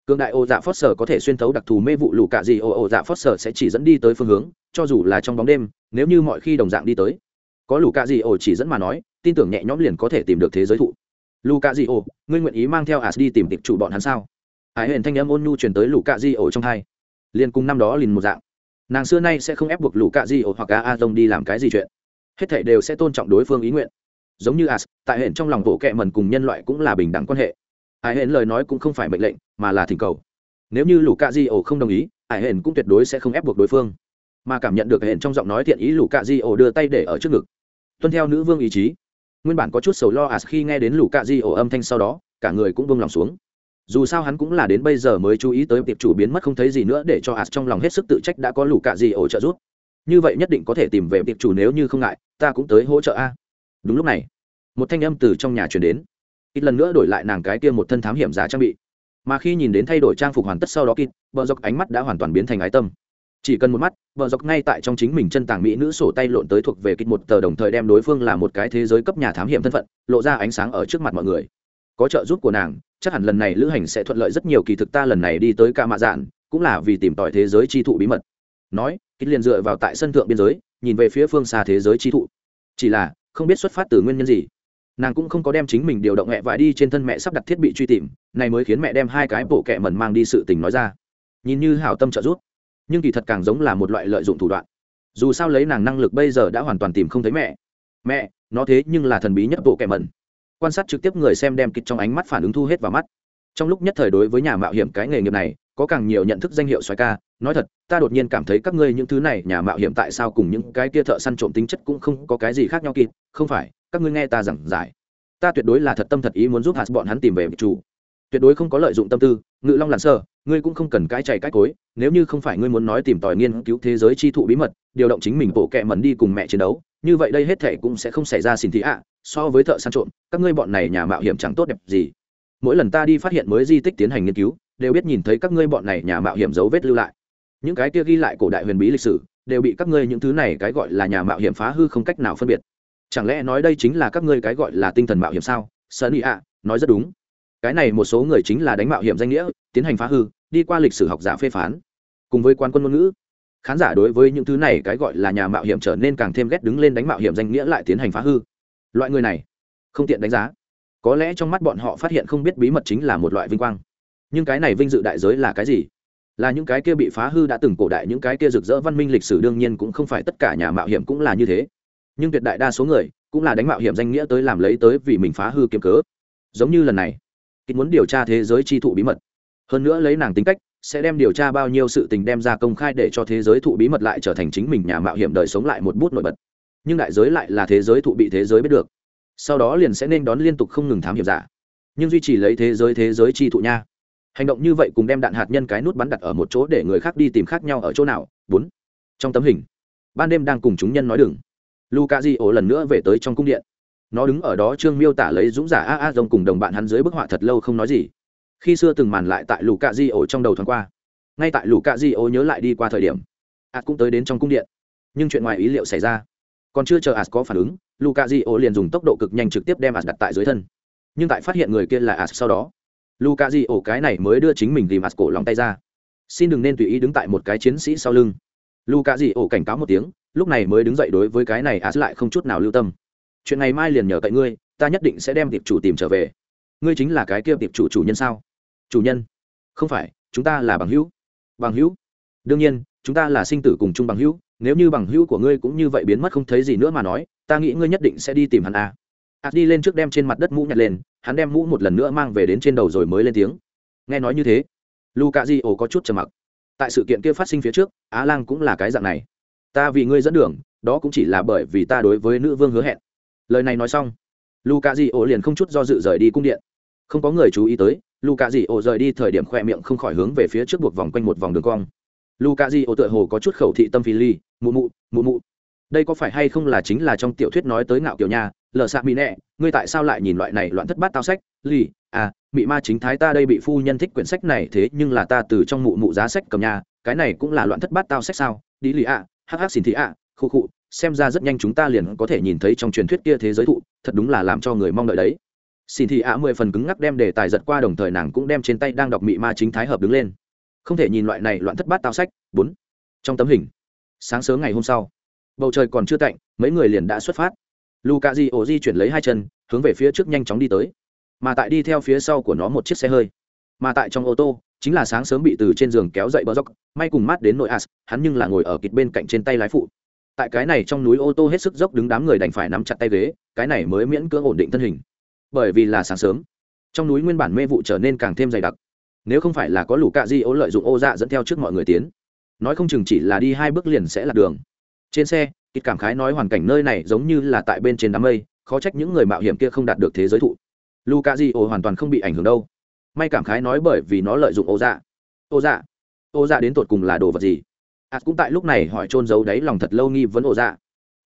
Cường đại ô dạ phót sở có thể xuyên thấu đặc thù mê vụ lù cạ gì, ô ô dạ phót sở sẽ chỉ dẫn đi tới phương hướng, cho dù là trong bóng đêm, nếu như mọi khi đồng dạng đi tới. Có lù cạ gì, ô chỉ dẫn mà nói, tin tưởng nhẹ nhõm liền có thể tìm được thế giới thụ. Lù cạ gì, ô, ngươi nguyện ý mang theo as đi tìm tịch chủ bọn hắn sao? Hải hển thanh âm ôn nhu truyền tới lù cạ gì, ô trong hai. Liền cùng năm đó liền một dạng nàng xưa nay sẽ không ép buộc lũ cạ di ổ hoặc a a dông đi làm cái gì chuyện. Hết thảy đều sẽ tôn trọng đối phương ý nguyện. Giống như as, tại hệ trong lòng bộ kệ mần cùng nhân loại cũng là bình đẳng quan hệ. Ai hển lời nói cũng không phải mệnh lệnh, mà là thỉnh cầu. Nếu như lũ cạ di ổ không đồng ý, ai hển cũng tuyệt đối sẽ không ép buộc đối phương. Mà cảm nhận được hển trong giọng nói thiện ý lũ cạ di ổ đưa tay để ở trước ngực. Tuân theo nữ vương ý chí. Nguyên bản có chút sầu lo as khi nghe đến lũ cạ di ổ âm thanh sau đó, cả người cũng vương lòng xuống dù sao hắn cũng là đến bây giờ mới chú ý tới tiệp chủ biến mất không thấy gì nữa để cho hạt trong lòng hết sức tự trách đã có lũ cạ gì ổ trợ giúp. Như vậy nhất định có thể tìm về tiệp chủ nếu như không ngại, ta cũng tới hỗ trợ a. Đúng lúc này, một thanh âm từ trong nhà truyền đến. Ít lần nữa đổi lại nàng cái kia một thân thám hiểm giả trang bị. Mà khi nhìn đến thay đổi trang phục hoàn tất sau đó kít vợ dọc ánh mắt đã hoàn toàn biến thành ái tâm. Chỉ cần một mắt vợ dọc ngay tại trong chính mình chân tàng mỹ nữ sổ tay lộn tới thuộc về kịch một tờ đồng thời đem đối phương là một cái thế giới cấp nhà thám hiểm thân phận, lộ ra ánh sáng ở trước mặt mọi người có trợ giúp của nàng, chắc hẳn lần này lữ hành sẽ thuận lợi rất nhiều kỳ thực ta lần này đi tới ca mạ dạn, cũng là vì tìm tòi thế giới chi thụ bí mật. Nói kích liền dựa vào tại sân thượng biên giới, nhìn về phía phương xa thế giới chi thụ. Chỉ là, không biết xuất phát từ nguyên nhân gì. Nàng cũng không có đem chính mình điều động mẹ vải đi trên thân mẹ sắp đặt thiết bị truy tìm, này mới khiến mẹ đem hai cái bộ kẹ mẩn mang đi sự tình nói ra. Nhìn như hảo tâm trợ giúp, nhưng kỳ thật càng giống là một loại lợi dụng thủ đoạn. Dù sao lấy nàng năng lực bây giờ đã hoàn toàn tìm không thấy mẹ. Mẹ, nó thế nhưng là thần bí nhất bộ kẹ mẩn quan sát trực tiếp người xem đem kịch trong ánh mắt phản ứng thu hết vào mắt. Trong lúc nhất thời đối với nhà mạo hiểm cái nghề nghiệp này, có càng nhiều nhận thức danh hiệu xoài ca, nói thật, ta đột nhiên cảm thấy các ngươi những thứ này, nhà mạo hiểm tại sao cùng những cái kia thợ săn trộm tính chất cũng không có cái gì khác nhau kịp không phải, các ngươi nghe ta giảng giải. Ta tuyệt đối là thật tâm thật ý muốn giúp hạt bọn hắn tìm về chủ. Tuyệt đối không có lợi dụng tâm tư, ngự long lặn sơ ngươi cũng không cần cái chạy cái cối, nếu như không phải ngươi muốn nói tìm tòi nghiên cứu thế giới chi thụ bí mật, điều động chính mình bộ kẹ mẩn đi cùng mẹ chiến đấu như vậy đây hết thể cũng sẽ không xảy ra xin thị ạ, so với thợ săn trộm, các ngươi bọn này nhà mạo hiểm chẳng tốt đẹp gì. Mỗi lần ta đi phát hiện mới di tích tiến hành nghiên cứu, đều biết nhìn thấy các ngươi bọn này nhà mạo hiểm dấu vết lưu lại. Những cái kia ghi lại cổ đại huyền bí lịch sử, đều bị các ngươi những thứ này cái gọi là nhà mạo hiểm phá hư không cách nào phân biệt. Chẳng lẽ nói đây chính là các ngươi cái gọi là tinh thần mạo hiểm sao? Sơn ý ạ, nói rất đúng. Cái này một số người chính là đánh mạo hiểm danh nghĩa, tiến hành phá hư, đi qua lịch sử học giả phê phán. Cùng với quan quân ngôn ngữ khán giả đối với những thứ này cái gọi là nhà mạo hiểm trở nên càng thêm ghét đứng lên đánh mạo hiểm danh nghĩa lại tiến hành phá hư. Loại người này, không tiện đánh giá. Có lẽ trong mắt bọn họ phát hiện không biết bí mật chính là một loại vinh quang. Nhưng cái này vinh dự đại giới là cái gì? Là những cái kia bị phá hư đã từng cổ đại, những cái kia rực rỡ văn minh lịch sử đương nhiên cũng không phải tất cả nhà mạo hiểm cũng là như thế. Nhưng tuyệt đại đa số người cũng là đánh mạo hiểm danh nghĩa tới làm lấy tới vì mình phá hư kiếm cớ. Giống như lần này kịch muốn điều tra thế giới chi thụ bí mật. Hơn nữa lấy nàng tính cách sẽ đem điều tra bao nhiêu sự tình đem ra công khai để cho thế giới thụ bí mật lại trở thành chính mình nhà mạo hiểm đời sống lại một bút nổi bật. Nhưng đại giới lại là thế giới thụ bị thế giới biết được. Sau đó liền sẽ nên đón liên tục không ngừng thám hiểm giả. Nhưng duy trì lấy thế giới thế giới chi thụ nha. Hành động như vậy cùng đem đạn hạt nhân cái nút bắn đặt ở một chỗ để người khác đi tìm khác nhau ở chỗ nào? Bốn. Trong tấm hình, ban đêm đang cùng chúng nhân nói đừng. Luca di ổ lần nữa về tới trong cung điện. Nó đứng ở đó trương miêu tả lấy dũng giả a a rồng cùng đồng bạn hắn dưới bức họa thật lâu không nói gì khi xưa từng màn lại tại luka di ổ trong đầu thoáng qua. Ngay tại luka di ổ nhớ lại đi qua thời điểm, ạt cũng tới đến trong cung điện. Nhưng chuyện ngoài ý liệu xảy ra. Còn chưa chờ ạt có phản ứng luka di ổ liền dùng tốc độ cực nhanh trực tiếp đem ạt đặt tại dưới thân. Nhưng tại phát hiện người kia là ạt sau đó luka di ổ cái này mới đưa chính mình tìm ạt cổ lòng tay ra. Xin đừng nên tùy ý đứng tại một cái chiến sĩ sau lưng. Luka di ổ cảnh cáo một tiếng, lúc này mới đứng dậy đối với cái này ạt lại không chút nào lưu tâm. Chuyện này mai liền nhờ cậy ngươi, ta nhất định sẽ đem tiệp chủ tìm trở về. Ngươi chính là cái kia tiệp chủ chủ nhân sao? Chủ nhân. Không phải, chúng ta là bằng hữu. Bằng hữu? Đương nhiên, chúng ta là sinh tử cùng chung bằng hữu, nếu như bằng hữu của ngươi cũng như vậy biến mất không thấy gì nữa mà nói, ta nghĩ ngươi nhất định sẽ đi tìm hắn à. ạt đi lên trước đem trên mặt đất mũ nhặt lên, hắn đem mũ một lần nữa mang về đến trên đầu rồi mới lên tiếng. Nghe nói như thế luka di ổ có chút trầm mặc. Tại sự kiện kia phát sinh phía trước, á lang cũng là cái dạng này. Ta vì ngươi dẫn đường, đó cũng chỉ là bởi vì ta đối với nữ vương hứa hẹn. Lời này nói xong luka di ổ liền không chút do dự rời đi cung điện. Không có người chú ý tới luka Dị ổ rời đi thời điểm khoe miệng không khỏi hướng về phía trước buộc vòng quanh một vòng đường cong. Luka Dị ổ tựa hồ có chút khẩu thị tâm phi ly, mụ mụ mụ mụ, đây có phải hay không là chính là trong tiểu thuyết nói tới ngạo kiểu nha lờ xạ mỹ nẹ, ngươi tại sao lại nhìn loại này loạn thất bát tao sách? Lì à mị ma chính thái ta đây bị phu nhân thích quyển sách này, thế nhưng là ta từ trong mụ mụ giá sách cầm nhà, cái này cũng là loạn thất bát tao sách sao? Đi lì ạ, hắc hắc xin thị ạ, khu khu, xem ra rất nhanh chúng ta liền có thể nhìn thấy trong truyền thuyết kia thế giới thụ, thật đúng là làm cho người mong đợi đấy xin thị ạ mười phần cứng ngắc đem đề tài giật qua đồng thời nàng cũng đem trên tay đang đọc mị ma chính thái hợp đứng lên. Không thể nhìn loại này loạn thất bát tao sách. Bốn. Trong tấm hình. Sáng sớm ngày hôm sau, bầu trời còn chưa tạnh, mấy người liền đã xuất phát. Luka di ổ di chuyển lấy hai chân, hướng về phía trước nhanh chóng đi tới. Mà tại đi theo phía sau của nó một chiếc xe hơi. Mà tại trong ô tô, chính là sáng sớm bị từ trên giường kéo dậy bờ dốc may cùng mát đến nội as, hắn nhưng là ngồi ở kịt bên cạnh trên tay lái phụ. Tại cái này trong núi ô tô hết sức dốc đứng đám người đành phải nắm chặt tay ghế, cái này mới miễn cưỡng ổn định thân hình bởi vì là sáng sớm. Trong núi nguyên bản mê vụ trở nên càng thêm dày đặc. Nếu không phải là có lũ cạ di ô lợi dụng ô dạ dẫn theo trước mọi người tiến. Nói không chừng chỉ là đi hai bước liền sẽ là đường. Trên xe kịch cảm khái nói hoàn cảnh nơi này giống như là tại bên trên đám mây khó trách những người mạo hiểm kia không đạt được thế giới thụ. Luka di ô hoàn toàn không bị ảnh hưởng đâu. May cảm khái nói bởi vì nó lợi dụng ô dạ. Ô dạ? Ô dạ đến tột cùng là đồ vật gì? Ạt à, cũng tại lúc này hỏi trôn giấu đáy lòng thật lâu nghi vấn ô dạ.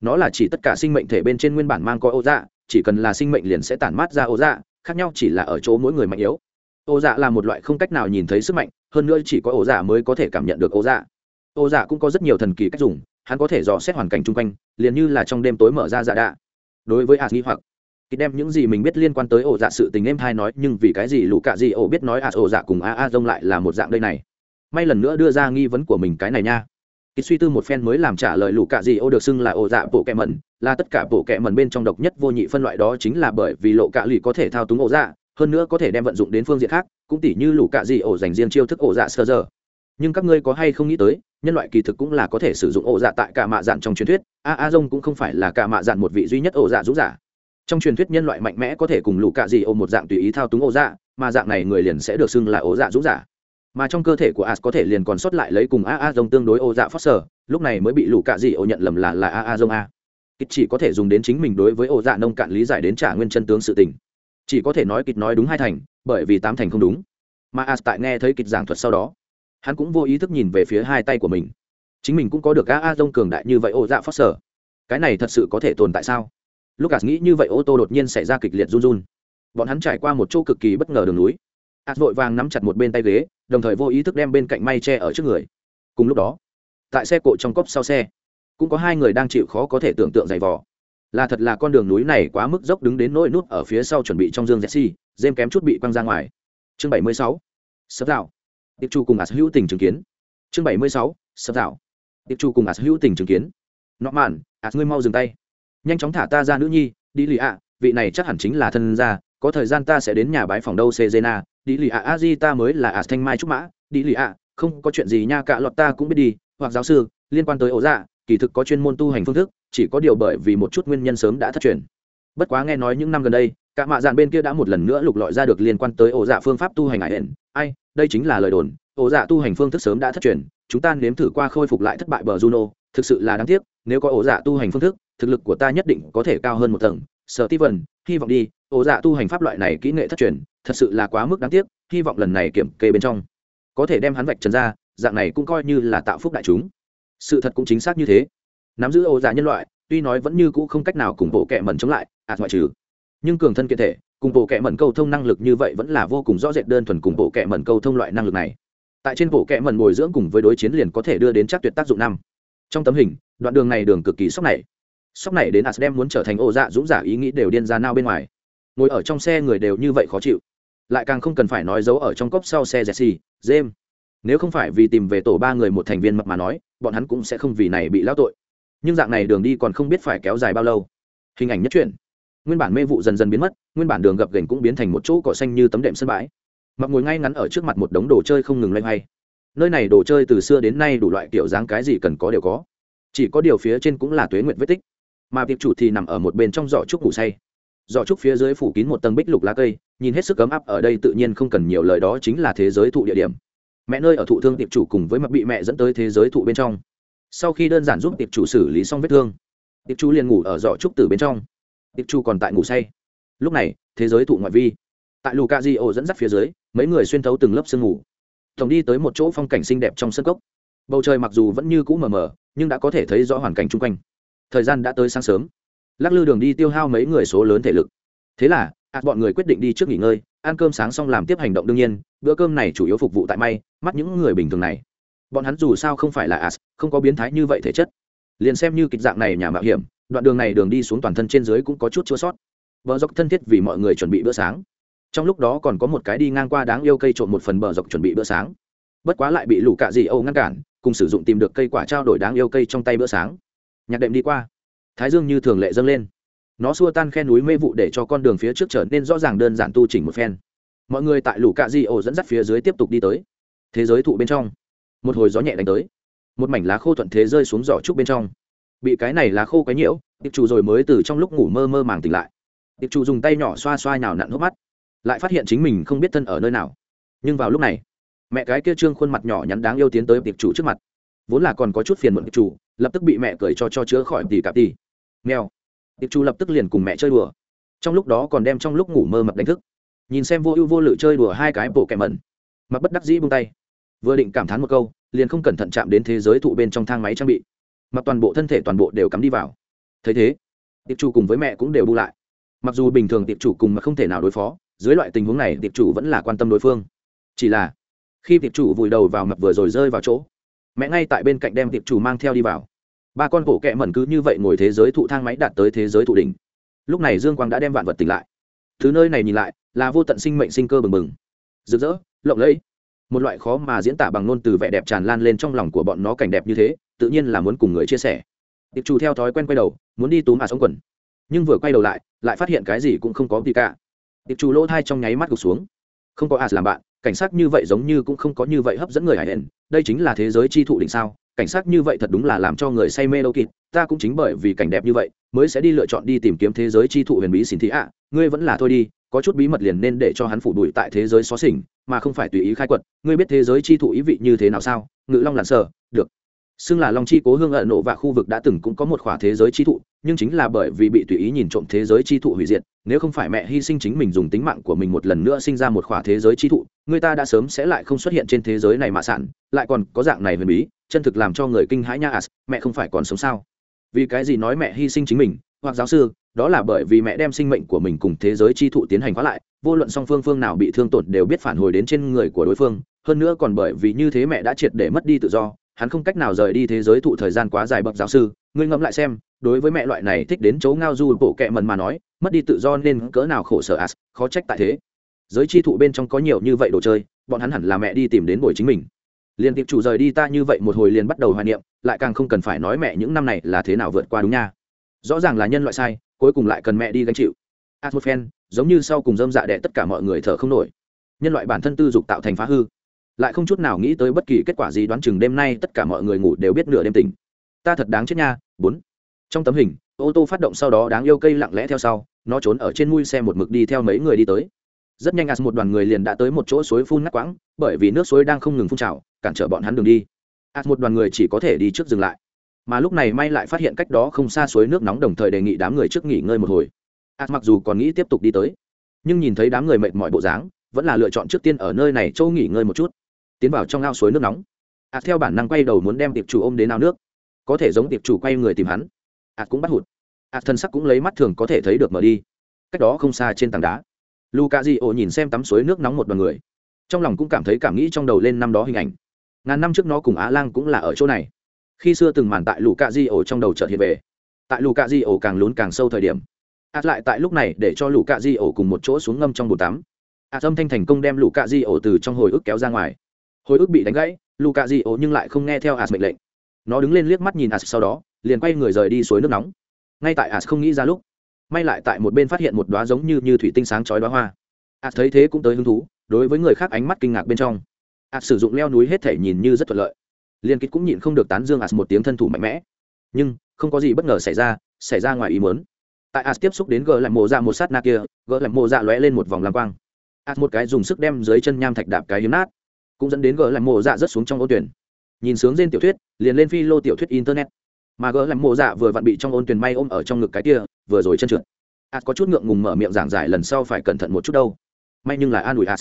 Nó là chỉ tất cả sinh mệnh thể bên trên nguyên bản mang coi ô dạ chỉ cần là sinh mệnh liền sẽ tản mát ra ô dạ khác nhau chỉ là ở chỗ mỗi người mạnh yếu. Ô dạ là một loại không cách nào nhìn thấy sức mạnh, hơn nữa chỉ có ô dạ mới có thể cảm nhận được ô dạ. Ô dạ cũng có rất nhiều thần kỳ cách dùng, hắn có thể dò xét hoàn cảnh chung quanh, liền như là trong đêm tối mở ra dạ đạ. Đối với ạt nghi hoặc, khi đem những gì mình biết liên quan tới ổ dạ sự tình em hai nói, nhưng vì cái gì lũ cạ gì ổ biết nói ạt ổ dạ cùng a a rông lại là một dạng đây này? May lần nữa đưa ra nghi vấn của mình cái này nha. Khi suy tư một phen mới làm trả lời lũ cạ gì ổ được xưng là ổ dạ bộ kẹ mẩn là tất cả bộ kệ mẩn bên trong độc nhất vô nhị phân loại đó chính là bởi vì lộ cạ lì có thể thao túng ổ dạ hơn nữa có thể đem vận dụng đến phương diện khác, cũng tỉ như lũ cạ gì ổ dành riêng chiêu thức ổ dạ sơ giờ. Nhưng các ngươi có hay không nghĩ tới, nhân loại kỳ thực cũng là có thể sử dụng ổ dạ tại cả mạ dạn trong truyền thuyết, a a dông cũng không phải là cả mạ dạn một vị duy nhất ổ dạ rũ giả. Trong truyền thuyết nhân loại mạnh mẽ có thể cùng lũ cạ gì ổ một dạng tùy ý thao túng ổ dạ mà dạng này người liền sẽ được xưng là ổ dạ rũ giả. Mà trong cơ thể của as có thể liền còn sót lại lấy cùng a a dông tương đối ổ dạ phát sở lúc này mới bị lũ cạ gì ổ nhận lầm là là a a dông a kịch chỉ có thể dùng đến chính mình đối với ổ dạ nông cạn lý giải đến trả nguyên chân tướng sự tình. Chỉ có thể nói kịch nói đúng hai thành, bởi vì tám thành không đúng. Mà as tại nghe thấy kịch giảng thuật sau đó, hắn cũng vô ý thức nhìn về phía hai tay của mình. Chính mình cũng có được a a dông cường đại như vậy ô dạ phát sở cái này thật sự có thể tồn tại sao? Lucas nghĩ như vậy ô tô đột nhiên xảy ra kịch liệt run run. Bọn hắn trải qua một chỗ cực kỳ bất ngờ đường núi. As vội vàng nắm chặt một bên tay ghế, đồng thời vô ý thức đem bên cạnh may che ở trước người. Cùng lúc đó, tại xe cộ trong cốc sau xe cũng có hai người đang chịu khó có thể tưởng tượng dày vò. Là thật là con đường núi này quá mức dốc đứng đến nỗi nút ở phía sau chuẩn bị trong dương jesse dêm kém chút bị quăng ra ngoài. Chương 76. sập dạo. Tiệp chu cùng ạt hữu tình chứng kiến. Chương 76. sập dạo. Tiệp chu cùng ạt hữu tình chứng kiến. Nọ mạn ạt ngươi mau dừng tay. Nhanh chóng thả ta ra nữ nhi, đi lì ạ, vị này chắc hẳn chính là thân gia, có thời gian ta sẽ đến nhà bái phòng đâu, sejena. Đi lì ạ, a di ta mới là ạt thanh mai trúc mã. Đi lì ạ, không có chuyện gì nha, cả lọt ta cũng biết đi. Hoặc giáo sư, liên quan tới ổ dạ kỳ thực có chuyên môn tu hành phương thức, chỉ có điều bởi vì một chút nguyên nhân sớm đã thất truyền. Bất quá nghe nói những năm gần đây, cả mạ dạn bên kia đã một lần nữa lục lọi ra được liên quan tới ổ dạ phương pháp tu hành ải hển. Ai, đây chính là lời đồn, ổ dạ tu hành phương thức sớm đã thất truyền, chúng ta nếm thử qua khôi phục lại thất bại bờ juno, thực sự là đáng tiếc, nếu có ổ dạ tu hành phương thức, thực lực của ta nhất định có thể cao hơn một tầng. Sở ti vần hy vọng đi, ổ dạ tu hành pháp loại này kỹ nghệ thất truyền, thật sự là quá mức đáng tiếc, hy vọng lần này kiểm kê bên trong, có thể đem hắn vạch trần ra, dạng này cũng coi như là tạo phúc đại chúng sự thật cũng chính xác như thế. Nắm giữ ổ giả nhân loại, tuy nói vẫn như cũ không cách nào cùng bộ kệ mẩn chống lại ạt ngoại trừ. Nhưng cường thân kiện thể, cùng bộ kệ mẩn câu thông năng lực như vậy vẫn là vô cùng rõ rệt đơn thuần cùng bộ kệ mẩn câu thông loại năng lực này. Tại trên bộ kệ mẩn bồi dưỡng cùng với đối chiến liền có thể đưa đến chắc tuyệt tác dụng năm. Trong tấm hình, đoạn đường này đường cực kỳ sốc này. Sốc này đến asdem muốn trở thành ô dạ dũng giả ý nghĩ đều điên ra nao bên ngoài. Ngồi ở trong xe người đều như vậy khó chịu. Lại càng không cần phải nói giấu ở trong cốc sau xe jesse, james nếu không phải vì tìm về tổ ba người một thành viên mập mà nói, bọn hắn cũng sẽ không vì này bị lao tội. Nhưng dạng này đường đi còn không biết phải kéo dài bao lâu. Hình ảnh nhất truyện. Nguyên bản mê vụ dần dần biến mất, nguyên bản đường gập ghềnh cũng biến thành một chỗ cỏ xanh như tấm đệm sân bãi. Mặc ngồi ngay ngắn ở trước mặt một đống đồ chơi không ngừng loay hoay. Nơi này đồ chơi từ xưa đến nay đủ loại kiểu dáng cái gì cần có đều có. Chỉ có điều phía trên cũng là tuế nguyện vết tích. Mà tiệp chủ thì nằm ở một bên trong giỏ trúc ngủ say. Giỏ trúc phía dưới phủ kín một tầng bích lục lá cây, nhìn hết sức ấm áp ở đây tự nhiên không cần nhiều lời đó chính là thế giới thụ địa điểm mẹ nơi ở thụ thương tiệp chủ cùng với mặt bị mẹ dẫn tới thế giới thụ bên trong. Sau khi đơn giản giúp tiệp chủ xử lý xong vết thương, tiệp chủ liền ngủ ở giỏ trúc từ bên trong. Tiệp chủ còn tại ngủ say. Lúc này, thế giới thụ ngoại vi. Tại lù ca di ô dẫn dắt phía dưới, mấy người xuyên thấu từng lớp sương ngủ tổng đi tới một chỗ phong cảnh xinh đẹp trong sân cốc. Bầu trời mặc dù vẫn như cũ mờ mờ, nhưng đã có thể thấy rõ hoàn cảnh chung quanh. Thời gian đã tới sáng sớm. Lắc lư đường đi tiêu hao mấy người số lớn thể lực. Thế là ạt bọn người quyết định đi trước nghỉ ngơi, ăn cơm sáng xong làm tiếp hành động đương nhiên, bữa cơm này chủ yếu phục vụ tại may, mắt những người bình thường này. Bọn hắn dù sao không phải là as, không có biến thái như vậy thể chất. Liền xem như kịch dạng này nhà mạo hiểm, đoạn đường này đường đi xuống toàn thân trên dưới cũng có chút chua sót. Bờ dọc thân thiết vì mọi người chuẩn bị bữa sáng. Trong lúc đó còn có một cái đi ngang qua đáng yêu cây trộm một phần bờ dọc chuẩn bị bữa sáng. Bất quá lại bị lũ cạ dị âu ngăn cản, cùng sử dụng tìm được cây quả trao đổi đáng yêu cây trong tay bữa sáng. Nhạc đệm đi qua. Thái dương như thường lệ dâng lên nó xua tan khe núi mê vụ để cho con đường phía trước trở nên rõ ràng đơn giản tu chỉnh một phen. Mọi người tại lũ cạ di ổ dẫn dắt phía dưới tiếp tục đi tới. Thế giới thụ bên trong. Một hồi gió nhẹ đánh tới. Một mảnh lá khô thuận thế rơi xuống giỏ trúc bên trong. Bị cái này lá khô quấy nhiễu, tiệp chủ rồi mới từ trong lúc ngủ mơ mơ màng tỉnh lại. Tiệp chủ dùng tay nhỏ xoa xoa nhào nặn hốc mắt, lại phát hiện chính mình không biết thân ở nơi nào. Nhưng vào lúc này, mẹ cái kia trương khuôn mặt nhỏ nhắn đáng yêu tiến tới tiệp chủ trước mặt. Vốn là còn có chút phiền muộn tiệp chủ lập tức bị mẹ cười cho cho chữa khỏi tỉ cạp tỉ. Nghèo tiệp chủ lập tức liền cùng mẹ chơi đùa. Trong lúc đó còn đem trong lúc ngủ mơ mập đánh thức. Nhìn xem vô ưu vô lự chơi đùa hai cái bộ kẻ mẩn. Mặc bất đắc dĩ buông tay. Vừa định cảm thán một câu, liền không cẩn thận chạm đến thế giới thụ bên trong thang máy trang bị. Mặc toàn bộ thân thể toàn bộ đều cắm đi vào. Thấy thế, tiệp chủ cùng với mẹ cũng đều bu lại. Mặc dù bình thường tiệp chủ cùng mà không thể nào đối phó, dưới loại tình huống này tiệp chủ vẫn là quan tâm đối phương. Chỉ là, khi tiệp chủ vùi đầu vào mặt vừa rồi rơi vào chỗ, mẹ ngay tại bên cạnh đem tiệp chủ mang theo đi vào ba con bộ kẹ mẩn cứ như vậy ngồi thế giới thụ thang máy đạt tới thế giới thụ đỉnh. Lúc này dương quang đã đem vạn vật tỉnh lại. Thứ nơi này nhìn lại, là vô tận sinh mệnh sinh cơ bừng bừng. Rực rỡ, lộng lẫy. Một loại khó mà diễn tả bằng ngôn từ vẻ đẹp tràn lan lên trong lòng của bọn nó cảnh đẹp như thế, tự nhiên là muốn cùng người chia sẻ. Tiệp chủ theo thói quen quay đầu, muốn đi túm à sống quần. Nhưng vừa quay đầu lại lại phát hiện cái gì cũng không có gì cả. Tiệp chủ lỗ thai trong nháy mắt gục xuống. Không có as làm bạn, cảnh sát như vậy giống như cũng không có như vậy hấp dẫn người hải hển đây chính là thế giới chi thụ đỉnh sao? Cảnh sát như vậy thật đúng là làm cho người say mê đâu kịt ta cũng chính bởi vì cảnh đẹp như vậy mới sẽ đi lựa chọn đi tìm kiếm thế giới chi thụ huyền bí xin thị ạ. Ngươi vẫn là thôi đi, có chút bí mật liền nên để cho hắn phủ đuổi tại thế giới xó xỉnh, mà không phải tùy ý khai quật. Ngươi biết thế giới chi thụ ý vị như thế nào sao? Ngự long lặn sở được. Xưng là long chi cố hương ẩn nộ và khu vực đã từng cũng có một khỏa thế giới chi thụ, nhưng chính là bởi vì bị tùy ý nhìn trộm thế giới chi thụ hủy diệt, nếu không phải mẹ hy sinh chính mình dùng tính mạng của mình một lần nữa sinh ra một khỏa thế giới chi thụ, người ta đã sớm sẽ lại không xuất hiện trên thế giới này mà sản lại còn có dạng này huyền bí chân thực làm cho người kinh hãi nha as mẹ không phải còn sống sao? Vì cái gì nói mẹ hy sinh chính mình? Hoặc giáo sư, đó là bởi vì mẹ đem sinh mệnh của mình cùng thế giới chi thụ tiến hành khóa lại, vô luận song phương phương nào bị thương tổn đều biết phản hồi đến trên người của đối phương. Hơn nữa còn bởi vì như thế mẹ đã triệt để mất đi tự do, hắn không cách nào rời đi thế giới thụ thời gian quá dài bậc giáo sư. Ngươi ngẫm lại xem, đối với mẹ loại này thích đến chỗ ngao du bộ kệ mần mà nói, mất đi tự do nên cỡ nào khổ sở as khó trách tại thế. Giới chi thụ bên trong có nhiều như vậy đồ chơi, bọn hắn hẳn là mẹ đi tìm đến buổi chính mình liền tiệp chủ rời đi ta như vậy một hồi liền bắt đầu hoài niệm, lại càng không cần phải nói mẹ những năm này là thế nào vượt qua đúng nha. Rõ ràng là nhân loại sai, cuối cùng lại cần mẹ đi gánh chịu. Atmosphen giống như sau cùng dâm dạ đẻ tất cả mọi người thở không nổi. Nhân loại bản thân tư dục tạo thành phá hư. Lại không chút nào nghĩ tới bất kỳ kết quả gì đoán chừng đêm nay tất cả mọi người ngủ đều biết nửa đêm tỉnh. Ta thật đáng chết nha, bốn. Trong tấm hình, ô tô phát động sau đó đáng yêu cây lặng lẽ theo sau, nó trốn ở trên mui xe một mực đi theo mấy người đi tới rất nhanh as một đoàn người liền đã tới một chỗ suối phun ngắt quãng, bởi vì nước suối đang không ngừng phun trào, cản trở bọn hắn đường đi. As một đoàn người chỉ có thể đi trước dừng lại. Mà lúc này may lại phát hiện cách đó không xa suối nước nóng đồng thời đề nghị đám người trước nghỉ ngơi một hồi. As mặc dù còn nghĩ tiếp tục đi tới, nhưng nhìn thấy đám người mệt mỏi bộ dáng, vẫn là lựa chọn trước tiên ở nơi này châu nghỉ ngơi một chút. Tiến vào trong ao suối nước nóng, as theo bản năng quay đầu muốn đem tiệp chủ ôm đến ao nước. Có thể giống tiệp chủ quay người tìm hắn, as cũng bắt hụt. As thân sắc cũng lấy mắt thường có thể thấy được mở đi. Cách đó không xa trên tảng đá luka di nhìn xem tắm suối nước nóng một đoàn người. Trong lòng cũng cảm thấy cảm nghĩ trong đầu lên năm đó hình ảnh. Ngàn năm trước nó cùng á lang cũng là ở chỗ này. Khi xưa từng màn tại luka di trong đầu chợt hiện về. Tại luka di càng lún càng sâu thời điểm ạt lại tại lúc này để cho luka di cùng một chỗ xuống ngâm trong bồn tắm. Ạt âm thanh thành công đem luka di từ trong hồi ức kéo ra ngoài. Hồi ức bị đánh gãy luka di nhưng lại không nghe theo ạt mệnh lệnh. Nó đứng lên liếc mắt nhìn ạt sau đó, liền quay người rời đi suối nước nóng. Ngay tại ạt không nghĩ ra lúc may lại tại một bên phát hiện một đoá giống như như thủy tinh sáng chói đoá hoa. Ạt thấy thế cũng tới hứng thú, đối với người khác ánh mắt kinh ngạc bên trong. Ạt sử dụng leo núi hết thể nhìn như rất thuận lợi. Liên kích cũng nhịn không được tán dương ạt một tiếng thân thủ mạnh mẽ. Nhưng, không có gì bất ngờ xảy ra xảy ra ngoài ý muốn. Tại ạt tiếp xúc đến gỡ lại mộ dạ một sát na kia, gỡ lại mộ dạ lóe lên một vòng lam quang. Ạt một cái dùng sức đem dưới chân nham thạch đạp cái hiếm nát, cũng dẫn đến gỡ lại mộ dạ rất xuống trong ô tuyển. Nhìn sướng trên tiểu thuyết, liền lên phi lô tiểu thuyết internet mà gỡ làm mộ dạ vừa vặn bị trong ôn tuyền may ôm ở trong ngực cái kia, vừa rồi chân trượt. As có chút ngượng ngùng mở miệng giảng giải lần sau phải cẩn thận một chút đâu. May nhưng là an ủi ạt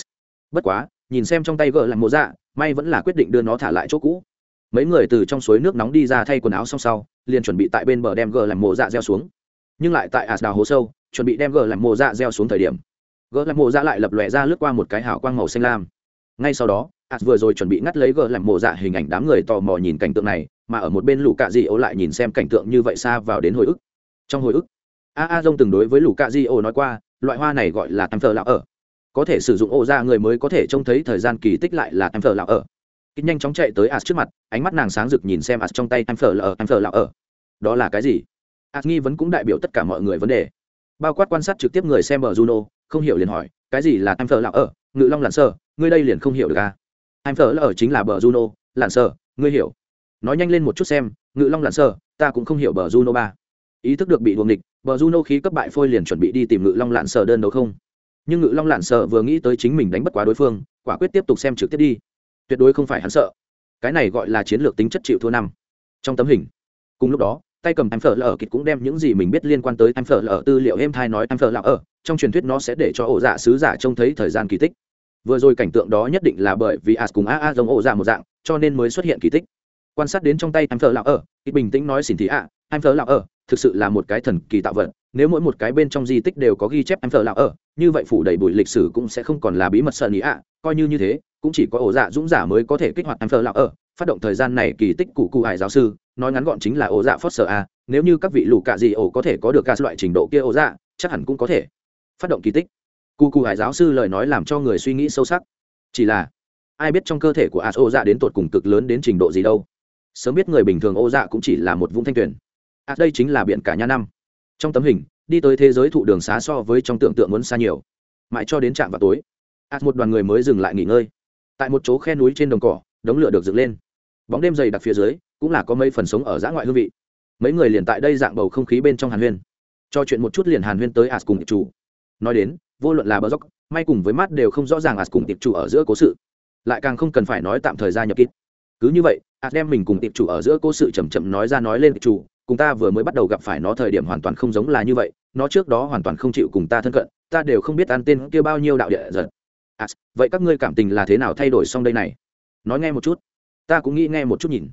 bất quá, nhìn xem trong tay gỡ làm mộ dạ may vẫn là quyết định đưa nó thả lại chỗ cũ. Mấy người từ trong suối nước nóng đi ra thay quần áo xong sau, liền chuẩn bị tại bên bờ đem gỡ làm mộ dạ gieo xuống. Nhưng lại tại ạt đào hố sâu, chuẩn bị đem gỡ làm mộ dạ gieo xuống thời điểm. Gỡ làm mộ dạ lại lập lòe ra lướt qua một cái hào quang màu xanh lam ngay sau đó as vừa rồi chuẩn bị ngắt lấy gờ làm mộ dạ hình ảnh đám người tò mò nhìn cảnh tượng này, mà ở một bên lũ cạ di ô lại nhìn xem cảnh tượng như vậy xa vào đến hồi ức. Trong hồi ức, a a dông từng đối với lũ cạ di ô nói qua, loại hoa này gọi là tam thờ lạc ở. Có thể sử dụng ô ra người mới có thể trông thấy thời gian kỳ tích lại là tam thờ lạc ở. Kích nhanh chóng chạy tới ạt trước mặt, ánh mắt nàng sáng rực nhìn xem ạt trong tay tam thờ lạc ở, tam ở. Đó là cái gì? Ạt nghi vấn cũng đại biểu tất cả mọi người vấn đề. Bao quát quan sát trực tiếp người xem ở juno, không hiểu liền hỏi, cái gì là tam thờ lạc ở? Ngự long lặn sơ ngươi đây liền không hiểu được à? Anh phở là ở chính là bờ juno, lặn sơ ngươi hiểu. Nói nhanh lên một chút xem, ngự long lặn sơ ta cũng không hiểu bờ juno ba. Ý thức được bị đuồng địch, bờ juno khí cấp bại phôi liền chuẩn bị đi tìm ngự long lặn sơ đơn đấu không? Nhưng ngự long lặn sơ vừa nghĩ tới chính mình đánh bất quá đối phương, quả quyết tiếp tục xem trực tiếp đi. Tuyệt đối không phải hắn sợ. Cái này gọi là chiến lược tính chất chịu thua năm. Trong tấm hình, cùng lúc đó tay cầm em phở lở kịch cũng đem những gì mình biết liên quan tới em phở lở tư liệu êm thai nói em phở lở ở. Trong truyền thuyết nó sẽ để cho ổ dạ sứ giả trông thấy thời gian kỳ tích. Vừa rồi cảnh tượng đó nhất định là bởi vì as cùng a a giống ổ dạ một dạng, cho nên mới xuất hiện kỳ tích. Quan sát đến trong tay em phở lão ở ít bình tĩnh nói xin thị ạ em phở lão ở thực sự là một cái thần kỳ tạo vật, nếu mỗi một cái bên trong di tích đều có ghi chép em phở lão ở, như vậy phủ đầy bụi lịch sử cũng sẽ không còn là bí mật sợ ý ạ, coi như như thế, cũng chỉ có ổ dạ dũng giả mới có thể kích hoạt em phở lão ở. Phát động thời gian này kỳ tích cụ cụ hải giáo sư, nói ngắn gọn chính là ổ dạ phớt sợ a, nếu như các vị lù cạ gì ổ có thể có được các loại trình độ kia ổ dạ chắc hẳn cũng có thể phát động kỳ tích. Cụ cụ hải giáo sư lời nói làm cho người suy nghĩ sâu sắc. Chỉ là, ai biết trong cơ thể của a ổ dạ đến tột cùng cực lớn đến trình độ gì đâu. Sớm biết người bình thường ô dạ cũng chỉ là một vũng thanh tuyển à đây chính là biển cả nha năm. Trong tấm hình, đi tới thế giới thụ đường xá so với trong tưởng tượng muốn xa nhiều. Mãi cho đến trạm vào tối à một đoàn người mới dừng lại nghỉ ngơi. Tại một chỗ khe núi trên đồng cỏ, đống lửa được dựng lên. Bóng đêm dày đặc phía dưới, cũng là có mấy phần sống ở dã ngoại hương vị. Mấy người liền tại đây dạng bầu không khí bên trong hàn huyên. Cho chuyện một chút liền hàn huyên tới as cùng tiệp chủ. Nói đến, vô luận là bờ dốc, may cùng với mắt đều không rõ ràng as cùng tiệp chủ ở giữa cố sự. Lại càng không cần phải nói tạm thời gia nhập kít cứ như vậy ạt đem mình cùng tiệp chủ ở giữa cố sự chầm chậm nói ra nói lên tiệp chủ cùng ta vừa mới bắt đầu gặp phải nó thời điểm hoàn toàn không giống là như vậy nó trước đó hoàn toàn không chịu cùng ta thân cận ta đều không biết ăn tên kia bao nhiêu đạo địa giật. À, vậy các ngươi cảm tình là thế nào thay đổi xong đây này? Nói nghe một chút. Ta cũng nghĩ nghe một chút nhìn.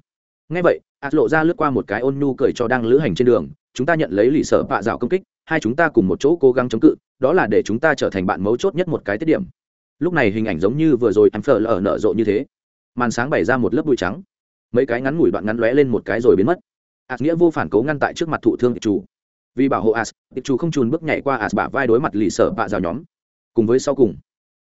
Nghe vậy ạt lộ ra lướt qua một cái ôn nhu cười cho đang lữ hành trên đường chúng ta nhận lấy lì sở bạ dạo công kích hai chúng ta cùng một chỗ cố gắng chống cự đó là để chúng ta trở thành bạn mấu chốt nhất một cái tiết điểm. Lúc này hình ảnh giống như vừa rồi em phở lở nở rộ như thế. Màn sáng bày ra một lớp bụi trắng. Mấy cái ngắn ngủi đoạn ngắn lóe lên một cái rồi biến mất as nghĩa vô phản cố ngăn tại trước mặt thụ thương tiệp chủ vì bảo hộ as tiệp chủ không trùn bước nhảy qua as bả vai đối mặt lì sở bạ rào nhóm. Cùng với sau cùng,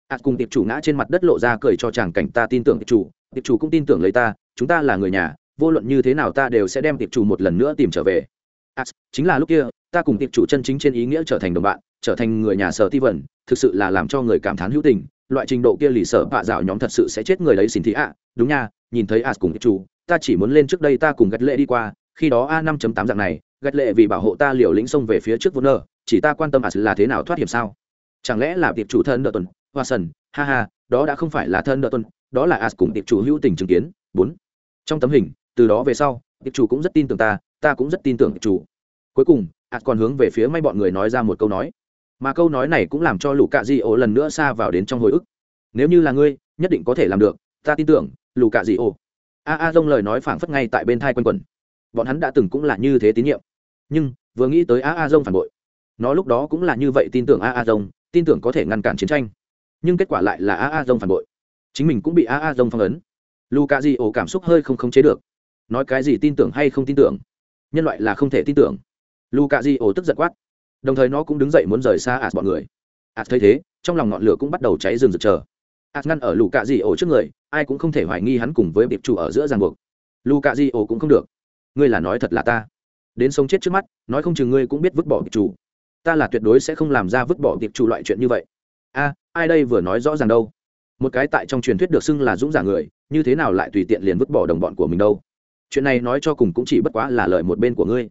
as cùng tiệp chủ ngã trên mặt đất lộ ra cười cho chàng cảnh ta tin tưởng tiệp chủ tiệp chủ cũng tin tưởng lấy ta, chúng ta là người nhà, vô luận như thế nào ta đều sẽ đem tiệp chủ một lần nữa tìm trở về. As, chính là lúc kia, ta cùng tiệp chủ chân chính trên ý nghĩa trở thành đồng bạn, trở thành người nhà sở ti vẩn thực sự là làm cho người cảm thán hữu tình. Loại trình độ kia lì sở bạ dạo nhóm thật sự sẽ chết người đấy xin thị ạ. Đúng nha, nhìn thấy as cùng tiệp chủ ta chỉ muốn lên trước đây ta cùng gật lệ đi qua khi đó a 5 tám dạng này, gạch lệ vì bảo hộ ta liều lĩnh xông về phía trước vốn nơ chỉ ta quan tâm as là thế nào thoát hiểm sao? Chẳng lẽ là tiệp chủ thân nợ tuần hoa sần ha ha đó đã không phải là thân nợ tuần đó là as cùng tiệp chủ hữu tình chứng kiến. Bốn. Trong tấm hình, từ đó về sau, tiệp chủ cũng rất tin tưởng ta ta cũng rất tin tưởng tiệp chủ. Cuối cùng, as còn hướng về phía may bọn người nói ra một câu nói. Mà câu nói này cũng làm cho lũ cạ di ổ lần nữa xa vào đến trong hồi ức. Nếu như là ngươi, nhất định có thể làm được, ta tin tưởng lũ cạ di ổ a a dông lời nói phảng phất ngay tại bên thai quanh quẩn bọn hắn đã từng cũng là như thế tín nhiệm. Nhưng, vừa nghĩ tới a a dông phản bội, nó lúc đó cũng là như vậy tin tưởng a a dông tin tưởng có thể ngăn cản chiến tranh. Nhưng kết quả lại là a a dông phản bội. Chính mình cũng bị a a dông phong ấn. Luka di ổ cảm xúc hơi không khống chế được. Nói cái gì tin tưởng hay không tin tưởng? Nhân loại là không thể tin tưởng. Luka di ổ tức giận quát. Đồng thời nó cũng đứng dậy muốn rời xa as bọn người. As thấy thế, trong lòng ngọn lửa cũng bắt đầu cháy rừng rực chờ as ngăn ở luka di ổ trước người, ai cũng không thể hoài nghi hắn cùng với biệt chủ ở giữa ràng buộc. Luka di ổ cũng không được ngươi là nói thật là ta. Đến sống chết trước mắt, nói không chừng ngươi cũng biết vứt bỏ biệt chủ. Ta là tuyệt đối sẽ không làm ra vứt bỏ tiệp chủ loại chuyện như vậy. A, ai đây vừa nói rõ ràng đâu? Một cái tại trong truyền thuyết được xưng là dũng giả người, như thế nào lại tùy tiện liền vứt bỏ đồng bọn của mình đâu? Chuyện này nói cho cùng cũng chỉ bất quá là lời một bên của ngươi.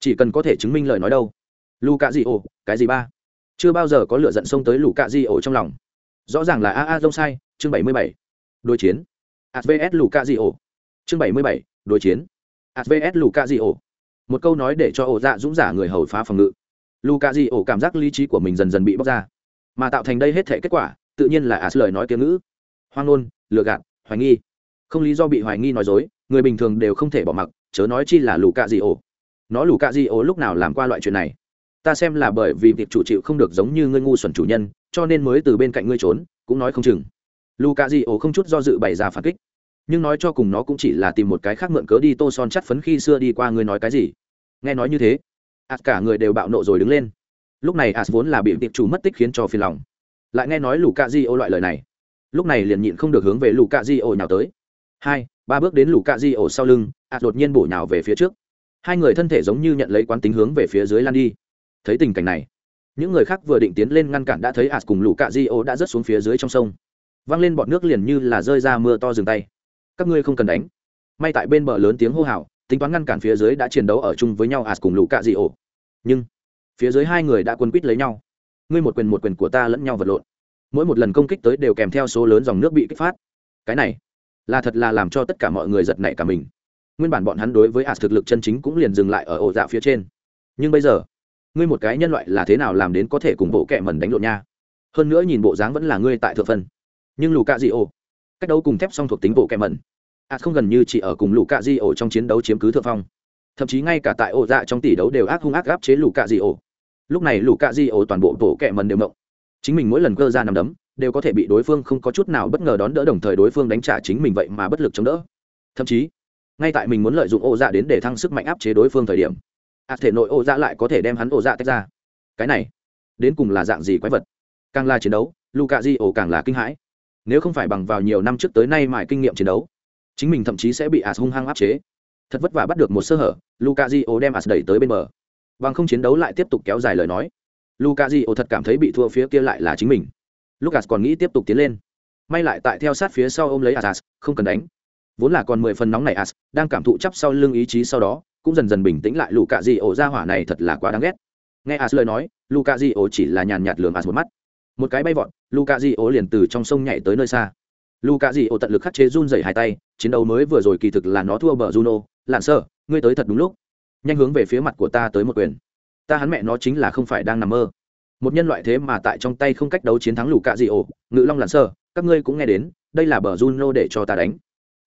Chỉ cần có thể chứng minh lời nói đâu. Lu cạ gì ồ cái gì ba? Chưa bao giờ có lựa giận xông tới lũ cạ gì ồ trong lòng. Rõ ràng là a a dông sai, chương bảy mươi bảy. Đối chiến. Advs lũ cạ gì ồ chương bảy mươi bảy, đối chiến advs lũ cạ di ổ một câu nói để cho ổ dạ dũng giả người hầu phá phòng ngự. Luka di ổ cảm giác lý trí của mình dần dần bị bóc ra. Mà tạo thành đây hết thể kết quả, tự nhiên là as lời nói tiếng ngữ. Hoang ngôn, lừa gạt, hoài nghi. Không lý do bị hoài nghi nói dối, người bình thường đều không thể bỏ mặc, chớ nói chi là luka di ổ nó luka di ổ lúc nào làm qua loại chuyện này? Ta xem là bởi vì việc chủ chịu không được giống như ngươi ngu xuẩn chủ nhân, cho nên mới từ bên cạnh ngươi trốn, cũng nói không chừng. Luka di ổ không chút do dự bày ra phản kích nhưng nói cho cùng nó cũng chỉ là tìm một cái khác mượn cớ đi tô son chắt phấn khi xưa đi qua ngươi nói cái gì? Nghe nói như thế as cả người đều bạo nộ rồi đứng lên. Lúc này as vốn là bị tiệp chủ mất tích khiến cho phiền lòng. Lại nghe nói lù cạ di ô loại lời này. Lúc này liền nhịn không được hướng về lù cạ di ô nhào tới. Hai, ba bước đến lù cạ di ô sau lưng as đột nhiên bổ nhào về phía trước. Hai người thân thể giống như nhận lấy quán tính hướng về phía dưới lan đi. Thấy tình cảnh này, những người khác vừa định tiến lên ngăn cản đã thấy ạt cùng lù cạ di ô đã rớt xuống phía dưới trong sông. Văng lên bọn nước liền như là rơi ra mưa to dừng tay các ngươi không cần đánh. May tại bên bờ lớn tiếng hô hào, tính toán ngăn cản phía dưới đã chiến đấu ở chung với nhau as cùng lũ cạ dị ổ nhưng, phía dưới hai người đã quân quýt lấy nhau. Ngươi một quyền một quyền của ta lẫn nhau vật lộn. Mỗi một lần công kích tới đều kèm theo số lớn dòng nước bị kích phát. Cái này, là thật là làm cho tất cả mọi người giật nảy cả mình. Nguyên bản bọn hắn đối với ạt thực lực chân chính cũng liền dừng lại ở ổ dạ phía trên. Nhưng bây giờ, ngươi một cái nhân loại là thế nào làm đến có thể cùng bộ kẹ mần đánh lộn nha? Hơn nữa nhìn bộ dáng vẫn là ngươi tại thượng phân. Nhưng lù cạ dị ổ cách đấu cùng thép song thuộc tính bộ kẹm mẩn. Ạt không gần như chỉ ở cùng lũ cạ di ổ trong chiến đấu chiếm cứ thượng phong. Thậm chí ngay cả tại ổ dạ trong tỷ đấu đều ác hung ác gáp chế lũ cạ di ổ lúc này lũ cạ di ổ toàn bộ tổ kẹm mẩn đều mộng. Chính mình mỗi lần cơ ra nằm đấm, đều có thể bị đối phương không có chút nào bất ngờ đón đỡ đồng thời đối phương đánh trả chính mình vậy mà bất lực chống đỡ. Thậm chí, ngay tại mình muốn lợi dụng ổ dạ đến để thăng sức mạnh áp chế đối phương thời điểm ạt thể nội ổ dạ lại có thể đem hắn ổ dạ tách ra. Cái này, đến cùng là dạng gì quái vật? Càng là chiến đấu lũ cạ di ổ càng là kinh hãi nếu không phải bằng vào nhiều năm trước tới nay mài kinh nghiệm chiến đấu, chính mình thậm chí sẽ bị as hung hăng áp chế. Thật vất vả bắt được một sơ hở luka di đem as đẩy tới bên bờ. Bằng không chiến đấu lại tiếp tục kéo dài lời nói. Luka di thật cảm thấy bị thua phía kia lại là chính mình. Lucas còn nghĩ tiếp tục tiến lên. May lại tại theo sát phía sau ôm lấy as, không cần đánh. Vốn là còn mười phần nóng này as, đang cảm thụ chấp sau lưng ý chí sau đó, cũng dần dần bình tĩnh lại luka di ra hỏa này thật là quá đáng ghét. Nghe as lời nói luka di chỉ là nhàn nhạt lường as một mắt một cái bay vọt luka di liền từ trong sông nhảy tới nơi xa Luka di ô tận lực khắc chế run dày hai tay, chiến đấu mới vừa rồi kỳ thực là nó thua bờ Juno, lạn sơ, ngươi tới thật đúng lúc. Nhanh hướng về phía mặt của ta tới một quyền. Ta hắn mẹ nó chính là không phải đang nằm mơ. Một nhân loại thế mà tại trong tay không cách đấu chiến thắng Luka di ô ngự long lạn sơ, các ngươi cũng nghe đến, đây là bờ Juno để cho ta đánh.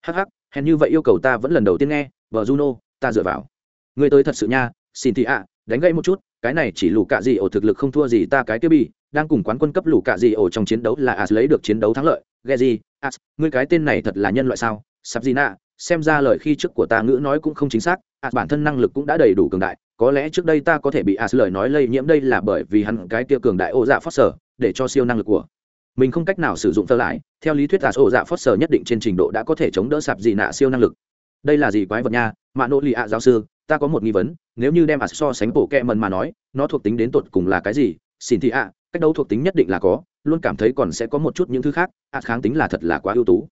Hắc hắc, hèn như vậy yêu cầu ta vẫn lần đầu tiên nghe, bờ Juno, ta dựa vào. Ngươi tới thật sự nha, xin thị ạ, đánh gãy một chút, cái này chỉ lù cạ dị ổ thực lực không thua gì ta cái kia bi đang cùng quán quân cấp lù cạ dị ổ trong chiến đấu là as lấy được chiến đấu thắng lợi. Ghe gì? As, ngươi cái tên này thật là nhân loại sao? Sắp gì nạ? Xem ra lời khi trước của ta ngữ nói cũng không chính xác, as bản thân năng lực cũng đã đầy đủ cường đại, có lẽ trước đây ta có thể bị as lời nói lây nhiễm đây là bởi vì hắn cái kia cường đại ô dạ phát sở, để cho siêu năng lực của mình không cách nào sử dụng thơ lại. Theo lý thuyết as ô dạ phát sở nhất định trên trình độ đã có thể chống đỡ sạp gì nạ siêu năng lực. Đây là gì quái vật nha? Mạ nỗ lì ạ giáo sư ta có một nghi vấn, nếu như đem ạt so sánh bộ kẹ mần mà nói, nó thuộc tính đến tột cùng là cái gì? Xin thị ạ, cách đấu thuộc tính nhất định là có, luôn cảm thấy còn sẽ có một chút những thứ khác À kháng tính là thật là quá ưu tú.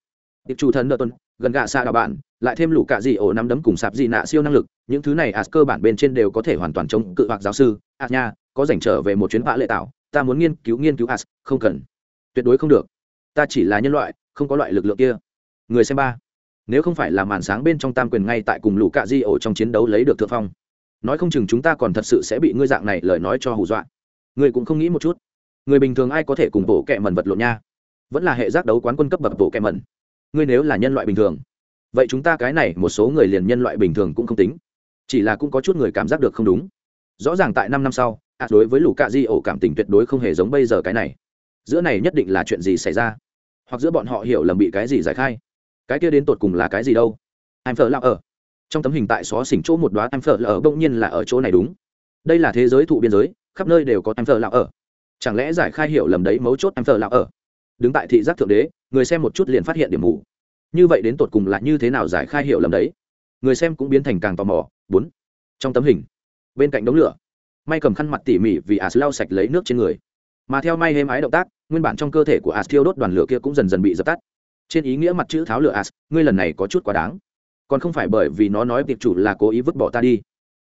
Tiệp chủ thần nợ tuần, gần gạ xa đạo bạn, lại thêm lũ cạ dị ổ nắm đấm cùng sạp dị nạ siêu năng lực, những thứ này ạt cơ bản bên trên đều có thể hoàn toàn chống cự hoặc giáo sư. Ạt nha, có dành trở về một chuyến vã lệ tạo ta muốn nghiên cứu nghiên cứu ạt không cần. Tuyệt đối không được. Ta chỉ là nhân loại, không có loại lực lượng kia. Người xem ba nếu không phải là màn sáng bên trong tam quyền ngay tại cùng lũ cạ di ổ trong chiến đấu lấy được thượng phong. Nói không chừng chúng ta còn thật sự sẽ bị ngươi dạng này lời nói cho hù dọa. Ngươi cũng không nghĩ một chút. Người bình thường ai có thể cùng bộ kẹ mần vật lộn nha? Vẫn là hệ giác đấu quán quân cấp bậc bộ kẹ mần ngươi nếu là nhân loại bình thường, vậy chúng ta cái này một số người liền nhân loại bình thường cũng không tính. Chỉ là cũng có chút người cảm giác được không đúng. Rõ ràng tại năm năm sau ạt đối với lũ cạ di ổ cảm tình tuyệt đối không hề giống bây giờ cái này. Giữa này nhất định là chuyện gì xảy ra? Hoặc giữa bọn họ hiểu lầm bị cái gì giải khai? Cái kia đến tột cùng là cái gì đâu? Em phở là ở. Trong tấm hình tại xó xỉnh chỗ một đoá em phở là ở bỗng nhiên là ở chỗ này đúng. Đây là thế giới thụ biên giới, khắp nơi đều có em phở là ở. Chẳng lẽ giải khai hiểu lầm đấy mấu chốt em phở là ở? Đứng tại thị giác thượng đế, người xem một chút liền phát hiện điểm mù. Như vậy đến tột cùng là như thế nào giải khai hiểu lầm đấy? Người xem cũng biến thành càng tò mò. Bốn. Trong tấm hình, bên cạnh đống lửa, may cầm khăn mặt tỉ mỉ vì as lau sạch lấy nước trên người. Mà theo may hêm ái động tác, nguyên bản trong cơ thể của as thiêu đốt đoàn lửa kia cũng dần dần bị dập tắt trên ý nghĩa mặt chữ tháo lửa as ngươi lần này có chút quá đáng. Còn không phải bởi vì nó nói tiệp chủ là cố ý vứt bỏ ta đi.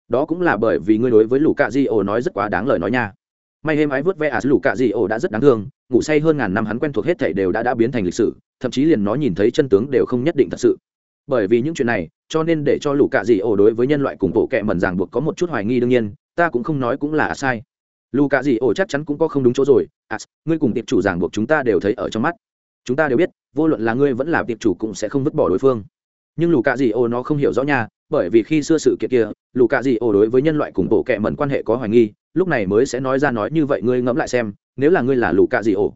Đó cũng là bởi vì ngươi đối với lũ cạ di ổ nói rất quá đáng lời nói nha. May hêm ái vớt ve as lũ cạ di ổ đã rất đáng thương ngủ say hơn ngàn năm hắn quen thuộc hết thảy đều đã đã biến thành lịch sử thậm chí liền nó nhìn thấy chân tướng đều không nhất định thật sự. Bởi vì những chuyện này cho nên để cho lũ cạ di ổ đối với nhân loại cùng bộ kệ mẩn ràng buộc có một chút hoài nghi đương nhiên ta cũng không nói cũng là sai. Lũ cạ di ổ chắc chắn cũng có không đúng chỗ rồi. As, ngươi cùng tiệp chủ ràng buộc chúng ta đều thấy ở trong mắt. Chúng ta đều biết vô luận là ngươi vẫn là tiệp chủ cũng sẽ không vứt bỏ đối phương. Nhưng lũ cạ dị ô nó không hiểu rõ nha, bởi vì khi xưa sự kiện kia lũ cạ dị ô đối với nhân loại cùng bộ kệ mẩn quan hệ có hoài nghi, lúc này mới sẽ nói ra nói như vậy ngươi ngẫm lại xem, nếu là ngươi là lũ cạ dị ô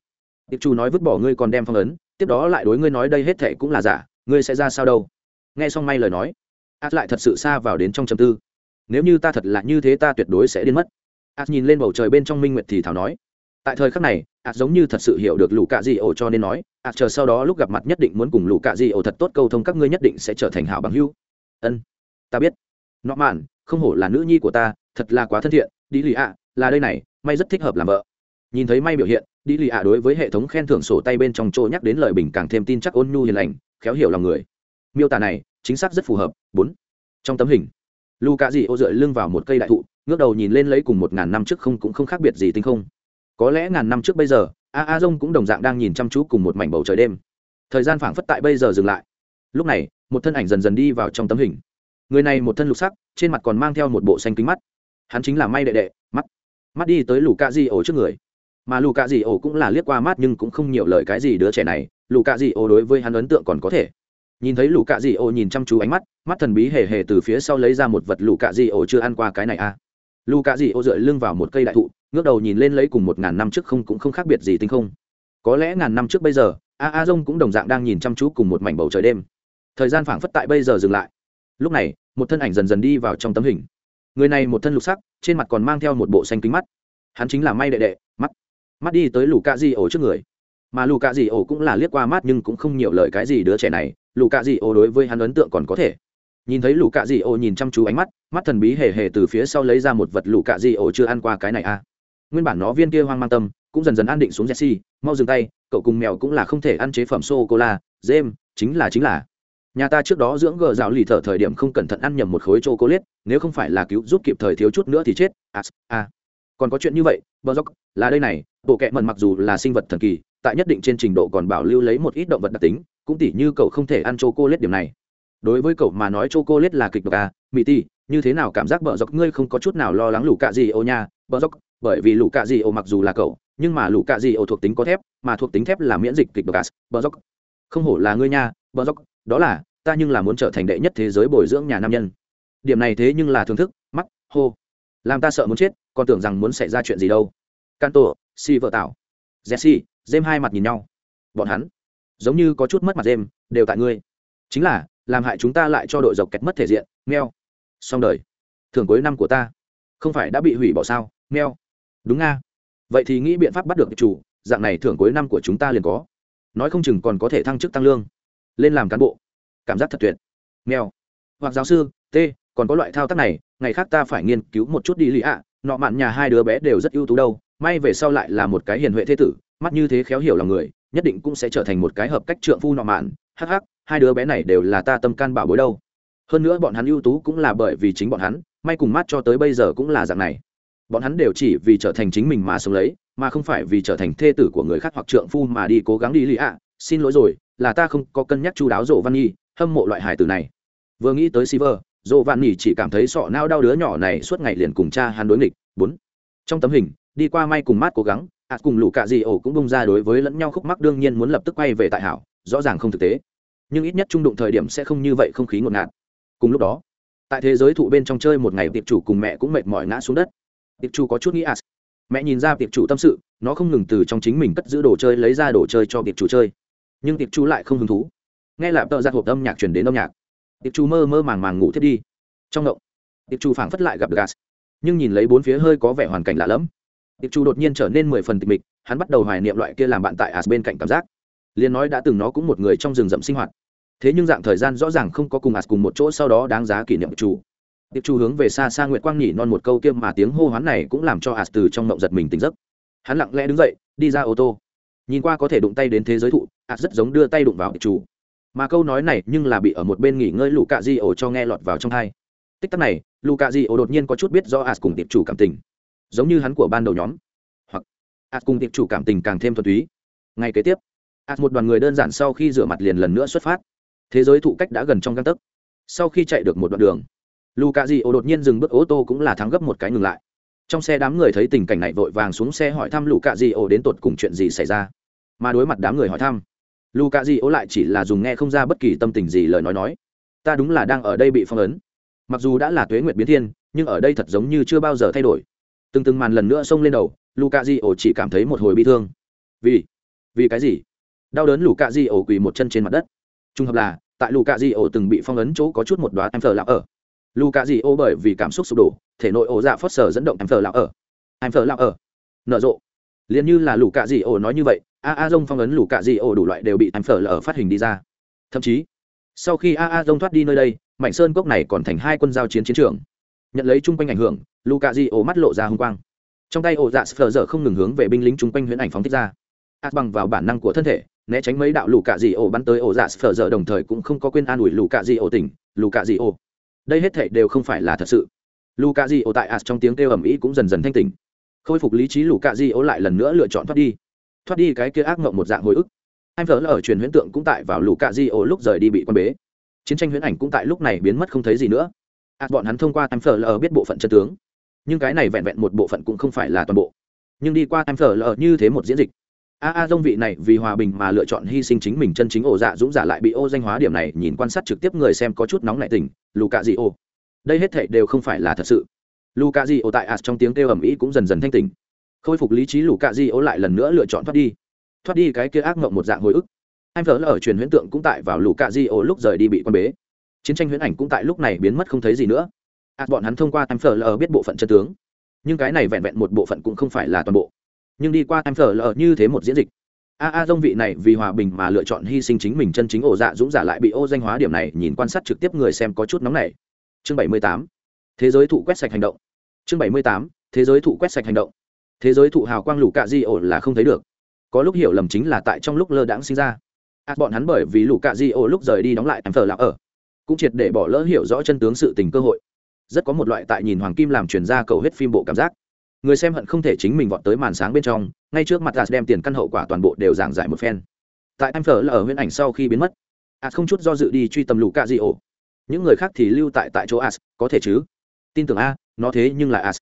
tiệp chủ nói vứt bỏ ngươi còn đem phong ấn, tiếp đó lại đối ngươi nói đây hết thệ cũng là giả, ngươi sẽ ra sao đâu? Nghe xong may lời nói át lại thật sự xa vào đến trong trầm tư. Nếu như ta thật là như thế ta tuyệt đối sẽ điên mất. Át nhìn lên bầu trời bên trong minh nguyệt thì thảo nói tại thời khắc này át giống như thật sự hiểu được lũ cạ di ổ cho nên nói át chờ sau đó lúc gặp mặt nhất định muốn cùng lũ cạ di ổ thật tốt câu thông các ngươi nhất định sẽ trở thành hảo bằng hưu ân, ta biết. Nọ mạn, không hổ là nữ nhi của ta, thật là quá thân thiện đi lì ạ, là đây này, may rất thích hợp làm vợ. Nhìn thấy may biểu hiện đi lì ạ đối với hệ thống khen thưởng sổ tay bên trong chỗ nhắc đến lời bình càng thêm tin chắc ôn nhu hiền lành, khéo hiểu lòng người. Miêu tả này, chính xác rất phù hợp. Bốn, trong tấm hình, lũ cạ di ổ dựa lưng vào một cây đại thụ, ngước đầu nhìn lên lấy cùng một ngàn năm trước không cũng không khác biệt gì tinh không có lẽ ngàn năm trước bây giờ, a a dông cũng đồng dạng đang nhìn chăm chú cùng một mảnh bầu trời đêm. Thời gian phảng phất tại bây giờ dừng lại. Lúc này, một thân ảnh dần dần đi vào trong tấm hình. Người này một thân lục sắc, trên mặt còn mang theo một bộ xanh kính mắt. Hắn chính là may đệ đệ, mắt. Mắt đi tới lù cạ di ổ trước người. Mà lù cạ di ổ cũng là liếc qua mắt nhưng cũng không nhiều lời cái gì đứa trẻ này. Lù cạ di ổ đối với hắn ấn tượng còn có thể. Nhìn thấy lù cạ di ổ nhìn chăm chú ánh mắt mắt thần bí hề hề từ phía sau lấy ra một vật lù cạ di ổ chưa ăn qua cái này à. Lù cạ di ổ dựa lưng vào một cây đại thụ ngước đầu nhìn lên lấy cùng một ngàn năm trước không cũng không khác biệt gì tinh không. Có lẽ ngàn năm trước bây giờ, a a dông cũng đồng dạng đang nhìn chăm chú cùng một mảnh bầu trời đêm. Thời gian phảng phất tại bây giờ dừng lại. Lúc này, một thân ảnh dần dần đi vào trong tấm hình. Người này một thân lục sắc, trên mặt còn mang theo một bộ xanh kính mắt. Hắn chính là may đệ đệ, mắt. Mắt đi tới lù cạ di ổ trước người. Mà lù cạ di ổ cũng là liếc qua mắt nhưng cũng không nhiều lời cái gì đứa trẻ này. Lù cạ di ổ đối với hắn ấn tượng còn có thể. Nhìn thấy lù cạ di ổ nhìn chăm chú ánh mắt mắt thần bí hề hề từ phía sau lấy ra một vật lù cạ di ổ chưa ăn qua cái này à nguyên bản nó viên kia hoang mang tâm cũng dần dần an định xuống jesse mau dừng tay cậu cùng mèo cũng là không thể ăn chế phẩm sô cô la jem chính là chính là. Nhà ta trước đó dưỡng gờ rào lì thở thời điểm không cẩn thận ăn nhầm một khối c h liết nếu không phải là cứu giúp kịp thời thiếu chút nữa thì chết. À, à. còn có chuyện như vậy bờ dốc là đây này bộ kẹ mần mặc dù là sinh vật thần kỳ tại nhất định trên trình độ còn bảo lưu lấy một ít động vật đặc tính cũng tỉ như cậu không thể ăn chô cô lết điểm này. Đối với cậu mà nói chô cô lết là kịch độc à mỹ ti như thế nào cảm giác bờ dọc ngươi không có chút nào lo lắng lũ cạ gì ô nha bờ dọc bởi vì lũ cạ gì ô mặc dù là cậu, nhưng mà lũ cạ gì ô thuộc tính có thép, mà thuộc tính thép là miễn dịch kịch độc gas bờ dốc không hổ là ngươi nha bờ dốc đó là, ta nhưng là muốn trở thành đệ nhất thế giới bồi dưỡng nhà nam nhân. Điểm này thế nhưng là thưởng thức mắt hô. Làm ta sợ muốn chết, còn tưởng rằng muốn xảy ra chuyện gì đâu. Canto si vợ tạo jesse jem hai mặt nhìn nhau. Bọn hắn, giống như có chút mất mặt jem đều tại ngươi. Chính là, làm hại chúng ta lại cho đội dọc kẹt mất thể diện, meo. Xong đời. Thường cuối năm của ta. Không phải đã bị hủy bỏ sao, meo đúng nga. Vậy thì nghĩ biện pháp bắt được chủ, dạng này thưởng cuối năm của chúng ta liền có. Nói không chừng còn có thể thăng chức tăng lương. Lên làm cán bộ. Cảm giác thật tuyệt. Mèo. Hoặc giáo sư, t, còn có loại thao tác này, ngày khác ta phải nghiên cứu một chút đi lý ạ. Nọ mạn nhà hai đứa bé đều rất ưu tú đâu, may về sau lại là một cái hiền huệ thế tử, mắt như thế khéo hiểu lòng người, nhất định cũng sẽ trở thành một cái hợp cách trượng phu nọ mạn. Hắc hắc, hai đứa bé này đều là ta tâm can bảo bối đâu. Hơn nữa bọn hắn ưu tú cũng là bởi vì chính bọn hắn, may cùng mắt cho tới bây giờ cũng là dạng này bọn hắn đều chỉ vì trở thành chính mình mà sống lấy mà không phải vì trở thành thê tử của người khác hoặc trượng phu mà đi cố gắng đi lì ạ xin lỗi rồi là ta không có cân nhắc chu đáo rộ văn nhi hâm mộ loại hải tử này vừa nghĩ tới Silver, rộ Vạn nhi chỉ cảm thấy sọ nao đau đứa nhỏ này suốt ngày liền cùng cha hắn đối nghịch. Bốn. Trong tấm hình, đi qua may cùng mát cố gắng, ạt cùng lũ cạ gì ổ cũng bung ra đối với lẫn nhau khúc mắc đương nhiên muốn lập tức quay về tại hảo, rõ ràng không thực tế. Nhưng ít nhất trung đụng thời điểm sẽ không như vậy không khí ngột ngạt. Cùng lúc đó, tại thế giới thụ bên trong chơi một ngày tiệp chủ cùng mẹ cũng mệt mỏi ngã xuống đất. Tiệp chủ có chút nghĩ as Mẹ nhìn ra tiệp chủ tâm sự, nó không ngừng từ trong chính mình cất giữ đồ chơi lấy ra đồ chơi cho tiệp chủ chơi. Nhưng tiệp chủ lại không hứng thú. Nghe lạp tợ ra hộp âm nhạc truyền đến âm nhạc. Tiệp chủ mơ mơ màng màng ngủ thiết đi. Trong động tiệp chủ phảng phất lại gặp gas. Nhưng nhìn lấy bốn phía hơi có vẻ hoàn cảnh lạ lẫm. Tiệp chủ đột nhiên trở nên mười phần tịch mịch hắn bắt đầu hoài niệm loại kia làm bạn tại as bên cạnh cảm giác. Liền nói đã từng nó cũng một người trong rừng rậm sinh hoạt. Thế nhưng dạng thời gian rõ ràng không có cùng as cùng một chỗ sau đó đáng giá kỷ niệm chủ tiệp chu hướng về xa xa nguyệt quang nhỉ non một câu kia mà tiếng hô hoán này cũng làm cho as từ trong mộng giật mình tỉnh giấc. Hắn lặng lẽ đứng dậy, đi ra ô tô. Nhìn qua có thể đụng tay đến thế giới thụ as rất giống đưa tay đụng vào tiệp chu. Mà câu nói này nhưng là bị ở một bên nghỉ ngơi lù cạ di ổ cho nghe lọt vào trong hai tích tắc này lù cạ di ổ đột nhiên có chút biết do as cùng tiệp chủ cảm tình. Giống như hắn của ban đầu nhóm. Hoặc as cùng tiệp chủ cảm tình càng thêm thuần túy. Ngay kế tiếp as một đoàn người đơn giản sau khi rửa mặt liền lần nữa xuất phát. Thế giới thụ cách đã gần trong găng tấc. Sau khi chạy được một đoạn đường lù di đột nhiên dừng bước, ô tô cũng là thắng gấp một cái ngừng lại. Trong xe đám người thấy tình cảnh này vội vàng xuống xe hỏi thăm lù di đến tột cùng chuyện gì xảy ra. Mà đối mặt đám người hỏi thăm lu di lại chỉ là dùng nghe không ra bất kỳ tâm tình gì lời nói nói. Ta đúng là đang ở đây bị phong ấn. Mặc dù đã là tuế nguyệt biến thiên, nhưng ở đây thật giống như chưa bao giờ thay đổi. Từng từng màn lần nữa xông lên đầu lu di chỉ cảm thấy một hồi bi thương. Vì vì cái gì? Đau đớn lù di quỳ một chân trên mặt đất. Trung hợp là, tại lù di từng bị phong ấn chỗ có chút một đóa em phở lạc ở lù cà Dì Ô bởi vì cảm xúc sụp đổ, thể nội ổ dạ phớt sở dẫn động em phờ lạc ở. Em phờ lạc ở. Nở rộ. Liền như là lù cà Dì Ô nói như vậy, a a dông phong ấn lù cạ dị Ô đủ loại đều bị em phở lở phát hình đi ra. Thậm chí, sau khi a a dông thoát đi nơi đây, mảnh sơn cốc này còn thành hai quân giao chiến chiến trường. Nhận lấy chung quanh ảnh hưởng lũ cạ dị Ô mắt lộ ra h ư n g quang. Trong tay ổ dạ sờ dở không ngừng hướng về binh lính chung quanh huyễn ảnh phóng thích ra. Ạt bằng vào bản năng của thân thể, né tránh mấy đạo lù cạ dị Ô bắn tới ổ dạ sờ dở đồng thời cũng không có quên an ủi lù cạ dị Ô tỉnh lù cạ dị Ô đây hết thể đều không phải là thật sự. Lù cạ di ô tại ạt trong tiếng kêu ầm ĩ cũng dần dần thanh tỉnh. Khôi phục lý trí lù cạ di ô lại lần nữa lựa chọn thoát đi. Thoát đi cái kia ác mộng một dạng hồi ức. Anh vợ ở truyền huyễn tượng cũng tại vào lù cạ di ô lúc rời đi bị quan bế. Chiến tranh huyễn ảnh cũng tại lúc này biến mất không thấy gì nữa. Ạt bọn hắn thông qua anh vợ biết bộ phận chân tướng. Nhưng cái này vẹn vẹn một bộ phận cũng không phải là toàn bộ. Nhưng đi qua anh vợ như thế một diễn dịch a a dông vị này vì hòa bình mà lựa chọn hy sinh chính mình chân chính ổ dạ dũng giả lại bị ô danh hóa điểm này nhìn quan sát trực tiếp người xem có chút nóng nảy tình lù cạ dị ô đây hết thệ đều không phải là thật sự. Lù cạ dị ô tại ạt trong tiếng kêu ầm ĩ cũng dần dần thanh tỉnh. Khôi phục lý trí lù cạ dị ô lại lần nữa lựa chọn thoát đi. Thoát đi cái kia ác mộng một dạng hồi ức. Anh vỡ ở truyền huyễn tượng cũng tại vào lù cạ dị ô lúc rời đi bị quan bế. Chiến tranh huyễn ảnh cũng tại lúc này biến mất không thấy gì nữa. À, bọn hắn thông qua anh vỡ biết bộ phận chân tướng. Nhưng cái này vẹn vẹn một bộ phận cũng không phải là toàn bộ nhưng đi qua em vợ lờ như thế một diễn dịch. A a dông vị này vì hòa bình mà lựa chọn hy sinh chính mình chân chính ổ dạ dũng giả lại bị ô danh hóa điểm này nhìn quan sát trực tiếp người xem có chút nóng này chương bảy mươi tám thế giới thụ quét sạch hành động. Chương bảy mươi tám thế giới thụ quét sạch hành động. Thế giới thụ hào quang lũ cạ di ổ là không thấy được. Có lúc hiểu lầm chính là tại trong lúc lơ đãng sinh ra. À, bọn hắn bởi vì lũ cạ di ổ lúc rời đi đóng lại em phờ lạc ở cũng triệt để bỏ lỡ hiểu rõ chân tướng sự tình cơ hội. Rất có một loại tại nhìn hoàng kim làm truyền ra cầu hết phim bộ cảm giác người xem hận không thể chính mình vọt tới màn sáng bên trong, ngay trước mặt as đem tiền căn hậu quả toàn bộ đều giảng giải một phen. Tại anh phở là ở huyễn ảnh sau khi biến mất. As không chút do dự đi truy tầm lũ cạ di ổ những người khác thì lưu tại tại chỗ as có thể chứ? Tin tưởng a, nó thế nhưng là as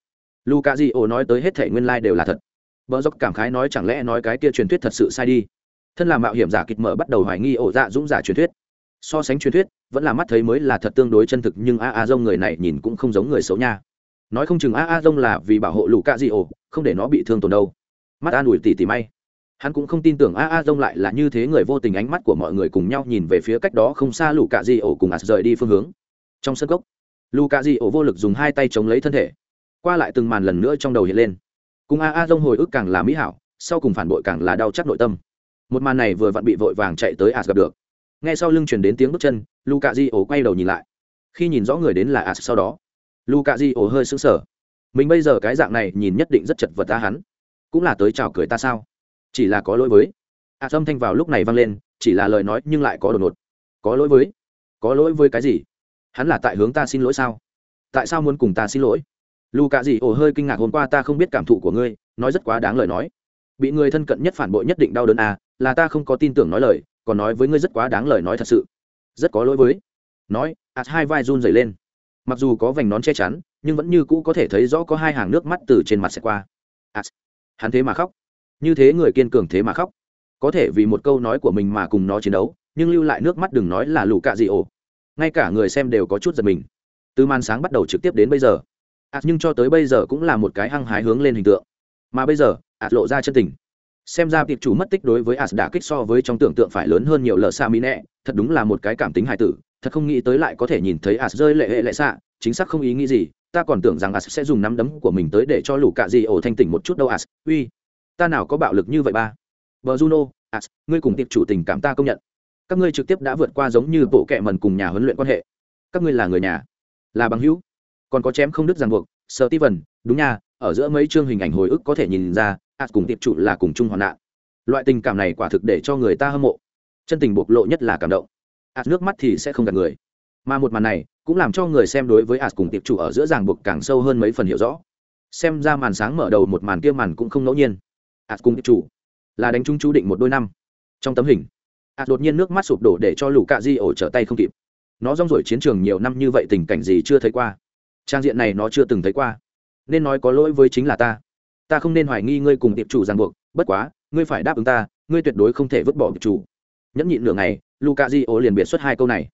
luka di nói tới hết thể nguyên lai、like、đều là thật. Vợ dốc cảm khái nói chẳng lẽ nói cái kia truyền thuyết thật sự sai đi? Thân là mạo hiểm giả kịch mở bắt đầu hoài nghi ổ dạ dũng giả truyền thuyết. So sánh truyền thuyết, vẫn là mắt thấy mới là thật tương đối chân thực nhưng a a dông người này nhìn cũng không giống người xấu nha nói không chừng a a dông là vì bảo hộ lũ cạ dị ổ, không để nó bị thương tổn đâu. Mắt an ủi tỉ tỉ may. Hắn cũng không tin tưởng a a dông lại là như thế người vô tình ánh mắt của mọi người cùng nhau nhìn về phía cách đó không xa lũ cạ dị ổ cùng ạt rời đi phương hướng. Trong sân gốc lũ cạ dị ổ vô lực dùng hai tay chống lấy thân thể, qua lại từng màn lần nữa trong đầu hiện lên. Cùng a a dông hồi ức càng là mỹ hảo, sau cùng phản bội càng là đau chắc nội tâm. Một màn này vừa vặn bị vội vàng chạy tới ạt gặp được. Ngay sau lưng chuyển đến tiếng bước chân lu cạ di ổ quay đầu nhìn lại. Khi nhìn rõ người đến là ạt sau đó Luca di ổ hơi sững sờ. Mình bây giờ cái dạng này nhìn nhất định rất chật vật ta hắn. Cũng là tới chào cười ta sao? Chỉ là có lỗi với. À, âm thanh vào lúc này vang lên chỉ là lời nói nhưng lại có đột ngột. Có lỗi với? Có lỗi với cái gì? Hắn là tại hướng ta xin lỗi sao? Tại sao muốn cùng ta xin lỗi? Luca cạ di ổ hơi kinh ngạc hôm qua ta không biết cảm thụ của ngươi nói rất quá đáng lời nói. Bị người thân cận nhất phản bội nhất định đau đớn à là ta không có tin tưởng nói lời còn nói với ngươi rất quá đáng lời nói thật sự. Rất có lỗi với. Nói ạt hai vai run dày lên mặc dù có vành nón che chắn nhưng vẫn như cũ có thể thấy rõ có hai hàng nước mắt từ trên mặt sẽ qua. À, hắn thế mà khóc. Như thế người kiên cường thế mà khóc. Có thể vì một câu nói của mình mà cùng nó chiến đấu nhưng lưu lại nước mắt đừng nói là lù cạ gì ổ. Ngay cả người xem đều có chút giật mình. Từ màn sáng bắt đầu trực tiếp đến bây giờ. Ạt nhưng cho tới bây giờ cũng là một cái hăng hái hướng lên hình tượng. Mà bây giờ ạt lộ ra chân tình. Xem ra tiệp chủ mất tích đối với ạt đã kích so với trong tưởng tượng phải lớn hơn nhiều lờ xa mỹ nẹ thật đúng là một cái cảm tính hài tử thật không nghĩ tới lại có thể nhìn thấy as rơi lệ hệ lệ xạ, chính xác không ý nghĩ gì, ta còn tưởng rằng as sẽ dùng nắm đấm của mình tới để cho lũ cạ gì ổ thanh tỉnh một chút đâu as, uy, ta nào có bạo lực như vậy ba. Vợ juno, as, ngươi cùng tiệp chủ tình cảm ta công nhận. Các ngươi trực tiếp đã vượt qua giống như bộ kệ mần cùng nhà huấn luyện quan hệ. Các ngươi là người nhà, là bằng hữu. Còn có chém không đứt ràng buộc sợ ti vần đúng nha, ở giữa mấy chương hình ảnh hồi ức có thể nhìn ra ạt cùng tiệp chủ là cùng chung hoạn nạn. Loại tình cảm này quả thực để cho người ta hâm mộ. Chân tình bộc lộ nhất là cảm động ạt nước mắt thì sẽ không gạt người. Mà một màn này cũng làm cho người xem đối với ạt cùng tiệp chủ ở giữa ràng buộc càng sâu hơn mấy phần hiểu rõ. Xem ra màn sáng mở đầu một màn kia màn cũng không ngẫu nhiên. Ạt cùng tiệp chủ là đánh chung chú định một đôi năm. Trong tấm hình ạt đột nhiên nước mắt sụp đổ để cho lũ cạ di ổ trở tay không kịp. Nó rong rổi chiến trường nhiều năm như vậy tình cảnh gì chưa thấy qua. Trang diện này nó chưa từng thấy qua. Nên nói có lỗi với chính là ta. Ta không nên hoài nghi ngươi cùng tiệp chủ ràng buộc. Bất quá, ngươi phải đáp ứng ta, ngươi tuyệt đối không thể vứt bỏ tiệp chủ. Nhẫn nhịn nửa ngày luca di ô liền biệt xuất hai câu này.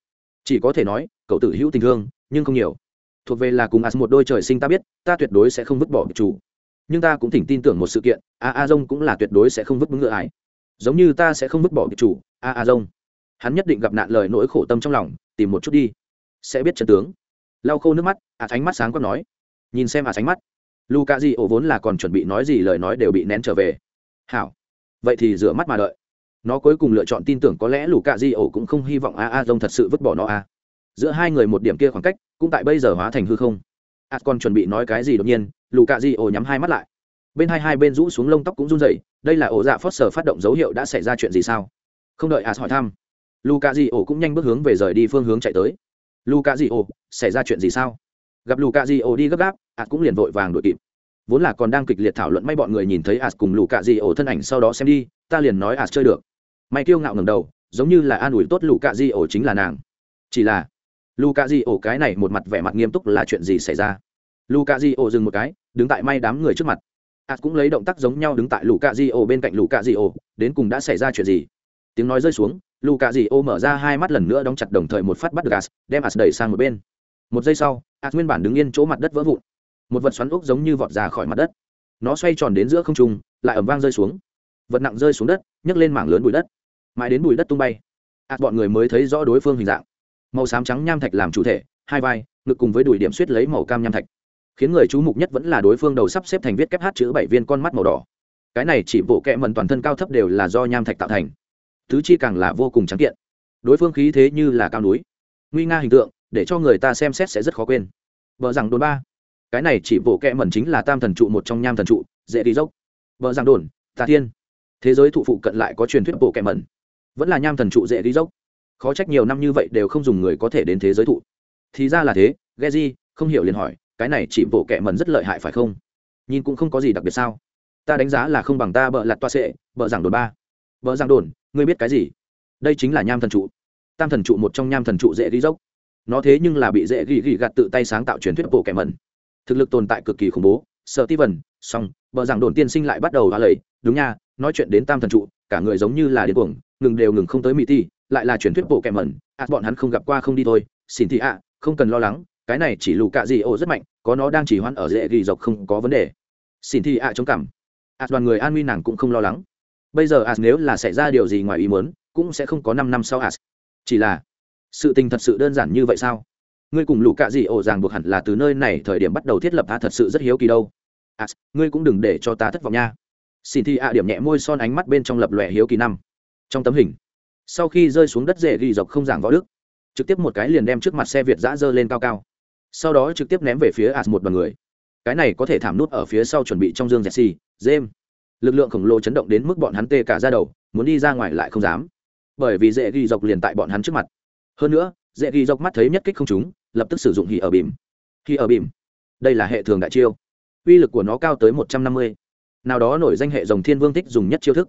Chỉ có thể nói, cậu tự hữu tình thương, nhưng không nhiều. Thuộc về là cùng as một đôi trời sinh ta biết, ta tuyệt đối sẽ không vứt bỏ chủ. Nhưng ta cũng thỉnh tin tưởng một sự kiện, a a dông cũng là tuyệt đối sẽ không vứt bứng ngựa ái giống như ta sẽ không vứt bỏ chủ, a a dông hắn nhất định gặp nạn lời nỗi khổ tâm trong lòng, tìm một chút đi. Sẽ biết trận tướng. Lau khô nước mắt a ánh mắt sáng quát nói. Nhìn xem a ánh mắt. Luca di ổ vốn là còn chuẩn bị nói gì lời nói đều bị nén trở về. Hảo. Vậy thì rửa mắt mà đợi nó cuối cùng lựa chọn tin tưởng có lẽ luka di ổ cũng không hy vọng a a dông thật sự vứt bỏ nó a. Giữa hai người một điểm kia khoảng cách, cũng tại bây giờ hóa thành hư không. A còn chuẩn bị nói cái gì đột nhiên luka di ổ nhắm hai mắt lại. Bên hai hai bên rũ xuống lông tóc cũng run rẩy, đây là ổ dạ phớt sờ phát động dấu hiệu đã xảy ra chuyện gì sao? Không đợi a hỏi thăm luka di ổ cũng nhanh bước hướng về rời đi phương hướng chạy tới. Luka di ổ, xảy ra chuyện gì sao? Gặp lù cạ di ổ đi gấp gáp, a cũng liền vội vàng đuổi kịp. Vốn là còn đang kịch liệt thảo luận, may bọn người nhìn thấy ạt cùng lù cạ di ổ thân ảnh sau đó xem đi, ta liền nói ạt chơi được may kiêu ngạo ngầm đầu, giống như là an ủi tốt lù cạ di ổ chính là nàng. Chỉ là lù cạ di ổ cái này một mặt vẻ mặt nghiêm túc là chuyện gì xảy ra? Lù cạ di ổ dừng một cái, đứng tại may đám người trước mặt. Ạt cũng lấy động tác giống nhau đứng tại lù cạ di ổ bên cạnh lù cạ di ổ, đến cùng đã xảy ra chuyện gì? Tiếng nói rơi xuống lù cạ di ổ mở ra hai mắt lần nữa đóng chặt đồng thời một phát bắt được ạt đem ạt đẩy sang một bên. Một giây sau ạt nguyên bản đứng yên chỗ mặt đất vỡ vụn. Một vật xoắn ốc giống như vọt ra khỏi mặt đất. Nó xoay tròn đến giữa không trung, lại ẩm vang rơi xuống. Vật nặng rơi xuống đất, nhấc lên mảng lớn bụi đất mãi đến bụi đất tung bay. Ạt bọn người mới thấy rõ đối phương hình dạng. Màu xám trắng nham thạch làm chủ thể, hai vai, ngực cùng với đùi điểm suýt lấy màu cam nham thạch. Khiến người chú mục nhất vẫn là đối phương đầu sắp xếp thành viết kép hát chữ bảy viên con mắt màu đỏ. Cái này chỉ bộ kẹ mần toàn thân cao thấp đều là do nham thạch tạo thành. Tứ chi càng là vô cùng trắng kiện. Đối phương khí thế như là cao núi. Nguy nga hình tượng, để cho người ta xem xét sẽ rất khó quên. Vợ rằng đồn ba. Cái này chỉ bộ kẹ mẩn chính là tam thần trụ một trong nham thần trụ, dễ đi dốc. Vợ rằng đồn, tà thiên. Thế giới thụ phụ cận lại có truyền thuyết bộ kẹ mẩn vẫn là nham thần trụ dễ đi dốc. Khó trách nhiều năm như vậy đều không dùng người có thể đến thế giới thụ. Thì ra là thế ghe di không hiểu liền hỏi, cái này chỉ bộ kẻ mần rất lợi hại phải không? Nhìn cũng không có gì đặc biệt sao? Ta đánh giá là không bằng ta bợ lặt toa sệ, bợ giảng đồn ba. Bợ giảng đồn, ngươi biết cái gì? Đây chính là nham thần trụ. Tam thần trụ một trong nham thần trụ dễ đi dốc. Nó thế nhưng là bị dễ ghi ghi gạt tự tay sáng tạo truyền thuyết bộ kẻ mẩn. Thực lực tồn tại cực kỳ khủng bố. Sợ ti vần xong, bợ rằng đồn tiên sinh lại bắt đầu hoa lầy. Đúng nha, nói chuyện đến tam thần trụ, cả người giống như là điên cuồng ngừng đều ngừng không tới mỹ ti lại là truyền thuyết bộ kẻ mẩn. Ạ bọn hắn không gặp qua không đi thôi. Xin thị ạ, không cần lo lắng. Cái này chỉ lù cạ gì ổ rất mạnh, có nó đang chỉ hoãn ở dễ ghi dọc không có vấn đề. Xin thị ạ, chống cảm ạ à, đoàn người an nguy nàng cũng không lo lắng. Bây giờ ạ nếu là xảy ra điều gì ngoài ý muốn, cũng sẽ không có năm năm sau ạ chỉ là, sự tình thật sự đơn giản như vậy sao? Ngươi cùng lù cạ dị ổ ràng buộc hẳn là từ nơi này thời điểm bắt đầu thiết lập ta thật sự rất hiếu kỳ đâu. Ạ ngươi cũng đừng để cho ta thất vọng nha. Xin thi ạ, điểm nhẹ môi son ánh mắt bên trong lập lòe hiếu kỳ năm trong tấm hình. Sau khi rơi xuống đất dễ ghi dọc không giảng võ đức. Trực tiếp một cái liền đem trước mặt xe việt giã dơ lên cao cao. Sau đó trực tiếp ném về phía ạt một bằng người. Cái này có thể thảm nút ở phía sau chuẩn bị trong dương jesse james. Lực lượng khổng lồ chấn động đến mức bọn hắn tê cả ra đầu, muốn đi ra ngoài lại không dám. Bởi vì dễ ghi dọc liền tại bọn hắn trước mặt. Hơn nữa dễ ghi dọc mắt thấy nhất kích không chúng lập tức sử dụng hì ở bìm. Hì ở bìm. Đây là hệ thường đại chiêu. Uy lực của nó cao tới một trăm năm mươi. Nào đó nổi danh hệ dòng thiên vương thích dùng nhất chiêu thức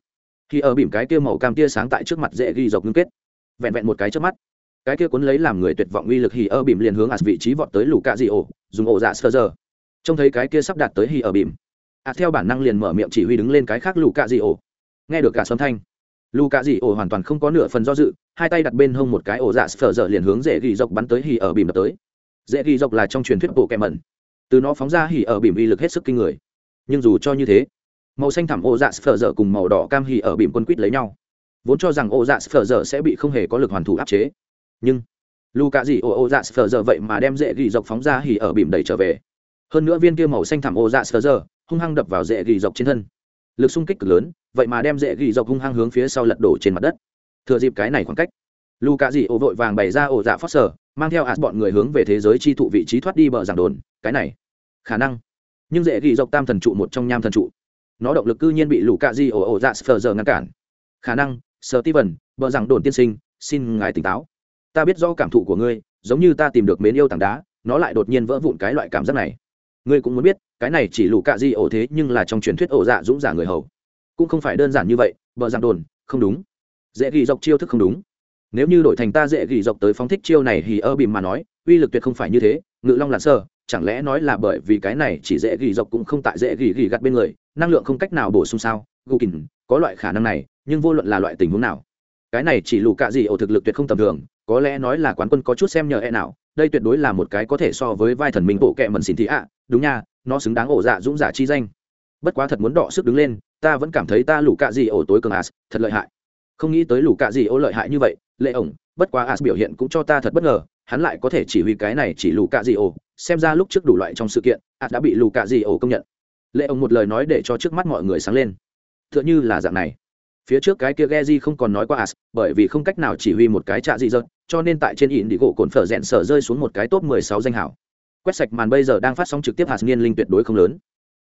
khi ở bìm cái kia màu cam tia sáng tại trước mặt dễ ghi dọc ngưng kết. Vẹn vẹn một cái trước mắt, cái kia cuốn lấy làm người tuyệt vọng uy lực hì ở bìm liền hướng ạt vị trí vọt tới lù cạ dị ổ dùng ổ dạ sơ giờ. Trông thấy cái kia sắp đạt tới hì ở bìm ạt theo bản năng liền mở miệng chỉ huy đứng lên cái khác lù cạ dị ổ nghe được cả sâm thanh lù cạ dị ổ hoàn toàn không có nửa phần do dự, hai tay đặt bên hông một cái ổ dạ sơ giờ liền hướng dễ ghi dọc bắn tới hì ở bìm đập tới. Dễ ghi dọc là trong truyền thuyết bộ kẹ mẩn. Từ nó phóng ra hì ở bìm uy lực hết sức kinh người. Nhưng dù cho như thế màu xanh thẳm ô dạ phở dở cùng màu đỏ cam hì ở bìm quân quýt lấy nhau. Vốn cho rằng ô dạ phở dở sẽ bị không hề có lực hoàn thủ áp chế. Nhưng lù cạ dị ô ô dạ phở dở vậy mà đem dễ ghi dọc phóng ra hì ở bìm đẩy trở về. Hơn nữa viên kia màu xanh thẳm ô dạ phở dở hung hăng đập vào dễ ghi dọc trên thân. Lực xung kích cực lớn vậy mà đem dễ ghi dọc hung hăng hướng phía sau lật đổ trên mặt đất. Thừa dịp cái này khoảng cách lù cạ dị ô vội vàng bày ra ô dạ phớt sờ, mang theo ạt bọn người hướng về thế giới chi thụ vị trí thoát đi bờ giảng đồn. Cái này khả năng. Nhưng dễ ghi dọc tam thần trụ một trong nham thần trụ nó động lực cư nhiên bị lũ cạ di ổ ổ dạ sờ giờ ngăn cản. Khả năng sờ ti vần vợ rằng đồn tiên sinh, xin ngài tỉnh táo. Ta biết do cảm thụ của ngươi, giống như ta tìm được mến yêu tảng đá, nó lại đột nhiên vỡ vụn cái loại cảm giác này. Ngươi cũng muốn biết, cái này chỉ lũ cạ di ổ thế nhưng là trong truyền thuyết ổ dạ dũng giả người hầu. Cũng không phải đơn giản như vậy vợ rằng đồn, không đúng. Dễ ghi dọc chiêu thức không đúng. Nếu như đổi thành ta dễ ghi dọc tới phóng thích chiêu này thì ơ bìm mà nói, uy lực tuyệt không phải như thế, ngự long lặn sơ chẳng lẽ nói là bởi vì cái này chỉ dễ ghi dọc cũng không tại dễ ghi ghi gặt bên người năng lượng không cách nào bổ sung sao? Gù kìm có loại khả năng này, nhưng vô luận là loại tình huống nào, cái này chỉ lù cạ gì ổ thực lực tuyệt không tầm thường, có lẽ nói là quán quân có chút xem nhờ e nào, đây tuyệt đối là một cái có thể so với vai thần minh bộ kệ mần xin thị ạ, đúng nha, nó xứng đáng ổ dạ dũng giả chi danh. Bất quá thật muốn đọ sức đứng lên, ta vẫn cảm thấy ta lù cạ gì ổ tối cường as, thật lợi hại. Không nghĩ tới lù cạ gì ổ lợi hại như vậy, lệ ổng, bất quá as biểu hiện cũng cho ta thật bất ngờ, hắn lại có thể chỉ huy cái này chỉ lù cạ gì ổ, xem ra lúc trước đủ loại trong sự kiện, as đã bị lù cạ gì ổ công nhận lệ ông một lời nói để cho trước mắt mọi người sáng lên. T h ư ợ n h ư là dạng này. Phía trước cái kia Geji không còn nói qua as, bởi vì không cách nào chỉ huy một cái trạ dị dợt, cho nên tại trên ỉn đi gỗ cồn phở rẽn sở rơi xuống một cái top mười sáu danh hảo. Quét sạch màn bây giờ đang phát sóng trực tiếp hạt niên linh tuyệt đối không lớn.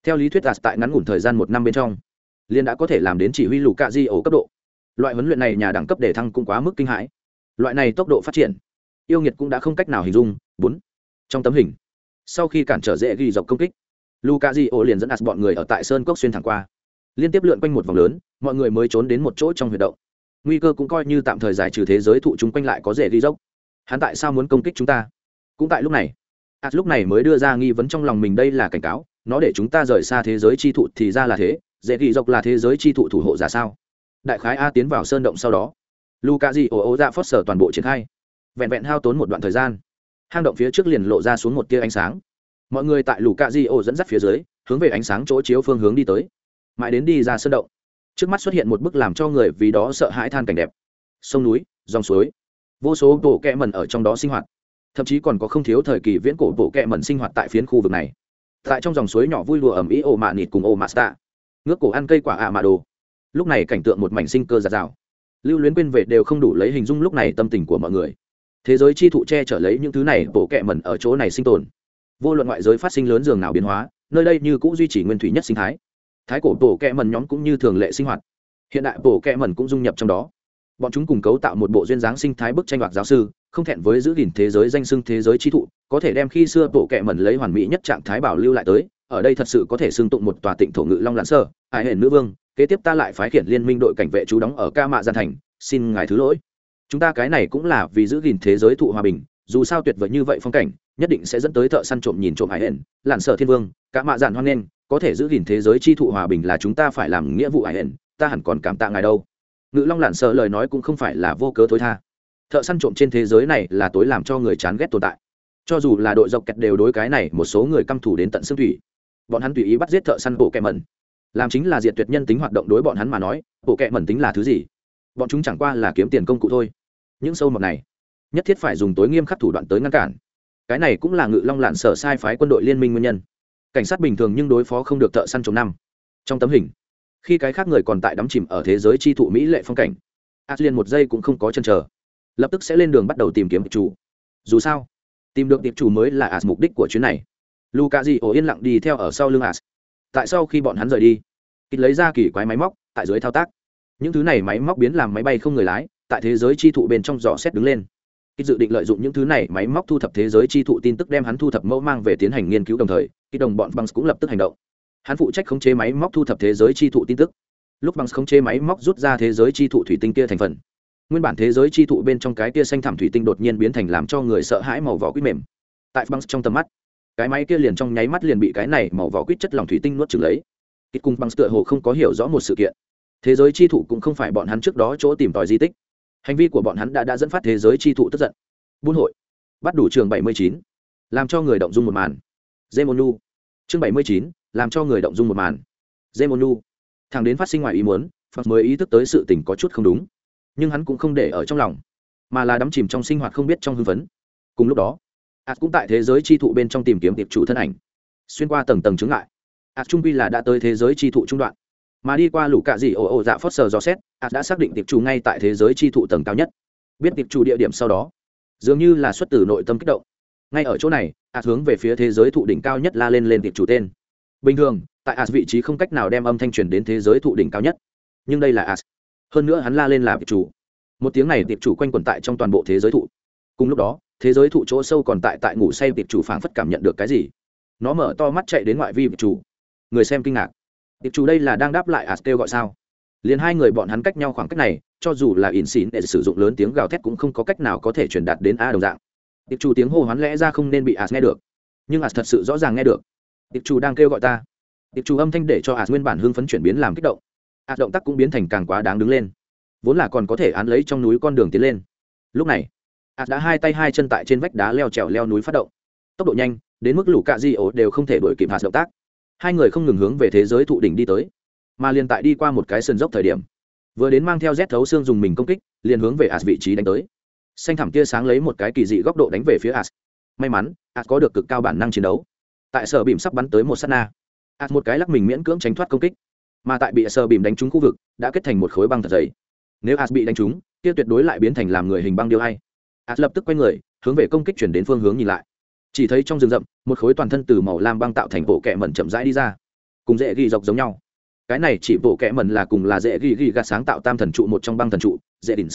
Theo lý thuyết as tại ngắn ngủn thời gian một năm bên trong liên đã có thể làm đến chỉ huy lù cạ di ổ cấp độ. Loại huấn luyện này nhà đẳng cấp để thăng cũng quá mức kinh hãi. Loại này tốc độ phát triển, yêu nghiệt cũng đã không cách nào hình dung. Bốn, trong tấm hình, sau khi cản trở dễ ghi dọc công kích luka di ô liền dẫn ạt bọn người ở tại sơn cốc xuyên thẳng qua. Liên tiếp lượn quanh một vòng lớn, mọi người mới trốn đến một chỗ trong huyệt động. Nguy cơ cũng coi như tạm thời giải trừ thế giới thụ chúng quanh lại có dễ đi dốc. Hắn tại sao muốn công kích chúng ta? Cũng tại lúc này ạt lúc này mới đưa ra nghi vấn trong lòng mình đây là cảnh cáo, nó để chúng ta rời xa thế giới chi thụ thì ra là thế dễ ghi dốc là thế giới chi thụ thủ hộ giả sao? Đại khái a tiến vào sơn động sau đó luka di dạ ô ô ra phớt sở toàn bộ triển khai. Vẹn vẹn hao tốn một đoạn thời gian, hang động phía trước liền lộ ra xuống một tia ánh sáng mọi người tại lũ cạ di ô dẫn dắt phía dưới, hướng về ánh sáng chỗ chiếu phương hướng đi tới. Mãi đến đi ra sân động, trước mắt xuất hiện một bức làm cho người vì đó sợ hãi than cảnh đẹp. Sông núi, dòng suối, vô số bộ kẹ mẩn ở trong đó sinh hoạt. Thậm chí còn có không thiếu thời kỳ viễn cổ bộ kẹ mẩn sinh hoạt tại phiến khu vực này. Tại trong dòng suối nhỏ vui lùa ẩm ý ô mạ nịt cùng ô mạ stạ ngước cổ ăn cây quả ạ mạ đồ. Lúc này cảnh tượng một mảnh sinh cơ giạt rào. Lưu luyến quên vệ đều không đủ lấy hình dung lúc này tâm tình của mọi người. Thế giới chi thụ che chở lấy những thứ này bộ kẹ mẩn ở chỗ này sinh tồn vô luận ngoại giới phát sinh lớn dường nào biến hóa, nơi đây như cũng duy trì nguyên thủy nhất sinh thái. Thái cổ tổ kẹ mần nhóm cũng như thường lệ sinh hoạt. Hiện đại tổ kẹ mần cũng dung nhập trong đó. Bọn chúng cùng cấu tạo một bộ duyên dáng sinh thái bức tranh hoặc giáo sư, không thẹn với giữ gìn thế giới danh xưng thế giới trí thụ, có thể đem khi xưa tổ kẹ mần lấy hoàn mỹ nhất trạng thái bảo lưu lại tới, ở đây thật sự có thể xưng tụng một tòa tịnh thổ ngự long lãn sơ ải hển nữ vương, kế tiếp ta lại phái khiển liên minh đội cảnh vệ chú đóng ở ca mạ gian thành, xin ngài thứ lỗi. Chúng ta cái này cũng là vì giữ gìn thế giới thụ hòa bình, dù sao tuyệt vời như vậy phong cảnh nhất định sẽ dẫn tới thợ săn trộm nhìn trộm hải hển lặn sợ thiên vương, cả mạ dạn hoan nghênh, có thể giữ gìn thế giới chi thụ hòa bình là chúng ta phải làm nghĩa vụ hải hển, ta hẳn còn cảm tạ ngài đâu. Ngự long lặn sợ lời nói cũng không phải là vô cớ thối tha. Thợ săn trộm trên thế giới này là tối làm cho người chán ghét tồn tại. Cho dù là đội dọc kẹt đều đối cái này một số người căm thủ đến tận xương thủy. Bọn hắn tùy ý bắt giết thợ săn bộ kẹ mẩn. Làm chính là diệt tuyệt nhân tính hoạt động đối bọn hắn mà nói bộ kẹ mẩn tính là thứ gì? Bọn chúng chẳng qua là kiếm tiền công cụ thôi. Những sâu mọt này, nhất thiết phải dùng tối nghiêm khắc thủ đoạn tới ngăn cản cái này cũng là ngự long lạn sở sai phái quân đội liên minh nguyên nhân. Cảnh sát bình thường nhưng đối phó không được thợ săn chống năm. Trong tấm hình, khi cái khác người còn tại đắm chìm ở thế giới chi thụ mỹ lệ phong cảnh ạt liền một giây cũng không có chân chờ. Lập tức sẽ lên đường bắt đầu tìm kiếm tiệp chủ. Dù sao, tìm được tiệp chủ mới là ạt mục đích của chuyến này. Luca di ổ yên lặng đi theo ở sau lưng ạt tại sau khi bọn hắn rời đi kịch lấy ra kỳ quái máy móc, tại dưới thao tác. Những thứ này máy móc biến làm máy bay không người lái, tại thế giới chi thụ bên trong giỏ xét đứng lên kịch dự định lợi dụng những thứ này máy móc thu thập thế giới chi thụ tin tức đem hắn thu thập mẫu mang về tiến hành nghiên cứu đồng thời kịch đồng bọn bằng cũng lập tức hành động. Hắn phụ trách khống chế máy móc thu thập thế giới chi thụ tin tức. Lúc bằng khống chế máy móc rút ra thế giới chi thụ thủy tinh kia thành phần, nguyên bản thế giới chi thụ bên trong cái kia xanh thảm thủy tinh đột nhiên biến thành làm cho người sợ hãi màu vỏ quýt mềm. Tại băng trong tầm mắt, cái máy kia liền trong nháy mắt liền bị cái này màu vỏ quýt chất lỏng thủy tinh nuốt chừng lấy. Kịch cùng băng tựa hồ không có hiểu rõ một sự kiện. Thế giới chi thụ cũng không phải bọn hắn trước đó chỗ tìm tòi di tích hành vi của bọn hắn đã đã dẫn phát thế giới chi thụ tức giận. Buôn hội. Bắt đủ trường bảy mươi chín. Làm cho người động dung một màn. Zemonu. chương bảy mươi chín, làm cho người động dung một màn. Zemonu. thằng đến phát sinh ngoài ý muốn, phật mới ý thức tới sự tình có chút không đúng. Nhưng hắn cũng không để ở trong lòng, mà là đắm chìm trong sinh hoạt không biết trong hưng phấn. Cùng lúc đó, ác cũng tại thế giới chi thụ bên trong tìm kiếm tiệp chủ thân ảnh. Xuyên qua tầng tầng chứng lại ác trung quy là đã tới thế giới chi thụ trung đoạn mà đi qua lũ cạ dị ồ ồ dạ phớt sờ dò xét ạt đã xác định tiệp chủ ngay tại thế giới chi thụ tầng cao nhất. Biết tiệp chủ địa điểm sau đó, dường như là xuất từ nội tâm kích động. Ngay ở chỗ này ạt hướng về phía thế giới thụ đỉnh cao nhất la lên lên tiệp chủ tên. Bình thường, tại ạt vị trí không cách nào đem âm thanh truyền đến thế giới thụ đỉnh cao nhất. Nhưng đây là ạt hơn nữa hắn la lên là tiệp chủ. Một tiếng này tiệp chủ quanh quẩn tại trong toàn bộ thế giới thụ. Cùng lúc đó, thế giới thụ chỗ sâu còn tại tại ngủ say tiệp chủ phảng phất cảm nhận được cái gì. Nó mở to mắt chạy đến ngoại vi tiệp chủ. Người xem kinh ngạc tiệp chủ đây là đang đáp lại ạt gọi sao? Liền hai người bọn hắn cách nhau khoảng cách này, cho dù là ỉn xỉn để sử dụng lớn tiếng gào thét cũng không có cách nào có thể truyền đạt đến a đồng dạng. Tiệp chủ tiếng hô hoán lẽ ra không nên bị ạt nghe được. Nhưng ạt thật sự rõ ràng nghe được. Tiệp chủ đang kêu gọi ta. Tiệp chủ âm thanh để cho ạt nguyên bản hưng phấn chuyển biến làm kích động. Ạt động tác cũng biến thành càng quá đáng đứng lên. Vốn là còn có thể án lấy trong núi con đường tiến lên. Lúc này ạt đã hai tay hai chân tại trên vách đá leo trèo leo núi phát động. Tốc độ nhanh, đến mức lũ cạ di ổ đều không thể đuổi kịp hạt động tác hai người không ngừng hướng về thế giới thụ đỉnh đi tới, mà liền tại đi qua một cái sườn dốc thời điểm, vừa đến mang theo rét thấu xương dùng mình công kích, liền hướng về as vị trí đánh tới. Xanh thẳm tia sáng lấy một cái kỳ dị góc độ đánh về phía as may mắn as có được cực cao bản năng chiến đấu. Tại sở bìm sắp bắn tới một s á t na as một cái lắc mình miễn cưỡng tránh thoát công kích, mà tại bị sở bìm đánh trúng khu vực, đã kết thành một khối băng thật dày. Nếu as bị đánh trúng, kia tuyệt đối lại biến thành làm người hình băng điêu hay as lập tức quay người, hướng về công kích chuyển đến phương hướng nhìn lại chỉ thấy trong rừng rậm, một khối toàn thân từ màu lam băng tạo thành bộ kẹ mẩn chậm rãi đi ra. Cùng dễ ghi dọc giống nhau. Cái này chỉ bộ kẹ mẩn là cùng là dễ ghi ghi gạt sáng tạo tam thần trụ một trong băng thần trụ, dễ đình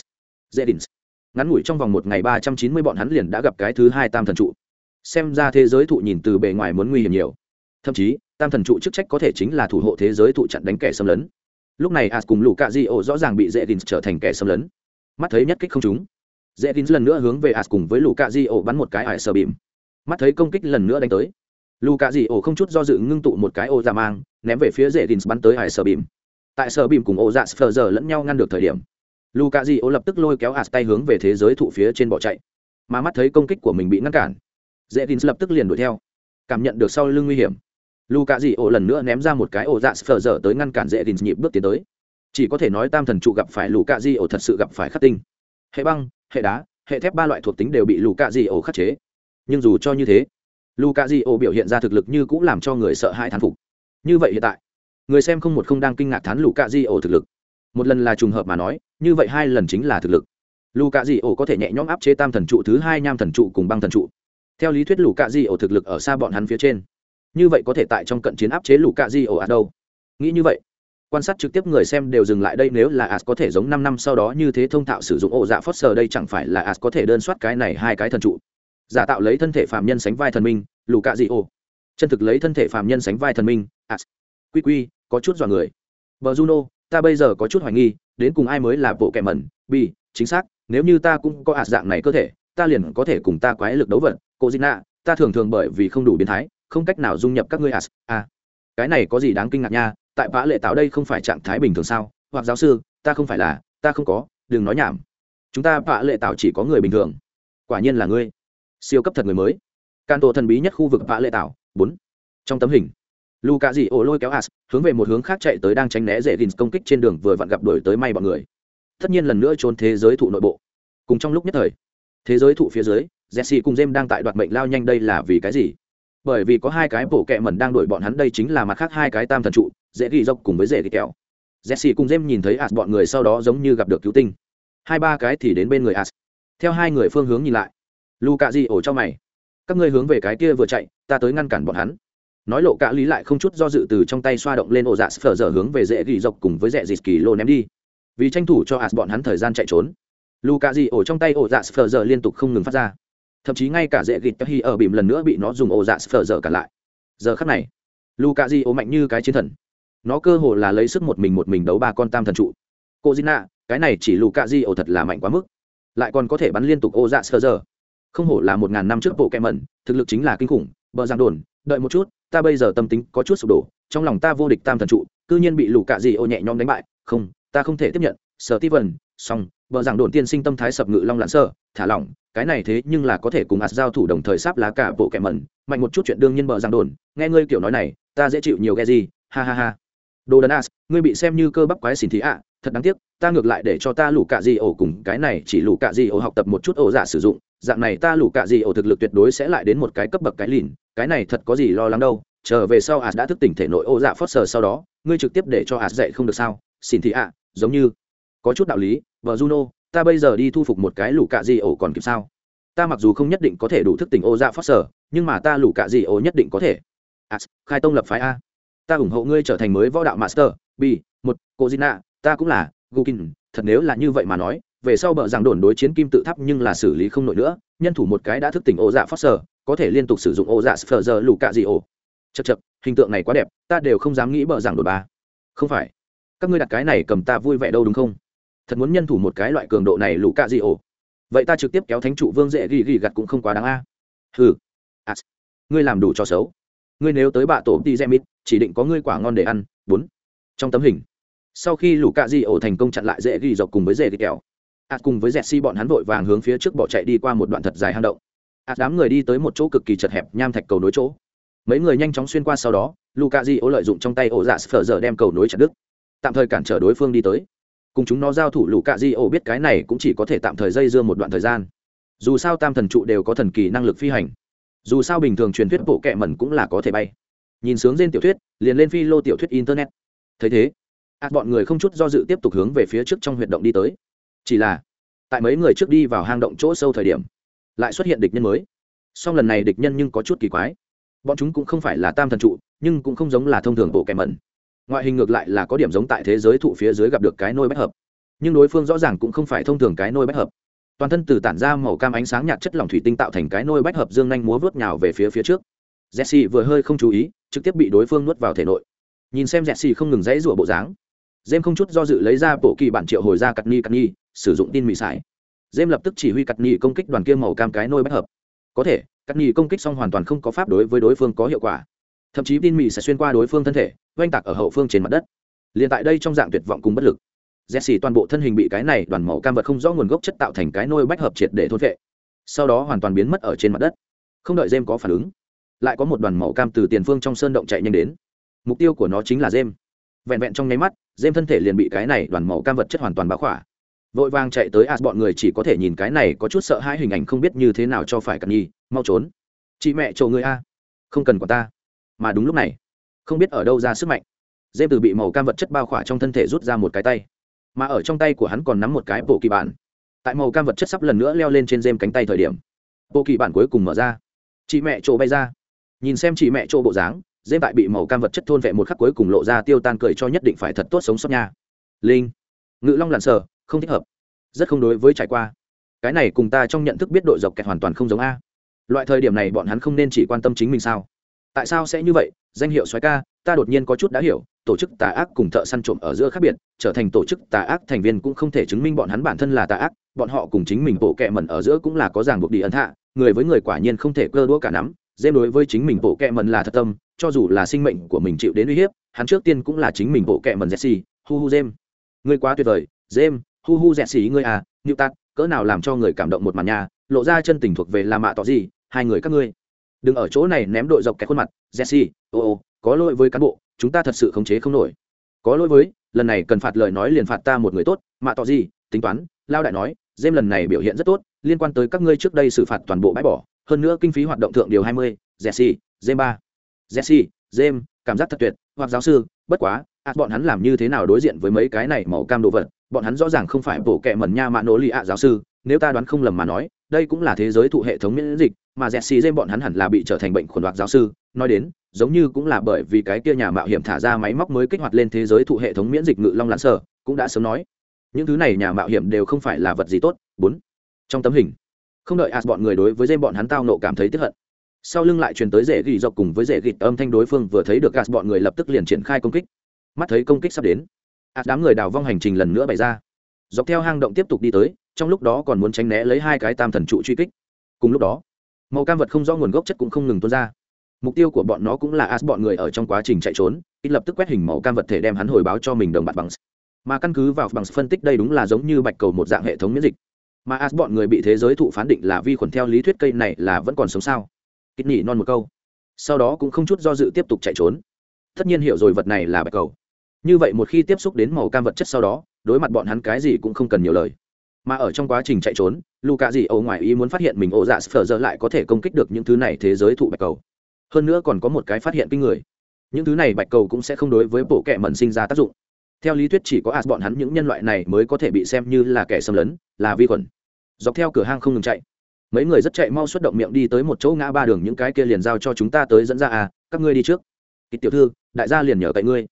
dễ đình ngắn ngủi trong vòng một ngày ba trăm chín mươi bọn hắn liền đã gặp cái thứ hai tam thần trụ. Xem ra thế giới thụ nhìn từ bề ngoài muốn nguy hiểm nhiều. Thậm chí, tam thần trụ chức trách có thể chính là thủ hộ thế giới thụ chặn đánh kẻ xâm lấn. Lúc này as cùng lũ cạ di ổ rõ ràng bị dễ đình trở thành kẻ xâm lấn. Mắt thấy nhất kích không chúng dễ đỉnh lần nữa hướng về as cùng với lũ cạ di ổ bắn một cái ải sờ bìm mắt thấy công kích lần nữa đánh tới. Lù cạ di ổ không chút do dự ngưng tụ một cái ô ra mang, ném về phía dễ đỉnh bắn tới hải sờ bìm. Tại sờ bìm cùng ô dạ sờ giờ lẫn nhau ngăn được thời điểm lù cạ di ổ lập tức lôi kéo hạt tay hướng về thế giới thụ phía trên bỏ chạy. Mà mắt thấy công kích của mình bị ngăn cản dễ đỉnh lập tức liền đuổi theo, cảm nhận được sau lưng nguy hiểm. Lù cạ dị ổ lần nữa ném ra một cái ổ dạ sờ dở tới ngăn cản dễ đình nhịp bước tiến tới. Chỉ có thể nói tam thần trụ gặp phải lù cạ dị ổ thật sự gặp phải khắc tinh. Hệ băng, hệ đá, hệ thép ba loại thuộc tính đều bị lù cạ dị ổ khắc chế nhưng dù cho như thế lù di ô biểu hiện ra thực lực như cũng làm cho người sợ hãi thán phục. Như vậy hiện tại, người xem không một không đang kinh ngạc thán lù di ô thực lực. Một lần là trùng hợp mà nói, như vậy hai lần chính là thực lực. Lù di ô có thể nhẹ nhõm áp chế tam thần trụ thứ hai, nham thần trụ cùng băng thần trụ. Theo lý thuyết lù di ô thực lực ở xa bọn hắn phía trên. Như vậy có thể tại trong cận chiến áp chế lũ di ô ở đâu? Nghĩ như vậy, quan sát trực tiếp người xem đều dừng lại đây nếu là as có thể giống năm năm sau đó như thế thông thạo sử dụng ổ dạ phớt sờ đây chẳng phải là as có thể đơn soát cái này hai cái thần trụ giả tạo lấy thân thể phạm nhân sánh vai thần minh, lù cạ dị ổ. Chân thực lấy thân thể phạm nhân sánh vai thần minh as quy quy, có chút dọa người. Bờ juno, ta bây giờ có chút hoài nghi, đến cùng ai mới là bộ kẻ mẩn bi chính xác, nếu như ta cũng có ạt dạng này cơ thể, ta liền có thể cùng ta quái lực đấu vật cô dina ta thường thường bởi vì không đủ biến thái, không cách nào dung nhập các ngươi as à. Cái này có gì đáng kinh ngạc nha, tại vã lệ tạo đây không phải trạng thái bình thường sao? Hoặc giáo sư, ta không phải là, ta không có, đừng nói nhảm. Chúng ta vã lệ tạo chỉ có người bình thường. Quả nhiên là ngươi siêu cấp thật người mới. Can tổ thần bí nhất khu vực vã lệ tảo, bốn. Trong tấm hình, luka dị ổ lôi kéo as, hướng về một hướng khác chạy tới đang tránh né dễ gìn công kích trên đường vừa vặn gặp đuổi tới may bọn người. Tất nhiên lần nữa trốn thế giới thụ nội bộ. Cùng trong lúc nhất thời, thế giới thụ phía dưới, jesse cùng jem đang tại đoạt mệnh lao nhanh đây là vì cái gì? Bởi vì có hai cái bổ kẹ mẩn đang đuổi bọn hắn đây chính là mặt khác hai cái tam thần trụ, dễ ghi dốc cùng với dễ ghi kẹo. Jesse cùng jem nhìn thấy as bọn người sau đó giống như gặp được cứu tinh. Hai ba cái thì đến bên người as. Theo hai người phương hướng nhìn lại luka dị ổ cho mày. Các ngươi hướng về cái kia vừa chạy ta tới ngăn cản bọn hắn. Nói lộ cả lý lại không chút do dự từ trong tay xoa động lên ổ dạ phở dở hướng về dễ ghi dọc cùng với dễ dịt kỳ lô ném đi. Vì tranh thủ cho ạt bọn hắn thời gian chạy trốn. Lù cạ dị ổ trong tay ổ dạ phở dở liên tục không ngừng phát ra. Thậm chí ngay cả dễ gịt hi ở bìm lần nữa bị nó dùng ổ dạ phở dở cả lại. Giờ khắc này lù cạ dị ổ mạnh như cái chiến thần. Nó cơ hồ là lấy sức một mình một mình đấu ba con tam thần trụ. Cô Gina, cái này chỉ lù cạ di ổ thật là mạnh quá mức. Lại còn có thể bắn liên tục ổ dạ phở dở không hổ là một ngàn năm trước bộ kẹ mẩn, thực lực chính là kinh khủng, bờ giang đồn, đợi một chút, ta bây giờ tâm tính có chút sụp đổ, trong lòng ta vô địch tam thần trụ, cư nhiên bị lũ cạ dị ô nhẹ nhõm đánh bại, không, ta không thể tiếp nhận, sở ti vần song bờ giảng đồn tiên sinh tâm thái sập ngự long lặn sơ, thả lỏng, cái này thế nhưng là có thể cùng ạt giao thủ đồng thời sáp lá cả bộ kẹ mẩn, mạnh một chút chuyện đương nhiên bờ giảng đồn, nghe ngươi kiểu nói này, ta dễ chịu nhiều ghe gì, ha ha ha. Đồ đần as ngươi bị xem như cơ bắp quái xỉn thị ạ, thật đáng tiếc, ta ngược lại để cho ta lũ cạ di ổ cùng cái này chỉ lũ cạ di ổ học tập một chút ổ giả dạ sử dụng dạng này ta lù cạ gì ổ thực lực tuyệt đối sẽ lại đến một cái cấp bậc cái lìn, cái này thật có gì lo lắng đâu trở về sau ạt đã thức tỉnh thể nội ô dạ phớt sờ sau đó, ngươi trực tiếp để cho ạt dạy không được sao? Xin thị ạ, giống như có chút đạo lý, vợ juno, ta bây giờ đi thu phục một cái lù cạ gì ổ còn kịp sao? Ta mặc dù không nhất định có thể đủ thức tỉnh ô dạ phớt sờ, nhưng mà ta lù cạ gì ổ nhất định có thể. Ạt khai tông lập phái a. Ta ủng hộ ngươi trở thành mới võ đạo master, b, một cô zina ta cũng là gukin, thật nếu là như vậy mà nói về sau bờ rằng đồn đối chiến kim tự tháp nhưng là xử lý không nổi nữa nhân thủ một cái đã thức tỉnh ô dạ foster có thể liên tục sử dụng ô dạ sờ giờ lù cạ gì ổ. Chật chật hình tượng này quá đẹp ta đều không dám nghĩ bờ rằng đồn ba. Không phải. Các ngươi đặt cái này cầm ta vui vẻ đâu đúng không? Thật muốn nhân thủ một cái loại cường độ này lù cạ gì ổ. Vậy ta trực tiếp kéo thánh trụ vương dễ ghi ghi gặt cũng không quá đáng a. Hừ. À, ngươi làm đủ cho xấu. Ngươi nếu tới bạ tổ đi gemit chỉ định có ngươi quả ngon để ăn. Bốn. Trong tấm hình. Sau khi lũ cạ di ổ thành công chặn lại dễ ghi dọc cùng với dễ đi kẹo ạt cùng với dẹt si bọn hắn vội vàng hướng phía trước bỏ chạy đi qua một đoạn thật dài hang động. Ạt đám người đi tới một chỗ cực kỳ chật hẹp nham thạch cầu nối chỗ. Mấy người nhanh chóng xuyên qua sau đó luka di ô lợi dụng trong tay ổ dạ sờ giờ đem cầu nối chặt đứt. Tạm thời cản trở đối phương đi tới. Cùng chúng nó giao thủ luka di ô biết cái này cũng chỉ có thể tạm thời dây dưa một đoạn thời gian. Dù sao tam thần trụ đều có thần kỳ năng lực phi hành. Dù sao bình thường truyền thuyết bộ kệ mẩn cũng là có thể bay. Nhìn sướng trên tiểu thuyết, liền lên phi lô tiểu thuyết internet. Thấy thế ạt bọn người không chút do dự tiếp tục hướng về phía trước trong huyệt động đi tới chỉ là, tại mấy người trước đi vào hang động chỗ sâu thời điểm, lại xuất hiện địch nhân mới. Song lần này địch nhân nhưng có chút kỳ quái. Bọn chúng cũng không phải là tam thần trụ, nhưng cũng không giống là thông thường bộ kẻ mẩn. Ngoại hình ngược lại là có điểm giống tại thế giới thụ phía dưới gặp được cái nôi bách hợp. Nhưng đối phương rõ ràng cũng không phải thông thường cái nôi bách hợp. Toàn thân từ tản ra màu cam ánh sáng nhạt chất lỏng thủy tinh tạo thành cái nôi bách hợp dương nhanh múa vớt nhào về phía phía trước. Jesse vừa hơi không chú ý, trực tiếp bị đối phương nuốt vào thể nội. Nhìn xem jesse không ngừng dãy rủa bộ dáng. Jem không chút do dự lấy ra bộ kỳ bản triệu hồi ra cắt ni cắt ni, sử dụng tin mị sải. Jem lập tức chỉ huy cắt ni công kích đoàn kia màu cam cái nôi bách hợp. Có thể, cắt ni công kích xong hoàn toàn không có pháp đối với đối phương có hiệu quả. Thậm chí tin mị sẽ xuyên qua đối phương thân thể, oanh tạc ở hậu phương trên mặt đất. Liên tại đây trong dạng tuyệt vọng cùng bất lực. Jesse toàn bộ thân hình bị cái này đoàn màu cam vật không rõ nguồn gốc chất tạo thành cái nôi bách hợp triệt để thôn vệ. Sau đó hoàn toàn biến mất ở trên mặt đất. Không đợi Jem có phản ứng, lại có một đoàn màu cam từ tiền phương trong sơn động chạy nhanh đến. Mục tiêu của nó chính là Jem vẹn vẹn trong nháy mắt dêm thân thể liền bị cái này đoàn màu cam vật chất hoàn toàn báo khỏa. Vội vàng chạy tới as, bọn người chỉ có thể nhìn cái này có chút sợ hãi hình ảnh không biết như thế nào cho phải cần nhi mau trốn. Chị mẹ chỗ người a, không cần của ta. Mà đúng lúc này, không biết ở đâu ra sức mạnh dêm từ bị màu cam vật chất bao khỏa trong thân thể rút ra một cái tay. Mà ở trong tay của hắn còn nắm một cái bộ kỳ bản. Tại màu cam vật chất sắp lần nữa leo lên trên dêm cánh tay thời điểm, bộ kỳ bản cuối cùng mở ra. Chị mẹ chỗ bay ra. Nhìn xem chị mẹ chỗ bộ dáng dêm tại bị màu cam vật chất thôn vệ một khắc cuối cùng lộ ra tiêu tan cười cho nhất định phải thật tốt sống sót nha. Linh. Ngự long lặn sờ, không thích hợp. Rất không đối với trải qua. Cái này cùng ta trong nhận thức biết đội dọc kẹt hoàn toàn không giống a. Loại thời điểm này bọn hắn không nên chỉ quan tâm chính mình sao? Tại sao sẽ như vậy? Danh hiệu xoáy ca, ta đột nhiên có chút đã hiểu, tổ chức tà ác cùng thợ săn trộm ở giữa khác biệt, trở thành tổ chức tà ác thành viên cũng không thể chứng minh bọn hắn bản thân là tà ác, bọn họ cùng chính mình bộ kẹ mẩn ở giữa cũng là có ràng buộc đi ấn hạ, người với người quả nhiên không thể cơ đũa cả nắm, dêm đối với chính mình bộ kẹ mẩn là thật tâm cho dù là sinh mệnh của mình chịu đến uy hiếp, hắn trước tiên cũng là chính mình bộ kệ mần jesse, hu hu jem ngươi quá tuyệt vời jem hu hu jesse ngươi à nịu tạt cỡ nào làm cho người cảm động một màn nhà lộ ra chân tình thuộc về là mạ tỏ gì, hai người các ngươi. Đừng ở chỗ này ném đội dọc cái khuôn mặt, jesse, ô ô, có lỗi với cán bộ, chúng ta thật sự khống chế không nổi. Có lỗi với, lần này cần phạt lời nói liền phạt ta một người tốt, mạ tỏ gì, tính toán, lao đại nói dêm lần này biểu hiện rất tốt, liên quan tới các ngươi trước đây xử phạt toàn bộ bãi bỏ, hơn nữa kinh phí hoạt động thượng điều hai mươi, jesse jem ba jesse james cảm giác thật tuyệt hoặc giáo sư bất quá à, bọn hắn làm như thế nào đối diện với mấy cái này màu cam đồ vật bọn hắn rõ ràng không phải bổ kẹ mẩn nha mạ nỗ lì ạ giáo sư nếu ta đoán không lầm mà nói đây cũng là thế giới thụ hệ thống miễn dịch mà jesse james bọn hắn hẳn là bị trở thành bệnh khuẩn hoặc giáo sư nói đến giống như cũng là bởi vì cái kia nhà mạo hiểm thả ra máy móc mới kích hoạt lên thế giới thụ hệ thống miễn dịch ngự long lãn sở cũng đã sớm nói. Những thứ này nhà mạo hiểm đều không phải là vật gì tốt. Bốn. Trong tấm hình. Không đợi as bọn người đối với dêm bọn hắn tao nộ cảm thấy tức hận sau lưng lại truyền tới rễ gỉ dọc cùng với rễ gịt âm thanh đối phương vừa thấy được gạt bọn người lập tức liền triển khai công kích. Mắt thấy công kích sắp đến as đám người đào vong hành trình lần nữa bày ra. Dọc theo hang động tiếp tục đi tới, trong lúc đó còn muốn tránh né lấy hai cái tam thần trụ truy kích. Cùng lúc đó, màu cam vật không rõ nguồn gốc chất cũng không ngừng tuôn ra. Mục tiêu của bọn nó cũng là as bọn người ở trong quá trình chạy trốn, ít lập tức quét hình màu cam vật thể đem hắn hồi báo cho mình đồng bạc bằng. Mà căn cứ vào bằng phân tích đây đúng là giống như bạch cầu một dạng hệ thống miễn dịch. Mà as bọn người bị thế giới thụ phán định là vi khuẩn theo lý thuyết cây này là vẫn còn sống sao? Kích nhỉ non một câu. Sau đó cũng không chút do dự tiếp tục chạy trốn. Tất nhiên hiểu rồi vật này là bạch cầu. Như vậy một khi tiếp xúc đến màu cam vật chất sau đó, đối mặt bọn hắn cái gì cũng không cần nhiều lời. Mà ở trong quá trình chạy trốn lù cạ dị ấu ngoài ý muốn phát hiện mình ổ dạ sờ giờ lại có thể công kích được những thứ này thế giới thụ bạch cầu. Hơn nữa còn có một cái phát hiện kinh người. Những thứ này bạch cầu cũng sẽ không đối với bộ kệ mẩn sinh ra tác dụng. Theo lý thuyết chỉ có as bọn hắn những nhân loại này mới có thể bị xem như là kẻ xâm lấn, là vi khuẩn. Dọc theo cửa hang không ngừng chạy mấy người rất chạy mau xuất động miệng đi tới một chỗ ngã ba đường, những cái kia liền giao cho chúng ta tới dẫn ra à các ngươi đi trước. Kịch tiểu thư, đại gia liền nhờ cậy ngươi.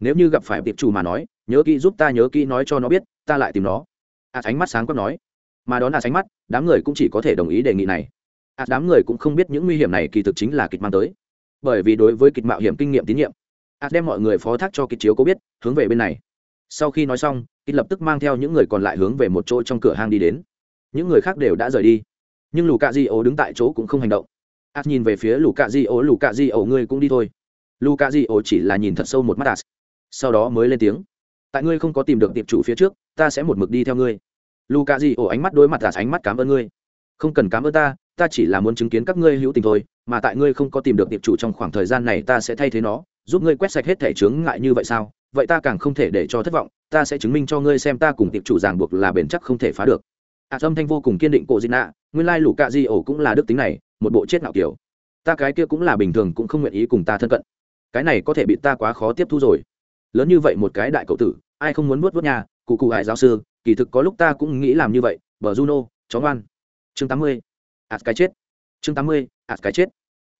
Nếu như gặp phải tiệp chủ mà nói, nhớ kỹ giúp ta nhớ kỹ nói cho nó biết, ta lại tìm nó. À ánh mắt sáng quắc nói. Mà đó là ánh mắt, đám người cũng chỉ có thể đồng ý đề nghị này. À đám người cũng không biết những nguy hiểm này kỳ thực chính là kịch mang tới. Bởi vì đối với kịch mạo hiểm kinh nghiệm tín nhiệm à đem mọi người phó thác cho kịch chiếu có biết, hướng về bên này. Sau khi nói xong, kịch lập tức mang theo những người còn lại hướng về một chỗ trong cửa hang đi đến. Những người khác đều đã rời đi nhưng lù cạ di ố đứng tại chỗ cũng không hành động. Ạt nhìn về phía lù cạ di ố lù cạ di ố ngươi cũng đi thôi. Lù cạ di ố chỉ là nhìn thật sâu một mắt ạt sau đó mới lên tiếng, tại ngươi không có tìm được tiệp chủ phía trước, ta sẽ một mực đi theo ngươi. Lù cạ di ố ánh mắt đối mặt ạt ánh mắt cảm ơn ngươi. Không cần cảm ơn ta ta chỉ là muốn chứng kiến các ngươi hữu tình thôi, mà tại ngươi không có tìm được tiệp chủ trong khoảng thời gian này ta sẽ thay thế nó, giúp ngươi quét sạch hết thể chướng ngại như vậy sao? Vậy ta càng không thể để cho thất vọng, ta sẽ chứng minh cho ngươi xem ta cùng tiệp chủ ràng buộc là bền chắc không thể phá được ạ à, âm thanh vô cùng kiên định cổ dị nạ nguyên lai lũ cạ di ổ cũng là đức tính này một bộ chết ngạo kiểu. Ta cái kia cũng là bình thường cũng không nguyện ý cùng ta thân cận. Cái này có thể bị ta quá khó tiếp thu rồi. Lớn như vậy một cái đại cậu tử ai không muốn vuốt vuốt nhà cụ cụ hại giáo sư kỳ thực có lúc ta cũng nghĩ làm như vậy bờ juno chó ngoan. Chương tám mươi ạt cái chết. Chương tám mươi ạt cái chết.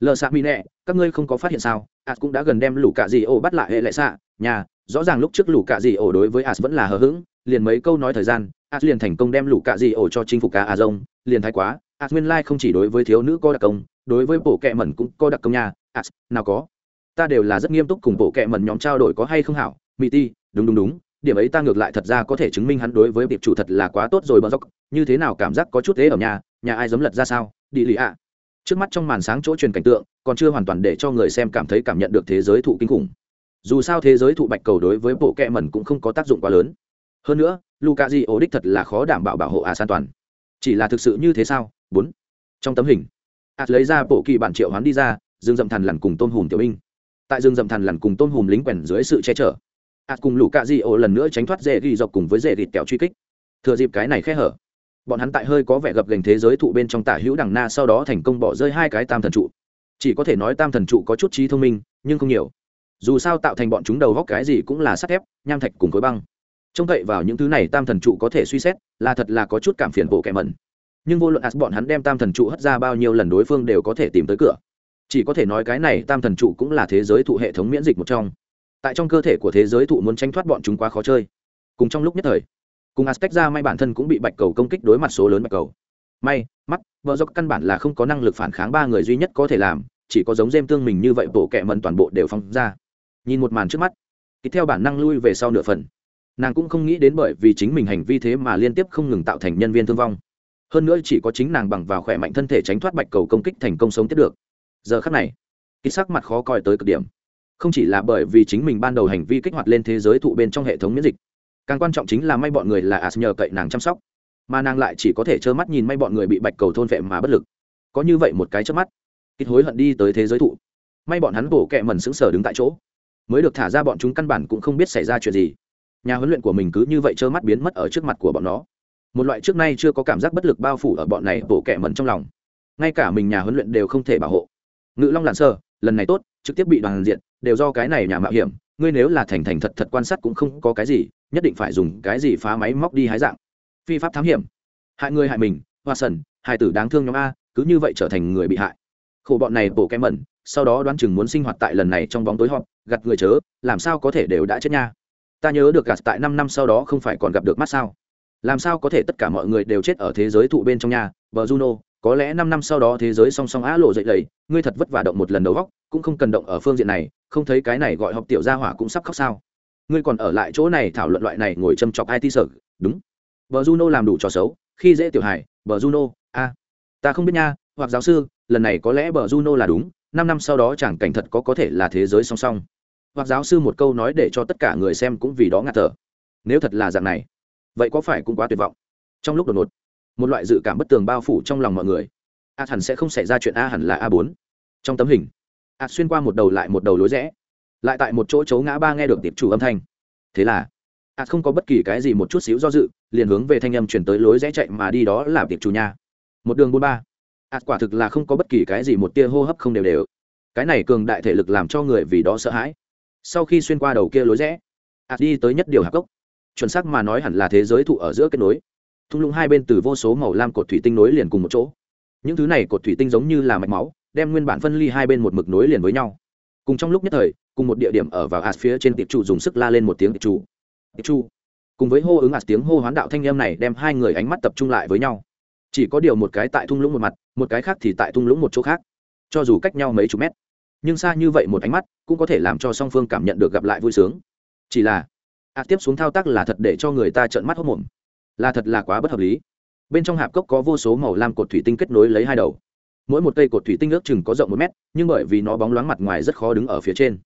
Lờ xạ mỹ nẹ các ngươi không có phát hiện sao ạt cũng đã gần đem lũ cạ dị ổ bắt lại hệ lệ xạ nhà rõ ràng lúc trước lũ cạ dị ổ đối với ạt vẫn là hờ hững liền mấy câu nói thời gian ạt liền thành công đem lũ cạ dị ổ cho chinh phục cả a rông liền thái quá. Ạt nguyên lai không chỉ đối với thiếu nữ có đặc công, đối với bộ kệ mẩn cũng có đặc công nhà ạt nào có. Ta đều là rất nghiêm túc cùng bộ kệ mẩn nhóm trao đổi có hay không hảo. Mỹ ti, đúng đúng đúng, điểm ấy ta ngược lại thật ra có thể chứng minh hắn đối với việc chủ thật là quá tốt rồi bờ dốc. Như thế nào cảm giác có chút thế ở nhà nhà ai dám lật ra sao? Đi lì ạ. Trước mắt trong màn sáng chỗ truyền cảnh tượng, còn chưa hoàn toàn để cho người xem cảm thấy cảm nhận được thế giới thụ kinh khủng. Dù sao thế giới thụ bạch cầu đối với bộ kẹ mẩn cũng không có tác dụng quá lớn. Hơn nữa luka di ổ đích thật là khó đảm bảo bảo hộ as an toàn. Chỉ là thực sự như thế sao? Bốn. Trong tấm hình as lấy ra bộ kỳ bản triệu hoán đi ra dương dậm thần lằn cùng tôn hùm tiểu binh. Tại dương dậm thần lằn cùng tôn hùm lính quèn dưới sự che chở as cùng luka di ổ lần nữa tránh thoát dễ ghi dọc cùng với dễ gịt kẹo truy kích. Thừa dịp cái này khe hở, bọn hắn tại hơi có vẻ gập gành thế giới thụ bên trong tả hữu đằng na sau đó thành công bỏ rơi hai cái tam thần trụ. Chỉ có thể nói tam thần trụ có chút trí thông minh, nhưng không nhiều. Dù sao tạo thành bọn chúng đầu góc cái gì cũng là sắt thép, nham thạch cùng khối băng trông cậy vào những thứ này, tam thần trụ có thể suy xét, là thật là có chút cảm phiền bộ kẻ mẩn. Nhưng vô luận as bọn hắn đem tam thần trụ hất ra bao nhiêu lần đối phương đều có thể tìm tới cửa. Chỉ có thể nói cái này, tam thần trụ cũng là thế giới thụ hệ thống miễn dịch một trong. Tại trong cơ thể của thế giới thụ muốn tranh thoát bọn chúng quá khó chơi. Cùng trong lúc nhất thời, cùng aspect ra may bản thân cũng bị bạch cầu công kích đối mặt số lớn bạch cầu. May, mắt, vợ dốc căn bản là không có năng lực phản kháng ba người duy nhất có thể làm, chỉ có giống dêm tương mình như vậy bộ kẻ mẩn toàn bộ đều phong ra. Nhìn một màn trước mắt kịp theo bản năng lui về sau nửa phần nàng cũng không nghĩ đến bởi vì chính mình hành vi thế mà liên tiếp không ngừng tạo thành nhân viên thương vong. Hơn nữa chỉ có chính nàng bằng vào khỏe mạnh thân thể tránh thoát bạch cầu công kích thành công sống tiếp được. Giờ khắc này ký sắc mặt khó coi tới cực điểm. Không chỉ là bởi vì chính mình ban đầu hành vi kích hoạt lên thế giới thụ bên trong hệ thống miễn dịch, càng quan trọng chính là may bọn người là as nhờ cậy nàng chăm sóc. Mà nàng lại chỉ có thể trơ mắt nhìn may bọn người bị bạch cầu thôn vệ mà bất lực. Có như vậy một cái trước mắt kích hối hận đi tới thế giới thụ. May bọn hắn bổ kẹ mẩn sững sờ đứng tại chỗ, mới được thả ra bọn chúng căn bản cũng không biết xảy ra chuyện gì nhà huấn luyện của mình cứ như vậy trơ mắt biến mất ở trước mặt của bọn nó. Một loại trước nay chưa có cảm giác bất lực bao phủ ở bọn này bổ kẻ mẩn trong lòng. Ngay cả mình nhà huấn luyện đều không thể bảo hộ. Ngự long lặn sơ, lần này tốt, trực tiếp bị đoàn diện, đều do cái này nhà mạo hiểm, ngươi nếu là thành thành thật thật quan sát cũng không có cái gì, nhất định phải dùng cái gì phá máy móc đi hái dạng. Phi pháp thám hiểm. Hại người hại mình, hoa sần hai tử đáng thương nhóm a, cứ như vậy trở thành người bị hại. Khổ bọn này bổ kem mẩn, sau đó đoán chừng muốn sinh hoạt tại lần này trong bóng tối họp gặt người chớ, làm sao có thể đều đã chết nha ta nhớ được gạt tại năm năm sau đó không phải còn gặp được mắt sao? Làm sao có thể tất cả mọi người đều chết ở thế giới thụ bên trong nhà? Vợ juno, có lẽ năm năm sau đó thế giới song song á lộ dậy lầy ngươi thật vất vả động một lần đầu góc cũng không cần động ở phương diện này, không thấy cái này gọi học tiểu gia hỏa cũng sắp khóc sao? Ngươi còn ở lại chỗ này thảo luận loại này ngồi châm chọc it sợ, đúng. Vợ juno làm đủ trò xấu, khi dễ tiểu hải vợ juno, a. Ta không biết nha, hoặc giáo sư, lần này có lẽ bờ juno là đúng, năm năm sau đó chẳng cảnh thật có có thể là thế giới song song hoặc giáo sư một câu nói để cho tất cả người xem cũng vì đó ngạt thở. Nếu thật là dạng này, vậy có phải cũng quá tuyệt vọng? Trong lúc đột ngột, một loại dự cảm bất tường bao phủ trong lòng mọi người. A hẳn sẽ không xảy ra chuyện a hẳn là a bốn. Trong tấm hình, a xuyên qua một đầu lại một đầu lối rẽ, lại tại một chỗ chấu ngã ba nghe được tiệp chủ âm thanh. Thế là, a không có bất kỳ cái gì một chút xíu do dự, liền hướng về thanh âm chuyển tới lối rẽ chạy mà đi đó là tiệp chủ nhà một đường bốn ba, a quả thực là không có bất kỳ cái gì một tia hô hấp không đều đều. Cái này cường đại thể lực làm cho người vì đó sợ hãi sau khi xuyên qua đầu kia lối rẽ ạt đi tới nhất điều hạp cốc. Chuẩn xác mà nói hẳn là thế giới thụ ở giữa kết nối. Thung lũng hai bên từ vô số màu lam cột thủy tinh nối liền cùng một chỗ. Những thứ này cột thủy tinh giống như là mạch máu, đem nguyên bản phân ly hai bên một mực nối liền với nhau. Cùng trong lúc nhất thời, cùng một địa điểm ở vào ạt phía trên tiệp trụ dùng sức la lên một tiếng tiệp trụ. Tiệp trụ. Cùng với hô ứng ạt tiếng hô hoán đạo thanh em này đem hai người ánh mắt tập trung lại với nhau. Chỉ có điều một cái tại thung lũng một mặt, một cái khác thì tại thung lũng một chỗ khác. Cho dù cách nhau mấy chục mét nhưng xa như vậy một ánh mắt cũng có thể làm cho song phương cảm nhận được gặp lại vui sướng. Chỉ là a tiếp xuống thao tác là thật để cho người ta trợn mắt hốc mồm. Là thật là quá bất hợp lý. Bên trong hạp cốc có vô số màu lam cột thủy tinh kết nối lấy hai đầu. Mỗi một cây cột thủy tinh ước chừng có rộng một mét, nhưng bởi vì nó bóng loáng mặt ngoài rất khó đứng ở phía trên,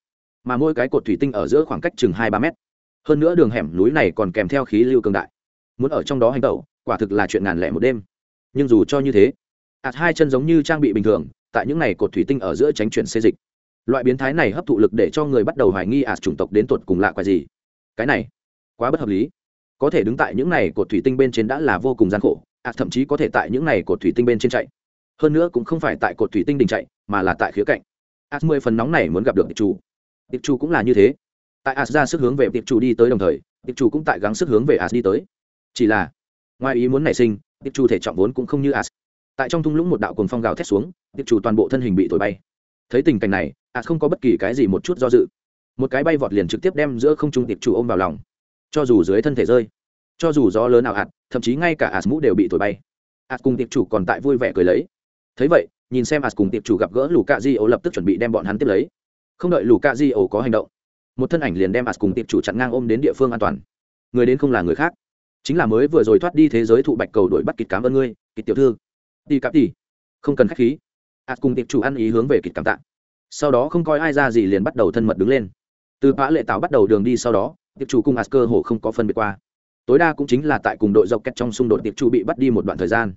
mà mỗi cái cột thủy tinh ở giữa khoảng cách chừng hai ba mét. Hơn nữa đường hẻm núi này còn kèm theo khí lưu cường đại. Muốn ở trong đó hành tẩu, quả thực là chuyện ngàn lẻ một đêm. Nhưng dù cho như thế ạt hai chân giống như trang bị bình thường tại những này cột thủy tinh ở giữa tránh chuyển xê dịch. Loại biến thái này hấp thụ lực để cho người bắt đầu hoài nghi ạt chủng tộc đến tột cùng lạ quái gì? Cái này, quá bất hợp lý. Có thể đứng tại những này cột thủy tinh bên trên đã là vô cùng gian khổ ạt thậm chí có thể tại những này cột thủy tinh bên trên chạy. Hơn nữa cũng không phải tại cột thủy tinh đình chạy, mà là tại khía cạnh. Ạt mười phần nóng này muốn gặp được tiệp chủ. Tiệp chủ cũng là như thế. Tại ạt ra sức hướng về tiệp chủ đi tới đồng thời tiệp chủ cũng tại gắng sức hướng về ạt đi tới. Chỉ là, ngoài ý muốn nảy sinh tiệp chủ thể trọng vốn cũng không như ạt tại trong thung lũng một đạo cồn phong gào thét xuống, tiệp chủ toàn bộ thân hình bị thổi bay. Thấy tình cảnh này as không có bất kỳ cái gì một chút do dự. Một cái bay vọt liền trực tiếp đem giữa không trung tiệp chủ ôm vào lòng. Cho dù dưới thân thể rơi, cho dù gió lớn nào ạt, thậm chí ngay cả ạt mũ đều bị thổi bay. Ạt cùng tiệp chủ còn tại vui vẻ cười lấy. Thấy vậy, nhìn xem ạt cùng tiệp chủ gặp gỡ lù cạ di ổ lập tức chuẩn bị đem bọn hắn tiếp lấy. Không đợi lù cạ di ổ có hành động, một thân ảnh liền đem ạt cùng tiệp chủ chặn ngang ôm đến địa phương an toàn. Người đến không là người khác, chính là mới vừa rồi thoát đi thế giới thụ bạch cầu đuổi bắt kịch cảm ơn ngươi kịch tiểu thư đi cặp đi không cần khách khí. Ạt cùng tiệp chủ ăn ý hướng về kịch cảm tạ. Sau đó không coi ai ra gì liền bắt đầu thân mật đứng lên. Từ bã lệ tạo bắt đầu đường đi sau đó tiệp chủ cùng ạt cơ hồ không có phân biệt qua. Tối đa cũng chính là tại cùng đội dọc kẹt trong xung đột tiệp chủ bị bắt đi một đoạn thời gian.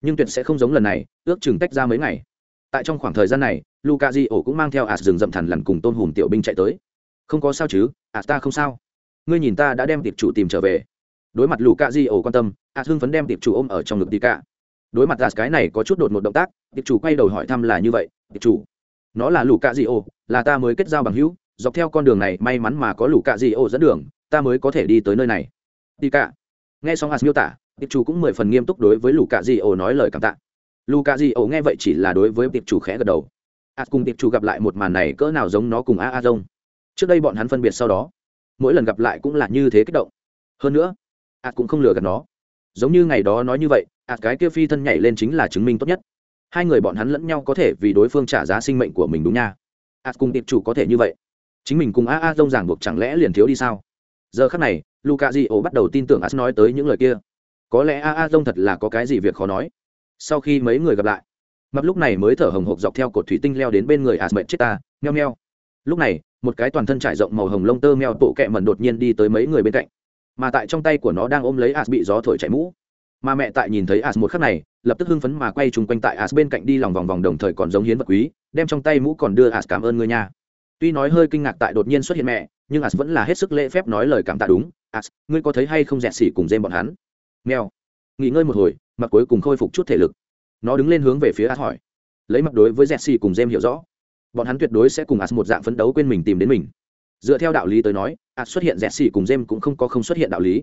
Nhưng tuyệt sẽ không giống lần này, ước chừng tách ra mấy ngày. Tại trong khoảng thời gian này luka di ổ cũng mang theo ạt rừng rậm thẳn lằn cùng tôn hùm tiểu binh chạy tới. Không có sao chứ ạt ta không sao. Ngươi nhìn ta đã đem tiệp chủ tìm trở về. Đối mặt lù cạ di ổ quan tâm a hưng phấn đem tiệp chủ ôm ở trong ngực tì cạ đối mặt gạt cái này có chút đột một động tác tiệp chủ quay đầu hỏi thăm là như vậy tiệp chủ nó là lũ cạ di ô, là ta mới kết giao bằng hữu dọc theo con đường này may mắn mà có lũ cạ di ô dẫn đường ta mới có thể đi tới nơi này. Đi cạ nghe xong hạt miêu tả tiệp chủ cũng mười phần nghiêm túc đối với lũ cạ di ô nói lời cảm tạ. Lũ cạ di ô nghe vậy chỉ là đối với tiệp chủ khẽ gật đầu. Hạt cùng tiệp chủ gặp lại một màn này cỡ nào giống nó cùng a a rông. Trước đây bọn hắn phân biệt sau đó mỗi lần gặp lại cũng là như thế kích động. Hơn nữa hạt cũng không lừa gạt nó. Giống như ngày đó nói như vậy ạt cái kia phi thân nhảy lên chính là chứng minh tốt nhất. Hai người bọn hắn lẫn nhau có thể vì đối phương trả giá sinh mệnh của mình đúng nha. Ạt cùng tiệp chủ có thể như vậy. Chính mình cùng a a dông ràng buộc chẳng lẽ liền thiếu đi sao? Giờ khắc này luka di ổ bắt đầu tin tưởng ạt nói tới những lời kia. Có lẽ a a dông thật là có cái gì việc khó nói. Sau khi mấy người gặp lại, mập lúc này mới thở hồng hộc dọc theo cột thủy tinh leo đến bên người ạt mệnh chết ta nheo nheo lúc này, một cái toàn thân trải rộng màu hồng lông tơ meo tổ kẹ mần đột nhiên đi tới mấy người bên cạnh. Mà tại trong tay của nó đang ôm lấy as bị gió thổi chạy mũ mà mẹ tại nhìn thấy as một khắc này, lập tức hưng phấn mà quay chung quanh tại as bên cạnh đi lòng vòng vòng đồng thời còn giống hiến vật quý, đem trong tay mũ còn đưa as cảm ơn người nhà tuy nói hơi kinh ngạc tại đột nhiên xuất hiện mẹ, nhưng as vẫn là hết sức lễ phép nói lời cảm tạ đúng. As, ngươi có thấy hay không dẹt xỉ cùng dêm bọn hắn? Mèo. Nghỉ ngơi một hồi mặc cuối cùng khôi phục chút thể lực. Nó đứng lên hướng về phía as hỏi. Lấy mặt đối với dẹt xỉ cùng dêm hiểu rõ. Bọn hắn tuyệt đối sẽ cùng as một dạng phấn đấu quên mình tìm đến mình. Dựa theo đạo lý tới nói, as xuất hiện dẹt xỉ cùng dêm cũng không có không xuất hiện đạo lý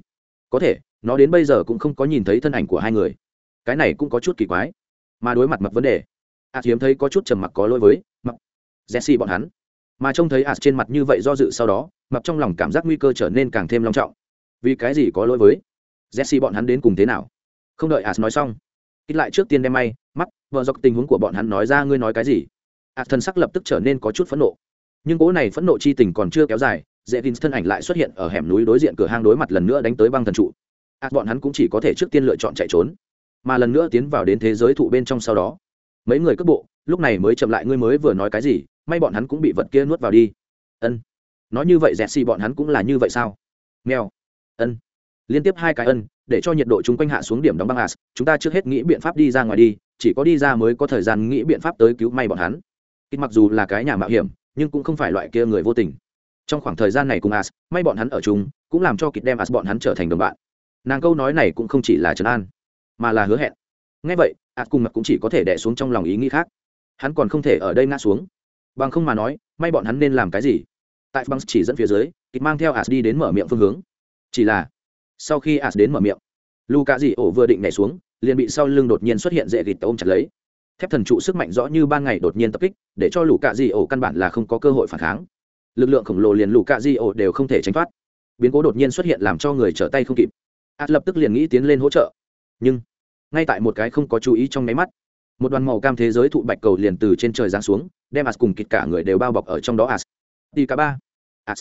có thể, nó đến bây giờ cũng không có nhìn thấy thân ảnh của hai người. Cái này cũng có chút kỳ quái. Mà đối mặt mặc vấn đề a hiếm thấy có chút trầm mặc có lỗi với mặc jesse bọn hắn. Mà trông thấy a trên mặt như vậy do dự sau đó mặc trong lòng cảm giác nguy cơ trở nên càng thêm long trọng. Vì cái gì có lỗi với jesse bọn hắn đến cùng thế nào? Không đợi a nói xong ít lại trước tiên đem may, mắt, vợ dọc tình huống của bọn hắn nói ra ngươi nói cái gì? A thân sắc lập tức trở nên có chút phẫn nộ. Nhưng cỗ này phẫn nộ chi tình còn chưa kéo dài dễ tin thân ảnh lại xuất hiện ở hẻm núi đối diện cửa hang đối mặt lần nữa đánh tới băng thần trụ. À, bọn hắn cũng chỉ có thể trước tiên lựa chọn chạy trốn mà lần nữa tiến vào đến thế giới thụ bên trong sau đó. Mấy người cất bộ lúc này mới chậm lại ngươi mới vừa nói cái gì may bọn hắn cũng bị vật kia nuốt vào đi. Ân. Nói như vậy dẹt xì bọn hắn cũng là như vậy sao? Nghèo ân. Liên tiếp hai cái ân để cho nhiệt độ chúng quanh hạ xuống điểm đóng băng as chúng ta trước hết nghĩ biện pháp đi ra ngoài đi chỉ có đi ra mới có thời gian nghĩ biện pháp tới cứu may bọn hắn. Ít mặc dù là cái nhà mạo hiểm nhưng cũng không phải loại kia người vô tình trong khoảng thời gian này cùng as, may bọn hắn ở chung, cũng làm cho kịch đem as bọn hắn trở thành đồng bạn. Nàng câu nói này cũng không chỉ là trấn an, mà là hứa hẹn. Ngay vậy, as cùng mặt cũng chỉ có thể đẻ xuống trong lòng ý nghĩ khác. Hắn còn không thể ở đây ngã xuống. Bằng không mà nói, may bọn hắn nên làm cái gì? Tại băng chỉ dẫn phía dưới kịch mang theo as đi đến mở miệng phương hướng. Chỉ là, sau khi as đến mở miệng luka dị ổ vừa định nhảy xuống, liền bị sau lưng đột nhiên xuất hiện dễ gịt ôm chặt lấy. Thép thần trụ sức mạnh rõ như ban ngày đột nhiên tập kích, để cho lũ cạ dị ổ căn bản là không có cơ hội phản kháng lực lượng khổng lồ liền lũ cạ di ổ đều không thể tránh thoát. Biến cố đột nhiên xuất hiện làm cho người trở tay không kịp. Ạt lập tức liền nghĩ tiến lên hỗ trợ. Nhưng, ngay tại một cái không có chú ý trong máy mắt, một đoàn màu cam thế giới thụ bạch cầu liền từ trên trời giáng xuống, đem ạt cùng kịt cả người đều bao bọc ở trong đó. Ạt đi cả ba. Ạt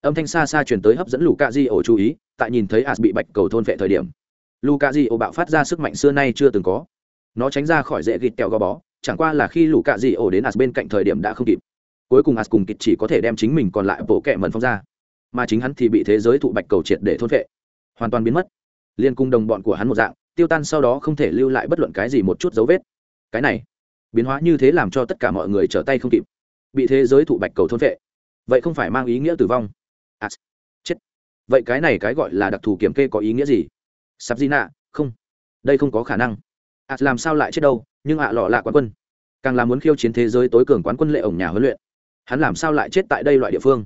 âm thanh xa xa chuyển tới hấp dẫn lũ cạ di ổ chú ý, tại nhìn thấy ạt bị bạch cầu thôn vệ thời điểm lũ cạ di ổ bạo phát ra sức mạnh xưa nay chưa từng có. Nó tránh ra khỏi dễ gịt kẹo gò bó, chẳng qua là khi lũ cạ di ổ đến ạt bên cạnh thời điểm đã không kịp cuối cùng as cùng kịch chỉ có thể đem chính mình còn lại bộ kệ mẩn phong ra. Mà chính hắn thì bị thế giới thụ bạch cầu triệt để thôn vệ hoàn toàn biến mất. Liên cung đồng bọn của hắn một dạng, tiêu tan sau đó không thể lưu lại bất luận cái gì một chút dấu vết. Cái này, biến hóa như thế làm cho tất cả mọi người trở tay không kịp. Bị thế giới thụ bạch cầu thôn vệ vậy không phải mang ý nghĩa tử vong. As chết. Vậy cái này cái gọi là đặc thù kiểm kê có ý nghĩa gì? Sắp di nạ không. Đây không có khả năng. As làm sao lại chết đâu, nhưng ạ à lọ lạ quán quân. Càng là muốn khiêu chiến thế giới tối cường quán quân lệ ổng nhà huấn luyện hắn làm sao lại chết tại đây loại địa phương?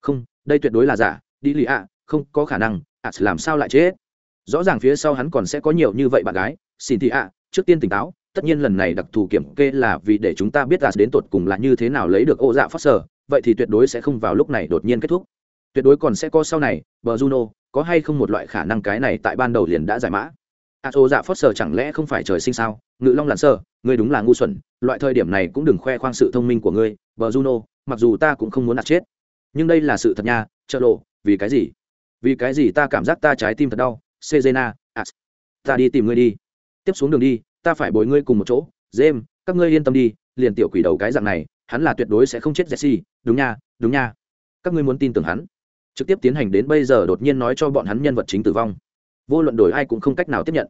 Không, đây tuyệt đối là giả, đi lì ạ, không có khả năng, ạ, làm sao lại chết? Rõ ràng phía sau hắn còn sẽ có nhiều như vậy bạn gái, xin thị ạ, trước tiên tỉnh táo, tất nhiên lần này đặc thù kiểm kê là vì để chúng ta biết ạ đến tột cùng là như thế nào lấy được ô dạ phát sở, vậy thì tuyệt đối sẽ không vào lúc này đột nhiên kết thúc. Tuyệt đối còn sẽ có sau này, bờ juno, có hay không một loại khả năng cái này tại ban đầu liền đã giải mã? A ô dạ phớt sờ chẳng lẽ không phải trời sinh sao? Ngự long lặn sơ ngươi đúng là ngu xuẩn, loại thời điểm này cũng đừng khoe khoang sự thông minh của ngươi, bờ juno mặc dù ta cũng không muốn đặt chết. Nhưng đây là sự thật nha trợ lộ vì cái gì? Vì cái gì ta cảm giác ta trái tim thật đau? Sejena à, ta đi tìm ngươi đi. Tiếp xuống đường đi ta phải bồi ngươi cùng một chỗ. Jem các ngươi yên tâm đi liền tiểu quỷ đầu cái dạng này hắn là tuyệt đối sẽ không chết jesse. Đúng nha đúng nha. Các ngươi muốn tin tưởng hắn. Trực tiếp tiến hành đến bây giờ đột nhiên nói cho bọn hắn nhân vật chính tử vong. Vô luận đổi ai cũng không cách nào tiếp nhận.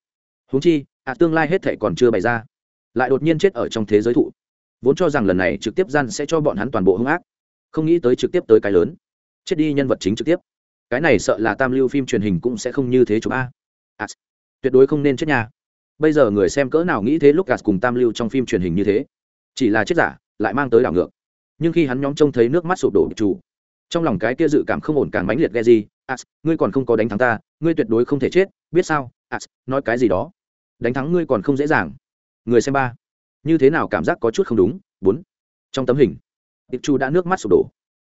Huống chi à tương lai hết thể còn chưa bày ra. Lại đột nhiên chết ở trong thế giới thụ vốn cho rằng lần này trực tiếp gian sẽ cho bọn hắn toàn bộ hung ác không nghĩ tới trực tiếp tới cái lớn chết đi nhân vật chính trực tiếp. Cái này sợ là tam lưu phim truyền hình cũng sẽ không như thế chúng a. À, tuyệt đối không nên chết nhà bây giờ người xem cỡ nào nghĩ thế lúc gạt cùng tam lưu trong phim truyền hình như thế. Chỉ là chết giả lại mang tới đảo ngược. Nhưng khi hắn nhóm trông thấy nước mắt sụp đổ chủ trong lòng cái kia dự cảm không ổn càng mãnh liệt ghe gì. As ngươi còn không có đánh thắng ta ngươi tuyệt đối không thể chết biết sao? As nói cái gì đó. Đánh thắng ngươi còn không dễ dàng. Người xem ba như thế nào cảm giác có chút không đúng? Bốn. Trong tấm hình tiệp chu đã nước mắt sụp đổ.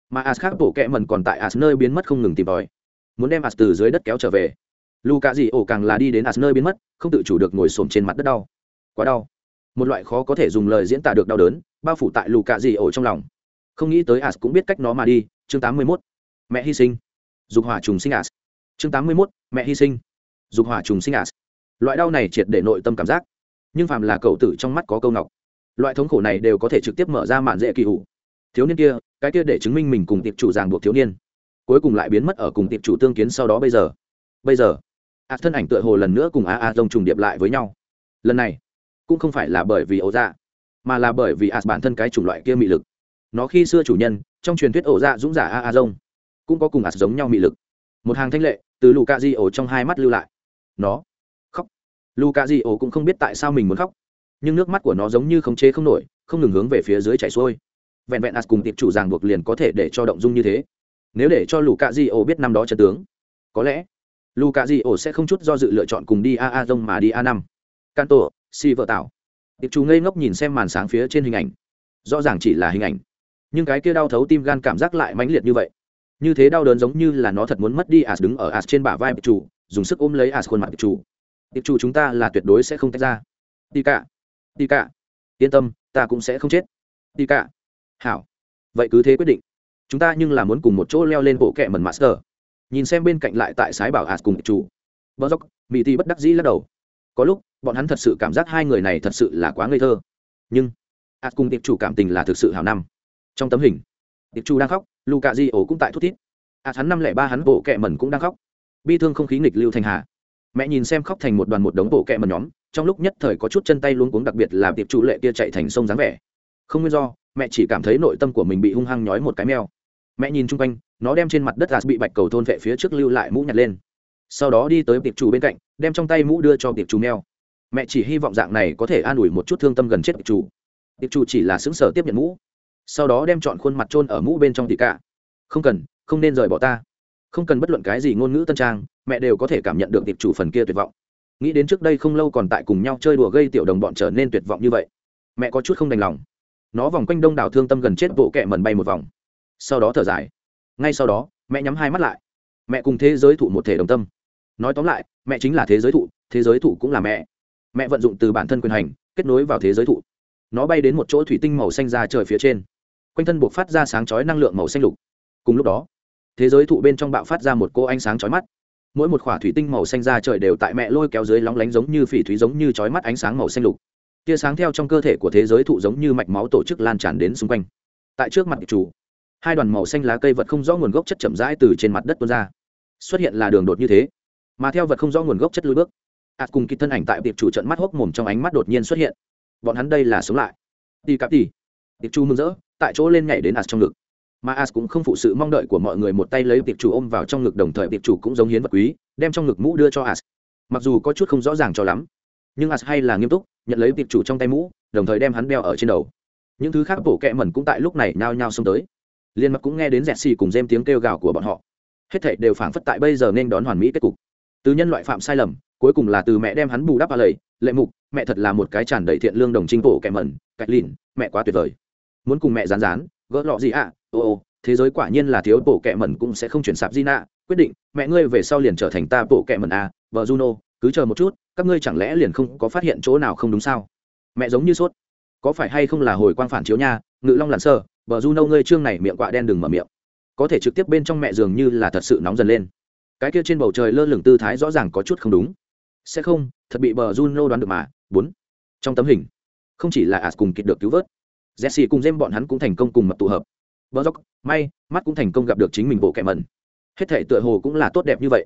Mà as khác bộ kẹ mần còn tại as nơi biến mất không ngừng tìm tòi. Muốn đem as từ dưới đất kéo trở về. Luka gì ổ càng là đi đến as nơi biến mất, không tự chủ được ngồi xổm trên mặt đất đau. Quá đau. Một loại khó có thể dùng lời diễn tả được đau đớn, bao phủ tại luka gì ổ trong lòng. Không nghĩ tới as cũng biết cách nó mà đi. Chương tám mươi 81. mẹ hy sinh. Dục hỏa trùng sinh as chương tám mươi 81. mẹ hy sinh. Dục hỏa trùng sinh as loại đau này triệt để nội tâm cảm giác nhưng phàm là cậu tử trong mắt có câu ngọc, loại thống khổ này đều có thể trực tiếp mở ra mạn dễ kỳ hủ. Thiếu niên kia, cái kia để chứng minh mình cùng tiệp chủ ràng buộc thiếu niên, cuối cùng lại biến mất ở cùng tiệp chủ tương kiến sau đó bây giờ. Bây giờ as thân ảnh tựa hồ lần nữa cùng a a dông trùng điệp lại với nhau. Lần này, cũng không phải là bởi vì ổ dạ mà là bởi vì as bản thân cái chủng loại kia mị lực. Nó khi xưa chủ nhân, trong truyền thuyết ổ dạ dũng giả a a dông, cũng có cùng as giống nhau mị lực. Một hàng thanh lệ, từ lù ca di ổ trong hai mắt lưu lại. Nó luka di ổ cũng không biết tại sao mình muốn khóc nhưng nước mắt của nó giống như không chế không nổi không ngừng hướng về phía dưới chảy xuôi. Vẹn vẹn as cùng tiệp chủ ràng buộc liền có thể để cho động dung như thế. Nếu để cho luka di ổ biết năm đó trận tướng có lẽ luka di ổ sẽ không chút do dự lựa chọn cùng đi a a rông mà đi a năm. Canto, si vợ tạo tiệp chủ ngây ngốc nhìn xem màn sáng phía trên hình ảnh. Rõ ràng chỉ là hình ảnh. Nhưng cái kia đau thấu tim gan cảm giác lại mãnh liệt như vậy. Như thế đau đớn giống như là nó thật muốn mất đi as đứng ở as trên bả vai tiệp chủ dùng sức ôm lấy as khuôn mặt tiệp chủ tiệp chủ chúng ta là tuyệt đối sẽ không tách ra. Đi cả đi cả yên tâm, ta cũng sẽ không chết. Đi cả hảo. Vậy cứ thế quyết định. Chúng ta nhưng là muốn cùng một chỗ leo lên bộ kẹ mần master. Nhìn xem bên cạnh lại tại sái bảo hạt cùng chủ bờ dốc mỹ ti bất đắc dĩ lắc đầu. Có lúc, bọn hắn thật sự cảm giác hai người này thật sự là quá ngây thơ. Nhưng, hạt cùng tiệp chủ cảm tình là thực sự hào năm. Trong tấm hình, tiệp chủ đang khóc, luka di ổ cũng tại thút thít. Hạt hắn năm lẻ ba hắn bộ kẹ mần cũng đang khóc. Bi thương không khí nghịch lưu thành hà mẹ nhìn xem khóc thành một đoàn một đống bộ kẹ mần nhóm, trong lúc nhất thời có chút chân tay luống cuống đặc biệt là tiệp chủ lệ kia chạy thành sông dáng vẻ. Không nguyên do, mẹ chỉ cảm thấy nội tâm của mình bị hung hăng nhói một cái meo. Mẹ nhìn chung quanh, nó đem trên mặt đất gạt bị bạch cầu thôn vệ phía trước lưu lại mũ nhặt lên. Sau đó đi tới tiệp chủ bên cạnh, đem trong tay mũ đưa cho tiệp chủ meo. Mẹ chỉ hy vọng dạng này có thể an ủi một chút thương tâm gần chết tiệp chủ tiệp chủ chỉ là xứng sở tiếp nhận mũ. Sau đó đem chọn khuôn mặt trôn ở mũ bên trong tỉ cả. Không cần, không nên rời bỏ ta. Không cần bất luận cái gì ngôn ngữ tân trang mẹ đều có thể cảm nhận được tiệp chủ phần kia tuyệt vọng. Nghĩ đến trước đây không lâu còn tại cùng nhau chơi đùa gây tiểu đồng bọn trở nên tuyệt vọng như vậy, mẹ có chút không đành lòng. Nó vòng quanh đông đảo thương tâm gần chết bộ kẹ mần bay một vòng. Sau đó thở dài. Ngay sau đó, mẹ nhắm hai mắt lại. Mẹ cùng thế giới thụ một thể đồng tâm. Nói tóm lại, mẹ chính là thế giới thụ, thế giới thụ cũng là mẹ. Mẹ vận dụng từ bản thân quyền hành, kết nối vào thế giới thụ. Nó bay đến một chỗ thủy tinh màu xanh ra trời phía trên. Quanh thân buộc phát ra sáng chói năng lượng màu xanh lục. Cùng lúc đó, thế giới thụ bên trong bạo phát ra một cô ánh sáng chói mắt mỗi một khỏa thủy tinh màu xanh ra trời đều tại mẹ lôi kéo dưới lóng lánh giống như phỉ thúy giống như chói mắt ánh sáng màu xanh lục. Tia sáng theo trong cơ thể của thế giới thụ giống như mạch máu tổ chức lan tràn đến xung quanh. Tại trước mặt chủ, hai đoàn màu xanh lá cây vật không rõ nguồn gốc chất chậm rãi từ trên mặt đất tuôn ra. Xuất hiện là đường đột như thế, mà theo vật không rõ nguồn gốc chất lùi bước, ạt cùng kịp thân ảnh tại tiệp chủ trận mắt hốc mồm trong ánh mắt đột nhiên xuất hiện. Bọn hắn đây là sống lại. Đi cặp đi tiệp chủ mừng rỡ, tại chỗ lên nhảy đến ạt trong ngực mà as cũng không phụ sự mong đợi của mọi người một tay lấy tiệp chủ ôm vào trong ngực đồng thời tiệp chủ cũng giống hiến vật quý, đem trong ngực mũ đưa cho as. Mặc dù có chút không rõ ràng cho lắm, nhưng as hay là nghiêm túc, nhận lấy tiệp chủ trong tay mũ, đồng thời đem hắn đeo ở trên đầu. Những thứ khác bổ kẹ mẩn cũng tại lúc này nhao nhao xông tới. Liên mặc cũng nghe đến dẹt xì cùng dêm tiếng kêu gào của bọn họ. Hết thảy đều phảng phất tại bây giờ nên đón hoàn mỹ kết cục. Từ nhân loại phạm sai lầm, cuối cùng là từ mẹ đem hắn bù đắp vào lầy, lệ mục, mẹ thật là một cái tràn đầy thiện lương đồng trinh bổ kẹ mẩn, cạch lìn mẹ quá tuyệt vời. Muốn cùng mẹ rán rán gỡ lọ gì ạ? à? Ô ô, thế giới quả nhiên là thiếu bộ kẹ mẩn cũng sẽ không chuyển sạp di nạ quyết định, mẹ ngươi về sau liền trở thành ta bộ kẹ mẩn à vợ juno, cứ chờ một chút, các ngươi chẳng lẽ liền không có phát hiện chỗ nào không đúng sao? Mẹ giống như sốt. Có phải hay không là hồi quang phản chiếu nha, ngự long lặn sơ, vợ juno ngươi trương này miệng quạ đen đừng mở miệng. Có thể trực tiếp bên trong mẹ dường như là thật sự nóng dần lên. Cái kia trên bầu trời lơ lửng tư thái rõ ràng có chút không đúng. Sẽ không, thật bị bờ juno đoán được mà. Bốn. Trong tấm hình, không chỉ là ạt cùng kịp được cứu vớt, jesse cùng jem bọn hắn cũng thành công cùng mật tụ hợp bờ dốc, may, mắt cũng thành công gặp được chính mình bộ kẻ mẩn. Hết thể tựa hồ cũng là tốt đẹp như vậy.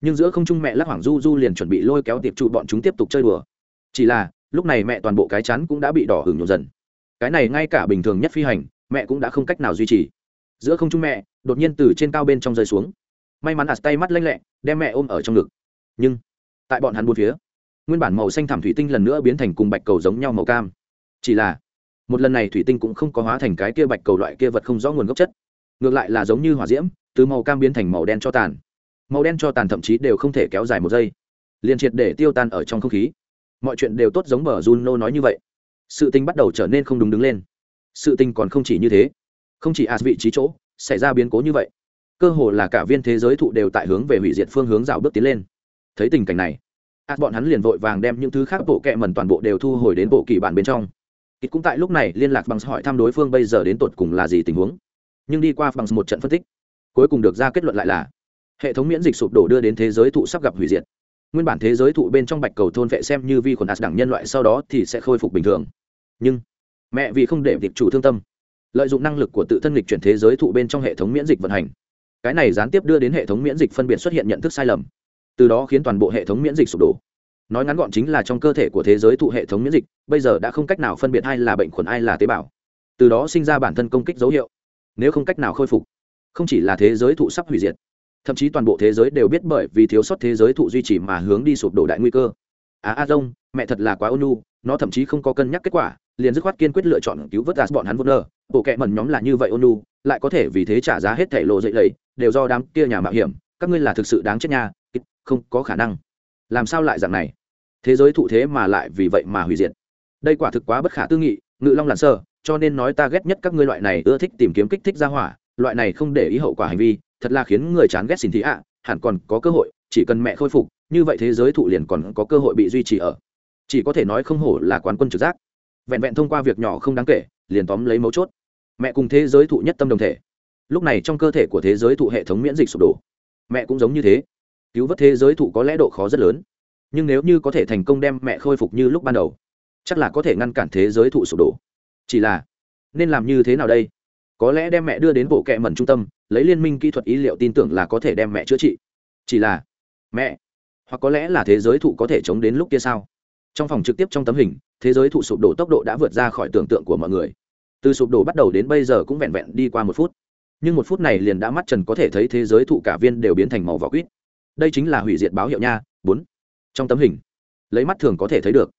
Nhưng giữa không trung mẹ lắc hoảng du du liền chuẩn bị lôi kéo tiệp trụ bọn chúng tiếp tục chơi đùa. Chỉ là, lúc này mẹ toàn bộ cái chắn cũng đã bị đỏ hửng nhộn dần. Cái này ngay cả bình thường nhất phi hành, mẹ cũng đã không cách nào duy trì. Giữa không trung mẹ, đột nhiên từ trên cao bên trong rơi xuống. May mắn ạt tay mắt lanh lẹ, đem mẹ ôm ở trong ngực. Nhưng, tại bọn hắn bốn phía, nguyên bản màu xanh thảm thủy tinh lần nữa biến thành cùng bạch cầu giống nhau màu cam. Chỉ là một lần này thủy tinh cũng không có hóa thành cái kia bạch cầu loại kia vật không rõ nguồn gốc chất. Ngược lại là giống như hỏa diễm, từ màu cam biến thành màu đen cho tàn. Màu đen cho tàn thậm chí đều không thể kéo dài một giây. Liền triệt để tiêu tan ở trong không khí. Mọi chuyện đều tốt giống bờ juno nói như vậy. Sự tình bắt đầu trở nên không đúng đứng lên. Sự tình còn không chỉ như thế. Không chỉ as vị trí chỗ, xảy ra biến cố như vậy. Cơ hồ là cả viên thế giới thụ đều tại hướng về hủy diệt phương hướng rào bước tiến lên. Thấy tình cảnh này, as bọn hắn liền vội vàng đem những thứ khác bộ kẹ mần toàn bộ đều thu hồi đến bộ kỳ bản bên trong ít cũng tại lúc này liên lạc bằng hỏi thăm đối phương bây giờ đến tột cùng là gì tình huống. Nhưng đi qua bằng một trận phân tích, cuối cùng được ra kết luận lại là, hệ thống miễn dịch sụp đổ đưa đến thế giới thụ sắp gặp hủy diệt. Nguyên bản thế giới thụ bên trong bạch cầu thôn vệ xem như vi khuẩn hạt đẳng nhân loại sau đó thì sẽ khôi phục bình thường. Nhưng, mẹ vì không để việc chủ thương tâm, lợi dụng năng lực của tự thân lịch chuyển thế giới thụ bên trong hệ thống miễn dịch vận hành. Cái này gián tiếp đưa đến hệ thống miễn dịch phân biệt xuất hiện nhận thức sai lầm. Từ đó khiến toàn bộ hệ thống miễn dịch sụp đổ nói ngắn gọn chính là trong cơ thể của thế giới thụ hệ thống miễn dịch, bây giờ đã không cách nào phân biệt ai là bệnh khuẩn ai là tế bào. Từ đó sinh ra bản thân công kích dấu hiệu, nếu không cách nào khôi phục. Không chỉ là thế giới thụ sắp hủy diệt, thậm chí toàn bộ thế giới đều biết bởi vì thiếu sót thế giới thụ duy trì mà hướng đi sụp đổ đại nguy cơ. À, à a dông mẹ thật là quá ôn nó thậm chí không có cân nhắc kết quả, liền dứt khoát kiên quyết lựa chọn cứu vớt gạt bọn hắn vô nơ bộ kệ mẩn nhóm là như vậy ôn lại có thể vì thế trả giá hết thẻ lộ dậy lầy đều do đám kia nhà mạo hiểm. Các ngươi là thực sự đáng chết nha không có khả năng làm sao lại dạng này? Thế giới thụ thế mà lại vì vậy mà hủy diệt. Đây quả thực quá bất khả tư nghị, ngự long lặn sơ, cho nên nói ta ghét nhất các ngươi loại này ưa thích tìm kiếm kích thích ra hỏa, loại này không để ý hậu quả hành vi, thật là khiến người chán ghét xin thị ạ, hẳn còn có cơ hội, chỉ cần mẹ khôi phục, như vậy thế giới thụ liền còn có cơ hội bị duy trì ở. Chỉ có thể nói không hổ là quán quân trực giác. Vẹn vẹn thông qua việc nhỏ không đáng kể, liền tóm lấy mấu chốt. Mẹ cùng thế giới thụ nhất tâm đồng thể. Lúc này trong cơ thể của thế giới thụ hệ thống miễn dịch sụp đổ. Mẹ cũng giống như thế cứu vớt thế giới thụ có lẽ độ khó rất lớn. Nhưng nếu như có thể thành công đem mẹ khôi phục như lúc ban đầu, chắc là có thể ngăn cản thế giới thụ sụp đổ. Chỉ là, nên làm như thế nào đây? Có lẽ đem mẹ đưa đến bộ kệ mẩn trung tâm, lấy liên minh kỹ thuật ý liệu tin tưởng là có thể đem mẹ chữa trị. Chỉ là, mẹ, hoặc có lẽ là thế giới thụ có thể chống đến lúc kia sao? Trong phòng trực tiếp trong tấm hình, thế giới thụ sụp đổ tốc độ đã vượt ra khỏi tưởng tượng của mọi người. Từ sụp đổ bắt đầu đến bây giờ cũng vẹn vẹn đi qua một phút. Nhưng một phút này liền đã mắt trần có thể thấy thế giới thụ cả viên đều biến thành màu vỏ quýt đây chính là hủy diệt báo hiệu nha, bốn. Trong tấm hình, lấy mắt thường có thể thấy được,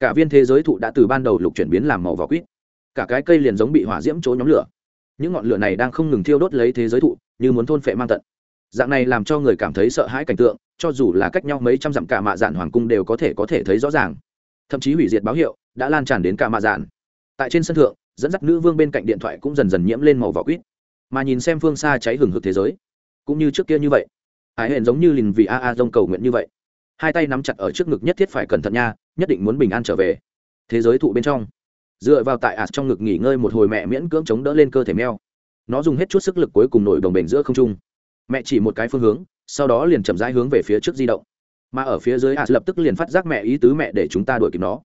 cả viên thế giới thụ đã từ ban đầu lục chuyển biến làm màu vỏ quýt. Cả cái cây liền giống bị hỏa diễm chỗ nhóm lửa. Những ngọn lửa này đang không ngừng thiêu đốt lấy thế giới thụ, như muốn thôn phệ mang tận. Dạng này làm cho người cảm thấy sợ hãi cảnh tượng, cho dù là cách nhau mấy trăm dặm cả mạ dạn hoàng cung đều có thể có thể thấy rõ ràng. Thậm chí hủy diệt báo hiệu đã lan tràn đến cả mạ dạn. Tại trên sân thượng, dẫn dắt nữ vương bên cạnh điện thoại cũng dần dần nhiễm lên màu vỏ quýt. Mà nhìn xem phương xa cháy hừng hực thế giới, cũng như trước kia như vậy ái hẹn giống như lìn vì a a dông cầu nguyện như vậy. Hai tay nắm chặt ở trước ngực nhất thiết phải cẩn thận nha, nhất định muốn bình an trở về. Thế giới thụ bên trong. Dựa vào tại ạt trong ngực nghỉ ngơi một hồi mẹ miễn cưỡng chống đỡ lên cơ thể meo nó dùng hết chút sức lực cuối cùng nổi đồng bền giữa không trung. Mẹ chỉ một cái phương hướng, sau đó liền chậm rãi hướng về phía trước di động. Mà ở phía dưới ạt lập tức liền phát giác mẹ ý tứ mẹ để chúng ta đuổi kịp nó.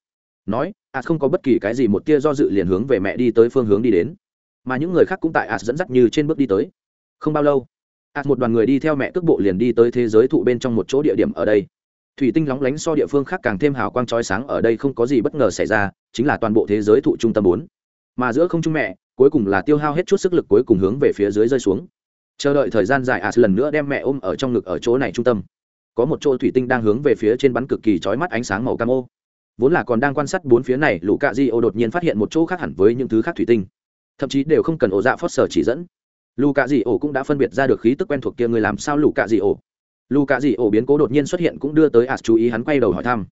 Nói, ạt không có bất kỳ cái gì một tia do dự liền hướng về mẹ đi tới phương hướng đi đến. Mà những người khác cũng tại ạt dẫn dắt như trên bước đi tới. Không bao lâu ạt một đoàn người đi theo mẹ cước bộ liền đi tới thế giới thụ bên trong một chỗ địa điểm ở đây. Thủy tinh lóng lánh so địa phương khác càng thêm hào quang trói sáng ở đây không có gì bất ngờ xảy ra, chính là toàn bộ thế giới thụ trung tâm bốn. Mà giữa không trung mẹ, cuối cùng là tiêu hao hết chút sức lực cuối cùng hướng về phía dưới rơi xuống. Chờ đợi thời gian dài à lần nữa đem mẹ ôm ở trong ngực ở chỗ này trung tâm. Có một chỗ thủy tinh đang hướng về phía trên bắn cực kỳ trói mắt ánh sáng màu cam ô. Vốn là còn đang quan sát bốn phía này lũ cạ di ô đột nhiên phát hiện một chỗ khác hẳn với những thứ khác thủy tinh. Thậm chí đều không cần ổ dạ phót sở chỉ dẫn lù cạ di ổ cũng đã phân biệt ra được khí tức quen thuộc kia người làm sao lù cạ di ổ. Lù cạ di ổ biến cố đột nhiên xuất hiện cũng đưa tới ạt chú ý hắn quay đầu hỏi thăm.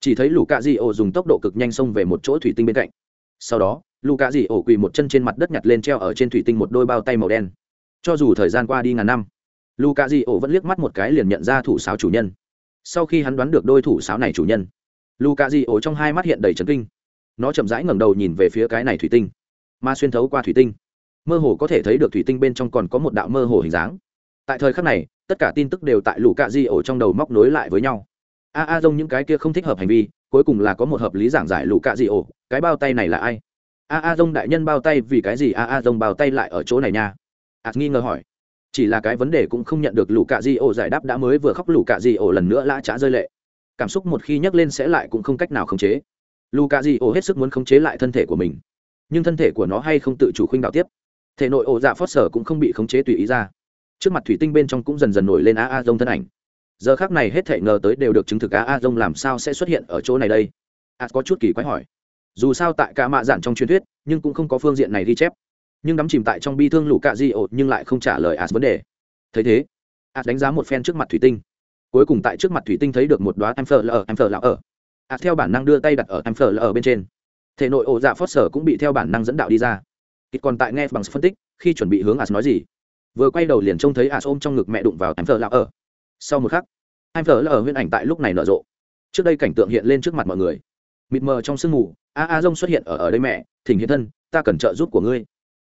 Chỉ thấy lù cạ di ổ dùng tốc độ cực nhanh xông về một chỗ thủy tinh bên cạnh. Sau đó, lù cạ di ổ quỳ một chân trên mặt đất nhặt lên treo ở trên thủy tinh một đôi bao tay màu đen. Cho dù thời gian qua đi ngàn năm luka di ổ vẫn liếc mắt một cái liền nhận ra thủ sáo chủ nhân. Sau khi hắn đoán được đôi thủ sáo này chủ nhân luka di ổ trong hai mắt hiện đầy trấn kinh. Nó chậm rãi ngẩng đầu nhìn về phía cái này thủy tinh ma xuyên thấu qua thủy tinh mơ hồ có thể thấy được thủy tinh bên trong còn có một đạo mơ hồ hình dáng. Tại thời khắc này, tất cả tin tức đều tại lũ cạ di ổ trong đầu móc nối lại với nhau. A a dông những cái kia không thích hợp hành vi, cuối cùng là có một hợp lý giảng giải lũ cạ di ổ cái bao tay này là ai? A a dông đại nhân bao tay vì cái gì a a dông bao tay lại ở chỗ này nha? Ạt nghi ngờ hỏi. Chỉ là cái vấn đề cũng không nhận được lũ cạ di ổ giải đáp đã mới vừa khóc lũ cạ di ổ lần nữa lã trá rơi lệ. Cảm xúc một khi nhắc lên sẽ lại cũng không cách nào khống chế. Lũ cạ di ổ hết sức muốn khống chế lại thân thể của mình. Nhưng thân thể của nó hay không tự chủ khuynh đạo tiếp thể nội ổ dạ phót sở cũng không bị khống chế tùy ý ra. Trước mặt thủy tinh bên trong cũng dần dần nổi lên a a dông thân ảnh. Giờ khác này hết thể ngờ tới đều được chứng thực a a dông làm sao sẽ xuất hiện ở chỗ này đây? A, có chút kỳ quái hỏi. Dù sao tại cả mạ giản trong truyền thuyết, nhưng cũng không có phương diện này ghi chép. Nhưng đắm chìm tại trong bi thương lũ cạ di ổ nhưng lại không trả lời A vấn đề. Thấy thế, A đánh giá một phen trước mặt thủy tinh. Cuối cùng tại trước mặt thủy tinh thấy được một đoá em phở lờ, em phở lờ ở. A theo bản năng đưa tay đặt ở em phở lờ bên trên. Thể nội ổ dạ phót sở cũng bị theo bản năng dẫn đạo đi ra kịch còn tại nghe bằng phân tích, khi chuẩn bị hướng as nói gì. Vừa quay đầu liền trông thấy as ôm trong ngực mẹ đụng vào em phờ lờ ở. Sau một khắc, em là ở huyễn ảnh tại lúc này nở rộ. Trước đây cảnh tượng hiện lên trước mặt mọi người. Mịt mờ trong sương mù, a a dông xuất hiện ở ở đây mẹ, thỉnh hiện thân, ta cần trợ giúp của ngươi.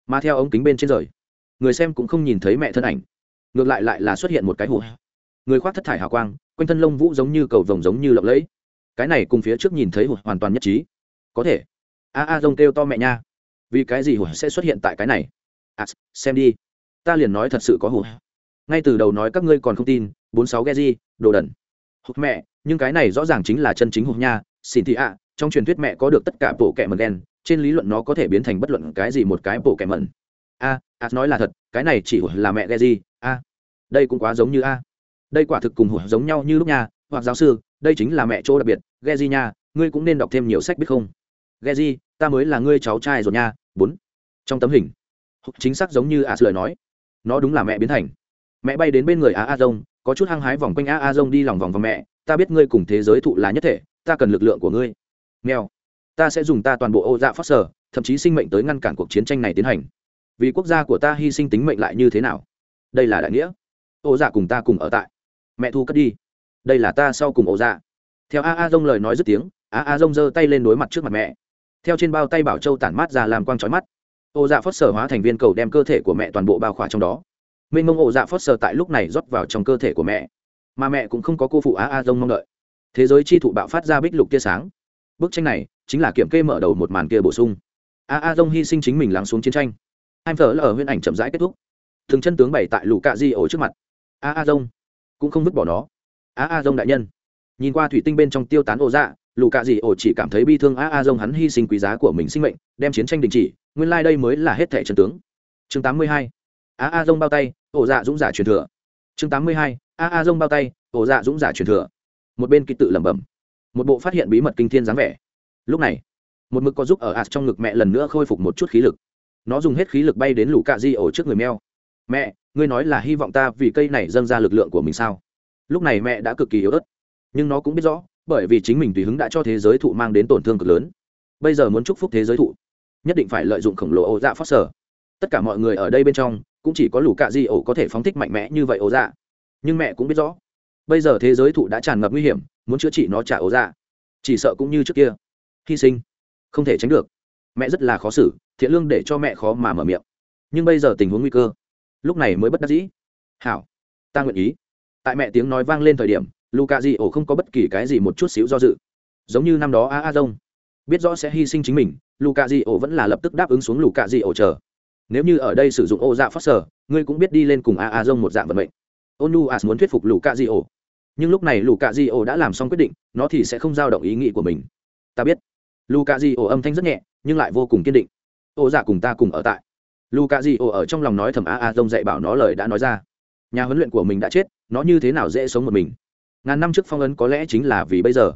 Mà theo ống kính bên trên rời, người xem cũng không nhìn thấy mẹ thân ảnh. Ngược lại lại là xuất hiện một cái hủ người khoác thất thải hào quang, quanh thân lông vũ giống như cầu vồng giống như lộng lẫy. Cái này cùng phía trước nhìn thấy hụt hoàn toàn nhất trí. Có thể. A a rông kêu to mẹ nha vì cái gì hụt sẽ xuất hiện tại cái này? À, xem đi. Ta liền nói thật sự có hụt ngay từ đầu nói các ngươi còn không tin bốn sáu ghe di đồ đần. Hụt mẹ nhưng cái này rõ ràng chính là chân chính hụt nha. Xin thị ạ trong truyền thuyết mẹ có được tất cả bộ kẹ mần đen trên lý luận nó có thể biến thành bất luận cái gì một cái bộ kẹ mần a a nói là thật cái này chỉ là mẹ ghe gì a. Đây cũng quá giống như a. Đây quả thực cùng hụt giống nhau như lúc nha. Hoặc giáo sư đây chính là mẹ chỗ đặc biệt ghe gì nha ngươi cũng nên đọc thêm nhiều sách biết không ghe gì ta mới là ngươi cháu trai rồi nha, bốn. Trong tấm hình chính xác giống như a lời nói. Nó đúng là mẹ biến thành. Mẹ bay đến bên người a a dông, có chút hăng hái vòng quanh a a dông đi lòng vòng vòng mẹ, ta biết ngươi cùng thế giới thụ là nhất thể, ta cần lực lượng của ngươi. Nghèo ta sẽ dùng ta toàn bộ ô dạ phát sở, thậm chí sinh mệnh tới ngăn cản cuộc chiến tranh này tiến hành. Vì quốc gia của ta hy sinh tính mệnh lại như thế nào? Đây là đại nghĩa. Ô dạ cùng ta cùng ở tại. Mẹ thu cất đi. Đây là ta sau cùng ô dạ. Theo a a dông lời nói dứt tiếng, a a dông giơ tay lên đối mặt trước mặt mẹ theo trên bao tay bảo châu tản mát ra làm quang trói mắt. Ô dạ phớt sờ hóa thành viên cầu đem cơ thể của mẹ toàn bộ bao khỏa trong đó. Mênh mông ô dạ phớt sờ tại lúc này rót vào trong cơ thể của mẹ. Mà mẹ cũng không có cô phụ á a dông mong đợi. Thế giới chi thụ bạo phát ra bích lục tia sáng. Bức tranh này chính là kiểm kê mở đầu một màn kia bổ sung. A a dông hy sinh chính mình lắng xuống chiến tranh. Hai phở là ở huyễn ảnh chậm rãi kết thúc. Thường chân tướng bày tại lũ cạ di ổ trước mặt. A a dông cũng không vứt bỏ nó. A a dông đại nhân, nhìn qua thủy tinh bên trong tiêu tán ổ dạ lũ cạ dị ổ chỉ cảm thấy bi thương a a dông hắn hy sinh quý giá của mình sinh mệnh, đem chiến tranh đình chỉ, nguyên lai、like、đây mới là hết thẻ trần tướng. Chương tám mươi hai a a dông bao tay, ổ dạ dũng giả truyền thừa. Chương tám mươi hai a a dông bao tay, ổ dạ dũng giả truyền thừa. Một bên kỵ tự lẩm bẩm. Một bộ phát hiện bí mật kinh thiên dáng vẻ. Lúc này, một mực có giúp ở ạt trong ngực mẹ lần nữa khôi phục một chút khí lực. Nó dùng hết khí lực bay đến lũ cạ di ổ trước người meo. Mẹ, ngươi nói là hy vọng ta vì cây này dâng ra lực lượng của mình sao? Lúc này mẹ đã cực kỳ yếu ớt, nhưng nó cũng biết rõ bởi vì chính mình tùy hứng đã cho thế giới thụ mang đến tổn thương cực lớn. Bây giờ muốn chúc phúc thế giới thụ, nhất định phải lợi dụng khổng lồ ổ dạ phát sở tất cả mọi người ở đây bên trong, cũng chỉ có lũ cạ di ổ có thể phóng thích mạnh mẽ như vậy ổ dạ nhưng mẹ cũng biết rõ, bây giờ thế giới thụ đã tràn ngập nguy hiểm, muốn chữa trị nó trả ổ dạ chỉ sợ cũng như trước kia. Hy sinh, không thể tránh được. Mẹ rất là khó xử, thiện lương để cho mẹ khó mà mở miệng. Nhưng bây giờ tình huống nguy cơ, lúc này mới bất đắc dĩ. Hảo, ta nguyện ý. Tại mẹ tiếng nói vang lên thời điểm luka di ổ không có bất kỳ cái gì một chút xíu do dự. Giống như năm đó a a dông biết rõ sẽ hy sinh chính mình luka di ổ vẫn là lập tức đáp ứng xuống luka di ổ chờ. Nếu như ở đây sử dụng ô dạ phát sở ngươi cũng biết đi lên cùng a a dông một dạng vận mệnh. Onu as muốn thuyết phục luka di ổ. Nhưng lúc này luka di ổ đã làm xong quyết định, nó thì sẽ không dao động ý nghĩ của mình. Ta biết. Luka di ổ âm thanh rất nhẹ, nhưng lại vô cùng kiên định. Ô dạ cùng ta cùng ở tại. Luka di ổ ở trong lòng nói thầm a a dông dạy bảo nó lời đã nói ra. Nhà huấn luyện của mình đã chết, nó như thế nào dễ sống một mình? Ngàn năm trước phong ấn có lẽ chính là vì bây giờ.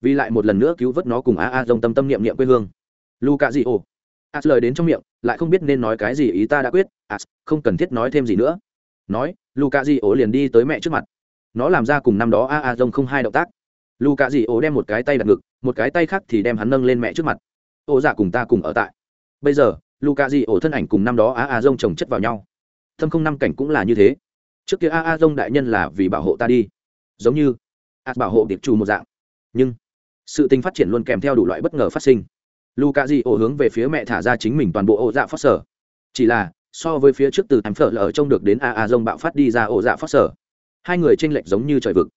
Vì lại một lần nữa cứu vớt nó cùng a a dông tâm tâm niệm niệm quê hương. Luka di ổ as lời đến trong miệng, lại không biết nên nói cái gì ý ta đã quyết. As không cần thiết nói thêm gì nữa. Nói luka di ổ liền đi tới mẹ trước mặt. Nó làm ra cùng năm đó a a dông không hai động tác. Luka di ổ đem một cái tay đặt ngực, một cái tay khác thì đem hắn nâng lên mẹ trước mặt. Ô dạ cùng ta cùng ở tại. Bây giờ luka di ổ thân ảnh cùng năm đó a a dông chồng chất vào nhau. Thâm không năm cảnh cũng là như thế. Trước kia a a dông đại nhân là vì bảo hộ ta đi giống như ạt bảo hộ điệp trù một dạng. Nhưng sự tình phát triển luôn kèm theo đủ loại bất ngờ phát sinh. Luka di ổ hướng về phía mẹ thả ra chính mình toàn bộ ổ dạ phát sở chỉ là, so với phía trước từ thành phở lở trông được đến a a dông bạo phát đi ra ổ dạ phát sở hai người tranh lệch giống như trời vực.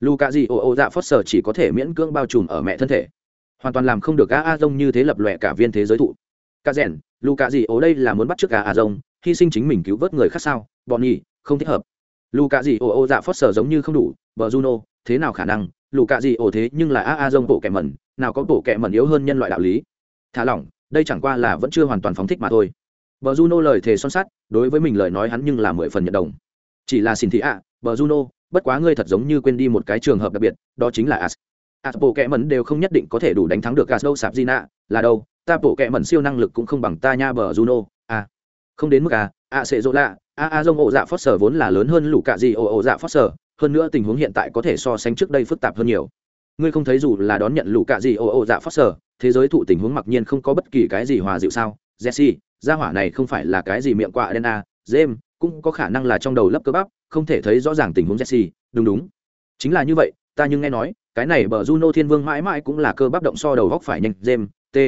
Luka di ổ ổ dạ phát sở chỉ có thể miễn cưỡng bao trùm ở mẹ thân thể. Hoàn toàn làm không được a a dông như thế lập lòe cả viên thế giới thụ. Ca rèn luka di ổ đây là muốn bắt t r ư ớ c a a dông hy sinh chính mình cứu vớt người khác sao? Bọn nhỉ, không thích hợp. Luka di ổ ổ dạ phát sở giống như không đủ Bờ juno thế nào khả năng? Lù cạ gì? Ổ thế nhưng là a a dông bộ kẻ mẩn nào có bộ kẻ mẩn yếu hơn nhân loại đạo lý. Thả lỏng đây chẳng qua là vẫn chưa hoàn toàn phóng thích mà thôi. Bờ juno lời thề son sắt đối với mình lời nói hắn nhưng là mười phần nhận đồng. Chỉ là xin thị ạ bờ juno bất quá ngươi thật giống như quên đi một cái trường hợp đặc biệt đó chính là as as bộ kẻ mẩn đều không nhất định có thể đủ đánh thắng được as đâu sạp là đâu? Ta bộ kẻ mẩn siêu năng lực cũng không bằng ta nha bờ juno à, không đến mức à a sẽ dỗ lạ a a dông ổ dạ Foster sở vốn là lớn hơn lũ cạ gì? Ổ ổ dạ Foster. sở hơn nữa tình huống hiện tại có thể so sánh trước đây phức tạp hơn nhiều. Ngươi không thấy dù là đón nhận lũ cạ gì ô ô dạ phát sở, thế giới thụ tình huống mặc nhiên không có bất kỳ cái gì hòa dịu sao? Jesse, gia hỏa này không phải là cái gì miệng quạ đen a, james, cũng có khả năng là trong đầu lấp cơ bắp, không thể thấy rõ ràng tình huống jesse. Đúng đúng. Chính là như vậy, ta nhưng nghe nói, cái này bờ juno thiên vương mãi mãi cũng là cơ bắp động so đầu góc phải nhanh. James, t.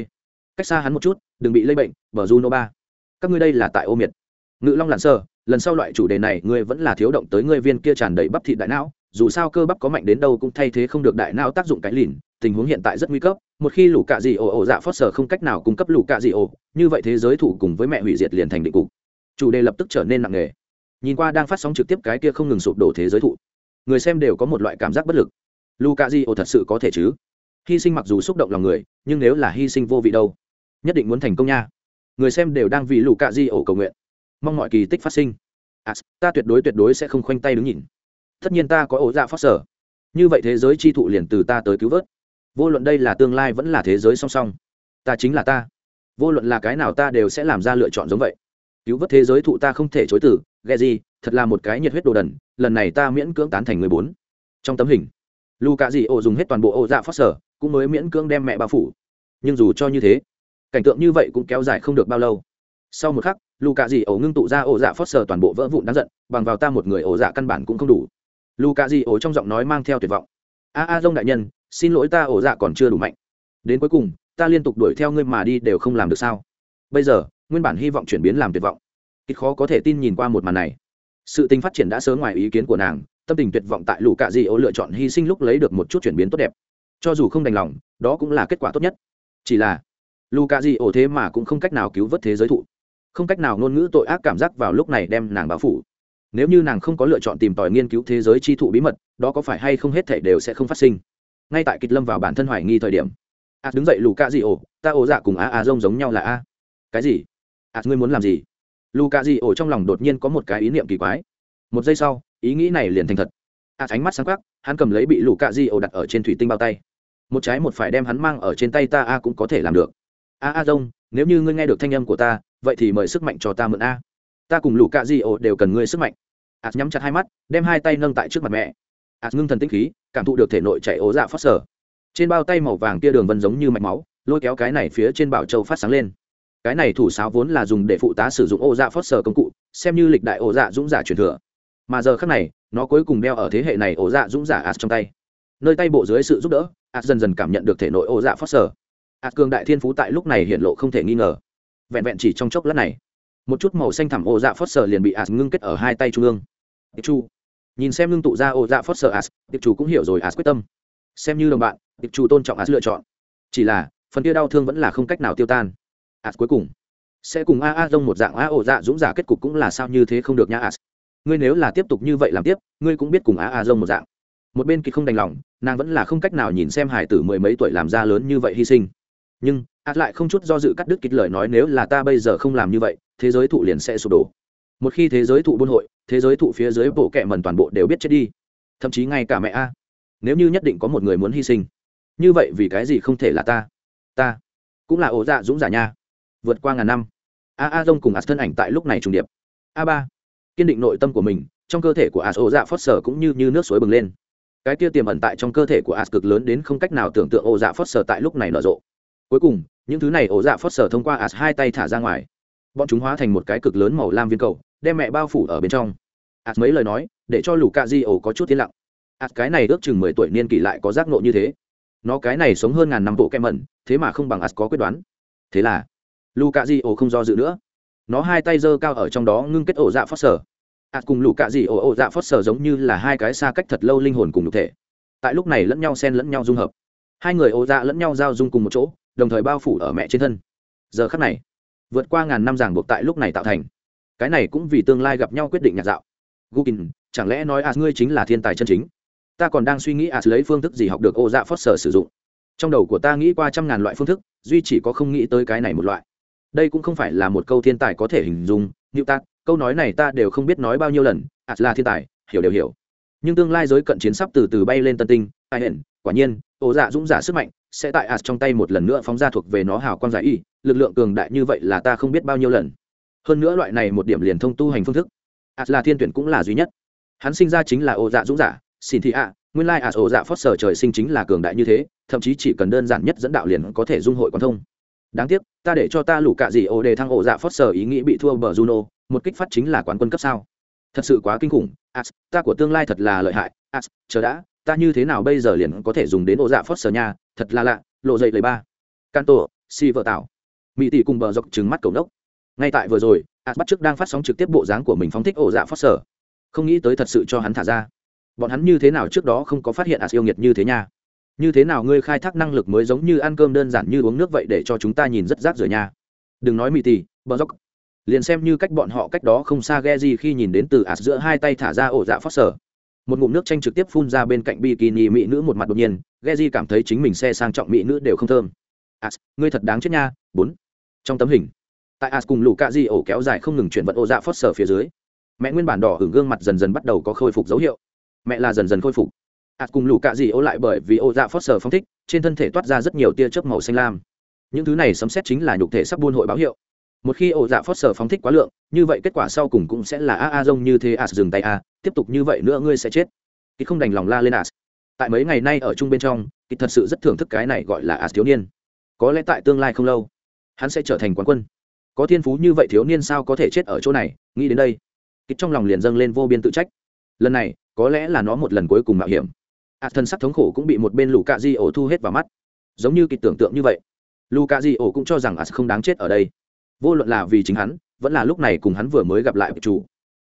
Cách xa hắn một chút, đừng bị lây bệnh, bờ juno ba. Các ngươi đây là tại ô miệt. Ngự long lặn sơ lần sau loại chủ đề này ngươi vẫn là thiếu động tới ngươi viên kia tràn đầy bắp thịt đại não, dù sao cơ bắp có mạnh đến đâu cũng thay thế không được đại não tác dụng cái lìn, tình huống hiện tại rất nguy cấp, một khi lũ cạ dị ổ ổ dạ phớt sờ không cách nào cung cấp lũ cạ dị ổ, như vậy thế giới thủ cùng với mẹ hủy diệt liền thành định cục. Chủ đề lập tức trở nên nặng nề. Nhìn qua đang phát sóng trực tiếp cái kia không ngừng sụp đổ thế giới thụ, người xem đều có một loại cảm giác bất lực. Luka di ổ thật sự có thể chứ? Hy sinh mặc dù xúc động lòng người, nhưng nếu là hy sinh vô vị đâu? Nhất định muốn thành công nha. Người xem đều đang vì luka di ổ cầu nguyện mong mọi kỳ tích phát sinh. À, ta tuyệt đối tuyệt đối sẽ không khoanh tay đứng nhìn. Tất nhiên ta có ổ dạ phát sở. Như vậy thế giới chi thụ liền từ ta tới cứu vớt. Vô luận đây là tương lai vẫn là thế giới song song ta chính là ta. Vô luận là cái nào ta đều sẽ làm ra lựa chọn giống vậy. Cứu vớt thế giới thụ ta không thể chối từ. Ghe gì thật là một cái nhiệt huyết đồ đần lần này ta miễn cưỡng tán thành người bốn. Trong tấm hình lu cạ dị ổ dùng hết toàn bộ ổ dạ phát sở cũng mới miễn cưỡng đem mẹ bao phủ. Nhưng dù cho như thế cảnh tượng như vậy cũng kéo dài không được bao lâu. Sau một khắc lù cạ dị ổ ngưng tụ ra ổ dạ phớt sờ toàn bộ vỡ vụn đáng giận, bằng vào ta một người ổ dạ căn bản cũng không đủ. Lù cạ dị ổ trong giọng nói mang theo tuyệt vọng. A a dông đại nhân, xin lỗi ta ổ dạ còn chưa đủ mạnh. Đến cuối cùng, ta liên tục đuổi theo ngươi mà đi đều không làm được sao? Bây giờ, nguyên bản hy vọng chuyển biến làm tuyệt vọng. Ít khó có thể tin nhìn qua một màn này. Sự tình phát triển đã sớm ngoài ý kiến của nàng, tâm tình tuyệt vọng tại lũ cạ di ố lựa chọn hy sinh lúc lấy được một chút chuyển biến tốt đẹp. Cho dù không đành lòng, đó cũng là kết quả tốt nhất. Chỉ là lũ cạ di ố thế mà cũng không cách nào cứu vớt thế giới thụ không cách nào ngôn ngữ tội ác cảm giác vào lúc này đem nàng báo phủ. Nếu như nàng không có lựa chọn tìm tòi nghiên cứu thế giới chi thụ bí mật, đó có phải hay không hết thể đều sẽ không phát sinh? Ngay tại kịch lâm vào bản thân hoài nghi thời điểm a đứng dậy lù cạ di ổ ta ổ dạ cùng a a rông giống nhau là a. Cái gì? A ngươi muốn làm gì? Lù cạ di ổ trong lòng đột nhiên có một cái ý niệm kỳ quái. Một giây sau, ý nghĩ này liền thành thật. A ánh mắt sáng khắc hắn cầm lấy bị lù cạ di ổ đặt ở trên thủy tinh bao tay. Một trái một phải đem hắn mang ở trên tay ta, a cũng có thể làm được. A a rông, nếu như ngươi nghe được thanh âm của ta vậy thì mời sức mạnh cho ta mượn a. Ta cùng lũ cạ di ô đều cần ngươi sức mạnh. A nhắm chặt hai mắt, đem hai tay nâng tại trước mặt mẹ. A ngưng thần tinh khí, cảm thụ được thể nội chạy ố dạ phát sở. Trên bao tay màu vàng kia đường vân giống như mạch máu, lôi kéo cái này phía trên bảo châu phát sáng lên. Cái này thủ sáo vốn là dùng để phụ tá sử dụng ô dạ phót sờ công cụ, xem như lịch đại ô dạ dũng giả truyền thừa. Mà giờ khác này, nó cuối cùng đeo ở thế hệ này ô dạ dũng giả ạt trong tay. Nơi tay bộ dưới sự giúp đỡ, ạt dần dần cảm nhận được thể nội ô dạ phót sờ ạt cường đại thiên phú tại lúc này hiện lộ không thể nghi ngờ vẹn vẹn chỉ trong chốc lát này, một chút màu xanh thẳm ô dạ phớt sờ liền bị as ngưng kết ở hai tay trung ương. Tiệp chu nhìn xem ngưng tụ ra ô dạ phớt sờ as tiệp chủ cũng hiểu rồi as quyết tâm. Xem như đồng bạn tiệp chủ tôn trọng as lựa chọn. Chỉ là, phần kia đau thương vẫn là không cách nào tiêu tan. As cuối cùng sẽ cùng a a dông một dạng a ô dạ dũng giả kết cục cũng là sao như thế không được nhá as ngươi nếu là tiếp tục như vậy làm tiếp, ngươi cũng biết cùng a a dông một dạng. Một bên kỳ không đành lòng, nàng vẫn là không cách nào nhìn xem hải tử mười mấy tuổi làm ra lớn như vậy hy sinh. Nhưng ạt lại không chút do dự cắt đứt kịch lời nói nếu là ta bây giờ không làm như vậy thế giới thụ liền sẽ sụp đổ. Một khi thế giới thụ buôn hội thế giới thụ phía dưới bộ kệ mần toàn bộ đều biết chết đi. Thậm chí ngay cả mẹ a. Nếu như nhất định có một người muốn hy sinh như vậy vì cái gì không thể là ta? Ta cũng là ổ dạ dũng giả nha. Vượt qua ngàn năm. A a dông cùng ạt thân ảnh tại lúc này trùng điệp. A ba kiên định nội tâm của mình trong cơ thể của ạt ổ dạ phớt sở cũng như, như nước suối bừng lên. Cái kia tiềm ẩn tại trong cơ thể của ạt cực lớn đến không cách nào tưởng tượng ổ dạ phớt sở tại lúc này nở rộ cuối cùng, những thứ này ổ dạ phớt sở thông qua ạt hai tay thả ra ngoài. Bọn chúng hóa thành một cái cực lớn màu lam viên cầu, đem mẹ bao phủ ở bên trong. Ạt mấy lời nói, để cho lù cạ di ổ có chút tiến lặng. Ạt cái này ước chừng mười tuổi niên kỷ lại có giác nộ như thế. Nó cái này sống hơn ngàn năm bộ kem mẩn, thế mà không bằng ạt có quyết đoán. Thế là lù cạ di ổ không do dự nữa. Nó hai tay giơ cao ở trong đó ngưng kết ổ dạ phớt sở. Ạt cùng lù cạ di ổ ổ dạ phớt sở giống như là hai cái xa cách thật lâu linh hồn cùng nhục thể. Tại lúc này lẫn nhau xen lẫn nhau dung hợp. Hai người ổ dạ lẫn nhau giao dung cùng một chỗ đồng thời bao phủ ở mẹ trên thân. Giờ khắc này, vượt qua ngàn năm ràng buộc tại lúc này tạo thành. Cái này cũng vì tương lai gặp nhau quyết định nhạt dạo. Gukin, chẳng lẽ nói as ngươi chính là thiên tài chân chính? Ta còn đang suy nghĩ à lấy phương thức gì học được ô dạ phớt sở sử dụng. Trong đầu của ta nghĩ qua trăm ngàn loại phương thức, duy chỉ có không nghĩ tới cái này một loại. Đây cũng không phải là một câu thiên tài có thể hình dung. Như ta, câu nói này ta đều không biết nói bao nhiêu lần. Ạt là thiên tài, hiểu đều hiểu. Nhưng tương lai giới cận chiến sắp từ từ bay lên tân tinh. Ai hển quả nhiên, ô dạ dũng giả sức mạnh sẽ tại ạt trong tay một lần nữa phóng ra thuộc về nó hào quang giải y, lực lượng cường đại như vậy là ta không biết bao nhiêu lần. Hơn nữa loại này một điểm liền thông tu hành phương thức ạt là thiên tuyển cũng là duy nhất. Hắn sinh ra chính là ô dạ dũng giả xin thị ạ, nguyên lai ạt ô dạ phót sở trời sinh chính là cường đại như thế, thậm chí chỉ cần đơn giản nhất dẫn đạo liền có thể dung hội quan thông. Đáng tiếc, ta để cho ta lủ cạ gì ô đề thăng ô dạ phót sở ý nghĩ bị thua bờ juno, một kích phát chính là quán quân cấp sao. Thật sự quá kinh khủng, as, ta của tương lai thật là lợi hại, as, chờ đã ta như thế nào bây giờ liền có thể dùng đến ổ dạ phót sở nha, thật là lạ, lộ dậy lời ba. Can tổ si vợ tạo mỹ tỷ cùng bờ dọc trứng mắt cầu đốc ngay tại vừa rồi as bắt trước đang phát sóng trực tiếp bộ dáng của mình phóng thích ổ dạ phót sở không nghĩ tới thật sự cho hắn thả ra. Bọn hắn như thế nào trước đó không có phát hiện as yêu nghiệt như thế nha. Như thế nào ngươi khai thác năng lực mới giống như ăn cơm đơn giản như uống nước vậy để cho chúng ta nhìn rất rác rưởi nha. Đừng nói mỹ tỷ, bờ dốc liền xem như cách bọn họ cách đó không xa ghe gì khi nhìn đến từ ạt giữa hai tay thả ra ổ dạ phót sở một ngụm nước chanh trực tiếp phun ra bên cạnh bikini mỹ nữ một mặt đột nhiên, Geji cảm thấy chính mình xe sang trọng mỹ nữ đều không thơm. As, ngươi thật đáng chết nha, bốn. Trong tấm hình, tại as cùng lũ cạ di ổ kéo dài không ngừng chuyển vận ô dạ phớt sờ phía dưới. Mẹ nguyên bản đỏ hưởng gương mặt dần dần bắt đầu có khôi phục dấu hiệu. Mẹ là dần dần khôi phục. As cùng lũ cạ di ổ lại bởi vì ô dạ phớt sờ phong thích, trên thân thể toát ra rất nhiều tia chớp màu xanh lam. Những thứ này sấm xét chính là nhục thể sắp buôn hội báo hiệu một khi ổ dạ phót sở phóng thích quá lượng, như vậy kết quả sau cùng cũng sẽ là, a a, rông như thế as dừng tay, a, tiếp tục như vậy nữa ngươi sẽ chết. Ký không đành lòng la lên as tại mấy ngày nay ở chung bên trong ký thật sự rất thưởng thức cái này gọi là as thiếu niên. Có lẽ tại tương lai không lâu, hắn sẽ trở thành quán quân. Có thiên phú như vậy thiếu niên sao có thể chết ở chỗ này? Nghĩ đến đây kích trong lòng liền dâng lên vô biên tự trách. Lần này, có lẽ là nó một lần cuối cùng mạo hiểm. Ạt thân sắc thống khổ cũng bị một bên lũ cạ di ổ thu hết vào mắt. Giống như kịch tưởng tượng như vậy lũ cạ di ổ cũng cho rằng ạt không đáng chết ở đây vô luận là vì chính hắn, vẫn là lúc này cùng hắn vừa mới gặp lại tiệp chủ.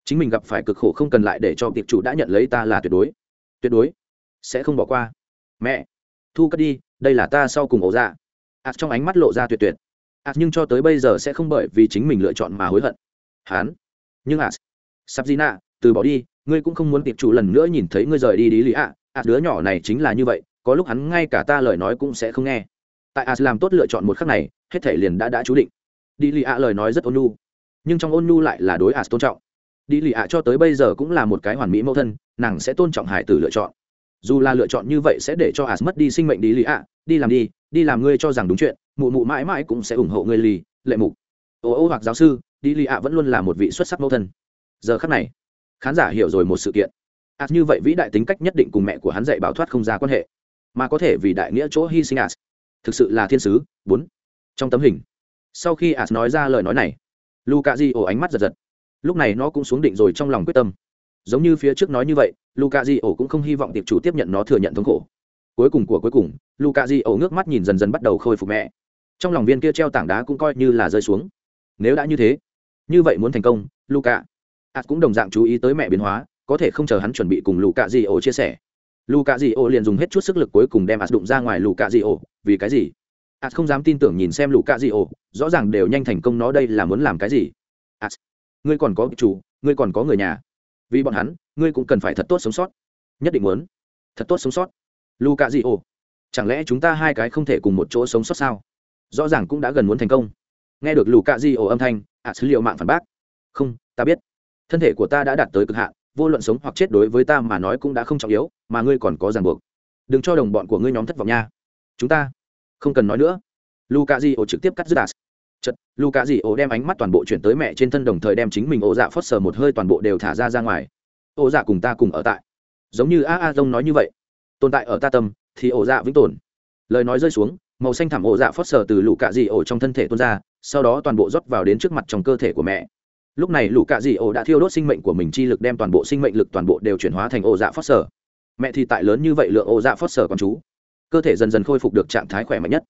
Chính mình gặp phải cực khổ không cần lại để cho tiệp chủ đã nhận lấy ta là tuyệt đối. Tuyệt đối. Sẽ không bỏ qua. Mẹ. Thu cất đi, đây là ta sau cùng ổ ra ạt trong ánh mắt lộ ra tuyệt tuyệt. Ạt nhưng cho tới bây giờ sẽ không bởi vì chính mình lựa chọn mà hối hận. Hắn. Nhưng ạt sắp gì nạ từ bỏ đi, ngươi cũng không muốn tiệp chủ lần nữa nhìn thấy ngươi rời đi đi lý ạ. Ạt đứa nhỏ này chính là như vậy, có lúc hắn ngay cả ta lời nói cũng sẽ không nghe. Tại ạt làm tốt lựa chọn một khắc này, hết thể liền đã đã chú định đi lì ạ lời nói rất ôn nhu, nhưng trong ôn nhu lại là đối ả tôn trọng. Đi lì ạ cho tới bây giờ cũng là một cái hoàn mỹ mẫu thân, nàng sẽ tôn trọng hải tử lựa chọn. Dù là lựa chọn như vậy sẽ để cho ả mất đi sinh mệnh đi lì ạ, đi làm đi đi làm ngươi cho rằng đúng chuyện, mụ mụ mãi mãi cũng sẽ ủng hộ ngươi lì, lệ mục. Ô ô hoặc giáo sư, đi lì ạ vẫn luôn là một vị xuất sắc mẫu thân. Giờ khắc này, khán giả hiểu rồi một sự kiện. Ạt như vậy vĩ đại tính cách nhất định cùng mẹ của hắn dạy bảo thoát không ra quan hệ, mà có thể vì đại nghĩa chỗ hy sinh ạt thực sự là thiên sứ, bốn. Trong tấm hình sau khi as nói ra lời nói này luka di ổ ánh mắt giật giật. Lúc này nó cũng xuống định rồi trong lòng quyết tâm. Giống như phía trước nói như vậy luka di ổ cũng không hy vọng tiệp chủ tiếp nhận nó thừa nhận thống khổ. Cuối cùng của cuối cùng luka di ổ ngước mắt nhìn dần dần bắt đầu khôi phục mẹ. Trong lòng viên kia treo tảng đá cũng coi như là rơi xuống. Nếu đã như thế, như vậy muốn thành công luka as cũng đồng dạng chú ý tới mẹ biến hóa, có thể không chờ hắn chuẩn bị cùng luka di ổ chia sẻ. Luka di ổ liền dùng hết chút sức lực cuối cùng đem as đụng ra ngoài luka di ổ vì cái gì? As không dám tin tưởng nhìn xem lũ cạ dị ổ. Rõ ràng đều nhanh thành công nó đây là muốn làm cái gì. As ngươi còn có chủ, ngươi còn có người nhà. Vì bọn hắn, ngươi cũng cần phải thật tốt sống sót. Nhất định muốn. Thật tốt sống sót. Lũ cạ dị ổ. Chẳng lẽ chúng ta hai cái không thể cùng một chỗ sống sót sao? Rõ ràng cũng đã gần muốn thành công. Nghe được lũ cạ dị ổ âm thanh à, as liệu mạng phản bác. Không, ta biết. Thân thể của ta đã đạt tới cực hạn, vô luận sống hoặc chết đối với ta mà nói cũng đã không trọng yếu, mà ngươi còn có ràng buộc. Đừng cho đồng bọn của ngươi nhóm thất vọng nha. Chúng ta không cần nói nữa. Luka di ô trực tiếp cắt dứt as chật luka di ô đem ánh mắt toàn bộ chuyển tới mẹ trên thân đồng thời đem chính mình ô dạ phớt sờ một hơi toàn bộ đều thả ra ra ngoài. Ô dạ cùng ta cùng ở tại. Giống như a a dông nói như vậy. Tồn tại ở ta tâm, thì ổ dạ vĩnh tồn. Lời nói rơi xuống, màu xanh thẳm ổ dạ phớt sờ từ lũ cạ dị ổ trong thân thể tuôn ra, sau đó toàn bộ rót vào đến trước mặt trong cơ thể của mẹ. Lúc này lũ cạ dị ổ đã thiêu đốt sinh mệnh của mình chi lực đem toàn bộ sinh mệnh lực toàn bộ đều chuyển hóa thành ổ dạ phớt sờ. Mẹ thì tại lớn như vậy lượng ổ dạ phớt sờ con chú cơ thể dần dần khôi phục được trạng thái khỏe mạnh nhất.